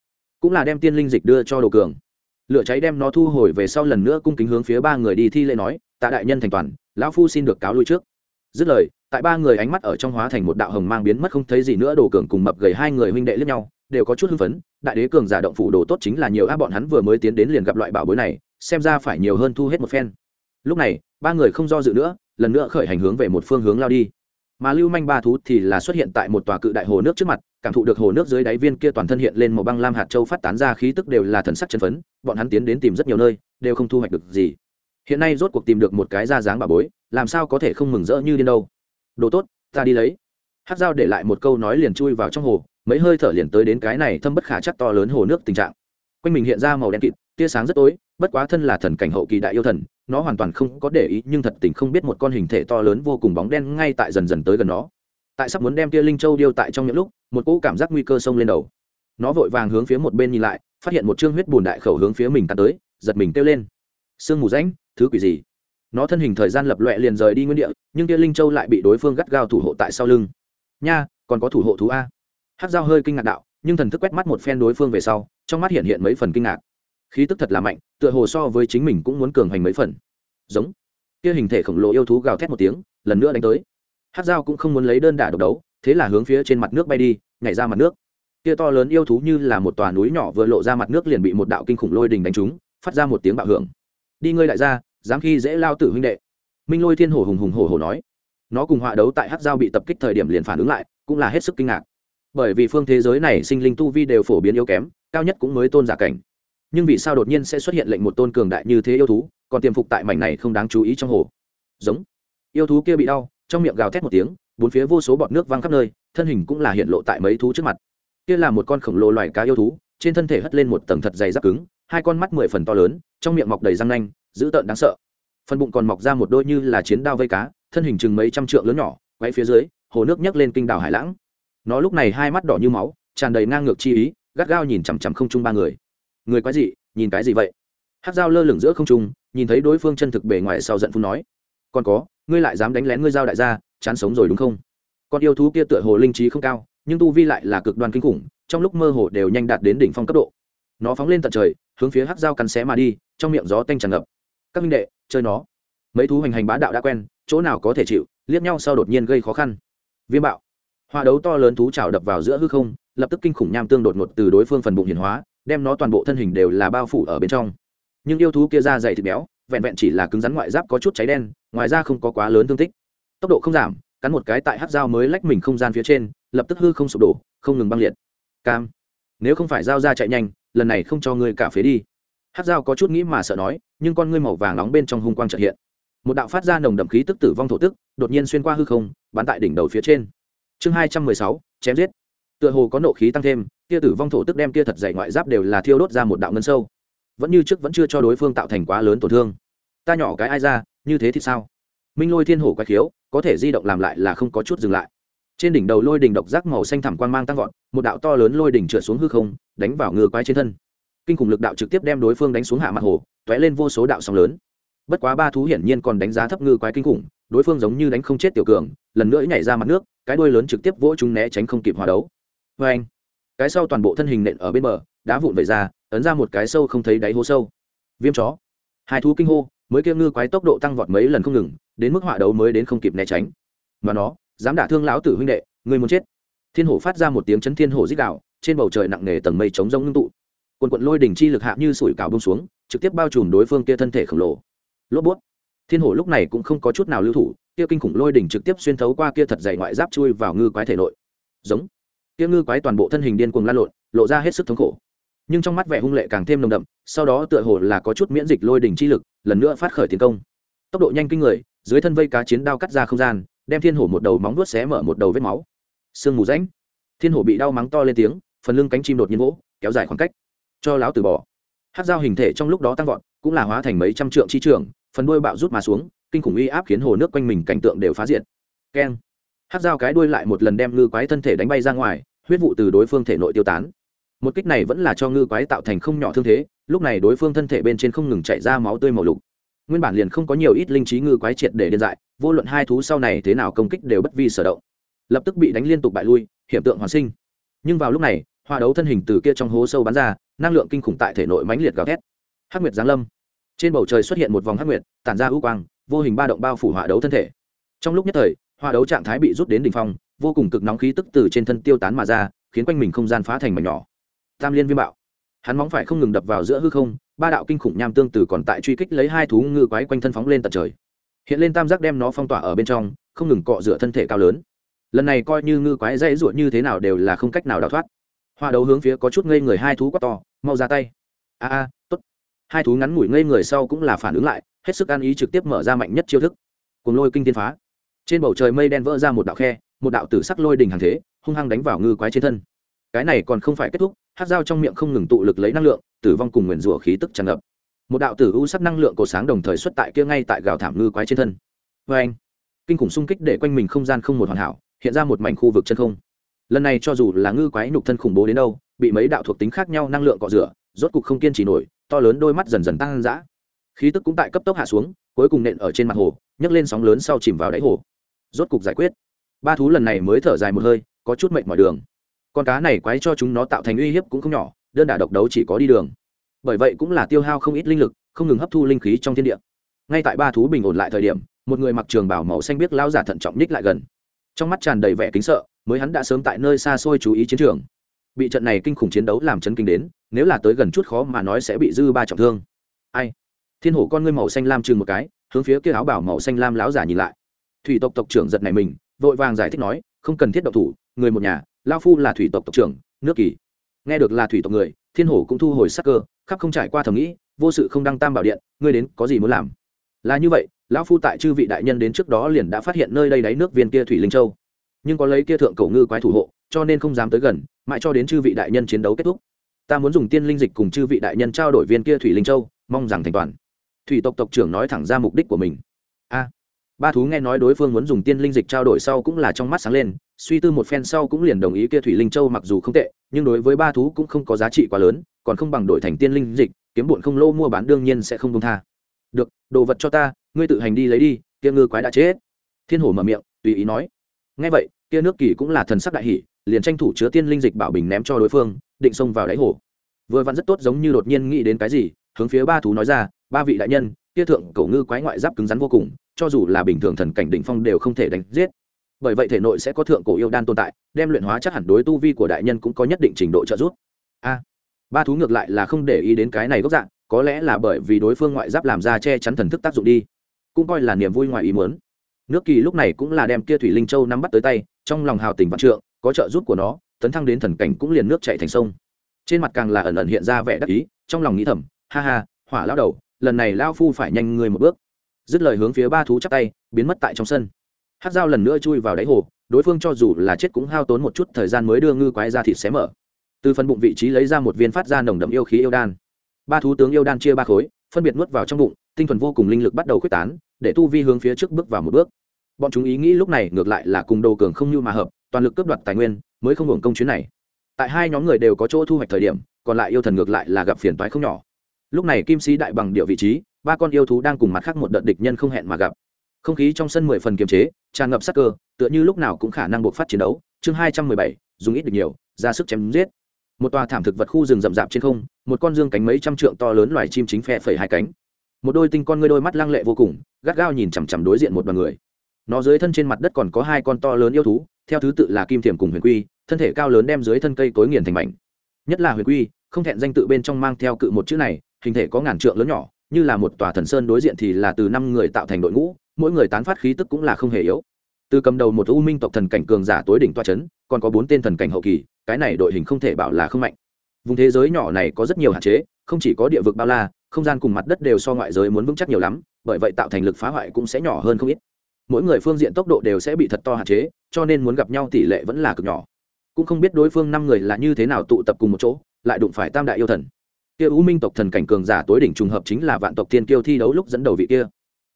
Cũng là đem tiên linh dịch đưa cho đồ cường. Lửa cháy đem nó thu hồi về sau lần nữa cung kính hướng phía ba người đi thi lễ nói, tạ đại nhân thành toàn, lão phu xin được cáo lui trước. Dứt lời, tại ba người ánh mắt ở trong hóa thành một đạo hồng mang biến mất không thấy gì nữa, đồ cường cùng mập gầy hai người huynh đệ lẫn nhau đều có chút hưng phấn, đại đế cường giả động phủ đồ tốt chính là nhiều áp bọn hắn vừa mới tiến đến liền gặp loại bảo bối này, xem ra phải nhiều hơn thu hết một phen. Lúc này, ba người không do dự nữa, lần nữa khởi hành hướng về một phương hướng lao đi. Mà lưu manh ba thú thì là xuất hiện tại một tòa cự đại hồ nước trước mặt, cảm thụ được hồ nước dưới đáy viên kia toàn thân hiện lên màu băng lam hạt châu phát tán ra khí tức đều là thần sắc chân phấn, bọn hắn tiến đến tìm rất nhiều nơi, đều không thu hoạch được gì. Hiện nay rốt cuộc tìm được một cái da dáng bà bối, làm sao có thể không mừng rỡ như điên đâu. Đồ tốt, ta đi lấy. Hát dao để lại một câu nói liền chui vào trong hồ mấy hơi thở liền tới đến cái này thâm bất khả chắc to lớn hồ nước tình trạng. Quanh mình hiện ra màu đen kịt, tia sáng rất tối, bất quá thân là thần cảnh hậu kỳ đại yêu thần, nó hoàn toàn không có để ý, nhưng thật tình không biết một con hình thể to lớn vô cùng bóng đen ngay tại dần dần tới gần nó. Tại sắp muốn đem tia linh châu điêu tại trong những lúc, một cỗ cảm giác nguy cơ xông lên đầu. Nó vội vàng hướng phía một bên nhìn lại, phát hiện một chương huyết bùn đại khẩu hướng phía mình tạt tới, giật mình kêu lên. Sương mù rãnh, thứ quỷ gì? Nó thân hình thời gian lập loẹ liền rời đi nguyên địa, nhưng tia linh châu lại bị đối phương gắt gao thủ hộ tại sau lưng. Nha, còn có thủ hộ thú a hát dao hơi kinh ngạc đạo, nhưng thần thức quét mắt một phen đối phương về sau, trong mắt hiện hiện mấy phần kinh ngạc. Khí tức thật là mạnh, tựa hồ so với chính mình cũng muốn cường hành mấy phần. Giống. Kia hình thể khổng lồ yêu thú gào thét một tiếng, lần nữa đánh tới. Hát dao cũng không muốn lấy đơn đả độc đấu, thế là hướng phía trên mặt nước bay đi, nhảy ra mặt nước. Kia to lớn yêu thú như là một tòa núi nhỏ vừa lộ ra mặt nước liền bị một đạo kinh khủng lôi đình đánh trúng, phát ra một tiếng bạo hưởng. Đi ngươi lại ra dám khi dễ lao tử huynh đệ. Minh lôi thiên hổ hùng hùng hổ hổ nói. Nó cùng họa đấu tại hát dao bị tập kích thời điểm liền phản ứng lại, cũng là hết sức kinh ngạc bởi vì phương thế giới này sinh linh tu vi đều phổ biến yếu kém, cao nhất cũng mới tôn giả cảnh. Nhưng vì sao đột nhiên sẽ xuất hiện lệnh một tôn cường đại như thế yêu thú, còn tiềm phục tại mảnh này không đáng chú ý trong hồ? Giống. Yêu thú kia bị đau, trong miệng gào thét một tiếng, bốn phía vô số bọt nước văng khắp nơi, thân hình cũng là hiện lộ tại mấy thú trước mặt. Kia là một con khổng lồ loài cá yêu thú, trên thân thể hất lên một tầng thật dày giáp cứng, hai con mắt mười phần to lớn, trong miệng mọc đầy răng nanh, dữ tợn đáng sợ. Phần bụng còn mọc ra một đôi như là chiến đao vây cá, thân hình chừng mấy trăm trượng lớn nhỏ, quay phía dưới, hồ nước nhấc lên kinh đảo hải lãng nó lúc này hai mắt đỏ như máu, tràn đầy ngang ngược chi ý, gắt gao nhìn chằm chằm không chung ba người. Người quái dị, nhìn cái gì vậy? Hát dao lơ lửng giữa không trung, nhìn thấy đối phương chân thực bề ngoài sau giận phun nói. Còn có, ngươi lại dám đánh lén ngươi Giao đại gia, chán sống rồi đúng không? Con yêu thú kia tựa hồ linh trí không cao, nhưng tu vi lại là cực đoan kinh khủng, trong lúc mơ hồ đều nhanh đạt đến đỉnh phong cấp độ. Nó phóng lên tận trời, hướng phía hát dao cắn xé mà đi, trong miệng gió tanh tràn ngập. Các minh đệ, chơi nó. Mấy thú hành hành bá đạo đã quen, chỗ nào có thể chịu, liếc nhau sau đột nhiên gây khó khăn. Viêm bạo hoa đấu to lớn thú chảo đập vào giữa hư không, lập tức kinh khủng nham tương đột ngột từ đối phương phần bụng hiển hóa, đem nó toàn bộ thân hình đều là bao phủ ở bên trong. Nhưng yêu thú kia ra dày thịt béo, vẹn vẹn chỉ là cứng rắn ngoại giáp có chút cháy đen, ngoài ra không có quá lớn thương tích. Tốc độ không giảm, cắn một cái tại hát dao mới lách mình không gian phía trên, lập tức hư không sụp đổ, không ngừng băng liệt. Cam. Nếu không phải dao ra chạy nhanh, lần này không cho ngươi cả phế đi. Hát dao có chút nghĩ mà sợ nói, nhưng con ngươi màu vàng nóng bên trong hung quang trợ hiện. Một đạo phát ra nồng đậm khí tức tử vong thổ tức, đột nhiên xuyên qua hư không, bắn tại đỉnh đầu phía trên chương hai trăm mười sáu, chém giết. Tựa hồ có nộ khí tăng thêm, kia tử vong thổ tức đem kia thật dày ngoại giáp đều là thiêu đốt ra một đạo ngân sâu. Vẫn như trước vẫn chưa cho đối phương tạo thành quá lớn tổn thương. Ta nhỏ cái ai ra, như thế thì sao? Minh lôi thiên hổ quái khiếu, có thể di động làm lại là không có chút dừng lại. Trên đỉnh đầu lôi đỉnh độc giác màu xanh thẳm quang mang tăng vọt, một đạo to lớn lôi đỉnh trượt xuống hư không, đánh vào ngựa quái trên thân. Kinh khủng lực đạo trực tiếp đem đối phương đánh xuống hạ mặt hồ t lên vô số đạo sóng lớn. Bất quá ba thú hiển nhiên còn đánh giá thấp ngư quái kinh khủng đối phương giống như đánh không chết tiểu cường, lần nữa nhảy ra mặt nước, cái đuôi lớn trực tiếp vỗ chúng né tránh không kịp hòa đấu. Vê anh, cái sau toàn bộ thân hình nện ở bên bờ, đá vụn vẩy ra, ấn ra một cái sâu không thấy đáy hố sâu. Viêm chó. Hai thú kinh hô, mới kia ngư quái tốc độ tăng vọt mấy lần không ngừng, đến mức họa đấu mới đến không kịp né tránh. Mà nó, dám đả thương lão tử huynh đệ người muốn chết. Thiên hổ phát ra một tiếng chấn thiên hổ dích đạo trên bầu trời nặng nề tầng mây trống rông ngưng tụ. Quần quận lôi đỉnh chi lực hạ như sủi cảo bông xuống, trực tiếp bao trùm đối phương kia thân thể khổng lồ. Lốp bút thiên hổ lúc này cũng không có chút nào lưu thủ, kia kinh khủng lôi đỉnh trực tiếp xuyên thấu qua kia thật dày ngoại giáp chui vào ngư quái thể nội. Giống. Kia ngư quái toàn bộ thân hình điên cuồng lan lộn, lộ ra hết sức thống khổ. Nhưng trong mắt vẻ hung lệ càng thêm nồng đậm, sau đó tựa hồ là có chút miễn dịch lôi đỉnh chi lực, lần nữa phát khởi tiến công. Tốc độ nhanh kinh người, dưới thân vây cá chiến đao cắt ra không gian, đem thiên hổ một đầu móng vuốt xé mở một đầu vết máu. Sương mù rãnh. Thiên hổ bị đau mắng to lên tiếng, phần lưng cánh chim đột nhiên vỗ, kéo dài khoảng cách. Cho láo từ bỏ. Hát dao hình thể trong lúc đó tăng vọt, cũng là hóa thành mấy trăm trượng chi trường phần đuôi bạo rút mà xuống, kinh khủng uy áp khiến hồ nước quanh mình cảnh tượng đều phá diệt. Keng. Hát dao cái đuôi lại một lần đem ngư quái thân thể đánh bay ra ngoài, huyết vụ từ đối phương thể nội tiêu tán. Một kích này vẫn là cho ngư quái tạo thành không nhỏ thương thế, lúc này đối phương thân thể bên trên không ngừng chạy ra máu tươi màu lục. Nguyên bản liền không có nhiều ít linh trí ngư quái triệt để điên dại, vô luận hai thú sau này thế nào công kích đều bất vi sở động. Lập tức bị đánh liên tục bại lui hiện tượng hoàn sinh. Nhưng vào lúc này hoa đấu thân hình từ kia trong hố sâu bắn ra, năng lượng kinh khủng tại thể nội mãnh liệt gào thét. Hắc nguyệt giáng lâm trên bầu trời xuất hiện một vòng hắc nguyệt, tản ra ưu quang, vô hình ba động bao phủ hỏa đấu thân thể. Trong lúc nhất thời hỏa đấu trạng thái bị rút đến đỉnh phong, vô cùng cực nóng khí tức từ trên thân tiêu tán mà ra, khiến quanh mình không gian phá thành mảnh nhỏ. Tam liên viêm bạo. Hắn móng phải không ngừng đập vào giữa hư không, ba đạo kinh khủng nham tương từ còn tại truy kích lấy hai thú ngư quái quanh thân phóng lên tận trời. Hiện lên tam giác đem nó phong tỏa ở bên trong, không ngừng cọ rửa thân thể cao lớn. Lần này coi như ngư quái dãy ruột như thế nào đều là không cách nào đào thoát. Hoa đấu hướng phía có chút ngây người hai thú quát to, mau ra tay. A a hai thú ngắn ngủi ngây người sau cũng là phản ứng lại, hết sức ăn ý trực tiếp mở ra mạnh nhất chiêu thức. Cùng lôi kinh tiên phá. Trên bầu trời mây đen vỡ ra một đạo khe, một đạo tử sắc lôi đình hàng thế, hung hăng đánh vào ngư quái trên thân. Cái này còn không phải kết thúc, hát dao trong miệng không ngừng tụ lực lấy năng lượng, tử vong cùng nguyền rủa khí tức tràn ngập. Một đạo tử u sắc năng lượng cổ sáng đồng thời xuất tại kia ngay tại gào thảm ngư quái trên thân. Vê anh, kinh khủng xung kích để quanh mình không gian không một hoàn hảo, hiện ra một mảnh khu vực chân không. Lần này cho dù là ngư quái nhục thân khủng bố đến đâu, bị mấy đạo thuộc tính khác nhau năng lượng cọ rửa, rốt cục không kiên trì nổi to lớn đôi mắt dần dần tăng dã. Khí tức cũng tại cấp tốc hạ xuống, cuối cùng nện ở trên mặt hồ, nhấc lên sóng lớn sau chìm vào đáy hồ. Rốt cục giải quyết. Ba thú lần này mới thở dài một hơi, có chút mệnh mọi đường. Con cá này quái cho chúng nó tạo thành uy hiếp cũng không nhỏ, đơn đả độc đấu chỉ có đi đường. Bởi vậy cũng là tiêu hao không ít linh lực, không ngừng hấp thu linh khí trong thiên địa. Ngay tại ba thú bình ổn lại thời điểm, một người mặc trường bảo màu xanh biết lao giả thận trọng ních lại gần. Trong mắt tràn đầy vẻ kính sợ, mới hắn đã sớm tại nơi xa xôi chú ý chiến trường. Bị trận này kinh khủng chiến đấu làm chấn kinh đến nếu là tới gần chút khó mà nói sẽ bị dư ba trọng thương. Ai? Thiên hổ con ngươi màu xanh lam chừng một cái, hướng phía kia áo bảo màu xanh lam láo giả nhìn lại. Thủy tộc tộc trưởng giật này mình, vội vàng giải thích nói, không cần thiết độc thủ, người một nhà lao phu là thủy tộc tộc trưởng, nước kỳ. Nghe được là thủy tộc người, thiên hổ cũng thu hồi sắc cơ, khắp không trải qua thầm nghĩ, vô sự không đăng tam bảo điện, ngươi đến có gì muốn làm? Là như vậy, lão phu tại chư vị đại nhân đến trước đó liền đã phát hiện nơi đây đáy nước viên kia thủy linh châu. Nhưng có lấy kia thượng cổ ngư quái thủ hộ, cho nên không dám tới gần, mãi cho đến chư vị đại nhân chiến đấu kết thúc ta muốn dùng tiên linh dịch cùng chư vị đại nhân trao đổi viên kia thủy linh châu, mong rằng thành toàn. Thủy tộc tộc trưởng nói thẳng ra mục đích của mình. A. Ba thú nghe nói đối phương muốn dùng tiên linh dịch trao đổi sau cũng là trong mắt sáng lên, suy tư một phen sau cũng liền đồng ý kia thủy linh châu mặc dù không tệ, nhưng đối với ba thú cũng không có giá trị quá lớn, còn không bằng đổi thành tiên linh dịch, kiếm bụn không lô mua bán đương nhiên sẽ không công tha. Được, đồ vật cho ta, ngươi tự hành đi lấy đi, kia ngư quái đã chết. Thiên hổ mở miệng, tùy ý nói. Ngay vậy, kia nước kỳ cũng là thần sắc đại hỷ liền tranh thủ chứa tiên linh dịch bảo bình ném cho đối phương định xông vào đáy hồ. Vừa vặn rất tốt giống như đột nhiên nghĩ đến cái gì, hướng phía ba thú nói ra, ba vị đại nhân, kia thượng cổ ngư quái ngoại giáp cứng rắn vô cùng, cho dù là bình thường thần cảnh đỉnh phong đều không thể đánh giết. Bởi vậy thể nội sẽ có thượng cổ yêu đan tồn tại, đem luyện hóa chắc hẳn đối tu vi của đại nhân cũng có nhất định trình độ trợ giúp. A. À, ba thú ngược lại là không để ý đến cái này gốc dạng, có lẽ là bởi vì đối phương ngoại giáp làm ra che chắn thần thức tác dụng đi, cũng coi là niềm vui ngoài ý muốn. Nước kỳ lúc này cũng là đem kia thủy linh châu nắm bắt tới tay, trong lòng hào tình vạn trượng, có trợ giúp của nó tấn thăng đến thần cảnh cũng liền nước chạy thành sông. Trên mặt càng là ẩn ẩn hiện ra vẻ đắc ý, trong lòng nghĩ thầm, ha ha, hỏa lao đầu, lần này lao phu phải nhanh người một bước. Dứt lời hướng phía ba thú chắp tay, biến mất tại trong sân. Hát dao lần nữa chui vào đáy hồ, đối phương cho dù là chết cũng hao tốn một chút thời gian mới đưa ngư quái ra thịt xé mở. Từ phần bụng vị trí lấy ra một viên phát ra nồng đậm yêu khí yêu đan. Ba thú tướng yêu đan chia ba khối, phân biệt nuốt vào trong bụng, tinh thuần vô cùng linh lực bắt đầu k h u ế c tán, để tu vi hướng phía trước bước vào một bước. Bọn chúng ý nghĩ lúc này ngược lại là cùng đồ cường không như mà hợp toàn lực cướp đoạt tài nguyên, mới không hưởng công chuyến này. Tại hai nhóm người đều có chỗ thu hoạch thời điểm, còn lại yêu thần ngược lại là gặp phiền toái không nhỏ. Lúc này kim sĩ đại bằng điệu vị trí, ba con yêu thú đang cùng mặt khác một đợt địch nhân không hẹn mà gặp. Không khí trong sân mười phần kiềm chế, tràn ngập sắc cơ, tựa như lúc nào cũng khả năng buộc phát chiến đấu. Chương hai trăm mười bảy, dùng ít được nhiều, ra sức chém giết. Một tòa thảm thực vật khu rừng rậm rạp trên không, một con dương cánh mấy trăm trượng to lớn loài chim chính phe phẩy hai cánh. Một đôi tinh con ngươi đôi mắt lăng lệ vô cùng, gắt gao nhìn chằm chằm đối diện một đoàn người. Nó dưới thân trên mặt đất còn có hai con to lớn yêu thú theo thứ tự là kim thiềm cùng huyền quy, thân thể cao lớn đem dưới thân cây cối nghiền thành mảnh. Nhất là huyền quy, không thẹn danh tự bên trong mang theo cự một chữ này, hình thể có ngàn trượng lớn nhỏ, như là một tòa thần sơn đối diện thì là từ năm người tạo thành đội ngũ, mỗi người tán phát khí tức cũng là không hề yếu. Từ cầm đầu một u minh tộc thần cảnh cường giả tối đỉnh toa c h ấ n còn có bốn tên thần cảnh hậu kỳ, cái này đội hình không thể bảo là không mạnh. Vùng thế giới nhỏ này có rất nhiều hạn chế, không chỉ có địa vực bao la, không gian cùng mặt đất đều so ngoại giới muốn vững chắc nhiều lắm, bởi vậy tạo thành lực phá hoại cũng sẽ nhỏ hơn không ít mỗi người phương diện tốc độ đều sẽ bị thật to hạn chế, cho nên muốn gặp nhau tỷ lệ vẫn là cực nhỏ. Cũng không biết đối phương năm người là như thế nào tụ tập cùng một chỗ, lại đụng phải tam đại yêu thần. Kia u minh tộc thần cảnh cường giả tối đỉnh trùng hợp chính là vạn tộc tiên kiêu thi đấu lúc dẫn đầu vị kia.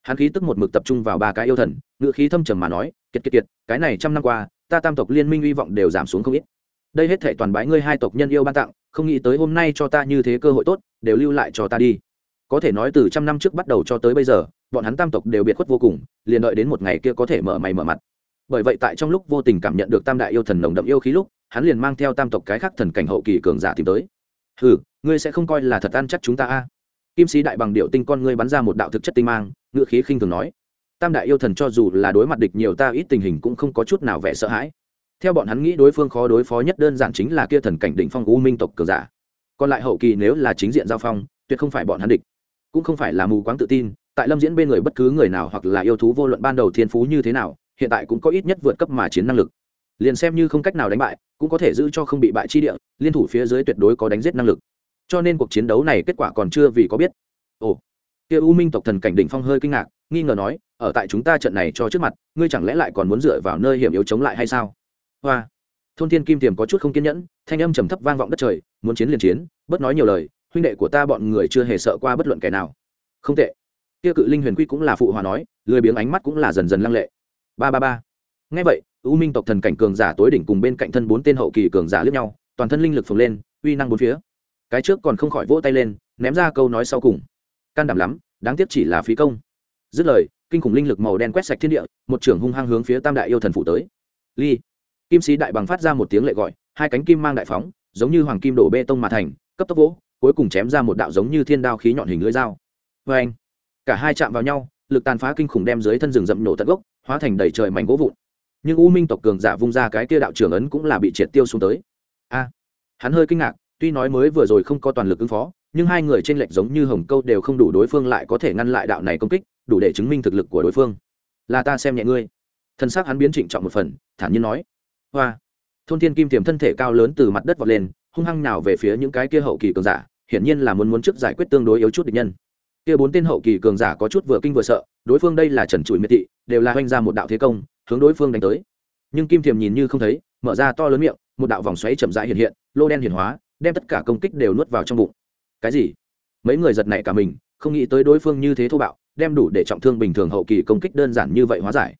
Hắn khí tức một mực tập trung vào ba cái yêu thần, ngựa khí thâm trầm mà nói, kiệt kiệt kiệt, cái này trăm năm qua, ta tam tộc liên minh hy vọng đều giảm xuống không ít. Đây hết thể toàn bái ngươi hai tộc nhân yêu ban tặng, không nghĩ tới hôm nay cho ta như thế cơ hội tốt, đều lưu lại cho ta đi có thể nói từ trăm năm trước bắt đầu cho tới bây giờ, bọn hắn tam tộc đều biệt khuất vô cùng, liền đợi đến một ngày kia có thể mở mày mở mặt. Bởi vậy tại trong lúc vô tình cảm nhận được tam đại yêu thần nồng đậm yêu khí lúc, hắn liền mang theo tam tộc cái khác thần cảnh hậu kỳ cường giả tìm tới. Hừ, ngươi sẽ không coi là thật ăn chắc chúng ta a? Kim sĩ đại bằng điệu tinh con ngươi bắn ra một đạo thực chất tinh mang ngự khí khinh thường nói. Tam đại yêu thần cho dù là đối mặt địch nhiều ta ít tình hình cũng không có chút nào vẻ sợ hãi. Theo bọn hắn nghĩ đối phương khó đối phó nhất đơn giản chính là kia thần cảnh đỉnh phong u minh tộc cường giả. Còn lại hậu kỳ nếu là chính diện giao phong, tuyệt không phải bọn hắn địch cũng không phải là mù quáng tự tin, tại lâm diễn bên người bất cứ người nào hoặc là yêu thú vô luận ban đầu thiên phú như thế nào, hiện tại cũng có ít nhất vượt cấp mà chiến năng lực. Liền xem như không cách nào đánh bại, cũng có thể giữ cho không bị bại chi địa, liên thủ phía dưới tuyệt đối có đánh giết năng lực. Cho nên cuộc chiến đấu này kết quả còn chưa vì có biết. Ồ, kia u minh tộc thần cảnh đỉnh phong hơi kinh ngạc, nghi ngờ nói, ở tại chúng ta trận này cho trước mặt, ngươi chẳng lẽ lại còn muốn dựa vào nơi hiểm yếu chống lại hay sao? Hoa. Thôn thiên kim tiềm có chút không kiên nhẫn, thanh âm trầm thấp vang vọng đất trời, muốn chiến liền chiến, bớt nói nhiều lời huynh đệ của ta bọn người chưa hề sợ qua bất luận kẻ nào. Không tệ. Kia cự linh huyền quy cũng là phụ hòa nói, lười biếng ánh mắt cũng là dần dần lăng lệ. Ba ba ba. Ngay vậy, u minh tộc thần cảnh cường giả tối đỉnh cùng bên cạnh thân bốn tên hậu kỳ cường giả lướt nhau, toàn thân linh lực phồng lên, uy năng bốn phía. Cái trước còn không khỏi vỗ tay lên, ném ra câu nói sau cùng. Can đảm lắm, đáng tiếc chỉ là phí công. Dứt lời, kinh khủng linh lực màu đen quét sạch thiên địa, một trưởng hung hăng hướng phía tam đại yêu thần phủ tới. Ly. Kim sĩ đại bằng phát ra một tiếng lệ gọi, hai cánh kim mang đại phóng, giống như hoàng kim đổ bê tông mà thành, cấp tốc vỗ cuối cùng chém ra một đạo giống như thiên đao khí nhọn hình lưỡi dao. Vê anh, cả hai chạm vào nhau, lực tàn phá kinh khủng đem dưới thân rừng rậm nổ tận gốc, hóa thành đầy trời mảnh gỗ vụn. Nhưng u minh tộc cường giả vung ra cái kia đạo trưởng ấn cũng là bị triệt tiêu xuống tới. A, hắn hơi kinh ngạc, tuy nói mới vừa rồi không có toàn lực ứng phó, nhưng hai người trên lệch giống như hồng câu đều không đủ đối phương lại có thể ngăn lại đạo này công kích, đủ để chứng minh thực lực của đối phương. Là ta xem nhẹ ngươi. Thân xác hắn biến trịnh trọng một phần, thản nhiên nói. Hoa, thôn thiên kim tiềm thân thể cao lớn từ mặt đất vọt lên hung hăng nào về phía những cái kia hậu kỳ cường giả, hiển nhiên là muốn muốn trước giải quyết tương đối yếu chút địch nhân. Kia bốn tên hậu kỳ cường giả có chút vừa kinh vừa sợ, đối phương đây là trần trụi miệt thị, đều là hoành ra một đạo thế công, hướng đối phương đánh tới. Nhưng kim thiềm nhìn như không thấy, mở ra to lớn miệng, một đạo vòng xoáy chậm rãi hiện hiện, lô đen hiển hóa, đem tất cả công kích đều nuốt vào trong bụng. Cái gì? Mấy người giật nảy cả mình, không nghĩ tới đối phương như thế thô bạo, đem đủ để trọng thương bình thường hậu kỳ công kích đơn giản như vậy hóa giải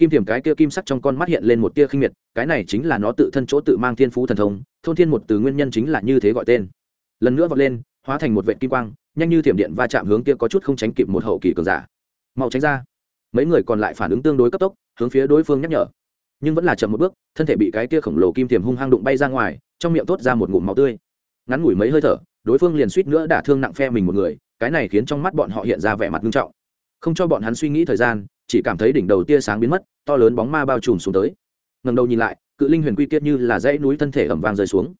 kim thiểm cái kia kim sắc trong con mắt hiện lên một tia khinh miệt, cái này chính là nó tự thân chỗ tự mang thiên phú thần thông, thôn thiên một từ nguyên nhân chính là như thế gọi tên. Lần nữa vọt lên, hóa thành một vệ kim quang, nhanh như thiểm điện va chạm hướng kia có chút không tránh kịp một hậu kỳ cường giả. Mau tránh ra. Mấy người còn lại phản ứng tương đối cấp tốc, hướng phía đối phương nhắc nhở. Nhưng vẫn là chậm một bước, thân thể bị cái kia khổng lồ kim thiểm hung hăng đụng bay ra ngoài, trong miệng tốt ra một ngụm máu tươi. Ngắn ngủi mấy hơi thở, đối phương liền suýt nữa đả thương nặng phe mình một người, cái này khiến trong mắt bọn họ hiện ra vẻ mặt nghiêm trọng. Không cho bọn hắn suy nghĩ thời gian chỉ cảm thấy đỉnh đầu tia sáng biến mất, to lớn bóng ma bao trùm xuống tới. Ngầm đầu nhìn lại, cự linh huyền quy kiệt như là dãy núi thân thể ẩm vàng rơi xuống.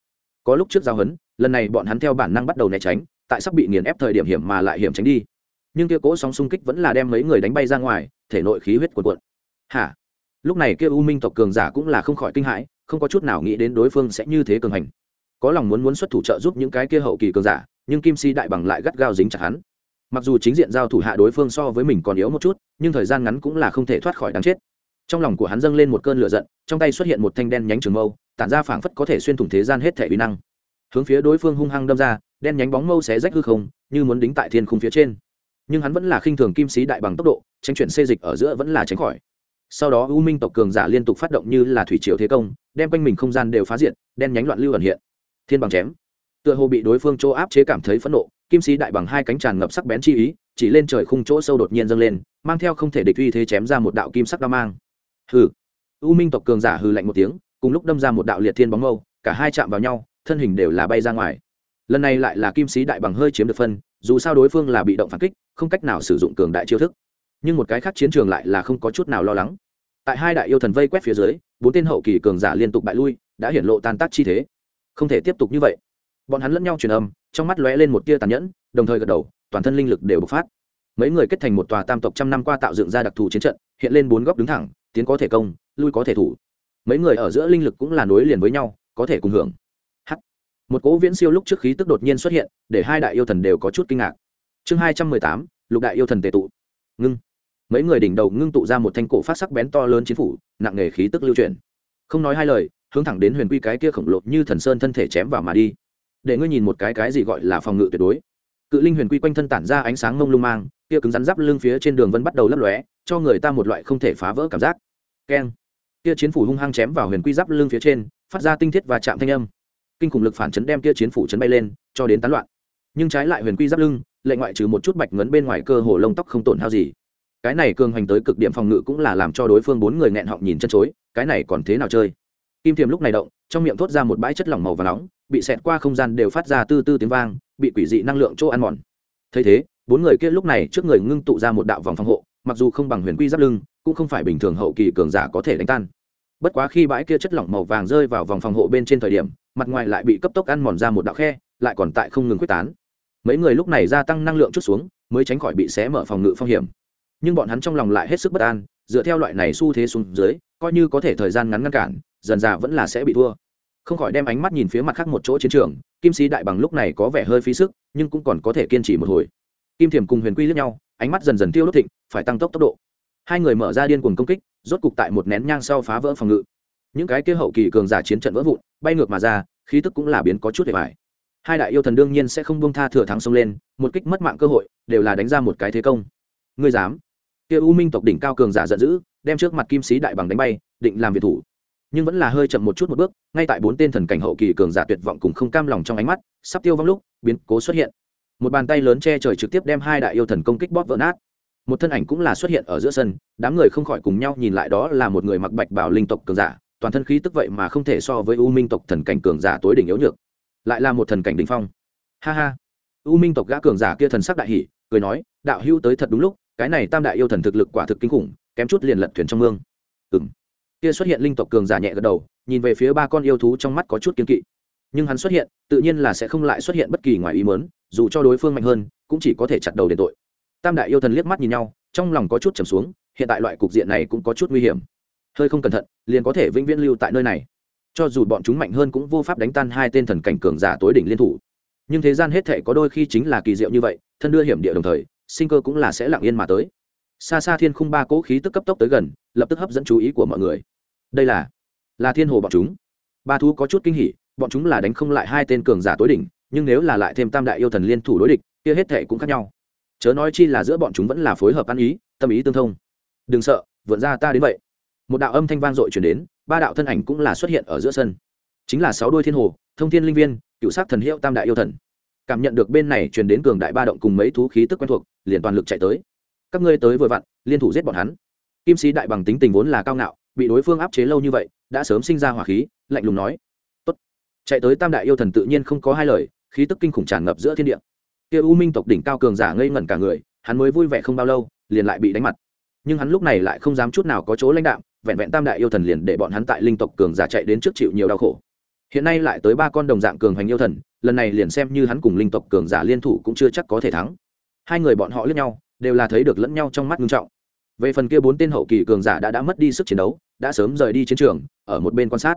Có lúc trước giao hấn, lần này bọn hắn theo bản năng bắt đầu né tránh, tại sắp bị nghiền ép thời điểm hiểm mà lại hiểm tránh đi. Nhưng kia cỗ sóng xung kích vẫn là đem mấy người đánh bay ra ngoài, thể nội khí huyết cuộn cuộn. Hả? Lúc này kia u minh tộc cường giả cũng là không khỏi kinh hãi, không có chút nào nghĩ đến đối phương sẽ như thế cường hành. Có lòng muốn muốn xuất thủ trợ giúp những cái kia hậu kỳ cường giả, nhưng kim si đại bằng lại gắt gao dính chặt hắn mặc dù chính diện giao thủ hạ đối phương so với mình còn yếu một chút, nhưng thời gian ngắn cũng là không thể thoát khỏi đáng chết. Trong lòng của hắn dâng lên một cơn lửa giận, trong tay xuất hiện một thanh đen nhánh trường mâu, tản ra phảng phất có thể xuyên thủng thế gian hết thể uy năng. Hướng phía đối phương hung hăng đâm ra, đen nhánh bóng mâu xé rách hư không, như muốn đính tại thiên khung phía trên. Nhưng hắn vẫn là khinh thường kim sĩ đại bằng tốc độ tranh chuyển xê dịch ở giữa vẫn là tránh khỏi. Sau đó u minh tộc cường giả liên tục phát động như là thủy triều thế công, đem quanh mình không gian đều phá diện đen nhánh loạn lưu ẩn hiện. Thiên bằng chém tựa hồ bị đối phương chỗ áp chế cảm thấy phẫn nộ, kim sĩ đại bằng hai cánh tràn ngập sắc bén chi ý, chỉ lên trời khung chỗ sâu đột nhiên dâng lên, mang theo không thể địch uy thế chém ra một đạo kim sắc đao mang. Hừ. U minh tộc cường giả hừ lạnh một tiếng, cùng lúc đâm ra một đạo liệt thiên bóng mâu, cả hai chạm vào nhau, thân hình đều là bay ra ngoài. Lần này lại là kim sĩ đại bằng hơi chiếm được phân, dù sao đối phương là bị động phản kích, không cách nào sử dụng cường đại chiêu thức. Nhưng một cái khác chiến trường lại là không có chút nào lo lắng. Tại hai đại yêu thần vây quét phía dưới, bốn tên hậu kỳ cường giả liên tục bại lui, đã hiển lộ tan tác chi thế. Không thể tiếp tục như vậy bọn hắn lẫn nhau truyền âm, trong mắt lóe lên một tia tàn nhẫn, đồng thời gật đầu, toàn thân linh lực đều bộc phát. Mấy người kết thành một tòa tam tộc trăm năm qua tạo dựng ra đặc thù chiến trận, hiện lên bốn góc đứng thẳng, tiến có thể công, lui có thể thủ. Mấy người ở giữa linh lực cũng là nối liền với nhau, có thể cùng hưởng. H một cỗ viễn siêu lúc trước khí tức đột nhiên xuất hiện, để hai đại yêu thần đều có chút kinh ngạc. Chương hai trăm mười tám, lục đại yêu thần tề tụ. Ngưng. Mấy người đỉnh đầu ngưng tụ ra một thanh cổ phát sắc bén to lớn chiến phủ, nặng nghề khí tức lưu truyền. Không nói hai lời, hướng thẳng đến huyền quy cái kia khổng lồ như thần sơn thân thể chém vào mà đi để ngươi nhìn một cái cái gì gọi là phòng ngự tuyệt đối. Cự linh huyền quy quanh thân tản ra ánh sáng mông lung mang, kia cứng rắn giáp lưng phía trên đường vẫn bắt đầu lấp lóe, cho người ta một loại không thể phá vỡ cảm giác. Keng. Kia chiến phủ hung hăng chém vào huyền quy giáp lưng phía trên, phát ra tinh thiết và chạm thanh âm. Kinh khủng lực phản chấn đem kia chiến phủ chấn bay lên, cho đến tán loạn. Nhưng trái lại huyền quy giáp lưng, lệ ngoại trừ một chút bạch ngấn bên ngoài cơ hồ lông tóc không tổn hao gì. Cái này cường hành tới cực điểm phòng ngự cũng là làm cho đối phương bốn người nghẹn họng nhìn chân chối, cái này còn thế nào chơi? Kim thiềm lúc này động, trong miệng thốt ra một bãi chất lỏng màu và nóng, bị xẹt qua không gian đều phát ra tư tư tiếng vang, bị quỷ dị năng lượng chỗ ăn mòn. Thấy thế, bốn người kia lúc này trước người ngưng tụ ra một đạo vòng phòng hộ, mặc dù không bằng huyền quy giáp lưng, cũng không phải bình thường hậu kỳ cường giả có thể đánh tan. Bất quá khi bãi kia chất lỏng màu vàng rơi vào vòng phòng hộ bên trên thời điểm, mặt ngoài lại bị cấp tốc ăn mòn ra một đạo khe, lại còn tại không ngừng quyết tán. Mấy người lúc này gia tăng năng lượng chút xuống, mới tránh khỏi bị xé mở phòng ngự phong hiểm. Nhưng bọn hắn trong lòng lại hết sức bất an, dựa theo loại này xu thế xuống dưới, coi như có thể thời gian ngắn ngăn cản dần dà vẫn là sẽ bị thua. Không khỏi đem ánh mắt nhìn phía mặt khác một chỗ chiến trường, kim sĩ đại bằng lúc này có vẻ hơi phí sức, nhưng cũng còn có thể kiên trì một hồi. Kim thiểm cùng huyền quy lướt nhau, ánh mắt dần dần tiêu đốt thịnh, phải tăng tốc tốc độ. Hai người mở ra điên cuồng công kích, rốt cục tại một nén nhang sau phá vỡ phòng ngự. Những cái kia hậu kỳ cường giả chiến trận vỡ vụn, bay ngược mà ra, khí tức cũng là biến có chút để bài hai đại yêu thần đương nhiên sẽ không buông tha thừa thắng xông lên, một kích mất mạng cơ hội, đều là đánh ra một cái thế công. Ngươi dám? Kia u minh tộc đỉnh cao cường giả giận dữ, đem trước mặt kim sĩ đại bằng đánh bay, định làm việc thủ nhưng vẫn là hơi chậm một chút một bước, ngay tại bốn tên thần cảnh hậu kỳ cường giả tuyệt vọng cùng không cam lòng trong ánh mắt, sắp tiêu vong lúc, biến cố xuất hiện. Một bàn tay lớn che trời trực tiếp đem hai đại yêu thần công kích bóp vỡ nát. Một thân ảnh cũng là xuất hiện ở giữa sân, đám người không khỏi cùng nhau nhìn lại đó là một người mặc bạch bảo linh tộc cường giả, toàn thân khí tức vậy mà không thể so với u minh tộc thần cảnh cường giả tối đỉnh yếu nhược, lại là một thần cảnh đ ỉ n h phong. Ha ha. U minh tộc gã cường giả kia thần sắc đại hỷ cười nói, đạo hữu tới thật đúng lúc, cái này tam đại yêu thần thực lực quả thực kinh khủng, kém chút liền lật thuyền trong mương. Ừng kia xuất hiện linh tộc cường giả nhẹ gật đầu, nhìn về phía ba con yêu thú trong mắt có chút kiên kỵ. Nhưng hắn xuất hiện, tự nhiên là sẽ không lại xuất hiện bất kỳ ngoài ý mớn dù cho đối phương mạnh hơn, cũng chỉ có thể chặt đầu đền tội. Tam đại yêu thần liếc mắt nhìn nhau, trong lòng có chút trầm xuống, hiện tại loại cục diện này cũng có chút nguy hiểm. Hơi không cẩn thận, liền có thể vĩnh viễn lưu tại nơi này. Cho dù bọn chúng mạnh hơn cũng vô pháp đánh tan hai tên thần cảnh cường giả tối đỉnh liên thủ. Nhưng thế gian hết thể có đôi khi chính là kỳ diệu như vậy, thân đưa hiểm địa đồng thời, sinh cơ cũng là sẽ lặng yên mà tới. Xa xa thiên khung ba cỗ khí tức cấp tốc tới gần lập tức hấp dẫn chú ý của mọi người. Đây là là thiên hồ bọn chúng. Ba thú có chút kinh hỉ, bọn chúng là đánh không lại hai tên cường giả tối đỉnh, nhưng nếu là lại thêm tam đại yêu thần liên thủ đối địch, kia hết thệ cũng khác nhau. Chớ nói chi là giữa bọn chúng vẫn là phối hợp ăn ý, tâm ý tương thông. Đừng sợ, vượn ra ta đến vậy. Một đạo âm thanh vang dội chuyển đến, ba đạo thân ảnh cũng là xuất hiện ở giữa sân. Chính là sáu đôi thiên hồ, thông thiên linh viên, cựu sắc thần hiệu tam đại yêu thần. Cảm nhận được bên này truyền đến cường đại ba động cùng mấy thú khí tức quen thuộc, liền toàn lực chạy tới. Các ngươi tới vừa vặn, liên thủ giết bọn hắn kim sĩ đại bằng tính tình vốn là cao ngạo, bị đối phương áp chế lâu như vậy, đã sớm sinh ra hỏa khí, lạnh lùng nói, tốt. Chạy tới tam đại yêu thần tự nhiên không có hai lời, khí tức kinh khủng tràn ngập giữa thiên địa. Kia u minh tộc đỉnh cao cường giả ngây ngẩn cả người, hắn mới vui vẻ không bao lâu, liền lại bị đánh mặt. Nhưng hắn lúc này lại không dám chút nào có chỗ lãnh đạm, vẹn vẹn tam đại yêu thần liền để bọn hắn tại linh tộc cường giả chạy đến trước chịu nhiều đau khổ. Hiện nay lại tới ba con đồng dạng cường hoành yêu thần, lần này liền xem như hắn cùng linh tộc cường giả liên thủ cũng chưa chắc có thể thắng. Hai người bọn họ lẫn nhau, đều là thấy được lẫn nhau trong mắt nghiêm trọng về phần kia bốn tên hậu kỳ cường giả đã đã mất đi sức chiến đấu, đã sớm rời đi chiến trường, ở một bên quan sát.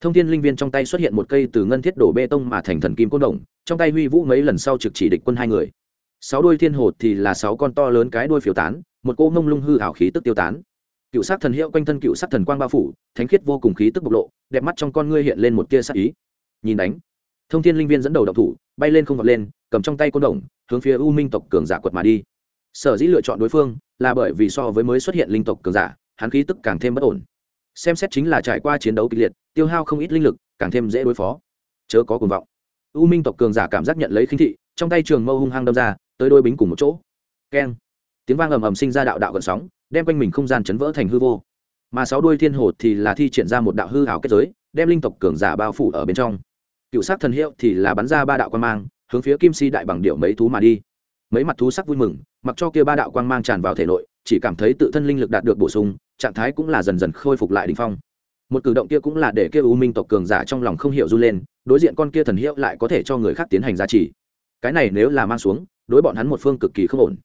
Thông thiên linh viên trong tay xuất hiện một cây từ ngân thiết đổ bê tông mà thành thần kim côn đồng, trong tay huy vũ mấy lần sau trực chỉ địch quân hai người. Sáu đôi thiên hột thì là sáu con to lớn cái đuôi phiếu tán, một cô mông lung hư hảo khí tức tiêu tán. Cựu sát thần hiệu quanh thân cựu sát thần quang bao phủ, thánh khiết vô cùng khí tức bộc lộ, đẹp mắt trong con ngươi hiện lên một tia sắc ý. Nhìn đánh. Thông thiên linh viên dẫn đầu độc thủ, bay lên không vọt lên, cầm trong tay côn đồng, hướng phía u minh tộc cường giả quật mà đi sở dĩ lựa chọn đối phương là bởi vì so với mới xuất hiện linh tộc cường giả, hắn khí tức càng thêm bất ổn. Xem xét chính là trải qua chiến đấu kịch liệt, tiêu hao không ít linh lực, càng thêm dễ đối phó. Chớ có cuồng vọng. U minh tộc cường giả cảm giác nhận lấy khinh thị, trong tay trường mâu hung hăng đâm ra, tới đôi bính cùng một chỗ. Keng. Tiếng vang ầm ầm sinh ra đạo đạo gần sóng, đem quanh mình không gian chấn vỡ thành hư vô. Mà sáu đuôi thiên hồ thì là thi triển ra một đạo hư hảo kết giới, đem linh tộc cường giả bao phủ ở bên trong. Cựu sát thần hiệu thì là bắn ra ba đạo quan mang, hướng phía kim si đại bằng điệu mấy thú mà đi mấy mặt thú sắc vui mừng, mặc cho kia ba đạo quang mang tràn vào thể nội, chỉ cảm thấy tự thân linh lực đạt được bổ sung, trạng thái cũng là dần dần khôi phục lại đ ỉ n h phong. Một cử động kia cũng là để kia u minh tộc cường giả trong lòng không hiểu r u lên, đối diện con kia thần hiệu lại có thể cho người khác tiến hành giá trị cái này nếu là mang xuống, đối bọn hắn một phương cực kỳ không ổn.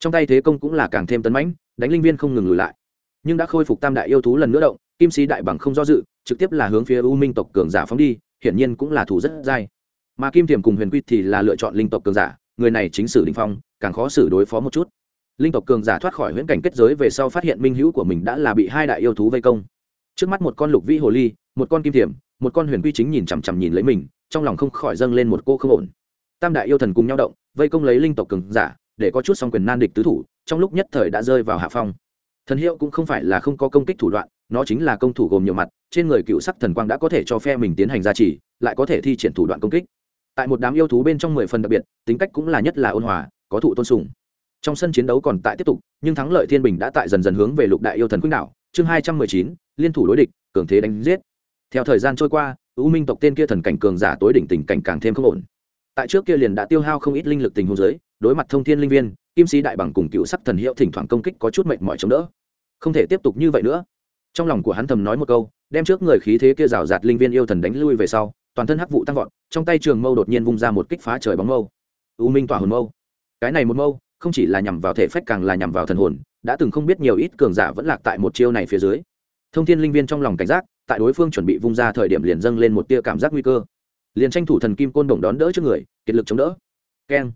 Trong tay thế công cũng là càng thêm tấn mãnh, đánh linh viên không ngừng lùi lại. Nhưng đã khôi phục tam đại yêu thú lần nữa động, kim sĩ đại bằng không do dự, trực tiếp là hướng phía u minh tộc cường giả phóng đi, hiển nhiên cũng là thủ rất dai. Mà kim thiểm cùng huyền quy thì là lựa chọn linh tộc cường giả người này chính sử đình phong, càng khó xử đối phó một chút. Linh tộc cường giả thoát khỏi huyễn cảnh kết giới về sau phát hiện minh hữu của mình đã là bị hai đại yêu thú vây công. Trước mắt một con lục vĩ hồ ly, một con kim thiểm, một con huyền quy chính nhìn chằm chằm nhìn lấy mình, trong lòng không khỏi dâng lên một cô không ổn. Tam đại yêu thần cùng nhau động, vây công lấy linh tộc cường giả, để có chút song quyền nan địch tứ thủ, trong lúc nhất thời đã rơi vào hạ phong. Thần hiệu cũng không phải là không có công kích thủ đoạn, nó chính là công thủ gồm nhiều mặt, trên người cựu sắc thần quang đã có thể cho phe mình tiến hành gia trì, lại có thể thi triển thủ đoạn công kích tại một đám yêu thú bên trong mười phần đặc biệt, tính cách cũng là nhất là ôn hòa, có thụ tôn sùng. Trong sân chiến đấu còn tại tiếp tục, nhưng thắng lợi thiên bình đã tại dần dần hướng về lục đại yêu thần quýnh đảo. Chương hai trăm mười chín, liên thủ đối địch, cường thế đánh giết. Theo thời gian trôi qua ưu minh tộc tên kia thần cảnh cường giả tối đỉnh tình cảnh càng thêm không ổn. Tại trước kia liền đã tiêu hao không ít linh lực tình hôn giới đối mặt thông thiên linh viên, kim sĩ đại bằng cùng cựu sắc thần hiệu thỉnh thoảng công kích có chút mệnh mọi chống đỡ. Không thể tiếp tục như vậy nữa. Trong lòng của hắn thầm nói một câu, đem trước người khí thế kia rào rạt linh viên yêu thần đánh lui về sau toàn thân hắc vụ tăng vọt, trong tay trường mâu đột nhiên vung ra một kích phá trời bóng mâu. U minh tỏa hồn mâu. Cái này một mâu, không chỉ là nhằm vào thể phách càng là nhằm vào thần hồn, đã từng không biết nhiều ít cường giả vẫn lạc tại một chiêu này phía dưới. Thông thiên linh viên trong lòng cảnh giác, tại đối phương chuẩn bị vung ra thời điểm liền dâng lên một tia cảm giác nguy cơ. Liền tranh thủ thần kim côn đồng đón đỡ trước người, kiệt lực chống đỡ. Keng.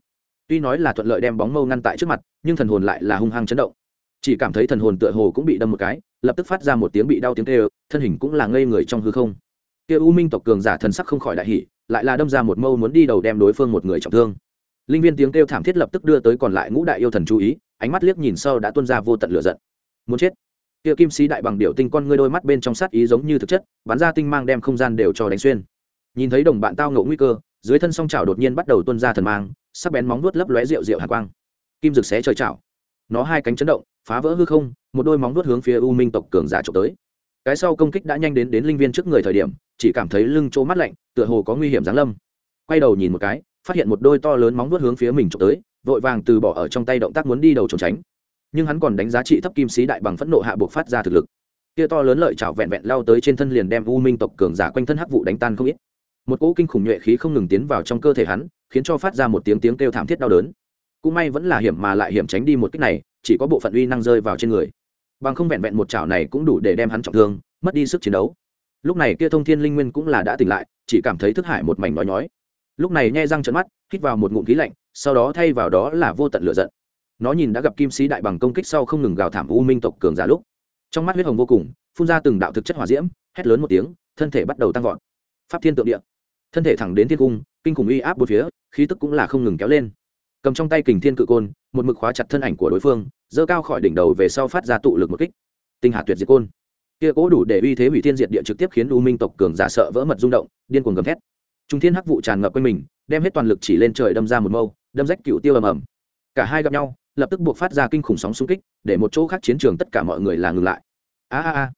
Tuy nói là thuận lợi đem bóng mâu ngăn tại trước mặt, nhưng thần hồn lại là hung hăng chấn động. Chỉ cảm thấy thần hồn tựa hồ cũng bị đâm một cái, lập tức phát ra một tiếng bị đau tiếng kêu, thân hình cũng là ngây người trong hư không kia u minh tộc cường giả thần sắc không khỏi đại hỉ, lại là đâm ra một mâu muốn đi đầu đem đối phương một người trọng thương. Linh viên tiếng kêu thảm thiết lập tức đưa tới còn lại ngũ đại yêu thần chú ý, ánh mắt liếc nhìn sau đã tuôn ra vô tận lửa giận. Muốn chết. Kia kim sĩ đại bằng điệu tinh con ngươi đôi mắt bên trong sát ý giống như thực chất, bắn ra tinh mang đem không gian đều cho đánh xuyên. Nhìn thấy đồng bạn tao ngộ nguy cơ, dưới thân song chảo đột nhiên bắt đầu tuôn ra thần mang, sắc bén móng vuốt lấp lóe rượu rượu hàn quang. Kim rực xé trời chảo. Nó hai cánh chấn động, phá vỡ hư không, một đôi móng vuốt hướng phía u minh tộc cường giả trộm tới cái sau công kích đã nhanh đến đến linh viên trước người thời điểm, chỉ cảm thấy lưng chỗ mắt lạnh, tựa hồ có nguy hiểm giáng lâm. Quay đầu nhìn một cái, phát hiện một đôi to lớn móng vuốt hướng phía mình trộm tới, vội vàng từ bỏ ở trong tay động tác muốn đi đầu trốn tránh. Nhưng hắn còn đánh giá trị thấp kim sĩ đại bằng phẫn nộ hạ buộc phát ra thực lực. Kia to lớn lợi chảo vẹn vẹn lao tới trên thân liền đem u minh tộc cường giả quanh thân hắc vụ đánh tan không ít. Một cỗ kinh khủng nhuệ khí không ngừng tiến vào trong cơ thể hắn, khiến cho phát ra một tiếng tiếng kêu thảm thiết đau đớn. Cũng may vẫn là hiểm mà lại hiểm tránh đi một cách này, chỉ có bộ phận uy năng rơi vào trên người bằng không vẹn vẹn một chảo này cũng đủ để đem hắn trọng thương, mất đi sức chiến đấu. Lúc này kia thông thiên linh nguyên cũng là đã tỉnh lại, chỉ cảm thấy thức hải một mảnh nói nhói. Lúc này nhai răng trận mắt, hít vào một ngụm khí lạnh, sau đó thay vào đó là vô tận lửa giận. Nó nhìn đã gặp kim sĩ đại bằng công kích sau không ngừng gào thảm u minh tộc cường giả lúc. Trong mắt huyết hồng vô cùng, phun ra từng đạo thực chất hỏa diễm, hét lớn một tiếng, thân thể bắt đầu tăng vọt. Pháp thiên tượng địa. Thân thể thẳng đến thiên cung, kinh khủng uy áp bốn phía, khí tức cũng là không ngừng kéo lên. Cầm trong tay kình thiên cự côn một mực khóa chặt thân ảnh của đối phương dơ cao khỏi đỉnh đầu về sau phát ra tụ lực một kích. Tinh hà tuyệt diệt côn. Kia cố đủ để uy thế hủy thiên diệt địa trực tiếp khiến u minh tộc cường giả sợ vỡ mật rung động, điên cuồng gầm thét. Trung thiên hắc vụ tràn ngập quanh mình, đem hết toàn lực chỉ lên trời đâm ra một mâu, đâm rách cựu tiêu ầm ầm. Cả hai gặp nhau, lập tức buộc phát ra kinh khủng sóng xung kích, để một chỗ khác chiến trường tất cả mọi người là ngừng lại. A a a,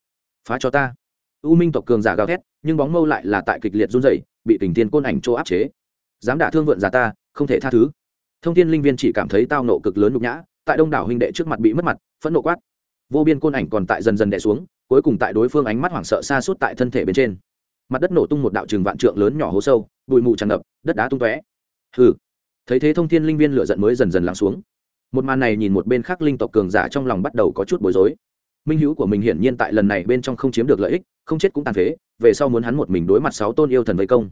phá cho ta. U minh tộc cường giả gào thét, nhưng bóng mâu lại là tại kịch liệt run rẩy, bị tình thiên côn ảnh chỗ áp chế. Dám đả thương vượn giả ta, không thể tha thứ thông thiên linh viên chỉ cảm thấy tao nộ cực lớn nhục nhã, tại đông đảo huynh đệ trước mặt bị mất mặt, phẫn nộ quát. Vô biên côn ảnh còn tại dần dần đè xuống, cuối cùng tại đối phương ánh mắt hoảng sợ xa suốt tại thân thể bên trên. Mặt đất nổ tung một đạo trường vạn trượng lớn nhỏ hố sâu, bụi mù tràn ngập, đất đá tung tóe. Hừ. Thấy thế thông thiên linh viên lửa giận mới dần dần lắng xuống. Một màn này nhìn một bên khác linh tộc cường giả trong lòng bắt đầu có chút bối rối. Minh hữu của mình hiển nhiên tại lần này bên trong không chiếm được lợi ích, không chết cũng tàn phế, về sau muốn hắn một mình đối mặt sáu tôn yêu thần vây công.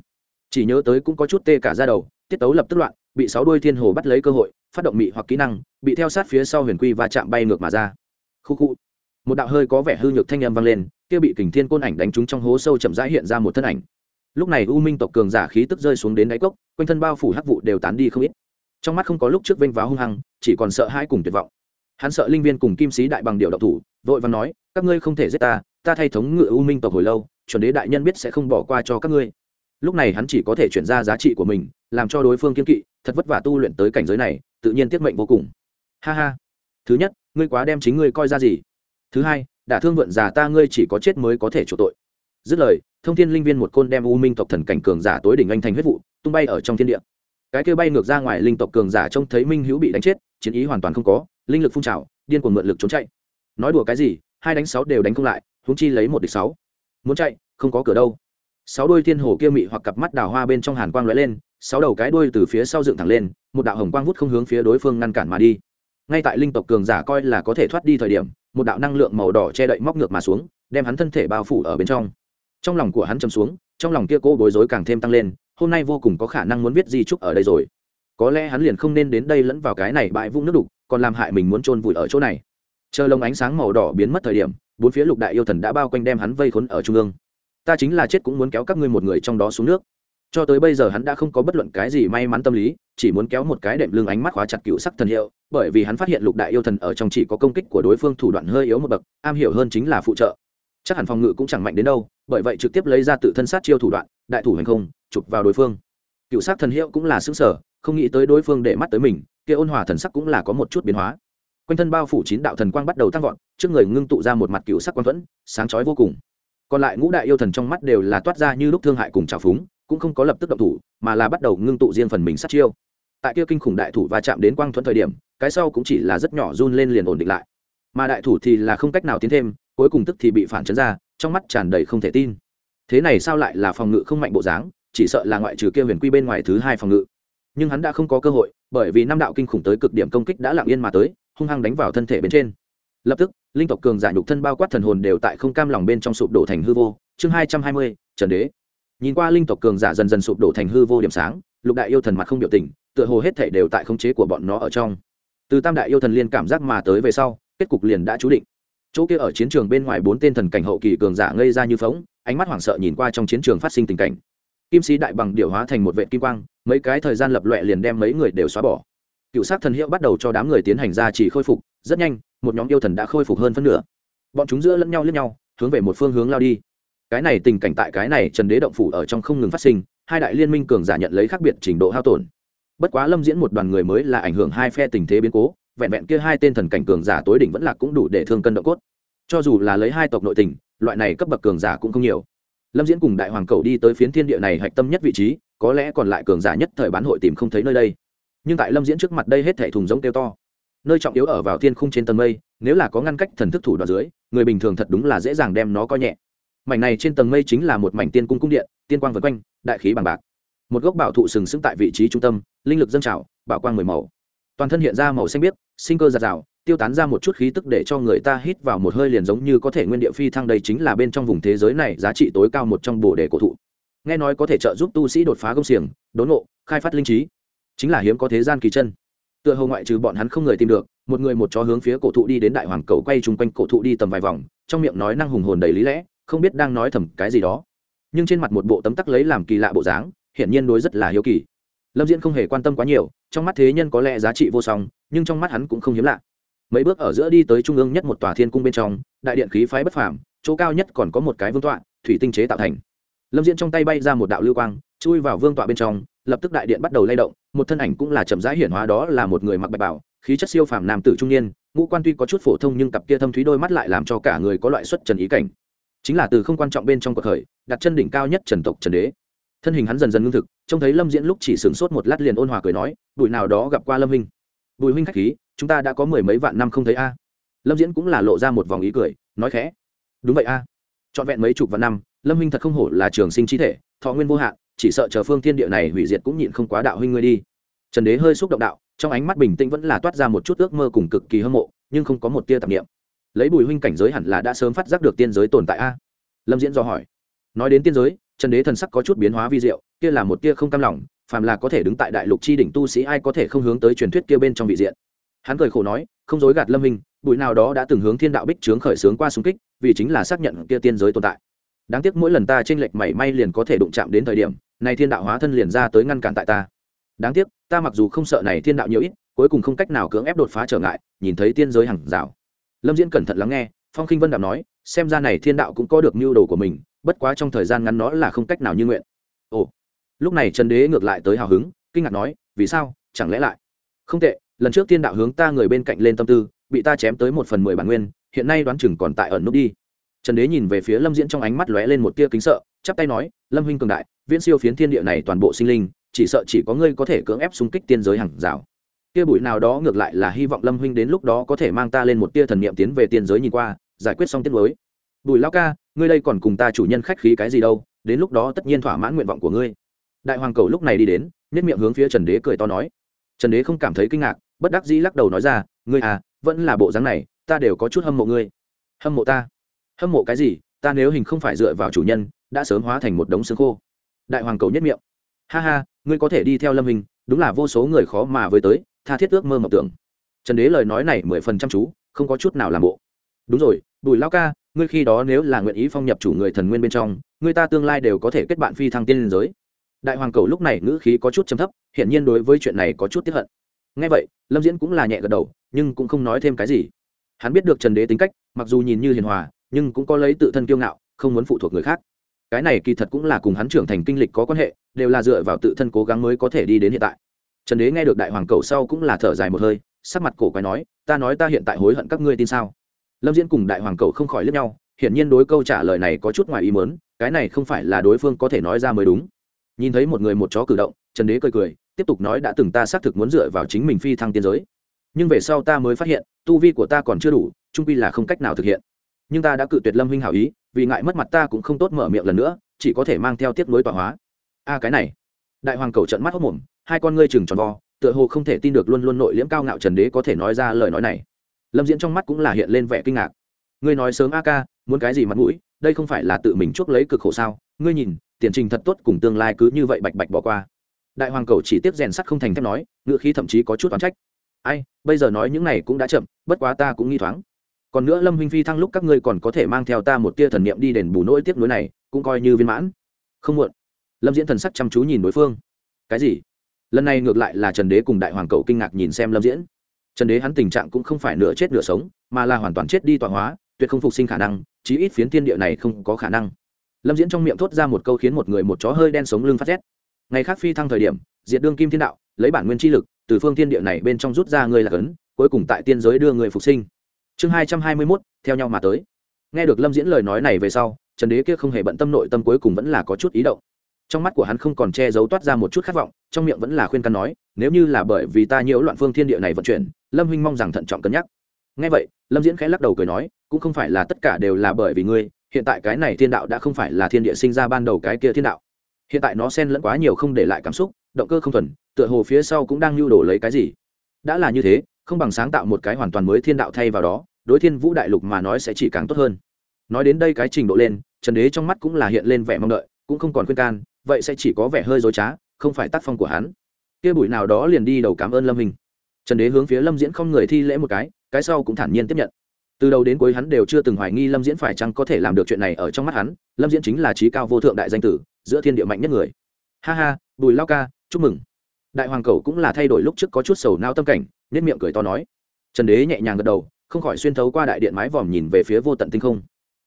Chỉ nhớ tới cũng có chút tê cả ra đầu, tiết tấu lập tức loạn bị sáu đuôi thiên hồ bắt lấy cơ hội, phát động mị hoặc kỹ năng, bị theo sát phía sau huyền quy và chạm bay ngược mà ra. Khu khu. Một đạo hơi có vẻ hư nhược thanh âm vang lên, kia bị kình thiên côn ảnh đánh trúng trong hố sâu chậm rãi hiện ra một thân ảnh. Lúc này u minh tộc cường giả khí tức rơi xuống đến đáy cốc, quanh thân bao phủ hắc vụ đều tán đi không ít. Trong mắt không có lúc trước vênh váo hung hăng, chỉ còn sợ hãi cùng tuyệt vọng. Hắn sợ linh viên cùng kim sĩ đại bằng điệu độc thủ, vội và nói, các ngươi không thể giết ta ta thay thống ngự u minh tộc hồi lâu, chuẩn đế đại nhân biết sẽ không bỏ qua cho các ngươi. Lúc này hắn chỉ có thể chuyển ra giá trị của mình làm cho đối phương kiên kỵ, thật vất vả tu luyện tới cảnh giới này, tự nhiên tiết mệnh vô cùng. Ha ha. Thứ nhất, ngươi quá đem chính ngươi coi ra gì? Thứ hai, đả thương vượn già ta ngươi chỉ có chết mới có thể chủ tội. Dứt lời, thông thiên linh viên một côn đem u minh tộc thần cảnh cường giả tối đỉnh anh thành huyết vụ, tung bay ở trong thiên địa. Cái kêu bay ngược ra ngoài linh tộc cường giả trông thấy minh hữu bị đánh chết, chiến ý hoàn toàn không có, linh lực phun trào, điên cuồng mượn lực trốn chạy. Nói đùa cái gì, hai đánh sáu đều đánh không lại húng chi lấy một địch sáu. Muốn chạy, không có cửa đâu. Sáu đôi thiên hồ kia mị hoặc cặp mắt đào hoa bên trong hàn quang lóe lên sáu đầu cái đuôi từ phía sau dựng thẳng lên, một đạo hồng quang vút không hướng phía đối phương ngăn cản mà đi. Ngay tại linh tộc cường giả coi là có thể thoát đi thời điểm, một đạo năng lượng màu đỏ che đậy móc ngược mà xuống, đem hắn thân thể bao phủ ở bên trong. Trong lòng của hắn chầm xuống, trong lòng kia cô bối rối càng thêm tăng lên, hôm nay vô cùng có khả năng muốn viết di trúc ở đây rồi. Có lẽ hắn liền không nên đến đây lẫn vào cái này bãi vũng nước đục, còn làm hại mình muốn chôn vùi ở chỗ này. Chờ lồng ánh sáng màu đỏ biến mất thời điểm, bốn phía lục đại yêu thần đã bao quanh đem hắn vây khốn ở trung ương. Ta chính là chết cũng muốn kéo các ngươi một người trong đó xuống nước cho tới bây giờ hắn đã không có bất luận cái gì may mắn tâm lý, chỉ muốn kéo một cái đệm lưng ánh mắt khóa chặt cựu sắc thần hiệu, bởi vì hắn phát hiện lục đại yêu thần ở trong chỉ có công kích của đối phương thủ đoạn hơi yếu một bậc, am hiểu hơn chính là phụ trợ. Chắc hẳn phòng ngự cũng chẳng mạnh đến đâu, bởi vậy trực tiếp lấy ra tự thân sát chiêu thủ đoạn, đại thủ hành không, chụp vào đối phương. Cựu sắc thần hiệu cũng là xứng sở không nghĩ tới đối phương để mắt tới mình, kia ôn hòa thần sắc cũng là có một chút biến hóa. Quanh thân bao phủ chín đạo thần quang bắt đầu tăng vọt, trước người ngưng tụ ra một mặt cựu sắc quang thuẫn, sáng chói vô cùng. Còn lại ngũ đại yêu thần trong mắt đều là toát ra như lúc thương hại cùng trào phúng cũng không có lập tức động thủ, mà là bắt đầu ngưng tụ riêng phần mình sát chiêu. Tại kia kinh khủng đại thủ và chạm đến quang thuẫn thời điểm, cái sau cũng chỉ là rất nhỏ run lên liền ổn định lại. Mà đại thủ thì là không cách nào tiến thêm, cuối cùng tức thì bị phản chấn ra, trong mắt tràn đầy không thể tin. Thế này sao lại là phòng ngự không mạnh bộ dáng, chỉ sợ là ngoại trừ kia huyền quy bên ngoài thứ hai phòng ngự. Nhưng hắn đã không có cơ hội, bởi vì năm đạo kinh khủng tới cực điểm công kích đã lặng yên mà tới, hung hăng đánh vào thân thể bên trên. Lập tức, linh tộc cường giả nhục thân bao quát thần hồn đều tại không cam lòng bên trong sụp đổ thành hư vô. Chương hai trăm hai mươi, trần đế nhìn qua linh tộc cường giả dần dần sụp đổ thành hư vô điểm sáng, lục đại yêu thần mặt không biểu tình, tựa hồ hết thể đều tại khống chế của bọn nó ở trong. Từ tam đại yêu thần liên cảm giác mà tới về sau, kết cục liền đã chú định. Chỗ kia ở chiến trường bên ngoài bốn tên thần cảnh hậu kỳ cường giả ngây ra như phóng ánh mắt hoảng sợ nhìn qua trong chiến trường phát sinh tình cảnh. Kim sĩ đại bằng điệu hóa thành một vệ kim quang, mấy cái thời gian lập loẹ liền đem mấy người đều xóa bỏ. Cựu sát thần hiệu bắt đầu cho đám người tiến hành ra chỉ khôi phục, rất nhanh, một nhóm yêu thần đã khôi phục hơn phân nửa. Bọn chúng giữa lẫn nhau lẫn nhau, hướng về một phương hướng lao đi cái này tình cảnh tại cái này trần đế động phủ ở trong không ngừng phát sinh, hai đại liên minh cường giả nhận lấy khác biệt trình độ hao tổn. Bất quá lâm diễn một đoàn người mới là ảnh hưởng hai phe tình thế biến cố, vẹn vẹn kia hai tên thần cảnh cường giả tối đỉnh vẫn là cũng đủ để thương cân độ cốt. Cho dù là lấy hai tộc nội tình, loại này cấp bậc cường giả cũng không nhiều. Lâm diễn cùng đại hoàng cầu đi tới phiến thiên địa này hạch tâm nhất vị trí, có lẽ còn lại cường giả nhất thời bán hội tìm không thấy nơi đây. Nhưng tại lâm diễn trước mặt đây hết thảy thùng giống kêu to. Nơi trọng yếu ở vào thiên khung trên tầng mây, nếu là có ngăn cách thần thức thủ đoạn dưới, người bình thường thật đúng là dễ dàng đem nó coi nhẹ mảnh này trên tầng mây chính là một mảnh tiên cung cung điện, tiên quang vân quanh, đại khí bằng bạc. Một gốc bảo thụ sừng sững tại vị trí trung tâm, linh lực dâng trào, bảo quang mười màu. Toàn thân hiện ra màu xanh biếc, sinh cơ giạt rào, tiêu tán ra một chút khí tức để cho người ta hít vào một hơi liền giống như có thể nguyên địa phi thăng đây chính là bên trong vùng thế giới này giá trị tối cao một trong bồ đề cổ thụ. Nghe nói có thể trợ giúp tu sĩ đột phá công xiềng, đốn ngộ, khai phát linh trí. Chính là hiếm có thế gian kỳ chân. Tựa hầu ngoại trừ bọn hắn không người tìm được, một người một chó hướng phía cổ thụ đi đến đại hoàng cầu quay chung quanh cổ thụ đi tầm vài vòng, trong miệng nói năng hùng hồn đầy lý lẽ không biết đang nói thầm cái gì đó. Nhưng trên mặt một bộ tấm tắc lấy làm kỳ lạ bộ dáng, hiển nhiên đối rất là hiếu kỳ. Lâm diễn không hề quan tâm quá nhiều, trong mắt thế nhân có lẽ giá trị vô song, nhưng trong mắt hắn cũng không hiếm lạ. Mấy bước ở giữa đi tới trung ương nhất một tòa thiên cung bên trong, đại điện khí phái bất phàm, chỗ cao nhất còn có một cái vương tọa, thủy tinh chế tạo thành. Lâm diễn trong tay bay ra một đạo lưu quang, chui vào vương tọa bên trong, lập tức đại điện bắt đầu lay động, một thân ảnh cũng là chậm rãi hiển hóa đó là một người mặc bạch bảo, khí chất siêu phàm nam tử trung niên, ngũ quan tuy có chút phổ thông nhưng cặp kia thâm thúy đôi mắt lại làm cho cả người có loại xuất trần ý cảnh chính là từ không quan trọng bên trong cuộc khởi, đặt chân đỉnh cao nhất trần tộc trần đế. Thân hình hắn dần dần ngưng thực, trông thấy lâm diễn lúc chỉ sửng sốt một lát liền ôn hòa cười nói bụi nào đó gặp qua lâm huynh. Bùi huynh khách khí, chúng ta đã có mười mấy vạn năm không thấy a. Lâm diễn cũng là lộ ra một vòng ý cười, nói khẽ, đúng vậy a. À. trọn vẹn mấy chục vạn năm, lâm huynh thật không hổ là trường sinh trí thể, thọ nguyên vô hạn, chỉ sợ chờ phương thiên địa này hủy diệt cũng nhịn không quá đạo huynh ngươi đi. Trần đế hơi xúc động đạo, trong ánh mắt bình tĩnh vẫn là toát ra một chút ước mơ cùng cực kỳ hâm mộ, nhưng không có một tia tạp niệm lấy bùi huynh cảnh giới hẳn là đã sớm phát giác được tiên giới tồn tại a. Lâm diễn do hỏi. Nói đến tiên giới, trần đế thần sắc có chút biến hóa vi diệu, kia là một tia không cam lòng, phàm là có thể đứng tại đại lục chi đỉnh tu sĩ ai có thể không hướng tới truyền thuyết kia bên trong vị diện. Hắn cười khổ nói, không dối gạt lâm minh, bụi nào đó đã từng hướng thiên đạo bích trướng khởi xướng qua xung kích, vì chính là xác nhận kia tiên giới tồn tại. Đáng tiếc mỗi lần ta t r ê n lệch mảy may liền có thể đụng chạm đến thời điểm này thiên đạo hóa thân liền ra tới ngăn cản tại ta. Đáng tiếc, ta mặc dù không sợ này thiên đạo nhiều ít, cuối cùng không cách nào cưỡng ép đột phá trở ngại, nhìn thấy tiên giới hẳn rào lâm diễn cẩn thận lắng nghe, phong khinh vân đạm nói, xem ra này thiên đạo cũng có được mưu đồ của mình, bất quá trong thời gian ngắn nó là không cách nào như nguyện. Ồ, lúc này trần đế ngược lại tới hào hứng, kinh ngạc nói, vì sao, chẳng lẽ lại? Không tệ, lần trước thiên đạo hướng ta người bên cạnh lên tâm tư, bị ta chém tới một phần mười bản nguyên, hiện nay đoán chừng còn tại ẩn nút đi. Trần đế nhìn về phía lâm diễn trong ánh mắt lóe lên một tia kính sợ, chắp tay nói, lâm huynh cường đại, viễn siêu phiến thiên địa này toàn bộ sinh linh, chỉ sợ chỉ có ngươi có thể cưỡng ép xung kích tiên giới hàng rào kia bụi nào đó ngược lại là hy vọng lâm huynh đến lúc đó có thể mang ta lên một tia thần niệm tiến về tiên giới nhìn qua, giải quyết xong tiết mới. Bùi lao ca, ngươi đây còn cùng ta chủ nhân khách khí cái gì đâu, đến lúc đó tất nhiên thỏa mãn nguyện vọng của ngươi. Đại hoàng cầu lúc này đi đến nhất miệng hướng phía trần đế cười to nói. Trần đế không cảm thấy kinh ngạc, bất đắc dĩ lắc đầu nói ra, ngươi à vẫn là bộ dáng này, ta đều có chút hâm mộ ngươi. Hâm mộ ta? Hâm mộ cái gì? Ta nếu hình không phải dựa vào chủ nhân, đã sớm hóa thành một đống xương khô. Đại hoàng cầu nhất miệng. Ha ha, ngươi có thể đi theo lâm hình đúng là vô số người khó mà với tới tha thiết ước mơ mộng tưởng. Trần đế lời nói này mười phần chăm chú, không có chút nào làm bộ. Đúng rồi, bùi lao ca, ngươi khi đó nếu là nguyện ý phong nhập chủ người thần nguyên bên trong người ta tương lai đều có thể kết bạn phi thăng tiên liên giới. Đại hoàng cầu lúc này ngữ khí có chút chấm thấp, hiển nhiên đối với chuyện này có chút tiếp hận. Ngay vậy, lâm diễn cũng là nhẹ gật đầu, nhưng cũng không nói thêm cái gì. Hắn biết được trần đế tính cách, mặc dù nhìn như hiền hòa, nhưng cũng có lấy tự thân kiêu ngạo, không muốn phụ thuộc người khác. Cái này kỳ thật cũng là cùng hắn trưởng thành kinh lịch có quan hệ, đều là dựa vào tự thân cố gắng mới có thể đi đến hiện tại trần đế nghe được đại hoàng cầu sau cũng là thở dài một hơi, sắc mặt cổ quái nói, ta nói ta hiện tại hối hận các ngươi tin sao? Lâm diễn cùng đại hoàng cầu không khỏi lướt nhau, hiển nhiên đối câu trả lời này có chút ngoài ý mớn cái này không phải là đối phương có thể nói ra mới đúng. Nhìn thấy một người một chó cử động, trần đế cười cười, tiếp tục nói đã từng ta xác thực muốn dựa vào chính mình phi thăng tiên giới. Nhưng về sau ta mới phát hiện, tu vi của ta còn chưa đủ, trung pi là không cách nào thực hiện. Nhưng ta đã cự tuyệt lâm huynh hảo ý, vì ngại mất mặt ta cũng không tốt mở miệng lần nữa, chỉ có thể mang theo tiếp nối tọa hóa. A, cái này. Đại hoàng cầu trận mắt hốc mồm hai con ngươi chừng tròn vo, tựa hồ không thể tin được luôn luôn nội liễm cao ngạo trần đế có thể nói ra lời nói này. Lâm diễn trong mắt cũng là hiện lên vẻ kinh ngạc. Ngươi nói sớm a ca, muốn cái gì mặt mũi, đây không phải là tự mình chuốc lấy cực khổ sao? Ngươi nhìn, tiền trình thật tốt cùng tương lai cứ như vậy bạch bạch bỏ qua. Đại hoàng cầu chỉ tiếp rèn sắt không thành thép nói ngựa khí thậm chí có chút oán trách. Ai, bây giờ nói những này cũng đã chậm, bất quá ta cũng nghi thoáng. Còn nữa lâm huynh phi thăng lúc các ngươi còn có thể mang theo ta một tia thần niệm đi đền bù nỗi tiếc nuối này, cũng coi như viên mãn. Không muộn. Lâm diễn thần sắc chăm chú nhìn đối phương. Cái gì? Lần này ngược lại là trần đế cùng đại hoàng cậu kinh ngạc nhìn xem lâm diễn. Trần đế hắn tình trạng cũng không phải nửa chết nửa sống, mà là hoàn toàn chết đi tọa hóa, tuyệt không phục sinh khả năng, chí ít phiến tiên địa này không có khả năng. Lâm diễn trong miệng thốt ra một câu khiến một người một chó hơi đen sống lưng phát rét. Ngày khác phi thăng thời điểm, diệt đương kim thiên đạo, lấy bản nguyên chi lực, từ phương thiên địa này bên trong rút ra người là cấn, cuối cùng tại tiên giới đưa người phục sinh. Chương hai trăm hai mươi mốt, theo nhau mà tới. Nghe được lâm diễn lời nói này về sau, trần đế kia không hề bận tâm nội tâm cuối cùng vẫn là có chút ý động trong mắt của hắn không còn che giấu toát ra một chút khát vọng, trong miệng vẫn là khuyên căn nói, nếu như là bởi vì ta nhiễu loạn phương thiên địa này vận chuyển, lâm huynh mong rằng thận trọng cân nhắc. Ngay vậy, lâm diễn khẽ lắc đầu cười nói, cũng không phải là tất cả đều là bởi vì ngươi, hiện tại cái này thiên đạo đã không phải là thiên địa sinh ra ban đầu cái kia thiên đạo. Hiện tại nó xen lẫn quá nhiều không để lại cảm xúc, động cơ không thuần, tựa hồ phía sau cũng đang lưu đổ lấy cái gì. Đã là như thế, không bằng sáng tạo một cái hoàn toàn mới thiên đạo thay vào đó, đối thiên vũ đại lục mà nói sẽ chỉ càng tốt hơn. Nói đến đây cái trình độ lên, trần đế trong mắt cũng là hiện lên vẻ mong đợi, cũng không còn khuyên can vậy sẽ chỉ có vẻ hơi dối trá, không phải tác phong của hắn. Kia bụi nào đó liền đi đầu cảm ơn lâm hình. Trần đế hướng phía lâm diễn không người thi lễ một cái cái sau cũng thản nhiên tiếp nhận. Từ đầu đến cuối hắn đều chưa từng hoài nghi lâm diễn phải chăng có thể làm được chuyện này ở trong mắt hắn, lâm diễn chính là trí cao vô thượng đại danh tử, giữa thiên địa mạnh nhất người. Ha ha, bùi lao ca, chúc mừng. Đại hoàng cầu cũng là thay đổi lúc trước có chút sầu nao tâm cảnh nết miệng cười to nói. Trần đế nhẹ nhàng gật đầu, không khỏi xuyên thấu qua đại điện mái vòm nhìn về phía vô tận tinh không.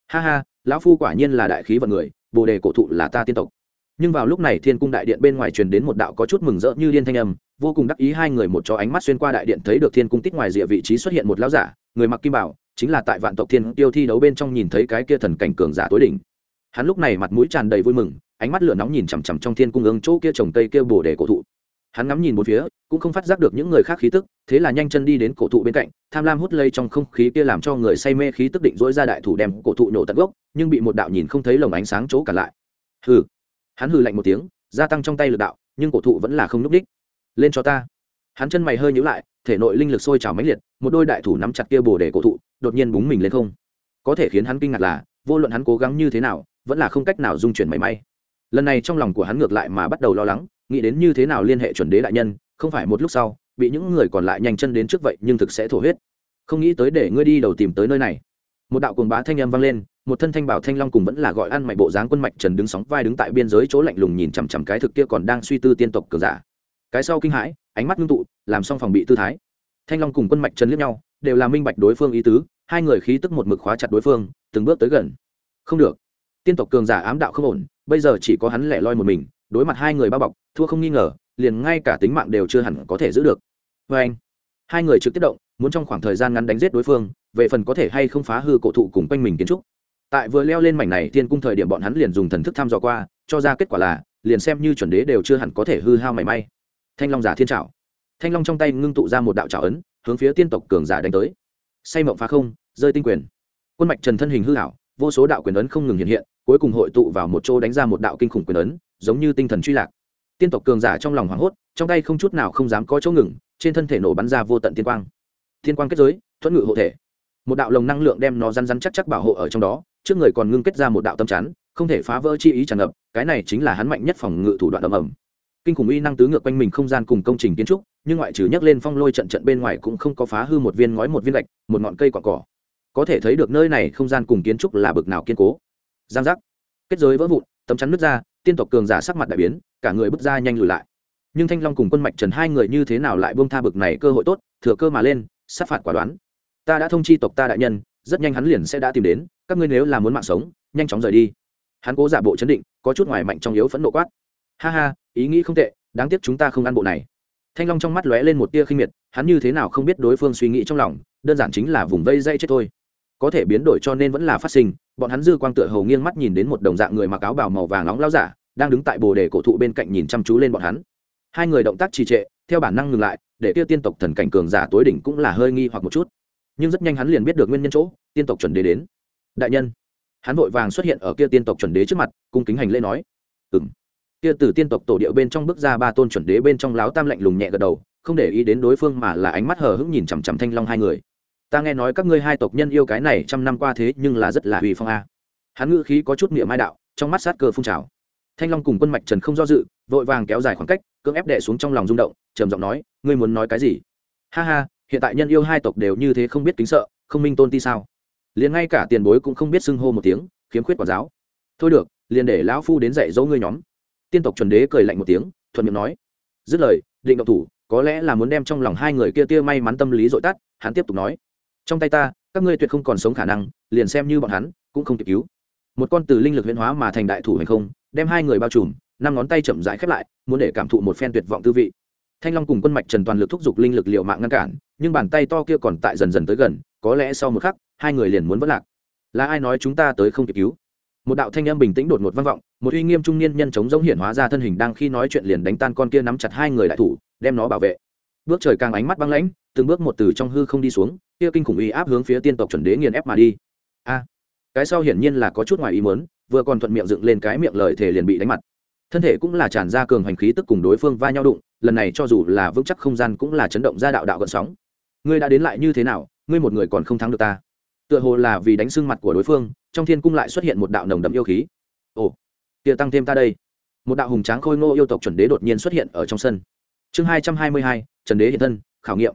Ha ha, lão phu quả nhiên là đại khí vận người, bồ đề cổ thụ là ta tiên tộc nhưng vào lúc này thiên cung đại điện bên ngoài truyền đến một đạo có chút mừng rỡ như liên thanh âm, vô cùng đắc ý hai người một cho ánh mắt xuyên qua đại điện thấy được thiên cung tích ngoài rìa vị trí xuất hiện một lão giả, người mặc kim bảo, chính là tại vạn tộc thiên tiêu thi đấu bên trong nhìn thấy cái kia thần cảnh cường giả tối đỉnh. Hắn lúc này mặt mũi tràn đầy vui mừng, ánh mắt lửa nóng nhìn chằm chằm trong thiên cung ứng chỗ kia trồng cây kia bồ đề cổ thụ. Hắn ngắm nhìn một phía, cũng không phát giác được những người khác khí tức, thế là nhanh chân đi đến cổ thụ bên cạnh, tham lam hút lây trong không khí kia làm cho người say mê khí tức định dỗi ra đại thủ đem cổ thụ nổ tận gốc, nhưng bị một đạo nhìn không thấy lồng ánh sáng chỗ cả lại. Hừ hắn hừ lạnh một tiếng, gia tăng trong tay lực đạo, nhưng cổ thụ vẫn là không núp đích. Lên cho ta. Hắn chân mày hơi nhíu lại, thể nội linh lực sôi trào mãnh liệt, một đôi đại thủ nắm chặt kia bồ để cổ thụ, đột nhiên búng mình lên không. Có thể khiến hắn kinh ngạc là, vô luận hắn cố gắng như thế nào, vẫn là không cách nào dung chuyển mảy may. Lần này trong lòng của hắn ngược lại mà bắt đầu lo lắng, nghĩ đến như thế nào liên hệ chuẩn đế đại nhân, không phải một lúc sau, bị những người còn lại nhanh chân đến trước vậy nhưng thực sẽ thổ huyết. Không nghĩ tới để ngươi đi đầu tìm tới nơi này. Một đạo cuồng bá thanh âm vang lên một thân thanh bảo thanh long cùng vẫn là gọi ăn mày bộ dáng quân mạch trần đứng sóng vai đứng tại biên giới chỗ lạnh lùng nhìn chằm chằm cái thực kia còn đang suy tư tiên tộc cường giả. Cái sau kinh hãi, ánh mắt ngưng tụ, làm xong phòng bị tư thái. Thanh long cùng quân mạch trần liếc nhau, đều là minh bạch đối phương ý tứ, hai người khí tức một mực khóa chặt đối phương, từng bước tới gần. Không được. Tiên tộc cường giả ám đạo không ổn, bây giờ chỉ có hắn lẻ loi một mình, đối mặt hai người bao bọc, thua không nghi ngờ, liền ngay cả tính mạng đều chưa hẳn có thể giữ được. Vê anh, hai người trực tiếp động, muốn trong khoảng thời gian ngắn đánh giết đối phương, về phần có thể hay không phá hư cổ thụ cùng quanh mình kiến trúc tại vừa leo lên mảnh này tiên cung thời điểm bọn hắn liền dùng thần thức thăm dò qua, cho ra kết quả là, liền xem như chuẩn đế đều chưa hẳn có thể hư hao mảy may. Thanh long giả thiên trảo. Thanh long trong tay ngưng tụ ra một đạo trảo ấn, hướng phía tiên tộc cường giả đánh tới. Say mộng phá không, rơi tinh quyền. Quân mạch trần thân hình hư hảo vô số đạo quyền ấn không ngừng hiện hiện, cuối cùng hội tụ vào một chỗ đánh ra một đạo kinh khủng quyền ấn, giống như tinh thần truy lạc. Tiên tộc cường giả trong lòng hoảng hốt, trong tay không chút nào không dám có chỗ ngừng, trên thân thể nổ bắn ra vô tận tiên quang. Thiên quang kết giới, thuẫn ngự hộ thể một đạo lồng năng lượng đem nó răn răn chắc chắc bảo hộ ở trong đó, trước người còn ngưng kết ra một đạo tâm chắn, không thể phá vỡ chi ý tràn ngập, cái này chính là hắn mạnh nhất phòng ngự thủ đoạn ầm ầm. Kinh khủng uy năng tứ ngược quanh mình không gian cùng công trình kiến trúc, nhưng ngoại trừ nhấc lên phong lôi trận trận bên ngoài cũng không có phá hư một viên ngói một viên gạch, một ngọn cây quạng cỏ. Có thể thấy được nơi này không gian cùng kiến trúc là bực nào kiên cố. Giang giác. Kết giới vỡ vụn, tấm chắn nứt ra, tiên tộc cường giả sắc mặt đại biến, cả người bước ra nhanh lùi lại. Nhưng thanh long cùng quân mạch trần hai người như thế nào lại buông tha bực này cơ hội tốt, thừa cơ mà lên, sát phạt quả đoán ta đã thông chi tộc ta đại nhân, rất nhanh hắn liền sẽ đã tìm đến, các ngươi nếu là muốn mạng sống, nhanh chóng rời đi. Hắn cố giả bộ chấn định, có chút ngoài mạnh trong yếu phẫn nộ quát. Ha ha, ý nghĩ không tệ, đáng tiếc chúng ta không ăn bộ này. Thanh long trong mắt lóe lên một tia khinh miệt, hắn như thế nào không biết đối phương suy nghĩ trong lòng, đơn giản chính là vùng vây dây chết thôi. Có thể biến đổi cho nên vẫn là phát sinh, bọn hắn dư quang tựa hầu nghiêng mắt nhìn đến một đồng dạng người mặc áo bào màu vàng nóng lao giả, đang đứng tại bồ đề cổ thụ bên cạnh nhìn chăm chú lên bọn hắn. Hai người động tác trì trệ, theo bản năng ngừng lại, để tiêu tiên tộc thần cảnh cường giả tối đỉnh cũng là hơi nghi hoặc một chút nhưng rất nhanh hắn liền biết được nguyên nhân chỗ, tiên tộc chuẩn đế đến. Đại nhân, hắn vội vàng xuất hiện ở kia tiên tộc chuẩn đế trước mặt, cung kính hành lễ nói. Ừng kia từ tiên tộc tổ điệu bên trong bước ra ba tôn chuẩn đế bên trong láo tam lạnh lùng nhẹ gật đầu, không để ý đến đối phương mà là ánh mắt hờ hững nhìn chằm chằm thanh long hai người. Ta nghe nói các ngươi hai tộc nhân yêu cái này trăm năm qua thế nhưng là rất là uy phong a. Hắn ngữ khí có chút niệm mai đạo, trong mắt sát cơ phun trào. Thanh long cùng quân mạch trần không do dự, vội vàng kéo dài khoảng cách, cưỡng ép đệ xuống trong lòng rung động, trầm giọng nói, ngươi muốn nói cái gì? Ha ha hiện tại nhân yêu hai tộc đều như thế không biết kính sợ, không minh tôn ti sao? Liền ngay cả tiền bối cũng không biết xưng hô một tiếng, khiếm khuyết quả giáo. Thôi được, liền để lão phu đến dạy dỗ ngươi nhóm. Tiên tộc chuẩn đế cười lạnh một tiếng, thuận miệng nói. Dứt lời, định động thủ, có lẽ là muốn đem trong lòng hai người kia tia may mắn tâm lý dội tắt, hắn tiếp tục nói. Trong tay ta, các ngươi tuyệt không còn sống khả năng, liền xem như bọn hắn, cũng không kịp cứu. Một con từ linh lực huyễn hóa mà thành đại thủ hay không, đem hai người bao trùm, năm ngón tay chậm rãi khép lại, muốn để cảm thụ một phen tuyệt vọng tư vị thanh long cùng quân mạch trần toàn lực thúc giục linh lực liệu mạng ngăn cản, nhưng bàn tay to kia còn tại dần dần tới gần, có lẽ sau một khắc, hai người liền muốn vỡ lạc. Là ai nói chúng ta tới không kịp cứu? Một đạo thanh âm bình tĩnh đột ngột vang vọng, một uy nghiêm trung niên nhân chống giống hiển hóa ra thân hình đang khi nói chuyện liền đánh tan con kia nắm chặt hai người đại thủ, đem nó bảo vệ. Bước trời càng ánh mắt băng lãnh, từng bước một từ trong hư không đi xuống, kia kinh khủng uy áp hướng phía tiên tộc chuẩn đế nghiền ép mà đi. A! Cái sau hiển nhiên là có chút ngoài ý muốn, vừa còn thuận miệng dựng lên cái miệng lời thể liền bị đánh mặt thân thể cũng là tràn ra cường hành khí tức cùng đối phương va nhau đụng, lần này cho dù là vững chắc không gian cũng là chấn động ra đạo đạo gợn sóng. Ngươi đã đến lại như thế nào, ngươi một người còn không thắng được ta. Tựa hồ là vì đánh sưng mặt của đối phương, trong thiên cung lại xuất hiện một đạo nồng đậm yêu khí. Ồ, kia tăng thêm ta đây. Một đạo hùng tráng khôi ngô yêu tộc chuẩn đế đột nhiên xuất hiện ở trong sân. Chương hai trăm hai mươi hai, trần đế hiện thân, khảo nghiệm.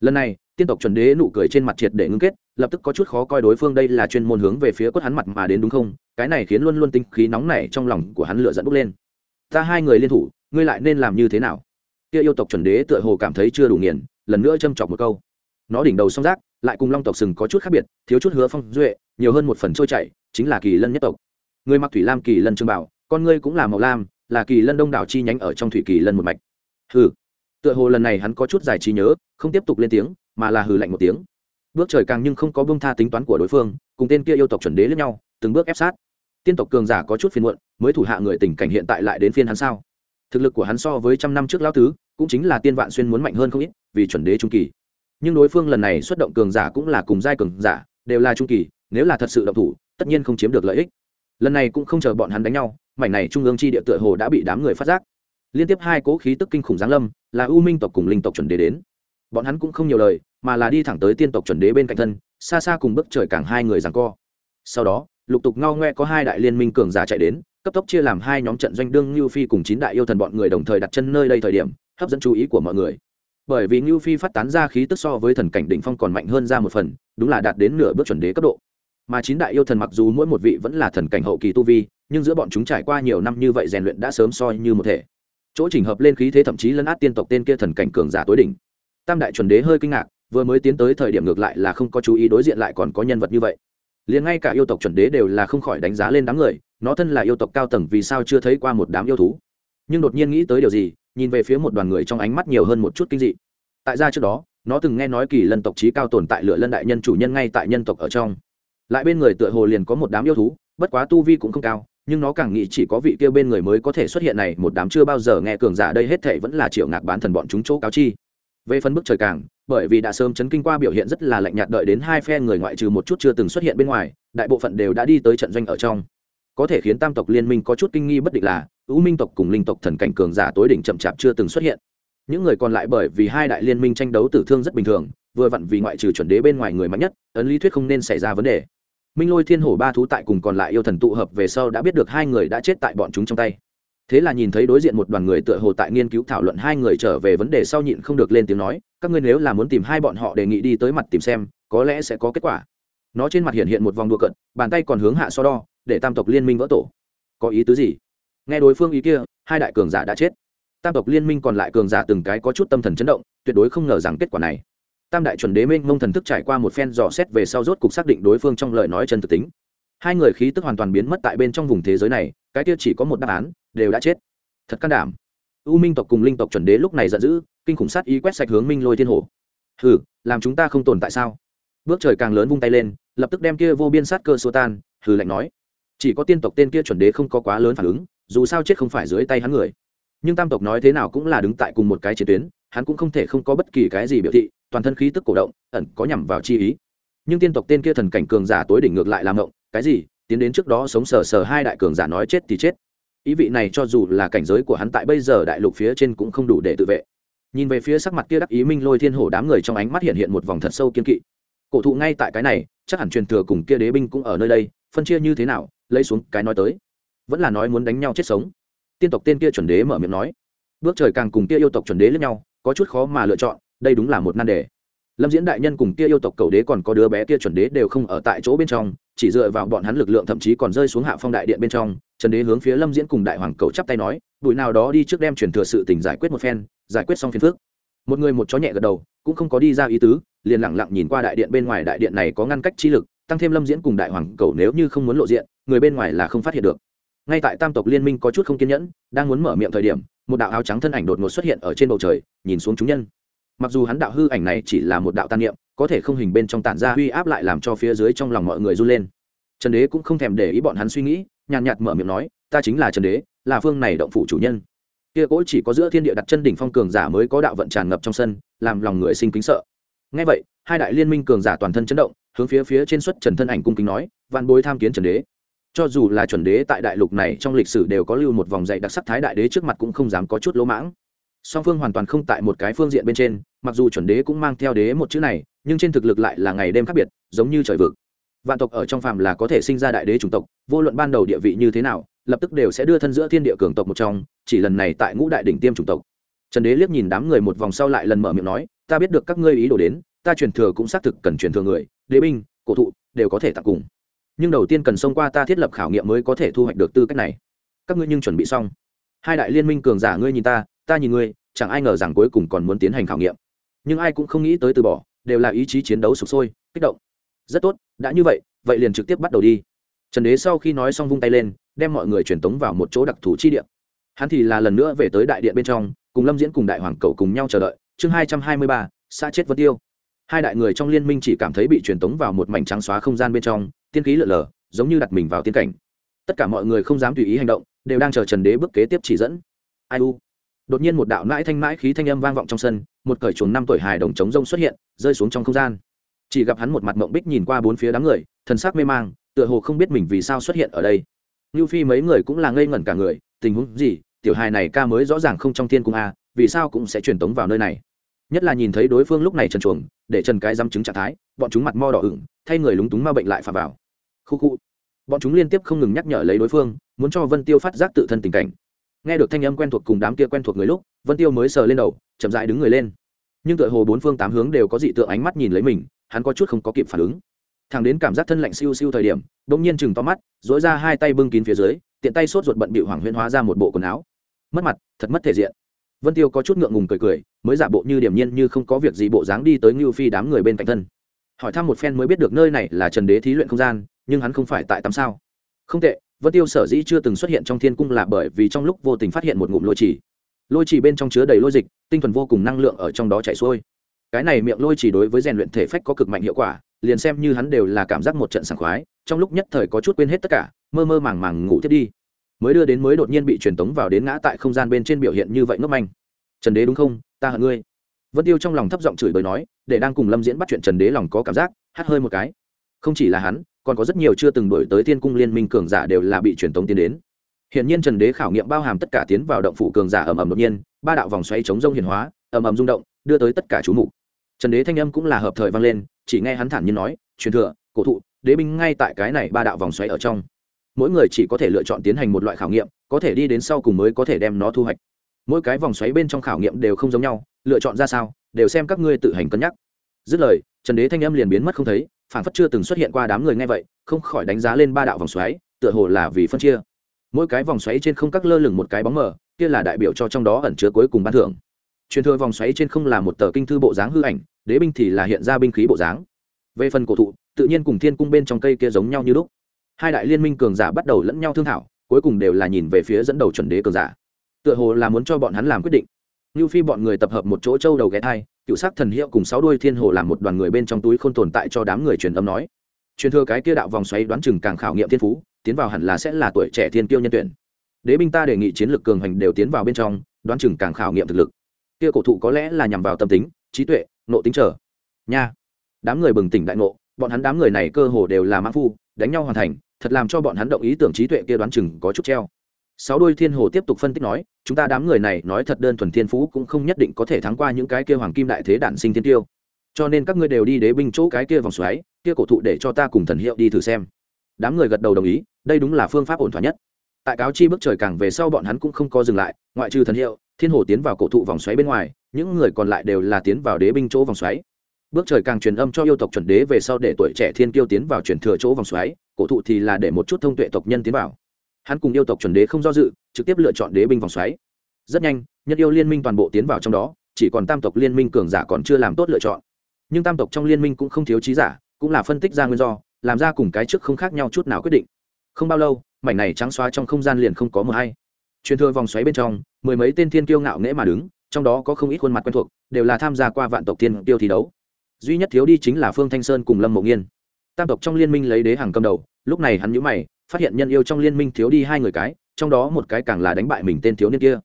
Lần này, tiên tộc chuẩn đế nụ cười trên mặt triệt để ngưng kết, lập tức có chút khó coi đối phương đây là chuyên môn hướng về phía quất hắn mặt mà đến đúng không? Cái này khiến luôn luôn tinh khí nóng nảy trong lòng của hắn lửa dẫn bốc lên ta hai người liên thủ, ngươi lại nên làm như thế nào? Kia yêu tộc chuẩn đế tựa hồ cảm thấy chưa đủ nghiền, lần nữa châm chọc một câu. Nó đỉnh đầu song rác lại cùng long tộc sừng có chút khác biệt, thiếu chút hứa phong duệ, nhiều hơn một phần trôi chảy, chính là kỳ lân nhất tộc. Người mặc thủy lam kỳ lân trương bảo, con ngươi cũng là màu lam, là kỳ lân đông đảo chi nhánh ở trong thủy kỳ lân một mạch. Hừ. Tựa hồ lần này hắn có chút giải trí nhớ, không tiếp tục lên tiếng, mà là hừ lạnh một tiếng. Bước trời càng nhưng không có bông tha tính toán của đối phương, cùng tên kia yêu tộc chuẩn đế lẫn nhau, từng bước ép sát tiên tộc cường giả có chút phiền muộn, mới thủ hạ người tình cảnh hiện tại lại đến phiên hắn sao? Thực lực của hắn so với trăm năm trước lão tứ, cũng chính là tiên vạn xuyên muốn mạnh hơn không ít, vì chuẩn đế trung kỳ. Nhưng đối phương lần này xuất động cường giả cũng là cùng giai cường giả, đều là trung kỳ, nếu là thật sự động thủ, tất nhiên không chiếm được lợi ích. Lần này cũng không chờ bọn hắn đánh nhau, mảnh này trung ương chi địa tựa hồ đã bị đám người phát giác. Liên tiếp hai cố khí tức kinh khủng giáng lâm, là u minh tộc cùng linh tộc chuẩn đế đến. Bọn hắn cũng không nhiều lời, mà là đi thẳng tới tiên tộc chuẩn đế bên cạnh thân, xa xa cùng bước trời càng hai người giằng co. Sau đó lục tục ngao ngoe có hai đại liên minh cường giả chạy đến cấp tốc chia làm hai nhóm trận doanh đương như phi cùng chín đại yêu thần bọn người đồng thời đặt chân nơi đây thời điểm hấp dẫn chú ý của mọi người bởi vì Nưu Phi phát tán ra khí tức so với thần cảnh đỉnh phong còn mạnh hơn ra một phần, đúng là đạt đến nửa bước chuẩn đế cấp độ. Mà chín đại yêu thần mặc dù mỗi một vị vẫn là thần cảnh hậu kỳ tu vi, nhưng giữa bọn chúng trải qua nhiều năm như vậy rèn luyện đã sớm soi như một thể. Chỗ chỉnh hợp lên khí thế thậm chí lấn át tiên tộc tên kia thần cảnh cường giả tối đỉnh. Tam đại chuẩn đế hơi kinh ngạc, vừa mới tiến tới thời điểm ngược lại là không có chú ý đối diện lại còn có nhân vật như vậy. Liền ngay cả yêu tộc chuẩn đế đều là không khỏi đánh giá lên đám người, nó thân là yêu tộc cao tầng vì sao chưa thấy qua một đám yêu thú. Nhưng đột nhiên nghĩ tới điều gì, nhìn về phía một đoàn người trong ánh mắt nhiều hơn một chút kinh dị. Tại ra trước đó nó từng nghe nói kỳ lân tộc trí cao tồn tại lửa lân đại nhân chủ nhân ngay tại nhân tộc ở trong. Lại bên người tựa hồ liền có một đám yêu thú bất quá tu vi cũng không cao nhưng nó càng nghĩ chỉ có vị kia bên người mới có thể xuất hiện này một đám chưa bao giờ nghe cường giả đây hết thể vẫn là triệu ngạc bán thần bọn chúng chỗ cáo chi về phần bức trời càng, bởi vì đã sớm chấn kinh qua biểu hiện rất là lạnh nhạt đợi đến hai phe người ngoại trừ một chút chưa từng xuất hiện bên ngoài, đại bộ phận đều đã đi tới trận doanh ở trong. Có thể khiến tam tộc liên minh có chút kinh nghi bất định là ưu minh tộc cùng linh tộc thần cảnh cường giả tối đỉnh chậm chạp chưa từng xuất hiện. Những người còn lại bởi vì hai đại liên minh tranh đấu tử thương rất bình thường, vừa vặn vì ngoại trừ chuẩn đế bên ngoài người mạnh nhất, ấn lý thuyết không nên xảy ra vấn đề. Minh lôi thiên hổ ba thú tại cùng còn lại yêu thần tụ hợp về sau đã biết được hai người đã chết tại bọn chúng trong tay thế là nhìn thấy đối diện một đoàn người tựa hồ tại nghiên cứu thảo luận, hai người trở về vấn đề sau nhịn không được lên tiếng nói, các ngươi nếu là muốn tìm hai bọn họ đề nghị đi tới mặt tìm xem, có lẽ sẽ có kết quả. Nó trên mặt hiện hiện một vòng đua cận bàn tay còn hướng hạ so đo, để tam tộc liên minh vỡ tổ. Có ý tứ gì? Nghe đối phương ý kia, hai đại cường giả đã chết. Tam tộc liên minh còn lại cường giả từng cái có chút tâm thần chấn động, tuyệt đối không ngờ rằng kết quả này. Tam đại chuẩn đế minh mông thần thức trải qua một phen dò xét về sau rốt cục xác định đối phương trong lời nói chân thực tính. Hai người khí tức hoàn toàn biến mất tại bên trong vùng thế giới này, cái kia chỉ có một đáp án đều đã chết. Thật can đảm. U minh tộc cùng linh tộc chuẩn đế lúc này giận dữ, kinh khủng sát ý quét sạch hướng minh lôi thiên hổ. Hừ, làm chúng ta không tồn tại sao? Bước trời càng lớn vung tay lên, lập tức đem kia vô biên sát cơ xô tan, hừ lạnh nói. Chỉ có tiên tộc tên kia chuẩn đế không có quá lớn phản ứng, dù sao chết không phải dưới tay hắn người. Nhưng tam tộc nói thế nào cũng là đứng tại cùng một cái chiến tuyến, hắn cũng không thể không có bất kỳ cái gì biểu thị, toàn thân khí tức cổ động, ẩn có nhằm vào chi ý. Nhưng tiên tộc tên kia thần cảnh cường giả tối đỉnh ngược lại làm ngộng, cái gì? Tiến đến trước đó sống sờ sờ hai đại cường giả nói chết thì chết ý vị này cho dù là cảnh giới của hắn tại bây giờ đại lục phía trên cũng không đủ để tự vệ. Nhìn về phía sắc mặt kia đắc ý minh lôi thiên hổ, đám người trong ánh mắt hiện hiện một vòng thật sâu kiên kỵ. Cổ thụ ngay tại cái này, chắc hẳn truyền thừa cùng kia đế binh cũng ở nơi đây, phân chia như thế nào, lấy xuống cái nói tới. Vẫn là nói muốn đánh nhau chết sống. Tiên tộc tên kia chuẩn đế mở miệng nói. Bước trời càng cùng kia yêu tộc chuẩn đế lẫn nhau, có chút khó mà lựa chọn, đây đúng là một nan đề. Lâm diễn đại nhân cùng kia yêu tộc cầu đế còn có đứa bé kia chuẩn đế đều không ở tại chỗ bên trong, chỉ dựa vào bọn hắn lực lượng thậm chí còn rơi xuống hạ phong đại điện bên trong trần đế hướng phía lâm diễn cùng đại hoàng cầu chắp tay nói, bụi nào đó đi trước đem truyền thừa sự tình giải quyết một phen, giải quyết xong phiền phước một người một chó nhẹ gật đầu, cũng không có đi ra ý tứ, liền lẳng lặng nhìn qua đại điện bên ngoài đại điện này có ngăn cách chi lực, tăng thêm lâm diễn cùng đại hoàng cầu nếu như không muốn lộ diện, người bên ngoài là không phát hiện được. Ngay tại tam tộc liên minh có chút không kiên nhẫn, đang muốn mở miệng thời điểm, một đạo áo trắng thân ảnh đột ngột xuất hiện ở trên bầu trời, nhìn xuống chúng nhân. Mặc dù hắn đạo hư ảnh này chỉ là một đạo tan niệm, có thể không hình bên trong tản ra uy áp lại làm cho phía dưới trong lòng mọi người run lên. Trần đế cũng không thèm để ý bọn hắn suy nghĩ nhàn nhạt mở miệng nói, ta chính là trần đế, là phương này động phủ chủ nhân. Kia cỗ chỉ có giữa thiên địa đặt chân đỉnh phong cường giả mới có đạo vận tràn ngập trong sân, làm lòng người sinh kính sợ. Ngay vậy, hai đại liên minh cường giả toàn thân chấn động, hướng phía phía trên xuất trần thân ảnh cung kính nói văn bối tham kiến trần đế. Cho dù là chuẩn đế tại đại lục này trong lịch sử đều có lưu một vòng dạy đặc sắc thái đại đế trước mặt cũng không dám có chút lỗ mãng. Song phương hoàn toàn không tại một cái phương diện bên trên, mặc dù chuẩn đế cũng mang theo đế một chữ này, nhưng trên thực lực lại là ngày đêm khác biệt, giống như trời vực vạn tộc ở trong phàm là có thể sinh ra đại đế chủng tộc, vô luận ban đầu địa vị như thế nào, lập tức đều sẽ đưa thân giữa thiên địa cường tộc một trong, chỉ lần này tại ngũ đại đỉnh tiêm chủng tộc. Trần đế liếc nhìn đám người một vòng sau lại lần mở miệng nói, ta biết được các ngươi ý đồ đến, ta truyền thừa cũng xác thực cần truyền thừa người, đế binh, cổ thụ, đều có thể tặng cùng. Nhưng đầu tiên cần xông qua ta thiết lập khảo nghiệm mới có thể thu hoạch được tư cách này. Các ngươi nhưng chuẩn bị xong. Hai đại liên minh cường giả ngươi nhìn ta ta nhìn ngươi, chẳng ai ngờ rằng cuối cùng còn muốn tiến hành khảo nghiệm. Nhưng ai cũng không nghĩ tới từ bỏ, đều là ý chí chiến đấu sụp sôi, kích động. Rất tốt đã như vậy vậy liền trực tiếp bắt đầu đi. Trần đế sau khi nói xong vung tay lên, đem mọi người truyền tống vào một chỗ đặc thù chi điện hắn thì là lần nữa về tới đại điện bên trong, cùng lâm diễn cùng đại hoàng cầu cùng nhau chờ đợi. Chương hai trăm hai mươi ba, xã chết vân tiêu. Hai đại người trong liên minh chỉ cảm thấy bị truyền tống vào một mảnh trắng xóa không gian bên trong, tiên khí lợn lờ giống như đặt mình vào tiên cảnh. Tất cả mọi người không dám tùy ý hành động, đều đang chờ trần đế bước kế tiếp chỉ dẫn. Ai u? Đột nhiên một đạo mãi thanh mãi khí thanh âm vang vọng trong sân, một cởi chuồng năm tuổi hài đồng trống rông xuất hiện, rơi xuống trong không gian chỉ gặp hắn một mặt mộng bích nhìn qua bốn phía đám người, thần sắc mê mang, tựa hồ không biết mình vì sao xuất hiện ở đây. Như phi mấy người cũng là ngây ngẩn cả người, tình huống gì, tiểu hài này ca mới rõ ràng không trong thiên cung a vì sao cũng sẽ truyền tống vào nơi này. Nhất là nhìn thấy đối phương lúc này trần chuồng, để trần cái dám chứng trạng thái, bọn chúng mặt mo đỏ ửng, thay người lúng túng ma bệnh lại phà vào. Khu khu. Bọn chúng liên tiếp không ngừng nhắc nhở lấy đối phương, muốn cho vân tiêu phát giác tự thân tình cảnh. Nghe được thanh âm quen thuộc cùng đám kia quen thuộc người lúc, vân tiêu mới sờ lên đầu, chậm dại đứng người lên. Nhưng tựa hồ bốn phương tám hướng đều có dị tượng ánh mắt nhìn lấy mình hắn có chút không có kịp phản ứng. Thằng đến cảm giác thân lạnh siêu siêu thời điểm đ ỗ n g nhiên chừng to mắt dỗi ra hai tay bưng kín phía dưới, tiện tay sốt ruột bận bị hoàng huyên hóa ra một bộ quần áo. Mất mặt, thật mất thể diện. Vân tiêu có chút ngượng ngùng cười cười, mới giả bộ như điểm nhiên như không có việc gì bộ dáng đi tới ngưu phi đám người bên cạnh thân. Hỏi thăm một phen mới biết được nơi này là trần đế thí luyện không gian, nhưng hắn không phải tại tắm sao? Không tệ, vân tiêu sở dĩ chưa từng xuất hiện trong thiên cung là bởi vì trong lúc vô tình phát hiện một ngụm lôi trì. Lôi trì bên trong chứa đầy lôi dịch, tinh thuần vô cùng năng lượng ở trong đó chảy xuôi cái này miệng lôi chỉ đối với rèn luyện thể phách có cực mạnh hiệu quả, liền xem như hắn đều là cảm giác một trận sảng khoái, trong lúc nhất thời có chút quên hết tất cả, mơ mơ màng màng ngủ thiết đi. Mới đưa đến mới đột nhiên bị truyền tống vào đến ngã tại không gian bên trên biểu hiện như vậy ngốc manh. Trần đế đúng không? Ta hận ngươi. Vân tiêu trong lòng thấp giọng chửi bới nói, để đang cùng lâm diễn bắt chuyện trần đế lòng có cảm giác, hắt hơi một cái. Không chỉ là hắn, còn có rất nhiều chưa từng đổi tới thiên cung liên minh cường giả đều là bị truyền tống tiến đến. Hiện nhiên trần đế khảo nghiệm bao hàm tất cả tiến vào động phủ cường giả ầm ầm đột nhiên, ba đạo vòng xoay chống rông hiền hóa, ầm ầm rung động đưa tới tất cả chú mục. Trần đế thanh âm cũng là hợp thời vang lên, chỉ nghe hắn thản nhiên nói, truyền thừa, cổ thụ, đế binh ngay tại cái này ba đạo vòng xoáy ở trong. Mỗi người chỉ có thể lựa chọn tiến hành một loại khảo nghiệm, có thể đi đến sau cùng mới có thể đem nó thu hoạch. Mỗi cái vòng xoáy bên trong khảo nghiệm đều không giống nhau, lựa chọn ra sao, đều xem các ngươi tự hành cân nhắc. Dứt lời, trần đế thanh âm liền biến mất không thấy phản phất chưa từng xuất hiện qua đám người nghe vậy, không khỏi đánh giá lên ba đạo vòng xoáy, tựa hồ là vì phân chia. Mỗi cái vòng xoáy trên không các lơ lửng một cái bóng mờ, kia là đại biểu cho trong đó ẩn chứa cuối cùng ban thưởng truyền thừa vòng xoáy trên không là một tờ kinh thư bộ dáng hư ảnh, đế binh thì là hiện ra binh khí bộ dáng. Về phần cổ thụ, tự nhiên cùng thiên cung bên trong cây kia giống nhau như lúc. Hai đại liên minh cường giả bắt đầu lẫn nhau thương thảo, cuối cùng đều là nhìn về phía dẫn đầu chuẩn đế cường giả. Tựa hồ là muốn cho bọn hắn làm quyết định. Như phi bọn người tập hợp một chỗ châu đầu ghé thai, cựu sắc thần hiệu cùng sáu đuôi thiên hồ làm một đoàn người bên trong túi không tồn tại cho đám người truyền âm nói. Truyền thừa cái kia đạo vòng xoáy đoán chừng càng khảo nghiệm thiên phú, tiến vào hẳn là sẽ là tuổi trẻ thiên kiêu nhân tuyển. Đế binh ta đề nghị chiến lược cường hành đều tiến vào bên trong, đoán chừng càng khảo nghiệm thực lực kia cổ thụ có lẽ là nhằm vào tâm tính, trí tuệ nộ tính trở nha. Đám người bừng tỉnh đại ngộ, bọn hắn đám người này cơ hồ đều là mã phu, đánh nhau hoàn thành, thật làm cho bọn hắn động ý tưởng trí tuệ kia đoán chừng có chút treo. Sáu đôi thiên hồ tiếp tục phân tích nói, chúng ta đám người này nói thật đơn thuần thiên phú cũng không nhất định có thể thắng qua những cái kia hoàng kim đại thế đản sinh thiên tiêu. Cho nên các ngươi đều đi đế binh chỗ cái kia vòng xoáy, kia cổ thụ để cho ta cùng thần hiệu đi thử xem. Đám người gật đầu đồng ý, đây đúng là phương pháp ổn thỏa nhất. Tại cáo chi bước trời càng về sau bọn hắn cũng không có dừng lại, ngoại trừ thần hiệu thiên hồ tiến vào cổ thụ vòng xoáy bên ngoài, những người còn lại đều là tiến vào đế binh chỗ vòng xoáy. Bước trời càng truyền âm cho yêu tộc chuẩn đế về sau để tuổi trẻ thiên kiêu tiến vào truyền thừa chỗ vòng xoáy, cổ thụ thì là để một chút thông tuệ tộc nhân tiến vào. Hắn cùng yêu tộc chuẩn đế không do dự, trực tiếp lựa chọn đế binh vòng xoáy. Rất nhanh, nhân yêu liên minh toàn bộ tiến vào trong đó, chỉ còn tam tộc liên minh cường giả còn chưa làm tốt lựa chọn. Nhưng tam tộc trong liên minh cũng không thiếu trí giả, cũng là phân tích ra nguyên do, làm ra cùng cái trước không khác nhau chút nào quyết định. Không bao lâu, mảnh này trắng xóa trong không gian liền không có mờ hay truyền thừa vòng xoáy bên trong, mười mấy tên thiên kiêu ngạo nghễ mà đứng, trong đó có không ít khuôn mặt quen thuộc, đều là tham gia qua vạn tộc thiên tiêu thi đấu. Duy nhất thiếu đi chính là phương thanh sơn cùng lâm mộ nghiên. Tam tộc trong liên minh lấy đế hàng cầm đầu, lúc này hắn nhũ mày, phát hiện nhân yêu trong liên minh thiếu đi hai người cái, trong đó một cái càng là đánh bại mình tên thiếu niên kia.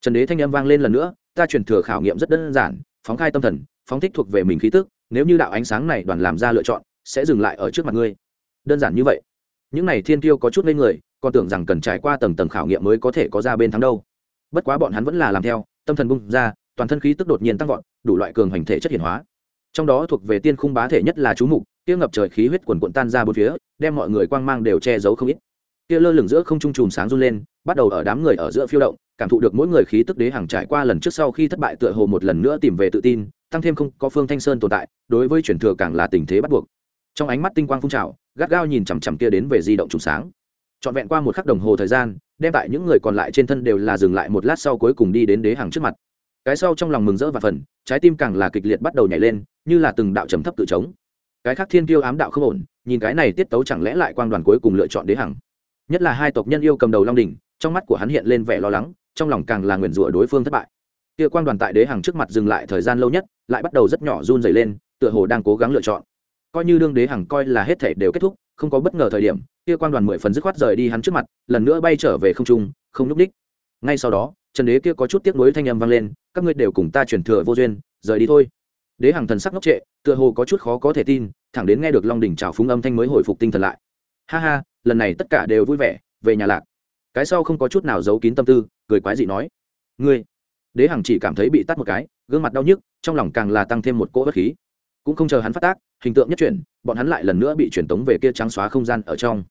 Trần đế thanh âm vang lên lần nữa, ta truyền thừa khảo nghiệm rất đơn giản, phóng khai tâm thần, phóng thích thuộc về mình khí tức, nếu như đạo ánh sáng này đoàn làm ra lựa chọn, sẽ dừng lại ở trước mặt ngươi. Đơn giản như vậy. Những này thiên tiêu có chút lên người còn tưởng rằng cần trải qua tầng tầng khảo nghiệm mới có thể có ra bên thắng đâu. Bất quá bọn hắn vẫn là làm theo, tâm thần bung ra, toàn thân khí tức đột nhiên tăng vọt, đủ loại cường hành thể chất hiển hóa. Trong đó thuộc về tiên khung bá thể nhất là chú mục, kia ngập trời khí huyết quần quận tan ra bốn phía, đem mọi người quang mang đều che giấu không ít. Kia lơ lửng giữa không trung chùm sáng run lên, bắt đầu ở đám người ở giữa phiêu động, cảm thụ được mỗi người khí tức đế hàng trải qua lần trước sau khi thất bại tựa hồ một lần nữa tìm về tự tin, tăng thêm không có phương thanh sơn tồn tại, đối với chuyển thừa càng là tình thế bắt buộc. Trong ánh mắt tinh quang phun trào, gắt gao nhìn chằm chằm kia đến về di động trùng sáng trọn vẹn qua một khắc đồng hồ thời gian, đem tại những người còn lại trên thân đều là dừng lại một lát sau cuối cùng đi đến đế hàng trước mặt. Cái sau trong lòng mừng rỡ và phần trái tim càng là kịch liệt bắt đầu nhảy lên, như là từng đạo trầm thấp tự trống. cái khác thiên kiêu ám đạo không ổn, nhìn cái này tiết tấu chẳng lẽ lại quang đoàn cuối cùng lựa chọn đế hằng? Nhất là hai tộc nhân yêu cầm đầu long đình trong mắt của hắn hiện lên vẻ lo lắng, trong lòng càng là nguyền rủa đối phương thất bại. Kia quang đoàn tại đế hằng trước mặt dừng lại thời gian lâu nhất, lại bắt đầu rất nhỏ run dày lên, tựa hồ đang cố gắng lựa chọn. Coi như đương đế hằng coi là hết thể đều kết thúc, không có bất ngờ thời điểm kia quan đoàn mười phần dứt khoát rời đi hắn trước mặt, lần nữa bay trở về không trung, không núp đích ngay sau đó trần đế kia có chút tiếc nuối thanh âm vang lên, các ngươi đều cùng ta chuyển thừa vô duyên, rời đi thôi. Đế hằng thần sắc ngốc trệ, tựa hồ có chút khó có thể tin, thẳng đến nghe được long đỉnh trào phúng âm thanh mới hồi phục tinh thần lại. Ha ha, lần này tất cả đều vui vẻ, về nhà lạc. Cái sau không có chút nào giấu kín tâm tư, cười quái dị nói, ngươi. Đế hằng chỉ cảm thấy bị tắt một cái, gương mặt đau nhức, trong lòng càng là tăng thêm một cỗ bất khí. Cũng không chờ hắn phát tác, hình tượng nhất chuyển, bọn hắn lại lần nữa bị truyền tống về kia trắng xóa không gian ở trong.